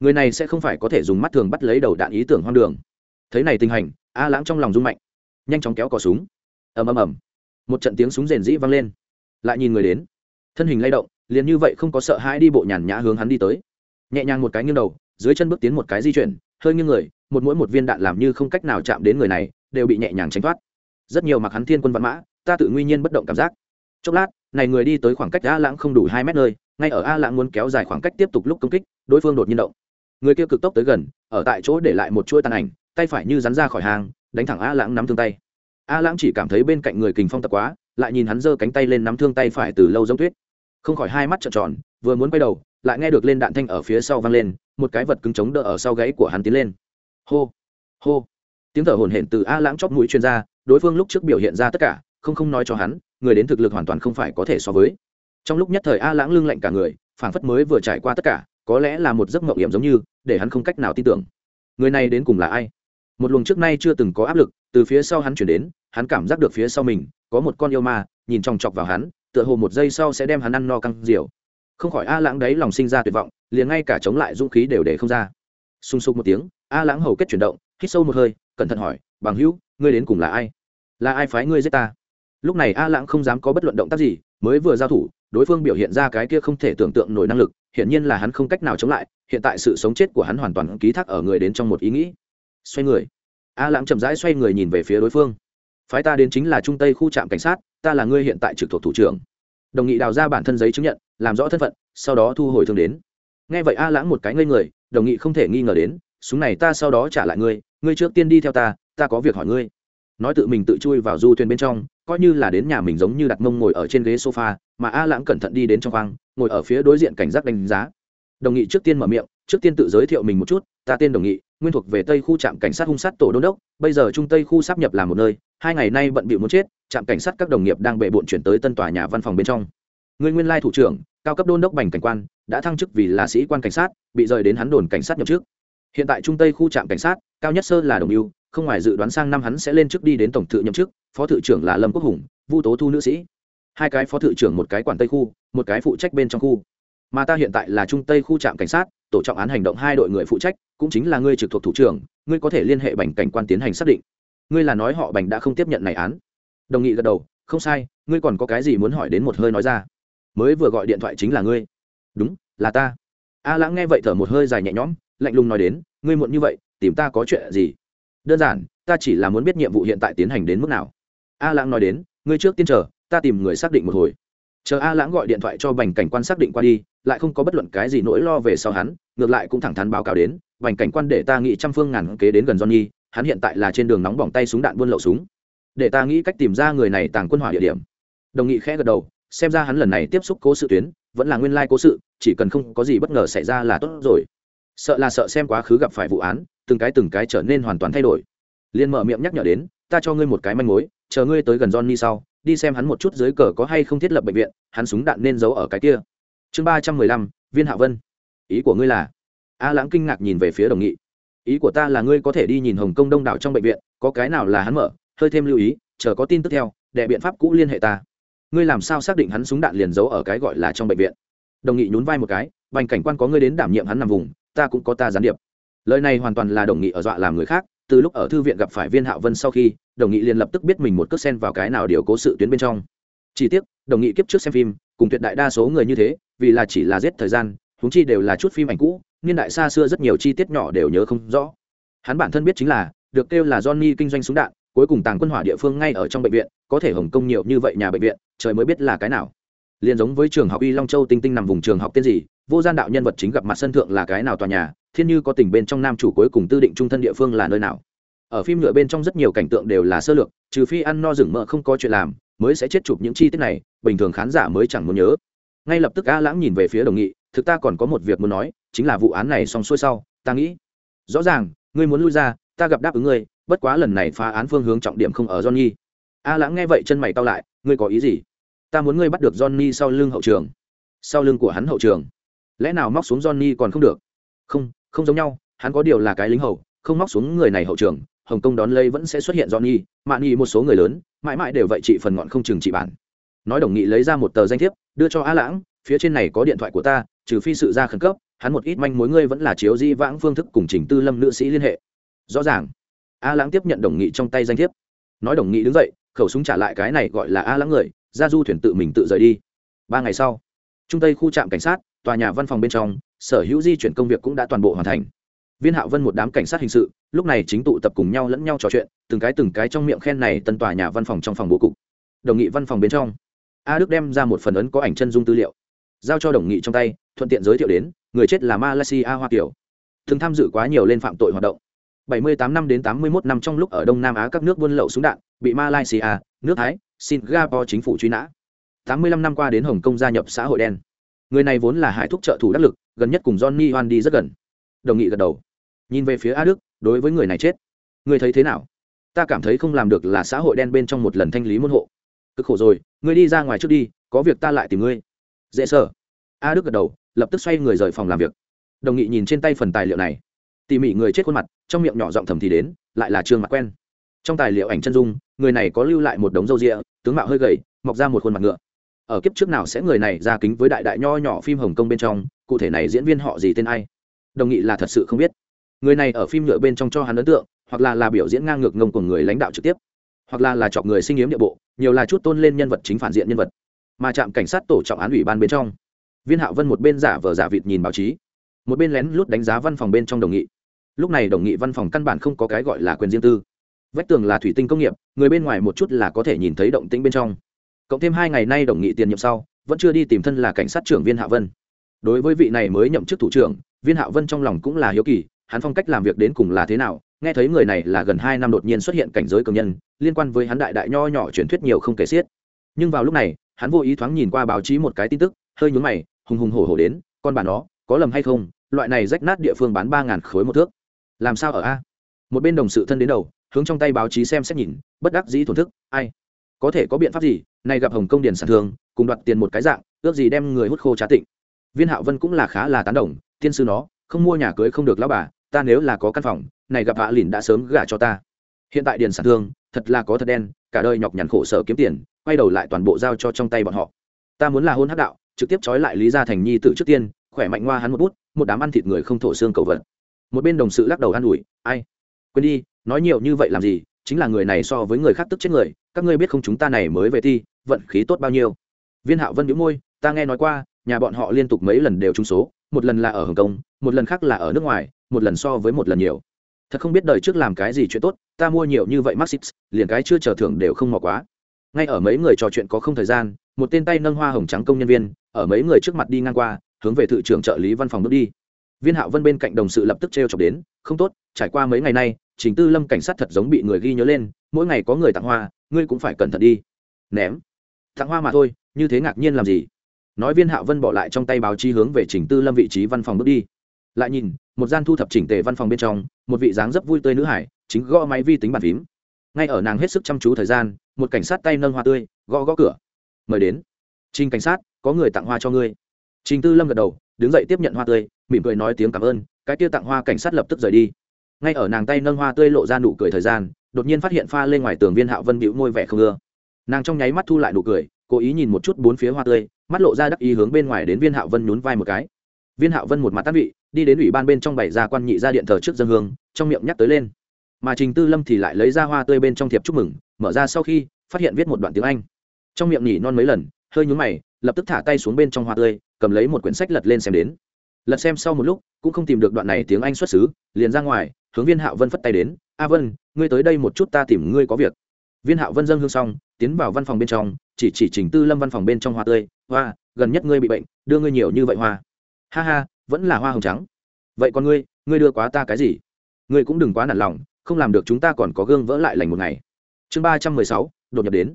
Người này sẽ không phải có thể dùng mắt thường bắt lấy đầu đạn ý tưởng hoang đường thấy này tình hành, a lãng trong lòng rung mạnh, nhanh chóng kéo cò súng. Ầm ầm ầm. Một trận tiếng súng rền rĩ vang lên. Lại nhìn người đến. Thân hình lay động, liền như vậy không có sợ hãi đi bộ nhàn nhã hướng hắn đi tới. Nhẹ nhàng một cái nghiêng đầu, dưới chân bước tiến một cái di chuyển, hơi nghiêng người, một mỗi một viên đạn làm như không cách nào chạm đến người này, đều bị nhẹ nhàng tránh thoát. Rất nhiều mặc hắn thiên quân văn mã, ta tự nguy nhiên bất động cảm giác. Chốc lát, này người đi tới khoảng cách a lãng không đủ hai mét nơi, ngay ở a lãng muốn kéo dài khoảng cách tiếp tục lúc công kích, đối phương đột nhiên động. Người kia cực tốc tới gần, ở tại chỗ để lại một chuỗi tàn ảnh tay phải như rắn ra khỏi hàng đánh thẳng a lãng nắm thương tay. A lãng chỉ cảm thấy bên cạnh người kình phong tập quá lại nhìn hắn giơ cánh tay lên nắm thương tay phải từ lâu giống tuyết. Không khỏi hai mắt trợn tròn vừa muốn quay đầu lại nghe được lên đạn thanh ở phía sau vang lên một cái vật cứng chống đỡ ở sau gáy của hắn tiến lên. Hô hô. Tiếng thở hổn hển từ a lãng chóp mũi chuyên ra, đối phương lúc trước biểu hiện ra tất cả không không nói cho hắn người đến thực lực hoàn toàn không phải có thể so với. Trong lúc nhất thời a lãng lưng lạnh cả người phảng phất mới vừa trải qua tất cả có lẽ là một giấc mộng hiểm giống như để hắn không cách nào tin tưởng. Người này đến cùng là ai? Một luồng trước nay chưa từng có áp lực, từ phía sau hắn chuyển đến, hắn cảm giác được phía sau mình, có một con yêu ma, nhìn chòng chọc vào hắn, tựa hồ một giây sau sẽ đem hắn ăn no căng diều. Không khỏi a lãng đấy lòng sinh ra tuyệt vọng, liền ngay cả chống lại dũng khí đều để không ra. Sung sục một tiếng, a lãng hầu kết chuyển động, hít sâu một hơi, cẩn thận hỏi, bằng hữu, ngươi đến cùng là ai? Là ai phái ngươi giết ta? Lúc này a lãng không dám có bất luận động tác gì, mới vừa giao thủ, đối phương biểu hiện ra cái kia không thể tưởng tượng nổi năng lực, hiển nhiên là hắn không cách nào chống lại, hiện tại sự sống chết của hắn hoàn toàn ký thác ở người đến trong một ý nghĩ xoay người. A lãng chậm rãi xoay người nhìn về phía đối phương. Phái ta đến chính là trung tây khu trạm cảnh sát, ta là ngươi hiện tại trực thuộc thủ trưởng. Đồng nghị đào ra bản thân giấy chứng nhận, làm rõ thân phận, sau đó thu hồi thương đến. Nghe vậy a lãng một cái ngây người, đồng nghị không thể nghi ngờ đến, súng này ta sau đó trả lại ngươi ngươi trước tiên đi theo ta ta có việc hỏi ngươi. Nói tự mình tự chui vào du thuyền bên trong, coi như là đến nhà mình giống như đặt mông ngồi ở trên ghế sofa, mà a lãng cẩn thận đi đến trong khoang, ngồi ở phía đối diện cảnh giác đánh giá. Đồng nghị trước tiên mở miệng, trước tiên tự giới thiệu mình một chút, ta tên đồng nghị nguyên thuộc về tây khu trạm cảnh sát hung sát tổ đô đốc, bây giờ trung tây khu sắp nhập làm một nơi, hai ngày nay bận bịu muốn chết, trạm cảnh sát các đồng nghiệp đang bệ bộn chuyển tới tân tòa nhà văn phòng bên trong. Người nguyên lai thủ trưởng, cao cấp đôn đốc bành cảnh quan, đã thăng chức vì là sĩ quan cảnh sát, bị rời đến hắn đồn cảnh sát nhậm chức. hiện tại trung tây khu trạm cảnh sát, cao nhất sơ là đồng ưu, không ngoài dự đoán sang năm hắn sẽ lên chức đi đến tổng thự nhậm chức, phó thự trưởng là lâm quốc hùng, vu tố thu nữ sĩ. Hai cái phó thự trưởng một cái quản tây khu, một cái phụ trách bên trong khu. Mà ta hiện tại là trung tây khu trạm cảnh sát tổ trọng án hành động hai đội người phụ trách, cũng chính là ngươi trực thuộc thủ trưởng, ngươi có thể liên hệ bành cảnh quan tiến hành xác định. Ngươi là nói họ bành đã không tiếp nhận này án. Đồng nghị gật đầu, không sai, ngươi còn có cái gì muốn hỏi đến một hơi nói ra. Mới vừa gọi điện thoại chính là ngươi. Đúng, là ta. A lãng nghe vậy thở một hơi dài nhẹ nhõm, lạnh lùng nói đến, ngươi muộn như vậy, tìm ta có chuyện gì? Đơn giản, ta chỉ là muốn biết nhiệm vụ hiện tại tiến hành đến mức nào. A lãng nói đến, ngươi trước tiên chờ, ta tìm người xác định một hồi chờ a lãng gọi điện thoại cho bành cảnh quan xác định qua đi, lại không có bất luận cái gì nỗi lo về sau hắn, ngược lại cũng thẳng thắn báo cáo đến, bành cảnh quan để ta nghĩ trăm phương ngàn kế đến gần johnny, hắn hiện tại là trên đường nóng bỏng tay súng đạn buôn lậu súng. Để ta nghĩ cách tìm ra người này tàng quân hỏa địa điểm. Đồng nghị khẽ gật đầu, xem ra hắn lần này tiếp xúc cố sự tuyến, vẫn là nguyên lai cố sự, chỉ cần không có gì bất ngờ xảy ra là tốt rồi. Sợ là sợ xem quá khứ gặp phải vụ án, từng cái từng cái trở nên hoàn toàn thay đổi. Liên mở miệng nhắc nhở đến, ta cho ngươi một cái manh mối, chờ ngươi tới gần johnny sau đi xem hắn một chút dưới cờ có hay không thiết lập bệnh viện, hắn súng đạn nên giấu ở cái kia. Chương ba trăm mười lăm, viên hạ vân. Ý của ngươi là? A lãng kinh ngạc nhìn về phía đồng nghị. Ý của ta là ngươi có thể đi nhìn hồng kông đông đảo trong bệnh viện, có cái nào là hắn mở, hơi thêm lưu ý, chờ có tin tức theo, đệ biện pháp cũ liên hệ ta. Ngươi làm sao xác định hắn súng đạn liền giấu ở cái gọi là trong bệnh viện? Đồng nghị nhún vai một cái vành cảnh quan có ngươi đến đảm nhiệm hắn nằm vùng, ta cũng có ta gián điệp. Lời này hoàn toàn là đồng nghị ở dọa làm người khác từ lúc ở thư viện gặp phải viên hạo vân sau khi, đồng nghị liền lập tức biết mình một cước sen vào cái nào điều cố sự tuyến bên trong. Chỉ tiếc, đồng nghị kiếp trước xem phim, cùng tuyệt đại đa số người như thế, vì là chỉ là giết thời gian húng chi đều là chút phim ảnh cũ, niên đại xa xưa rất nhiều chi tiết nhỏ đều nhớ không rõ. Hắn bản thân biết chính là, được kêu là johnny kinh doanh súng đạn, cuối cùng tàng quân hỏa địa phương ngay ở trong bệnh viện, có thể hồng kông nhiều như vậy nhà bệnh viện, trời mới biết là cái nào. Liền giống với trường học y long châu tinh tinh nằm vùng trường học tên gì, vô gian đạo nhân vật chính gặp mặt sân thượng là cái nào tòa nhà thiên như có tình bên trong nam chủ cuối cùng tư định trung thân địa phương là nơi nào? Ở phim nhựa bên trong rất nhiều cảnh tượng đều là sơ lược, trừ phi ăn no rừng mỡ không có chuyện làm, mới sẽ chết chụp những chi tiết này, bình thường khán giả mới chẳng muốn nhớ. Ngay lập tức a lãng nhìn về phía đồng nghị, thực ta còn có một việc muốn nói, chính là vụ án này xong xuôi sau, ta nghĩ. Rõ ràng, ngươi muốn lui ra, ta gặp đáp ứng ngươi, bất quá lần này phá án phương hướng trọng điểm không ở johnny. A lãng nghe vậy chân mày tao lại, ngươi có ý gì? Ta muốn ngươi bắt được johnny sau lưng hậu trường. Sau lưng của hắn hậu trường. Lẽ nào móc xuống johnny còn không được? Không không giống nhau hắn có điều là cái lính hầu, không móc xuống người này hậu trường hồng kông đón lây vẫn sẽ xuất hiện johnny mạn nghị một số người lớn mãi mãi đều vậy chị phần ngọn không chừng chị bản. Nói đồng nghị lấy ra một tờ danh thiếp đưa cho a lãng phía trên này có điện thoại của ta trừ phi sự ra khẩn cấp hắn một ít manh mối ngươi vẫn là chiếu di vãng phương thức cùng trình tư lâm nữ sĩ liên hệ. Rõ ràng. A lãng tiếp nhận đồng nghị trong tay danh thiếp. Nói đồng nghị đứng dậy khẩu súng trả lại cái này gọi là a lãng người ra du thuyền tự mình tự rời đi. Ba ngày sau trung tây khu trạm cảnh sát tòa nhà văn phòng bên trong sở hữu di chuyển công việc cũng đã toàn bộ hoàn thành. Viên hạo vân một đám cảnh sát hình sự, lúc này chính tụ tập cùng nhau lẫn nhau trò chuyện, từng cái từng cái trong miệng khen này tân tòa nhà văn phòng trong phòng bố cục. Đồng nghị văn phòng bên trong, a đức đem ra một phần ấn có ảnh chân dung tư liệu, giao cho đồng nghị trong tay, thuận tiện giới thiệu đến, người chết là malaysia hoa kiều. Thường tham dự quá nhiều lên phạm tội hoạt động. 78 năm đến 81 năm trong lúc ở đông nam á các nước buôn lậu súng đạn, bị malaysia, nước thái, singapore chính phủ truy nã. 85 năm qua đến hồng kông gia nhập xã hội đen người này vốn là hải thúc trợ thủ đắc lực, gần nhất cùng johnny hoan đi rất gần. Đồng nghị gật đầu. Nhìn về phía a đức, đối với người này chết. Người thấy thế nào? Ta cảm thấy không làm được là xã hội đen bên trong một lần thanh lý môn hộ. Cực khổ rồi ngươi đi ra ngoài trước đi, có việc ta lại tìm ngươi. Dễ sợ. A đức gật đầu, lập tức xoay người rời phòng làm việc. Đồng nghị nhìn trên tay phần tài liệu này. Tỉ mỉ người chết khuôn mặt, trong miệng nhỏ giọng thầm thì đến, lại là trương mặt quen. Trong tài liệu ảnh chân dung, người này có lưu lại một đống râu rịa tướng mạo hơi gầy, mọc ra một khuôn mặt ngựa ở kiếp trước nào sẽ người này ra kính với đại đại nho nhỏ phim hồng kông bên trong, cụ thể này diễn viên họ gì tên ai? Đồng nghị là thật sự không biết. Người này ở phim nhựa bên trong cho hắn ấn tượng, hoặc là là biểu diễn ngang ngược ngông của người lãnh đạo trực tiếp, hoặc là là chọc người sinh yếm địa bộ, nhiều là chút tôn lên nhân vật chính phản diện nhân vật. Mà trạm cảnh sát tổ trọng án ủy ban bên trong, viên hạo vân một bên giả vờ giả vịt nhìn báo chí, một bên lén lút đánh giá văn phòng bên trong đồng nghị. Lúc này đồng nghị văn phòng căn bản không có cái gọi là quyền riêng tư. Vách tường là thủy tinh công nghiệp, người bên ngoài một chút là có thể nhìn thấy động tĩnh bên trong cộng thêm hai ngày nay đồng nghị tiền nhiệm sau, vẫn chưa đi tìm thân là cảnh sát trưởng viên hạ vân. Đối với vị này mới nhậm chức thủ trưởng, viên hạ vân trong lòng cũng là hiếu kỳ, hắn phong cách làm việc đến cùng là thế nào, nghe thấy người này là gần hai năm đột nhiên xuất hiện cảnh giới cường nhân, liên quan với hắn đại đại nho nhỏ truyền thuyết nhiều không kể xiết. Nhưng vào lúc này, hắn vô ý thoáng nhìn qua báo chí một cái tin tức, hơi nhún mày, hùng hùng hổ hổ đến, con bà nó, có lầm hay không? Loại này rách nát địa phương bán ba ngàn khối một thước. Làm sao ở a? Một bên đồng sự thân đến đầu, hướng trong tay báo chí xem xét nhìn, bất đắc dĩ thổn thức, ai? Có thể có biện pháp gì, nay gặp hồng công điền sản thương, cùng đoạt tiền một cái dạng, ước gì đem người hút khô trá tịnh. Viên hạo vân cũng là khá là tán đồng, tiên sư nó, không mua nhà cưới không được lao bà, ta nếu là có căn phòng, này gặp hạ lìn đã sớm gả cho ta. Hiện tại điền sản thương, thật là có thật đen, cả đời nhọc nhằn khổ sở kiếm tiền, quay đầu lại toàn bộ giao cho trong tay bọn họ. Ta muốn là hôn hắc đạo, trực tiếp trói lại lý gia thành nhi tự trước tiên, khỏe mạnh ngoa hắn một bút, một đám ăn thịt người không thổ xương cầu vật. Một bên đồng sự lắc đầu an ủi, ai? Quên đi, nói nhiều như vậy làm gì chính là người này so với người khác tức chết người, các ngươi biết không chúng ta này mới về thi, vận khí tốt bao nhiêu. Viên hạo vân nhíu môi, ta nghe nói qua, nhà bọn họ liên tục mấy lần đều trúng số, một lần là ở hồng kông, một lần khác là ở nước ngoài, một lần so với một lần nhiều. Thật không biết đời trước làm cái gì chuyện tốt, ta mua nhiều như vậy maxis, liền cái chưa chờ thưởng đều không mò quá. Ngay ở mấy người trò chuyện có không thời gian, một tên tay nâng hoa hồng trắng công nhân viên, ở mấy người trước mặt đi ngang qua, hướng về thự trưởng trợ lý văn phòng bước đi. Viên hạo vân bên cạnh đồng sự lập tức t r chọc đến, không tốt, trải qua mấy ngày nay chính tư lâm cảnh sát thật giống bị người ghi nhớ lên, mỗi ngày có người tặng hoa, ngươi cũng phải cẩn thận đi. Ném. Tặng hoa mà thôi, như thế ngạc nhiên làm gì? Nói viên hạo vân bỏ lại trong tay báo chí hướng về trình tư lâm vị trí văn phòng bước đi. Lại nhìn, một gian thu thập chỉnh tề văn phòng bên trong, một vị dáng dấp vui tươi nữ hải, chính gõ máy vi tính bàn phím. Ngay ở nàng hết sức chăm chú thời gian, một cảnh sát tay nâng hoa tươi, gõ gõ cửa. Mời đến. Trình cảnh sát, có người tặng hoa cho ngươi. Trình tư lâm gật đầu, đứng dậy tiếp nhận hoa tươi, mỉm cười nói tiếng cảm ơn, cái kia tặng hoa cảnh sát lập tức rời đi ngay ở nàng tay nâng hoa tươi lộ ra nụ cười thời gian, đột nhiên phát hiện pha lên ngoài tường viên hạo vân bĩu môi vẻ không ưa. Nàng trong nháy mắt thu lại nụ cười, cố ý nhìn một chút bốn phía hoa tươi, mắt lộ ra đắc ý hướng bên ngoài đến viên hạo vân nhún vai một cái. Viên hạo vân một mặt tát vị, đi đến ủy ban bên trong bảy gia quan nhị ra điện thờ trước dân hương, trong miệng nhắc tới lên. Mà trình tư lâm thì lại lấy ra hoa tươi bên trong thiệp chúc mừng, mở ra sau khi, phát hiện viết một đoạn tiếng anh. Trong miệng nhỉ non mấy lần, hơi nhúng mày, lập tức thả tay xuống bên trong hoa tươi, cầm lấy một quyển sách lật lên xem đến lật xem sau một lúc, cũng không tìm được đoạn này tiếng anh xuất xứ, liền ra ngoài, hướng viên hạo vân phất tay đến, a vân, ngươi tới đây một chút ta tìm ngươi có việc. Viên hạo vân dâng hương xong, tiến vào văn phòng bên trong, chỉ chỉ trình tư lâm văn phòng bên trong hoa tươi, hoa, gần nhất ngươi bị bệnh, đưa ngươi nhiều như vậy hoa. Ha ha, vẫn là hoa hồng trắng. Vậy còn ngươi ngươi đưa quá ta cái gì? Ngươi cũng đừng quá nản lòng, không làm được chúng ta còn có gương vỡ lại lành một ngày. Chương ba trăm mười sáu, đột nhập đến.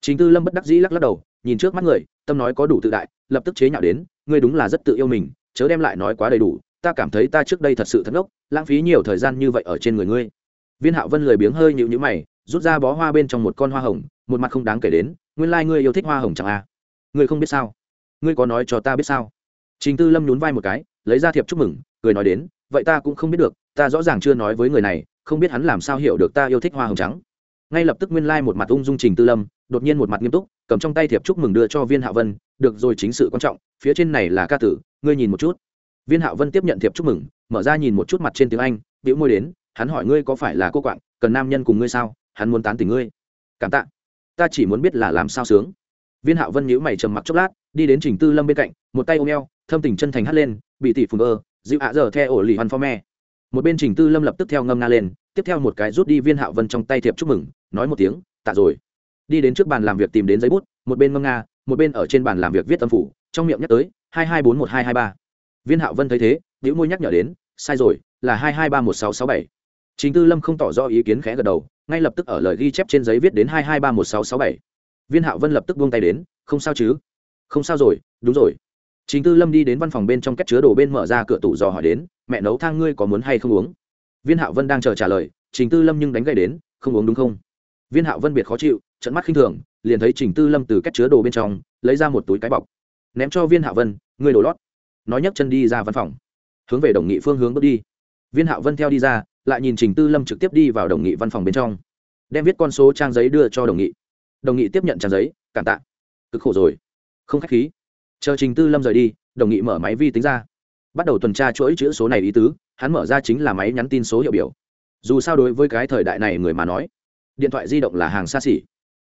Chính tư lâm bất đắc dĩ lắc lắc đầu, nhìn trước mắt người, tâm nói có đủ tự đại, lập tức chế nhạo đến, ngươi đúng là rất tự yêu mình chớ đem lại nói quá đầy đủ, ta cảm thấy ta trước đây thật sự thất ngốc, lãng phí nhiều thời gian như vậy ở trên người ngươi. Viên hạo vân lười biếng hơi nhịu nhữ mày, rút ra bó hoa bên trong một con hoa hồng, một mặt không đáng kể đến, nguyên lai、like、ngươi yêu thích hoa hồng chẳng à? Ngươi không biết sao? Ngươi có nói cho ta biết sao? Trình tư lâm nhún vai một cái, lấy ra thiệp chúc mừng, cười nói đến, vậy ta cũng không biết được, ta rõ ràng chưa nói với người này, không biết hắn làm sao hiểu được ta yêu thích hoa hồng trắng. Ngay lập tức nguyên lai、like、một mặt ung dung trình tư lâm, đột nhiên một mặt nghiêm túc, cầm trong tay thiệp chúc mừng đưa cho viên hạ vân, được rồi, chính sự quan trọng, phía trên này là ca tử ngươi nhìn một chút. Viên Hạo vân tiếp nhận thiệp chúc mừng, mở ra nhìn một chút mặt trên tiếng anh biểu môi đến, hắn hỏi ngươi có phải là cô quạng, cần nam nhân cùng ngươi sao, hắn muốn tán tỉnh ngươi. Cảm tạ. Ta chỉ muốn biết là làm sao sướng. Viên hạo vân nhíu mày trầm mặc chốc lát, đi đến trình tư lâm bên cạnh, một tay ôm eo, thâm tình chân thành hắt lên, bị tỷ phùng ơ, dịu ạ giờ theo ổ lì hoàn pho me. Một bên trình tư lâm lập tức theo ngâm nga lên, tiếp theo một cái rút đi viên hạo vân trong tay thiệp chúc mừng, nói một tiếng, tạ rồi. Đi đến trước bàn làm việc tìm đến giấy bút, một bên ngâm nga, một bên ở trên bàn làm việc viết tâm phủ, trong miệng nhắc tới hai hai bốn một hai hai ba viên hạo vân thấy thế nhữ môi nhắc nhở đến sai rồi là hai hai ba một sáu sáu bảy Trình Tư Lâm không tỏ rõ ý kiến khẽ gật đầu, ngay lập tức ở lời ghi chép trên giấy viết đến hai hai ba một sáu sáu bảy. Viên Hạo Vân lập tức buông tay đến, không sao chứ? Không sao rồi, đúng rồi. Trình Tư Lâm đi đến văn phòng bên trong cách chứa đồ bên mở ra cửa tủ dò hỏi đến, mẹ nấu thang ngươi có muốn hay không uống? Viên Hạo Vân đang chờ trả lời, Trình Tư Lâm nhưng đánh gậy đến, không uống đúng không? Viên Hạo Vân biệt khó chịu, trợn mắt khinh thường, liền thấy Trình Tư Lâm từ cách chứa đồ bên trong lấy ra một túi cái bọc, ném cho Viên Hạo Vân, ngươi đổ lót. Nói nhấc chân đi ra văn phòng, hướng về đồng nghị phương hướng bước đi. Viên Hạo Vân theo đi ra, lại nhìn trình tư lâm trực tiếp đi vào đồng nghị văn phòng bên trong. Đem viết con số trang giấy đưa cho đồng nghị. Đồng nghị tiếp nhận trang giấy cảm tạ. Cực khổ rồi. Không k h á c h khí. Chờ trình tư lâm rời đi đồng nghị mở máy vi tính ra. Bắt đầu tuần tra chuỗi chữ số này ý tứ hắn mở ra chính là máy nhắn tin số hiệu biểu. Dù sao đối với cái thời đại này người mà nói điện thoại di động là hàng xa xỉ.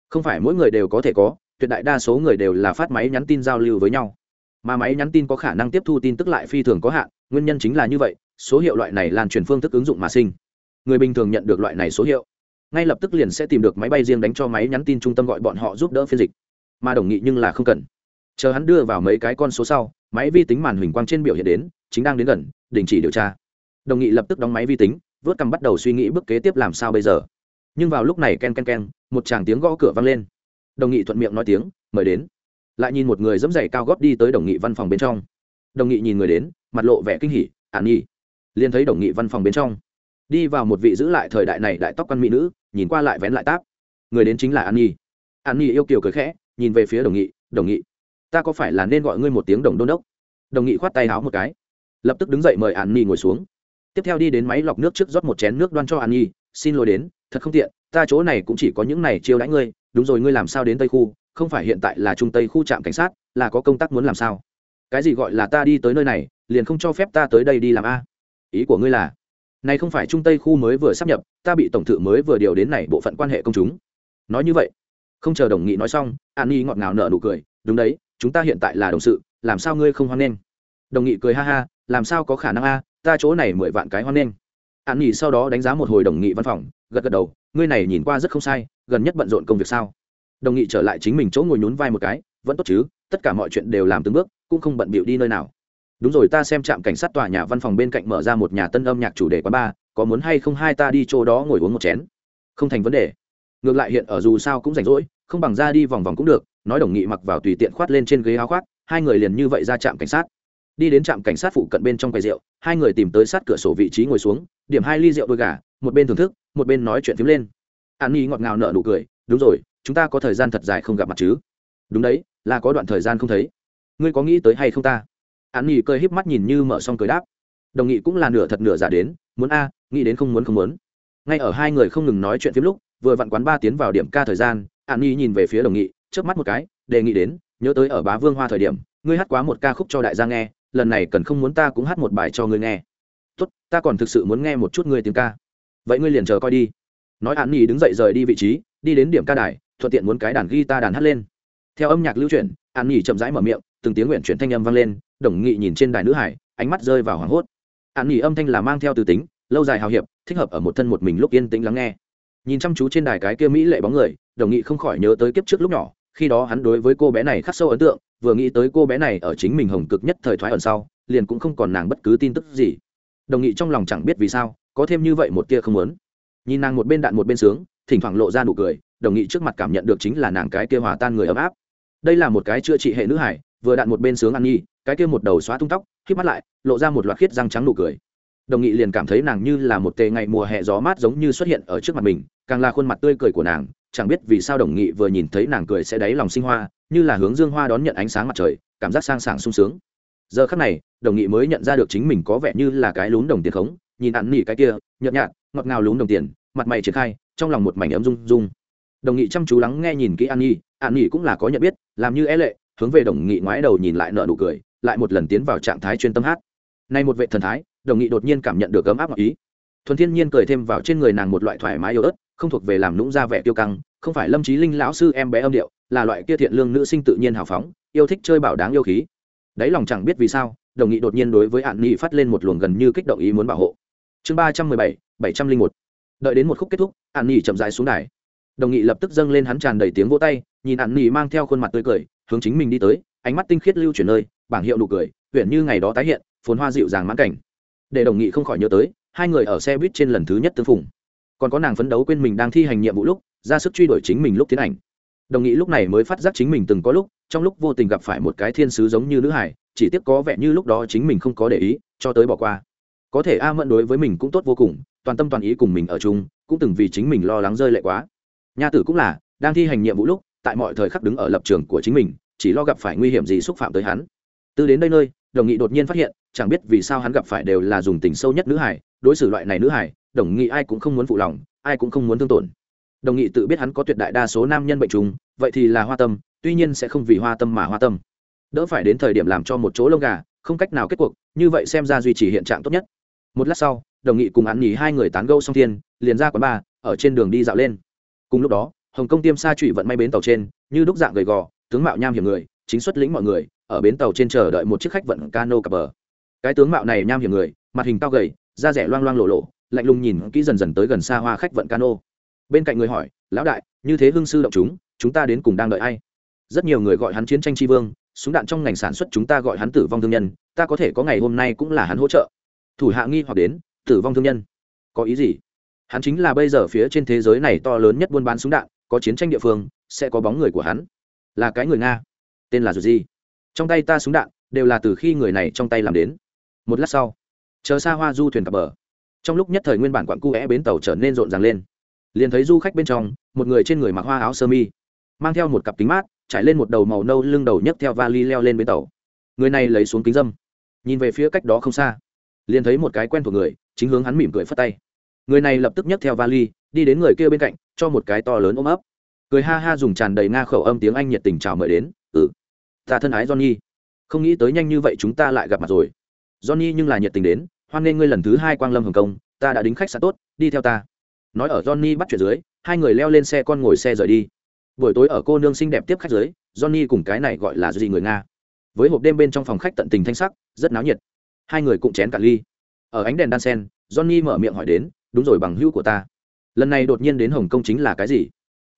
Không phải mỗi người đều có thể có tuyệt đại đa số người đều là phát máy nhắn tin giao lưu với nhau. Mà máy nhắn tin có khả năng tiếp thu tin tức lại phi thường có hạn, nguyên nhân chính là như vậy, số hiệu loại này lan truyền phương thức ứng dụng mà sinh. Người bình thường nhận được loại này số hiệu, ngay lập tức liền sẽ tìm được máy bay riêng đánh cho máy nhắn tin trung tâm gọi bọn họ giúp đỡ phiên dịch. Mà đồng nghị nhưng là không cần. Chờ hắn đưa vào mấy cái con số sau, máy vi tính màn hình quang trên biểu hiện đến, chính đang đến gần, đình chỉ điều tra. Đồng nghị lập tức đóng máy vi tính, vớt cằm bắt đầu suy nghĩ bước kế tiếp làm sao bây giờ. Nhưng vào lúc này ken ken ken, một chàng tiếng gõ cửa vang lên đồng nghị thuận miệng nói tiếng, mời đến. Lại nhìn một người dẫm dày cao góp đi tới đồng nghị văn phòng bên trong. Đồng nghị nhìn người đến, mặt lộ vẻ kinh hỉ, ản nhi. Liền thấy đồng nghị văn phòng bên trong. Đi vào một vị giữ lại thời đại này đại tóc quan mỹ nữ, nhìn qua lại vén lại táp. Người đến chính là an nhi. An nhi yêu kiều cười khẽ, nhìn về phía đồng nghị đồng nghị, ta có phải là nên gọi ngươi một tiếng đồng đôn đốc? Đồng nghị khoát tay háo một cái, lập tức đứng dậy mời an nhi ngồi xuống. Tiếp theo đi đến máy lọc nước trước rót một chén nước đoan cho an nhi, xin lỗi đến, thật không tiện, ta chỗ này cũng chỉ có những này chiêu đãi ngươi đúng rồi, ngươi làm sao đến tây khu? Không phải hiện tại là trung tây khu trạm cảnh sát, là có công tác muốn làm sao? Cái gì gọi là ta đi tới nơi này, liền không cho phép ta tới đây đi làm a? Ý của ngươi là, này không phải trung tây khu mới vừa sắp nhập, ta bị tổng thự mới vừa điều đến này bộ phận quan hệ công chúng. Nói như vậy, không chờ đồng nghị nói xong, an nhi ngọt ngào nở nụ cười, đúng đấy, chúng ta hiện tại là đồng sự, làm sao ngươi không hoan nghênh? Đồng nghị cười ha ha, làm sao có khả năng a, ta chỗ này mười vạn cái hoan nghênh. An nhi sau đó đánh giá một hồi đồng nghị văn phòng gật gật đầu, ngươi này nhìn qua rất không sai, gần nhất bận rộn công việc sao? Đồng nghị trở lại chính mình chỗ ngồi nhún vai một cái, vẫn tốt chứ, tất cả mọi chuyện đều làm từng bước, cũng không bận bịu đi nơi nào. Đúng rồi, ta xem trạm cảnh sát tòa nhà văn phòng bên cạnh mở ra một nhà tân âm nhạc chủ đề quán bar, có muốn hay không hai ta đi chỗ đó ngồi uống một chén? Không thành vấn đề. Ngược lại hiện ở dù sao cũng rảnh rỗi, không bằng ra đi vòng vòng cũng được, nói đồng nghị mặc vào tùy tiện khoát lên trên ghế áo khoác, hai người liền như vậy ra trạm cảnh sát. Đi đến trạm cảnh sát phụ cận bên trong quầy rượu, hai người tìm tới sát cửa sổ vị trí ngồi xuống, điểm hai ly rượu đôi gà, một bên thưởng thức một bên nói chuyện phím lên. An nhi ngọt ngào nở nụ cười, đúng rồi, chúng ta có thời gian thật dài không gặp mặt chứ? Đúng đấy, là có đoạn thời gian không thấy. Ngươi có nghĩ tới hay không ta? An nhi cười híp mắt nhìn như mở xong cười đáp. Đồng nghị cũng là nửa thật nửa giả đến, muốn a, nghĩ đến không muốn không muốn. Ngay ở hai người không ngừng nói chuyện phim lúc, vừa vặn quán ba tiến vào điểm ca thời gian, an nhi nhìn về phía đồng nghị trước mắt một cái, đề nghị đến, nhớ tới ở bá vương hoa thời điểm, ngươi hát quá một ca khúc cho đại gia nghe, lần này cần không muốn ta cũng hát một bài cho ngươi nghe. Tốt, ta còn thực sự muốn nghe một chút ngươi tiếng ca vậy ngươi liền chờ coi đi. Nói hạn nghỉ đứng dậy rời đi vị trí, đi đến điểm ca đài, thuận tiện muốn cái đàn guitar đàn hát lên. Theo âm nhạc lưu chuyển hạn nghỉ chậm rãi mở miệng, từng tiếng nguyện chuyển thanh âm vang lên, đồng nghị nhìn trên đài nữ hải, ánh mắt rơi vào hoảng hốt. Hạn nghỉ âm thanh là mang theo từ tính, lâu dài hào hiệp, thích hợp ở một thân một mình lúc yên tĩnh lắng nghe. Nhìn chăm chú trên đài cái kia mỹ lệ bóng người, đồng nghị không khỏi nhớ tới kiếp trước lúc nhỏ, khi đó hắn đối với cô bé này khắc sâu ấn tượng, vừa nghĩ tới cô bé này ở chính mình hồng cực nhất thời thoái ẩn sau, liền cũng không còn nàng bất cứ tin tức gì. Đồng nghị trong lòng chẳng biết vì sao có thêm như vậy một tia không muốn. Nhìn nàng một bên đạn một bên sướng, thỉnh thoảng lộ ra nụ cười, đồng nghị trước mặt cảm nhận được chính là nàng cái kia hòa tan người ấm áp. Đây là một cái chữa trị hệ nữ hải, vừa đạn một bên sướng ăn nhi cái kia một đầu xóa tung tóc k mắt lại, lộ ra một loạt khiết răng trắng nụ cười. Đồng nghị liền cảm thấy nàng như là một tề ngày mùa hè gió mát giống như xuất hiện ở trước mặt mình, càng là khuôn mặt tươi cười của nàng, chẳng biết vì sao đồng nghị vừa nhìn thấy nàng cười sẽ đáy lòng sinh hoa, như là hướng dương hoa đón nhận ánh sáng mặt trời, cảm giác sang sảng sung sướng. Giờ khắc này, đồng nghị mới nhận ra được chính mình có vẻ như là cái lún đồng tiền khống nhìn ạn nỉ cái kia, nhợt nhạt, ngọt ngào lún đồng tiền, mặt mày triển khai, trong lòng một mảnh ấm rung rung. Đồng nghị chăm chú lắng nghe nhìn kỹ an nhi an nhi cũng là có nhận biết, làm như é lệ, hướng về đồng nghị ngoái đầu nhìn lại nợ nụ cười, lại một lần tiến vào trạng thái chuyên tâm hát. Nay một vệ thần thái, đồng nghị đột nhiên cảm nhận được ấm áp ý. Thuần thiên nhiên cười thêm vào trên người nàng một loại thoải mái yêu ớt, không thuộc về làm nũng ra vẻ tiêu căng, không phải lâm trí linh lão sư em bé âm điệu, là loại kia thiện lương nữ sinh tự nhiên hào phóng, yêu thích chơi bảo đáng yêu khí. Đáy lòng chẳng biết vì sao, đồng nghị đột nhiên đối với hạn nghị phát lên một luồng gần như kích động ý muốn bảo hộ chương ba trăm mười bảy bảy trăm linh một. Đợi đến một khúc kết thúc ạn nỉ chậm dài xuống đài. Đồng nghị lập tức dâng lên hắn tràn đầy tiếng vỗ tay, nhìn ạn nỉ mang theo khuôn mặt tươi cười, hướng chính mình đi tới, ánh mắt tinh khiết lưu chuyển nơi, bảng hiệu nụ cười huyện như ngày đó tái hiện, phồn hoa dịu dàng mãn cảnh. Để đồng nghị không khỏi nhớ tới, hai người ở xe buýt trên lần thứ nhất tương phùng. Còn có nàng phấn đấu quên mình đang thi hành nhiệm vụ lúc, ra sức truy đuổi chính mình lúc tiến ảnh. Đồng nghị lúc này mới phát giác chính mình từng có lúc, trong lúc vô tình gặp phải một cái thiên sứ giống như nữ hải, chỉ tiếc có vẻ như lúc đó chính mình không có để ý, cho tới bỏ qua có thể a mẫn đối với mình cũng tốt vô cùng, toàn tâm toàn ý cùng mình ở chung, cũng từng vì chính mình lo lắng rơi lệ quá. Nha tử cũng là, đang thi hành nhiệm vụ lúc, tại mọi thời khắc đứng ở lập trường của chính mình, chỉ lo gặp phải nguy hiểm gì xúc phạm tới hắn. Từ đến đây nơi, đồng nghị đột nhiên phát hiện, chẳng biết vì sao hắn gặp phải đều là dùng tình sâu nhất nữ hải đối xử loại này nữ hải đồng nghị ai cũng không muốn phụ lòng, ai cũng không muốn thương tổn. Đồng nghị tự biết hắn có tuyệt đại đa số nam nhân bệnh trùng, vậy thì là hoa tâm, tuy nhiên sẽ không vì hoa tâm mà hoa tâm. Đỡ phải đến thời điểm làm cho một chỗ lông gà, không cách nào kết cuộc, như vậy xem ra duy trì hiện trạng tốt nhất một lát sau, đồng nghị cùng án nhì hai người tán gẫu xong thiên, liền ra quán bar, ở trên đường đi dạo lên. Cùng lúc đó, hồng công tiêm sa trụy vận may bến tàu trên, như đúc dạng gầy gò, tướng mạo nham hiểm người, chính xuất lĩnh mọi người, ở bến tàu trên chờ đợi một chiếc khách vận cano cập bờ. Cái tướng mạo này nham hiểm người, mặt hình cao gầy, da rẻ loang loang lộ lộ, lạnh lùng nhìn kỹ dần dần tới gần xa hoa khách vận cano. Bên cạnh người hỏi, lão đại, như thế hương sư động chúng chúng ta đến cùng đang đợi ai? Rất nhiều người gọi hắn chiến tranh tri vương, súng đạn trong ngành sản xuất chúng ta gọi hắn tử vong thương nhân, ta có thể có ngày hôm nay cũng là hắn hỗ trợ thủ hạ nghi hoặc đến, tử vong thương nhân. Có ý gì? Hắn chính là bây giờ phía trên thế giới này to lớn nhất buôn bán súng đạn, có chiến tranh địa phương, sẽ có bóng người của hắn. Là cái người nga. Tên là dù gì? Trong tay ta súng đạn, đều là từ khi người này trong tay làm đến. Một lát sau, chờ xa hoa du thuyền cập bờ. Trong lúc nhất thời nguyên bản quặng cu é bến tàu trở nên rộn ràng lên. Liền thấy du khách bên trong, một người trên người mặc hoa áo sơ mi, mang theo một cặp kính mát, trải lên một đầu màu nâu lưng đầu nhấc theo vali leo lên bến tàu. Người này lấy xuống kính dâm, nhìn về phía cách đó không xa liền thấy một cái quen thuộc người, chính hướng hắn mỉm cười phất tay. Người này lập tức nhấc theo vali, đi đến người kia bên cạnh, cho một cái to lớn ôm ấp. Cười ha ha dùng tràn đầy nga khẩu âm tiếng anh nhiệt tình chào mời đến ừ ta thân ái johnny. Không nghĩ tới nhanh như vậy chúng ta lại gặp mặt rồi. Johnny nhưng là nhiệt tình đến, hoan nghênh ngươi lần thứ hai quang lâm hồng kông ta đã đính khách sạn tốt, đi theo ta. Nói ở johnny bắt chuyện dưới, hai người leo lên xe con ngồi xe rời đi. Buổi tối ở cô nương xinh đẹp tiếp khách dưới, johnny cùng cái này gọi là gì người nga. Với hộp đêm bên trong phòng khách tận tình thanh sắc, rất náo nhiệt hai người cũng chén cả ly. Ở ánh đèn đan sen, johnny mở miệng hỏi đến, đúng rồi, bằng hữu của ta. Lần này đột nhiên đến hồng kông chính là cái gì?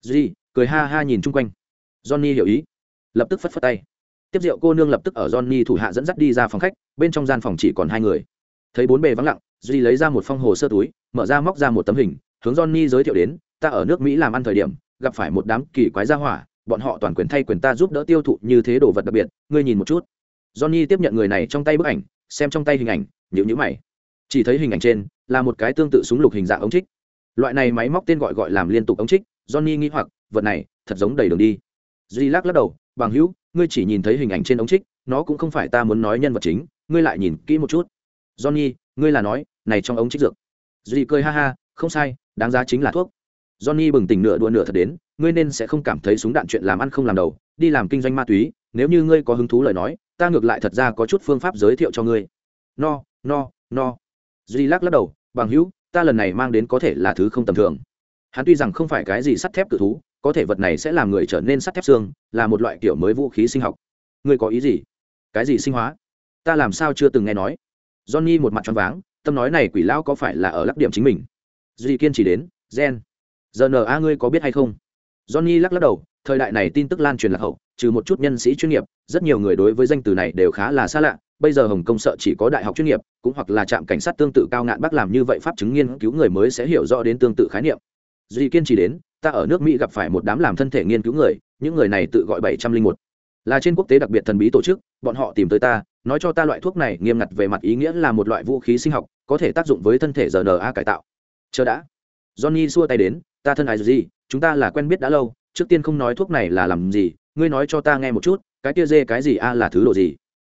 Duy cười ha ha nhìn chung quanh. Johnny hiểu ý. Lập tức phất phất tay. Tiếp rượu cô nương lập tức ở johnny thủ hạ dẫn dắt đi ra phòng khách, bên trong gian phòng chỉ còn hai người. Thấy bốn bề vắng lặng, duy lấy ra một phong hồ sơ túi, mở ra móc ra một tấm hình, hướng johnny giới thiệu đến, ta ở nước mỹ làm ăn thời điểm, gặp phải một đám kỳ quái gia hỏa, bọn họ toàn quyền thay quyền ta giúp đỡ tiêu thụ như thế đồ vật đặc biệt, ngươi nhìn một chút. Johnny tiếp nhận người này trong tay bức ảnh xem trong tay hình ảnh nhữ nhữ mày. Chỉ thấy hình ảnh trên là một cái tương tự súng lục hình dạng ống trích. Loại này máy móc tên gọi gọi làm liên tục ống trích, johnny nghĩ hoặc, vật này thật giống đầy đường đi. Duy lắc lắc đầu, bằng hữu, ngươi chỉ nhìn thấy hình ảnh trên ống trích, nó cũng không phải ta muốn nói nhân vật chính, ngươi lại nhìn kỹ một chút. Johnny, ngươi là nói, này trong ống trích dược. Duy cười ha ha, không sai, đáng giá chính là thuốc. Johnny bừng tỉnh nửa đua nửa thật đến, ngươi nên sẽ không cảm thấy súng đạn chuyện làm ăn không làm đầu, đi làm kinh doanh ma túy nếu như ngươi có hứng thú lời nói, ta ngược lại thật ra có chút phương pháp giới thiệu cho ngươi. No no no. Duy lắc lắc đầu, bằng hữu, ta lần này mang đến có thể là thứ không tầm thường. Hắn tuy rằng không phải cái gì sắt thép cự thú, có thể vật này sẽ làm người trở nên sắt thép xương, là một loại kiểu mới vũ khí sinh học. Ngươi có ý gì? Cái gì sinh hóa? Ta làm sao chưa từng nghe nói. Johnny một mặt choáng váng, tâm nói này quỷ lão có phải là ở lắc điểm chính mình? Duy kiên chỉ đến, gen. Giờ n a ngươi có biết hay không? Johnny lắc lắc đầu, thời đại này tin tức lan truyền lạc hậu trừ một chút nhân sĩ chuyên nghiệp, rất nhiều người đối với danh từ này đều khá là xa lạ. Bây giờ hồng kông sợ chỉ có đại học chuyên nghiệp, cũng hoặc là trạm cảnh sát tương tự cao ngạn bác làm như vậy pháp chứng nghiên cứu người mới sẽ hiểu rõ đến tương tự khái niệm. Duy kiên trì đến, ta ở nước mỹ gặp phải một đám làm thân thể nghiên cứu người, những người này tự gọi bảy trăm linh một. Là trên quốc tế đặc biệt thần bí tổ chức, bọn họ tìm tới ta, nói cho ta loại thuốc này nghiêm ngặt về mặt ý nghĩa là một loại vũ khí sinh học, có thể tác dụng với thân thể rna cải tạo. Chờ đã. Johnny xua tay đến, ta thân ai gì chúng ta là quen biết đã lâu, trước tiên không nói thuốc này là làm gì ngươi nói cho ta nghe một chút cái kia dê cái gì a là thứ đồ gì?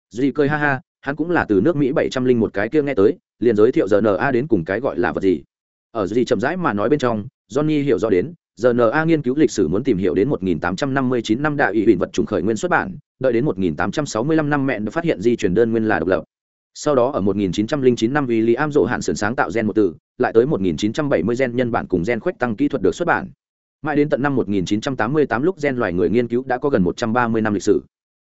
Duy cười ha ha hắn cũng là từ nước mỹ bảy trăm linh một cái kia nghe tới liền giới thiệu rna đến cùng cái gọi là vật gì. Ở duy chậm rãi mà nói bên trong johnny hiểu rõ đến rna nghiên cứu lịch sử muốn tìm hiểu đến 1859 năm đại ủy huỳnh vật trùng khởi nguyên xuất bản đợi đến 1865 năm mẹ được phát hiện di truyền đơn nguyên là độc lập. Sau đó ở 1909 năm William Dỗ hạn sườn sáng tạo gen một từ, lại tới 1970 gen nhân bản cùng gen khuếch tăng kỹ thuật được xuất bản. Mãi đến tận năm 1988 lúc gen loài người nghiên cứu đã có gần 130 năm lịch sử.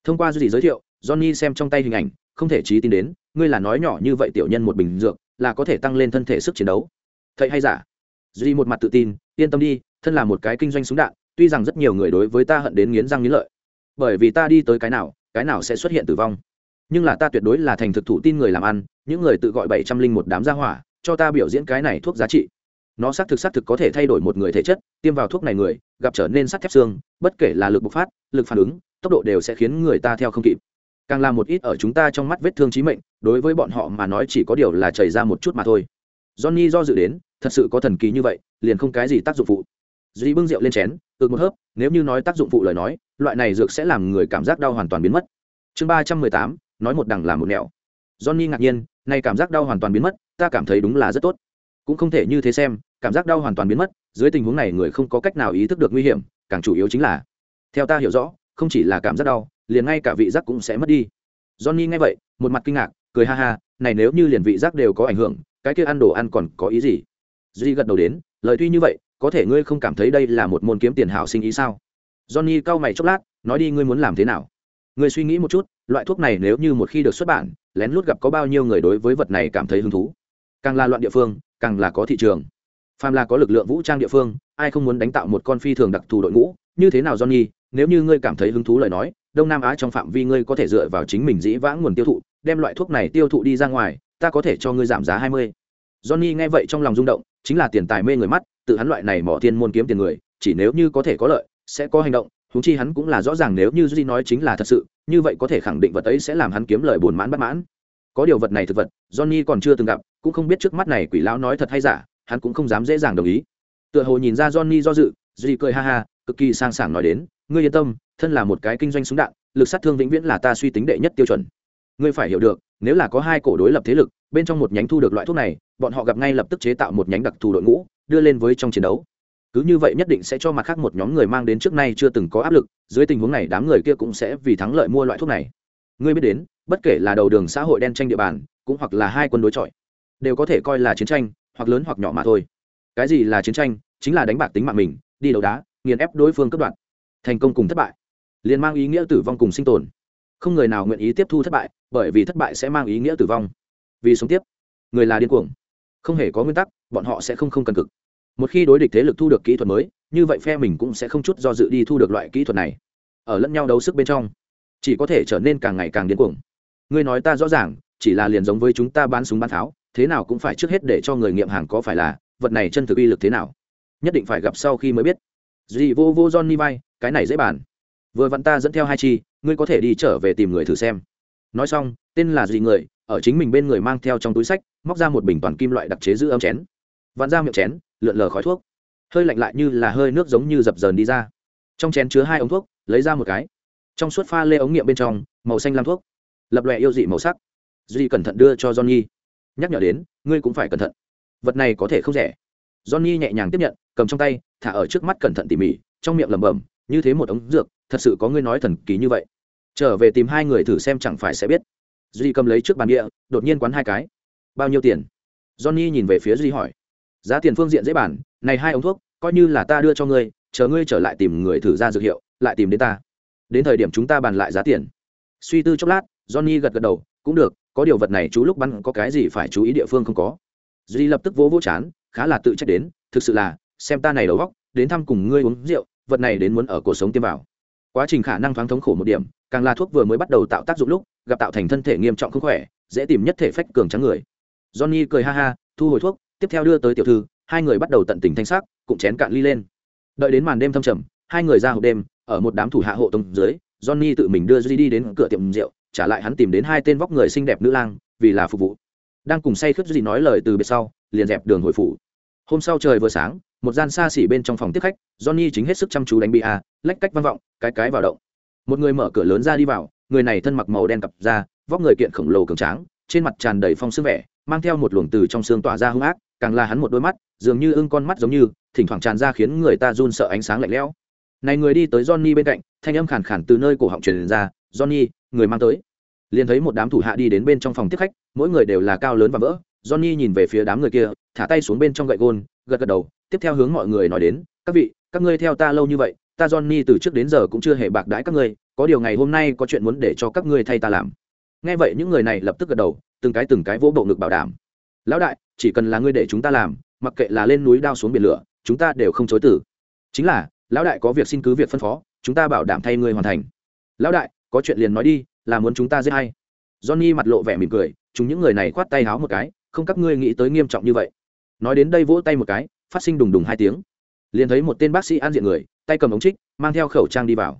Thông qua gì giới thiệu, Johnny xem trong tay hình ảnh, không thể trí tin đến, ngươi là nói nhỏ như vậy tiểu nhân một bình dược, là có thể tăng lên thân thể sức chiến đấu. Thầy hay giả? Duy một mặt tự tin, yên tâm đi, thân là một cái kinh doanh súng đạn, tuy rằng rất nhiều người đối với ta hận đến nghiến răng nghiến lợi, bởi vì ta đi tới cái nào, cái nào sẽ xuất hiện tử vong nhưng là ta tuyệt đối là thành thực thủ tin người làm ăn những người tự gọi bảy trăm linh một đám gia hỏa cho ta biểu diễn cái này thuốc giá trị nó xác thực xác thực có thể thay đổi một người thể chất, tiêm vào thuốc này người, gặp trở nên sắt thép xương, bất kể là lực bộc phát, lực phản ứng, tốc độ đều sẽ khiến người ta theo không kịp. Càng làm một ít ở chúng ta trong mắt vết thương trí mệnh, đối với bọn họ mà nói chỉ có điều là chảy ra một chút mà thôi. Johnny do dự đến, thật sự có thần kỳ như vậy, liền không cái gì tác dụng phụ. Duy bưng rượu lên chén, ực một hớp, nếu như nói tác dụng phụ lời nói, loại này dược sẽ làm người cảm giác đau hoàn toàn biến mất. Chương ba trăm mười tám, nói một đằng làm một nẻo. Johnny ngạc nhiên, nay cảm giác đau hoàn toàn biến mất, ta cảm thấy đúng là rất tốt cũng không thể như thế xem, cảm giác đau hoàn toàn biến mất, dưới tình huống này người không có cách nào ý thức được nguy hiểm, càng chủ yếu chính là, theo ta hiểu rõ, không chỉ là cảm giác đau, liền ngay cả vị giác cũng sẽ mất đi. Johnny nghe vậy, một mặt kinh ngạc, cười ha ha, này nếu như liền vị giác đều có ảnh hưởng, cái kia ăn đồ ăn còn có ý gì? Duy gật đầu đến, lời tuy như vậy, có thể ngươi không cảm thấy đây là một môn kiếm tiền hảo sinh ý sao? Johnny cau mày chốc lát, nói đi ngươi muốn làm thế nào? Ngươi suy nghĩ một chút, loại thuốc này nếu như một khi được xuất bản, lén lút gặp có bao nhiêu người đối với vật này cảm thấy hứng thú? Càng là loạn địa phương càng là có thị trường. Phàm là có lực lượng vũ trang địa phương, ai không muốn đánh tạo một con phi thường đặc thù đội ngũ? Như thế nào, johnny? Nếu như ngươi cảm thấy hứng thú lời nói, đông nam á trong phạm vi ngươi có thể dựa vào chính mình dĩ vãng nguồn tiêu thụ, đem loại thuốc này tiêu thụ đi ra ngoài, ta có thể cho ngươi giảm giá hai mươi. Johnny nghe vậy trong lòng rung động, chính là tiền tài mê người mắt, tự hắn loại này mỏ thiên môn kiếm tiền người, chỉ nếu như có thể có lợi, sẽ có hành động, huống chi hắn cũng là rõ ràng nếu như duy nói chính là thật sự, như vậy có thể khẳng định vật ấy sẽ làm hắn kiếm lời buồn mãn bất mãn. Có điều vật này thực vật, johnny còn chưa từng gặp cũng không biết trước mắt này quỷ lão nói thật hay giả, hắn cũng không dám dễ dàng đồng ý. Tựa hồ nhìn ra johnny do dự duy cười ha ha, cực kỳ sang sảng nói đến, ngươi yên tâm, thân là một cái kinh doanh súng đạn, lực sát thương vĩnh viễn là ta suy tính đệ nhất tiêu chuẩn. Ngươi phải hiểu được, nếu là có hai cổ đối lập thế lực, bên trong một nhánh thu được loại thuốc này, bọn họ gặp ngay lập tức chế tạo một nhánh đặc thù đội ngũ, đưa lên với trong chiến đấu. Cứ như vậy nhất định sẽ cho mặt khác một nhóm người mang đến trước nay chưa từng có áp lực, dưới tình huống này đám người kia cũng sẽ vì thắng lợi mua loại thuốc này. Ngươi biết đến, bất kể là đầu đường xã hội đen tranh địa bàn, cũng hoặc là hai quân đối chọi đều có thể coi là chiến tranh, hoặc lớn hoặc nhỏ mà thôi. Cái gì là chiến tranh, chính là đánh bạc tính mạng mình, đi đấu đá, nghiền ép đối phương cướp đoạt. Thành công cùng thất bại. Liền mang ý nghĩa tử vong cùng sinh tồn. Không người nào nguyện ý tiếp thu thất bại, bởi vì thất bại sẽ mang ý nghĩa tử vong. Vì sống tiếp, người là điên cuồng. Không hề có nguyên tắc, bọn họ sẽ không không cần cực. Một khi đối địch thế lực thu được kỹ thuật mới, như vậy phe mình cũng sẽ không chút do dự đi thu được loại kỹ thuật này. Ở lẫn nhau đấu sức bên trong, chỉ có thể trở nên càng ngày càng điên cuồng. Ngươi nói ta rõ ràng, chỉ là liền giống với chúng ta bán súng bán tháo thế nào cũng phải trước hết để cho người nghiệm hàng có phải là, vật này chân thực uy lực thế nào. Nhất định phải gặp sau khi mới biết. Dì vô vô johnny vai, cái này dễ bàn. Vừa vặn ta dẫn theo hai chi, ngươi có thể đi trở về tìm người thử xem. Nói xong, tên là gì người, ở chính mình bên người mang theo trong túi sách, móc ra một bình toàn kim loại đặc chế giữ ấm chén. Vặn ra miệng chén, lượn lờ khói thuốc. Hơi lạnh lại như là hơi nước giống như dập dờn đi ra. Trong chén chứa hai ống thuốc, lấy ra một cái. Trong suốt pha lê ống nghiệm bên trong, màu xanh lam thuốc. Lập lòe yêu dị màu sắc. Duy cẩn thận đưa cho johnny nhắc nhở đến, ngươi cũng phải cẩn thận. Vật này có thể không rẻ. Johnny nhẹ nhàng tiếp nhận, cầm trong tay, thả ở trước mắt cẩn thận tỉ mỉ, trong miệng lẩm bẩm, như thế một ống dược, thật sự có ngươi nói thần kỳ như vậy. Trở về tìm hai người thử xem chẳng phải sẽ biết. Duy cầm lấy trước bàn địa, đột nhiên quán hai cái. Bao nhiêu tiền? Johnny nhìn về phía duy hỏi. Giá tiền phương diện dễ bản này hai ống thuốc, coi như là ta đưa cho ngươi, chờ ngươi trở lại tìm người thử ra dược hiệu, lại tìm đến ta. Đến thời điểm chúng ta bàn lại giá tiền. Suy tư chốc lát, johnny gật gật đầu, cũng được có điều vật này chú lúc bắn có cái gì phải chú ý địa phương không có. Duy lập tức vỗ vỗ chán, khá là tự trách đến, thực sự là, xem ta này đầu góc đến thăm cùng ngươi uống rượu, vật này đến muốn ở cuộc sống tiêm vào. Quá trình khả năng thoáng thống khổ một điểm, càng là thuốc vừa mới bắt đầu tạo tác dụng lúc, gặp tạo thành thân thể nghiêm trọng không khỏe, dễ tìm nhất thể phách cường trắng người. Johnny cười ha ha, thu hồi thuốc, tiếp theo đưa tới tiểu thư, hai người bắt đầu tận tình thanh sắc cũng chén cạn ly lên. Đợi đến màn đêm thâm trầm, hai người ra hộp đêm, ở một đám thủ hạ hộ tông dưới, johnny tự mình đưa duy đi đến cửa tiệm rượu trả lại hắn tìm đến hai tên vóc người xinh đẹp nữ lang, vì là phục vụ. Đang cùng say khướt gì nói lời từ biệt sau, liền dẹp đường hồi phủ. Hôm sau trời vừa sáng, một gian xa xỉ bên trong phòng tiếp khách, johnny chính hết sức chăm chú đánh bia, lách cách vang vọng, cái cái vào động. Một người mở cửa lớn ra đi vào, người này thân mặc màu đen cặp da, vóc người kiện khổng lồ cường tráng, trên mặt tràn đầy phong sương vẻ, mang theo một luồng từ trong xương tỏa ra hung ác, càng là hắn một đôi mắt, dường như ưng con mắt giống như, thỉnh thoảng tràn ra khiến người ta run sợ ánh sáng lạnh lẽo. Này người đi tới johnny bên cạnh, thanh âm khàn khàn từ nơi cổ họng truyền ra johnny, người mang tới. Liền thấy một đám thủ hạ đi đến bên trong phòng tiếp khách, mỗi người đều là cao lớn và vỡ. Johnny nhìn về phía đám người kia, thả tay xuống bên trong gậy gôn, gật gật đầu, tiếp theo hướng mọi người nói đến, các vị, các ngươi theo ta lâu như vậy, ta johnny từ trước đến giờ cũng chưa hề bạc đãi các ngươi, có điều ngày hôm nay có chuyện muốn để cho các ngươi thay ta làm. Nghe vậy những người này lập tức gật đầu, từng cái từng cái vỗ bộ ngực bảo đảm. Lão đại, chỉ cần là ngươi để chúng ta làm, mặc kệ là lên núi đao xuống biển lửa, chúng ta đều không chối tử chính là, lão đại có việc xin cứ việc phân phó, chúng ta bảo đảm thay ngươi hoàn thành. Lão đại có chuyện liền nói đi, là muốn chúng ta giết hay johnny mặt lộ vẻ mỉm cười, chúng những người này khoát tay háo một cái, không các ngươi nghĩ tới nghiêm trọng như vậy. Nói đến đây vỗ tay một cái, phát sinh đùng đùng hai tiếng. Liền thấy một tên bác sĩ an diện người, tay cầm ống trích, mang theo khẩu trang đi vào.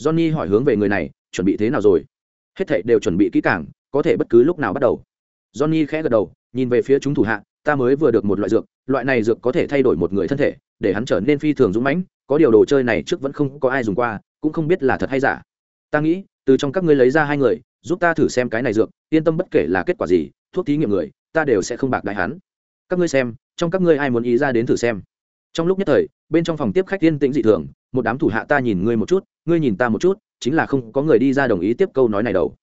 Johnny hỏi hướng về người này, chuẩn bị thế nào rồi? Hết thảy đều chuẩn bị kỹ càng, có thể bất cứ lúc nào bắt đầu. Johnny khẽ gật đầu, nhìn về phía chúng thủ hạ, ta mới vừa được một loại dược, loại này dược có thể thay đổi một người thân thể, để hắn trở nên phi thường dũng mãnh, có điều đồ chơi này trước vẫn không có ai dùng qua, cũng không biết là thật hay giả. Ta nghĩ từ trong các ngươi lấy ra hai người, giúp ta thử xem cái này dược, yên tâm bất kể là kết quả gì, thuốc thí nghiệm người, ta đều sẽ không bạc đại hắn. Các ngươi xem, trong các ngươi ai muốn ý ra đến thử xem? Trong lúc nhất thời, bên trong phòng tiếp khách yên tĩnh dị thường, một đám thủ hạ ta nhìn ngươi một chút, ngươi nhìn ta một chút, chính là không có người đi ra đồng ý tiếp câu nói này đâu.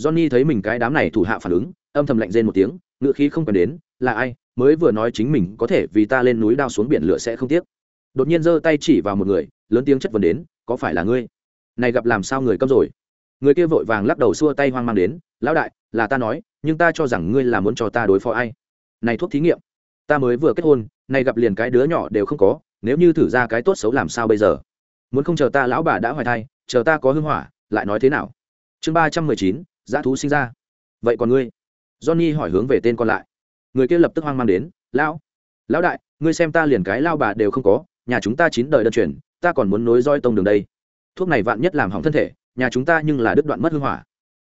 Johnny thấy mình cái đám này thủ hạ phản ứng, âm thầm lạnh rên một tiếng ngựa khí không cần đến, là ai, mới vừa nói chính mình có thể vì ta lên núi đao xuống biển lửa sẽ không tiếc. Đột nhiên giơ tay chỉ vào một người, lớn tiếng chất vấn đến, có phải là ngươi? Này gặp làm sao người câm rồi? Người kia vội vàng lắc đầu xua tay hoang mang đến, lão đại, là ta nói, nhưng ta cho rằng ngươi là muốn cho ta đối phó ai? Này thuốc thí nghiệm, ta mới vừa kết hôn, này gặp liền cái đứa nhỏ đều không có, nếu như thử ra cái tốt xấu làm sao bây giờ? Muốn không chờ ta lão bà đã hoài thai, chờ ta có hưng hỏa, lại nói thế nào? Chương ba trăm mười chín, dã thú sinh ra. Vậy còn ngươi? Johnny hỏi hướng về tên còn lại. Người kia lập tức hoang mang đến, lão lão đại, ngươi xem ta liền cái lao bà đều không có, nhà chúng ta chín đời đơn truyền, ta còn muốn nối roi tông đường đây. Thuốc này vạn nhất làm hỏng thân thể nhà chúng ta nhưng là đứt đoạn mất hưng hỏa.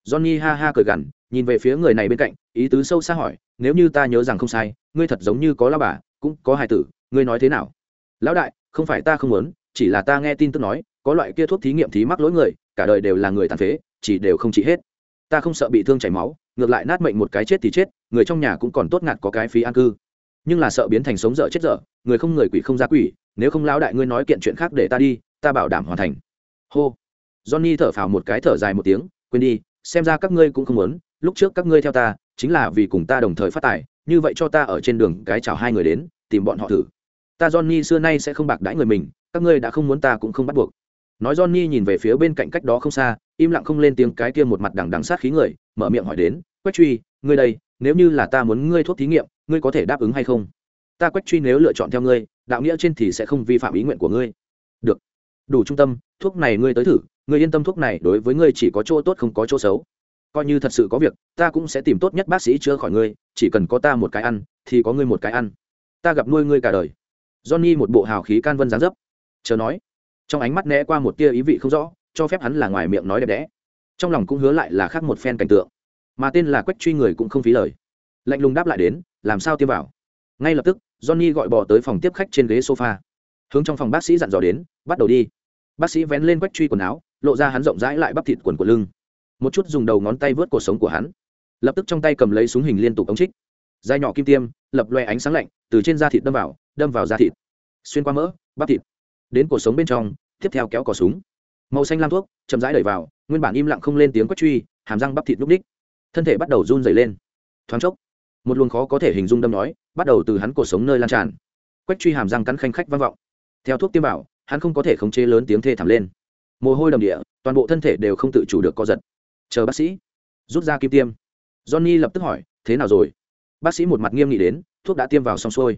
Johnny ha ha cười gằn, nhìn về phía người này bên cạnh, ý tứ sâu xa hỏi, nếu như ta nhớ rằng không sai, ngươi thật giống như có lao bà, cũng có hài tử, ngươi nói thế nào? Lão đại, không phải ta không muốn, chỉ là ta nghe tin tức nói, có loại kia thuốc thí nghiệm thí mắc lỗi người, cả đời đều là người tàn phế, chỉ đều không trị hết. Ta không sợ bị thương chảy máu, ngược lại nát mệnh một cái chết thì chết, người trong nhà cũng còn tốt ngạt có cái phí an cư. Nhưng là sợ biến thành sống dở chết dở, người không người quỷ không ra quỷ, nếu không lão đại ngươi nói kiện chuyện khác để ta đi, ta bảo đảm hoàn thành. Hô johnny thở phào một cái thở dài một tiếng, quên đi, xem ra các ngươi cũng không muốn, lúc trước các ngươi theo ta, chính là vì cùng ta đồng thời phát tài, như vậy cho ta ở trên đường cái chào hai người đến, tìm bọn họ thử. Ta johnny xưa nay sẽ không bạc đãi người mình, các ngươi đã không muốn ta cũng không bắt buộc. Nói johnny nhìn về phía bên cạnh cách đó không xa, im lặng không lên tiếng cái kia một mặt đằng đằng sát khí người, mở miệng hỏi đến, quách truy, ngươi đây, nếu như là ta muốn ngươi thuốc thí nghiệm, ngươi có thể đáp ứng hay không? Ta quách truy nếu lựa chọn theo ngươi, đạo nghĩa trên thì sẽ không vi phạm ý nguyện của ngươi. Được. Đủ trung tâm thuốc này ngươi tới thử, ngươi yên tâm thuốc này đối với ngươi chỉ có chỗ tốt không có chỗ xấu. Coi như thật sự có việc, ta cũng sẽ tìm tốt nhất bác sĩ chữa khỏi ngươi, chỉ cần có ta một cái ăn, thì có ngươi một cái ăn. Ta gặp nuôi ngươi cả đời. Johnny một bộ hào khí can vân dáng dấp. Chờ nói, trong ánh mắt né qua một tia ý vị không rõ, cho phép hắn là ngoài miệng nói đẹp đẽ. Trong lòng cũng hứa lại là khác một phen cảnh tượng. Mà tên là quách truy người cũng không phí lời. Lạnh lùng đáp lại đến, làm sao tiêm vào? Ngay lập tức, johnny gọi bò tới phòng tiếp khách trên ghế sofa. Hướng trong phòng bác sĩ dặn dò đến, bắt đầu đi bác sĩ vén lên quách truy quần áo, lộ ra hắn rộng rãi lại bắp thịt quần của lưng. Một chút dùng đầu ngón tay vớt cuộc sống của hắn. Lập tức trong tay cầm lấy súng hình liên tục ống trích. Dai nhỏ kim tiêm, lập loe ánh sáng lạnh, từ trên da thịt đâm vào đâm vào da thịt. Xuyên qua mỡ, bắp thịt. Đến cuộc sống bên trong, tiếp theo kéo cỏ súng. Màu xanh lam thuốc, chậm rãi đẩy vào, nguyên bản im lặng không lên tiếng quách truy, hàm răng bắp thịt núp ních thân thể bắt đầu run dày lên. Thoáng chốc, một luồng khó có thể hình dung đâm nói, bắt đầu từ hắn cuộc sống nơi lan tràn. Quách truy hàm răng cắn khanh khách vang vọng. Theo thuốc tiêm vào hắn không có thể khống chế lớn tiếng thê thảm lên. Mồ hôi đầm địa, toàn bộ thân thể đều không tự chủ được co giật. Chờ bác sĩ rút ra kim tiêm. Johnny lập tức hỏi, thế nào rồi? Bác sĩ một mặt nghiêm nghị đến, thuốc đã tiêm vào xong xuôi.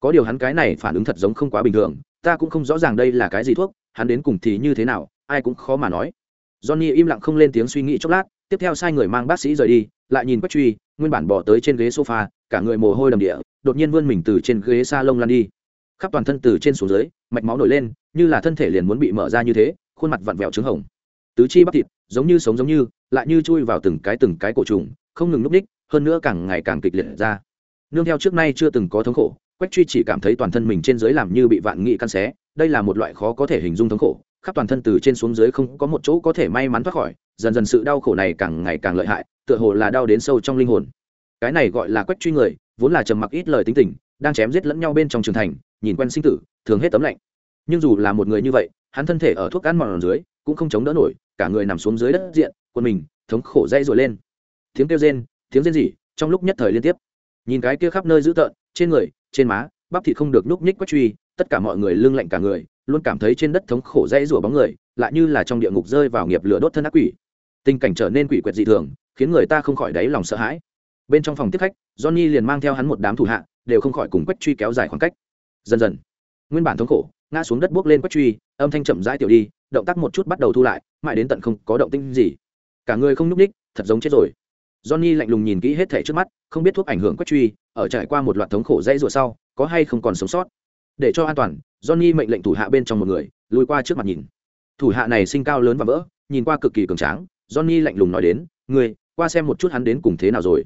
Có điều hắn cái này phản ứng thật giống không quá bình thường, ta cũng không rõ ràng đây là cái gì thuốc, hắn đến cùng thì như thế nào, ai cũng khó mà nói. Johnny im lặng không lên tiếng suy nghĩ chốc lát, tiếp theo sai người mang bác sĩ rời đi, lại nhìn quách truy, nguyên bản bỏ tới trên ghế sofa, cả người mồ hôi đầm địa, đột nhiên vươn mình từ trên ghế s a lông lăn đi khắp toàn thân từ trên xuống dưới, mạch máu nổi lên, như là thân thể liền muốn bị mở ra như thế, khuôn mặt vặn vẹo trứng hồng. Tứ chi bắp thịt, giống như sống giống như, lại như chui vào từng cái từng cái cổ trùng, không ngừng núp ních, hơn nữa càng ngày càng kịch liệt ra. Nương theo trước nay chưa từng có thống khổ, quách truy chỉ cảm thấy toàn thân mình trên dưới làm như bị vạn nghị căn xé, đây là một loại khó có thể hình dung thống khổ, khắp toàn thân từ trên xuống dưới không có một chỗ có thể may mắn thoát khỏi, dần dần sự đau khổ này càng ngày càng lợi hại, tựa hồ là đau đến sâu trong linh hồn. Cái này gọi là quách truy người, vốn là trầm mặc ít lời tính tình, đang chém giết lẫn nhau bên trong trường thành nhìn quen sinh tử, thường hết tấm lạnh. Nhưng dù là một người như vậy, hắn thân thể ở thuốc ăn mòn dưới, cũng không chống đỡ nổi, cả người nằm xuống dưới đất diện quân mình, thống khổ dây rồi lên. Tiếng kêu rên, tiếng rên rỉ, trong lúc nhất thời liên tiếp. Nhìn cái kia khắp nơi dữ tợn, trên người, trên má, bắp thịt không được núp nhích quách truy, tất cả mọi người lưng lạnh cả người, luôn cảm thấy trên đất thống khổ dây rủa bóng người, lại như là trong địa ngục rơi vào nghiệp lửa đốt thân ác quỷ. Tình cảnh trở nên quỷ quyệt dị thường, khiến người ta không khỏi đáy lòng sợ hãi. Bên trong phòng tiếp khách, johnny liền mang theo hắn một đám thủ hạ, đều không khỏi cùng quách truy kéo dài khoảng cách dần dần. Nguyên bản thống khổ, ngã xuống đất buốc lên quách truy, âm thanh chậm rãi tiểu đi, động tác một chút bắt đầu thu lại, mãi đến tận không có động tinh gì. Cả người không nhúc ních thật giống chết rồi. Johnny lạnh lùng nhìn kỹ hết thể trước mắt, không biết thuốc ảnh hưởng quách truy, ở trải qua một loạt thống khổ dây rủa sau, có hay không còn sống sót. Để cho an toàn, johnny mệnh lệnh thủ hạ bên trong một người, lùi qua trước mặt nhìn. Thủ hạ này sinh cao lớn và vỡ, nhìn qua cực kỳ cường tráng, johnny lạnh lùng nói đến người qua xem một chút hắn đến cùng thế nào rồi.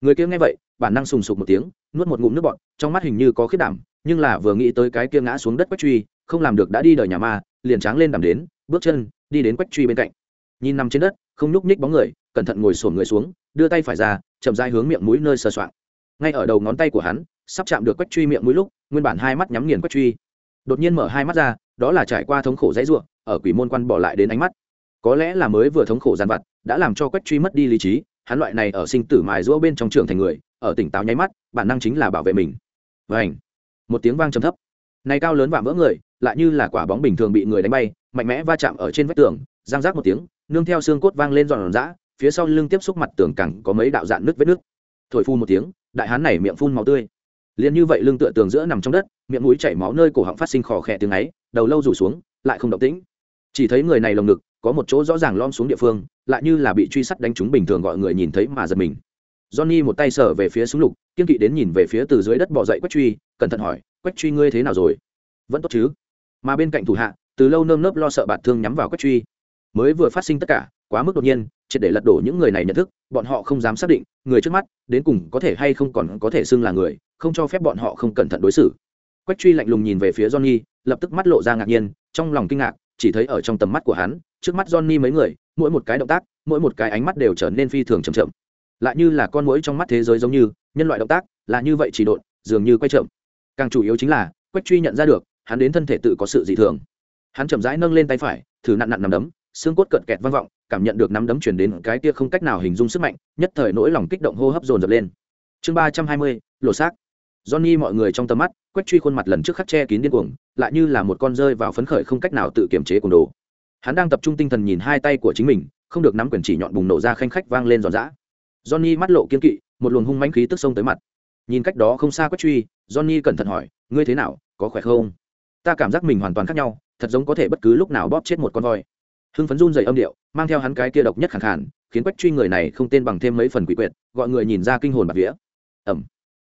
Người kia nghe vậy, bản năng sùng sục một tiếng, nuốt một ngụm nước bọt, trong mắt hình như có khiết đảm nhưng là vừa nghĩ tới cái kia ngã xuống đất quách truy, không làm được đã đi đời nhà ma, liền tráng lên đàm đến, bước chân, đi đến quách truy bên cạnh. Nhìn nằm trên đất, không nhúc nhích bóng người, cẩn thận ngồi sổn người xuống, đưa tay phải ra, chậm dai hướng miệng mũi nơi sờ soạn ngay ở đầu ngón tay của hắn, sắp chạm được quách truy miệng mũi lúc, nguyên bản hai mắt nhắm nghiền quách truy. Đột nhiên mở hai mắt ra, đó là trải qua thống khổ dãy ruộng, ở quỷ môn quan bỏ lại đến ánh mắt. Có lẽ là mới vừa thống khổ gian vặt, đã làm cho quách truy mất đi lý trí, hắn loại này ở sinh tử mài rũa bên trong trường thành người, ở tỉnh táo nháy mắt, bản năng chính là bảo vệ mình. Và ảnh một tiếng vang trầm thấp. Này cao lớn vạm vỡ người, lại như là quả bóng bình thường bị người đánh bay, mạnh mẽ va chạm ở trên vách tường giang rác một tiếng, nương theo xương cốt vang lên giòn giã, phía sau lưng tiếp xúc mặt tường cẳng có mấy đạo dạn nước vết nước thổi phun một tiếng, đại hán này miệng phun máu tươi. Liền như vậy lưng tựa tường giữa nằm trong đất, miệng mũi chảy máu nơi cổ họng phát sinh khò khẽ tiếng ấy, đầu lâu rủ xuống, lại không động tĩnh. Chỉ thấy người này lồng ngực, có một chỗ rõ ràng lom xuống địa phương, lại như là bị truy sát đánh trúng bình thường gọi người nhìn thấy mà giật mình johnny một tay sờ về phía súng lục, kiên kỵ đến nhìn về phía từ dưới đất bò dậy quách truy, cẩn thận hỏi, quách truy ngươi thế nào rồi? Vẫn tốt chứ. Mà bên cạnh thủ hạ, từ lâu nơm nớp lo sợ bạt thương nhắm vào quách truy. Mới vừa phát sinh tất cả, quá mức đột nhiên chỉ để lật đổ những người này nhận thức, bọn họ không dám xác định, người trước mắt, đến cùng có thể hay không còn có thể xưng là người, không cho phép bọn họ không cẩn thận đối xử. Quách truy lạnh lùng nhìn về phía johnny, lập tức mắt lộ ra ngạc nhiên, trong lòng kinh ngạc, chỉ thấy ở trong tầm mắt của hắn, trước mắt johnny mấy người, mỗi một cái động tác, mỗi một cái ánh mắt đều trở nên phi thường chậm chậm lại như là con mũi trong mắt thế giới giống như, nhân loại động tác là như vậy chỉ độn, dường như quay chậm. Càng chủ yếu chính là, quách truy nhận ra được, hắn đến thân thể tự có sự dị thường. Hắn chậm rãi nâng lên tay phải, thử nặn nặn nằm đấm, xương cốt cợt kẹt vang vọng, cảm nhận được nắm đấm chuyển đến cái kia không cách nào hình dung sức mạnh, nhất thời nỗi lòng kích động hô hấp dồn dập lên. Chương ba trăm hai mươi lộ xác. Johnny mọi người trong tầm mắt, quách truy khuôn mặt lần trước khắc che kín điên cuồng, lại như là một con rơi vào phấn khởi không cách nào tự kiềm chế cuồng đồ. Hắn đang tập trung tinh thần nhìn hai tay của chính mình, không được nắm quyền chỉ nhọn bùng nổ ra khanh khách vang lên giòn giã johnny mắt lộ kiên kỵ, một luồng hung mãnh khí tức sông tới mặt. Nhìn cách đó không xa quách truy, johnny cẩn thận hỏi, ngươi thế nào, có khỏe không? Ta cảm giác mình hoàn toàn khác nhau, thật giống có thể bất cứ lúc nào bóp chết một con voi. Hưng phấn run dày âm điệu, mang theo hắn cái kia độc nhất khẳng khản khiến quách truy người này không tên bằng thêm mấy phần quỷ quyệt, gọi người nhìn ra kinh hồn bạc vía. Ẩm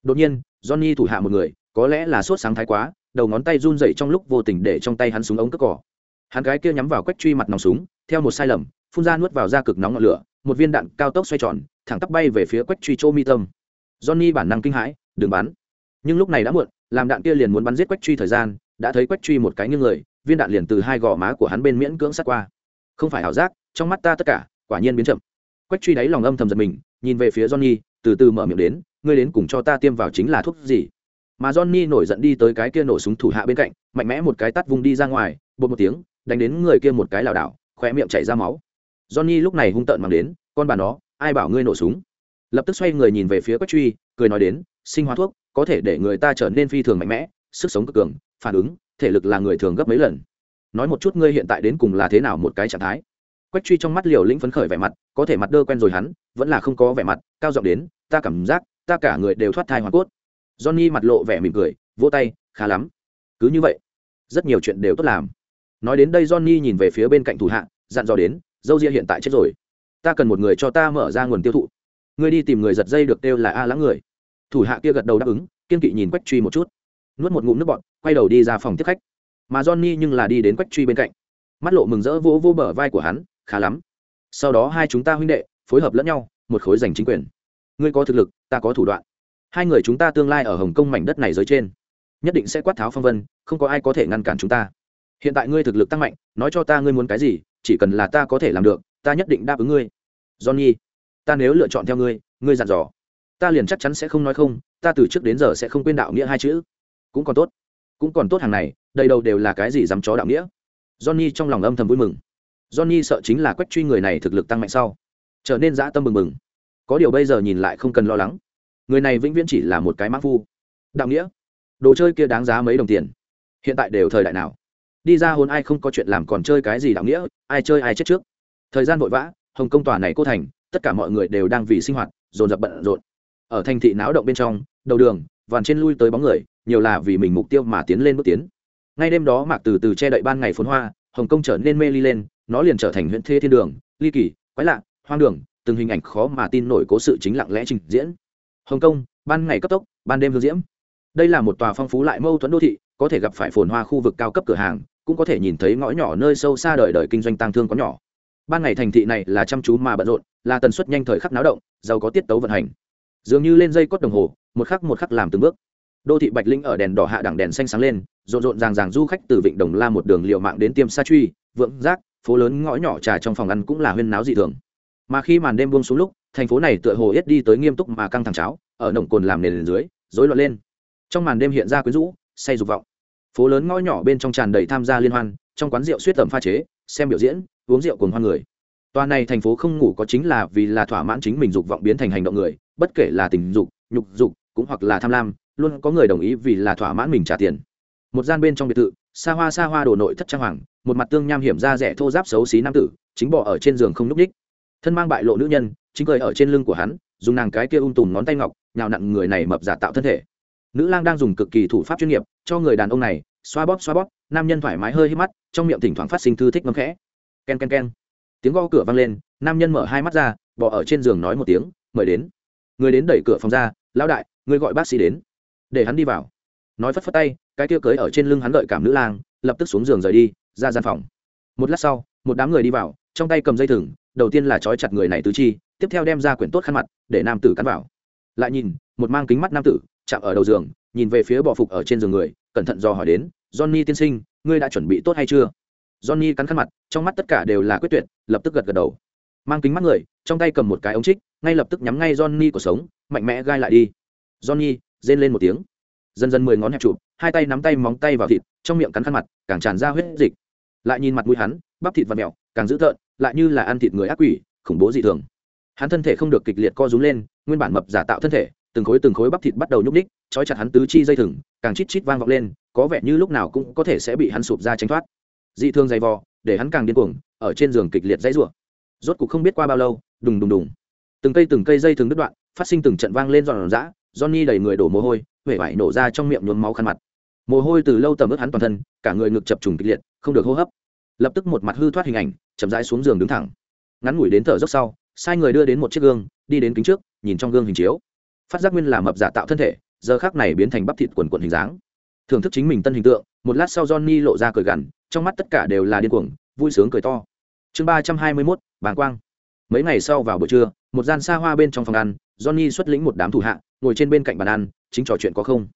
đột nhiên, johnny thủ hạ một người, có lẽ là sốt sáng thái quá, đầu ngón tay run dậy trong lúc vô tình để trong tay hắn súng ống cất cỏ. Hắn cái kia nhắm vào quách truy mặt nòng súng, theo một sai lầm, phun ra nuốt vào da cực nóng ngọn lửa một viên đạn cao tốc xoay tròn, thẳng tắp bay về phía quách truy chỗ mi tâm. Johnny bản năng kinh hãi, đừng bắn. Nhưng lúc này đã muộn, làm đạn kia liền muốn bắn giết quách truy thời gian, đã thấy quách truy một cái nghiêng người, viên đạn liền từ hai gò má của hắn bên miễn cưỡng sát qua. Không phải ảo giác, trong mắt ta tất cả, quả nhiên biến chậm. Quách truy đáy lòng âm thầm giật mình, nhìn về phía johnny, từ từ mở miệng đến, ngươi đến cùng cho ta tiêm vào chính là thuốc gì? Mà johnny nổi giận đi tới cái kia nổ súng thủ hạ bên cạnh, mạnh mẽ một cái tắt vung đi ra ngoài, bột một tiếng, đánh đến người kia một cái lảo đảo, khóe miệng chảy ra máu johnny lúc này hung tợn mang đến, con bà nó, ai bảo ngươi nổ súng? Lập tức xoay người nhìn về phía quách truy, cười nói đến, sinh hóa thuốc, có thể để người ta trở nên phi thường mạnh mẽ, sức sống cực cường, phản ứng, thể lực là người thường gấp mấy lần. Nói một chút ngươi hiện tại đến cùng là thế nào một cái trạng thái? Quách truy trong mắt liều lĩnh phấn khởi vẻ mặt, có thể mặt đơ quen rồi hắn, vẫn là không có vẻ mặt, cao giọng đến, ta cảm giác, ta cả người đều thoát thai hoàn cốt. Johnny mặt lộ vẻ mỉm cười, vỗ tay, khá lắm. Cứ như vậy, rất nhiều chuyện đều tốt làm. Nói đến đây johnny nhìn về phía bên cạnh thủ hạ, dặn dò đến dâu ria hiện tại chết rồi. Ta cần một người cho ta mở ra nguồn tiêu thụ. Ngươi đi tìm người giật dây được kêu là a lãng người. Thủ hạ kia gật đầu đáp ứng, kiên kỵ nhìn quách truy một chút. Nuốt một ngụm nước bọt, quay đầu đi ra phòng tiếp khách. Mà johnny nhưng là đi đến quách truy bên cạnh. Mắt lộ mừng rỡ vỗ vỗ bờ vai của hắn, khá lắm. Sau đó hai chúng ta huynh đệ phối hợp lẫn nhau, một khối giành chính quyền. Ngươi có thực lực, ta có thủ đoạn. Hai người chúng ta tương lai ở hồng kông mảnh đất này dưới trên, nhất định sẽ quát tháo phong vân, không có ai có thể ngăn cản chúng ta. Hiện tại ngươi thực lực tăng mạnh, nói cho ta ngươi muốn cái gì chỉ cần là ta có thể làm được, ta nhất định đáp ứng ngươi. Johnny, ta nếu lựa chọn theo ngươi ngươi dặn dò, ta liền chắc chắn sẽ không nói không, ta từ trước đến giờ sẽ không quên đạo nghĩa hai chữ. Cũng còn tốt, cũng còn tốt hàng này, đầy đầu đều là cái gì dám chó đạo nghĩa. Johnny trong lòng âm thầm vui mừng. Johnny sợ chính là quách truy người này thực lực tăng mạnh sau, trở nên dã tâm mừng mừng có điều bây giờ nhìn lại không cần lo lắng. Người này vĩnh viễn chỉ là một cái mã phu. Đạo nghĩa, đồ chơi kia đáng giá mấy đồng tiền. Hiện tại đều thời đại nào? Đi ra hôn ai không có chuyện làm còn chơi cái gì đạo nghĩa, ai chơi ai chết trước. Thời gian vội vã, hồng công tòa này cô thành, tất cả mọi người đều đang vì sinh hoạt, dồn dập bận rộn. Ở thành thị náo động bên trong, đầu đường, vàn trên lui tới bóng người, nhiều là vì mình mục tiêu mà tiến lên bước tiến. Ngay đêm đó mạc từ từ che đậy ban ngày phồn hoa, hồng kông trở nên mê ly lên, nó liền trở thành huyện thê thiên đường, ly kỳ, quái lạ, hoang đường, từng hình ảnh khó mà tin nổi cố sự chính lặng lẽ trình diễn. Hồng kông ban ngày cấp tốc, ban đêm hương diễm. Đây là một tòa phong phú lại mâu thuẫn đô thị, có thể gặp phải phồn hoa khu vực cao cấp cửa hàng cũng có thể nhìn thấy ngõ nhỏ nơi sâu xa đời đời kinh doanh tăng thương có nhỏ. Ban ngày thành thị này là chăm chú mà bận rộn, là tần suất nhanh thời khắc náo động, giàu có tiết tấu vận hành. Dường như lên dây cốt đồng hồ, một khắc một khắc làm từng bước. Đô thị bạch linh ở đèn đỏ hạ đẳng đèn xanh sáng lên, rộn rộn ràng ràng du khách từ vịnh đồng la một đường liệu mạng đến tiêm sa truy, vượng giác, phố lớn ngõ nhỏ trà trong phòng ăn cũng là huyên náo dị thường. Mà khi màn đêm buông xuống lúc, thành phố này tựa hồ ít đi tới nghiêm túc mà căng thẳng cháo, ở nồng cồn làm nền dưới, rối loạn lên. Trong màn đêm hiện ra quyến rũ, say dục vọng phố lớn ngõ nhỏ bên trong tràn đầy tham gia liên hoan, trong quán rượu suýt tầm pha chế, xem biểu diễn, uống rượu cùng hoan người. Tòa này thành phố không ngủ có chính là vì là thỏa mãn chính mình dục vọng biến thành hành động người, bất kể là tình dục, nhục dục, cũng hoặc là tham lam, luôn có người đồng ý vì là thỏa mãn mình trả tiền. Một gian bên trong biệt thự, xa hoa xa hoa đồ nội thất trang hoàng, một mặt tương nham hiểm ra rẻ thô giáp xấu xí nam tử, chính bỏ ở trên giường không n ú c ních thân mang bại lộ nữ nhân, chính cười ở trên lưng của hắn, dùng nàng cái kia ung tùm ngón tay ngọc, nhào nặn người này mập giả tạo thân thể nữ lang đang dùng cực kỳ thủ pháp chuyên nghiệp, cho người đàn ông này, xoa bóp xoa bóp, nam nhân thoải mái hơi hít mắt, trong miệng thỉnh thoảng phát sinh thư thích ngâm khẽ. K e n k e n k e n tiếng gõ cửa vang lên, nam nhân mở hai mắt ra, bỏ ở trên giường nói một tiếng, mời đến. Người đến đẩy cửa phòng ra, lão đại, người gọi bác sĩ đến. Để hắn đi vào. Nói phất phất tay, cái kia cưới ở trên lưng hắn gợi cảm nữ lang, lập tức xuống giường rời đi, ra gian phòng. Một lát sau, một đám người đi vào, trong tay cầm dây thừng, đầu tiên là trói chặt người này tứ chi, tiếp theo đem ra quyển tốt khăn mặt, để nam tử cắn vào. Lại nhìn, một mang kính mắt nam tử chạm ở đầu giường, nhìn về phía bỏ phục ở trên giường người, cẩn thận do hỏi đến, johnny tiên sinh, ngươi đã chuẩn bị tốt hay chưa? Johnny cắn khăn mặt, trong mắt tất cả đều là quyết tuyệt, lập tức gật gật đầu. Mang kính mắt người, trong tay cầm một cái ống trích, ngay lập tức nhắm ngay johnny của sống, mạnh mẽ gai lại đi. Johnny, rên lên một tiếng. Dần dần mười ngón hẹp chụp, hai tay nắm tay móng tay vào thịt, trong miệng cắn khăn mặt, càng tràn ra huyết dịch. Lại nhìn mặt mũi hắn, bắp thịt và mẹo càng dữ tợn, lại như là ăn thịt người ác quỷ, khủng bố dị thường. Hắn thân thể không được kịch liệt co rúm lên, nguyên bản mập giả tạo thân thể từng khối từng khối bắp thịt bắt đầu nhúc ních trói chặt hắn tứ chi dây thừng, càng chít chít vang vọng lên, có vẻ như lúc nào cũng có thể sẽ bị hắn sụp ra tránh thoát. Dị thương dày vò, để hắn càng điên cuồng, ở trên giường kịch liệt dãy rủa. Rốt cục không biết qua bao lâu, đùng đùng đùng. Từng cây từng cây dây thừng đứt đoạn, phát sinh từng trận vang lên giòn giã, johnny đầy người đổ mồ hôi huệ vải nổ ra trong miệng nhuốm máu khăn mặt. Mồ hôi từ lâu tầm ướt hắn toàn thân, cả người ngực chập trùng kịch liệt, không được hô hấp. Lập tức một mặt hư thoát hình ảnh, chậm rãi xuống giường đứng thẳng. Ngắn ngủi đến thở dốc sau, sai người đưa đến một chiếc gương, đi đến kính trước, nhìn trong gương hình chiếu phát giác nguyên là mập giả tạo thân thể, giờ khác này biến thành bắp thịt quần quần hình dáng. Thưởng thức chính mình tân hình tượng, một lát sau johnny lộ ra cười gằn, trong mắt tất cả đều là điên cuồng, vui sướng cười to. Chương ba trăm hai mươi mốt, bàng quang. Mấy ngày sau vào buổi trưa, một gian xa hoa bên trong phòng ăn, johnny xuất lĩnh một đám thủ hạ, ngồi trên bên cạnh bàn ăn, chính trò chuyện có không.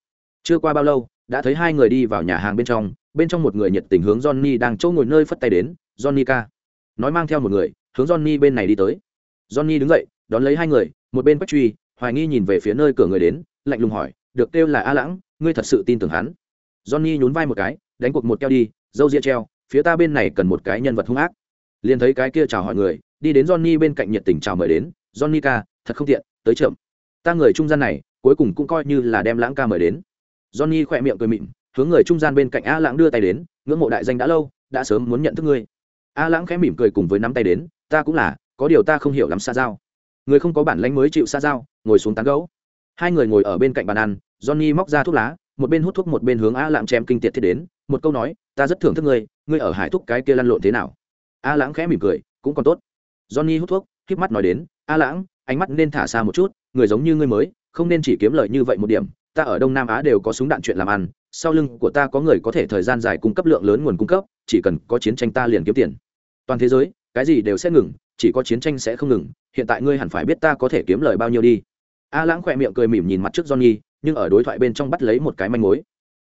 Chưa qua bao lâu, đã thấy hai người đi vào nhà hàng bên trong bên trong một người nhiệt tình hướng johnny đang chỗ ngồi nơi phất tay đến, johnny ca. Nói mang theo một người, hướng johnny bên này đi tới. Johnny đứng dậy, đón lấy hai người, một bên quách truy hoài nghi nhìn về phía nơi cửa người đến, lạnh lùng hỏi, được kêu là a lãng, ngươi thật sự tin tưởng hắn? Johnny nhún vai một cái, đánh cuộc một keo đi, dâu ria treo, phía ta bên này cần một cái nhân vật hung ác. Liền thấy cái kia chào hỏi người, đi đến johnny bên cạnh nhiệt tình chào mời đến, johnny ca, thật không tiện, tới chậm. Ta người trung gian này, cuối cùng cũng coi như là đem lãng ca mời đến. Johnny khỏe miệng cười mịn, hướng người trung gian bên cạnh a lãng đưa tay đến, ngưỡng mộ đại danh đã lâu, đã sớm muốn nhận thức ngươi. A lãng khẽ mỉm cười cùng với nắm tay đến, ta cũng là, có điều ta không hiểu lắm xa giao người không có bản lãnh mới chịu xa giao, ngồi xuống tán gấu hai người ngồi ở bên cạnh bàn ăn, johnny móc ra thuốc lá, một bên hút thuốc một bên hướng a lãng chém kinh tiệt thiết đến, một câu nói, ta rất thưởng thức ngươi ngươi ở hải thúc cái kia lăn lộn thế nào? A lãng khẽ mỉm cười, cũng còn tốt. Johnny hút thuốc, híp mắt nói đến, a lãng, ánh mắt nên thả xa một chút, người giống như ngươi mới, không nên chỉ kiếm lợi như vậy một điểm, ta ở đông nam á đều có súng đạn chuyện làm ăn, sau lưng của ta có người có thể thời gian dài cung cấp lượng lớn nguồn cung cấp, chỉ cần có chiến tranh ta liền kiếm tiền. Toàn thế giới, cái gì đều sẽ ngừng chỉ có chiến tranh sẽ không ngừng, hiện tại ngươi hẳn phải biết ta có thể kiếm lời bao nhiêu đi. A lãng khỏe miệng cười mỉm nhìn mặt trước johnny, nhưng ở đối thoại bên trong bắt lấy một cái manh mối.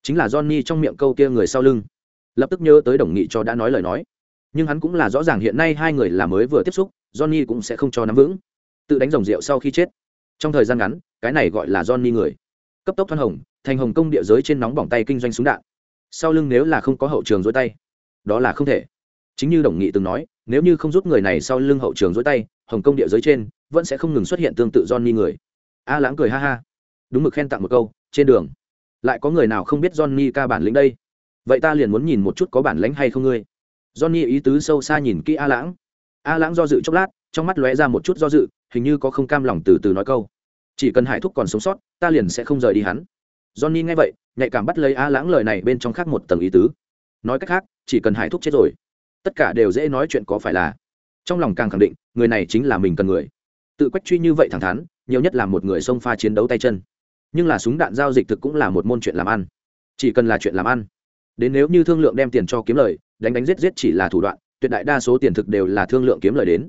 Chính là johnny trong miệng câu kia người sau lưng. Lập tức nhớ tới đồng nghị cho đã nói lời nói. Nhưng hắn cũng là rõ ràng hiện nay hai người là mới vừa tiếp xúc, johnny cũng sẽ không cho nắm vững. Tự đánh dòng rượu sau khi chết. Trong thời gian ngắn, cái này gọi là johnny người. Cấp tốc thoăn hồng, thành hồng công địa giới trên nóng bỏng tay kinh doanh súng đạn. Sau lưng nếu là không có hậu trường dối tay, đó là không thể. Chính như đồng nghị từng nói nếu như không rút người này sau lưng hậu trường dối tay, hồng công địa giới trên vẫn sẽ không ngừng xuất hiện tương tự johnny người. A lãng cười ha ha. Đúng mực khen tặng một câu, trên đường. Lại có người nào không biết johnny ca bản lĩnh đây? Vậy ta liền muốn nhìn một chút có bản lĩnh hay không ngươi. Johnny ý tứ sâu xa nhìn kỹ a lãng. A lãng do dự chốc lát, trong mắt lóe ra một chút do dự, hình như có không cam lòng từ từ nói câu. Chỉ cần hải thúc còn sống sót, ta liền sẽ không rời đi hắn. Johnny nghe vậy, nhạy cảm bắt lấy a lãng lời này bên trong khác một tầng ý tứ. Nói cách khác, chỉ cần hải thúc chết rồi tất cả đều dễ nói chuyện có phải là. Trong lòng càng khẳng định, người này chính là mình cần người. Tự quách truy như vậy thẳng thắn, nhiều nhất là một người xông pha chiến đấu tay chân. Nhưng là súng đạn giao dịch thực cũng là một môn chuyện làm ăn. Chỉ cần là chuyện làm ăn. Đến nếu như thương lượng đem tiền cho kiếm lời, đánh đánh giết giết chỉ là thủ đoạn, tuyệt đại đa số tiền thực đều là thương lượng kiếm lời đến.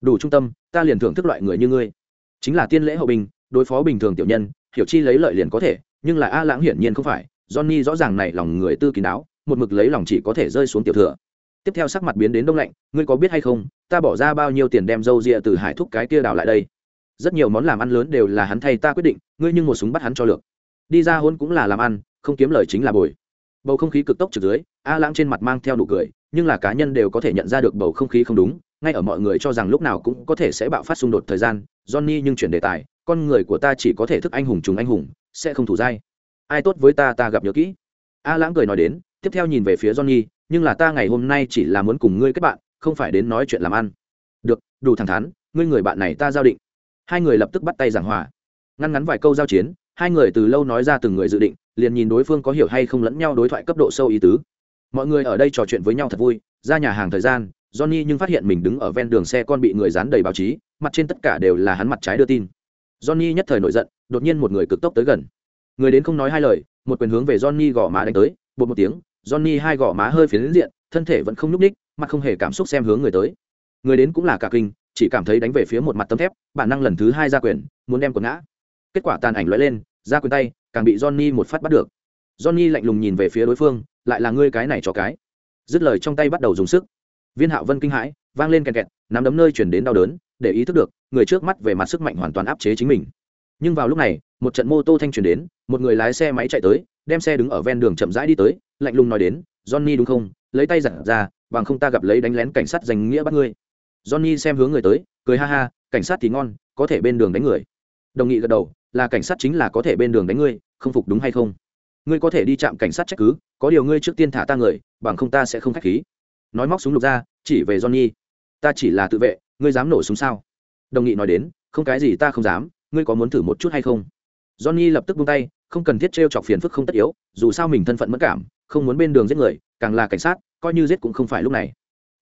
Đủ trung tâm, ta liền thưởng thức loại người như ngươi. Chính là tiên lễ hậu bình, đối phó bình thường tiểu nhân, hiểu chi lấy lợi liền có thể, nhưng là a lãng hiển nhiên không phải, johnny rõ ràng này lòng người tư kín đáo, một mực lấy lòng chỉ có thể rơi xuống tiểu thừa tiếp theo sắc mặt biến đến đông lạnh, ngươi có biết hay không, ta bỏ ra bao nhiêu tiền đem dâu rịa từ hải thúc cái kia đào lại đây? Rất nhiều món làm ăn lớn đều là hắn thay ta quyết định, ngươi nhưng một súng bắt hắn cho lược đi ra hôn cũng là làm ăn, không kiếm lời chính là bồi. Bầu không khí cực tốc trực dưới, a lãng trên mặt mang theo nụ cười, nhưng là cá nhân đều có thể nhận ra được bầu không khí không đúng, ngay ở mọi người cho rằng lúc nào cũng có thể sẽ bạo phát xung đột thời gian, johnny nhưng chuyển đề tài, con người của ta chỉ có thể thức anh hùng trùng anh hùng, sẽ không thủ dai. Ai tốt với ta ta gặp nhớ kỹ. A lãng cười nói đến, tiếp theo nhìn về phía johnny nhưng là ta ngày hôm nay chỉ là muốn cùng ngươi kết bạn, không phải đến nói chuyện làm ăn. Được, đủ thẳng thắn, ngươi người bạn này ta giao định. Hai người lập tức bắt tay giảng hòa. Ngăn ngắn vài câu giao chiến, hai người từ lâu nói ra từng người dự định, liền nhìn đối phương có hiểu hay không lẫn nhau đối thoại cấp độ sâu ý tứ. Mọi người ở đây trò chuyện với nhau thật vui, ra nhà hàng thời gian, johnny nhưng phát hiện mình đứng ở ven đường xe con bị người dán đầy báo chí, mặt trên tất cả đều là hắn mặt trái đưa tin. Johnny nhất thời nổi giận, đột nhiên một người cực tốc tới gần. Người đến không nói hai lời, một quyền hướng về johnny gõ má đánh tới, bột một tiếng johnny hai gò má hơi phiến diện, thân thể vẫn không nhúc ních mặt không hề cảm xúc xem hướng người tới. Người đến cũng là cả kinh, chỉ cảm thấy đánh về phía một mặt tấm thép, bản năng lần thứ hai ra quyền, muốn đem quần ngã. Kết quả tàn ảnh lóe lên, ra quyền tay, càng bị johnny một phát bắt được. Johnny lạnh lùng nhìn về phía đối phương, lại là ngươi cái này cho cái. Dứt lời trong tay bắt đầu dùng sức. Viên hạo vân kinh hãi, vang lên kẹt kẹt, nắm đấm nơi chuyển đến đau đớn, để ý thức được, người trước mắt về mặt sức mạnh hoàn toàn áp chế chính mình. Nhưng vào lúc này, một trận mô tô thanh truyền đến, một người lái xe máy chạy tới, đem xe đứng ở ven đường chậm rãi đi tới lạnh lùng nói đến, johnny đúng không? Lấy tay giặt ra, bằng không ta gặp lấy đánh lén cảnh sát danh nghĩa bắt ngươi. Johnny xem hướng người tới, cười ha ha, cảnh sát thì ngon, có thể bên đường đánh người. Đồng nghị gật đầu, là cảnh sát chính là có thể bên đường đánh ngươi, không phục đúng hay không? Ngươi có thể đi chạm cảnh sát trách cứ, có điều ngươi trước tiên thả ta người, bằng không ta sẽ không k h á c h khí. Nói móc súng lục ra, chỉ về johnny. Ta chỉ là tự vệ, ngươi dám nổ súng sao? Đồng nghị nói đến, không cái gì ta không dám, ngươi có muốn thử một chút hay không? Johnny lập tức buông tay, không cần thiết t r e o chọc phiền phức không tất yếu, dù sao mình thân phận mất cảm không muốn bên đường giết người, càng là cảnh sát, coi như giết cũng không phải lúc này.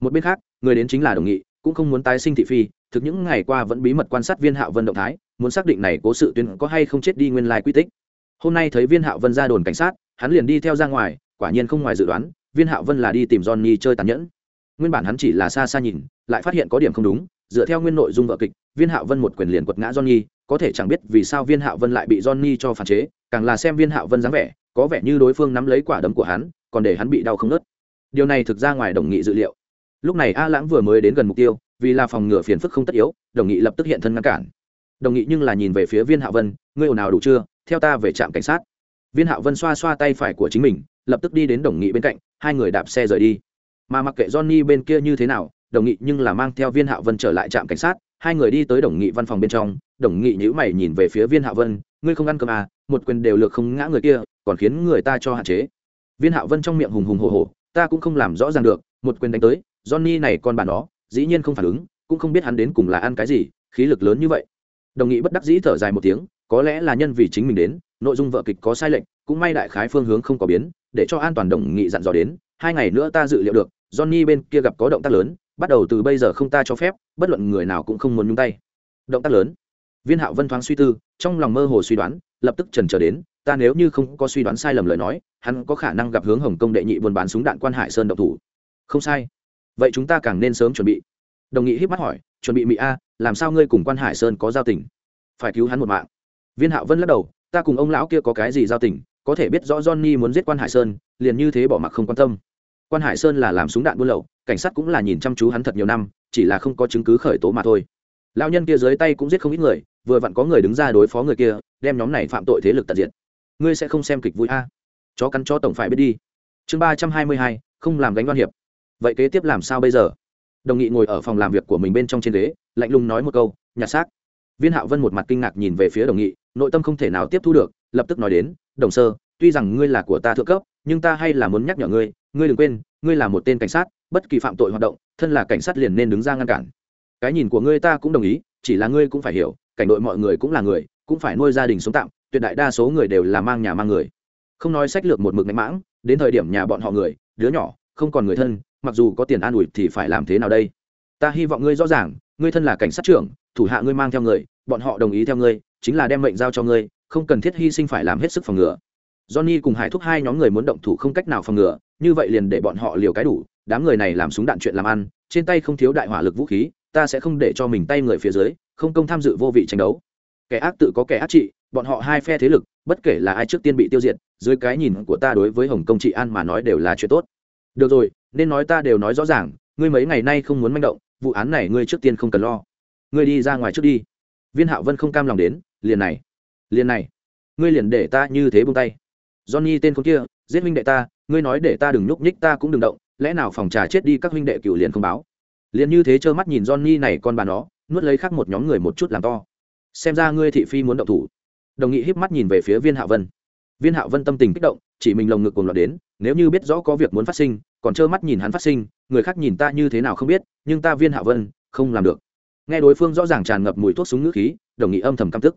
Một bên khác, người đến chính là đồng nghị, cũng không muốn tái sinh thị phi, thực những ngày qua vẫn bí mật quan sát viên hạo vân động thái, muốn xác định này cố sự tuyến có hay không chết đi nguyên lai quy tích. Hôm nay thấy viên hạo vân ra đồn cảnh sát, hắn liền đi theo ra ngoài, quả nhiên không ngoài dự đoán, viên hạo vân là đi tìm johnny chơi tàn nhẫn. Nguyên bản hắn chỉ là xa xa nhìn, lại phát hiện có điểm không đúng, dựa theo nguyên nội dung vợ kịch, viên hạo vân một quyền liền quật ngã johnny, có thể chẳng biết vì sao viên hạo vân lại bị johnny cho phản chế, càng là xem viên hạo vân dáng vẻ có vẻ như đối phương nắm lấy quả đấm của hắn, còn để hắn bị đau không nớt điều này thực ra ngoài đồng nghị dự liệu. Lúc này a lãng vừa mới đến gần mục tiêu, vì là phòng ngừa phiền phức không tất yếu, đồng nghị lập tức hiện thân ngăn cản. Đồng nghị nhưng là nhìn về phía viên Hạ vân, ngươi ồn nào đủ chưa? Theo ta về trạm cảnh sát. Viên Hạ vân xoa xoa tay phải của chính mình, lập tức đi đến đồng nghị bên cạnh, hai người đạp xe rời đi. Mà mặc kệ johnny bên kia như thế nào, đồng nghị nhưng là mang theo viên Hạ vân trở lại trạm cảnh sát, hai người đi tới đồng nghị văn phòng bên trong đồng nghị nhữ mày nhìn về phía viên hạ vân, ngươi không ăn cơm à một quyền đều lược không ngã người kia, còn khiến người ta cho hạn chế. Viên hạ vân trong miệng hùng hùng hồ hồ ta cũng không làm rõ ràng được, một quyền đánh tới, johnny này con bà nó, dĩ nhiên không phản ứng, cũng không biết hắn đến cùng là ăn cái gì, khí lực lớn như vậy. Đồng nghị bất đắc dĩ thở dài một tiếng, có lẽ là nhân vì chính mình đến, nội dung vợ kịch có sai lệch, cũng may đại khái phương hướng không có biến, để cho an toàn đồng nghị dặn dò đến, hai ngày nữa ta dự liệu được, johnny bên kia gặp có động tác lớn, bắt đầu từ bây giờ không ta cho phép, bất luận người nào cũng không muốn nhúng tay. Động tác lớn viên hạo vân thoáng suy tư, trong lòng mơ hồ suy đoán, lập tức trần trở đến, ta nếu như không có suy đoán sai lầm lời nói, hắn có khả năng gặp hướng hồng kông đệ nhị buôn bán súng đạn quan hải sơn độc thủ. Không sai. Vậy chúng ta càng nên sớm chuẩn bị. Đồng nghị híp mắt hỏi, chuẩn bị mỹ a, làm sao ngươi cùng quan hải sơn có giao tình? Phải cứu hắn một mạng. Viên hạo vân lắc đầu, ta cùng ông lão kia có cái gì giao tình, có thể biết rõ johnny muốn giết quan hải sơn, liền như thế bỏ mặc không quan tâm. Quan hải sơn là làm súng đạn buôn lậu, cảnh sát cũng là nhìn chăm chú hắn thật nhiều năm, chỉ là không có chứng cứ khởi tố mà thôi. Lão nhân kia dưới tay cũng giết không ít người vừa vặn có người đứng ra đối phó người kia đem nhóm này phạm tội thế lực tận diện, ngươi sẽ không xem kịch vui a? À. chó cắn cho tổng phải biết đi. Chương ba trăm hai mươi hai không làm gánh đoan hiệp. Vậy kế tiếp làm sao bây giờ? Đồng nghị ngồi ở phòng làm việc của mình bên trong trên ghế lạnh lùng nói một câu nhặt xác. Viên hạo vân một mặt kinh ngạc nhìn về phía đồng nghị nội tâm không thể nào tiếp thu được lập tức nói đến đồng sơ tuy rằng ngươi là của ta thượng cấp nhưng ta hay là muốn nhắc nhở ngươi ngươi đừng quên ngươi là một tên cảnh sát bất kỳ phạm tội hoạt động thân là cảnh sát liền nên đứng ra ngăn cản. Cái nhìn của ngươi ta cũng đồng ý chỉ là ngươi cũng phải hiểu, cảnh đội mọi người cũng là người, cũng phải nuôi gia đình sống tạm, tuyệt đại đa số người đều là mang nhà mang người. Không nói sách lược một mực mạnh mãng, đến thời điểm nhà bọn họ người, đứa nhỏ, không còn người thân, mặc dù có tiền an ủi thì phải làm thế nào đây? Ta hy vọng ngươi rõ ràng, ngươi thân là cảnh sát trưởng, thủ hạ ngươi mang theo người, bọn họ đồng ý theo ngươi, chính là đem mệnh giao cho ngươi, không cần thiết hy sinh phải làm hết sức phòng ngừa. Johnny cùng hải thúc hai nhóm người muốn động thủ không cách nào phòng ngừa, như vậy liền để bọn họ liều cái đủ, đám người này làm súng đạn chuyện làm ăn, trên tay không thiếu đại hỏa lực vũ khí ta sẽ không để cho mình tay người phía dưới, không công tham dự vô vị tranh đấu. Kẻ ác tự có kẻ ác trị, bọn họ hai phe thế lực, bất kể là ai trước tiên bị tiêu diệt, dưới cái nhìn của ta đối với hồng công trị an mà nói đều là chuyện tốt. Được rồi, nên nói ta đều nói rõ ràng, ngươi mấy ngày nay không muốn manh động, vụ án này ngươi trước tiên không cần lo. Ngươi đi ra ngoài trước đi. Viên hạo vân không cam lòng đến, liền này liền này. Ngươi liền để ta như thế buông tay. Johnny tên con kia, giết huynh đệ ta, ngươi nói để ta đừng nhúc nhích ta cũng đừng động, lẽ nào phòng trà chết đi các huynh đệ cựu liền không báo? Liền như thế trơ mắt nhìn johnny này con bà nó, nuốt lấy khác một nhóm người một chút làm to. Xem ra ngươi thị phi muốn động thủ. Đồng nghị híp mắt nhìn về phía viên hạ vân. Viên hạ vân tâm tình kích động, chỉ mình lồng ngực cùng loạt đến, nếu như biết rõ có việc muốn phát sinh, còn trơ mắt nhìn hắn phát sinh, người khác nhìn ta như thế nào không biết, nhưng ta viên hạ vân, không làm được. Nghe đối phương rõ ràng tràn ngập mùi thuốc súng ngữ khí, đồng nghị âm thầm căm tức.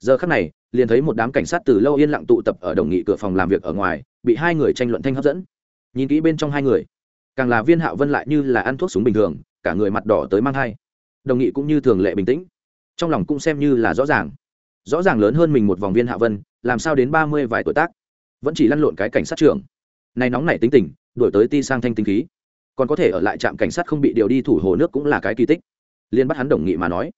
Giờ khắc này, liền thấy một đám cảnh sát từ lâu yên lặng tụ tập ở đồng nghị cửa phòng làm việc ở ngoài, bị hai người tranh luận thanh hấp dẫn. Nhìn kỹ bên trong hai người, càng là viên hạo vân lại như là ăn thuốc súng bình thường cả người mặt đỏ tới mang thai. Đồng nghị cũng như thường lệ bình tĩnh. Trong lòng cũng xem như là rõ ràng. Rõ ràng lớn hơn mình một vòng viên hạ vân, làm sao đến ba mươi vài tuổi tác. Vẫn chỉ lăn lộn cái cảnh sát trưởng. Này nóng nảy tính tình đổi tới ti sang thanh tinh khí. Còn có thể ở lại trạm cảnh sát không bị điều đi thủ hồ nước cũng là cái kỳ tích. Liên bắt hắn đồng nghị mà nói.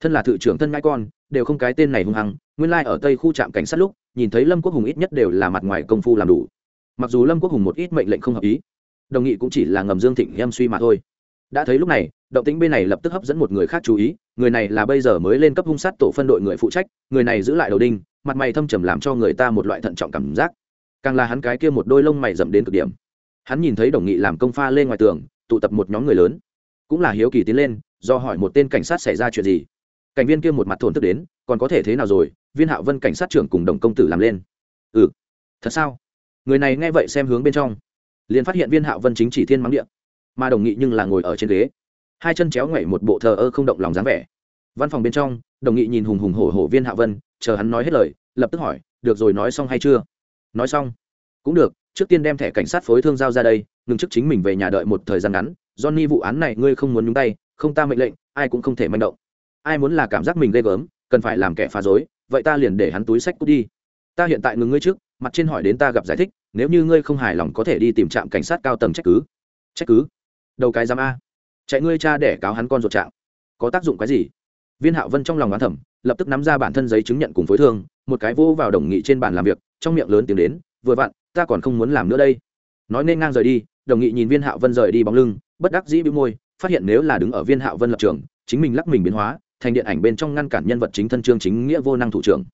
Thân là thự trưởng thân ngãi con, đều không cái tên này hung hăng. Nguyên lai、like、ở tây khu trạm cảnh sát lúc, nhìn thấy lâm quốc hùng ít nhất đều là mặt ngoài công phu làm đủ. Mặc dù lâm quốc hùng một ít mệnh lệnh không hợp ý, đồng nghị cũng chỉ là ngầm dương thịnh em suy mà thôi đã thấy lúc này, động tính bên này lập tức hấp dẫn một người khác chú ý, người này là bây giờ mới lên cấp hung sát tổ phân đội người phụ trách, người này giữ lại đầu đinh, mặt mày thâm trầm làm cho người ta một loại thận trọng cảm giác. Càng là hắn cái kia một đôi lông mày rậm đến cực điểm. Hắn nhìn thấy đồng nghị làm công pha lên ngoài tường, tụ tập một nhóm người lớn. Cũng là hiếu kỳ tiến lên, do hỏi một tên cảnh sát xảy ra chuyện gì. Cảnh viên kia một mặt thổn thức đến, còn có thể thế nào rồi, viên hạo vân cảnh sát trưởng cùng đồng công tử làm lên. Ừ thật sao? Người này nghe vậy xem hướng bên trong. Liền phát hiện viên hạo vân chính chỉ thiên mắng điện mà đồng nghị nhưng là ngồi ở trên ghế. Hai chân chéo ngoảy một bộ thờ ơ không động lòng dáng vẻ. Văn phòng bên trong, đồng nghị nhìn hùng hùng hổ hổ viên hạ vân, chờ hắn nói hết lời, lập tức hỏi, được rồi, nói xong hay chưa? Nói xong. Cũng được, trước tiên đem thẻ cảnh sát phối thương giao ra đây, ngừng chức chính mình về nhà đợi một thời gian ngắn. Johnny, vụ án này ngươi không muốn nhúng tay, không ta mệnh lệnh, ai cũng không thể manh động. Ai muốn là cảm giác mình ghê gớm, cần phải làm kẻ phá dối vậy ta liền để hắn túi sách cút đi. Ta hiện tại ngừng ngươi trước, mặt trên hỏi đến ta gặp giải thích, nếu như ngươi không hài lòng có thể đi tìm trạm cảnh sát cao tầng trách cứ. Trách cứ? Đầu cái giám a. Chạy ngươi cha để cáo hắn con ruột trạng. Có tác dụng cái gì? Viên hạo vân trong lòng bán thẩm lập tức nắm ra bản thân giấy chứng nhận cùng phối thương, một cái vô vào đồng nghị trên bàn làm việc, trong miệng lớn tiếng đến, vừa vặn, ta còn không muốn làm nữa đây. Nói nên ngang rời đi, đồng nghị nhìn viên hạo vân rời đi bóng lưng, bất đắc dĩ bĩu môi, phát hiện nếu là đứng ở viên hạo vân lập trường, chính mình lắc mình biến hóa, thành điện ảnh bên trong ngăn cản nhân vật chính thân trương chính nghĩa vô năng thủ trưởng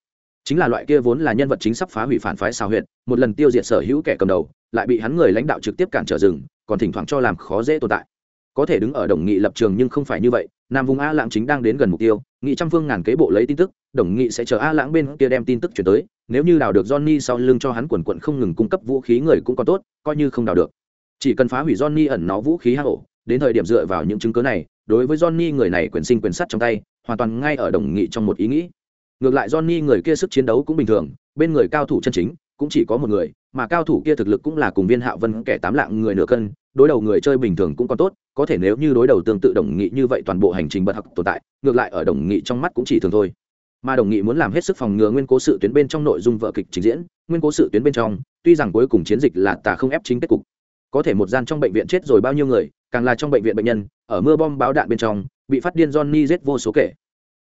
chính là loại kia vốn là nhân vật chính sắp phá hủy phản phái xào huyện một lần tiêu diệt sở hữu kẻ cầm đầu, lại bị hắn người lãnh đạo trực tiếp cản trở rừng, còn thỉnh thoảng cho làm khó dễ tồn tại. Có thể đứng ở đồng nghị lập trường nhưng không phải như vậy, nam vùng a lãng chính đang đến gần mục tiêu, nghị trăm phương ngàn kế bộ lấy tin tức, đồng nghị sẽ chờ a lãng bên kia đem tin tức chuyển tới, nếu như đào được johnny sau lưng cho hắn quần quận không ngừng cung cấp vũ khí người cũng có tốt, coi như không đào được. Chỉ cần phá hủy johnny ẩn nó vũ khí hang ổ, đến thời điểm dựa vào những chứng cứ này, đối với johnny người này quyền sinh quyền sắt trong tay, hoàn toàn ngay ở đồng nghị trong một ý nghĩ ngược lại johnny người kia sức chiến đấu cũng bình thường, bên người cao thủ chân chính cũng chỉ có một người, mà cao thủ kia thực lực cũng là cùng viên hạ vân kẻ tám lạng người nửa cân, đối đầu người chơi bình thường cũng còn tốt, có thể nếu như đối đầu tương tự đồng nghị như vậy toàn bộ hành trình bật học tồn tại, ngược lại ở đồng nghị trong mắt cũng chỉ thường thôi. Mà đồng nghị muốn làm hết sức phòng ngừa nguyên cố sự tuyến bên trong nội dung vợ kịch trình diễn, nguyên cố sự tuyến bên trong, tuy rằng cuối cùng chiến dịch là tà không ép chính kết cục, có thể một gian trong bệnh viện chết rồi bao nhiêu người, càng là trong bệnh viện bệnh nhân, ở mưa bom báo đạn bên trong, bị phát điên johnny giết vô số kể.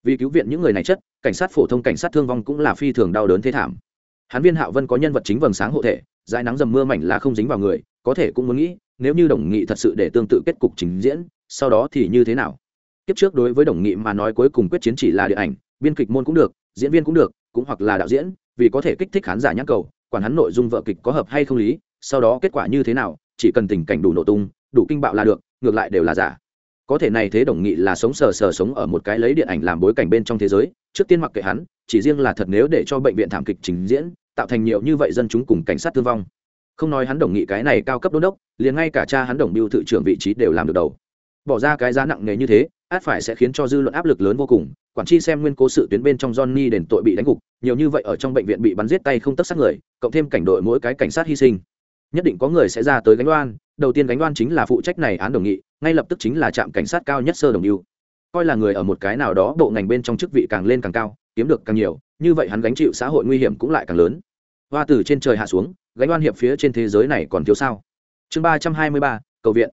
Vì cứu viện những người này chất cảnh sát phổ thông cảnh sát thương vong cũng là phi thường đau đớn thế thảm. Hắn viên hạo vân có nhân vật chính vầng sáng hộ thể, dãi nắng dầm mưa mảnh là không dính vào người, có thể cũng muốn nghĩ, nếu như đồng nghị thật sự để tương tự kết cục trình diễn, sau đó thì như thế nào? Tiếp trước đối với đồng nghị mà nói cuối cùng quyết chiến chỉ là điện ảnh, biên kịch môn cũng được, diễn viên cũng được, cũng hoặc là đạo diễn, vì có thể kích thích khán giả nhắc cầu, quản hắn nội dung vợ kịch có hợp hay không lý, sau đó kết quả như thế nào, chỉ cần tình cảnh đủ nổ tung, đủ kinh bạo là được, ngược lại đều là giả có thể này thế đồng nghị là sống sờ sờ sống ở một cái lấy điện ảnh làm bối cảnh bên trong thế giới, trước tiên mặc kệ hắn, chỉ riêng là thật nếu để cho bệnh viện thảm kịch trình diễn, tạo thành nhiều như vậy dân chúng cùng cảnh sát thương vong. Không nói hắn đồng nghị cái này cao cấp đôn đốc, liền ngay cả cha hắn đồng biêu thự trưởng vị trí đều làm được đầu. Bỏ ra cái giá nặng nề như thế, át phải sẽ khiến cho dư luận áp lực lớn vô cùng, quản tri xem nguyên cố sự tuyến bên trong johnny đền tội bị đánh gục, nhiều như vậy ở trong bệnh viện bị bắn giết tay không tất sát người, cộng thêm cảnh đội mỗi cái cảnh sát hy sinh nhất định có người sẽ ra tới gánh đoan đầu tiên gánh đoan chính là phụ trách này án đồng nghị, ngay lập tức chính là trạm cảnh sát cao nhất sơ đồng yêu coi là người ở một cái nào đó bộ ngành bên trong chức vị càng lên càng cao, kiếm được càng nhiều, như vậy hắn gánh chịu xã hội nguy hiểm cũng lại càng lớn. Hoa từ trên trời hạ xuống, gánh đoan hiệp phía trên thế giới này còn thiếu sao? Chương ba trăm hai mươi ba, cầu viện.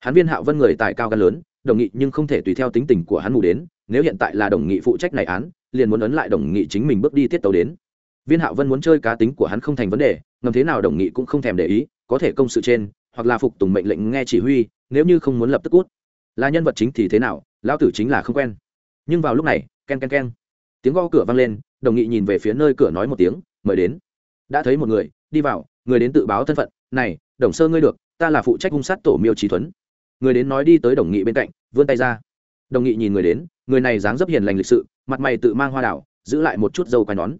Hắn viên hạo vân người tài cao gan lớn, đồng nghị nhưng không thể tùy theo tính tình của hắn mù đến, nếu hiện tại là đồng nghị phụ trách này án, liền muốn ấn lại đồng nghị chính mình bước đi tiết tấu đến. Viên hạo vân muốn chơi cá tính của hắn không thành vấn đề ngầm thế nào đồng nghị cũng không thèm để ý, có thể công sự trên, hoặc là phục tùng mệnh lệnh nghe chỉ huy, nếu như không muốn lập tức cút. Là nhân vật chính thì thế nào, lão tử chính là không quen. Nhưng vào lúc này ken ken ken tiếng gõ cửa vang lên, đồng nghị nhìn về phía nơi cửa nói một tiếng, mời đến. Đã thấy một người, đi vào, người đến tự báo thân phận, này, đồng sơ ngươi được, ta là phụ trách hung sát tổ miêu trí thuấn. Người đến nói đi tới đồng nghị bên cạnh, vươn tay ra. Đồng nghị nhìn người đến, người này dáng dấp hiền lành lịch sự, mặt mày tự mang hoa đảo, giữ lại một chút dâu quai nón.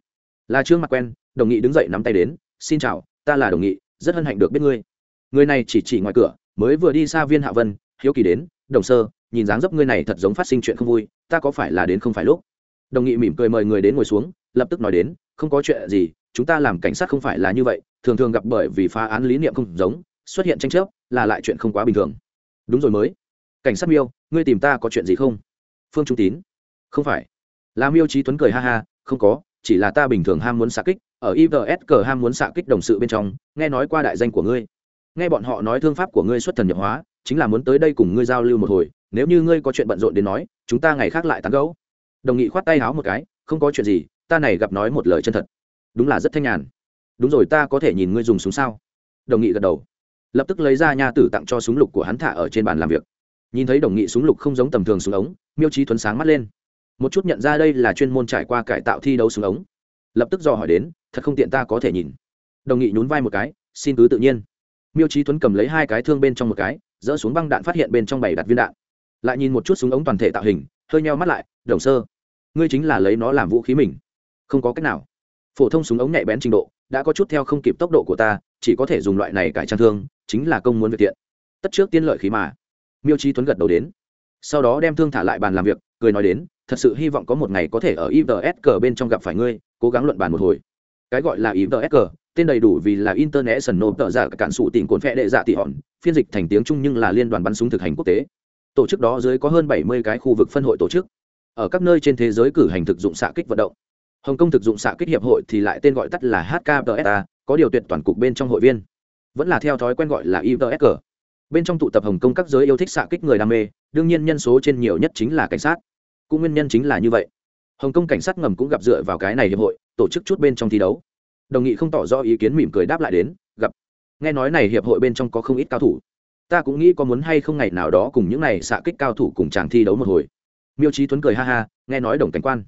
Là trương mặt quen, đồng nghị đứng dậy nắm tay đến xin chào, ta là đồng nghị, rất hân hạnh được biết ngươi. Người này chỉ chỉ ngoài cửa, mới vừa đi xa viên hạ vân, hiếu kỳ đến, đồng sơ, nhìn dáng dấp ngươi này thật giống phát sinh chuyện không vui, ta có phải là đến không phải lúc? Đồng nghị mỉm cười mời người đến ngồi xuống, lập tức nói đến, không có chuyện gì, chúng ta làm cảnh sát không phải là như vậy, thường thường gặp bởi vì phá án lý niệm không giống, xuất hiện tranh chấp là lại chuyện không quá bình thường. Đúng rồi mới. Cảnh sát miêu, ngươi tìm ta có chuyện gì không? Phương trung tín. Không phải. Là miêu trí tuấn cười ha ha, không có, chỉ là ta bình thường ham muốn xa kích ở ivs cờ ham muốn xạ kích đồng sự bên trong, nghe nói qua đại danh của ngươi. Nghe bọn họ nói thương pháp của ngươi xuất thần nhập hóa, chính là muốn tới đây cùng ngươi giao lưu một hồi, nếu như ngươi có chuyện bận rộn đến nói, chúng ta ngày khác lại tán gẫu. Đồng nghị khoát tay háo một cái, không có chuyện gì, ta này gặp nói một lời chân thật. Đúng là rất thanh nhàn. Đúng rồi, ta có thể nhìn ngươi dùng súng sao? Đồng nghị gật đầu. Lập tức lấy ra nha tử tặng cho súng lục của hắn thả ở trên bàn làm việc. Nhìn thấy đồng nghị súng lục không giống tầm thường súng ống, miêu Chí thuần sáng mắt lên. Một chút nhận ra đây là chuyên môn trải qua cải tạo thi đấu súng ống lập tức dò hỏi đến, thật không tiện ta có thể nhìn. Đồng nghị nhún vai một cái, xin cứ tự nhiên. Miêu trí tuấn cầm lấy hai cái thương bên trong một cái, dỡ xuống băng đạn phát hiện bên trong bảy đặt viên đạn. Lại nhìn một chút súng ống toàn thể tạo hình, hơi nheo mắt lại, đồng sơ, ngươi chính là lấy nó làm vũ khí mình. Không có cách nào. Phổ thông súng ống nhạy bén trình độ, đã có chút theo không kịp tốc độ của ta, chỉ có thể dùng loại này cải trang thương, chính là công muốn việc tiện. Tất trước tiên lợi khí mà. Miêu trí tuấn gật đầu đến. Sau đó đem thương thả lại bàn làm việc, cười nói đến, thật sự hy vọng có một ngày có thể ở ivs cờ bên trong gặp phải ngươi cố gắng luận bàn một hồi. Cái gọi là ivs tên đầy đủ vì là international tờ giả cản sụ tỉnh cồn phẹ đệ dạ tị hòn, phiên dịch thành tiếng trung nhưng là liên đoàn bắn súng thực hành quốc tế. Tổ chức đó dưới có hơn bảy mươi cái khu vực phân hội tổ chức. Ở các nơi trên thế giới cử hành thực dụng xạ kích vận động. Hồng kông thực dụng xạ kích hiệp hội thì lại tên gọi tắt là hkpsa có điều tuyệt toàn cục bên trong hội viên. Vẫn là theo thói quen gọi là ivsg bên trong tụ tập hồng kông các giới yêu thích xạ kích người đam mê, đương nhiên nhân số trên nhiều nhất chính là cảnh sát. Cũng nguyên nhân chính là như vậy hồng kông cảnh sát ngầm cũng gặp dựa vào cái này hiệp hội, tổ chức chút bên trong thi đấu. Đồng nghị không tỏ rõ ý kiến mỉm cười đáp lại đến, gặp. Nghe nói này hiệp hội bên trong có không ít cao thủ. Ta cũng nghĩ có muốn hay không ngày nào đó cùng những này xạ kích cao thủ cùng chàng thi đấu một hồi. Miêu trí tuấn cười ha ha, nghe nói đồng cảnh quan.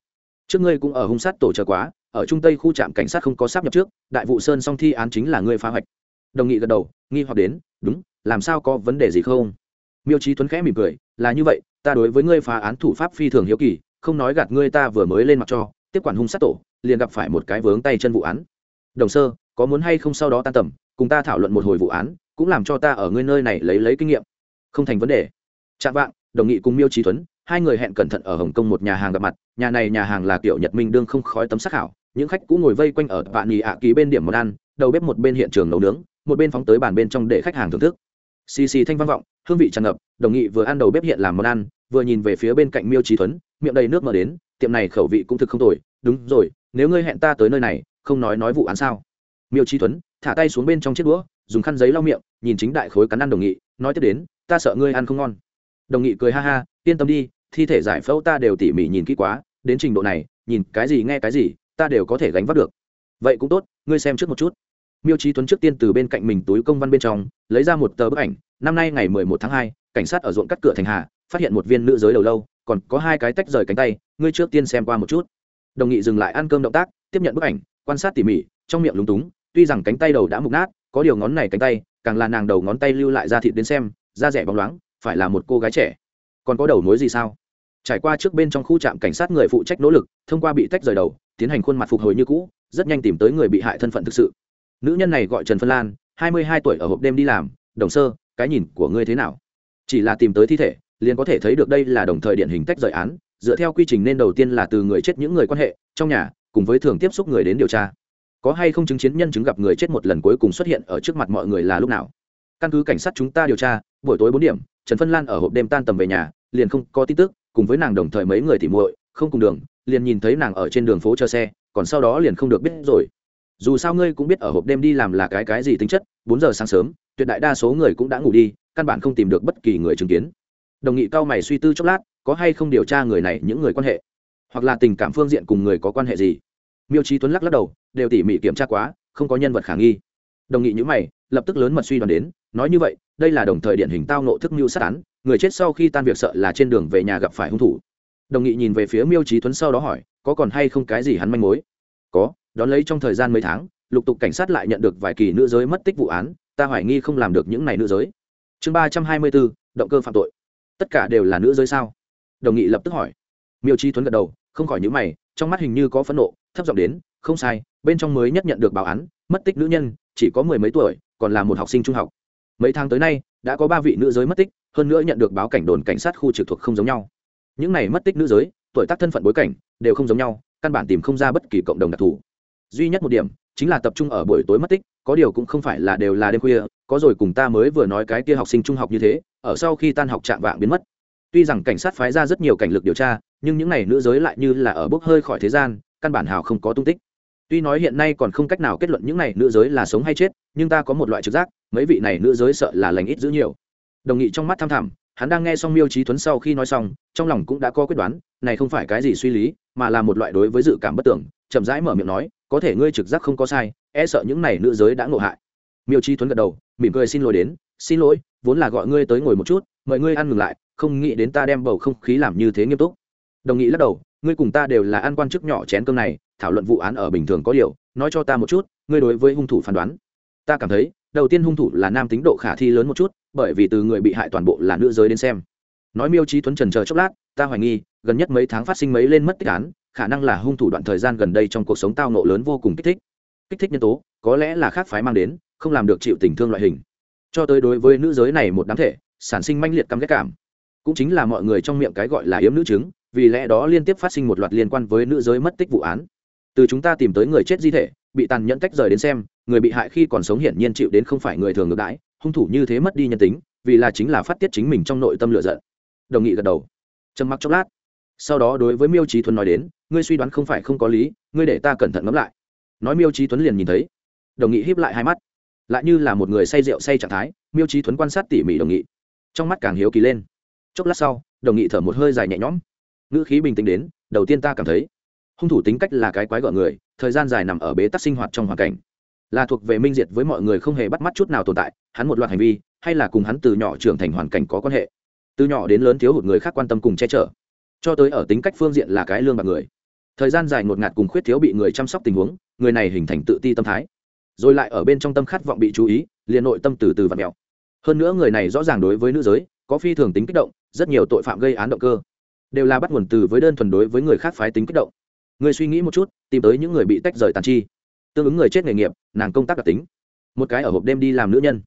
Trước ngươi cũng ở hung sát tổ chờ quá, ở trung tây khu trạm cảnh sát không có sắp nhập trước, đại vụ sơn song thi án chính là ngươi phá hoạch. Đồng nghị gật đầu, nghi hoặc đến, đúng, làm sao có vấn đề gì không? Miêu trí tuấn khẽ mỉm cười, là như vậy, ta đối với ngươi phá án thủ pháp phi thường hiếu kỳ không nói gạt ngươi ta vừa mới lên mặt cho, tiếp quản hung sát tổ, liền gặp phải một cái vướng tay chân vụ án. Đồng sơ, có muốn hay không sau đó tan tầm, cùng ta thảo luận một hồi vụ án, cũng làm cho ta ở ngươi nơi này lấy lấy kinh nghiệm. Không thành vấn đề. Chạm vạng đồng nghị cùng miêu trí tuấn hai người hẹn cẩn thận ở hồng kông một nhà hàng gặp mặt, nhà này nhà hàng là kiểu nhật minh đương không khói tấm sắc hảo, những khách cũ ngồi vây quanh ở vạn nhì ạ ký bên điểm món ăn, đầu bếp một bên hiện trường nấu nướng, một bên phóng tới bàn bên trong để khách hàng thưởng thức. Xì xì thanh vang vọng, hương vị tràn ngập, đồng nghị vừa ăn đầu bếp hiện làm món ăn, vừa nhìn về phía bên cạnh miêu trí tuấn miệng đầy nước mở đến, tiệm này khẩu vị cũng thực không tồi. Đúng rồi, nếu ngươi hẹn ta tới nơi này, không nói nói vụ án sao? Miêu trí tuấn thả tay xuống bên trong chiếc đũa, dùng khăn giấy lau miệng, nhìn chính đại khối cắn ăn đồng nghị, nói tiếp đến, ta sợ ngươi ăn không ngon. Đồng nghị cười ha ha, yên tâm đi, thi thể giải phẫu ta đều tỉ mỉ nhìn kỹ quá, đến trình độ này, nhìn cái gì nghe cái gì, ta đều có thể gánh vác được. Vậy cũng tốt, ngươi xem trước một chút. Miêu trí tuấn trước tiên từ bên cạnh mình túi công văn bên trong, lấy ra một tờ bức ảnh, năm nay ngày mười một tháng hai, cảnh sát ở ruộng cắt cửa thành hà phát hiện một viên nữ giới đầu lâu còn có hai cái tách rời cánh tay, ngươi trước tiên xem qua một chút. Đồng nghị dừng lại ăn cơm động tác, tiếp nhận bức ảnh, quan sát tỉ mỉ, trong miệng lúng túng, tuy rằng cánh tay đầu đã mục nát, có điều ngón này cánh tay, càng là nàng đầu ngón tay lưu lại ra thịt đến xem, da rẻ bóng loáng, phải là một cô gái trẻ. Còn có đầu mối gì sao? Trải qua trước bên trong khu trạm cảnh sát người phụ trách nỗ lực, thông qua bị tách rời đầu, tiến hành khuôn mặt phục hồi như cũ, rất nhanh tìm tới người bị hại thân phận thực sự. Nữ nhân này gọi trần phân lan, hai mươi hai tuổi ở hộp đêm đi làm, đồng sơ, cái nhìn của ngươi thế nào? Chỉ là tìm tới thi thể liền có thể thấy được đây là đồng thời điển hình tách rời án, dựa theo quy trình nên đầu tiên là từ người chết những người quan hệ, trong nhà, cùng với thường tiếp xúc người đến điều tra. Có hay không chứng kiến nhân chứng gặp người chết một lần cuối cùng xuất hiện ở trước mặt mọi người là lúc nào? Căn cứ cảnh sát chúng ta điều tra, buổi tối bốn điểm, trần phân lan ở hộp đêm tan tầm về nhà, liền không có tin tức, cùng với nàng đồng thời mấy người thì muội, không cùng đường, liền nhìn thấy nàng ở trên đường phố chờ xe, còn sau đó liền không được biết rồi. Dù sao ngươi cũng biết ở hộp đêm đi làm là cái cái gì tính chất, bốn giờ sáng sớm, tuyệt đại đa số người cũng đã ngủ đi, căn bản không tìm được bất kỳ người chứng kiến đồng nghị cao mày suy tư chốc lát, có hay không điều tra người này những người quan hệ? Hoặc là tình cảm phương diện cùng người có quan hệ gì? Miêu trí tuấn lắc lắc đầu, đều tỉ mỉ kiểm tra quá, không có nhân vật khả nghi. Đồng nghị nhữ mày, lập tức lớn mật suy đoán đến, nói như vậy, đây là đồng thời điển hình tao nộ thức mưu sát án, người chết sau khi tan việc sợ là trên đường về nhà gặp phải hung thủ. Đồng nghị nhìn về phía miêu trí tuấn sau đó hỏi, có còn hay không cái gì hắn manh mối? Có, đón lấy trong thời gian mấy tháng, lục tục cảnh sát lại nhận được vài kỳ nữ giới mất tích vụ án, ta hoài nghi không làm được những này nữ giới. Chương ba trăm hai mươi bốn, động cơ phạm tội tất cả đều là nữ giới sao? Đồng nghị lập tức hỏi. Miêu Chi tuấn gật đầu, không khỏi nhữ mày, trong mắt hình như có phẫn nộ, thấp giọng đến, không sai, bên trong mới nhất nhận được báo án, mất tích nữ nhân, chỉ có mười mấy tuổi, còn là một học sinh trung học. Mấy tháng tới nay, đã có ba vị nữ giới mất tích, hơn nữa nhận được báo cảnh đồn cảnh sát khu trực thuộc không giống nhau. Những này mất tích nữ giới, tuổi tác thân phận bối cảnh, đều không giống nhau, căn bản tìm không ra bất kỳ cộng đồng đặc thù. Duy nhất một điểm chính là tập trung ở buổi tối mất tích, có điều cũng không phải là đều là đêm khuya, có rồi cùng ta mới vừa nói cái kia học sinh trung học như thế, ở sau khi tan học chạm vạng biến mất. Tuy rằng cảnh sát phái ra rất nhiều cảnh lực điều tra, nhưng những n à y nữ giới lại như là ở bốc hơi khỏi thế gian, căn bản hào không có tung tích. Tuy nói hiện nay còn không cách nào kết luận những n à y nữ giới là sống hay chết, nhưng ta có một loại trực giác, mấy vị này nữ giới sợ là lành ít giữ nhiều. Đồng nghị trong mắt tham thảm hắn đang nghe xong miêu trí tuấn sau khi nói xong, trong lòng cũng đã có quyết đoán, này không phải cái gì suy lý, mà là một loại đối với dự cảm bất tưởng, chậm rãi mở miệng nói có thể ngươi trực giác không có sai e sợ những này nữ giới đã ngộ hại. Miêu Chi tuấn gật đầu, mỉm cười xin lỗi đến, xin lỗi, vốn là gọi ngươi tới ngồi một chút, mời ngươi ăn ngừng lại, không nghĩ đến ta đem bầu không khí làm như thế nghiêm túc. Đồng nghị lắc đầu, ngươi cùng ta đều là ăn quan chức nhỏ chén cơm này, thảo luận vụ án ở bình thường có điều, nói cho ta một chút, ngươi đối với hung thủ phán đoán. Ta cảm thấy, đầu tiên hung thủ là nam tính độ khả thi lớn một chút, bởi vì từ người bị hại toàn bộ là nữ giới đến xem. Nói miêu trí tuấn trần chờ chốc lát, ta hoài nghi, gần nhất mấy tháng phát sinh mấy lên mất tích án khả năng là hung thủ đoạn thời gian gần đây trong cuộc sống tao nộ lớn vô cùng kích thích. Kích thích nhân tố, có lẽ là khác phái mang đến, không làm được chịu tình thương loại hình. Cho tới đối với nữ giới này một đám thể, sản sinh manh liệt căm ghét cảm. Cũng chính là mọi người trong miệng cái gọi là yếm nữ chứng vì lẽ đó liên tiếp phát sinh một loạt liên quan với nữ giới mất tích vụ án. Từ chúng ta tìm tới người chết di thể, bị tàn nhẫn tách rời đến xem, người bị hại khi còn sống hiển nhiên chịu đến không phải người thường ngược đãi, hung thủ như thế mất đi nhân tính, vì là chính là phát tiết chính mình trong nội tâm lựa giận. Đồng nghị gật đầu. Trầm mặc chốc lát. Sau đó đối với miêu trí Thuần nói đến ngươi suy đoán không phải không có lý, ngươi để ta cẩn thận ngẫm lại. Nói miêu trí tuấn liền nhìn thấy. Đồng nghị híp lại hai mắt. Lại như là một người say rượu say trạng thái, miêu trí tuấn quan sát tỉ mỉ đồng nghị. Trong mắt càng hiếu kỳ lên. Chốc lát sau, đồng nghị thở một hơi dài nhẹ nhõm. Ngữ khí bình tĩnh đến, đầu tiên ta cảm thấy, hung thủ tính cách là cái quái gợ người, thời gian dài nằm ở bế tắc sinh hoạt trong hoàn cảnh. Là thuộc về minh diệt với mọi người không hề bắt mắt chút nào tồn tại, hắn một loạt hành vi, hay là cùng hắn từ nhỏ trưởng thành hoàn cảnh có quan hệ. Từ nhỏ đến lớn thiếu hụt người khác quan tâm cùng che chở. Cho tới ở tính cách phương diện là cái lương bạc người thời gian dài ngột ngạt cùng khuyết thiếu bị người chăm sóc tình huống, người này hình thành tự ti tâm thái. Rồi lại ở bên trong tâm khát vọng bị chú ý, liền nội tâm từ từ và mèo hơn nữa người này rõ ràng đối với nữ giới, có phi thường tính kích động, rất nhiều tội phạm gây án động cơ. Đều là bắt nguồn từ với đơn thuần đối với người khác phái tính kích động. Người suy nghĩ một chút, tìm tới những người bị tách rời tàn chi. Tương ứng người chết nghề nghiệp, nàng công tác đặc tính. Một cái ở hộp đêm đi làm nữ nhân.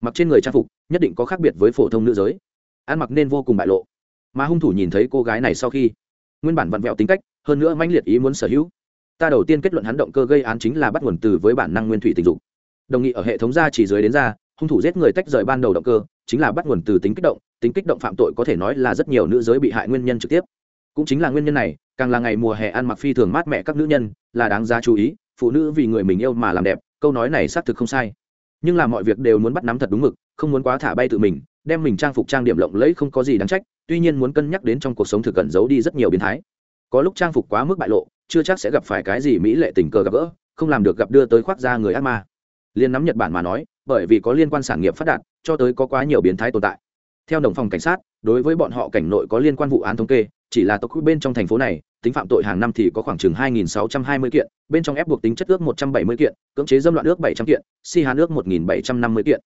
Mặc trên người trang phục, nhất định có khác biệt với phổ thông nữ giới. Ăn mặc nên vô cùng bại lộ. Mà hung thủ nhìn thấy cô gái này sau khi, nguyên bản vặn vẹo tính cách hơn nữa mãnh liệt ý muốn sở hữu. Ta đầu tiên kết luận hắn động cơ gây án chính là bắt nguồn từ với bản năng nguyên thủy tình dục. Đồng nghị ở hệ thống ra chỉ dưới đến ra, hung thủ giết người tách rời ban đầu động cơ, chính là bắt nguồn từ tính kích động, tính kích động phạm tội có thể nói là rất nhiều nữ giới bị hại nguyên nhân trực tiếp. Cũng chính là nguyên nhân này, càng là ngày mùa hè ăn mặc phi thường mát mẻ các nữ nhân, là đáng giá chú ý, phụ nữ vì người mình yêu mà làm đẹp, câu nói này xác thực không sai. Nhưng là mọi việc đều muốn bắt nắm thật đúng mực, không muốn quá thả bay tự mình, đem mình trang phục trang điểm lộng lẫy không có gì đáng trách, tuy nhiên muốn cân nhắc đến trong cuộc sống thực cẩn giấu đi rất nhiều biến thái có lúc trang phục quá mức bại lộ, chưa chắc sẽ gặp phải cái gì mỹ lệ tình cờ gặp gỡ, không làm được gặp đưa tới khoác ra người ác ma. Liên nắm nhật bản mà nói, bởi vì có liên quan sản nghiệp phát đạt, cho tới có quá nhiều biến thái tồn tại. Theo đồng phòng cảnh sát, đối với bọn họ cảnh nội có liên quan vụ án thống kê, chỉ là tộc bên trong thành phố này, tính phạm tội hàng năm thì có khoảng chừng 2.620 kiện, bên trong ép buộc tính chất ước 170 kiện, cưỡng chế dâm loạn ước 700 kiện, si hán ước 1.750 kiện.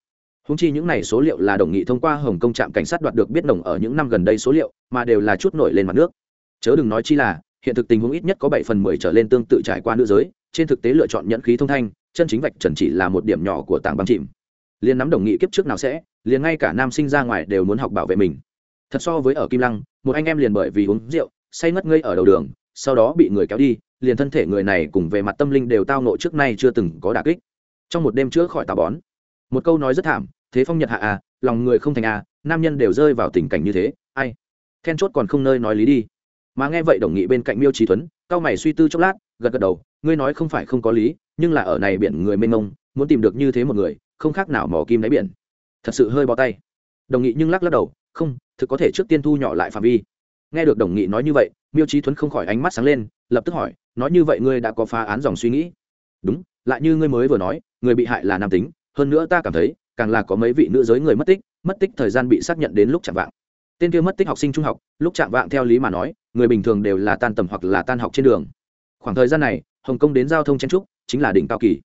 Húng chi những này số liệu là đồng nghị thông qua hồng công trạm cảnh sát đoạt được biết đồng ở những năm gần đây số liệu, mà đều là chút nổi lên mặt nước chớ đừng nói chi là, hiện thực tình huống ít nhất có bảy phần mười trở lên tương tự trải qua nữ giới, trên thực tế lựa chọn nhẫn khí thông thanh, chân chính vạch trần chỉ là một điểm nhỏ của tảng băng chìm. Liền nắm đồng nghị kiếp trước nào sẽ, liền ngay cả nam sinh ra ngoài đều muốn học bảo vệ mình. Thật so với ở kim lăng, một anh em liền bởi vì uống rượu, say ngất ngây ở đầu đường, sau đó bị người kéo đi, liền thân thể người này cùng về mặt tâm linh đều tao nộ trước nay chưa từng có đả kích. Trong một đêm chữa khỏi tà bón, một câu nói rất thảm, thế phong nhật hạ à lòng người không thành à nam nhân đều rơi vào tình cảnh như thế, ai? Then chốt còn không nơi nói lý đi mà nghe vậy đồng nghị bên cạnh miêu trí tuấn cao mày suy tư chốc lát, gật gật đầu, ngươi nói không phải không có lý, nhưng là ở này biển người mênh mông, muốn tìm được như thế một người, không khác nào mỏ kim đáy biển. Thật sự hơi bó tay. Đồng nghị nhưng lắc lắc đầu, không, thực có thể trước tiên thu nhỏ lại phạm vi. Nghe được đồng nghị nói như vậy, miêu trí tuấn không khỏi ánh mắt sáng lên, lập tức hỏi, nói như vậy ngươi đã có phá án dòng suy nghĩ? Đúng, lại như ngươi mới vừa nói, người bị hại là nam tính, hơn nữa ta cảm thấy, càng là có mấy vị nữ giới người mất tích mất tích thời gian bị xác nhận đến lúc chạm vạng. Tên kia mất tích học sinh trung học, lúc chạm vạng theo lý mà nói người bình thường đều là tan tầm hoặc là tan học trên đường. Khoảng thời gian này, hồng kông đến giao thông chen trúc chính là đỉnh cao kỳ.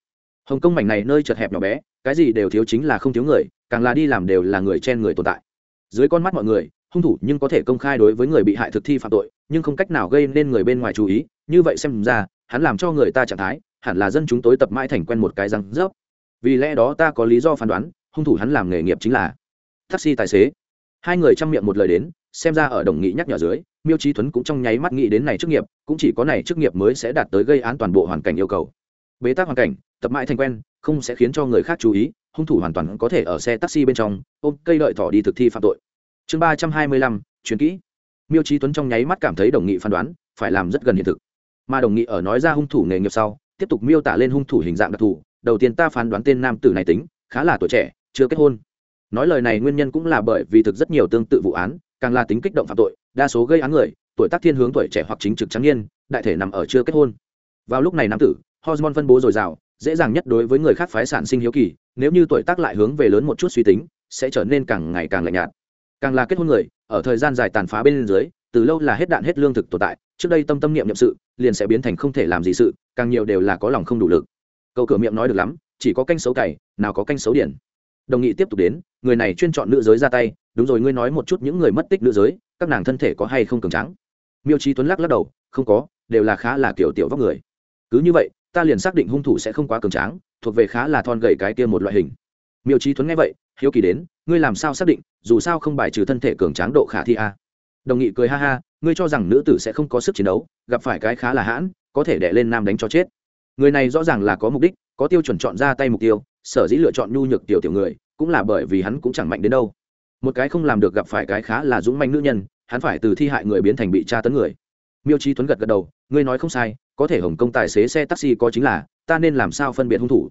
Hồng kông mảnh này nơi chật hẹp nhỏ bé, cái gì đều thiếu chính là không thiếu người, càng là đi làm đều là người chen người tồn tại. Dưới con mắt mọi người, hung thủ nhưng có thể công khai đối với người bị hại thực thi phạm tội, nhưng không cách nào gây nên người bên ngoài chú ý, như vậy xem ra, hắn làm cho người ta trạng thái, hẳn là dân chúng tối tập mãi thành quen một cái răng rớp. Vì lẽ đó ta có lý do phán đoán, hung thủ hắn làm nghề nghiệp chính là taxi tài xế. Hai người chăm miệng một lời đến, xem ra ở đồng nghị nhắc nhở dưới miêu trí tuấn cũng trong nháy mắt nghĩ đến này chức nghiệp, cũng chỉ có này chức nghiệp mới sẽ đạt tới gây án toàn bộ hoàn cảnh yêu cầu. Bế tắc hoàn cảnh, tập mãi thành quen, không sẽ khiến cho người khác chú ý, hung thủ hoàn toàn có thể ở xe taxi bên trong, ôm cây đợi thỏ đi thực thi phạm tội. Chương ba trăm hai mươi lăm chuyến kỹ. Miêu trí tuấn trong nháy mắt cảm thấy đồng nghị phán đoán, phải làm rất gần hiện thực. Mà đồng nghị ở nói ra hung thủ nghề nghiệp sau, tiếp tục miêu tả lên hung thủ hình dạng đặc thù. Đầu tiên ta phán đoán tên nam tử này tính, khá là tuổi trẻ, chưa kết hôn. Nói lời này nguyên nhân cũng là bởi vì thực rất nhiều tương tự vụ án, càng là tính kích động phạm tội đa số gây án người, tuổi tác thiên hướng tuổi trẻ hoặc chính trực trắng niên, đại thể nằm ở chưa kết hôn. Vào lúc này nam tử, hormone phân bố dồi dào, dễ dàng nhất đối với người khác phái sản sinh hiếu kỳ, nếu như tuổi tác lại hướng về lớn một chút suy tính, sẽ trở nên càng ngày càng lạnh nhạt. Càng là kết hôn người, ở thời gian dài tàn phá bên dưới, từ lâu là hết đạn hết lương thực tồn tại, trước đây tâm tâm niệm nhậm sự, liền sẽ biến thành không thể làm gì sự, càng nhiều đều là có lòng không đủ lực. Câu cửa miệng nói được lắm, chỉ có canh xấu cày, nào có canh xấu điển. Đồng nghị tiếp tục đến, người này chuyên chọn nữ giới ra tay, đúng rồi, ngươi nói một chút những người mất tích nữ giới các nàng thân thể có hay không cường trắng miêu trí tuấn lắc lắc đầu, không có, đều là khá là kiểu tiểu vóc người. Cứ như vậy, ta liền xác định hung thủ sẽ không quá cường tráng, thuộc về khá là thon gầy cái kia một loại hình. Miêu trí tuấn nghe vậy, hiếu kỳ đến, ngươi làm sao xác định, dù sao không bài trừ thân thể cường tráng độ khả thi a. Đồng nghị cười ha ha, ngươi cho rằng nữ tử sẽ không có sức chiến đấu, gặp phải cái khá là hãn, có thể đẻ lên nam đánh cho chết. Người này rõ ràng là có mục đích, có tiêu chuẩn chọn ra tay mục tiêu, sở dĩ lựa chọn nhu nhược tiểu tiểu người, cũng là bởi vì hắn cũng chẳng mạnh đến đâu một cái không làm được gặp phải cái khá là dũng manh nữ nhân hắn phải từ thi hại người biến thành bị tra tấn người. Miêu trí tuấn gật gật đầu ngươi nói không sai có thể hồng kông tài xế xe taxi có chính là ta nên làm sao phân biệt hung thủ?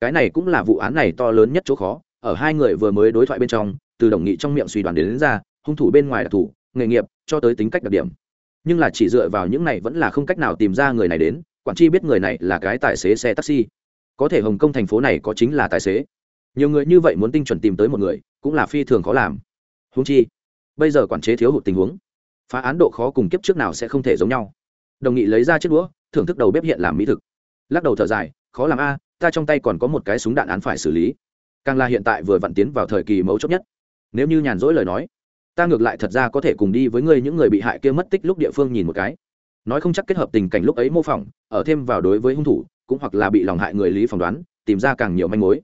Cái này cũng là vụ án này to lớn nhất chỗ khó ở hai người vừa mới đối thoại bên trong từ đồng nghị trong miệng suy đoán đến, đến ra hung thủ bên ngoài đặc thủ nghề nghiệp cho tới tính cách đặc điểm. Nhưng là chỉ dựa vào những này vẫn là không cách nào tìm ra người này đến quản chi biết người này là cái tài xế xe taxi. Có thể hồng kông thành phố này có chính là tài xế. Nhiều người như vậy muốn tinh chuẩn tìm tới một người cũng là phi thường khó làm. Húng chi, bây giờ quản chế thiếu hụt tình huống, phá án độ khó cùng kiếp trước nào sẽ không thể giống nhau. Đồng nghị lấy ra chiếc đũa, thưởng thức đầu bếp hiện làm mỹ thực. Lắc đầu thở dài, khó làm a, ta trong tay còn có một cái súng đạn án phải xử lý. Càng là hiện tại vừa vặn tiến vào thời kỳ mấu chốt nhất. Nếu như nhàn rỗi lời nói, ta ngược lại thật ra có thể cùng đi với ngươi những người bị hại kia mất tích lúc địa phương nhìn một cái. Nói không chắc kết hợp tình cảnh lúc ấy mô phỏng, ở thêm vào đối với hung thủ, cũng hoặc là bị lòng hại người lý phỏng đoán, tìm ra càng nhiều manh mối.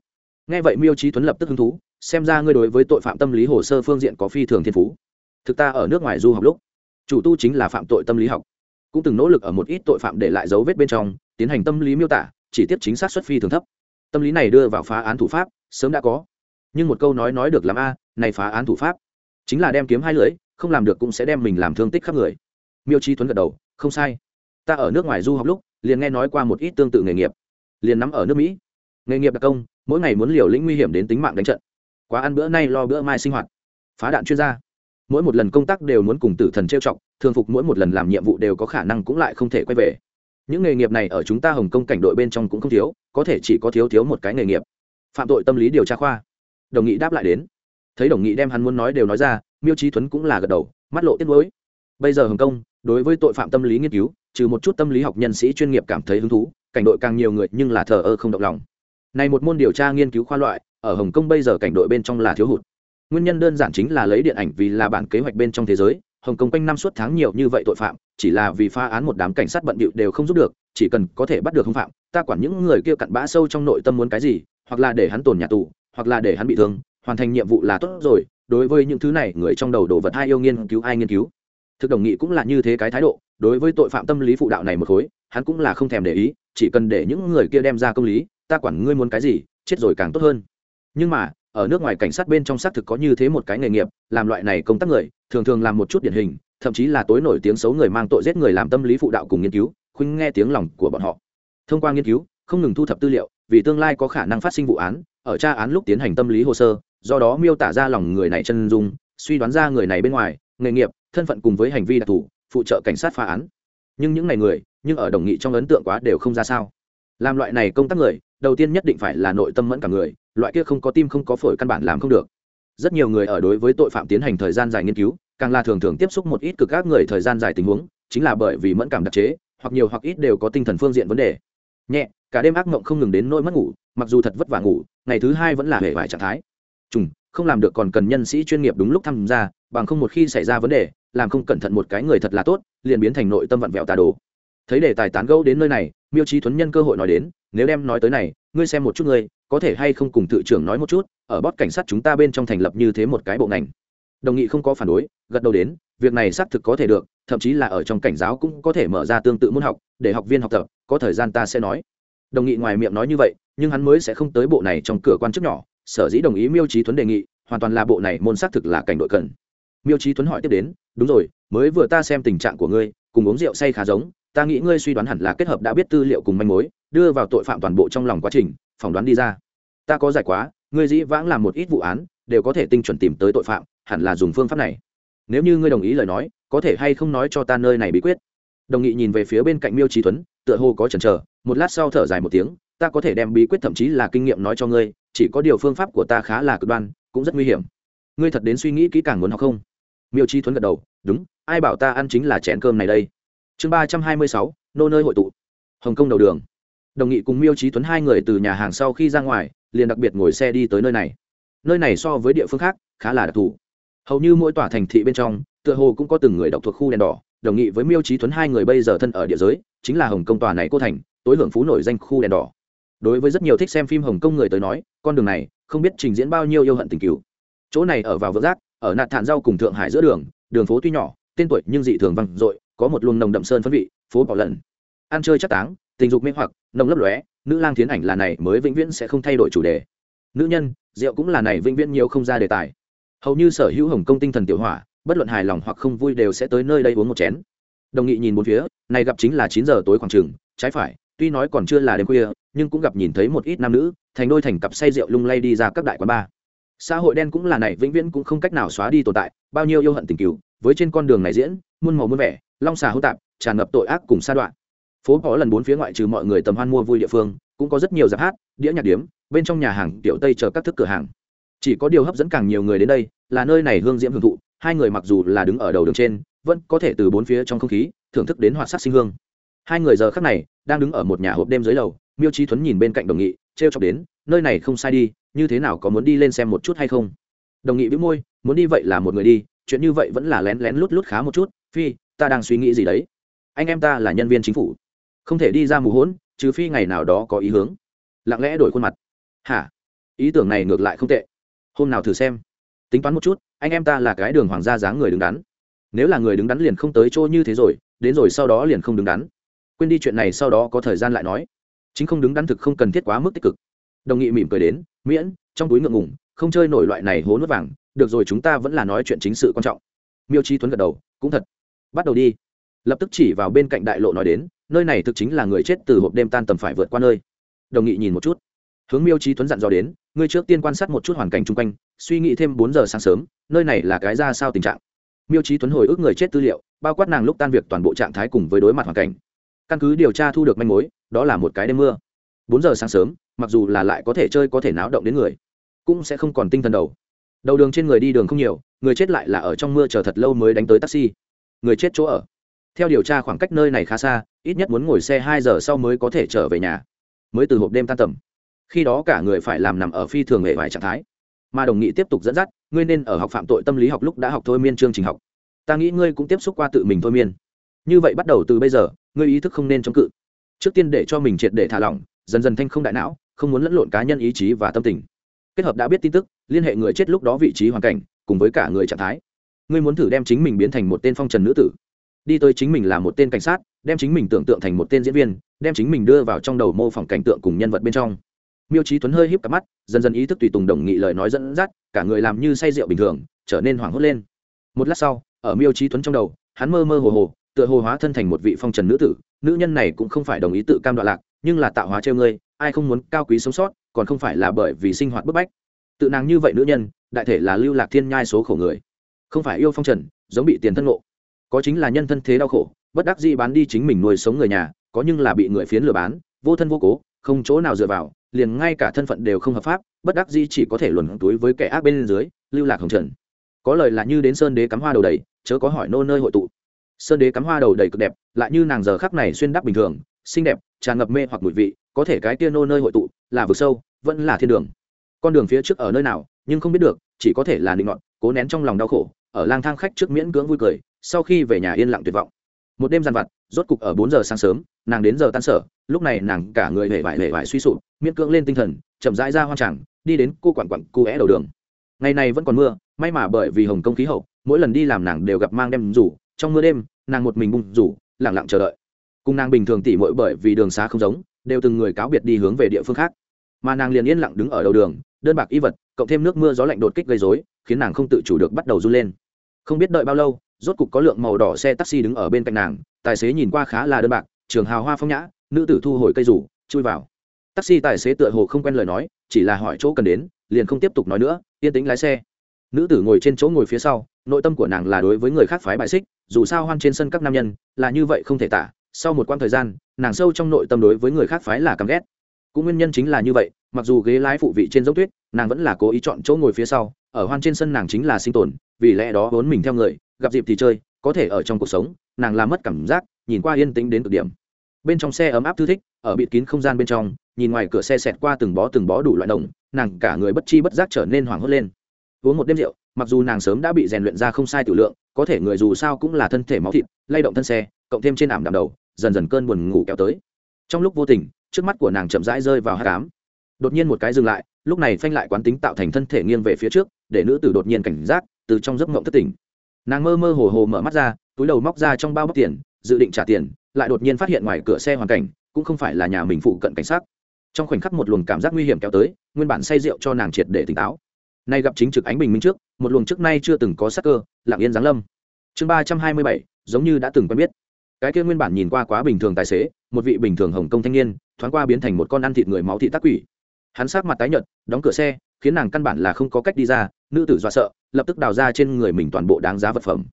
Nghe vậy miêu trí tuấn lập tức hứng thú xem ra ngươi đối với tội phạm tâm lý hồ sơ phương diện có phi thường thiên phú. Thực ta ở nước ngoài du học lúc, chủ tu chính là phạm tội tâm lý học. Cũng từng nỗ lực ở một ít tội phạm để lại dấu vết bên trong, tiến hành tâm lý miêu tả, chỉ tiết chính xác xuất phi thường thấp. Tâm lý này đưa vào phá án thủ pháp, sớm đã có. Nhưng một câu nói nói được làm a, này phá án thủ pháp. Chính là đem kiếm hai lưỡi, không làm được cũng sẽ đem mình làm thương tích khắp người. Miêu trí tuấn gật đầu, không sai. Ta ở nước ngoài du học lúc, liền nghe nói qua một ít tương tự nghề nghiệp. Liền nắm ở nước mỹ. Nghề nghiệp đặc công, mỗi ngày muốn liều lĩnh nguy hiểm đến tính mạng đánh trận quá ăn bữa nay lo bữa mai sinh hoạt. Phá đạn chuyên gia. Mỗi một lần công tác đều muốn cùng tử thần trêu chọc, thường phục mỗi một lần làm nhiệm vụ đều có khả năng cũng lại không thể quay về. Những nghề nghiệp này ở chúng ta hồng kông cảnh đội bên trong cũng không thiếu, có thể chỉ có thiếu thiếu một cái nghề nghiệp. Phạm tội tâm lý điều tra khoa. Đồng nghị đáp lại đến. Thấy đồng nghị đem hắn muốn nói đều nói ra, miêu trí tuấn cũng là gật đầu, mắt lộ tiết mới bây giờ hồng kông, đối với tội phạm tâm lý nghiên cứu, trừ một chút tâm lý học nhân sĩ chuyên nghiệp cảm thấy hứng thú, cảnh đội càng nhiều người nhưng là thờ ơ không động lòng. Này một môn điều tra nghiên cứu khoa loại ở hồng kông bây giờ cảnh đội bên trong là thiếu hụt. Nguyên nhân đơn giản chính là lấy điện ảnh vì là bản kế hoạch bên trong thế giới, hồng kông quanh năm suốt tháng nhiều như vậy tội phạm, chỉ là vì phá án một đám cảnh sát bận bịu đều không giúp được, chỉ cần có thể bắt được hung phạm, ta quản những người kia cặn bã sâu trong nội tâm muốn cái gì, hoặc là để hắn tồn nhà tù, hoặc là để hắn bị thương, hoàn thành nhiệm vụ là tốt rồi, đối với những thứ này, người trong đầu đồ vật ai yêu nghiên cứu ai nghiên cứu. Thực đồng nghị cũng là như thế cái thái độ, đối với tội phạm tâm lý phụ đạo này một khối, hắn cũng là không thèm để ý, chỉ cần để những người kia đem ra công lý, ta quản ngươi muốn cái gì, chết rồi càng tốt hơn nhưng mà, ở nước ngoài cảnh sát bên trong xác thực có như thế một cái nghề nghiệp, làm loại này công tác người, thường thường làm một chút điển hình, thậm chí là tối nổi tiếng xấu người mang tội giết người làm tâm lý phụ đạo cùng nghiên cứu, khuynh nghe tiếng lòng của bọn họ. Thông qua nghiên cứu, không ngừng thu thập tư liệu, vì tương lai có khả năng phát sinh vụ án, ở tra án lúc tiến hành tâm lý hồ sơ, do đó miêu tả ra lòng người này chân dung, suy đoán ra người này bên ngoài, nghề nghiệp, thân phận cùng với hành vi đặc thù, phụ trợ cảnh sát phá án. Nhưng những ngày người, nhưng ở đồng nghị trong ấn tượng quá đều không ra sao. Làm loại này công tác người đầu tiên nhất định phải là nội tâm mẫn cả người, loại kia không có tim không có phổi căn bản làm không được. Rất nhiều người ở đối với tội phạm tiến hành thời gian dài nghiên cứu, càng là thường thường tiếp xúc một ít cực các người thời gian dài tình huống, chính là bởi vì mẫn cảm đặc chế, hoặc nhiều hoặc ít đều có tinh thần phương diện vấn đề. Nhẹ, cả đêm ác mộng không ngừng đến nỗi mất ngủ, mặc dù thật vất vả ngủ, ngày thứ hai vẫn là hệ vải trạng thái. Trùng, không làm được còn cần nhân sĩ chuyên nghiệp đúng lúc tham gia, bằng không một khi xảy ra vấn đề, làm không cẩn thận một cái người thật là tốt, liền biến thành nội tâm vặn vẹo tà đồ. Thấy đề tài tán gẫu đến nơi này, miêu trí thuấn nhân cơ hội nói đến nếu đem nói tới này, ngươi xem một chút ngươi, có thể hay không cùng tự trưởng nói một chút, ở bót cảnh sát chúng ta bên trong thành lập như thế một cái bộ ngành. Đồng nghị không có phản đối, gật đầu đến, việc này xác thực có thể được, thậm chí là ở trong cảnh giáo cũng có thể mở ra tương tự môn học, để học viên học tập, có thời gian ta sẽ nói. Đồng nghị ngoài miệng nói như vậy, nhưng hắn mới sẽ không tới bộ này trong cửa quan chức nhỏ, sở dĩ đồng ý miêu trí tuấn đề nghị, hoàn toàn là bộ này môn xác thực là cảnh đội cần. Miêu trí tuấn hỏi tiếp đến, đúng rồi, mới vừa ta xem tình trạng của ngươi, cùng uống rượu say khá giống, ta nghĩ ngươi suy đoán hẳn là kết hợp đã biết tư liệu cùng manh mối đưa vào tội phạm toàn bộ trong lòng quá trình, phỏng đoán đi ra. Ta có giải quá, ngươi dĩ vãng làm một ít vụ án, đều có thể tinh chuẩn tìm tới tội phạm, hẳn là dùng phương pháp này. Nếu như ngươi đồng ý lời nói, có thể hay không nói cho ta nơi này bí quyết? Đồng nghị nhìn về phía bên cạnh miêu trí tuấn, tựa hồ có chần chờ, một lát sau thở dài một tiếng, ta có thể đem bí quyết thậm chí là kinh nghiệm nói cho ngươi, chỉ có điều phương pháp của ta khá là cực đoan, cũng rất nguy hiểm. Ngươi thật đến suy nghĩ kỹ càng muốn học không? Miêu trí tuấn gật đầu, đúng, ai bảo ta ăn chính là chén cơm này đây? Chương ba trăm hai mươi sáu, nô nơi hội tụ. Hồng kông đầu đường đồng nghị cùng miêu trí tuấn hai người từ nhà hàng sau khi ra ngoài, liền đặc biệt ngồi xe đi tới nơi này. Nơi này so với địa phương khác, khá là đặc thù. Hầu như mỗi tòa thành thị bên trong, tựa hồ cũng có từng người độc thuộc khu đèn đỏ. Đồng nghị với miêu trí tuấn hai người bây giờ thân ở địa giới, chính là hồng kông tòa này cô thành, tối hưởng phú nổi danh khu đèn đỏ. Đối với rất nhiều thích xem phim hồng kông người tới nói, con đường này, không biết trình diễn bao nhiêu yêu hận tình cứu chỗ này ở vào vỡ rác ở nạt thản rau cùng thượng hải giữa đường đường phố tuy nhỏ, tên tuổi nhưng dị thường vang dội, có một luồng nồng đậm sơn phân vị, phố bỏ lần ăn chơi chắc táng tình dục mê hoặc nồng lấp lóe, nữ lang tiến ảnh là này mới vĩnh viễn sẽ không thay đổi chủ đề. Nữ nhân, rượu cũng là này vĩnh viễn nhiều không ra đề tài. Hầu như sở hữu hồng công tinh thần tiểu hỏa, bất luận hài lòng hoặc không vui đều sẽ tới nơi đây uống một chén. Đồng nghị nhìn bốn phía, này gặp chính là chín giờ tối khoảng trường, trái phải, tuy nói còn chưa là đêm khuya, nhưng cũng gặp nhìn thấy một ít nam nữ, thành đôi thành cặp say rượu lung lay đi ra các đại quán bar. Xã hội đen cũng là này vĩnh viễn cũng không cách nào xóa đi tồn tại, bao nhiêu yêu hận tình cừu, với trên con đường này diễn, muôn màu muôn vẻ, long xà hô tạp, tràn ngập tội ác cùng sa đoạn phố có lần bốn phía ngoại trừ mọi người tầm hoan mua vui địa phương, cũng có rất nhiều giáp hát, đĩa nhạc điếm, bên trong nhà hàng tiểu tây chờ các thức cửa hàng. Chỉ có điều hấp dẫn càng nhiều người đến đây, là nơi này hương diễm hưởng thụ, hai người mặc dù là đứng ở đầu đường trên, vẫn có thể từ bốn phía trong không khí, thưởng thức đến hoạt sắc sinh hương. Hai người giờ khắc này, đang đứng ở một nhà hộp đêm dưới lầu, miêu trí thuấn nhìn bên cạnh đồng nghị t r e o chọc đến, nơi này không sai đi, như thế nào có muốn đi lên xem một chút hay không? Đồng nghị bĩu môi, muốn đi vậy là một người đi, chuyện như vậy vẫn là lén lén lút lút khá một chút, phi, ta đang suy nghĩ gì đấy? Anh em ta là nhân viên chính phủ không thể đi ra mù hỗn trừ phi ngày nào đó có ý hướng. Lặng lẽ đổi khuôn mặt. Hả? Ý tưởng này ngược lại không tệ. Hôm nào thử xem. Tính toán một chút, anh em ta là cái đường hoàng gia dáng người đứng đắn. Nếu là người đứng đắn liền không tới chỗ như thế rồi, đến rồi sau đó liền không đứng đắn. Quên đi chuyện này sau đó có thời gian lại nói. Chính không đứng đắn thực không cần thiết quá mức tích cực. Đồng nghị mỉm cười đến, miễn, trong túi ngượng ngủng không chơi nổi loại này hố nước vàng, được rồi chúng ta vẫn là nói chuyện chính sự quan trọng. Miêu chi tuấn gật đầu, cũng thật. Bắt đầu đi lập tức chỉ vào bên cạnh đại lộ nói đến, nơi này thực chính là người chết từ hộp đêm tan tầm phải vượt qua nơi. Đồng nghị nhìn một chút. Hướng miêu trí tuấn dặn dò đến, ngươi trước tiên quan sát một chút hoàn cảnh chung quanh, suy nghĩ thêm bốn giờ sáng sớm, nơi này là cái ra sao tình trạng. Miêu trí tuấn hồi ức người chết tư liệu, bao quát nàng lúc tan việc toàn bộ trạng thái cùng với đối mặt hoàn cảnh. Căn cứ điều tra thu được manh mối, đó là một cái đêm mưa. Bốn giờ sáng sớm, mặc dù là lại có thể chơi có thể náo động đến người, cũng sẽ không còn tinh thần đầu. Đầu đường trên người đi đường không nhiều, người chết lại là ở trong mưa chờ thật lâu mới đánh tới taxi. Người chết chỗ ở theo điều tra khoảng cách nơi này khá xa, ít nhất muốn ngồi xe hai giờ sau mới có thể trở về nhà. Mới từ hộp đêm tan tầm. Khi đó cả người phải làm nằm ở phi thường hệ vài trạng thái. Mà đồng nghị tiếp tục dẫn dắt, ngươi nên ở học phạm tội tâm lý học lúc đã học thôi miên chương trình học. Ta nghĩ ngươi cũng tiếp xúc qua tự mình thôi miên. Như vậy bắt đầu từ bây giờ, ngươi ý thức không nên chống cự. Trước tiên để cho mình triệt để thả lỏng, dần dần thanh không đại não, không muốn lẫn lộn cá nhân ý chí và tâm tình. Kết hợp đã biết tin tức, liên hệ người chết lúc đó vị trí hoàn cảnh, cùng với cả người trạng thái. Ngươi muốn thử đem chính mình biến thành một tên phong trần nữ tử đi tới chính mình là một tên cảnh sát, đem chính mình tưởng tượng thành một tên diễn viên, đem chính mình đưa vào trong đầu mô phỏng cảnh tượng cùng nhân vật bên trong. Miêu trí tuấn hơi híp cặp mắt, dần dần ý thức tùy tùng đồng nghị lời nói dẫn dắt, cả người làm như say rượu bình thường, trở nên hoảng hốt lên. Một lát sau, ở miêu trí tuấn trong đầu, hắn mơ mơ hồ hồ, tựa hồ hóa thân thành một vị phong trần nữ tử, nữ nhân này cũng không phải đồng ý tự cam đoạn lạc, nhưng là tạo hóa treo ngươi, ai không muốn cao quý sống sót, còn không phải là bởi vì sinh hoạt bức bách. Tự nàng như vậy nữ nhân, đại thể là lưu lạc thiên nhai số khổ người. Không phải yêu phong trần, giống bị tiền thân ngộ có chính là nhân thân thế đau khổ, bất đắc dĩ bán đi chính mình nuôi sống người nhà, có nhưng là bị người phiến lừa bán, vô thân vô cố, không chỗ nào dựa vào, liền ngay cả thân phận đều không hợp pháp, bất đắc dĩ chỉ có thể luồn túi với kẻ ác bên dưới, lưu lạc hồng trần. Có lời là như đến sơn đế cắm hoa đầu đầy, chớ có hỏi nô nơi hội tụ. Sơn đế cắm hoa đầu đầy cực đẹp, lại như nàng giờ khắc này xuyên đắp bình thường, xinh đẹp, tràn ngập mê hoặc mùi vị, có thể cái tia nô nơi hội tụ, là vực sâu, vẫn là thiên đường. Con đường phía trước ở nơi nào, nhưng không biết được, chỉ có thể là định ngọn cố nén trong lòng đau khổ, ở lang thang khách trước miễn cưỡng vui cười sau khi về nhà yên lặng tuyệt vọng. Một đêm dằn vặt, rốt cục ở bốn giờ sáng sớm, nàng đến giờ tan sở, lúc này nàng cả người hề vải hề vải suy sụp, miễn cưỡng lên tinh thần, chậm rãi ra hoang tràng, đi đến cô quản quản cô é đầu đường. Ngày này vẫn còn mưa, may mà bởi vì hồng công khí hậu, mỗi lần đi làm nàng đều gặp mang đem rủ, trong mưa đêm, nàng một mình bung rủ lẳng lặng chờ đợi. Cùng nàng bình thường tỉ mỗi bởi vì đường xá không giống, đều từng người cáo biệt đi hướng về địa phương khác. Mà nàng liền yên lặng đứng ở đầu đường, đơn bạc y vật, cộng thêm nước mưa gió lạnh đột kích gây dối khiến nàng không tự chủ được bắt đầu run lên. Không biết đợi bao lâu rốt cục có lượng màu đỏ xe taxi đứng ở bên cạnh nàng, tài xế nhìn qua khá là đơn bạc, trường hào hoa phong nhã, nữ tử thu hồi cây rủ, chui vào. Taxi tài xế tựa hồ không quen lời nói, chỉ là hỏi chỗ cần đến, liền không tiếp tục nói nữa, yên tĩnh lái xe. Nữ tử ngồi trên chỗ ngồi phía sau, nội tâm của nàng là đối với người khác phái bại xích, dù sao hoan trên sân các nam nhân, là như vậy không thể tả, sau một quãng thời gian, nàng sâu trong nội tâm đối với người khác phái là căm ghét. Cũng nguyên nhân chính là như vậy, mặc dù ghế lái phụ vị trên dốc tuyết, nàng vẫn là cố ý chọn chỗ ngồi phía sau, ở hoan trên sân nàng chính là sinh tồn, vì lẽ đó vốn mình theo người gặp dịp thì chơi, có thể ở trong cuộc sống, nàng làm mất cảm giác, nhìn qua yên tĩnh đến cực điểm. Bên trong xe ấm áp thư thích, ở bịt kín không gian bên trong, nhìn ngoài cửa xe xẹt qua từng bó từng bó đủ loại đồng nàng cả người bất chi bất giác trở nên hoảng hốt lên. Uống một đêm rượu, mặc dù nàng sớm đã bị rèn luyện ra không sai tiểu lượng, có thể người dù sao cũng là thân thể máu thịt, lay động thân xe, cộng thêm trên ảm đạm đầu, dần dần cơn buồn ngủ kéo tới. Trong lúc vô tình, trước mắt của nàng chậm rãi rơi vào hát cám đột nhiên một cái dừng lại, lúc này phanh lại quán tính tạo thành thân thể nghiêng về phía trước, để nữ tử đột nhiên cảnh giác, từ trong giấc mộng thất tỉnh nàng mơ mơ hồ hồ mở mắt ra, túi đầu móc ra trong bao bóc tiền, dự định trả tiền, lại đột nhiên phát hiện ngoài cửa xe hoàn cảnh, cũng không phải là nhà mình phụ cận cảnh sát. Trong khoảnh khắc một luồng cảm giác nguy hiểm kéo tới, nguyên bản say rượu cho nàng triệt để tỉnh táo. Nay gặp chính trực ánh bình minh trước, một luồng trước nay chưa từng có sắc cơ, lặng yên giáng lâm. Chương ba trăm hai mươi bảy, giống như đã từng quen biết. Cái kia nguyên bản nhìn qua quá bình thường tài xế, một vị bình thường hồng công thanh niên, thoáng qua biến thành một con ăn thịt người máu thị tác quỷ. Hắn sát mặt tái nhợt, đóng cửa xe, khiến nàng căn bản là không có cách đi ra, nữ tử dọa sợ lập tức đào ra trên người mình toàn bộ đáng giá vật phẩm.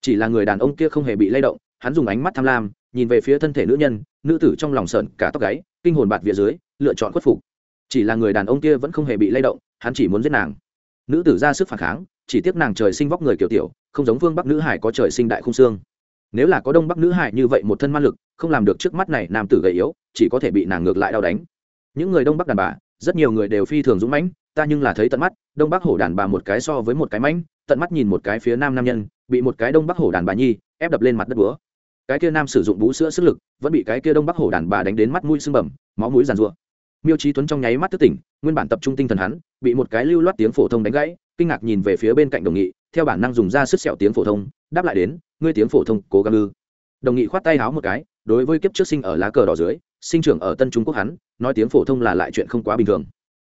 Chỉ là người đàn ông kia không hề bị lay động, hắn dùng ánh mắt tham lam, nhìn về phía thân thể nữ nhân, nữ tử trong lòng sợn cả tóc gáy, kinh hồn bạt vía dưới, lựa chọn khuất phục. Chỉ là người đàn ông kia vẫn không hề bị lay động, hắn chỉ muốn giết nàng. Nữ tử ra sức phản kháng, chỉ tiếc nàng trời sinh vóc người kiểu tiểu, không giống phương bắc nữ hải có trời sinh đại khung xương. Nếu là có đông bắc nữ hải như vậy một thân man lực, không làm được trước mắt này nam tử gầy yếu, chỉ có thể bị nàng ngược lại đau đánh. Những người đông bắc đàn bà, rất nhiều người đều phi thường dũng mãnh ta nhưng là thấy tận mắt, đông bắc hổ đàn bà một cái so với một cái mánh tận mắt nhìn một cái phía nam nam nhân, bị một cái đông bắc hổ đàn bà nhi, ép đập lên mặt đất búa. Cái kia nam sử dụng bú sữa sức lực, vẫn bị cái kia đông bắc hổ đàn bà đánh đến mắt mũi sưng bẩm, máu mũi giàn rụa miêu trí tuấn trong nháy mắt thức tỉnh, nguyên bản tập trung tinh thần hắn, bị một cái lưu loát tiếng phổ thông đánh gãy, kinh ngạc nhìn về phía bên cạnh đồng nghị, theo bản năng dùng ra sức sẹo tiếng phổ thông, đáp lại đến, ngươi tiếng phổ thông, cố gắng ư. Đồng nghị khoát tay háo một cái, đối với kiếp trước sinh ở lá cờ đỏ dưới, sinh trưởng ở tân trung quốc hắn, nói tiếng phổ thông là lại chuyện không quá bình thường.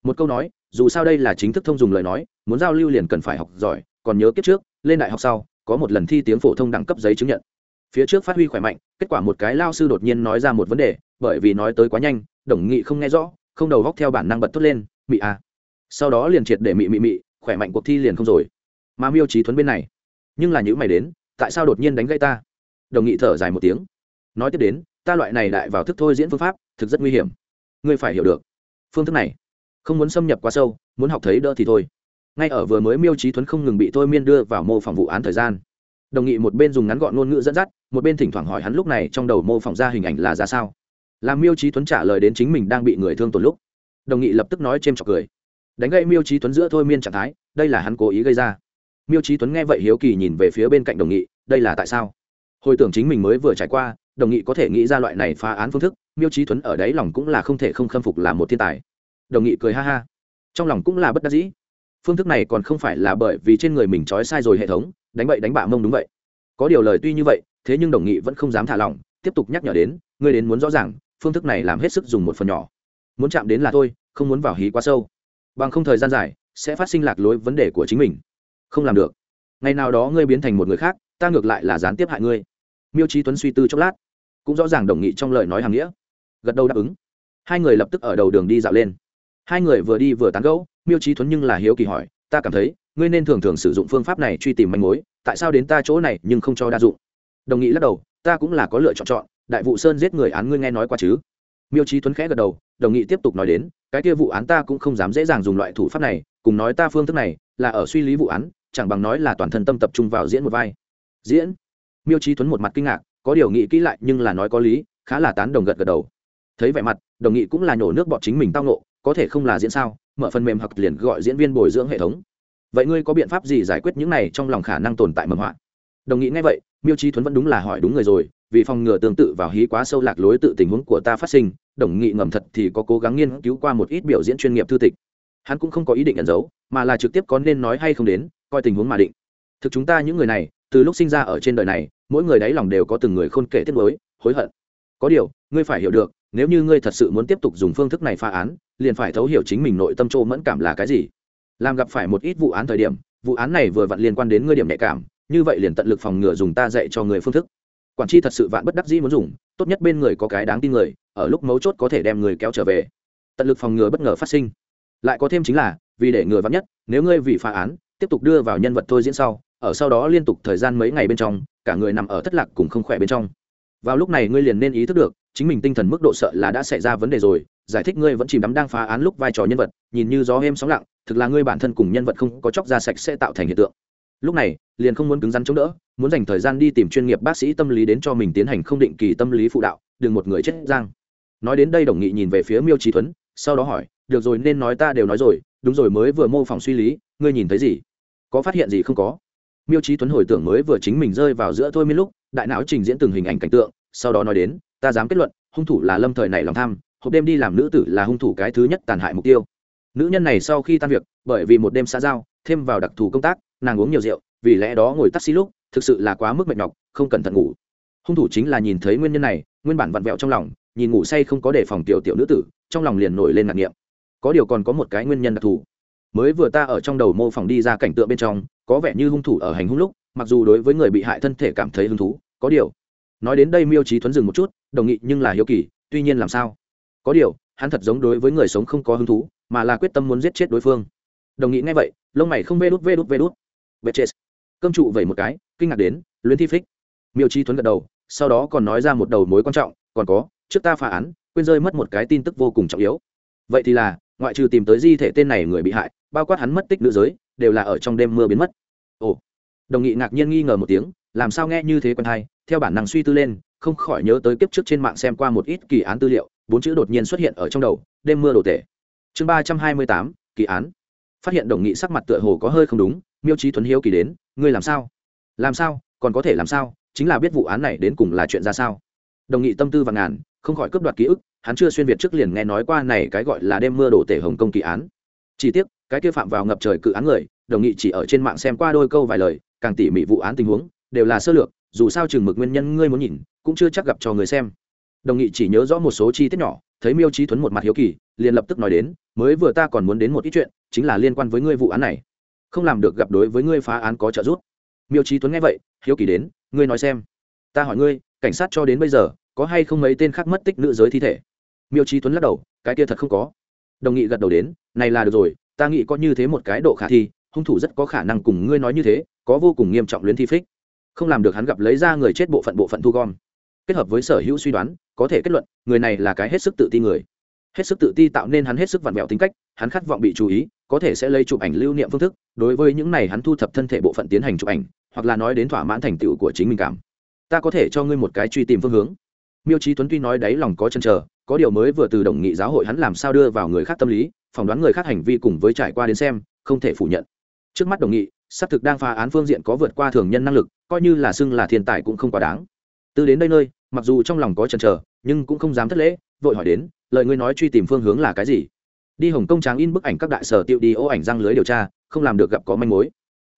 Một câu nói dù sao đây là chính thức thông dùng lời nói, muốn giao lưu liền cần phải học giỏi, còn nhớ kiếp trước, lên đại học sau, có một lần thi tiếng phổ thông đẳng cấp giấy chứng nhận. Phía trước phát huy khỏe mạnh, kết quả một cái lao sư đột nhiên nói ra một vấn đề, bởi vì nói tới quá nhanh, đồng nghị không nghe rõ, không đầu góc theo bản năng bật thốt lên, mị à. Sau đó liền triệt để mị mị mị, khỏe mạnh cuộc thi liền không rồi. Mà miêu trí thuấn bên này, nhưng là những mày đến, tại sao đột nhiên đánh gây ta? Đồng nghị thở dài một tiếng. Nói tiếp đến, ta loại này đại vào thức thôi diễn phương pháp, thực rất nguy hiểm. Ngươi phải hiểu được. Phương thức này không muốn xâm nhập quá sâu, muốn học thấy đỡ thì thôi. Ngay ở vừa mới miêu trí thuấn không ngừng bị thôi miên đưa vào mô phỏng vụ án thời gian. Đồng nghị một bên dùng ngắn gọn ngôn ngữ dẫn dắt, một bên thỉnh thoảng hỏi hắn lúc này trong đầu mô phỏng ra hình ảnh là ra sao. Làm miêu trí tuấn trả lời đến chính mình đang bị người thương tổn lúc. Đồng nghị lập tức nói c h cười. Đánh gây miêu trí tuấn giữa thôi miên trạng thái, đây là hắn cố ý gây ra. Miêu trí tuấn nghe vậy hiếu kỳ nhìn về phía bên cạnh đồng nghị, đây là tại sao? Hồi tưởng chính mình mới vừa trải qua, đồng nghị có thể nghĩ ra loại này phá án phương thức, miêu trí tuấn ở đấy lòng cũng là không thể không khâm phục làm một thiên tài đồng nghị cười ha ha. Trong lòng cũng là bất đắc dĩ. Phương thức này còn không phải là bởi vì trên người mình trói sai rồi hệ thống, đánh bậy đánh bạ mông đúng vậy. Có điều lời tuy như vậy, thế nhưng đồng nghị vẫn không dám thả lỏng, tiếp tục nhắc nhở đến, ngươi đến muốn rõ ràng, phương thức này làm hết sức dùng một phần nhỏ. Muốn chạm đến là thôi, không muốn vào hí quá sâu. Bằng không thời gian dài, sẽ phát sinh lạc lối vấn đề của chính mình. Không làm được. Ngày nào đó ngươi biến thành một người khác, ta ngược lại là gián tiếp hại ngươi. Miêu trí tuấn suy tư chốc lát. Cũng rõ ràng đồng nghị trong lời nói hàng nghĩa. Gật đầu đáp ứng. Hai người lập tức ở đầu đường đi dạo lên hai người vừa đi vừa tán gẫu, miêu trí Thuấn nhưng là hiếu kỳ hỏi, ta cảm thấy, ngươi nên thường thường sử dụng phương pháp này truy tìm manh mối, tại sao đến ta chỗ này nhưng không cho đa dụng? Đồng nghị lắc đầu, ta cũng là có lựa chọn chọn, đại vụ sơn giết người án ngươi nghe nói qua chứ? Miêu trí tuấn khẽ gật đầu, đồng nghị tiếp tục nói đến, cái kia vụ án ta cũng không dám dễ dàng dùng loại thủ pháp này, cùng nói ta phương thức này, là ở suy lý vụ án, chẳng bằng nói là toàn thân tâm tập trung vào diễn một vai. Diễn? Miêu trí tuấn một mặt kinh ngạc, có điều nghị kỹ lại nhưng là nói có lý, khá là tán đồng gật gật đầu. Thấy vẻ mặt, đồng nghị cũng là nhổ nước bọt chính mình tao nộ có thể không là diễn sao, mở phần mềm hoặc liền gọi diễn viên bồi dưỡng hệ thống. Vậy ngươi có biện pháp gì giải quyết những này trong lòng khả năng tồn tại mầm họa? Đồng nghị ngay vậy, miêu trí thuấn vẫn đúng là hỏi đúng người rồi, vì phòng ngừa tương tự vào hí quá sâu lạc lối tự tình huống của ta phát sinh, đồng nghị ngầm thật thì có cố gắng nghiên cứu qua một ít biểu diễn chuyên nghiệp thư tịch. Hắn cũng không có ý định ẩn giấu, mà là trực tiếp có nên nói hay không đến, coi tình huống mà định. Thực chúng ta những người này, từ lúc sinh ra ở trên đời này, mỗi người đáy lòng đều có từng người khôn kể tiết mới hối hận. Có điều, ngươi phải hiểu được, nếu như ngươi thật sự muốn tiếp tục dùng phương thức này phá án liền phải thấu hiểu chính mình nội tâm trô mẫn cảm là cái gì. Làm gặp phải một ít vụ án thời điểm, vụ án này vừa vặn liên quan đến ngươi điểm nhạy cảm, như vậy liền tận lực phòng ngừa dùng ta dạy cho người phương thức. Quản tri thật sự vạn bất đắc dĩ muốn dùng, tốt nhất bên người có cái đáng tin người, ở lúc mấu chốt có thể đem người kéo trở về. Tận lực phòng ngừa bất ngờ phát sinh. Lại có thêm chính là, vì để ngừa vắn nhất, nếu ngươi vì phá án, tiếp tục đưa vào nhân vật thôi diễn sau, ở sau đó liên tục thời gian mấy ngày bên trong, cả người nằm ở thất lạc cùng không khỏe bên trong. Vào lúc này ngươi liền nên ý thức được chính mình tinh thần mức độ sợ là đã xảy ra vấn đề rồi, giải thích ngươi vẫn chìm đắm đang phá án lúc vai trò nhân vật, nhìn như gió êm sóng lặng, thực là ngươi bản thân cùng nhân vật không có chóc ra sạch sẽ tạo thành hiện tượng. Lúc này, liền không muốn cứng rắn chống đỡ, muốn dành thời gian đi tìm chuyên nghiệp bác sĩ tâm lý đến cho mình tiến hành không định kỳ tâm lý phụ đạo, đừng một người chết giang. Nói đến đây đồng nghị nhìn về phía miêu trí tuấn sau đó hỏi, được rồi, nên nói ta đều nói rồi, đúng rồi, mới vừa mô phỏng suy lý, ngươi nhìn thấy gì? Có phát hiện gì không có? Miêu trí tuấn hồi tưởng mới vừa chính mình rơi vào giữa thôi miên lúc, đại não trình diễn từng hình ảnh cảnh tượng, sau đó nói đến ta dám kết luận, hung thủ là lâm thời này lòng tham, hộp đêm đi làm nữ tử là hung thủ cái thứ nhất tàn hại mục tiêu. Nữ nhân này sau khi tan việc, bởi vì một đêm xã giao, thêm vào đặc thù công tác, nàng uống nhiều rượu, vì lẽ đó ngồi taxi lúc, thực sự là quá mức mệt nhọc, không cẩn thận ngủ. Hung thủ chính là nhìn thấy nguyên nhân này, nguyên bản vặn vẹo trong lòng, nhìn ngủ say không có đề phòng tiểu tiểu nữ tử, trong lòng liền nổi lên ngạc nghiệm. Có điều còn có một cái nguyên nhân đặc thù. Mới vừa ta ở trong đầu mô phỏng đi ra cảnh tượng bên trong, có vẻ như hung thủ ở hành hung lúc, mặc dù đối với người bị hại thân thể cảm thấy hứng thú, có điều nói đến đây miêu trí thuấn dừng một chút, đồng nghị nhưng là hiếu kỳ, tuy nhiên làm sao? Có điều, hắn thật giống đối với người sống không có hứng thú, mà là quyết tâm muốn giết chết đối phương. Đồng nghị nghe vậy, lông mày không vê đút vê đút vê đút. Vê chết. Cơm trụ vẩy một cái, kinh ngạc đến, luyến thi phích. Miêu trí thuấn gật đầu, sau đó còn nói ra một đầu mối quan trọng, còn có, trước ta phá án, quên rơi mất một cái tin tức vô cùng trọng yếu. Vậy thì là, ngoại trừ tìm tới di thể tên này người bị hại, bao quát hắn mất tích nữ giới, đều là ở trong đêm mưa biến mất. Ồ. Đồng nghị ngạc nhiên nghi ngờ một tiếng làm sao nghe như thế quen hay? Theo bản năng suy tư lên, không khỏi nhớ tới kiếp trước trên mạng xem qua một ít kỳ án tư liệu, bốn chữ đột nhiên xuất hiện ở trong đầu, đêm mưa đổ tể chương ba trăm hai mươi tám, kỳ án. Phát hiện đồng nghị sắc mặt tựa hồ có hơi không đúng, miêu trí tuấn hiếu kỳ đến, ngươi làm sao? Làm sao? Còn có thể làm sao? Chính là biết vụ án này đến cùng là chuyện ra sao? Đồng nghị tâm tư và ngàn, không khỏi cướp đoạt ký ức, hắn chưa xuyên việt trước liền nghe nói qua này cái gọi là đêm mưa đổ tể hồng công kỳ án. Chỉ tiếc, cái kia phạm vào ngập trời cự án người, đồng nghị chỉ ở trên mạng xem qua đôi câu vài lời, càng tỉ mỉ vụ án tình huống đều là sơ lược, dù sao chừng mực nguyên nhân ngươi muốn nhìn, cũng chưa chắc gặp cho người xem. Đồng nghị chỉ nhớ rõ một số chi tiết nhỏ, thấy miêu trí thuấn một mặt hiếu kỳ, liền lập tức nói đến, mới vừa ta còn muốn đến một ít chuyện, chính là liên quan với ngươi vụ án này. Không làm được gặp đối với ngươi phá án có trợ giúp. Miêu trí tuấn nghe vậy, hiếu kỳ đến, ngươi nói xem. Ta hỏi ngươi, cảnh sát cho đến bây giờ, có hay không mấy tên khác mất tích nữ giới thi thể? Miêu trí tuấn lắc đầu, cái kia thật không có. Đồng nghị gật đầu đến, này là được rồi, ta nghĩ có như thế một cái độ khả thi, hung thủ rất có khả năng cùng ngươi nói như thế, có vô cùng nghiêm trọng luyến thi phích không làm được hắn gặp lấy ra người chết bộ phận bộ phận thu gom. Kết hợp với sở hữu suy đoán, có thể kết luận, người này là cái hết sức tự ti người. Hết sức tự ti tạo nên hắn hết sức vặn vẹo tính cách, hắn khát vọng bị chú ý, có thể sẽ lấy chụp ảnh lưu niệm phương thức, đối với những này hắn thu thập thân thể bộ phận tiến hành chụp ảnh, hoặc là nói đến thỏa mãn thành tựu của chính mình cảm. Ta có thể cho ngươi một cái truy tìm phương hướng. Miêu trí tuấn tuy nói đáy lòng có chân chờ, có điều mới vừa từ đồng nghị giáo hội hắn làm sao đưa vào người khác tâm lý, phỏng đoán người khác hành vi cùng với trải qua đến xem, không thể phủ nhận. Trước mắt đồng nghị xác thực đang phá án phương diện có vượt qua thường nhân năng lực coi như là xưng là thiên tài cũng không quá đáng. Từ đến đây nơi mặc dù trong lòng có chần chờ nhưng cũng không dám thất lễ vội hỏi đến lời ngươi nói truy tìm phương hướng là cái gì? Đi hồng Công tráng in bức ảnh các đại sở tiêu đi ô ảnh răng lưới điều tra không làm được gặp có manh mối.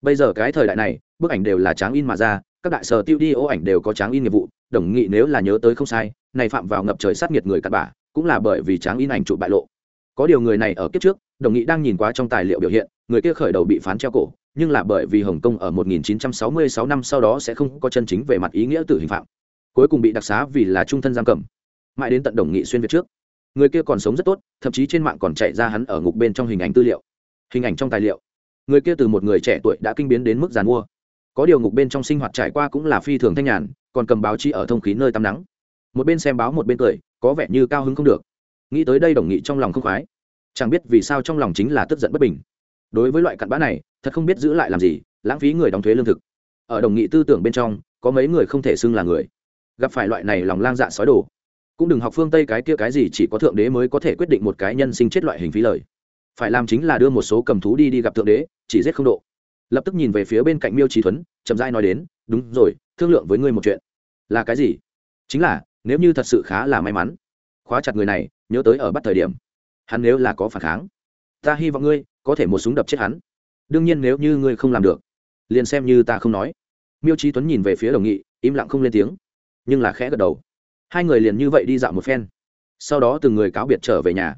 Bây giờ cái thời đại này bức ảnh đều là tráng in mà ra các đại sở tiêu đi ô ảnh đều có tráng in nghiệp vụ đồng nghị nếu là nhớ tới không sai này phạm vào ngập trời sát nghiệt người cặn bã, cũng là bởi vì tráng in ảnh chụp bại lộ. Có điều người này ở kiếp trước đồng nghị đang nhìn qua trong tài liệu biểu hiện người kia khởi đầu bị phán treo cổ nhưng là bởi vì hồng kông ở 1966 năm sau đó sẽ không có chân chính về mặt ý nghĩa tử hình phạm. Cuối cùng bị đặc xá vì là trung thân giam cầm. Mãi đến tận đồng nghị xuyên việt trước. Người kia còn sống rất tốt, thậm chí trên mạng còn chạy ra hắn ở ngục bên trong hình ảnh tư liệu. Hình ảnh trong tài liệu. Người kia từ một người trẻ tuổi đã kinh biến đến mức giàn mua. Có điều ngục bên trong sinh hoạt trải qua cũng là phi thường thanh nhàn, còn cầm báo chí ở thông khí nơi tắm nắng. Một bên xem báo một bên cười, có vẻ như cao hứng không được. Nghĩ tới đây đồng nghị trong lòng không khoái. Chẳng biết vì sao trong lòng chính là tức giận bất bình. Đối với loại cặn bã này thật không biết giữ lại làm gì, lãng phí người đóng thuế lương thực. Ở đồng nghị tư tưởng bên trong, có mấy người không thể xưng là người. Gặp phải loại này lòng lang dạ sói đồ, cũng đừng học phương tây cái kia cái gì chỉ có thượng đế mới có thể quyết định một cái nhân sinh chết loại hình phí lời. Phải làm chính là đưa một số cầm thú đi đi gặp thượng đế, chỉ giết không độ. Lập tức nhìn về phía bên cạnh miêu trí thuấn, chậm rãi nói đến, đúng rồi, thương lượng với ngươi một chuyện. Là cái gì? Chính là, nếu như thật sự khá là may mắn, khóa chặt người này, nhớ tới ở bắt thời điểm, hắn nếu là có phản kháng, ta hy vọng ngươi có thể một súng đập chết hắn đương nhiên nếu như ngươi không làm được, liền xem như ta không nói. Miêu trí tuấn nhìn về phía đồng nghị, im lặng không lên tiếng, nhưng là khẽ gật đầu. Hai người liền như vậy đi dạo một phen. Sau đó từng người cáo biệt trở về nhà.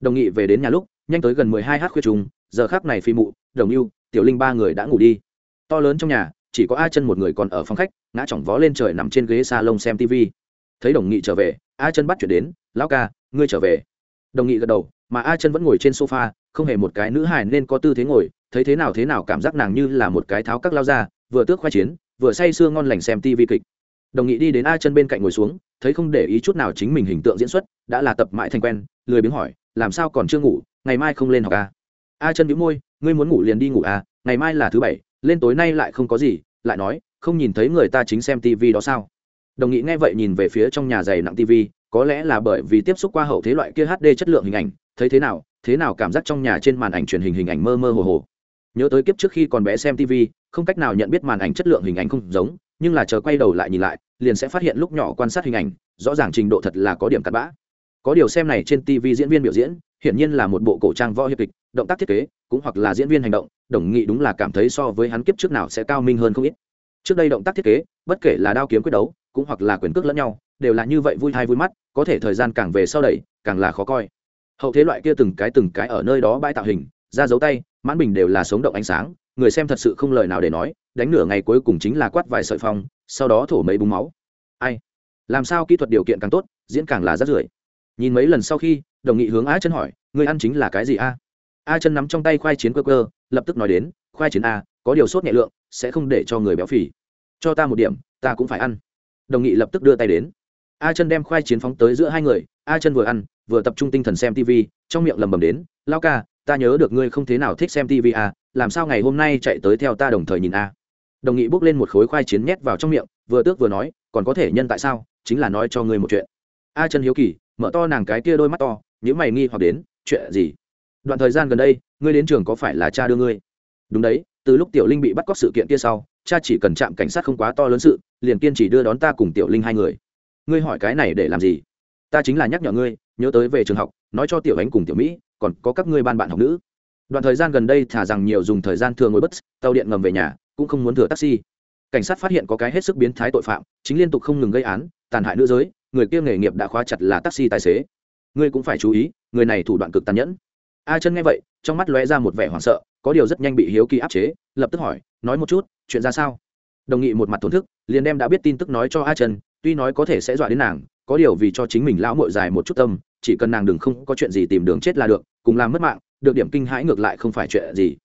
Đồng nghị về đến nhà lúc, nhanh tới gần mười hai h khuya trùng, giờ khác này phi mụ, đồng yêu, tiểu linh ba người đã ngủ đi. To lớn trong nhà, chỉ có a chân một người còn ở phòng khách, ngã chỏng vó lên trời nằm trên ghế s a lông xem tv thấy đồng nghị trở về, a chân bắt chuyển đến, lão ca, ngươi trở về. Đồng nghị gật đầu, mà a chân vẫn ngồi trên sofa, không hề một cái nữ hài nên có tư thế ngồi thấy thế nào thế nào cảm giác nàng như là một cái tháo các lao ra, vừa tước khoai chiến, vừa say sưa ngon lành xem tivi kịch. Đồng nghị đi đến a chân bên cạnh ngồi xuống, thấy không để ý chút nào chính mình hình tượng diễn xuất, đã là tập mãi thành quen, lười biếng hỏi, làm sao còn chưa ngủ, ngày mai không lên học a a chân bĩu môi, ngươi muốn ngủ liền đi ngủ à ngày mai là thứ bảy, lên tối nay lại không có gì. Lại nói, không nhìn thấy người ta chính xem tivi đó sao? Đồng nghị nghe vậy nhìn về phía trong nhà giày nặng tivi có lẽ là bởi vì tiếp xúc qua hậu thế loại kia hd chất lượng hình ảnh, thấy thế nào thế nào cảm giác trong nhà trên màn ảnh truyền hình hình ảnh mơ mơ hồ hồ nhớ tới kiếp trước khi còn bé xem tv không cách nào nhận biết màn ảnh chất lượng hình ảnh không giống, nhưng là chờ quay đầu lại nhìn lại, liền sẽ phát hiện lúc nhỏ quan sát hình ảnh, rõ ràng trình độ thật là có điểm cặn bã. Có điều xem này trên tv diễn viên biểu diễn, hiển nhiên là một bộ cổ trang võ hiệp kịch, động tác thiết kế, cũng hoặc là diễn viên hành động, đồng nghị đúng là cảm thấy so với hắn kiếp trước nào sẽ cao minh hơn không ít. Trước đây động tác thiết kế, bất kể là đao kiếm quyết đấu, cũng hoặc là quyền cước lẫn nhau, đều là như vậy vui hay vui mắt, có thể thời gian càng về sau đẩy, càng là khó coi. Hậu thế loại kia từng cái từng cái ở nơi đó bãi tạo hình, ra dấu tay mãn bình đều là sống động ánh sáng, người xem thật sự không lời nào để nói, đánh nửa ngày cuối cùng chính là quát vài sợi phong, sau đó thổ mấy búng máu. Ai? Làm sao kỹ thuật điều kiện càng tốt, diễn càng là rát rưởi. Nhìn mấy lần sau khi, đồng nghị hướng a chân hỏi người ăn chính là cái gì a? A chân nắm trong tay khoai chiến cơ cơ lập tức nói đến, khoai chiến a, có điều sốt nhẹ lượng, sẽ không để cho người béo phì. Cho ta một điểm, ta cũng phải ăn. Đồng nghị lập tức đưa tay đến. A chân đem khoai chiến phóng tới giữa hai người, a chân vừa ăn, vừa tập trung tinh thần xem tv trong miệng lầm bầm đến, lao ca ta nhớ được ngươi không thế nào thích xem tv à, làm sao ngày hôm nay chạy tới theo ta đồng thời nhìn a? Đồng nghị bốc lên một khối khoai chiến nhét vào trong miệng vừa tước vừa nói còn có thể nhân tại sao? Chính là nói cho ngươi một chuyện. A chân hiếu kỳ mở to nàng cái kia đôi mắt to những mày nghi hoặc đến chuyện gì? Đoạn thời gian gần đây ngươi đến trường có phải là cha đưa ngươi? Đúng đấy từ lúc tiểu linh bị bắt cóc sự kiện kia sau cha chỉ cần chạm cảnh sát không quá to lớn sự liền kiên chỉ đưa đón ta cùng tiểu linh hai người. Ngươi hỏi cái này để làm gì? Ta chính là nhắc nhở ngươi nhớ tới về trường học nói cho tiểu ánh cùng tiểu mỹ còn có các ngươi ban bạn học nữ. Đoạn thời gian gần đây thả rằng nhiều dùng thời gian thường ngồi bất tàu điện ngầm về nhà, cũng không muốn thừa taxi. Cảnh sát phát hiện có cái hết sức biến thái tội phạm, chính liên tục không ngừng gây án, tàn hại nữ giới, người kia nghề nghiệp đã khóa chặt là taxi tài xế. Ngươi cũng phải chú ý, người này thủ đoạn cực tàn nhẫn. A chân nghe vậy, trong mắt lóe ra một vẻ hoảng sợ, có điều rất nhanh bị hiếu kỳ áp chế, lập tức hỏi, nói một chút, chuyện ra sao? Đồng nghị một mặt thổn thức, liền đem đã biết tin tức nói cho a chân, tuy nói có thể sẽ dọa đến nàng có điều vì cho chính mình lão mội dài một chút tâm, chỉ cần nàng đừng không có chuyện gì tìm đường chết là được, cùng làm mất mạng, được điểm kinh hãi ngược lại không phải chuyện gì.